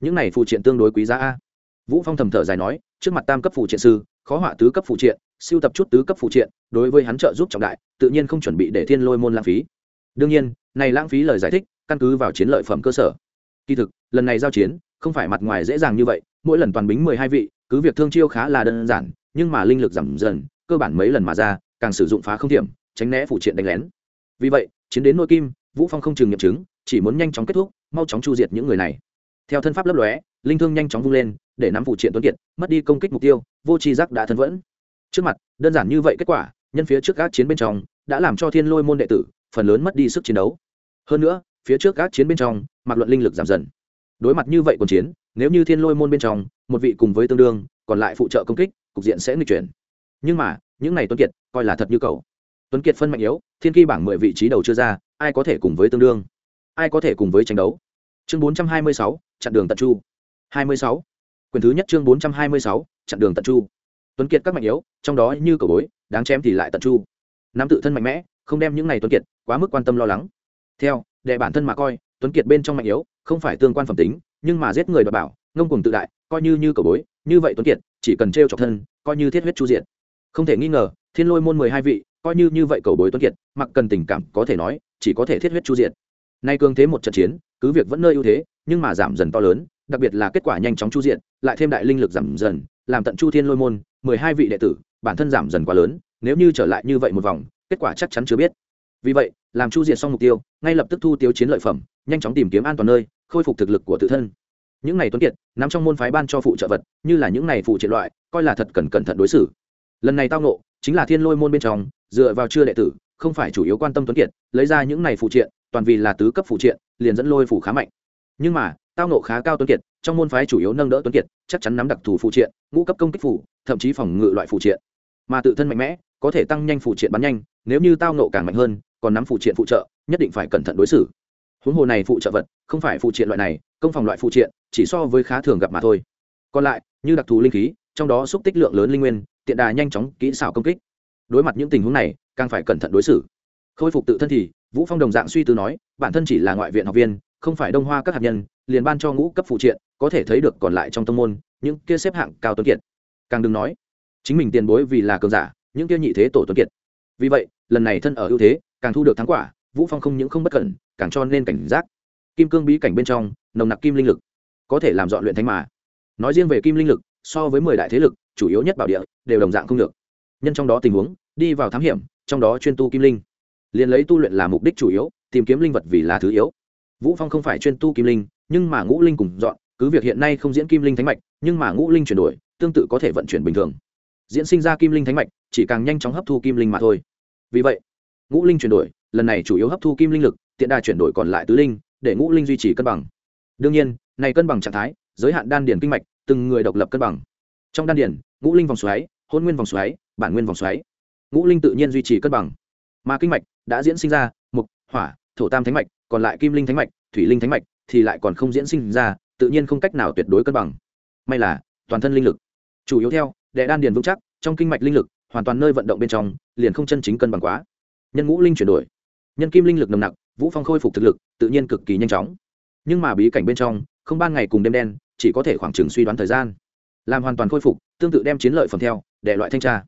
Những này phụ triện tương đối quý giá a. Vũ phong thầm thở dài nói, trước mặt tam cấp phụ triện sư khó họa tứ cấp phụ triện, siêu tập chút tứ cấp phụ triện, đối với hắn trợ giúp trọng đại, tự nhiên không chuẩn bị để thiên lôi môn lãng phí. Đương nhiên, này lãng phí lời giải thích, căn cứ vào chiến lợi phẩm cơ sở. Kỳ thực, lần này giao chiến, không phải mặt ngoài dễ dàng như vậy, mỗi lần toàn bính mười hai vị, cứ việc thương chiêu khá là đơn giản, nhưng mà linh lực giảm dần, cơ bản mấy lần mà ra, càng sử dụng phá không thiểm tránh né phụ triện đánh lén. Vì vậy, chiến đến nội kim, vũ phong không chừng nghiệm chứng, chỉ muốn nhanh chóng kết thúc, mau chóng chu diệt những người này. Theo thân pháp lấp lóe, linh thương nhanh chóng vung lên, để nắm phụ triện tuấn kiệt, mất đi công kích mục tiêu vô tri giác đã thân vẫn. Trước mặt, đơn giản như vậy kết quả, nhân phía trước các chiến bên trong, đã làm cho thiên lôi môn đệ tử, phần lớn mất đi sức chiến đấu. Hơn nữa, phía trước các chiến bên trong mặc luận linh lực giảm dần. Đối mặt như vậy còn chiến, nếu như thiên lôi môn bên trong, một vị cùng với tương đương, còn lại phụ trợ công kích, cục diện sẽ nghịch chuyển. Nhưng mà, những này tuấn kiệt, coi là thật như cầu tuấn kiệt phân mạnh yếu, thiên kỳ bảng mười vị trí đầu chưa ra, ai có thể cùng với tương đương? Ai có thể cùng với tranh đấu? Chương bốn trăm hai mươi sáu, chặn đường tận chu hai mươi sáu quyền thứ nhất chương bốn trăm hai mươi sáu, chặn đường tận chu. Tuấn kiệt các mạnh yếu, trong đó như cầu bối, đáng chém thì lại tận chu. Nắm tự thân mạnh mẽ, không đem những này tuấn kiệt quá mức quan tâm lo lắng. Theo, để bản thân mà coi, tuấn kiệt bên trong mạnh yếu, không phải tương quan phẩm tính, nhưng mà giết người đọc bảo, ngông cùng tự đại, coi như như cầu bối, như vậy tuấn kiệt, chỉ cần t r chọc thân, coi như thiết huyết chu diện không thể nghi ngờ, thiên lôi môn mười hai vị, coi như như vậy cầu bối tuấn kiệt, mặc cần tình cảm có thể nói, chỉ có thể thiết huyết chu diện nay cường thế một trận chiến, cứ việc vẫn nơi ưu thế, nhưng mà giảm dần to lớn, đặc biệt là kết quả nhanh chóng chu diện, lại thêm đại linh lực giảm dần, làm tận chu thiên lôi môn, mười hai vị đệ tử, bản thân giảm dần quá lớn, nếu như trở lại như vậy một vòng, kết quả chắc chắn chưa biết. Vì vậy, làm chu diện xong mục tiêu, ngay lập tức thu tiêu chiến lợi phẩm, nhanh chóng tìm kiếm an toàn nơi, khôi phục thực lực của tự thân. Những này tuấn kiệt nằm trong môn phái ban cho phụ trợ vật, như là những này phụ triệt loại, coi là thật cần cẩn thận đối xử. Lần này tao nộ chính là thiên lôi môn bên trong, dựa vào chưa đệ tử, không phải chủ yếu quan tâm tuấn kiệt, lấy ra những này phụ triện toàn vì là tứ cấp phụ triện, liền dẫn lôi phủ khá mạnh. Nhưng mà, tao nộ khá cao tuấn kiệt, trong môn phái chủ yếu nâng đỡ tuấn kiệt, chắc chắn nắm đặc thù phụ triện, ngũ cấp công kích phủ, thậm chí phòng ngự loại phụ triện. Mà tự thân mạnh mẽ, có thể tăng nhanh phụ triện bắn nhanh, nếu như tao nộ càng mạnh hơn, còn nắm phụ triện phụ trợ, nhất định phải cẩn thận đối xử. Huống hồ này phụ trợ vật, không phải phụ triện loại này, công phòng loại phụ triện, chỉ so với khá thường gặp mà thôi. Còn lại, như đặc thù linh khí, trong đó xúc tích lượng lớn linh nguyên, tiện đà nhanh chóng kỹ xảo công kích. Đối mặt những tình huống này, càng phải cẩn thận đối xử. Khôi phục tự thân thì vũ phong đồng dạng suy tư nói, bản thân chỉ là ngoại viện học viên, không phải đông hoa các hạt nhân, liền ban cho ngũ cấp phụ triện, có thể thấy được còn lại trong tông môn, những kia xếp hạng cao tuấn kiệt. Càng đừng nói, chính mình tiền bối vì là cường giả, những kia nhị thế tổ tuấn kiệt. Vì vậy, lần này thân ở ưu thế, càng thu được thắng quả, vũ phong không những không bất cẩn, càng cho nên cảnh giác. Kim cương bí cảnh bên trong, nồng nặc kim linh lực, có thể làm dọn luyện thánh mà. Nói riêng về kim linh lực, so với mười đại thế lực, chủ yếu nhất bảo địa, đều đồng dạng không được. Nhân trong đó tình huống, đi vào thám hiểm, trong đó chuyên tu kim linh liền lấy tu luyện là mục đích chủ yếu, tìm kiếm linh vật vì là thứ yếu. Vũ phong không phải chuyên tu kim linh, nhưng mà ngũ linh cùng dọn, cứ việc hiện nay không diễn kim linh thánh mạch, nhưng mà ngũ linh chuyển đổi, tương tự có thể vận chuyển bình thường. Diễn sinh ra kim linh thánh mạch, chỉ càng nhanh chóng hấp thu kim linh mà thôi. Vì vậy, ngũ linh chuyển đổi, lần này chủ yếu hấp thu kim linh lực, tiện đa chuyển đổi còn lại tứ linh, để ngũ linh duy trì cân bằng. Đương nhiên, này cân bằng trạng thái, giới hạn đan điền kinh mạch, từng người độc lập cân bằng. Trong đan điền, ngũ linh vòng xoáy, hôn nguyên vòng xoáy, bản nguyên vòng xoáy. Ngũ linh tự nhiên duy trì cân bằng mà kinh mạch đã diễn sinh ra, mục, hỏa, thổ tam thánh mạch, còn lại kim linh thánh mạch, thủy linh thánh mạch thì lại còn không diễn sinh ra, tự nhiên không cách nào tuyệt đối cân bằng. May là, toàn thân linh lực, chủ yếu theo, đệ đan điền vững chắc, trong kinh mạch linh lực, hoàn toàn nơi vận động bên trong, liền không chân chính cân bằng quá. Nhân ngũ linh chuyển đổi. Nhân kim linh lực nồng nặc, vũ phong khôi phục thực lực, tự nhiên cực kỳ nhanh chóng. Nhưng mà bí cảnh bên trong, không ban ngày cùng đêm đen, chỉ có thể khoảng chừng suy đoán thời gian. Làm hoàn toàn khôi phục, tương tự đem chiến lợi phẩm theo, để loại thanh tra.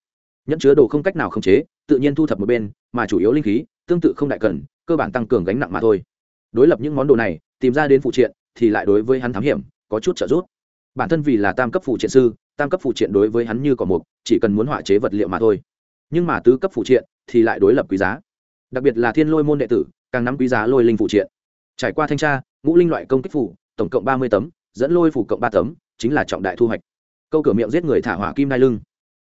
Nhẫn chứa đồ không cách nào khống chế, tự nhiên thu thập một bên mà chủ yếu linh khí, tương tự không đại cần, cơ bản tăng cường gánh nặng mà thôi. Đối lập những món đồ này, tìm ra đến phụ triện, thì lại đối với hắn thám hiểm, có chút trợ giúp. Bản thân vì là tam cấp phụ triện sư, tam cấp phụ triện đối với hắn như cỏ mục, chỉ cần muốn họa chế vật liệu mà thôi. Nhưng mà tứ cấp phụ triện, thì lại đối lập quý giá. Đặc biệt là thiên lôi môn đệ tử, càng nắm quý giá lôi linh phụ triện. Trải qua thanh tra, ngũ linh loại công kích phủ, tổng cộng ba mươi tấm, dẫn lôi phủ cộng ba tấm, chính là trọng đại thu hoạch. Câu cửa miệng giết người thả hỏa kim nai lưng.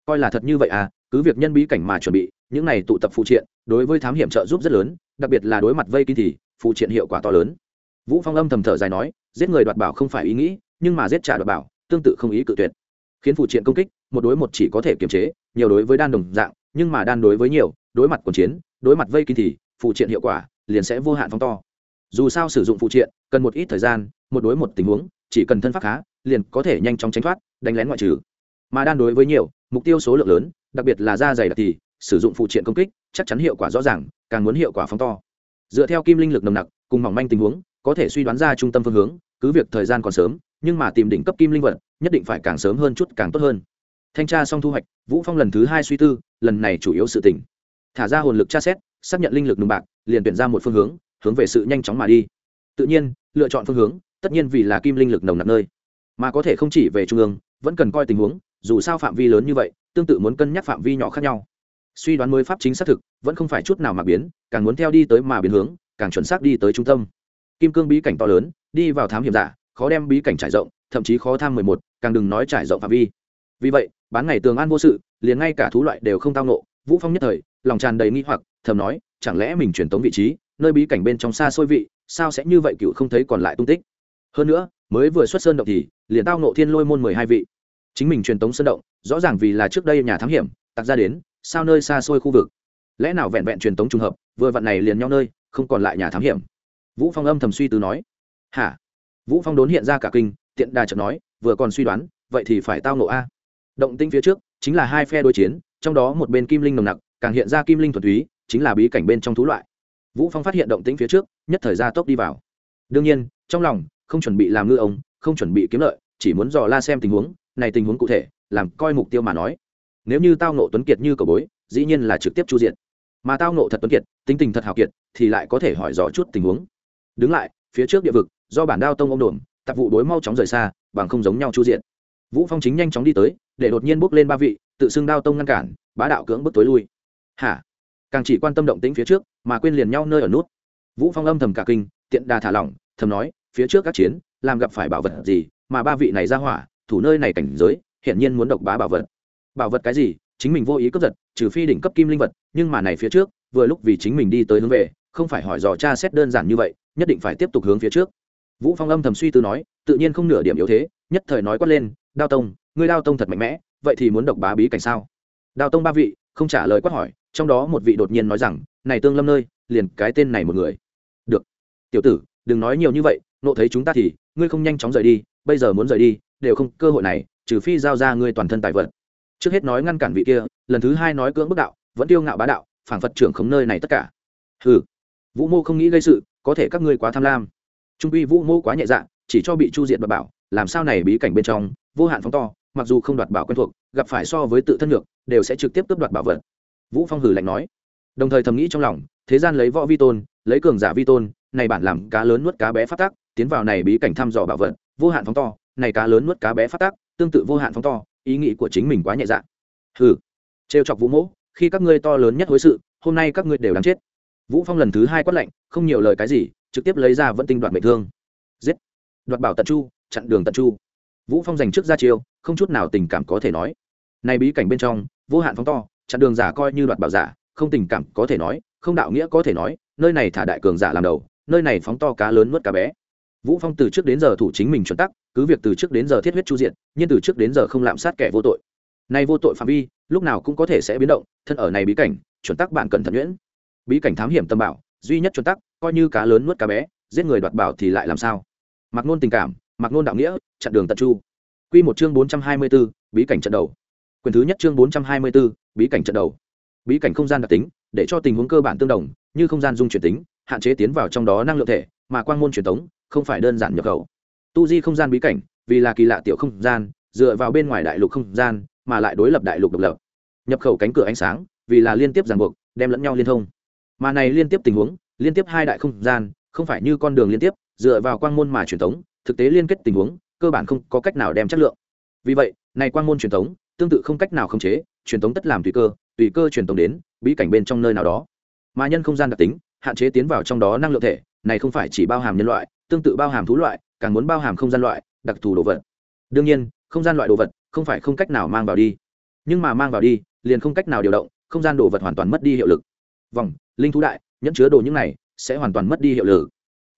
Coi là thật như vậy à cứ việc nhân bí cảnh mà chuẩn bị, những này tụ tập phụ triện đối với thám hiểm trợ giúp rất lớn, đặc biệt là đối mặt vây kinh thì, phụ triện hiệu quả to lớn. Vũ phong âm thầm thở dài nói, giết người đoạt bảo không phải ý nghĩ, nhưng mà giết trả đoạt bảo, tương tự không ý cự tuyệt. Khiến phụ triện công kích, một đối một chỉ có thể kiềm chế, nhiều đối với đan đồng dạng, nhưng mà đan đối với nhiều, đối mặt quần chiến, đối mặt vây kinh thì, phụ triện hiệu quả liền sẽ vô hạn phóng to. Dù sao sử dụng phụ triện, cần một ít thời gian, một đối một tình huống, chỉ cần thân pháp khá, liền có thể nhanh chóng tránh thoát, đánh lén ngoại trừ. Mà đan đối với nhiều, mục tiêu số lượng lớn, đặc biệt là da dày đặc thì sử dụng phụ triện công kích, chắc chắn hiệu quả rõ ràng, càng muốn hiệu quả phóng to. Dựa theo kim linh lực nồng nặc, cùng mỏng manh tình huống, có thể suy đoán ra trung tâm phương hướng, cứ việc thời gian còn sớm, nhưng mà tìm đỉnh cấp kim linh vật, nhất định phải càng sớm hơn chút càng tốt hơn. Thanh tra xong thu hoạch, vũ phong lần thứ hai suy tư, lần này chủ yếu sự tỉnh thả ra hồn lực tra xét, xác nhận linh lực nồng bạc, liền tuyển ra một phương hướng hướng về sự nhanh chóng mà đi. Tự nhiên, lựa chọn phương hướng, tất nhiên vì là kim linh lực nồng nặc nơi. Mà có thể không chỉ về trung ương, vẫn cần coi tình huống, dù sao phạm vi lớn như vậy, tương tự muốn cân nhắc phạm vi nhỏ khác nhau suy đoán mới pháp chính xác thực, vẫn không phải chút nào mà biến, càng muốn theo đi tới mà biến hướng, càng chuẩn xác đi tới trung tâm. Kim cương bí cảnh to lớn, đi vào thám hiểm giả, khó đem bí cảnh trải rộng, thậm chí khó tham mười một, càng đừng nói trải rộng phạm vi. Vì vậy, bán ngày tường an vô sự, liền ngay cả thú loại đều không tao nộ vũ phong nhất thời, lòng tràn đầy nghi hoặc, thầm nói, chẳng lẽ mình truyền tống vị trí, nơi bí cảnh bên trong xa xôi vị, sao sẽ như vậy cựu không thấy còn lại tung tích? Hơn nữa, mới vừa xuất sơn động thì, liền tao nộ thiên lôi môn mười hai vị. Chính mình truyền tống sơn động, rõ ràng vì là trước đây nhà thám hiểm tặc ra đến sao nơi xa xôi khu vực? Lẽ nào vẹn vẹn truyền tống trùng hợp, vừa vặn này liền nhau nơi, không còn lại nhà thám hiểm? Vũ phong âm thầm suy tư nói. Hả? Vũ phong đốn hiện ra cả kinh, tiện đà chợt nói, vừa còn suy đoán, vậy thì phải tao nộ a. Động tinh phía trước, chính là hai phe đối chiến, trong đó một bên kim linh nồng nặc, càng hiện ra kim linh thuần túy, chính là bí cảnh bên trong thú loại. Vũ phong phát hiện động tĩnh phía trước, nhất thời ra tốc đi vào. Đương nhiên, trong lòng, không chuẩn bị làm ngư ông, không chuẩn bị kiếm lợi, chỉ muốn dò la xem tình huống, này tình huống cụ thể, làm coi mục tiêu mà nói nếu như tao nộ tuấn kiệt như cầu bối, dĩ nhiên là trực tiếp chu diện. Mà tao nộ thật tuấn kiệt, tính tình thật hào kiệt, thì lại có thể hỏi rõ chút tình huống. Đứng lại, phía trước địa vực, do bản đao tông ông đồn tạp vụ đối mau chóng rời xa, bằng không giống nhau chu diện. Vũ phong chính nhanh chóng đi tới, để đột nhiên bước lên ba vị, tự xưng đao tông ngăn cản, bá đạo cưỡng bước tối lui. Hả? Càng chỉ quan tâm động tĩnh phía trước, mà quên liền nhau nơi ở nút. Vũ phong âm thầm cả kinh, tiện đà thả lỏng, thầm nói, phía trước các chiến, làm gặp phải bảo vật gì, mà ba vị này ra hỏa, thủ nơi này cảnh giới hiện nhiên muốn độc bá bảo vật bảo vật cái gì, chính mình vô ý cướp giật, trừ phi đỉnh cấp kim linh vật, nhưng mà này phía trước, vừa lúc vì chính mình đi tới hướng về, không phải hỏi dò tra xét đơn giản như vậy, nhất định phải tiếp tục hướng phía trước. Vũ phong âm thầm suy tư nói, tự nhiên không nửa điểm yếu thế, nhất thời nói quát lên, đao tông, ngươi đao tông thật mạnh mẽ, vậy thì muốn độc bá bí cảnh sao? Đao tông ba vị, không trả lời quát hỏi, trong đó một vị đột nhiên nói rằng, này tương lâm nơi, liền cái tên này một người. Được. Tiểu tử, đừng nói nhiều như vậy, nộ thấy chúng ta thì, ngươi không nhanh chóng rời đi, bây giờ muốn rời đi, đều không cơ hội này, trừ phi giao ra ngươi toàn thân tài vật trước hết nói ngăn cản vị kia, lần thứ hai nói cưỡng bức đạo, vẫn tiêu ngạo bá đạo phản phật trưởng khống nơi này tất cả. Ừ vũ mô không nghĩ gây sự, có thể các ngươi quá tham lam. Trung quy vũ mô quá nhẹ dạ chỉ cho bị chu diệt và bảo, làm sao này bí cảnh bên trong, vô hạn phóng to, mặc dù không đoạt bảo quen thuộc, gặp phải so với tự thân ngược đều sẽ trực tiếp cướp đoạt bảo vật. Vũ phong hử lạnh nói. Đồng thời thầm nghĩ trong lòng, thế gian lấy võ vi tôn, lấy cường giả vi tôn, này bản làm cá lớn nuốt cá bé phát tác, tiến vào này bí cảnh thăm dò bảo vật, vô hạn phóng to, này cá lớn nuốt cá bé phát tác, tương tự vô hạn phóng to ý nghĩ của chính mình quá nhẹ dạ. Hừ. Trêu chọc vũ mỗ, khi các ngươi to lớn nhất hối sự, hôm nay các ngươi đều đáng chết. Vũ phong lần thứ hai quát lệnh không nhiều lời cái gì, trực tiếp lấy ra vẫn tinh đoạt mệnh thương. Giết. Đoạt bảo tận chu, chặn đường tận chu. Vũ phong giành trước ra chiêu, không chút nào tình cảm có thể nói. Này bí cảnh bên trong, vô hạn phóng to, chặn đường giả coi như đoạt bảo giả, không tình cảm có thể nói, không đạo nghĩa có thể nói, nơi này thả đại cường giả làm đầu, nơi này phóng to cá lớn nuốt cá bé. Vũ phong từ trước đến giờ thủ chính mình chuẩn tắc cứ việc từ trước đến giờ thiết huyết chu diện nhưng từ trước đến giờ không lạm sát kẻ vô tội. Nay vô tội phạm vi lúc nào cũng có thể sẽ biến động thân ở này bí cảnh chuẩn tắc bạn cẩn thận nhuyễn. Bí cảnh thám hiểm tâm bảo duy nhất chuẩn tắc coi như cá lớn nuốt cá bé giết người đoạt bảo thì lại làm sao? Mặc nôn tình cảm mặc nôn đạo nghĩa chặn đường tận chu. Quy một chương bốn trăm hai mươi 424, bí cảnh trận đầu. Quyền thứ nhất chương bốn trăm hai mươi 424, bí cảnh trận đầu. Bí cảnh không gian đặc tính để cho tình huống cơ bản tương đồng như không gian dung chuyển tính hạn chế tiến vào trong đó năng lượng thể mà quang môn truyền thống không phải đơn giản nhập khẩu tu di không gian bí cảnh, vì là kỳ lạ tiểu không gian, dựa vào bên ngoài đại lục không gian, mà lại đối lập đại lục độc lập. Nhập khẩu cánh cửa ánh sáng, vì là liên tiếp ràng buộc, đem lẫn nhau liên thông. Mà này liên tiếp tình huống, liên tiếp hai đại không gian, không phải như con đường liên tiếp, dựa vào quang môn mà truyền thống, thực tế liên kết tình huống, cơ bản không có cách nào đem chất lượng. Vì vậy, này quang môn truyền thống, tương tự không cách nào khống chế, truyền thống tất làm tùy cơ tùy cơ truyền thống đến, bí cảnh bên trong nơi nào đó. Mà nhân không gian đặc tính, hạn chế tiến vào trong đó năng lượng thể, này không phải chỉ bao hàm nhân loại tương tự bao hàm thú loại, càng muốn bao hàm không gian loại, đặc thù đồ vật. Đương nhiên, không gian loại đồ vật không phải không cách nào mang vào đi. Nhưng mà mang vào đi, liền không cách nào điều động, không gian đồ vật hoàn toàn mất đi hiệu lực. Vòng, linh thú đại, nhẫn chứa đồ những này, sẽ hoàn toàn mất đi hiệu lực.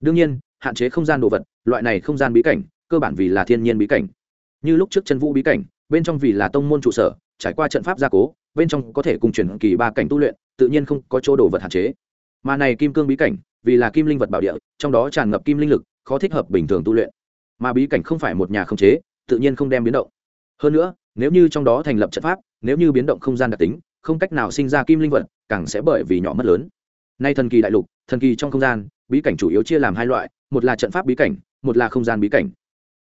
Đương nhiên, hạn chế không gian đồ vật, loại này không gian bí cảnh, cơ bản vì là thiên nhiên bí cảnh. Như lúc trước chân vũ bí cảnh, bên trong vì là tông môn trụ sở, trải qua trận pháp gia cố, bên trong có thể cùng chuyển kỳ ba cảnh tu luyện, tự nhiên không có chỗ đồ vật hạn chế. Mà này kim cương bí cảnh vì là kim linh vật bảo địa, trong đó tràn ngập kim linh lực, khó thích hợp bình thường tu luyện. Mà bí cảnh không phải một nhà không chế, tự nhiên không đem biến động. Hơn nữa, nếu như trong đó thành lập trận pháp, nếu như biến động không gian đặc tính, không cách nào sinh ra kim linh vật, càng sẽ bởi vì nhỏ mất lớn. Nay thần kỳ đại lục, thần kỳ trong không gian, bí cảnh chủ yếu chia làm hai loại, một là trận pháp bí cảnh, một là không gian bí cảnh.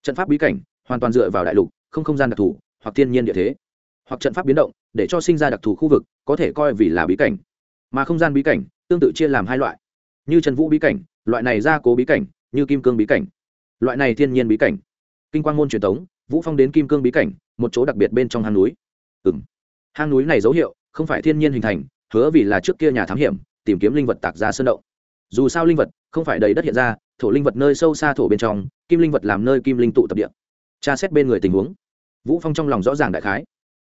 Trận pháp bí cảnh, hoàn toàn dựa vào đại lục, không không gian đặc thù, hoặc thiên nhiên địa thế. Hoặc trận pháp biến động, để cho sinh ra đặc thù khu vực, có thể coi vì là bí cảnh. Mà không gian bí cảnh, tương tự chia làm hai loại như trần vũ bí cảnh, loại này gia cố bí cảnh, như kim cương bí cảnh. Loại này thiên nhiên bí cảnh. Kinh quang môn truyền thống, vũ phong đến kim cương bí cảnh, một chỗ đặc biệt bên trong hang núi. Ừ m hang núi này dấu hiệu, không phải thiên nhiên hình thành, hứa vì là trước kia nhà thám hiểm, tìm kiếm linh vật tạc ra sơn động. Dù sao linh vật, không phải đầy đất hiện ra, thổ linh vật nơi sâu xa thổ bên trong, kim linh vật làm nơi kim linh tụ tập địa. Tra xét bên người tình huống. Vũ phong trong lòng rõ ràng đại khái.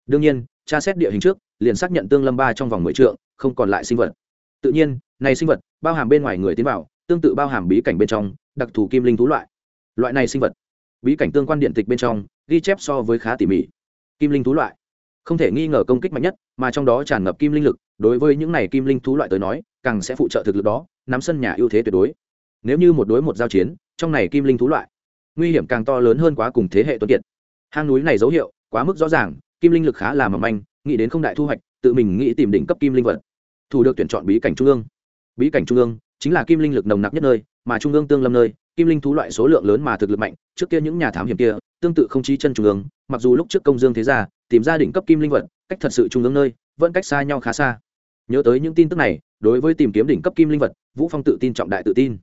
Đương nhiên, tra xét địa hình trước, liền xác nhận tương lâm ba trong vòng mười trượng, không còn lại sinh vật. Tự nhiên, này sinh vật bao hàm bên ngoài người tiến vào, tương tự bao hàm bí cảnh bên trong, đặc thù kim linh thú loại. Loại này sinh vật, bí cảnh tương quan điện tịch bên trong, ghi chép so với khá tỉ mỉ. Kim linh thú loại, không thể nghi ngờ công kích mạnh nhất, mà trong đó tràn ngập kim linh lực, đối với những này kim linh thú loại tới nói, càng sẽ phụ trợ thực lực đó, nắm sân nhà ưu thế tuyệt đối. Nếu như một đối một giao chiến, trong này kim linh thú loại, nguy hiểm càng to lớn hơn quá cùng thế hệ tuấn kiệt. Hang núi này dấu hiệu, quá mức rõ ràng, kim linh lực khá là mầm manh, nghĩ đến không đại thu hoạch, tự mình nghĩ tìm đỉnh cấp kim linh vật thủ được tuyển chọn bí cảnh trung ương bí cảnh trung ương, chính là kim linh lực nồng nặc nhất nơi, mà trung ương tương lâm nơi, kim linh thú loại số lượng lớn mà thực lực mạnh, trước kia những nhà thám hiểm kia, tương tự không chí chân trung ương, mặc dù lúc trước công dương thế gia, tìm ra đỉnh cấp kim linh vật, cách thật sự trung ương nơi, vẫn cách xa nhau khá xa. Nhớ tới những tin tức này, đối với tìm kiếm đỉnh cấp kim linh vật, vũ phong tự tin trọng đại tự tin.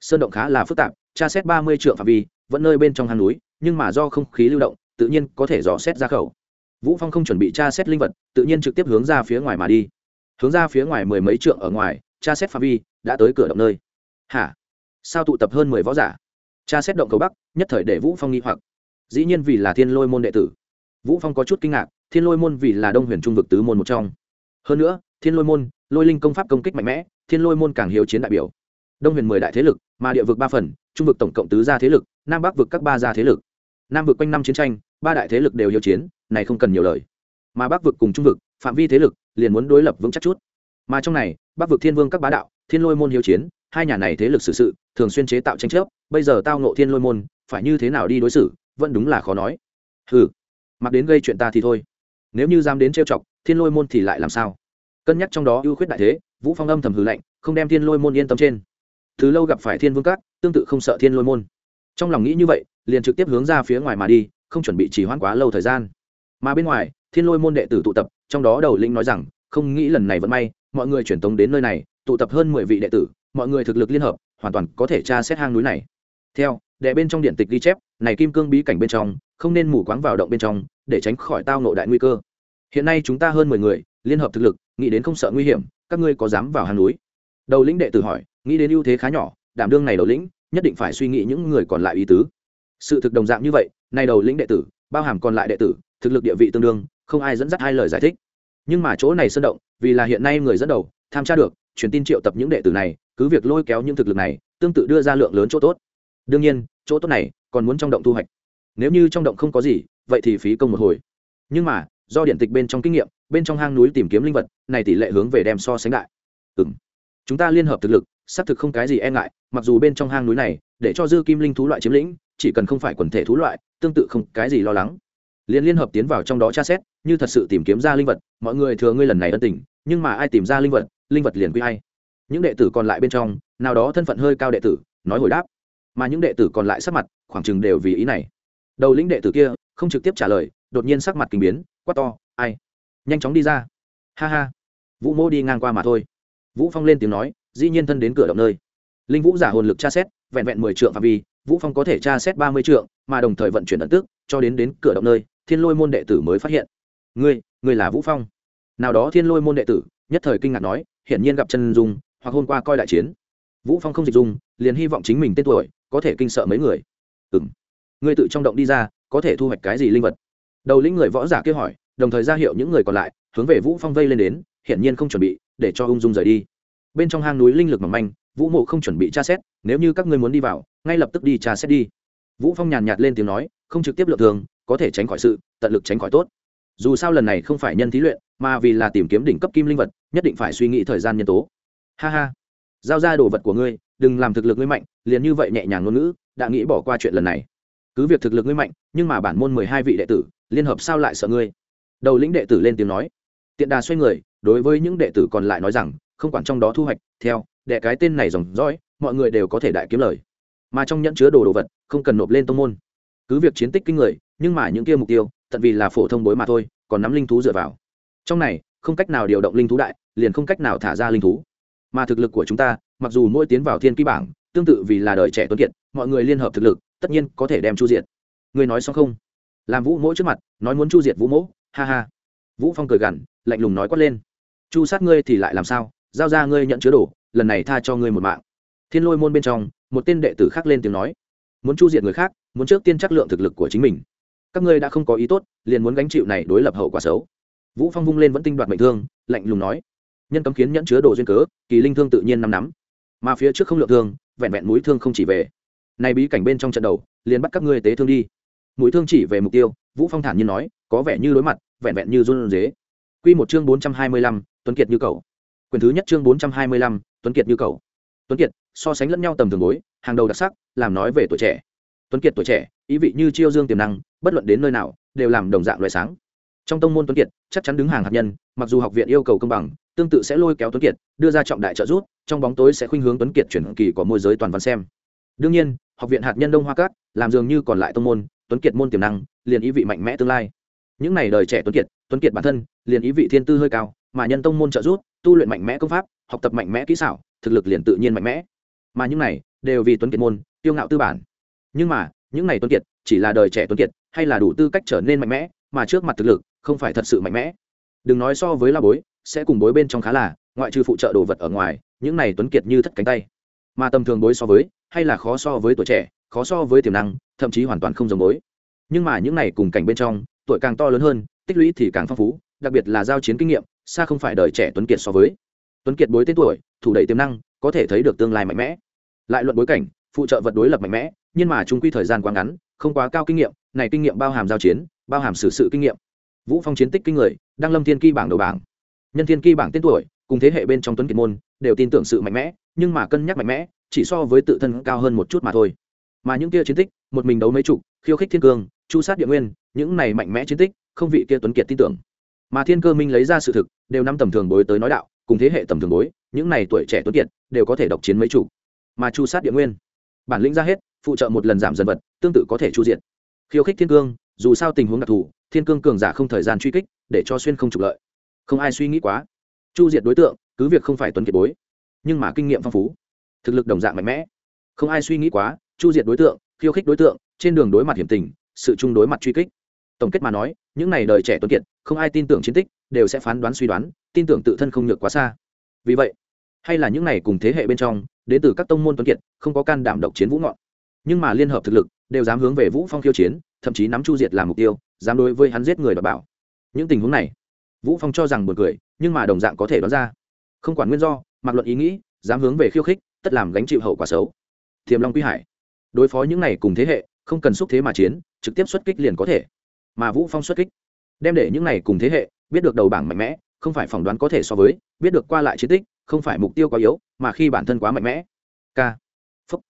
Sơn động khá là phức tạp, tra xét ba mươi triệu phạm vi, vẫn nơi bên trong hang núi, nhưng mà do không khí lưu động, tự nhiên có thể dò xét ra khẩu. Vũ phong không chuẩn bị tra xét linh vật, tự nhiên trực tiếp hướng ra phía ngoài mà đi. Hướng ra phía ngoài mười mấy trượng ở ngoài tra xét phạm vi, đã tới cửa động nơi. Hả? Sao tụ tập hơn mười võ giả? Tra xét động cầu bắc, nhất thời để vũ phong nghi hoặc. Dĩ nhiên vì là thiên lôi môn đệ tử. Vũ phong có chút kinh ngạc, thiên lôi môn vì là đông huyền trung vực tứ môn một trong. Hơn nữa, thiên lôi môn, lôi linh công pháp công kích mạnh mẽ, thiên lôi môn càng hiếu chiến đại biểu. Đông huyền mười đại thế lực, mà địa vực ba phần, trung vực tổng cộng tứ gia thế lực, nam bắc vực các ba gia thế lực. Nam vực quanh năm chiến tranh, ba đại thế lực đều hiếu chiến, này không cần nhiều lời. Mà bắc vực cùng trung vực, phạm vi thế lực, liền muốn đối lập vững chắc chút mà trong này, bắc vực thiên vương các bá đạo, thiên lôi môn hiếu chiến, hai nhà này thế lực xử sự, thường xuyên chế tạo tranh chấp, bây giờ tao nộ thiên lôi môn, phải như thế nào đi đối xử, vẫn đúng là khó nói. Ừ mặc đến gây chuyện ta thì thôi. Nếu như dám đến trêu chọc, thiên lôi môn thì lại làm sao? Cân nhắc trong đó ưu khuyết đại thế, vũ phong âm thầm hừ lạnh, không đem thiên lôi môn yên tâm trên. Thứ lâu gặp phải thiên vương các, tương tự không sợ thiên lôi môn. Trong lòng nghĩ như vậy, liền trực tiếp hướng ra phía ngoài mà đi, không chuẩn bị chỉ hoãn quá lâu thời gian. Mà bên ngoài, thiên lôi môn đệ tử tụ tập, trong đó đầu lĩnh nói rằng, không nghĩ lần này vẫn may mọi người chuyển tống đến nơi này, tụ tập hơn mười vị đệ tử, mọi người thực lực liên hợp, hoàn toàn có thể tra xét hang núi này. Theo, đệ bên trong điện tịch ghi chép, này kim cương bí cảnh bên trong, không nên mù quáng vào động bên trong, để tránh khỏi tao nộ đại nguy cơ. Hiện nay chúng ta hơn mười người, liên hợp thực lực, nghĩ đến không sợ nguy hiểm, các ngươi có dám vào hang núi? Đầu lĩnh đệ tử hỏi, nghĩ đến ưu thế khá nhỏ, đảm đương này đầu lĩnh, nhất định phải suy nghĩ những người còn lại ý tứ. Sự thực đồng dạng như vậy nay đầu lĩnh đệ tử, bao hàm còn lại đệ tử, thực lực địa vị tương đương, không ai dẫn dắt hai lời giải thích nhưng mà chỗ này sơn động, vì là hiện nay người dẫn đầu, tham tra được, truyền tin triệu tập những đệ tử này, cứ việc lôi kéo những thực lực này, tương tự đưa ra lượng lớn chỗ tốt. Đương nhiên, chỗ tốt này còn muốn trong động thu hoạch. Nếu như trong động không có gì, vậy thì phí công một hồi. Nhưng mà, do điện tịch bên trong kinh nghiệm, bên trong hang núi tìm kiếm linh vật, này tỷ lệ hướng về đem so sánh đại. Ừ m chúng ta liên hợp thực lực, xác thực không cái gì e ngại, mặc dù bên trong hang núi này, để cho dư kim linh thú loại chiếm lĩnh, chỉ cần không phải quần thể thú loại, tương tự không cái gì lo lắng liên liên hợp tiến vào trong đó tra xét, như thật sự tìm kiếm ra linh vật, mọi người thừa ngươi lần này ân tình, nhưng mà ai tìm ra linh vật linh vật liền quy hay những đệ tử còn lại bên trong, nào đó thân phận hơi cao đệ tử, nói hồi đáp. Mà những đệ tử còn lại sắc mặt, khoảng chừng đều vì ý này. Đầu lĩnh đệ tử kia, không trực tiếp trả lời, đột nhiên sắc mặt kinh biến, quát to, ai? Nhanh chóng đi ra. Ha ha. Vũ mô đi ngang qua mà thôi. Vũ phong lên tiếng nói, dĩ nhiên thân đến cửa động nơi. Linh vũ giả hồn lực tra xét, vẹn vẹn mười trượng phạm vi, vũ phong có thể tra xét ba mươi trượng, mà đồng thời vận chuyển ẩn tức, cho đến đến cửa động nơi thiên lôi môn đệ tử mới phát hiện. Ngươi ngươi là vũ phong. Nào đó thiên lôi môn đệ tử, nhất thời kinh ngạc nói, hiển nhiên gặp chân dung, hoặc hôm qua coi đại chiến. Vũ phong không dịch dung, liền hy vọng chính mình tên tuổi, có thể kinh sợ mấy người. Ừ ngươi tự trong động đi ra, có thể thu hoạch cái gì linh vật? Đầu lĩnh người võ giả kêu hỏi, đồng thời ra hiệu những người còn lại, hướng về vũ phong vây lên đến, hiển nhiên không chuẩn bị, để cho ung dung rời đi. Bên trong hang núi linh lực mỏng manh, vũ mộ không chuẩn bị tra xét, nếu như các ngươi muốn đi vào, ngay lập tức đi tra xét đi vũ phong nhàn nhạt lên tiếng nói, không trực tiếp lượng thường, có thể tránh khỏi sự, tận lực tránh khỏi tốt. Dù sao lần này không phải nhân thí luyện, mà vì là tìm kiếm đỉnh cấp kim linh vật, nhất định phải suy nghĩ thời gian nhân tố. Ha ha. Giao ra đồ vật của ngươi, đừng làm thực lực ngươi mạnh, liền như vậy nhẹ nhàng ngôn ngữ, đã nghĩ bỏ qua chuyện lần này. Cứ việc thực lực ngươi mạnh, nhưng mà bản môn mười hai vị đệ tử, liên hợp sao lại sợ ngươi? Đầu lĩnh đệ tử lên tiếng nói. Tiện đà xoay người, đối với những đệ tử còn lại nói rằng, không quản trong đó thu hoạch, theo, đệ cái tên này dòng dõi, mọi người đều có thể đại kiếm lời mà trong nhẫn chứa đồ đồ vật, không cần nộp lên tông môn. Cứ việc chiến tích kinh người, nhưng mà những kia mục tiêu, tận vì là phổ thông bối mà thôi, còn nắm linh thú dựa vào. Trong này, không cách nào điều động linh thú đại, liền không cách nào thả ra linh thú. Mà thực lực của chúng ta, mặc dù mỗi tiến vào thiên ký bảng, tương tự vì là đời trẻ tuấn kiệt, mọi người liên hợp thực lực, tất nhiên có thể đem chu diệt. Người nói xong không? Làm vũ mỗ trước mặt, nói muốn chu diệt vũ mỗ, ha ha. Vũ phong cười gằn, lạnh lùng nói quát lên. Chu sát ngươi thì lại làm sao? Giao ra ngươi nhận chứa đồ, lần này tha cho ngươi một mạng. Thiên lôi môn bên trong một tên đệ tử khác lên tiếng nói muốn chu diệt người khác muốn trước tiên chắc lượng thực lực của chính mình. Các ngươi đã không có ý tốt liền muốn gánh chịu này đối lập hậu quả xấu. Vũ phong vung lên vẫn tinh đoạt mệnh thương lạnh lùng nói nhân cấm kiến nhẫn chứa đồ duyên cớ kỳ linh thương tự nhiên nắm nắm. Mà phía trước không lượng thương vẹn vẹn mũi thương không chỉ về. Này bí cảnh bên trong trận đầu liền bắt các ngươi tế thương đi. Mũi thương chỉ về mục tiêu vũ phong thản nhiên nói có vẻ như đối mặt vẹn vẹn như run rế. Quy một chương 425, tuấn kiệt như cầu quyền thứ nhất chương 425, tuấn kiệt như cầu tuấn kiệt so sánh lẫn nhau tầm thường bối hàng đầu đặc sắc, làm nói về tuổi trẻ. Tuấn kiệt tuổi trẻ, ý vị như chiêu dương tiềm năng, bất luận đến nơi nào, đều làm đồng dạng loại sáng. Trong tông môn tuấn kiệt, chắc chắn đứng hàng hạt nhân, mặc dù học viện yêu cầu công bằng, tương tự sẽ lôi kéo tuấn kiệt, đưa ra trọng đại trợ giúp, trong bóng tối sẽ khuynh hướng tuấn kiệt chuyển kỳ của môi giới toàn văn xem. Đương nhiên, học viện hạt nhân đông hoa cát làm dường như còn lại tông môn, tuấn kiệt môn tiềm năng, liền ý vị mạnh mẽ tương lai. Những n à y đời trẻ tuấn kiệt tuấn kiệt bản thân, liền ý vị thiên tư hơi cao, mà nhân tông môn trợ giúp, tu luyện mạnh mẽ công pháp, học tập mạnh mẽ kỹ xảo, thực lực liền tự nhiên mạnh mẽ mà những này đều vì tuấn kiệt môn tiêu ngạo tư bản. Nhưng mà, những này tuấn kiệt chỉ là đời trẻ tuấn kiệt, hay là đủ tư cách trở nên mạnh mẽ, mà trước mặt thực lực không phải thật sự mạnh mẽ. Đừng nói so với la bối, sẽ cùng bối bên trong khá là, ngoại trừ phụ trợ đồ vật ở ngoài, những này tuấn kiệt như thất cánh tay. Mà tầm thường bối so với, hay là khó so với tuổi trẻ, khó so với tiềm năng, thậm chí hoàn toàn không giống bối. Nhưng mà những này cùng cảnh bên trong, tuổi càng to lớn hơn, tích lũy thì càng phong phú, đặc biệt là giao chiến kinh nghiệm, xa không phải đời trẻ tuấn kiệt so với. Tuấn kiệt bối tên tuổi, thủ đầy tiềm năng, có thể thấy được tương lai mạnh mẽ lại luận bối cảnh, phụ trợ vật đối lập mạnh mẽ, nhưng mà chúng quy thời gian quá ngắn, không quá cao kinh nghiệm, này kinh nghiệm bao hàm giao chiến, bao hàm xử sự kinh nghiệm. Vũ phong chiến tích kinh người, đăng lâm thiên kỳ bảng đầu bảng. Nhân thiên kỳ bảng tên tuổi, cùng thế hệ bên trong tuấn kiệt môn, đều tin tưởng sự mạnh mẽ, nhưng mà cân nhắc mạnh mẽ, chỉ so với tự thân cao hơn một chút mà thôi. Mà những kia chiến tích, một mình đấu mấy chục, khiêu khích thiên cương chu sát địa nguyên, những này mạnh mẽ chiến tích, không vị kia tuấn kiệt tin tưởng. Mà thiên cơ minh lấy ra sự thực, đều năm tầm thường bối tới nói đạo, cùng thế hệ tầm thường bối, những này tuổi trẻ tuấn kiệt, đều có thể độc chiến mấy chủ mà chu sát địa nguyên. Bản lĩnh ra hết, phụ trợ một lần giảm dần vật, tương tự có thể chu diện khiêu khích thiên cương, dù sao tình huống đặc thù, thiên cương cường giả không thời gian truy kích, để cho xuyên không trục lợi. Không ai suy nghĩ quá. Chu diệt đối tượng, cứ việc không phải tuấn kiệt bối, nhưng mà kinh nghiệm phong phú, thực lực đồng dạng mạnh mẽ. Không ai suy nghĩ quá, chu diệt đối tượng, khiêu khích đối tượng, trên đường đối mặt hiểm tình, sự chung đối mặt truy kích. Tổng kết mà nói, những n à y đời trẻ tuấn kiệt, không ai tin tưởng chiến tích, đều sẽ phán đoán suy đoán, tin tưởng tự thân không nhược quá xa. Vì vậy, hay là những n à y cùng thế hệ bên trong đến từ các tông môn tuấn kiệt, không có can đảm độc chiến vũ ngọn. Nhưng mà liên hợp thực lực, đều dám hướng về vũ phong khiêu chiến, thậm chí nắm chu diệt làm mục tiêu, dám đối với hắn giết người đoạt bảo. Những tình huống này, vũ phong cho rằng buồn cười, nhưng mà đồng dạng có thể đoán ra. Không quản nguyên do, mặc luận ý nghĩ, dám hướng về khiêu khích, tất làm gánh chịu hậu quả xấu. Thiềm long quy hải, đối phó những này cùng thế hệ, không cần xúc thế mà chiến, trực tiếp xuất kích liền có thể. Mà vũ phong xuất kích, đem để những này cùng thế hệ, biết được đầu bảng mạnh mẽ, không phải phỏng đoán có thể so với, biết được qua lại chiến tích không phải mục tiêu quá yếu, mà khi bản thân quá mạnh mẽ. K. Phúc.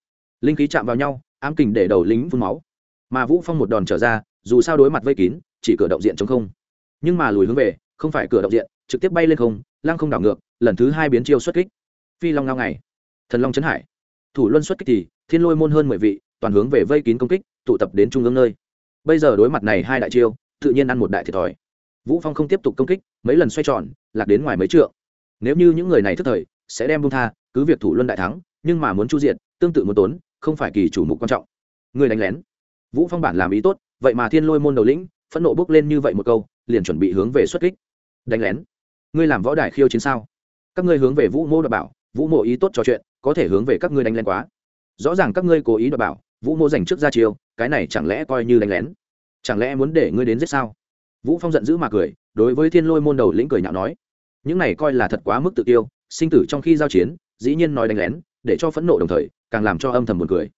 Linh khí chạm vào nhau, ám kình để đầu lính phun máu. Mà vũ phong một đòn trở ra, dù sao đối mặt vây kín, chỉ cửa động diện chống không. Nhưng mà lùi hướng về, không phải cửa động diện, trực tiếp bay lên không, lăng không đảo ngược, lần thứ hai biến chiêu xuất kích. Phi long ngao ngày. Thần long trấn hải. Thủ luân xuất kích thì, thiên lôi môn hơn mười vị, toàn hướng về vây kín công kích, tụ tập đến trung ương nơi. Bây giờ đối mặt này hai đại chiêu, tự nhiên ăn một đại thiệt thòi. Vũ phong không tiếp tục công kích, mấy lần xoay tròn, lạc đến ngoài mấy trượng nếu như những người này thức thời, sẽ đem bung tha, cứ việc thủ luân đại thắng, nhưng mà muốn chu diện tương tự muốn tốn, không phải kỳ chủ mục quan trọng. Người đánh lén. Vũ phong bản làm ý tốt, vậy mà thiên lôi môn đầu lĩnh, phẫn nộ bước lên như vậy một câu, liền chuẩn bị hướng về xuất kích. Đánh lén. Ngươi làm võ đài khiêu chiến sao? Các ngươi hướng về vũ mô đảm bảo, vũ mộ ý tốt trò chuyện, có thể hướng về các ngươi đánh lén quá. Rõ ràng các ngươi cố ý đảm bảo, vũ mô dành trước ra chiêu, cái này chẳng lẽ coi như đánh lén? Chẳng lẽ muốn để ngươi đến giết sao? Vũ phong giận dữ mà cười, đối với thiên lôi môn đầu lĩnh cười nhạo nói những này coi là thật quá mức tự tiêu sinh tử trong khi giao chiến, dĩ nhiên nói đánh lén, để cho phẫn nộ đồng thời, càng làm cho âm thầm buồn cười.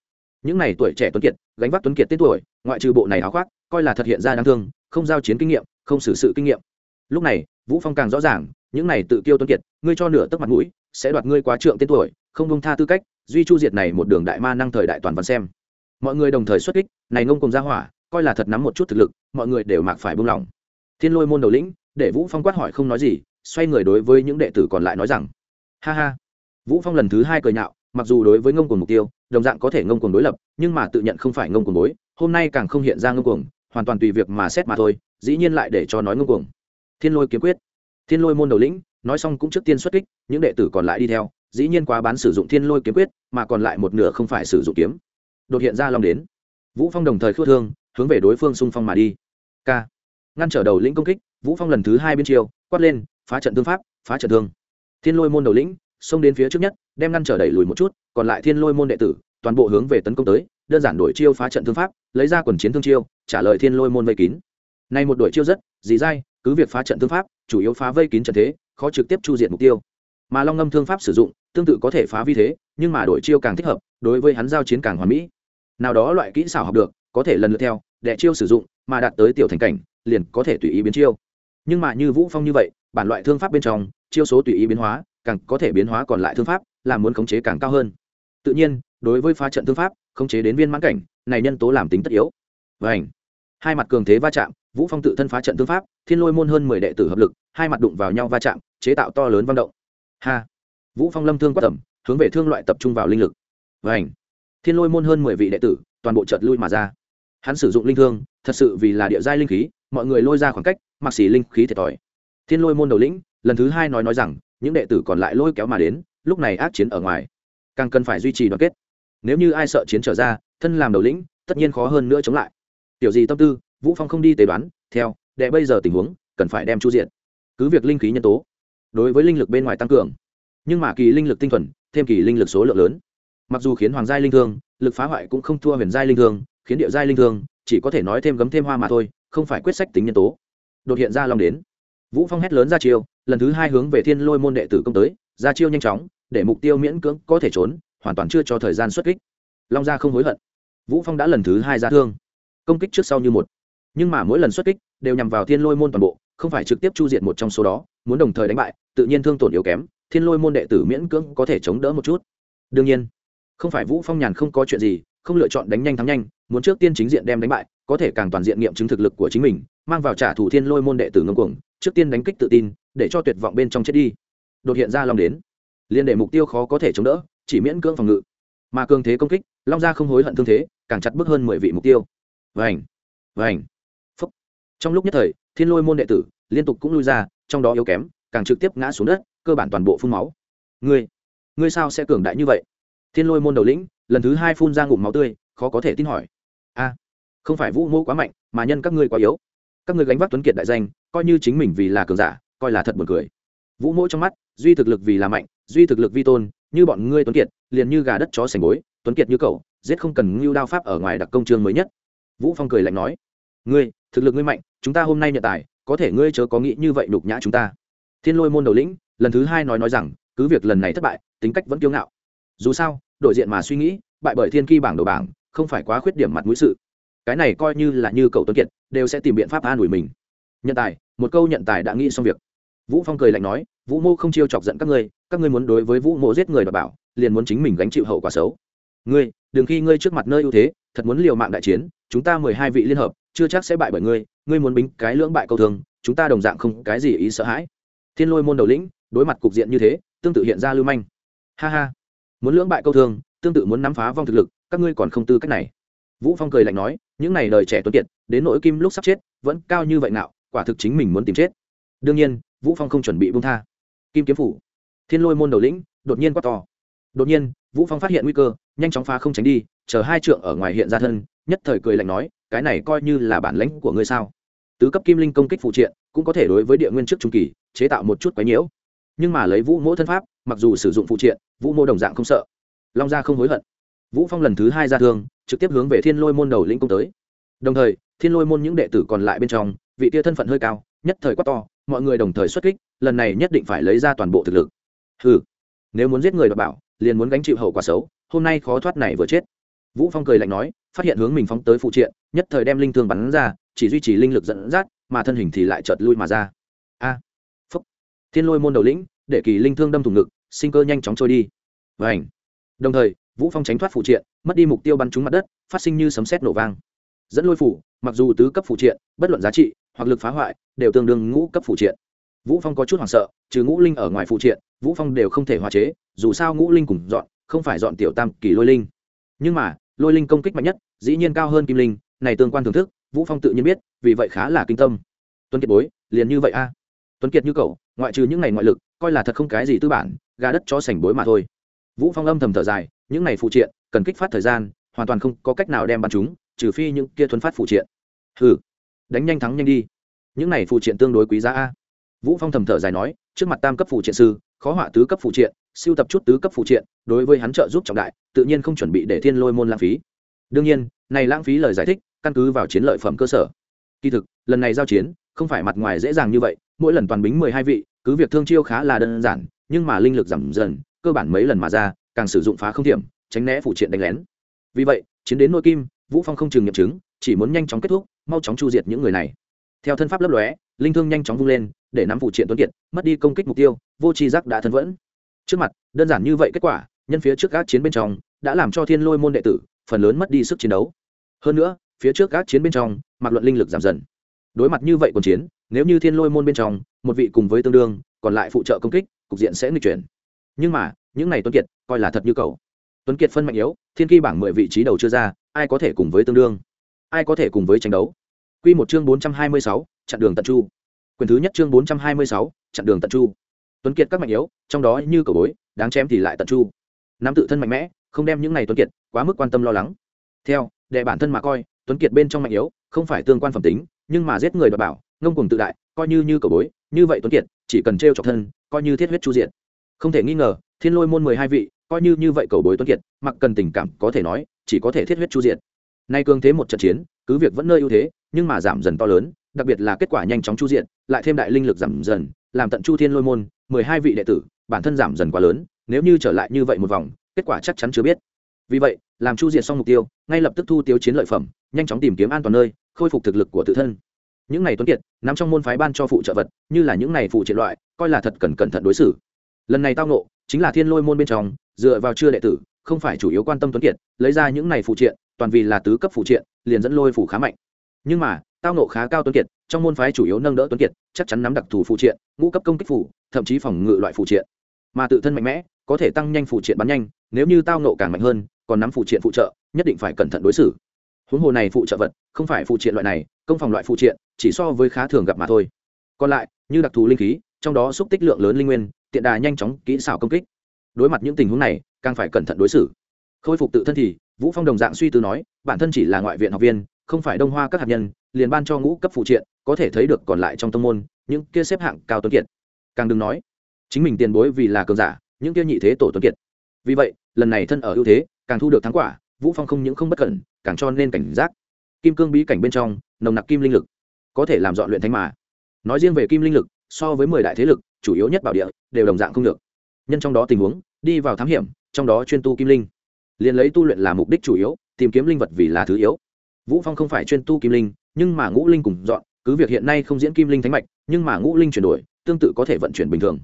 Những này tuổi trẻ tuấn kiệt, gánh vác tuấn kiệt tên tuổi, ngoại trừ bộ này áo khoác, coi là thật hiện ra đáng thương, không giao chiến kinh nghiệm, không xử sự kinh nghiệm. Lúc này, vũ phong càng rõ ràng, những này tự kiêu tuấn kiệt, ngươi cho nửa tức mặt mũi, sẽ đoạt ngươi quá trượng tên tuổi, không bông tha tư cách, duy chu diệt này một đường đại ma năng thời đại toàn văn xem. Mọi người đồng thời xuất kích, này ngông cùng ra hỏa, coi là thật nắm một chút thực lực, mọi người đều mặc phải buông lỏng. Thiên lôi môn đầu lĩnh, để vũ phong quát hỏi không nói gì xoay người đối với những đệ tử còn lại nói rằng, ha ha. Vũ phong lần thứ hai cười nhạo, mặc dù đối với ngông cuồng mục tiêu, đồng dạng có thể ngông cuồng đối lập, nhưng mà tự nhận không phải ngông cuồng đối hôm nay càng không hiện ra ngông cuồng, hoàn toàn tùy việc mà xét mà thôi, dĩ nhiên lại để cho nói ngông cuồng. Thiên lôi kiếm quyết. Thiên lôi môn đầu lĩnh, nói xong cũng trước tiên xuất kích, những đệ tử còn lại đi theo, dĩ nhiên quá bán sử dụng thiên lôi kiếm quyết, mà còn lại một nửa không phải sử dụng kiếm. Đột hiện ra long đến. Vũ phong đồng thời khước thương, hướng về đối phương xung phong mà đi. K ngăn trở đầu lĩnh công kích, vũ phong lần thứ hai biên chiêu, quát lên phá trận tương pháp, phá trận thương. Thiên lôi môn đầu lĩnh, xông đến phía trước nhất, đem ngăn trở đẩy lùi một chút, còn lại thiên lôi môn đệ tử, toàn bộ hướng về tấn công tới, đơn giản đổi chiêu phá trận thương pháp, lấy ra quần chiến thương chiêu, trả lời thiên lôi môn vây kín. Này một đội chiêu rất dì dai, cứ việc phá trận thương pháp, chủ yếu phá vây kín trận thế, khó trực tiếp chu diện mục tiêu. Mà long ngâm thương pháp sử dụng, tương tự có thể phá vi thế, nhưng mà đổi chiêu càng thích hợp, đối với hắn giao chiến càng hoàn mỹ. Nào đó loại kỹ xảo học được, có thể lần lượt theo đệ chiêu sử dụng, mà đạt tới tiểu thành cảnh, liền có thể tùy ý biến chiêu. Nhưng mà như vũ phong như vậy bản loại thương pháp bên trong, chiêu số tùy ý biến hóa, càng có thể biến hóa còn lại thương pháp làm muốn khống chế càng cao hơn. Tự nhiên, đối với phá trận thương pháp, khống chế đến viên mãn cảnh, này nhân tố làm tính tất yếu. Và ảnh hai mặt cường thế va chạm, vũ phong tự thân phá trận thương pháp, thiên lôi môn hơn mười đệ tử hợp lực, hai mặt đụng vào nhau va chạm, chế tạo to lớn vang động. Ha. Vũ phong lâm thương quát tầm, hướng về thương loại tập trung vào linh lực. Và ảnh thiên lôi môn hơn mười vị đệ tử, toàn bộ chợt lui mà ra. Hắn sử dụng linh thương, thật sự vì là địa giai linh khí, mọi người lôi ra khoảng cách, mặc xỉ linh khí thiệt thòi thiên lôi môn đầu lĩnh, lần thứ hai nói nói rằng, những đệ tử còn lại lôi kéo mà đến, lúc này ác chiến ở ngoài. Càng cần phải duy trì đoàn kết. Nếu như ai sợ chiến trở ra, thân làm đầu lĩnh, tất nhiên khó hơn nữa chống lại. Tiểu gì tâm tư, vũ phong không đi tế đoán, theo, đệ bây giờ tình huống, cần phải đem chu diện cứ việc linh khí nhân tố, đối với linh lực bên ngoài tăng cường, nhưng mà kỳ linh lực tinh thuần, thêm kỳ linh lực số lượng lớn. Mặc dù khiến hoàng giai linh thương, lực phá hoại cũng không thua huyền giai linh thương, khiến địa giai linh thương, chỉ có thể nói thêm gấm thêm hoa mà thôi, không phải quyết sách tính nhân tố. Đột hiện ra long đến vũ phong hét lớn ra chiêu, lần thứ hai hướng về thiên lôi môn đệ tử công tới, ra chiêu nhanh chóng, để mục tiêu miễn cưỡng có thể trốn, hoàn toàn chưa cho thời gian xuất kích. Long gia không hối hận. Vũ phong đã lần thứ hai ra thương. Công kích trước sau như một. Nhưng mà mỗi lần xuất kích đều nhằm vào thiên lôi môn toàn bộ, không phải trực tiếp chu diệt một trong số đó, muốn đồng thời đánh bại, tự nhiên thương tổn yếu kém, thiên lôi môn đệ tử miễn cưỡng có thể chống đỡ một chút. Đương nhiên, không phải vũ phong nhàn không có chuyện gì, không lựa chọn đánh nhanh thắng nhanh, muốn trước tiên chính diện đem đánh bại, có thể càng toàn diện nghiệm chứng thực lực của chính mình mang vào trả thủ thiên lôi môn đệ tử ngâm cuồng, trước tiên đánh kích tự tin, để cho tuyệt vọng bên trong chết đi. Đột hiện ra long đến. Liên để mục tiêu khó có thể chống đỡ, chỉ miễn cưỡng phòng ngự. Mà cường thế công kích, long ra không hối hận thương thế, càng chặt bước hơn mười vị mục tiêu. Vành vành, phúc. Trong lúc nhất thời, thiên lôi môn đệ tử liên tục cũng lui ra, trong đó yếu kém, càng trực tiếp ngã xuống đất, cơ bản toàn bộ phun máu. Ngươi ngươi sao sẽ cường đại như vậy? Thiên lôi môn đầu lĩnh, lần thứ hai phun ra ngụm máu tươi, khó có thể tin hỏi. A, không phải vũ mô quá mạnh, mà nhân các ngươi quá yếu các người gánh vác tuấn kiệt đại danh, coi như chính mình vì là cường giả, coi là thật buồn cười. Vũ mỗi trong mắt, duy thực lực vì là mạnh, duy thực lực vi tôn, như bọn ngươi tuấn kiệt, liền như gà đất chó sành bối, tuấn kiệt như cậu, giết không cần ngưu đao pháp ở ngoài đặc công trường mới nhất. Vũ phong cười lạnh nói, ngươi, thực lực ngươi mạnh, chúng ta hôm nay nhận tài, có thể ngươi chớ có nghĩ như vậy đục nhã chúng ta. Thiên lôi môn đầu lĩnh, lần thứ hai nói nói rằng, cứ việc lần này thất bại, tính cách vẫn kiêu ngạo. Dù sao đội diện mà suy nghĩ, bại bởi thiên ki bảng đầu bảng, không phải quá khuyết điểm mặt mũi sự cái này coi như là như cậu tuấn kiệt, đều sẽ tìm biện pháp an ủi mình. Nhận tài, một câu nhận tài đã nghĩ xong việc. Vũ phong cười lạnh nói, vũ mô không chiêu chọc giận các ngươi các ngươi muốn đối với vũ mô giết người đảm bảo, liền muốn chính mình gánh chịu hậu quả xấu. Ngươi, đừng khi ngươi trước mặt nơi ưu thế, thật muốn liều mạng đại chiến, chúng ta mười hai vị liên hợp, chưa chắc sẽ bại bởi ngươi ngươi muốn bính cái lưỡng bại câu thường, chúng ta đồng dạng không cái gì ý sợ hãi. Thiên lôi môn đầu lĩnh, đối mặt cục diện như thế, tương tự hiện ra lưu manh. Ha ha, muốn lưỡng bại câu thường, tương tự muốn nắm phá vong thực lực, các ngươi còn không tư cách này vũ phong cười lạnh nói, những này đời trẻ tuấn kiệt, đến nỗi kim lúc sắp chết, vẫn cao như vậy nào quả thực chính mình muốn tìm chết. Đương nhiên, vũ phong không chuẩn bị buông tha. Kim kiếm phủ, thiên lôi môn đầu lĩnh, đột nhiên quát to. Đột nhiên, vũ phong phát hiện nguy cơ, nhanh chóng phá không tránh đi, chờ hai trượng ở ngoài hiện ra thân, nhất thời cười lạnh nói, cái này coi như là bản lãnh của ngươi sao? Tứ cấp kim linh công kích phụ triện, cũng có thể đối với địa nguyên trước trung kỳ, chế tạo một chút quái nhiễu. Nhưng mà lấy vũ mỗ thân pháp, mặc dù sử dụng phụ triện, vũ mô đồng dạng không sợ. Long gia không hối hận. Vũ phong lần thứ hai ra thương trực tiếp hướng về thiên lôi môn đầu lĩnh công tới. Đồng thời, thiên lôi môn những đệ tử còn lại bên trong, vị tia thân phận hơi cao, nhất thời quá to, mọi người đồng thời xuất kích, lần này nhất định phải lấy ra toàn bộ thực lực. Ừ nếu muốn giết người đọc bảo, liền muốn gánh chịu hậu quả xấu, hôm nay khó thoát này vừa chết. Vũ phong cười lạnh nói, phát hiện hướng mình phóng tới phụ triện, nhất thời đem linh thương bắn ra, chỉ duy trì linh lực dẫn dắt, mà thân hình thì lại chợt lui mà ra. A, phúc. Thiên lôi môn đầu lĩnh, để kỳ linh thương đâm thủng ngực, sinh cơ nhanh chóng trôi đi. Và đồng thời, vũ phong tránh thoát phụ triện mất đi mục tiêu bắn trúng mặt đất, phát sinh như sấm sét nổ vang. Dẫn lôi phủ, mặc dù tứ cấp phụ triện, bất luận giá trị, hoặc lực phá hoại, đều tương đương ngũ cấp phụ triện. Vũ phong có chút hoảng sợ, trừ ngũ linh ở ngoài phụ triện, vũ phong đều không thể hòa chế, dù sao ngũ linh cùng dọn, không phải dọn tiểu tam kỳ lôi linh. Nhưng mà, lôi linh công kích mạnh nhất, dĩ nhiên cao hơn kim linh, này tương quan thưởng thức, vũ phong tự nhiên biết, vì vậy khá là kinh tâm. Tuấn kiệt bối, liền như vậy a. Tuấn kiệt như cậu, ngoại trừ những ngày ngoại lực, coi là thật không cái gì tư bản, gà đất cho sảnh bối mà thôi. Vũ phong âm thầm thở dài, những ngày phụ triện cần kích phát thời gian, hoàn toàn không có cách nào đem bắn chúng, trừ phi những kia thuấn phát phụ triện. Hừ, đánh nhanh thắng nhanh đi. Những này phụ triện tương đối quý giá a. Vũ phong thầm thở dài nói, trước mặt tam cấp phụ triện sư, khó họa tứ cấp phụ triện, siêu tập chút tứ cấp phụ triện, đối với hắn trợ giúp trọng đại, tự nhiên không chuẩn bị để thiên lôi môn lãng phí. Đương nhiên, này lãng phí lời giải thích, căn cứ vào chiến lợi phẩm cơ sở. Kỳ thực, lần này giao chiến, không phải mặt ngoài dễ dàng như vậy, mỗi lần toàn bính mười hai vị, cứ việc thương chiêu khá là đơn giản, nhưng mà linh lực giảm dần, cơ bản mấy lần mà ra, càng sử dụng phá không thiểm tránh né phụ triện đánh lén. Vì vậy, chiến đến nôi kim, vũ phong không chừng nghiệm chứng, chỉ muốn nhanh chóng kết thúc, mau chóng chu diệt những người này. Theo thân pháp lấp lóe, linh thương nhanh chóng vung lên, để nắm phụ triện tuấn kiệt, mất đi công kích mục tiêu, vô tri giác đã thân vẫn. Trước mặt, đơn giản như vậy kết quả, nhân phía trước các chiến bên trong, đã làm cho thiên lôi môn đệ tử, phần lớn mất đi sức chiến đấu. Hơn nữa, phía trước các chiến bên trong mặc luận linh lực giảm dần. Đối mặt như vậy còn chiến, nếu như thiên lôi môn bên trong, một vị cùng với tương đương, còn lại phụ trợ công kích, cục diện sẽ nghịch chuyển. Nhưng mà, những này tuấn kiệt, coi là thật như cầu tuấn kiệt phân mạnh yếu, thiên kỳ bảng mười vị trí đầu chưa ra, ai có thể cùng với tương đương? Ai có thể cùng với tranh đấu? Q một chương bốn trăm hai mươi sáu, chặn đường tận chu. Quyền thứ nhất chương bốn trăm hai mươi sáu, chặn đường tận chu. Tuấn kiệt các mạnh yếu, trong đó như cầu bối, đáng chém thì lại tận chu. Nắm tự thân mạnh mẽ, không đem những này tuấn kiệt, quá mức quan tâm lo lắng. Theo, để bản thân mà coi, tuấn kiệt bên trong mạnh yếu, không phải tương quan phẩm tính, nhưng mà giết người đ bảo, ngông cùng tự đại, coi như như cầu bối, như vậy tuấn kiệt, chỉ cần t r e o chọc thân, coi như thiết huyết chu diện không thể nghi ngờ, thiên lôi môn mười hai vị coi như như vậy cầu bối tuấn kiệt, mặc cần tình cảm có thể nói, chỉ có thể thiết huyết chu diện nay cường thế một trận chiến, cứ việc vẫn nơi ưu thế, nhưng mà giảm dần to lớn, đặc biệt là kết quả nhanh chóng chu diện lại thêm đại linh lực giảm dần, làm tận chu thiên lôi môn, mười hai vị đệ tử, bản thân giảm dần quá lớn, nếu như trở lại như vậy một vòng, kết quả chắc chắn chưa biết. Vì vậy, làm chu diệt xong mục tiêu, ngay lập tức thu tiêu chiến lợi phẩm, nhanh chóng tìm kiếm an toàn nơi, khôi phục thực lực của tự thân. Những này tuấn kiệt, nằm trong môn phái ban cho phụ trợ vật, như là những này phụ triện loại, coi là thật cần cẩn thận đối xử. Lần này tao nộ chính là thiên lôi môn bên trong dựa vào chưa đệ tử, không phải chủ yếu quan tâm tuấn kiệt, lấy ra những này phụ triện, toàn vì là tứ cấp phụ triện, liền dẫn lôi phủ khá mạnh. Nhưng mà, tao nộ khá cao tuấn kiệt, trong môn phái chủ yếu nâng đỡ tuấn kiệt, chắc chắn nắm đặc thù phụ triện, ngũ cấp công kích phủ, thậm chí phòng ngự loại phụ triện. Mà tự thân mạnh mẽ, có thể tăng nhanh phụ triện bắn nhanh, nếu như tao nộ càng mạnh hơn, còn nắm phụ triện phụ trợ, nhất định phải cẩn thận đối xử. Huống hồ này phụ trợ vật, không phải phụ triện loại này, công phòng loại phụ triện, chỉ so với khá thường gặp mà thôi. Còn lại, như đặc thù linh khí, trong đó xúc tích lượng lớn linh nguyên, tiện đà nhanh chóng kỹ xảo công kích đối mặt những tình huống này, càng phải cẩn thận đối xử. Khôi phục tự thân thì, vũ phong đồng dạng suy tư nói, bản thân chỉ là ngoại viện học viên, không phải đông hoa các hạt nhân, liền ban cho ngũ cấp phụ triện, có thể thấy được còn lại trong tông môn, những kia xếp hạng cao tuấn kiệt. Càng đừng nói, chính mình tiền bối vì là cường giả, những kia nhị thế tổ tuấn kiệt. Vì vậy, lần này thân ở ưu thế, càng thu được thắng quả, vũ phong không những không bất cẩn, càng cho nên cảnh giác. Kim cương bí cảnh bên trong, nồng nặc kim linh lực, có thể làm dọn luyện thánh mà. Nói riêng về kim linh lực, so với mười đại thế lực, chủ yếu nhất bảo địa, đều đồng dạng không được nhân trong đó tình huống, đi vào thám hiểm, trong đó chuyên tu kim linh. Liền lấy tu luyện là mục đích chủ yếu, tìm kiếm linh vật vì là thứ yếu. Vũ phong không phải chuyên tu kim linh, nhưng mà ngũ linh cùng dọn, cứ việc hiện nay không diễn kim linh thánh mạch, nhưng mà ngũ linh chuyển đổi, tương tự có thể vận chuyển bình thường.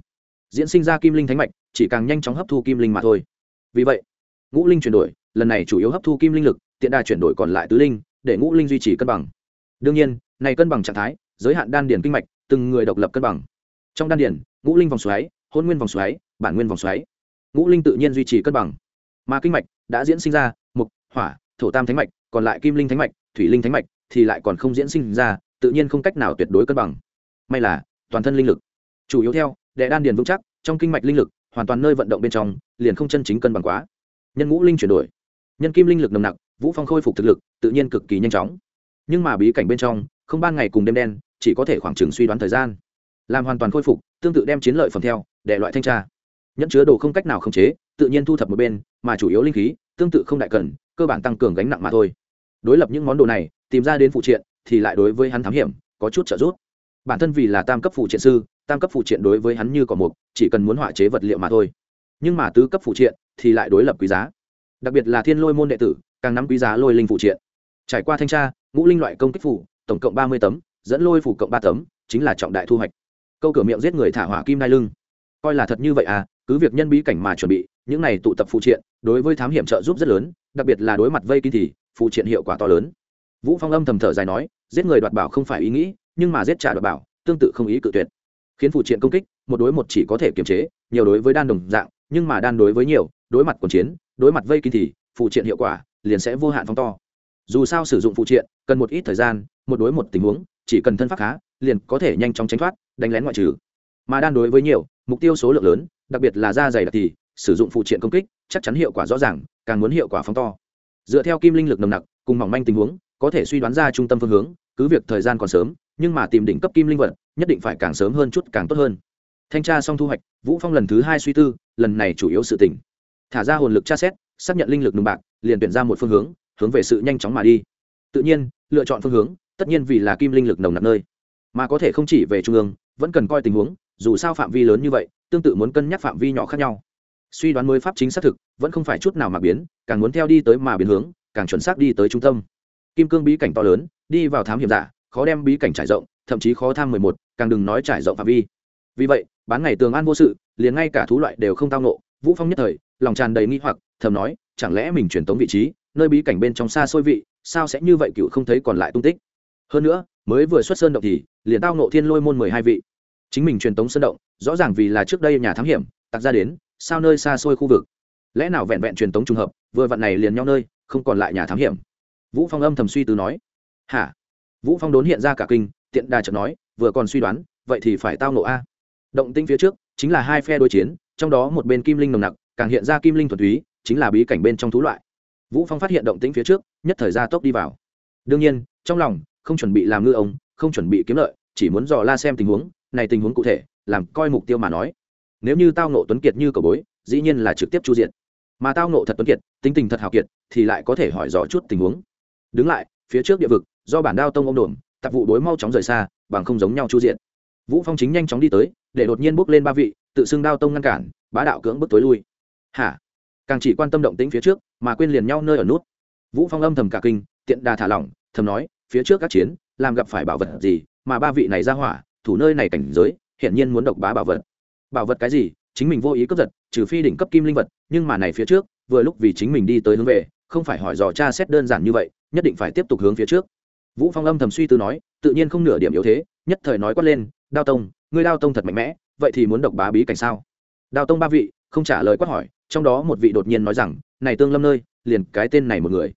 Diễn sinh ra kim linh thánh mạch, chỉ càng nhanh chóng hấp thu kim linh mà thôi. Vì vậy, ngũ linh chuyển đổi, lần này chủ yếu hấp thu kim linh lực, tiện đa chuyển đổi còn lại tứ linh, để ngũ linh duy trì cân bằng. Đương nhiên, này cân bằng trạng thái, giới hạn đan điền kinh mạch, từng người độc lập cân bằng. Trong đan điền, ngũ linh vòng xoáy, hôn nguyên vòng xoáy bản nguyên vòng xoáy. Ngũ linh tự nhiên duy trì cân bằng. Mà kinh mạch đã diễn sinh ra, mục, hỏa, thổ tam thánh mạch, còn lại kim linh thánh mạch, thủy linh thánh mạch thì lại còn không diễn sinh ra, tự nhiên không cách nào tuyệt đối cân bằng. May là, toàn thân linh lực. Chủ yếu theo đệ đan điền vững chắc, trong kinh mạch linh lực, hoàn toàn nơi vận động bên trong, liền không chân chính cân bằng quá. Nhân ngũ linh chuyển đổi. Nhân kim linh lực nồng nặc, vũ phong khôi phục thực lực, tự nhiên cực kỳ nhanh chóng. Nhưng mà bí cảnh bên trong, không ban ngày cùng đêm đen, chỉ có thể khoảng chừng suy đoán thời gian. Làm hoàn toàn khôi phục, tương tự đem chiến lợi phẩm theo, để loại thanh tra nhẫn chứa đồ không cách nào khống chế, tự nhiên thu thập một bên, mà chủ yếu linh khí, tương tự không đại cần, cơ bản tăng cường gánh nặng mà thôi. Đối lập những món đồ này, tìm ra đến phụ triện thì lại đối với hắn thám hiểm, có chút trợ giúp. Bản thân vì là tam cấp phụ triện sư, tam cấp phụ triện đối với hắn như cỏ mục, chỉ cần muốn họa chế vật liệu mà thôi. Nhưng mà tứ cấp phụ triện thì lại đối lập quý giá. Đặc biệt là thiên lôi môn đệ tử, càng nắm quý giá lôi linh phụ triện. Trải qua thanh tra, ngũ linh loại công kích phủ, tổng cộng ba mươi tấm, dẫn lôi phủ cộng ba tấm, chính là trọng đại thu hoạch. Câu cửa miệng giết người thả hỏa kim đai lưng. Coi là thật như vậy à cứ việc nhân bí cảnh mà chuẩn bị, những này tụ tập phụ triện, đối với thám hiểm trợ giúp rất lớn, đặc biệt là đối mặt vây kín thì, phụ triện hiệu quả to lớn. Vũ phong âm thầm thở dài nói, giết người đoạt bảo không phải ý nghĩ, nhưng mà giết trả đoạt bảo, tương tự không ý cự tuyệt. Khiến phụ triện công kích, một đối một chỉ có thể kiềm chế, nhiều đối với đan đồng dạng, nhưng mà đan đối với nhiều, đối mặt quần chiến, đối mặt vây kín thì, phụ triện hiệu quả liền sẽ vô hạn phóng to. Dù sao sử dụng phụ triện, cần một ít thời gian, một đối một tình huống, chỉ cần thân pháp khá, liền có thể nhanh chóng tránh thoát, đánh lén ngoại trừ. Mà đan đối với nhiều, mục tiêu số lượng lớn đặc biệt là da dày đặc thì, sử dụng phụ triện công kích, chắc chắn hiệu quả rõ ràng, càng muốn hiệu quả phóng to. Dựa theo kim linh lực nồng nặc, cùng mỏng manh tình huống, có thể suy đoán ra trung tâm phương hướng, cứ việc thời gian còn sớm, nhưng mà tìm đỉnh cấp kim linh vật, nhất định phải càng sớm hơn chút càng tốt hơn. Thanh tra xong thu hoạch, vũ phong lần thứ hai suy tư, lần này chủ yếu sự tỉnh thả ra hồn lực tra xét, xác nhận linh lực nồng bạc, liền tuyển ra một phương hướng hướng về sự nhanh chóng mà đi. Tự nhiên, lựa chọn phương hướng, tất nhiên vì là kim linh lực nồng nặc nơi. Mà có thể không chỉ về trung ương, vẫn cần coi tình huống, dù sao phạm vi lớn như vậy tương tự muốn cân nhắc phạm vi nhỏ khác nhau. Suy đoán mới pháp chính xác thực, vẫn không phải chút nào mà biến, càng muốn theo đi tới mà biến hướng, càng chuẩn xác đi tới trung tâm. Kim cương bí cảnh to lớn, đi vào thám hiểm giả, khó đem bí cảnh trải rộng, thậm chí khó tham mười một, càng đừng nói trải rộng phạm vi. Vì vậy, bán ngày tường an vô sự, liền ngay cả thú loại đều không tao nộ vũ phong nhất thời, lòng tràn đầy nghi hoặc, thầm nói, chẳng lẽ mình truyền tống vị trí, nơi bí cảnh bên trong xa xôi vị, sao sẽ như vậy cựu không thấy còn lại tung tích? Hơn nữa, mới vừa xuất sơn động thì, liền tao nộ thiên lôi môn mười hai vị. Chính mình truyền tống sơn động rõ ràng vì là trước đây nhà thám hiểm, tặc ra đến, sao nơi xa xôi khu vực? Lẽ nào vẹn vẹn truyền tống trùng hợp, vừa vặn này liền nhau nơi, không còn lại nhà thám hiểm? Vũ phong âm thầm suy tư nói. Hả? Vũ phong đốn hiện ra cả kinh, tiện đà chợt nói, vừa còn suy đoán, vậy thì phải tao nộ a. Động tinh phía trước, chính là hai phe đối chiến, trong đó một bên kim linh nồng nặc, càng hiện ra kim linh thuần túy, chính là bí cảnh bên trong thú loại. Vũ phong phát hiện động tĩnh phía trước, nhất thời ra tốc đi vào. Đương nhiên, trong lòng, không chuẩn bị làm ngư ông, không chuẩn bị kiếm lợi, chỉ muốn dò la xem tình huống, này tình huống cụ thể làm coi mục tiêu mà nói. Nếu như tao nộ tuấn kiệt như cầu bối, dĩ nhiên là trực tiếp chu diện mà tao nộ thật tuấn kiệt, tính tình thật hào kiệt, thì lại có thể hỏi rõ chút tình huống. Đứng lại, phía trước địa vực, do bản đao tông ông đồn tạp vụ đối mau chóng rời xa, bằng không giống nhau chu diện vũ phong chính nhanh chóng đi tới, để đột nhiên bước lên ba vị, tự xưng đao tông ngăn cản, bá đạo cưỡng bức tối lui. Hả? Càng chỉ quan tâm động tĩnh phía trước, mà quên liền nhau nơi ở nút. Vũ phong âm thầm cả kinh, tiện đà thả lỏng, thầm nói, phía trước các chiến, làm gặp phải bảo vật gì, mà ba vị này ra hỏa, thủ nơi này cảnh giới hiển nhiên muốn độc bá bảo vật. Bảo vật cái gì? Chính mình vô ý cướp giật, trừ phi đỉnh cấp kim linh vật, nhưng mà này phía trước, vừa lúc vì chính mình đi tới hướng về, không phải hỏi dò cha xét đơn giản như vậy, nhất định phải tiếp tục hướng phía trước. Vũ phong âm thầm suy tư nói, tự nhiên không nửa điểm yếu thế, nhất thời nói quát lên, đao tông, ngươi đao tông thật mạnh mẽ, vậy thì muốn độc bá bí cảnh sao? Đao tông ba vị, không trả lời quát hỏi, trong đó một vị đột nhiên nói rằng, này tương lâm nơi, liền cái tên này một người.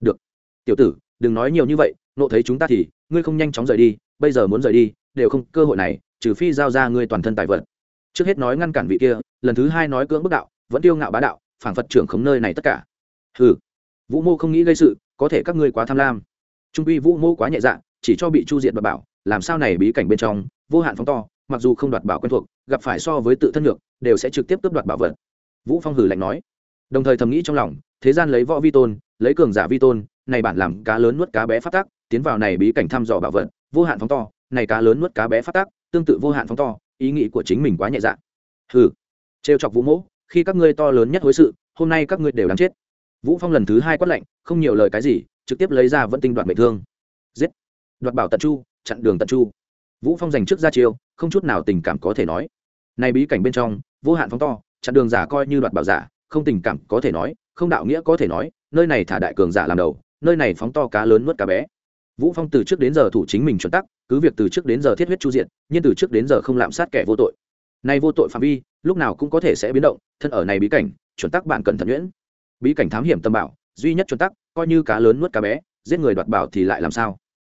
Được. Tiểu tử, đừng nói nhiều như vậy, nộ thấy chúng ta thì, ngươi không nhanh chóng rời đi, bây giờ muốn rời đi, đều không cơ hội này trừ phi giao ra ngươi toàn thân tài vật. Trước hết nói ngăn cản vị kia, lần thứ hai nói cưỡng bức đạo, vẫn tiêu ngạo bá đạo, phảng phật trưởng khống nơi này tất cả. Hừ. Vũ mô không nghĩ gây sự, có thể các ngươi quá tham lam. Trung quy vũ mô quá nhẹ dạ chỉ cho bị chu diệt và bảo, làm sao này bí cảnh bên trong, vô hạn phóng to, mặc dù không đoạt bảo quen thuộc, gặp phải so với tự thân ngược, đều sẽ trực tiếp cướp đoạt bảo vật. Vũ phong hử lạnh nói. Đồng thời thầm nghĩ trong lòng, thế gian lấy võ vi tôn, lấy cường giả vi tôn, này bản làm cá lớn nuốt cá bé phát tác, tiến vào này bí cảnh thăm dò bảo vật, vô hạn phóng to, này cá lớn nuốt cá bé phát tác tương tự vô hạn phóng to, ý nghĩ của chính mình quá nhẹ dạ. Hừ, trêu chọc vũ mỗ, khi các ngươi to lớn nhất hối sự, hôm nay các ngươi đều đáng chết. Vũ phong lần thứ hai quát lệnh không nhiều lời cái gì, trực tiếp lấy ra vẫn tinh đoạn mệnh thương. Giết. Đoạt bảo tận chu, chặn đường tận chu. Vũ phong giành trước ra chiêu, không chút nào tình cảm có thể nói. Này bí cảnh bên trong, vô hạn phóng to, chặn đường giả coi như đoạt bảo giả, không tình cảm có thể nói, không đạo nghĩa có thể nói, nơi này thả đại cường giả làm đầu, nơi này phóng to cá lớn nuốt cá bé vũ phong từ trước đến giờ thủ chính mình chuẩn tắc cứ việc từ trước đến giờ thiết huyết chu diện nhưng từ trước đến giờ không lạm sát kẻ vô tội. Nay vô tội phạm vi lúc nào cũng có thể sẽ biến động thân ở này bí cảnh chuẩn tắc bạn cần thận nhuyễn. Bí cảnh thám hiểm tâm bảo duy nhất chuẩn tắc coi như cá lớn nuốt cá bé giết người đoạt bảo thì lại làm sao?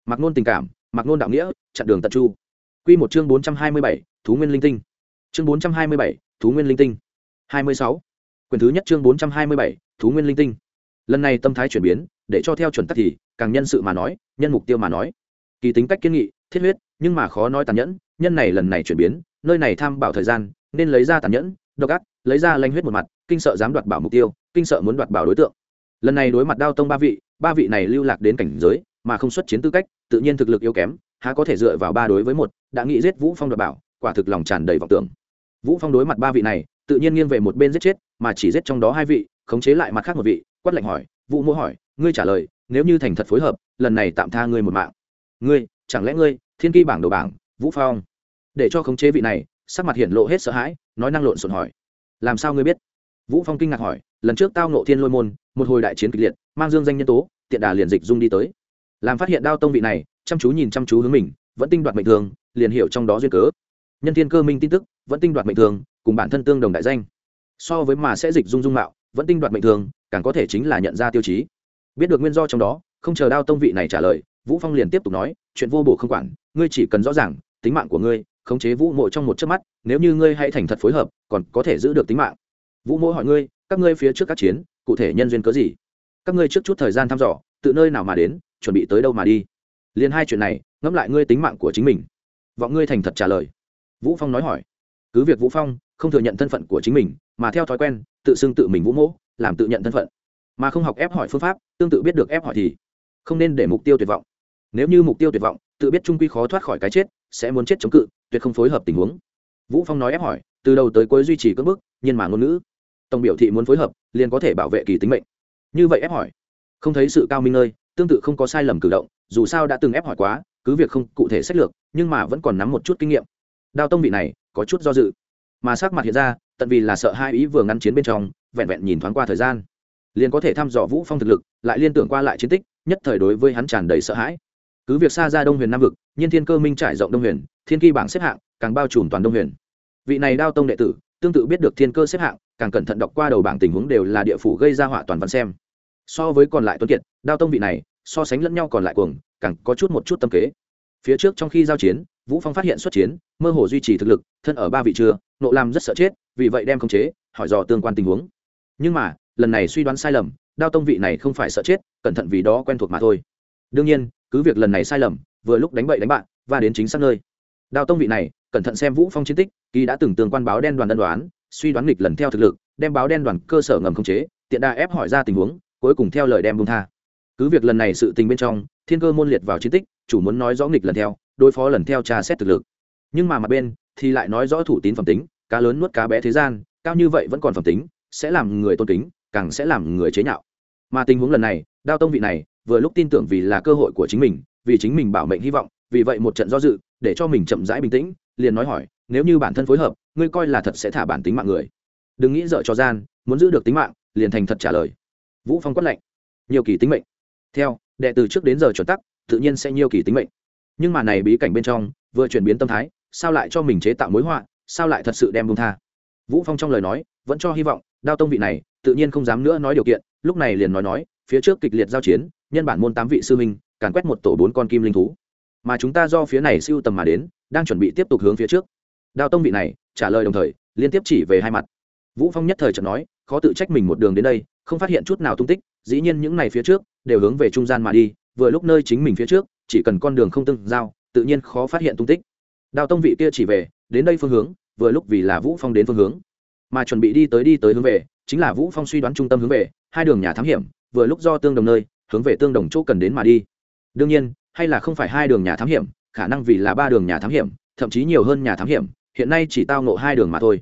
Mặc nôn tình cảm mặc nôn đạo nghĩa chặn đường tận chu. Quy một chương bốn trăm hai mươi bảy, thú nguyên linh tinh. Chương bốn trăm hai mươi bảy, thú nguyên linh tinh. hai mươi sáu, quyển thứ nhất chương bốn trăm hai mươi bảy, thú nguyên linh tinh. Lần này tâm thái chuyển biến để cho theo chuẩn tắc thì, càng nhân sự mà nói, nhân mục tiêu mà nói. Kỳ tính cách kiên nghị, thiết huyết, nhưng mà khó nói tàn nhẫn, nhân này lần này chuyển biến, nơi này tham bảo thời gian, nên lấy ra tàn nhẫn, độc ác, lấy ra lanh huyết một mặt, kinh sợ dám đoạt bảo mục tiêu, kinh sợ muốn đoạt bảo đối tượng. Lần này đối mặt đao tông ba vị ba vị này lưu lạc đến cảnh giới, mà không xuất chiến tư cách, tự nhiên thực lực yếu kém, há có thể dựa vào ba đối với một, đã nghĩ giết vũ phong đoạt bảo, quả thực lòng tràn đầy vọng tưởng. Vũ phong đối mặt ba vị này, tự nhiên nghiêng về một bên giết chết, mà chỉ giết trong đó hai vị, khống chế lại mặt khác một vị, quát lệnh hỏi, vũ mô hỏi ngươi trả lời, nếu như thành thật phối hợp, lần này tạm tha ngươi một mạng. Ngươi, chẳng lẽ ngươi, thiên kỳ bảng đồ bảng, vũ phong? Để cho khống chế vị này, sắc mặt hiện lộ hết sợ hãi, nói năng lộn xộn hỏi. Làm sao ngươi biết? Vũ phong kinh ngạc hỏi, lần trước tao nộ thiên lôi môn, một hồi đại chiến kịch liệt, mang dương danh nhân tố, tiện đà liền dịch dung đi tới. Làm phát hiện đao tông vị này, chăm chú nhìn chăm chú hướng mình, vẫn tinh đoạt mệnh thường, liền hiểu trong đó duyên cớ. Nhân thiên cơ minh tin tức, vẫn tinh đoạt mệnh thường, cùng bản thân tương đồng đại danh. So với mà sẽ dịch dung dung mạo, vẫn tinh đoạt mệnh thường, càng có thể chính là nhận ra tiêu chí biết được nguyên do trong đó, không chờ đao tông vị này trả lời, vũ phong liền tiếp tục nói, chuyện vô bổ không quản, ngươi chỉ cần rõ ràng, tính mạng của ngươi, khống chế vũ mộ trong một chớp mắt, nếu như ngươi hãy thành thật phối hợp, còn có thể giữ được tính mạng. Vũ mộ hỏi ngươi, các ngươi phía trước các chiến, cụ thể nhân duyên cớ gì? Các ngươi trước chút thời gian thăm dò tự nơi nào mà đến, chuẩn bị tới đâu mà đi? Liền hai chuyện này, ngẫm lại ngươi tính mạng của chính mình. Vọng ngươi thành thật trả lời. Vũ phong nói hỏi, cứ việc vũ phong không thừa nhận thân phận của chính mình, mà theo thói quen, tự xưng tự mình vũ mỗ làm tự nhận thân phận mà không học ép hỏi phương pháp, tương tự biết được ép hỏi thì không nên để mục tiêu tuyệt vọng. Nếu như mục tiêu tuyệt vọng, tự biết trung quy khó thoát khỏi cái chết, sẽ muốn chết chống cự, tuyệt không phối hợp tình huống. Vũ phong nói ép hỏi, từ đầu tới cuối duy trì cưỡng bức nhưng mà ngôn ngữ. Tổng biểu thị muốn phối hợp, liền có thể bảo vệ kỳ tính mệnh. Như vậy ép hỏi, không thấy sự cao minh nơi, tương tự không có sai lầm cử động, dù sao đã từng ép hỏi quá, cứ việc không cụ thể sách lược, nhưng mà vẫn còn nắm một chút kinh nghiệm. Đao tông vị này, có chút do dự. Mà sắc mặt hiện ra, tận vì là sợ hai ý vừa ngăn chiến bên trong, vẹn vẹn nhìn thoáng qua thời gian liền có thể thăm dò vũ phong thực lực, lại liên tưởng qua lại chiến tích, nhất thời đối với hắn tràn đầy sợ hãi. Cứ việc xa ra đông huyền nam vực, nhiên thiên cơ minh trải rộng đông huyền, thiên kỳ bảng xếp hạng càng bao trùm toàn đông huyền. Vị này đao tông đệ tử, tương tự biết được thiên cơ xếp hạng, càng cẩn thận đọc qua đầu bảng tình huống đều là địa phủ gây ra họa toàn văn xem. So với còn lại tuấn kiệt, đao tông vị này, so sánh lẫn nhau còn lại cuồng, càng có chút một chút tâm kế. Phía trước trong khi giao chiến, vũ phong phát hiện xuất chiến, mơ hồ duy trì thực lực, thân ở ba vị chưa nộ làm rất sợ chết, vì vậy đem khống chế, hỏi dò tương quan tình huống. Nhưng mà lần này suy đoán sai lầm, đao tông vị này không phải sợ chết, cẩn thận vì đó quen thuộc mà thôi. Đương nhiên, cứ việc lần này sai lầm, vừa lúc đánh bậy đánh bạn và đến chính xác nơi. Đao tông vị này, cẩn thận xem vũ phong chiến tích, kỳ đã từng tường quan báo đen đoàn đơn đoán, suy đoán nghịch lần theo thực lực, đem báo đen đoàn cơ sở ngầm khống chế, tiện đa ép hỏi ra tình huống, cuối cùng theo lời đem bung tha. Cứ việc lần này sự tình bên trong, thiên cơ môn liệt vào chiến tích, chủ muốn nói rõ nghịch lần theo, đối phó lần theo tra xét thực lực. Nhưng mà mặt bên, thì lại nói rõ thủ tín phẩm tính, cá lớn nuốt cá bé thế gian, cao như vậy vẫn còn phẩm tính, sẽ làm người tôn kính càng sẽ làm người chế nhạo. Mà tình huống lần này, đao tông vị này, vừa lúc tin tưởng vì là cơ hội của chính mình, vì chính mình bảo mệnh hy vọng, vì vậy một trận do dự, để cho mình chậm rãi bình tĩnh, liền nói hỏi, nếu như bản thân phối hợp, ngươi coi là thật sẽ thả bản tính mạng người? Đừng nghĩ dở cho gian, muốn giữ được tính mạng, liền thành thật trả lời. Vũ phong quát lệnh nhiều kỳ tính mệnh. Theo, đệ từ trước đến giờ chuẩn tắc, tự nhiên sẽ nhiều kỳ tính mệnh. Nhưng mà này bí cảnh bên trong, vừa chuyển biến tâm thái, sao lại cho mình chế tạo mối họa, sao lại thật sự đem buông tha? Vũ phong trong lời nói, vẫn cho hy vọng, đao tông vị này tự nhiên không dám nữa nói điều kiện, lúc này liền nói nói, phía trước kịch liệt giao chiến, nhân bản môn tám vị sư minh càn quét một tổ bốn con kim linh thú. Mà chúng ta do phía này siêu tầm mà đến, đang chuẩn bị tiếp tục hướng phía trước. Đao tông vị này, trả lời đồng thời, liên tiếp chỉ về hai mặt. Vũ phong nhất thời chợt nói, khó tự trách mình một đường đến đây, không phát hiện chút nào tung tích, dĩ nhiên những này phía trước, đều hướng về trung gian mà đi, vừa lúc nơi chính mình phía trước, chỉ cần con đường không tương giao, tự nhiên khó phát hiện tung tích. Đao tông vị kia chỉ về, đến đây phương hướng, vừa lúc vì là vũ phong đến phương hướng. Mà chuẩn bị đi tới đi tới hướng về chính là vũ phong suy đoán trung tâm hướng về, hai đường nhà thám hiểm, vừa lúc do tương đồng nơi, hướng về tương đồng chỗ cần đến mà đi. Đương nhiên, hay là không phải hai đường nhà thám hiểm, khả năng vì là ba đường nhà thám hiểm, thậm chí nhiều hơn nhà thám hiểm, hiện nay chỉ tao ngộ hai đường mà thôi.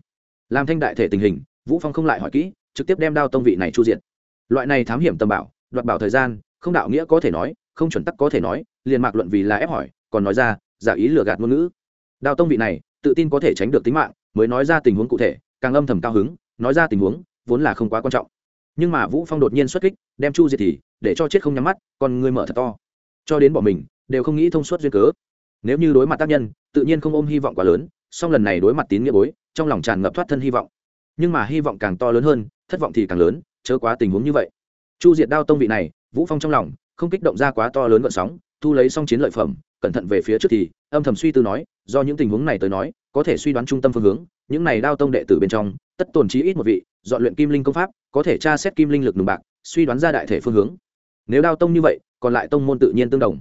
Làm thanh đại thể tình hình, vũ phong không lại hỏi kỹ, trực tiếp đem đao tông vị này chu diện loại này thám hiểm tầm bảo, đoạt bảo thời gian, không đạo nghĩa có thể nói, không chuẩn tắc có thể nói, liền mạc luận vì là ép hỏi, còn nói ra, giả ý lừa gạt ngôn ngữ. Đao tông vị này, tự tin có thể tránh được tính mạng, mới nói ra tình huống cụ thể, càng âm thầm cao hứng, nói ra tình huống vốn là không quá quan trọng. Nhưng mà vũ phong đột nhiên xuất kích, đem chu diệt thì để cho chết không nhắm mắt còn người mở thật to. Cho đến bỏ mình, đều không nghĩ thông suốt duyên cớ. Nếu như đối mặt tác nhân, tự nhiên không ôm hy vọng quá lớn, song lần này đối mặt tín nghĩa bối, trong lòng tràn ngập thoát thân hy vọng. Nhưng mà hy vọng càng to lớn hơn, thất vọng thì càng lớn, chớ quá tình huống như vậy. Chu diệt đao tông vị này, vũ phong trong lòng không kích động ra quá to lớn gợn sóng, thu lấy xong chiến lợi phẩm, cẩn thận về phía trước thì, âm thầm suy tư nói, do những tình huống này tới nói, có thể suy đoán trung tâm phương hướng, những này đao tông đệ tử bên trong, tất tồn trí ít một vị dọn luyện kim linh công pháp, có thể tra xét kim linh lực nùng bạc, suy đoán ra đại thể phương hướng. Nếu đao tông như vậy, còn lại tông môn tự nhiên tương đồng.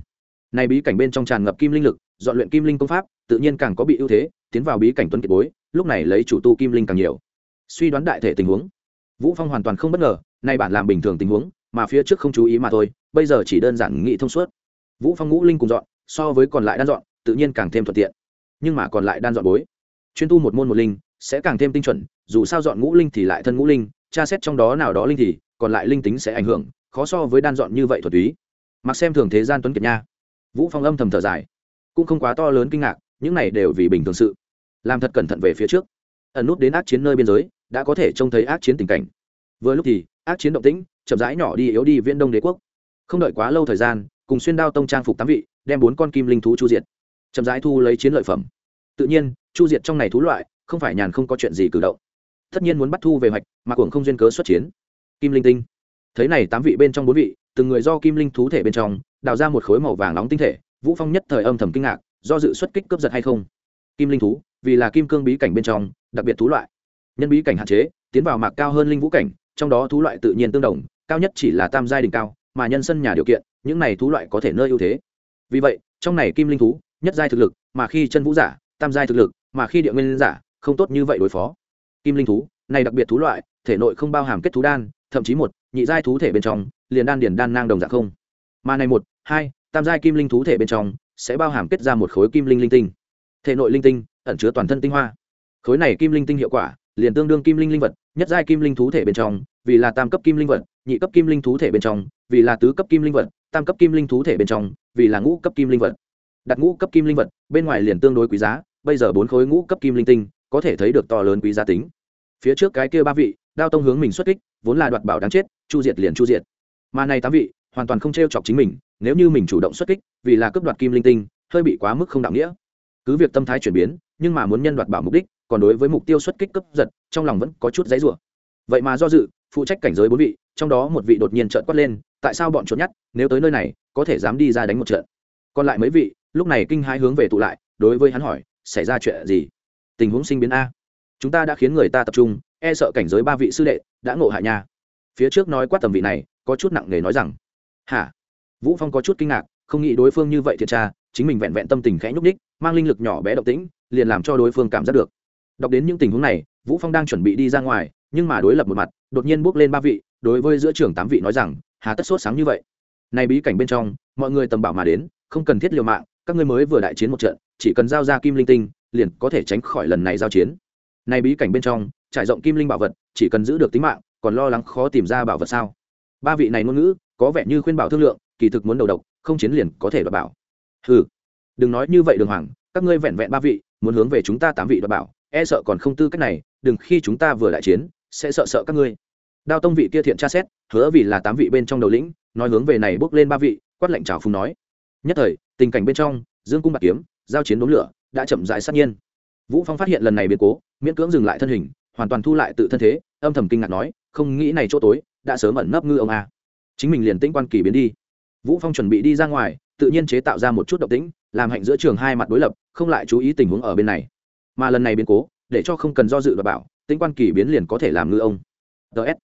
Này bí cảnh bên trong tràn ngập kim linh lực, dọn luyện kim linh công pháp, tự nhiên càng có bị ưu thế, tiến vào bí cảnh tuấn kiệt bối, lúc này lấy chủ tu kim linh càng nhiều. Suy đoán đại thể tình huống. Vũ phong hoàn toàn không bất ngờ, nay bản làm bình thường tình huống, mà phía trước không chú ý mà thôi, bây giờ chỉ đơn giản nghĩ thông suốt. Vũ phong ngũ linh cùng dọn, so với còn lại đan dọn, tự nhiên càng thêm thuận tiện. Nhưng mà còn lại đan dọn bối. Chuyên tu một môn một linh sẽ càng thêm tinh chuẩn, dù sao dọn ngũ linh thì lại thân ngũ linh, tra xét trong đó nào đó linh thì, còn lại linh tính sẽ ảnh hưởng, khó so với đan dọn như vậy thuật túy. Mặc xem thường thế gian tuấn kiệt nha. Vũ phong âm thầm thở dài. Cũng không quá to lớn kinh ngạc, những này đều vì bình thường sự. Làm thật cẩn thận về phía trước. Ẩn nút đến ác chiến nơi biên giới, đã có thể trông thấy ác chiến tình cảnh. Vừa lúc thì, ác chiến động tĩnh, chậm rãi nhỏ đi yếu đi viễn đông đế quốc. Không đợi quá lâu thời gian, cùng xuyên đao tông trang phục tám vị, đem bốn con kim linh thú chu diệt. Chậm rãi thu lấy chiến lợi phẩm. Tự nhiên, chu diệt trong này thú loại không phải nhàn không có chuyện gì cử động. Tất nhiên muốn bắt thu về hoạch, mà cuồng không duyên cớ xuất chiến. Kim linh tinh. Thấy này, tám vị bên trong bốn vị, từng người do kim linh thú thể bên trong, đào ra một khối màu vàng nóng tinh thể, vũ phong nhất thời âm thầm kinh ngạc, do dự xuất kích cướp giật hay không? Kim linh thú, vì là kim cương bí cảnh bên trong, đặc biệt thú loại. Nhân bí cảnh hạn chế, tiến vào mạc cao hơn linh vũ cảnh, trong đó thú loại tự nhiên tương đồng, cao nhất chỉ là tam giai đỉnh cao, mà nhân sân nhà điều kiện, những này thú loại có thể nơi ưu thế. Vì vậy, trong này kim linh thú, nhất giai thực lực, mà khi chân vũ giả, tam giai thực lực, mà khi địa nguyên giả không tốt như vậy đối phó kim linh thú này đặc biệt thú loại thể nội không bao hàm kết thú đan thậm chí một nhị giai thú thể bên trong liền đan điển đan nang đồng dạng không mà này một hai tam giai kim linh thú thể bên trong sẽ bao hàm kết ra một khối kim linh linh tinh thể nội linh tinh ẩn chứa toàn thân tinh hoa khối này kim linh tinh hiệu quả liền tương đương kim linh linh vật nhất giai kim linh thú thể bên trong vì là tam cấp kim linh vật nhị cấp kim linh thú thể bên trong vì là tứ cấp kim linh vật tam cấp kim linh thú thể bên trong vì là ngũ cấp kim linh vật đặt ngũ cấp kim linh vật bên ngoài liền tương đối quý giá bây giờ bốn khối ngũ cấp kim linh tinh có thể thấy được to lớn quý giá tính. Phía trước cái kia ba vị, đao tông hướng mình xuất kích, vốn là đoạt bảo đáng chết, chu diệt liền chu diệt. Mà này tám vị, hoàn toàn không t r e o chọc chính mình, nếu như mình chủ động xuất kích, vì là cướp đoạt kim linh tinh, hơi bị quá mức không đạo nghĩa. Cứ việc tâm thái chuyển biến, nhưng mà muốn nhân đoạt bảo mục đích, còn đối với mục tiêu xuất kích cấp giật, trong lòng vẫn có chút giấy rủa. Vậy mà do dự, phụ trách cảnh giới bốn vị, trong đó một vị đột nhiên trợn quát lên, tại sao bọn trốn nhát nếu tới nơi này, có thể dám đi ra đánh một trận? Còn lại mấy vị, lúc này kinh hai hướng về tụ lại, đối với hắn hỏi, xảy ra chuyện gì? Tình huống sinh biến a. Chúng ta đã khiến người ta tập trung e sợ cảnh giới ba vị sư đệ đã ngộ hại nha. Phía trước nói quát tầm vị này, có chút nặng nề nói rằng, hả? Vũ phong có chút kinh ngạc, không nghĩ đối phương như vậy thiệt tra, chính mình vẹn vẹn tâm tình khẽ nhúc đích mang linh lực nhỏ bé động tĩnh, liền làm cho đối phương cảm giác được. Đọc đến những tình huống này, vũ phong đang chuẩn bị đi ra ngoài, nhưng mà đối lập một mặt, đột nhiên bước lên ba vị, đối với giữa trưởng tám vị nói rằng, hà tất sốt sáng như vậy. Này bí cảnh bên trong, mọi người tầm bảo mà đến, không cần thiết liều mạng, các ngươi mới vừa đại chiến một trận, chỉ cần giao ra kim linh tinh liền có thể tránh khỏi lần này giao chiến. Này bí cảnh bên trong, trải rộng kim linh bảo vật, chỉ cần giữ được tính mạng, còn lo lắng khó tìm ra bảo vật sao? Ba vị này ngôn ngữ, có vẻ như khuyên bảo thương lượng, kỳ thực muốn đầu độc, không chiến liền có thể đoạt bảo. Hừ, đừng nói như vậy đường hoàng, các ngươi vẹn vẹn ba vị, muốn hướng về chúng ta tám vị đoạt bảo e sợ còn không tư cách này, đừng khi chúng ta vừa đại chiến, sẽ sợ sợ các ngươi. Đao tông vị kia thiện tra xét, hứa vì là tám vị bên trong đầu lĩnh, nói hướng về này bước lên ba vị, quát lệnh trào phùng nói. Nhất thời, tình cảnh bên trong, dương cung bạc kiếm, giao chiến đốn lửa đã chậm rãi sát nhiên. Vũ phong phát hiện lần này biến cố miễn cưỡng dừng lại thân hình hoàn toàn thu lại tự thân thế âm thầm kinh ngạc nói không nghĩ này chỗ tối đã sớm ẩn nấp ngư ông a. Chính mình liền tĩnh quan kỳ biến đi. Vũ phong chuẩn bị đi ra ngoài tự nhiên chế tạo ra một chút động tĩnh làm hạnh giữa trường hai mặt đối lập không lại chú ý tình huống ở bên này. Mà lần này biến cố để cho không cần do dự và bảo tĩnh quan kỳ biến liền có thể làm ngư ông. Ts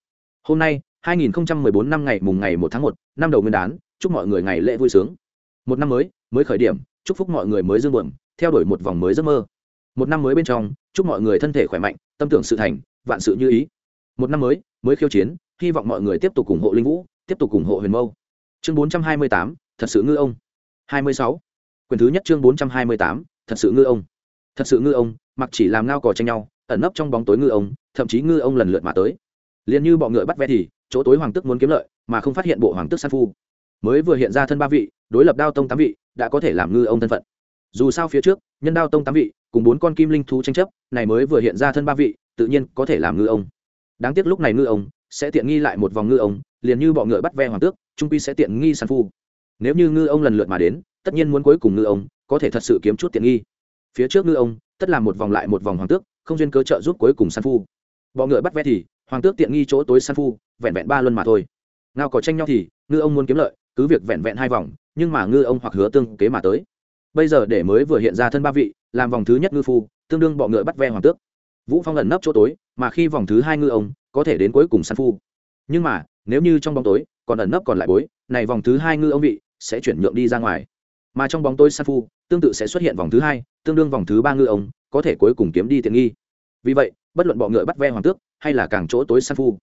hôm nay 2014 năm ngày mùng ngày 1 tháng 1, năm đầu nguyên đán chúc mọi người ngày lễ vui sướng. Một năm mới mới khởi điểm chúc phúc mọi người mới dương buồm theo đuổi một vòng mới giấc mơ. Một năm mới bên trong, chúc mọi người thân thể khỏe mạnh, tâm tưởng sự thành, vạn sự như ý. Một năm mới mới khiêu chiến, hy vọng mọi người tiếp tục ủng hộ linh vũ, tiếp tục ủng hộ huyền mâu. Chương bốn trăm hai mươi tám, thật sự ngư ông. hai mươi sáu. Quyền thứ nhất chương bốn trăm hai mươi tám, thật sự ngư ông. Thật sự ngư ông, mặc chỉ làm ngao cò tranh nhau, ẩn nấp trong bóng tối ngư ông, thậm chí ngư ông lần lượt mà tới. Liền như bọ ngựa bắt ve thì, chỗ tối hoàng tức muốn kiếm lợi, mà không phát hiện bộ hoàng tức san phu. Mới vừa hiện ra thân ba vị, đối lập đao tông tám vị, đã có thể làm ngư ông thân phận dù sao phía trước, nhân đao tông tám vị, cùng bốn con kim linh thú tranh chấp, này mới vừa hiện ra thân ba vị, tự nhiên có thể làm ngư ông. Đáng tiếc lúc này ngư ông sẽ tiện nghi lại một vòng ngư ông, liền như bọ ngựa bắt ve hoàng tước, trung pi sẽ tiện nghi san phu. Nếu như ngư ông lần lượt mà đến, tất nhiên muốn cuối cùng ngư ông có thể thật sự kiếm chút tiện nghi. Phía trước ngư ông, tất là một vòng lại một vòng hoàng tước, không duyên cớ trợ giúp cuối cùng san phu. Bọ ngựa bắt ve thì, hoàng tước tiện nghi chỗ tối san phu, vẹn vẹn ba luân mà thôi. Ngao có tranh nhau thì, ngư ông muốn kiếm lợi, cứ việc vẹn vẹn hai vòng, nhưng mà ngư ông hoặc hứa tương kế mà tới bây giờ để mới vừa hiện ra thân ba vị, làm vòng thứ nhất ngư phu, tương đương bọ ngựa bắt ve hoàng tước. Vũ phong ẩn nấp chỗ tối, mà khi vòng thứ hai ngư ông, có thể đến cuối cùng san phu. Nhưng mà, nếu như trong bóng tối, còn ẩn nấp còn lại bối, này vòng thứ hai ngư ông vị sẽ chuyển nhượng đi ra ngoài. Mà trong bóng tối san phu, tương tự sẽ xuất hiện vòng thứ hai, tương đương vòng thứ ba ngư ông, có thể cuối cùng kiếm đi tiện nghi. Vì vậy, bất luận bọ ngựa bắt ve hoàng tước, hay là càng chỗ tối san phu,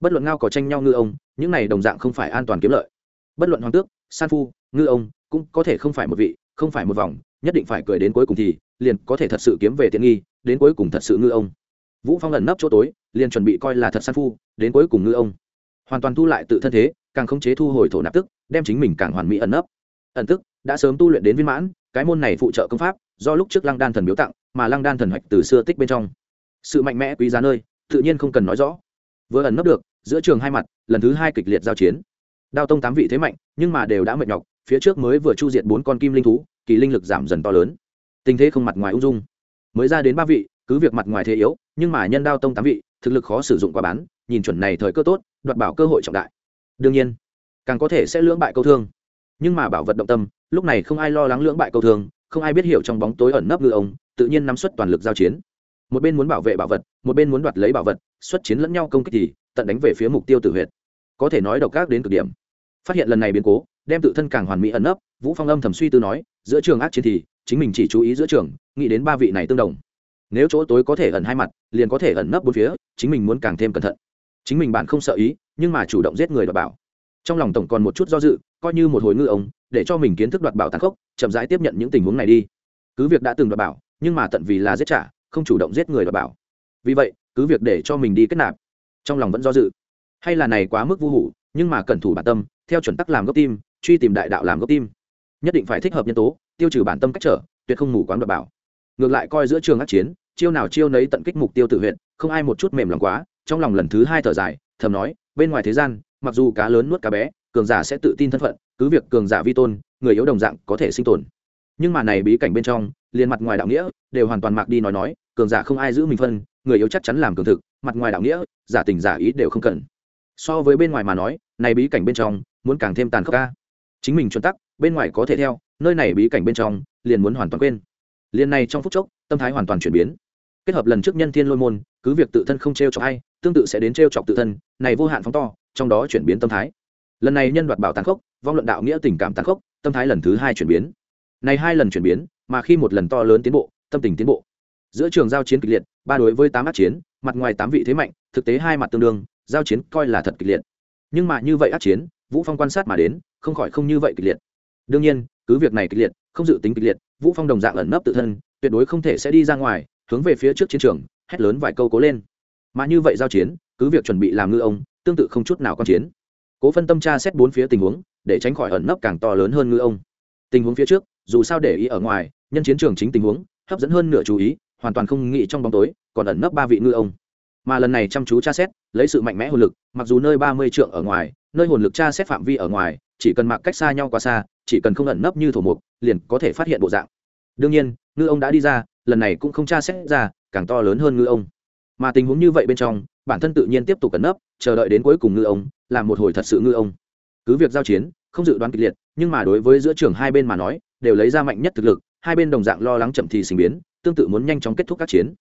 bất luận ngao có tranh nhau ngư ông, những này đồng dạng không phải an toàn kiếm lợi. Bất luận hoàng tước san phu, ngư ông, cũng có thể không phải một vị không phải một vòng, nhất định phải cười đến cuối cùng thì, liền có thể thật sự kiếm về tiện nghi, đến cuối cùng thật sự ngư ông. Vũ phong ẩn nấp chỗ tối, liền chuẩn bị coi là thật san phu, đến cuối cùng ngư ông. Hoàn toàn thu lại tự thân thế, càng khống chế thu hồi thổ nạp tức, đem chính mình càng hoàn mỹ ẩn nấp. Ẩn tức, đã sớm tu luyện đến viên mãn, cái môn này phụ trợ công pháp, do lúc trước lăng đan thần biếu tặng, mà lăng đan thần hoạch từ xưa tích bên trong. Sự mạnh mẽ quý giá nơi, tự nhiên không cần nói rõ. Vừa ẩn nấp được, giữa trường hai mặt, lần thứ hai kịch liệt giao chiến. Đao tông tám vị thế mạnh, nhưng mà đều đã mệt nhọc phía trước mới vừa chu diệt bốn con kim linh thú, kỳ linh lực giảm dần to lớn. Tình thế không mặt ngoài ung dung. Mới ra đến ba vị, cứ việc mặt ngoài thế yếu, nhưng mà nhân đao tông tám vị, thực lực khó sử dụng qua bán, nhìn chuẩn này thời cơ tốt, đoạt bảo cơ hội trọng đại. Đương nhiên, càng có thể sẽ lưỡng bại câu thương. Nhưng mà bảo vật động tâm, lúc này không ai lo lắng lưỡng bại câu thương, không ai biết hiểu trong bóng tối ẩn nấp ngư ông, tự nhiên nắm suất toàn lực giao chiến. Một bên muốn bảo vệ bảo vật, một bên muốn đoạt lấy bảo vật, xuất chiến lẫn nhau công kích thì, tận đánh về phía mục tiêu tử huyệt. Có thể nói độc ác đến cực điểm. Phát hiện lần này biến cố đem tự thân càng hoàn mỹ ẩn nấp, vũ phong âm thầm suy tư nói, giữa trường ác chiến thì, chính mình chỉ chú ý giữa trường, nghĩ đến ba vị này tương đồng. Nếu chỗ tối có thể ẩn hai mặt, liền có thể ẩn nấp bốn phía, chính mình muốn càng thêm cẩn thận. Chính mình bạn không sợ ý, nhưng mà chủ động giết người đoạt bảo. Trong lòng tổng còn một chút do dự, coi như một hồi ngư ông, để cho mình kiến thức đoạt bảo tàn khốc, chậm rãi tiếp nhận những tình huống này đi. Cứ việc đã từng đoạt bảo, nhưng mà tận vì là giết trả, không chủ động giết người đoạt bảo. Vì vậy, cứ việc để cho mình đi kết nạp. Trong lòng vẫn do dự. Hay là này quá mức vô hủ, nhưng mà cẩn thủ bản tâm, theo chuẩn tắc làm gốc tim truy tìm đại đạo làm gốc tim. Nhất định phải thích hợp nhân tố, tiêu trừ bản tâm cách trở, tuyệt không mù quáng đoạt bảo. Ngược lại coi giữa trường ác chiến, chiêu nào chiêu nấy tận kích mục tiêu tự huyện, không ai một chút mềm lòng quá, trong lòng lần thứ hai thở dài, thầm nói, bên ngoài thế gian, mặc dù cá lớn nuốt cá bé, cường giả sẽ tự tin thân phận, cứ việc cường giả vi tôn, người yếu đồng dạng có thể sinh tồn. Nhưng mà này bí cảnh bên trong, liền mặt ngoài đạo nghĩa, đều hoàn toàn mạc đi nói nói, cường giả không ai giữ mình phân, người yếu chắc chắn làm cường thực, mặt ngoài đạo nghĩa, giả tình giả ý đều không cần. So với bên ngoài mà nói, này bí cảnh bên trong, muốn càng thêm tàn khốc ca chính mình chuẩn tắc, bên ngoài có thể theo, nơi này bí cảnh bên trong, liền muốn hoàn toàn quên. Liền này trong phút chốc, tâm thái hoàn toàn chuyển biến. Kết hợp lần trước nhân thiên lôi môn, cứ việc tự thân không t r e o chọc hay tương tự sẽ đến t r e o chọc tự thân, này vô hạn phóng to, trong đó chuyển biến tâm thái. Lần này nhân đoạt bảo tàn khốc, vong luận đạo nghĩa tình cảm tàn khốc, tâm thái lần thứ hai chuyển biến. Này hai lần chuyển biến, mà khi một lần to lớn tiến bộ, tâm tình tiến bộ. Giữa trường giao chiến kịch liệt, ba đối với tám ác chiến, mặt ngoài tám vị thế mạnh, thực tế hai mặt tương đương, giao chiến coi là thật kịch liệt. Nhưng mà như vậy ác chiến vũ phong quan sát mà đến, không khỏi không như vậy kịch liệt. Đương nhiên, cứ việc này kịch liệt, không dự tính kịch liệt, vũ phong đồng dạng ẩn nấp tự thân, tuyệt đối không thể sẽ đi ra ngoài, hướng về phía trước chiến trường, hét lớn vài câu cố lên. Mà như vậy giao chiến, cứ việc chuẩn bị làm ngư ông, tương tự không chút nào quan chiến. Cố phân tâm tra xét bốn phía tình huống, để tránh khỏi ẩn nấp càng to lớn hơn ngư ông. Tình huống phía trước, dù sao để ý ở ngoài, nhân chiến trường chính tình huống, hấp dẫn hơn nửa chú ý, hoàn toàn không nghĩ trong bóng tối, còn ẩn nấp ba vị ngư ông. Mà lần này chăm chú tra xét, lấy sự mạnh mẽ hồn lực, mặc dù nơi ba mươi trượng ở ngoài nơi hồn lực tra xét phạm vi ở ngoài, chỉ cần mặc cách xa nhau quá xa, chỉ cần không ẩn nấp như thổ mục, liền có thể phát hiện bộ dạng. Đương nhiên, ngư ông đã đi ra, lần này cũng không tra xét ra, càng to lớn hơn ngư ông. Mà tình huống như vậy bên trong, bản thân tự nhiên tiếp tục cẩn nấp, chờ đợi đến cuối cùng ngư ông làm một hồi thật sự ngư ông. Cứ việc giao chiến, không dự đoán kịch liệt, nhưng mà đối với giữa trường hai bên mà nói, đều lấy ra mạnh nhất thực lực, hai bên đồng dạng lo lắng chậm thì sinh biến, tương tự muốn nhanh chóng kết thúc các chiến.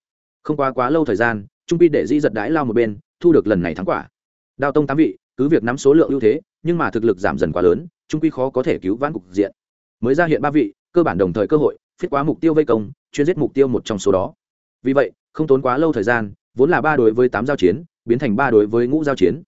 Không qua quá lâu thời gian, trung bi để di giật đái lao một bên, thu được lần này thắng quả. Đao tông tám vị cứ việc nắm số lượng ưu thế nhưng mà thực lực giảm dần quá lớn trung quy khó có thể cứu vãn cục diện mới ra hiện ba vị cơ bản đồng thời cơ hội phiết quá mục tiêu vây công chuyên giết mục tiêu một trong số đó vì vậy không tốn quá lâu thời gian vốn là ba đối với tám giao chiến biến thành ba đối với ngũ giao chiến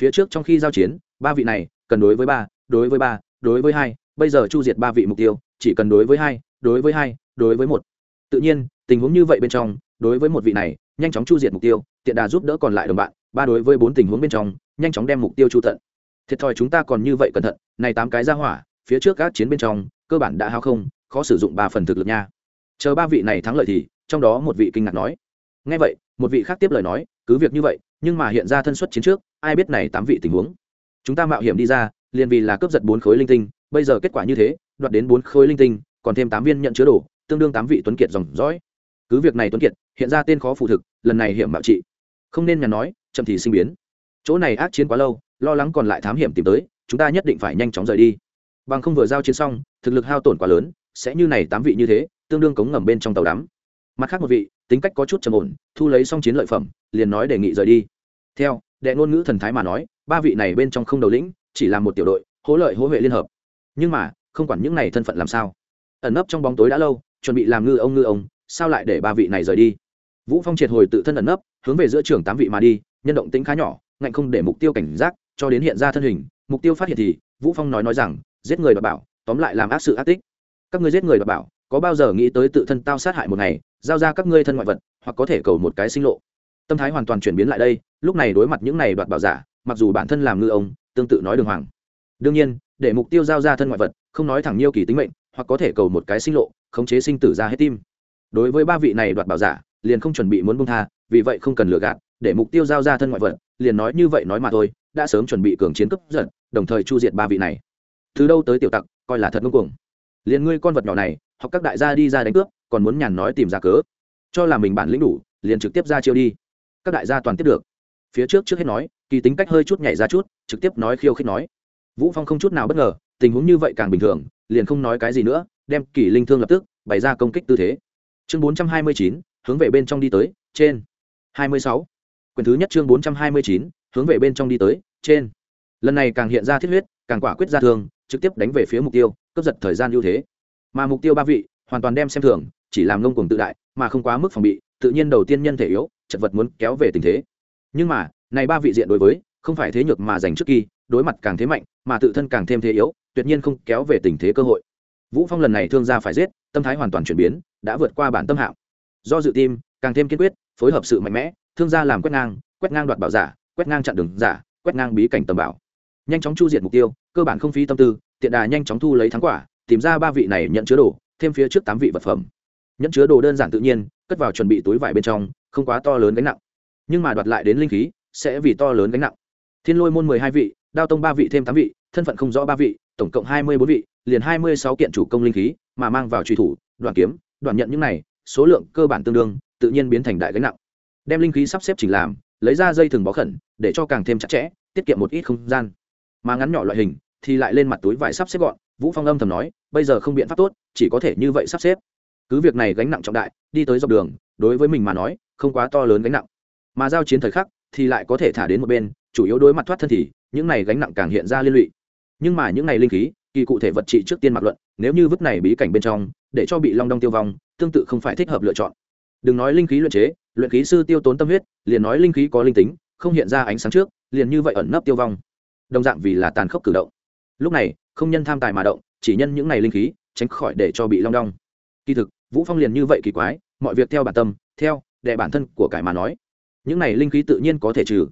phía trước trong khi giao chiến ba vị này cần đối với ba đối với ba đối với hai bây giờ chu diệt ba vị mục tiêu chỉ cần đối với hai đối với hai đối với một tự nhiên tình huống như vậy bên trong đối với một vị này nhanh chóng chu diệt mục tiêu tiện đà giúp đỡ còn lại đồng bạn ba đối với bốn tình huống bên trong nhanh chóng đem mục tiêu chu tận. Thiệt thòi chúng ta còn như vậy cẩn thận, này tám cái ra hỏa, phía trước các chiến bên trong, cơ bản đã hao không, khó sử dụng ba phần thực lực nha. Chờ ba vị này thắng lợi thì, trong đó một vị kinh ngạc nói. Ngay vậy, một vị khác tiếp lời nói, cứ việc như vậy, nhưng mà hiện ra thân xuất chiến trước, ai biết này tám vị tình huống. Chúng ta mạo hiểm đi ra, liền vì là cướp giật bốn khối linh tinh, bây giờ kết quả như thế, đoạt đến bốn khối linh tinh, còn thêm tám viên nhận chứa đồ, tương đương tám vị tuấn kiệt dòng dõi. Cứ việc này tuấn kiệt, hiện ra tên khó phụ thực, lần này hiểm mạo trị. Không nên nhà nói, chậm thì sinh biến chỗ này ác chiến quá lâu, lo lắng còn lại thám hiểm tìm tới, chúng ta nhất định phải nhanh chóng rời đi. Bằng không vừa giao chiến xong, thực lực hao tổn quá lớn, sẽ như này tám vị như thế, tương đương cống ngầm bên trong tàu đắm. Mặt khác một vị, tính cách có chút trầm ổn, thu lấy xong chiến lợi phẩm, liền nói đề nghị rời đi. Theo, đệ ngôn ngữ thần thái mà nói, ba vị này bên trong không đầu lĩnh, chỉ là một tiểu đội, hỗ lợi hỗ huệ liên hợp. Nhưng mà, không quản những này thân phận làm sao. Ẩn nấp trong bóng tối đã lâu, chuẩn bị làm ngư ông ngư ông, sao lại để ba vị này rời đi? Vũ phong triệt hồi tự thân ẩn nấp, hướng về giữa trường tám vị mà đi, nhân động tính khá nhỏ ngạnh không để mục tiêu cảnh giác, cho đến hiện ra thân hình, mục tiêu phát hiện thì, vũ phong nói nói rằng, giết người đoạt bảo, tóm lại làm ác sự ác tích. Các ngươi giết người đoạt bảo, có bao giờ nghĩ tới tự thân tao sát hại một ngày, giao ra các ngươi thân ngoại vật, hoặc có thể cầu một cái sinh lộ. Tâm thái hoàn toàn chuyển biến lại đây, lúc này đối mặt những này đoạt bảo giả, mặc dù bản thân làm ngư ông, tương tự nói đường hoàng. Đương nhiên, để mục tiêu giao ra thân ngoại vật, không nói thẳng nhiêu kỳ tính mệnh, hoặc có thể cầu một cái sinh lộ, khống chế sinh tử ra hết tim. Đối với ba vị này đoạt bảo giả, liền không chuẩn bị muốn bông tha, vì vậy không cần lừa gạt, để mục tiêu giao ra thân ngoại vật liền nói như vậy nói mà thôi đã sớm chuẩn bị cường chiến cấp giật đồng thời chu diệt ba vị này. Từ đâu tới tiểu tặc coi là thật ngông cuồng. Liền ngươi con vật nhỏ này hoặc các đại gia đi ra đánh cướp còn muốn nhàn nói tìm ra cớ. Cho là mình bản lĩnh đủ liền trực tiếp ra chiêu đi. Các đại gia toàn tiếp được. Phía trước trước hết nói kỳ tính cách hơi chút nhảy ra chút trực tiếp nói khiêu khích nói. Vũ phong không chút nào bất ngờ tình huống như vậy càng bình thường liền không nói cái gì nữa đem kỳ linh thương lập tức bày ra công kích tư thế. Chương 429, hướng về bên trong đi tới trên. 26 quyển thứ nhất chương 429, hướng về bên trong đi tới trên. Lần này càng hiện ra thiết huyết càng quả quyết ra thường, trực tiếp đánh về phía mục tiêu cướp giật thời gian ưu thế. Mà mục tiêu ba vị hoàn toàn đem xem thường chỉ làm ngông cuồng tự đại mà không quá mức phòng bị tự nhiên đầu tiên nhân thể yếu chật vật muốn kéo về tình thế. Nhưng mà này ba vị diện đối với không phải thế nhược mà giành trước kỳ đối mặt càng thế mạnh mà tự thân càng thêm thế yếu tuyệt nhiên không kéo về tình thế cơ hội. Vũ phong lần này thương ra phải giết tâm thái hoàn toàn chuyển biến đã vượt qua bản tâm hạng. Do dự tim càng thêm kiên quyết phối hợp sự mạnh mẽ thương gia làm quét ngang quét ngang đoạt bảo giả, quét ngang chặn đường giả, quét ngang bí cảnh tầm bảo. Nhanh chóng chu diệt mục tiêu, cơ bản không phí tâm tư, tiện đà nhanh chóng thu lấy thắng quả, tìm ra ba vị này nhận chứa đồ, thêm phía trước tám vị vật phẩm. Nhận chứa đồ đơn giản tự nhiên, cất vào chuẩn bị túi vải bên trong, không quá to lớn gánh nặng. Nhưng mà đoạt lại đến linh khí, sẽ vì to lớn gánh nặng. Thiên lôi môn mười hai vị, đao tông ba vị thêm tám vị, thân phận không rõ ba vị, tổng cộng hai mươi bốn vị, liền hai mươi sáu kiện chủ công linh khí mà mang vào truy thủ đoàn kiếm đoàn nhận những này, số lượng cơ bản tương đương, tự nhiên biến thành đại gánh nặng đem linh khí sắp xếp chỉnh làm, lấy ra dây thừng bó khẩn, để cho càng thêm chặt chẽ, tiết kiệm một ít không gian. Mà ngắn nhỏ loại hình, thì lại lên mặt túi vải sắp xếp gọn, vũ phong âm thầm nói, bây giờ không biện pháp tốt, chỉ có thể như vậy sắp xếp. Cứ việc này gánh nặng trọng đại, đi tới dọc đường, đối với mình mà nói, không quá to lớn gánh nặng. Mà giao chiến thời khắc, thì lại có thể thả đến một bên, chủ yếu đối mặt thoát thân thì, những này gánh nặng càng hiện ra liên lụy. Nhưng mà những này linh khí, kỳ cụ thể vật trị trước tiên mặc luận, nếu như vứt này bí cảnh bên trong, để cho bị long đong tiêu vong, tương tự không phải thích hợp lựa chọn. Đừng nói linh khí luyện chế luyện khí sư tiêu tốn tâm huyết, liền nói linh khí có linh tính, không hiện ra ánh sáng trước, liền như vậy ẩn nấp tiêu vong. Đồng dạng vì là tàn khốc cử động. Lúc này, không nhân tham tài mà động, chỉ nhân những này linh khí, tránh khỏi để cho bị long đong. Kỳ thực, vũ phong liền như vậy kỳ quái, mọi việc theo bản tâm, theo đệ bản thân của cải mà nói. Những này linh khí tự nhiên có thể trừ.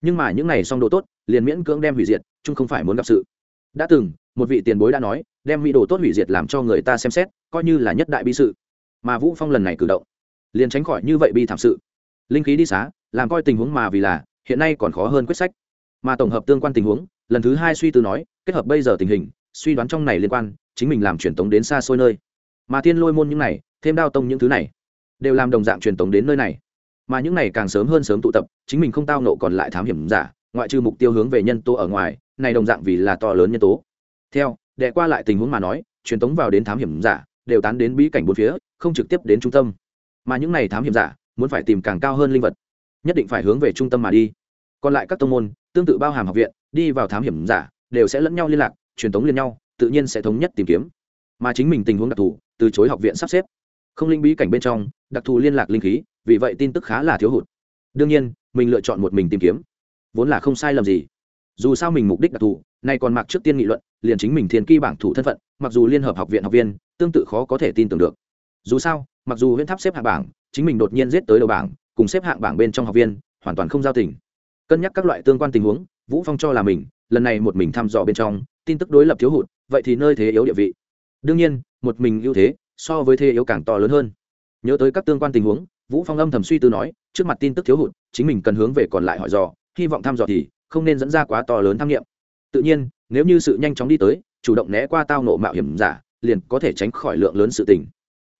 Nhưng mà những này song đồ tốt, liền miễn cưỡng đem hủy diệt, chung không phải muốn gặp sự. Đã từng, một vị tiền bối đã nói, đem mỹ đồ tốt hủy diệt làm cho người ta xem xét, coi như là nhất đại bi sự. Mà vũ phong lần này cử động liền tránh khỏi như vậy bi thảm sự. Linh khí đi xá, làm coi tình huống mà vì là, hiện nay còn khó hơn quyết sách. Mà tổng hợp tương quan tình huống, lần thứ hai suy tư nói, kết hợp bây giờ tình hình, suy đoán trong này liên quan, chính mình làm truyền tống đến xa xôi nơi. Mà thiên lôi môn những này, thêm đao tông những thứ này, đều làm đồng dạng truyền tống đến nơi này. Mà những này càng sớm hơn sớm tụ tập, chính mình không tao nộ còn lại thám hiểm giả, ngoại trừ mục tiêu hướng về nhân tố ở ngoài, này đồng dạng vì là to lớn nhân tố. Theo, đệ qua lại tình huống mà nói, truyền tống vào đến thám hiểm giả, đều tán đến bí cảnh bốn phía, không trực tiếp đến trung tâm mà những này thám hiểm giả muốn phải tìm càng cao hơn linh vật, nhất định phải hướng về trung tâm mà đi. Còn lại các tông môn, tương tự bao hàm học viện, đi vào thám hiểm giả đều sẽ lẫn nhau liên lạc, truyền thống liên nhau, tự nhiên sẽ thống nhất tìm kiếm. Mà chính mình tình huống đặc thù, từ chối học viện sắp xếp. Không linh bí cảnh bên trong, đặc thù liên lạc linh khí, vì vậy tin tức khá là thiếu hụt. Đương nhiên, mình lựa chọn một mình tìm kiếm, vốn là không sai lầm gì. Dù sao mình mục đích đặc thù, nay còn mặc trước tiên nghị luận, liền chính mình thiên kỳ bảng thủ thân phận, mặc dù liên hợp học viện học viên, tương tự khó có thể tin tưởng được. Dù sao mặc dù huyễn tháp xếp hạng bảng, chính mình đột nhiên giết tới đầu bảng, cùng xếp hạng bảng bên trong học viên, hoàn toàn không giao tình. Cân nhắc các loại tương quan tình huống, vũ phong cho là mình, lần này một mình thăm dò bên trong, tin tức đối lập thiếu hụt, vậy thì nơi thế yếu địa vị. Đương nhiên, một mình ưu thế, so với thế yếu càng to lớn hơn. Nhớ tới các tương quan tình huống, vũ phong âm thầm suy tư nói, trước mặt tin tức thiếu hụt, chính mình cần hướng về còn lại hỏi dò, hy vọng thăm dò thì không nên dẫn ra quá to lớn tham nghiệm. Tự nhiên, nếu như sự nhanh chóng đi tới, chủ động né qua tao nộ mạo hiểm giả, liền có thể tránh khỏi lượng lớn sự tình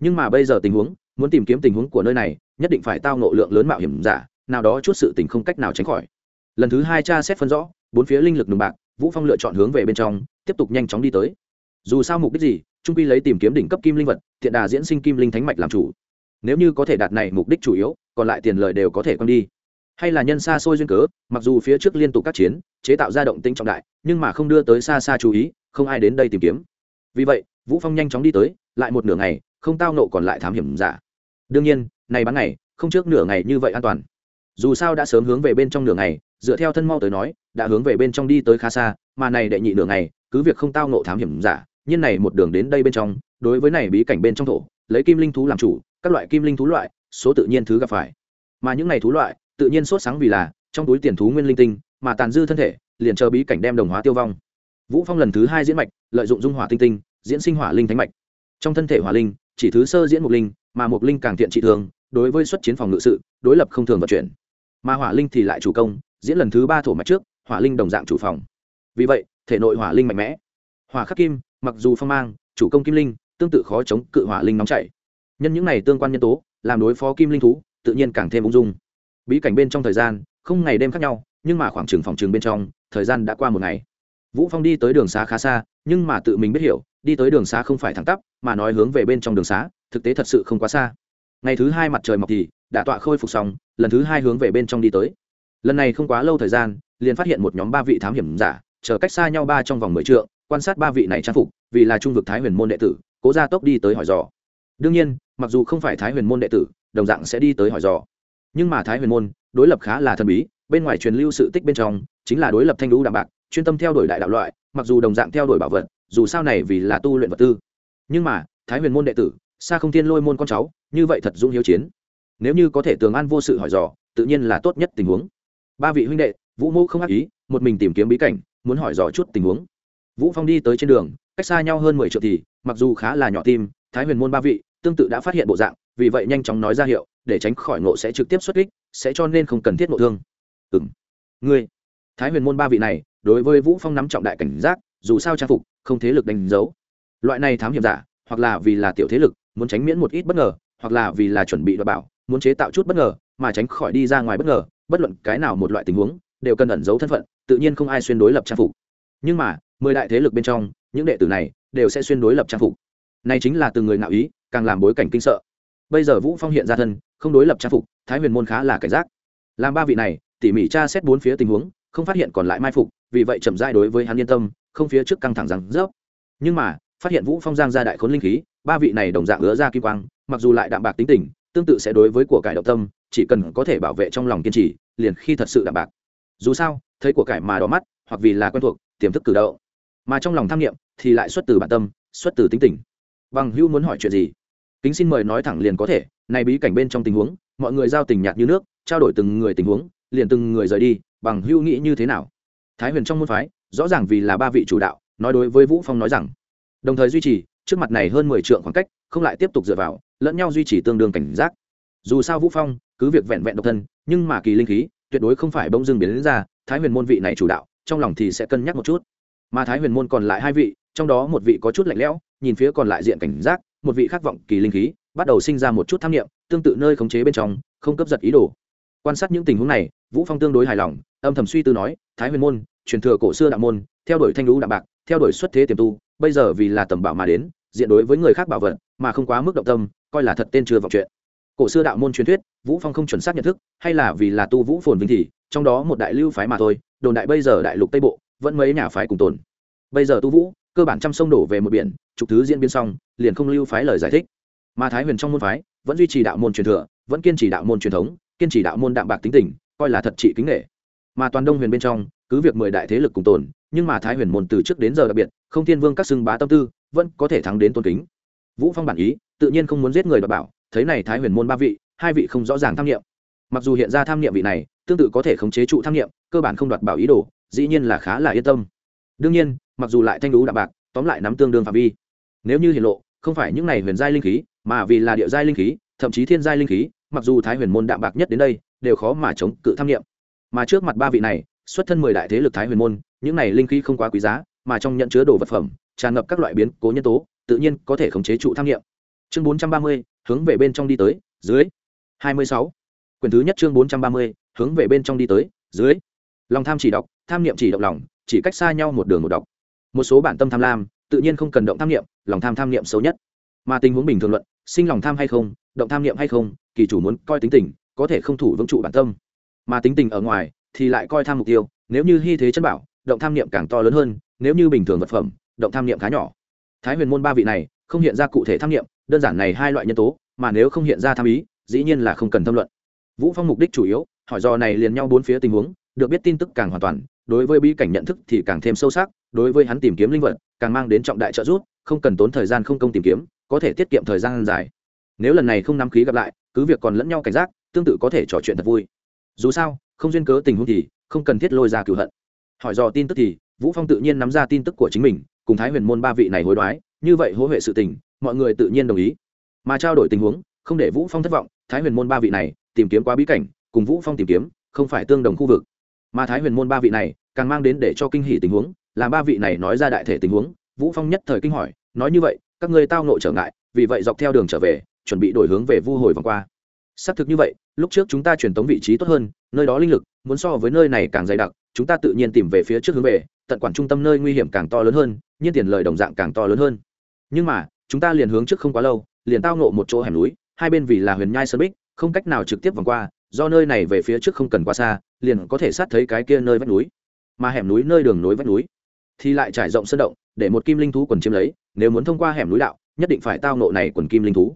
nhưng mà bây giờ tình huống, muốn tìm kiếm tình huống của nơi này, nhất định phải tao nộ lượng lớn mạo hiểm giả, nào đó chút sự tình không cách nào tránh khỏi. Lần thứ hai cha xét phân rõ, bốn phía linh lực đường bạc, vũ phong lựa chọn hướng về bên trong, tiếp tục nhanh chóng đi tới. Dù sao mục đích gì, trung quy lấy tìm kiếm đỉnh cấp kim linh vật, thiện đà diễn sinh kim linh thánh mạch làm chủ. Nếu như có thể đạt này mục đích chủ yếu, còn lại tiền lợi đều có thể quăng đi. Hay là nhân xa xôi duyên cớ, mặc dù phía trước liên tục các chiến, chế tạo ra động tính trọng đại, nhưng mà không đưa tới xa xa chú ý, không ai đến đây tìm kiếm. Vì vậy, vũ phong nhanh chóng đi tới, lại một nửa ngày không tao nộ còn lại thám hiểm giả. Đương nhiên, này bán ngày, không trước nửa ngày như vậy an toàn. Dù sao đã sớm hướng về bên trong nửa ngày, dựa theo thân mau tới nói, đã hướng về bên trong đi tới khá xa, mà này đệ nhị nửa ngày, cứ việc không tao nộ thám hiểm giả, nhưng này một đường đến đây bên trong, đối với này bí cảnh bên trong thổ, lấy kim linh thú làm chủ, các loại kim linh thú loại, số tự nhiên thứ gặp phải. Mà những này thú loại, tự nhiên sốt sáng vì là, trong túi tiền thú nguyên linh tinh, mà tàn dư thân thể, liền chờ bí cảnh đem đồng hóa tiêu vong. Vũ phong lần thứ hai diễn mạch, lợi dụng dung hỏa tinh tinh, diễn sinh hỏa linh thánh mạch. Trong thân thể hỏa linh chỉ thứ sơ diễn mục linh, mà mục linh càng tiện trị thường, đối với xuất chiến phòng ngự sự, đối lập không thường vận chuyển. Mà hỏa linh thì lại chủ công, diễn lần thứ ba thổ mạch trước, hỏa linh đồng dạng chủ phòng. Vì vậy, thể nội hỏa linh mạnh mẽ. Hỏa khắc kim, mặc dù phong mang, chủ công kim linh, tương tự khó chống cự hỏa linh nóng chảy. Nhân những này tương quan nhân tố, làm đối phó kim linh thú, tự nhiên càng thêm ung dung. Bí cảnh bên trong thời gian, không ngày đêm khác nhau, nhưng mà khoảng trường phòng trường bên trong, thời gian đã qua một ngày vũ phong đi tới đường xá khá xa, nhưng mà tự mình biết hiểu, đi tới đường xá không phải thẳng tắp, mà nói hướng về bên trong đường xá, thực tế thật sự không quá xa. Ngày thứ hai mặt trời mọc thì, đã tọa khôi phục xong, lần thứ hai hướng về bên trong đi tới. Lần này không quá lâu thời gian, liền phát hiện một nhóm ba vị thám hiểm giả, chờ cách xa nhau ba trong vòng mười trượng, quan sát ba vị này trang phục, vì là trung vực thái huyền môn đệ tử, cố ra tốc đi tới hỏi dò. Đương nhiên, mặc dù không phải thái huyền môn đệ tử, đồng dạng sẽ đi tới hỏi dò. Nhưng mà thái huyền môn đối lập khá là thần bí, bên ngoài truyền lưu sự tích bên trong, chính là đối lập thanh lũ đạm bạc chuyên tâm theo đuổi đại đạo loại, mặc dù đồng dạng theo đuổi bảo vật, dù sao này vì là tu luyện vật tư. Nhưng mà, thái huyền môn đệ tử xa không thiên lôi môn con cháu, như vậy thật dũng hiếu chiến. Nếu như có thể tường an vô sự hỏi dò, tự nhiên là tốt nhất tình huống. Ba vị huynh đệ, vũ mô không ác ý, một mình tìm kiếm bí cảnh, muốn hỏi dò chút tình huống. Vũ phong đi tới trên đường, cách xa nhau hơn mười triệu thì, mặc dù khá là nhỏ tim, thái huyền môn ba vị, tương tự đã phát hiện bộ dạng, vì vậy nhanh chóng nói ra hiệu, để tránh khỏi ngộ sẽ trực tiếp xuất kích, sẽ cho nên không cần thiết ngộ thương. Ừng ngươi, thái huyền môn ba vị này đối với vũ phong nắm trọng đại cảnh giác, dù sao trang phục, không thế lực đánh dấu. Loại này thám hiểm giả, hoặc là vì là tiểu thế lực, muốn tránh miễn một ít bất ngờ, hoặc là vì là chuẩn bị đảm bảo, muốn chế tạo chút bất ngờ, mà tránh khỏi đi ra ngoài bất ngờ, bất luận cái nào một loại tình huống, đều cần ẩn giấu thân phận, tự nhiên không ai xuyên đối lập trang phục. Nhưng mà, mười đại thế lực bên trong, những đệ tử này đều sẽ xuyên đối lập trang phục. Này chính là từ người ngạo ý, càng làm bối cảnh kinh sợ. Bây giờ vũ phong hiện ra thân, không đối lập trang phục, thái huyền môn khá là cảnh giác. Làm ba vị này, tỉ mỉ tra xét bốn phía tình huống, không phát hiện còn lại mai phục vì vậy chậm rãi đối với hắn yên tâm, không phía trước căng thẳng rằng rớp. Nhưng mà, phát hiện vũ phong giang ra đại khốn linh khí, ba vị này đồng dạng ứa ra kim quang, mặc dù lại đạm bạc tính tình, tương tự sẽ đối với của cải động tâm, chỉ cần có thể bảo vệ trong lòng kiên trì, liền khi thật sự đạm bạc. Dù sao, thấy của cải mà đỏ mắt, hoặc vì là quen thuộc, tiềm thức cử động. Mà trong lòng tham nghiệm thì lại xuất từ bản tâm, xuất từ tính tình. Bằng hữu muốn hỏi chuyện gì? Kính xin mời nói thẳng liền có thể này bí cảnh bên trong tình huống, mọi người giao tình nhạt như nước, trao đổi từng người tình huống, liền từng người rời đi, bằng hữu nghĩ như thế nào? Thái huyền trong môn phái rõ ràng vì là ba vị chủ đạo nói đối với vũ phong nói rằng đồng thời duy trì trước mặt này hơn mười trượng khoảng cách không lại tiếp tục dựa vào lẫn nhau duy trì tương đương cảnh giác. Dù sao vũ phong cứ việc vẹn vẹn độc thân nhưng mà kỳ linh khí tuyệt đối không phải bỗng dưng biến đến ra thái huyền môn vị này chủ đạo trong lòng thì sẽ cân nhắc một chút. Mà thái huyền môn còn lại hai vị trong đó một vị có chút lạnh lẽo nhìn phía còn lại diện cảnh giác một vị khát vọng kỳ linh khí bắt đầu sinh ra một chút tham niệm, tương tự nơi khống chế bên trong không cấp giật ý đồ quan sát những tình huống này, vũ phong tương đối hài lòng, âm thầm suy tư nói, thái huyền môn, truyền thừa cổ xưa đạo môn, theo đuổi thanh lũ đạo bạc, theo đuổi xuất thế tiềm tu, bây giờ vì là tầm bảo mà đến, diện đối với người khác bảo vật, mà không quá mức động tâm, coi là thật tên chưa vọng chuyện. Cổ xưa đạo môn truyền thuyết, vũ phong không chuẩn xác nhận thức, hay là vì là tu vũ phồn vinh thì, trong đó một đại lưu phái mà thôi, đồn đại bây giờ đại lục tây bộ, vẫn mấy nhà phái cùng tồn. Bây giờ tu vũ, cơ bản trăm sông đổ về một biển trục thứ diễn biến xong, liền không lưu phái lời giải thích. Mà thái huyền trong môn phái, vẫn duy trì đạo môn truyền thừa, vẫn kiên trì đạo môn truyền thống kiên trì đạo môn đạm bạc tính tình, coi là thật trị kính nghệ mà toàn đông huyền bên trong, cứ việc mười đại thế lực cùng tồn, nhưng mà thái huyền môn từ trước đến giờ đặc biệt, không thiên vương các xưng bá tâm tư, vẫn có thể thắng đến tôn kính. Vũ phong bản ý, tự nhiên không muốn giết người đ bảo, thấy này thái huyền môn ba vị, hai vị không rõ ràng tham nghiệm mặc dù hiện ra tham nghiệm vị này, tương tự có thể khống chế trụ tham nghiệm cơ bản không đoạt bảo ý đồ, dĩ nhiên là khá là yên tâm. Đương nhiên, mặc dù lại thanh lũ đạm bạc, tóm lại nắm tương đương phạm vi. Nếu như hiện lộ, không phải những này huyền giai linh khí, mà vì là địa giai linh khí, thậm chí thiên giai linh khí mặc dù thái huyền môn đạm bạc nhất đến đây, đều khó mà chống cự tham nghiệm mà trước mặt ba vị này, xuất thân mười đại thế lực thái huyền môn, những này linh khí không quá quý giá, mà trong nhận chứa đồ vật phẩm, tràn ngập các loại biến cố nhân tố, tự nhiên có thể khống chế trụ tham nghiệm chương bốn trăm ba mươi, hướng về bên trong đi tới, dưới. hai mươi sáu. Quyển thứ nhất chương bốn trăm ba mươi, hướng về bên trong đi tới, dưới. Lòng tham chỉ đọc, tham niệm chỉ động lòng, chỉ cách xa nhau một đường một đọc. Một số bản tâm tham lam, tự nhiên không cần động tham niệm, lòng tham tham niệm xấu nhất. Mà tình huống bình thường luận, sinh lòng tham hay không động tham niệm hay không, kỳ chủ muốn coi tính tình, có thể không thủ vững trụ bản tâm. Mà tính tình ở ngoài thì lại coi tham mục tiêu, nếu như hy thế chân bảo, động tham niệm càng to lớn hơn, nếu như bình thường vật phẩm, động tham niệm khá nhỏ. Thái huyền môn ba vị này không hiện ra cụ thể tham niệm, đơn giản này hai loại nhân tố, mà nếu không hiện ra tham ý, dĩ nhiên là không cần tham luận. Vũ phong mục đích chủ yếu, hỏi do này liền nhau bốn phía tình huống, được biết tin tức càng hoàn toàn, đối với bí cảnh nhận thức thì càng thêm sâu sắc, đối với hắn tìm kiếm linh vật, càng mang đến trọng đại trợ giúp, không cần tốn thời gian không công tìm kiếm, có thể tiết kiệm thời gian dài nếu lần này không nắm khí gặp lại, cứ việc còn lẫn nhau cảnh giác, tương tự có thể trò chuyện thật vui. Dù sao, không duyên cớ tình huống thì không cần thiết lôi ra cựu hận. Hỏi dò tin tức thì, vũ phong tự nhiên nắm ra tin tức của chính mình, cùng thái huyền môn ba vị này hối đoái, như vậy hối huệ sự tình, mọi người tự nhiên đồng ý. Mà trao đổi tình huống, không để vũ phong thất vọng, thái huyền môn ba vị này, tìm kiếm qua bí cảnh, cùng vũ phong tìm kiếm, không phải tương đồng khu vực. Mà thái huyền môn ba vị này, càng mang đến để cho kinh hỉ tình huống làm ba vị này nói ra đại thể tình huống, vũ phong nhất thời kinh hỏi, nói như vậy, các ngươi tao nội trở ngại, vì vậy dọc theo đường trở về chuẩn bị đổi hướng về vu hồi vòng qua. Xác thực như vậy, lúc trước chúng ta truyền tống vị trí tốt hơn, nơi đó linh lực, muốn so với nơi này càng dày đặc, chúng ta tự nhiên tìm về phía trước hướng về, tận quản trung tâm nơi nguy hiểm càng to lớn hơn, nhiên tiền lời đồng dạng càng to lớn hơn. Nhưng mà, chúng ta liền hướng trước không quá lâu, liền tao nộ một chỗ hẻm núi, hai bên vì là huyền nhai sơn bích, không cách nào trực tiếp vòng qua, do nơi này về phía trước không cần quá xa, liền có thể sát thấy cái kia nơi vách núi. Mà hẻm núi nơi đường nối vách núi, thì lại trải rộng sân động, để một kim linh thú quần chiếm lấy, nếu muốn thông qua hẻm núi đạo, nhất định phải tao nộ này quần kim linh thú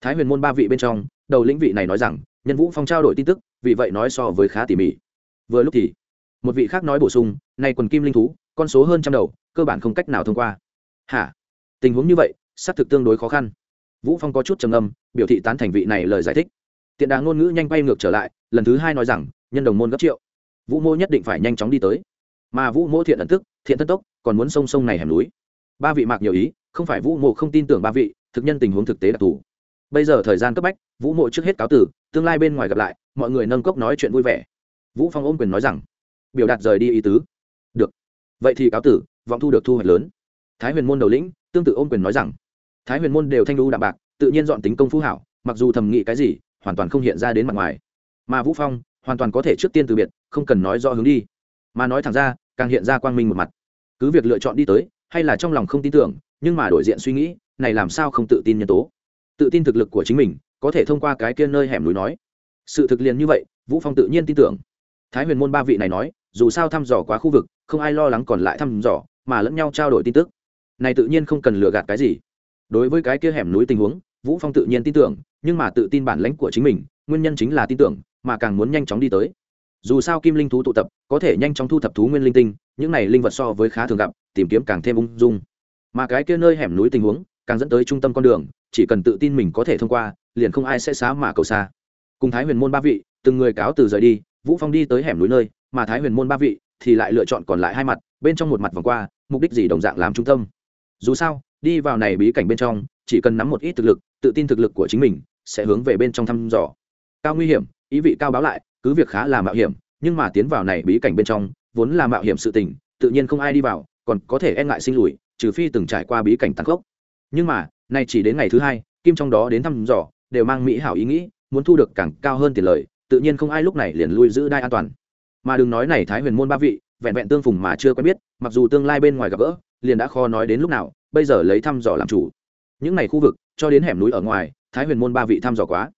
thái huyền môn ba vị bên trong, đầu lĩnh vị này nói rằng, nhân vũ phong trao đổi tin tức, vì vậy nói so với khá tỉ mỉ. Vừa lúc thì, một vị khác nói bổ sung, nay quần kim linh thú, con số hơn trăm đầu, cơ bản không cách nào thông qua. Hả? Tình huống như vậy, xác thực tương đối khó khăn. Vũ phong có chút trầm âm biểu thị tán thành vị này lời giải thích. Tiện đà ngôn ngữ nhanh bay ngược trở lại, lần thứ hai nói rằng, nhân đồng môn gấp triệu. Vũ mô nhất định phải nhanh chóng đi tới. Mà vũ mô thiện ẩn tức, thiện thân tốc, còn muốn sông sông này hẻm núi. Ba vị mạc nhiều ý, không phải vũ mô không tin tưởng ba vị, thực nhân tình huống thực tế đặc thù bây giờ thời gian cấp bách, vũ mộ trước hết cáo tử tương lai bên ngoài gặp lại, mọi người nâng cốc nói chuyện vui vẻ. Vũ phong ôm quyền nói rằng, biểu đạt rời đi ý tứ. Được. Vậy thì cáo tử vọng thu được thu hoạch lớn. Thái huyền môn đầu lĩnh, tương tự ôm quyền nói rằng, thái huyền môn đều thanh lưu đạm bạc, tự nhiên dọn tính công phu hảo, mặc dù thầm nghĩ cái gì, hoàn toàn không hiện ra đến mặt ngoài. Mà vũ phong, hoàn toàn có thể trước tiên từ biệt, không cần nói rõ hướng đi. Mà nói thẳng ra, càng hiện ra quang minh một mặt. Cứ việc lựa chọn đi tới, hay là trong lòng không tin tưởng, nhưng mà đổi diện suy nghĩ, này làm sao không tự tin nhân tố? Tự tin thực lực của chính mình, có thể thông qua cái kia nơi hẻm núi nói. Sự thực liền như vậy, vũ phong tự nhiên tin tưởng. Thái huyền môn ba vị này nói, dù sao thăm dò quá khu vực, không ai lo lắng còn lại thăm dò, mà lẫn nhau trao đổi tin tức. Này tự nhiên không cần lừa gạt cái gì. Đối với cái kia hẻm núi tình huống, vũ phong tự nhiên tin tưởng, nhưng mà tự tin bản lãnh của chính mình, nguyên nhân chính là tin tưởng, mà càng muốn nhanh chóng đi tới. Dù sao kim linh thú tụ tập, có thể nhanh chóng thu thập thú nguyên linh tinh, những này linh vật so với khá thường gặp, tìm kiếm càng thêm ung dung. Mà cái kia nơi hẻm núi tình huống càng dẫn tới trung tâm con đường, chỉ cần tự tin mình có thể thông qua, liền không ai sẽ xá mà cầu xa. Cùng thái huyền môn ba vị, từng người cáo từ rời đi, vũ phong đi tới hẻm núi nơi, mà thái huyền môn ba vị thì lại lựa chọn còn lại hai mặt, bên trong một mặt vòng qua, mục đích gì đồng dạng làm trung tâm. Dù sao, đi vào này bí cảnh bên trong, chỉ cần nắm một ít thực lực, tự tin thực lực của chính mình sẽ hướng về bên trong thăm dò. Cao nguy hiểm, ý vị cao báo lại, cứ việc khá là mạo hiểm, nhưng mà tiến vào này bí cảnh bên trong, vốn là mạo hiểm sự tình, tự nhiên không ai đi vào, còn có thể e ngại sinh lùi, trừ phi từng trải qua bí cảnh tăng khốc nhưng mà, nay chỉ đến ngày thứ hai, kim trong đó đến thăm dò, đều mang mỹ hảo ý nghĩ, muốn thu được càng cao hơn tiền lời, tự nhiên không ai lúc này liền lui giữ đai an toàn. Mà đừng nói này thái huyền môn ba vị, vẹn vẹn tương phùng mà chưa quen biết, mặc dù tương lai bên ngoài gặp gỡ, liền đã khó nói đến lúc nào, bây giờ lấy thăm dò làm chủ. Những này khu vực, cho đến hẻm núi ở ngoài, thái huyền môn ba vị thăm dò quá.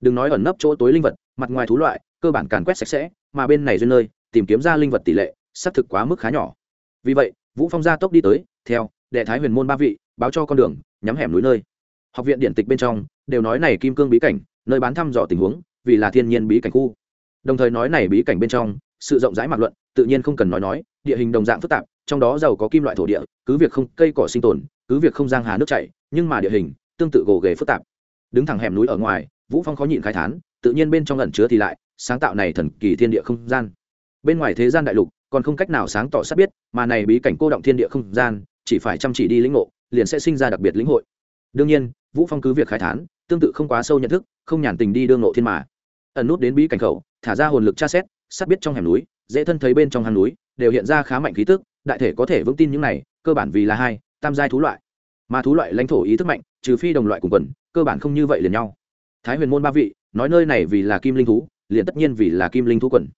Đừng nói ẩn nấp chỗ tối linh vật, mặt ngoài thú loại, cơ bản càn quét sạch sẽ, mà bên này duyên nơi, tìm kiếm ra linh vật tỷ lệ, xác thực quá mức khá nhỏ. Vì vậy, vũ phong gia tốc đi tới, theo đệ thái huyền môn ba vị, báo cho con đường, nhắm hẻm núi nơi. Học viện điện tịch bên trong, đều nói này kim cương bí cảnh, nơi bán thăm dò tình huống, vì là thiên nhiên bí cảnh khu. Đồng thời nói này bí cảnh bên trong, sự rộng rãi mặt luận, tự nhiên không cần nói nói, địa hình đồng dạng phức tạp, trong đó giàu có kim loại thổ địa, cứ việc không, cây cỏ sinh tồn, cứ việc không giang hà nước chảy, nhưng mà địa hình, tương tự gồ ghề phức tạp. Đứng thẳng hẻm núi ở ngoài, vũ phong khó nhịn khai thán, tự nhiên bên trong ẩn chứa thì lại, sáng tạo này thần kỳ thiên địa không gian. Bên ngoài thế gian đại lục, còn không cách nào sáng tỏ sắp biết, mà này bí cảnh cô động thiên địa không gian chỉ phải chăm chỉ đi lĩnh ngộ, liền sẽ sinh ra đặc biệt lĩnh hội. Đương nhiên, vũ phong cứ việc khai thán, tương tự không quá sâu nhận thức, không nhàn tình đi đương ngộ thiên mà. Ẩn nút đến bí cảnh khẩu, thả ra hồn lực tra xét sát biết trong hẻm núi, dễ thân thấy bên trong hang núi, đều hiện ra khá mạnh khí tức, đại thể có thể vững tin những này, cơ bản vì là hai, tam giai thú loại. Mà thú loại lãnh thổ ý thức mạnh, trừ phi đồng loại cùng quần, cơ bản không như vậy liền nhau. Thái huyền môn ba vị, nói nơi này vì là kim linh thú, liền tất nhiên vì là kim linh thú quần.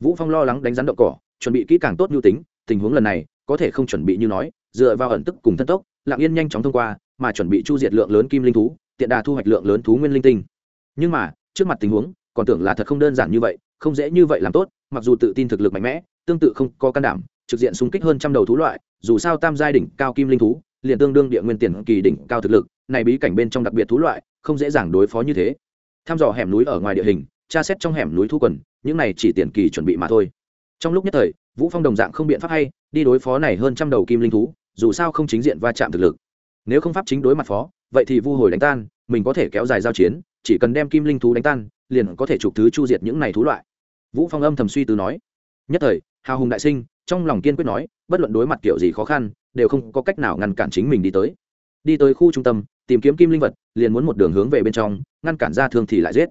Vũ phong lo lắng đánh rắn đậu cỏ, chuẩn bị kỹ càng tốt nhu tính, tình huống lần này, có thể không chuẩn bị như nói dựa vào ẩn tức cùng thân tốc, lạng yên nhanh chóng thông qua, mà chuẩn bị chu diệt lượng lớn kim linh thú, tiện đà thu hoạch lượng lớn thú nguyên linh tinh. Nhưng mà, trước mặt tình huống, còn tưởng là thật không đơn giản như vậy, không dễ như vậy làm tốt, mặc dù tự tin thực lực mạnh mẽ, tương tự không có can đảm, trực diện xung kích hơn trăm đầu thú loại, dù sao tam giai đỉnh cao kim linh thú, liền tương đương địa nguyên tiền kỳ đỉnh cao thực lực, này bí cảnh bên trong đặc biệt thú loại, không dễ dàng đối phó như thế. Thăm dò hẻm núi ở ngoài địa hình, tra xét trong hẻm núi thu quần, những này chỉ tiền kỳ chuẩn bị mà thôi. Trong lúc nhất thời, vũ phong đồng dạng không biện pháp hay, đi đối phó này hơn trăm đầu kim linh thú dù sao không chính diện va chạm thực lực. Nếu không pháp chính đối mặt phó, vậy thì vu hồi đánh tan, mình có thể kéo dài giao chiến, chỉ cần đem kim linh thú đánh tan, liền có thể trục thứ chu diệt những này thú loại. Vũ phong âm thầm suy tư nói. Nhất thời, hào hùng đại sinh, trong lòng kiên quyết nói, bất luận đối mặt kiểu gì khó khăn, đều không có cách nào ngăn cản chính mình đi tới. Đi tới khu trung tâm, tìm kiếm kim linh vật, liền muốn một đường hướng về bên trong, ngăn cản ra thương thì lại giết.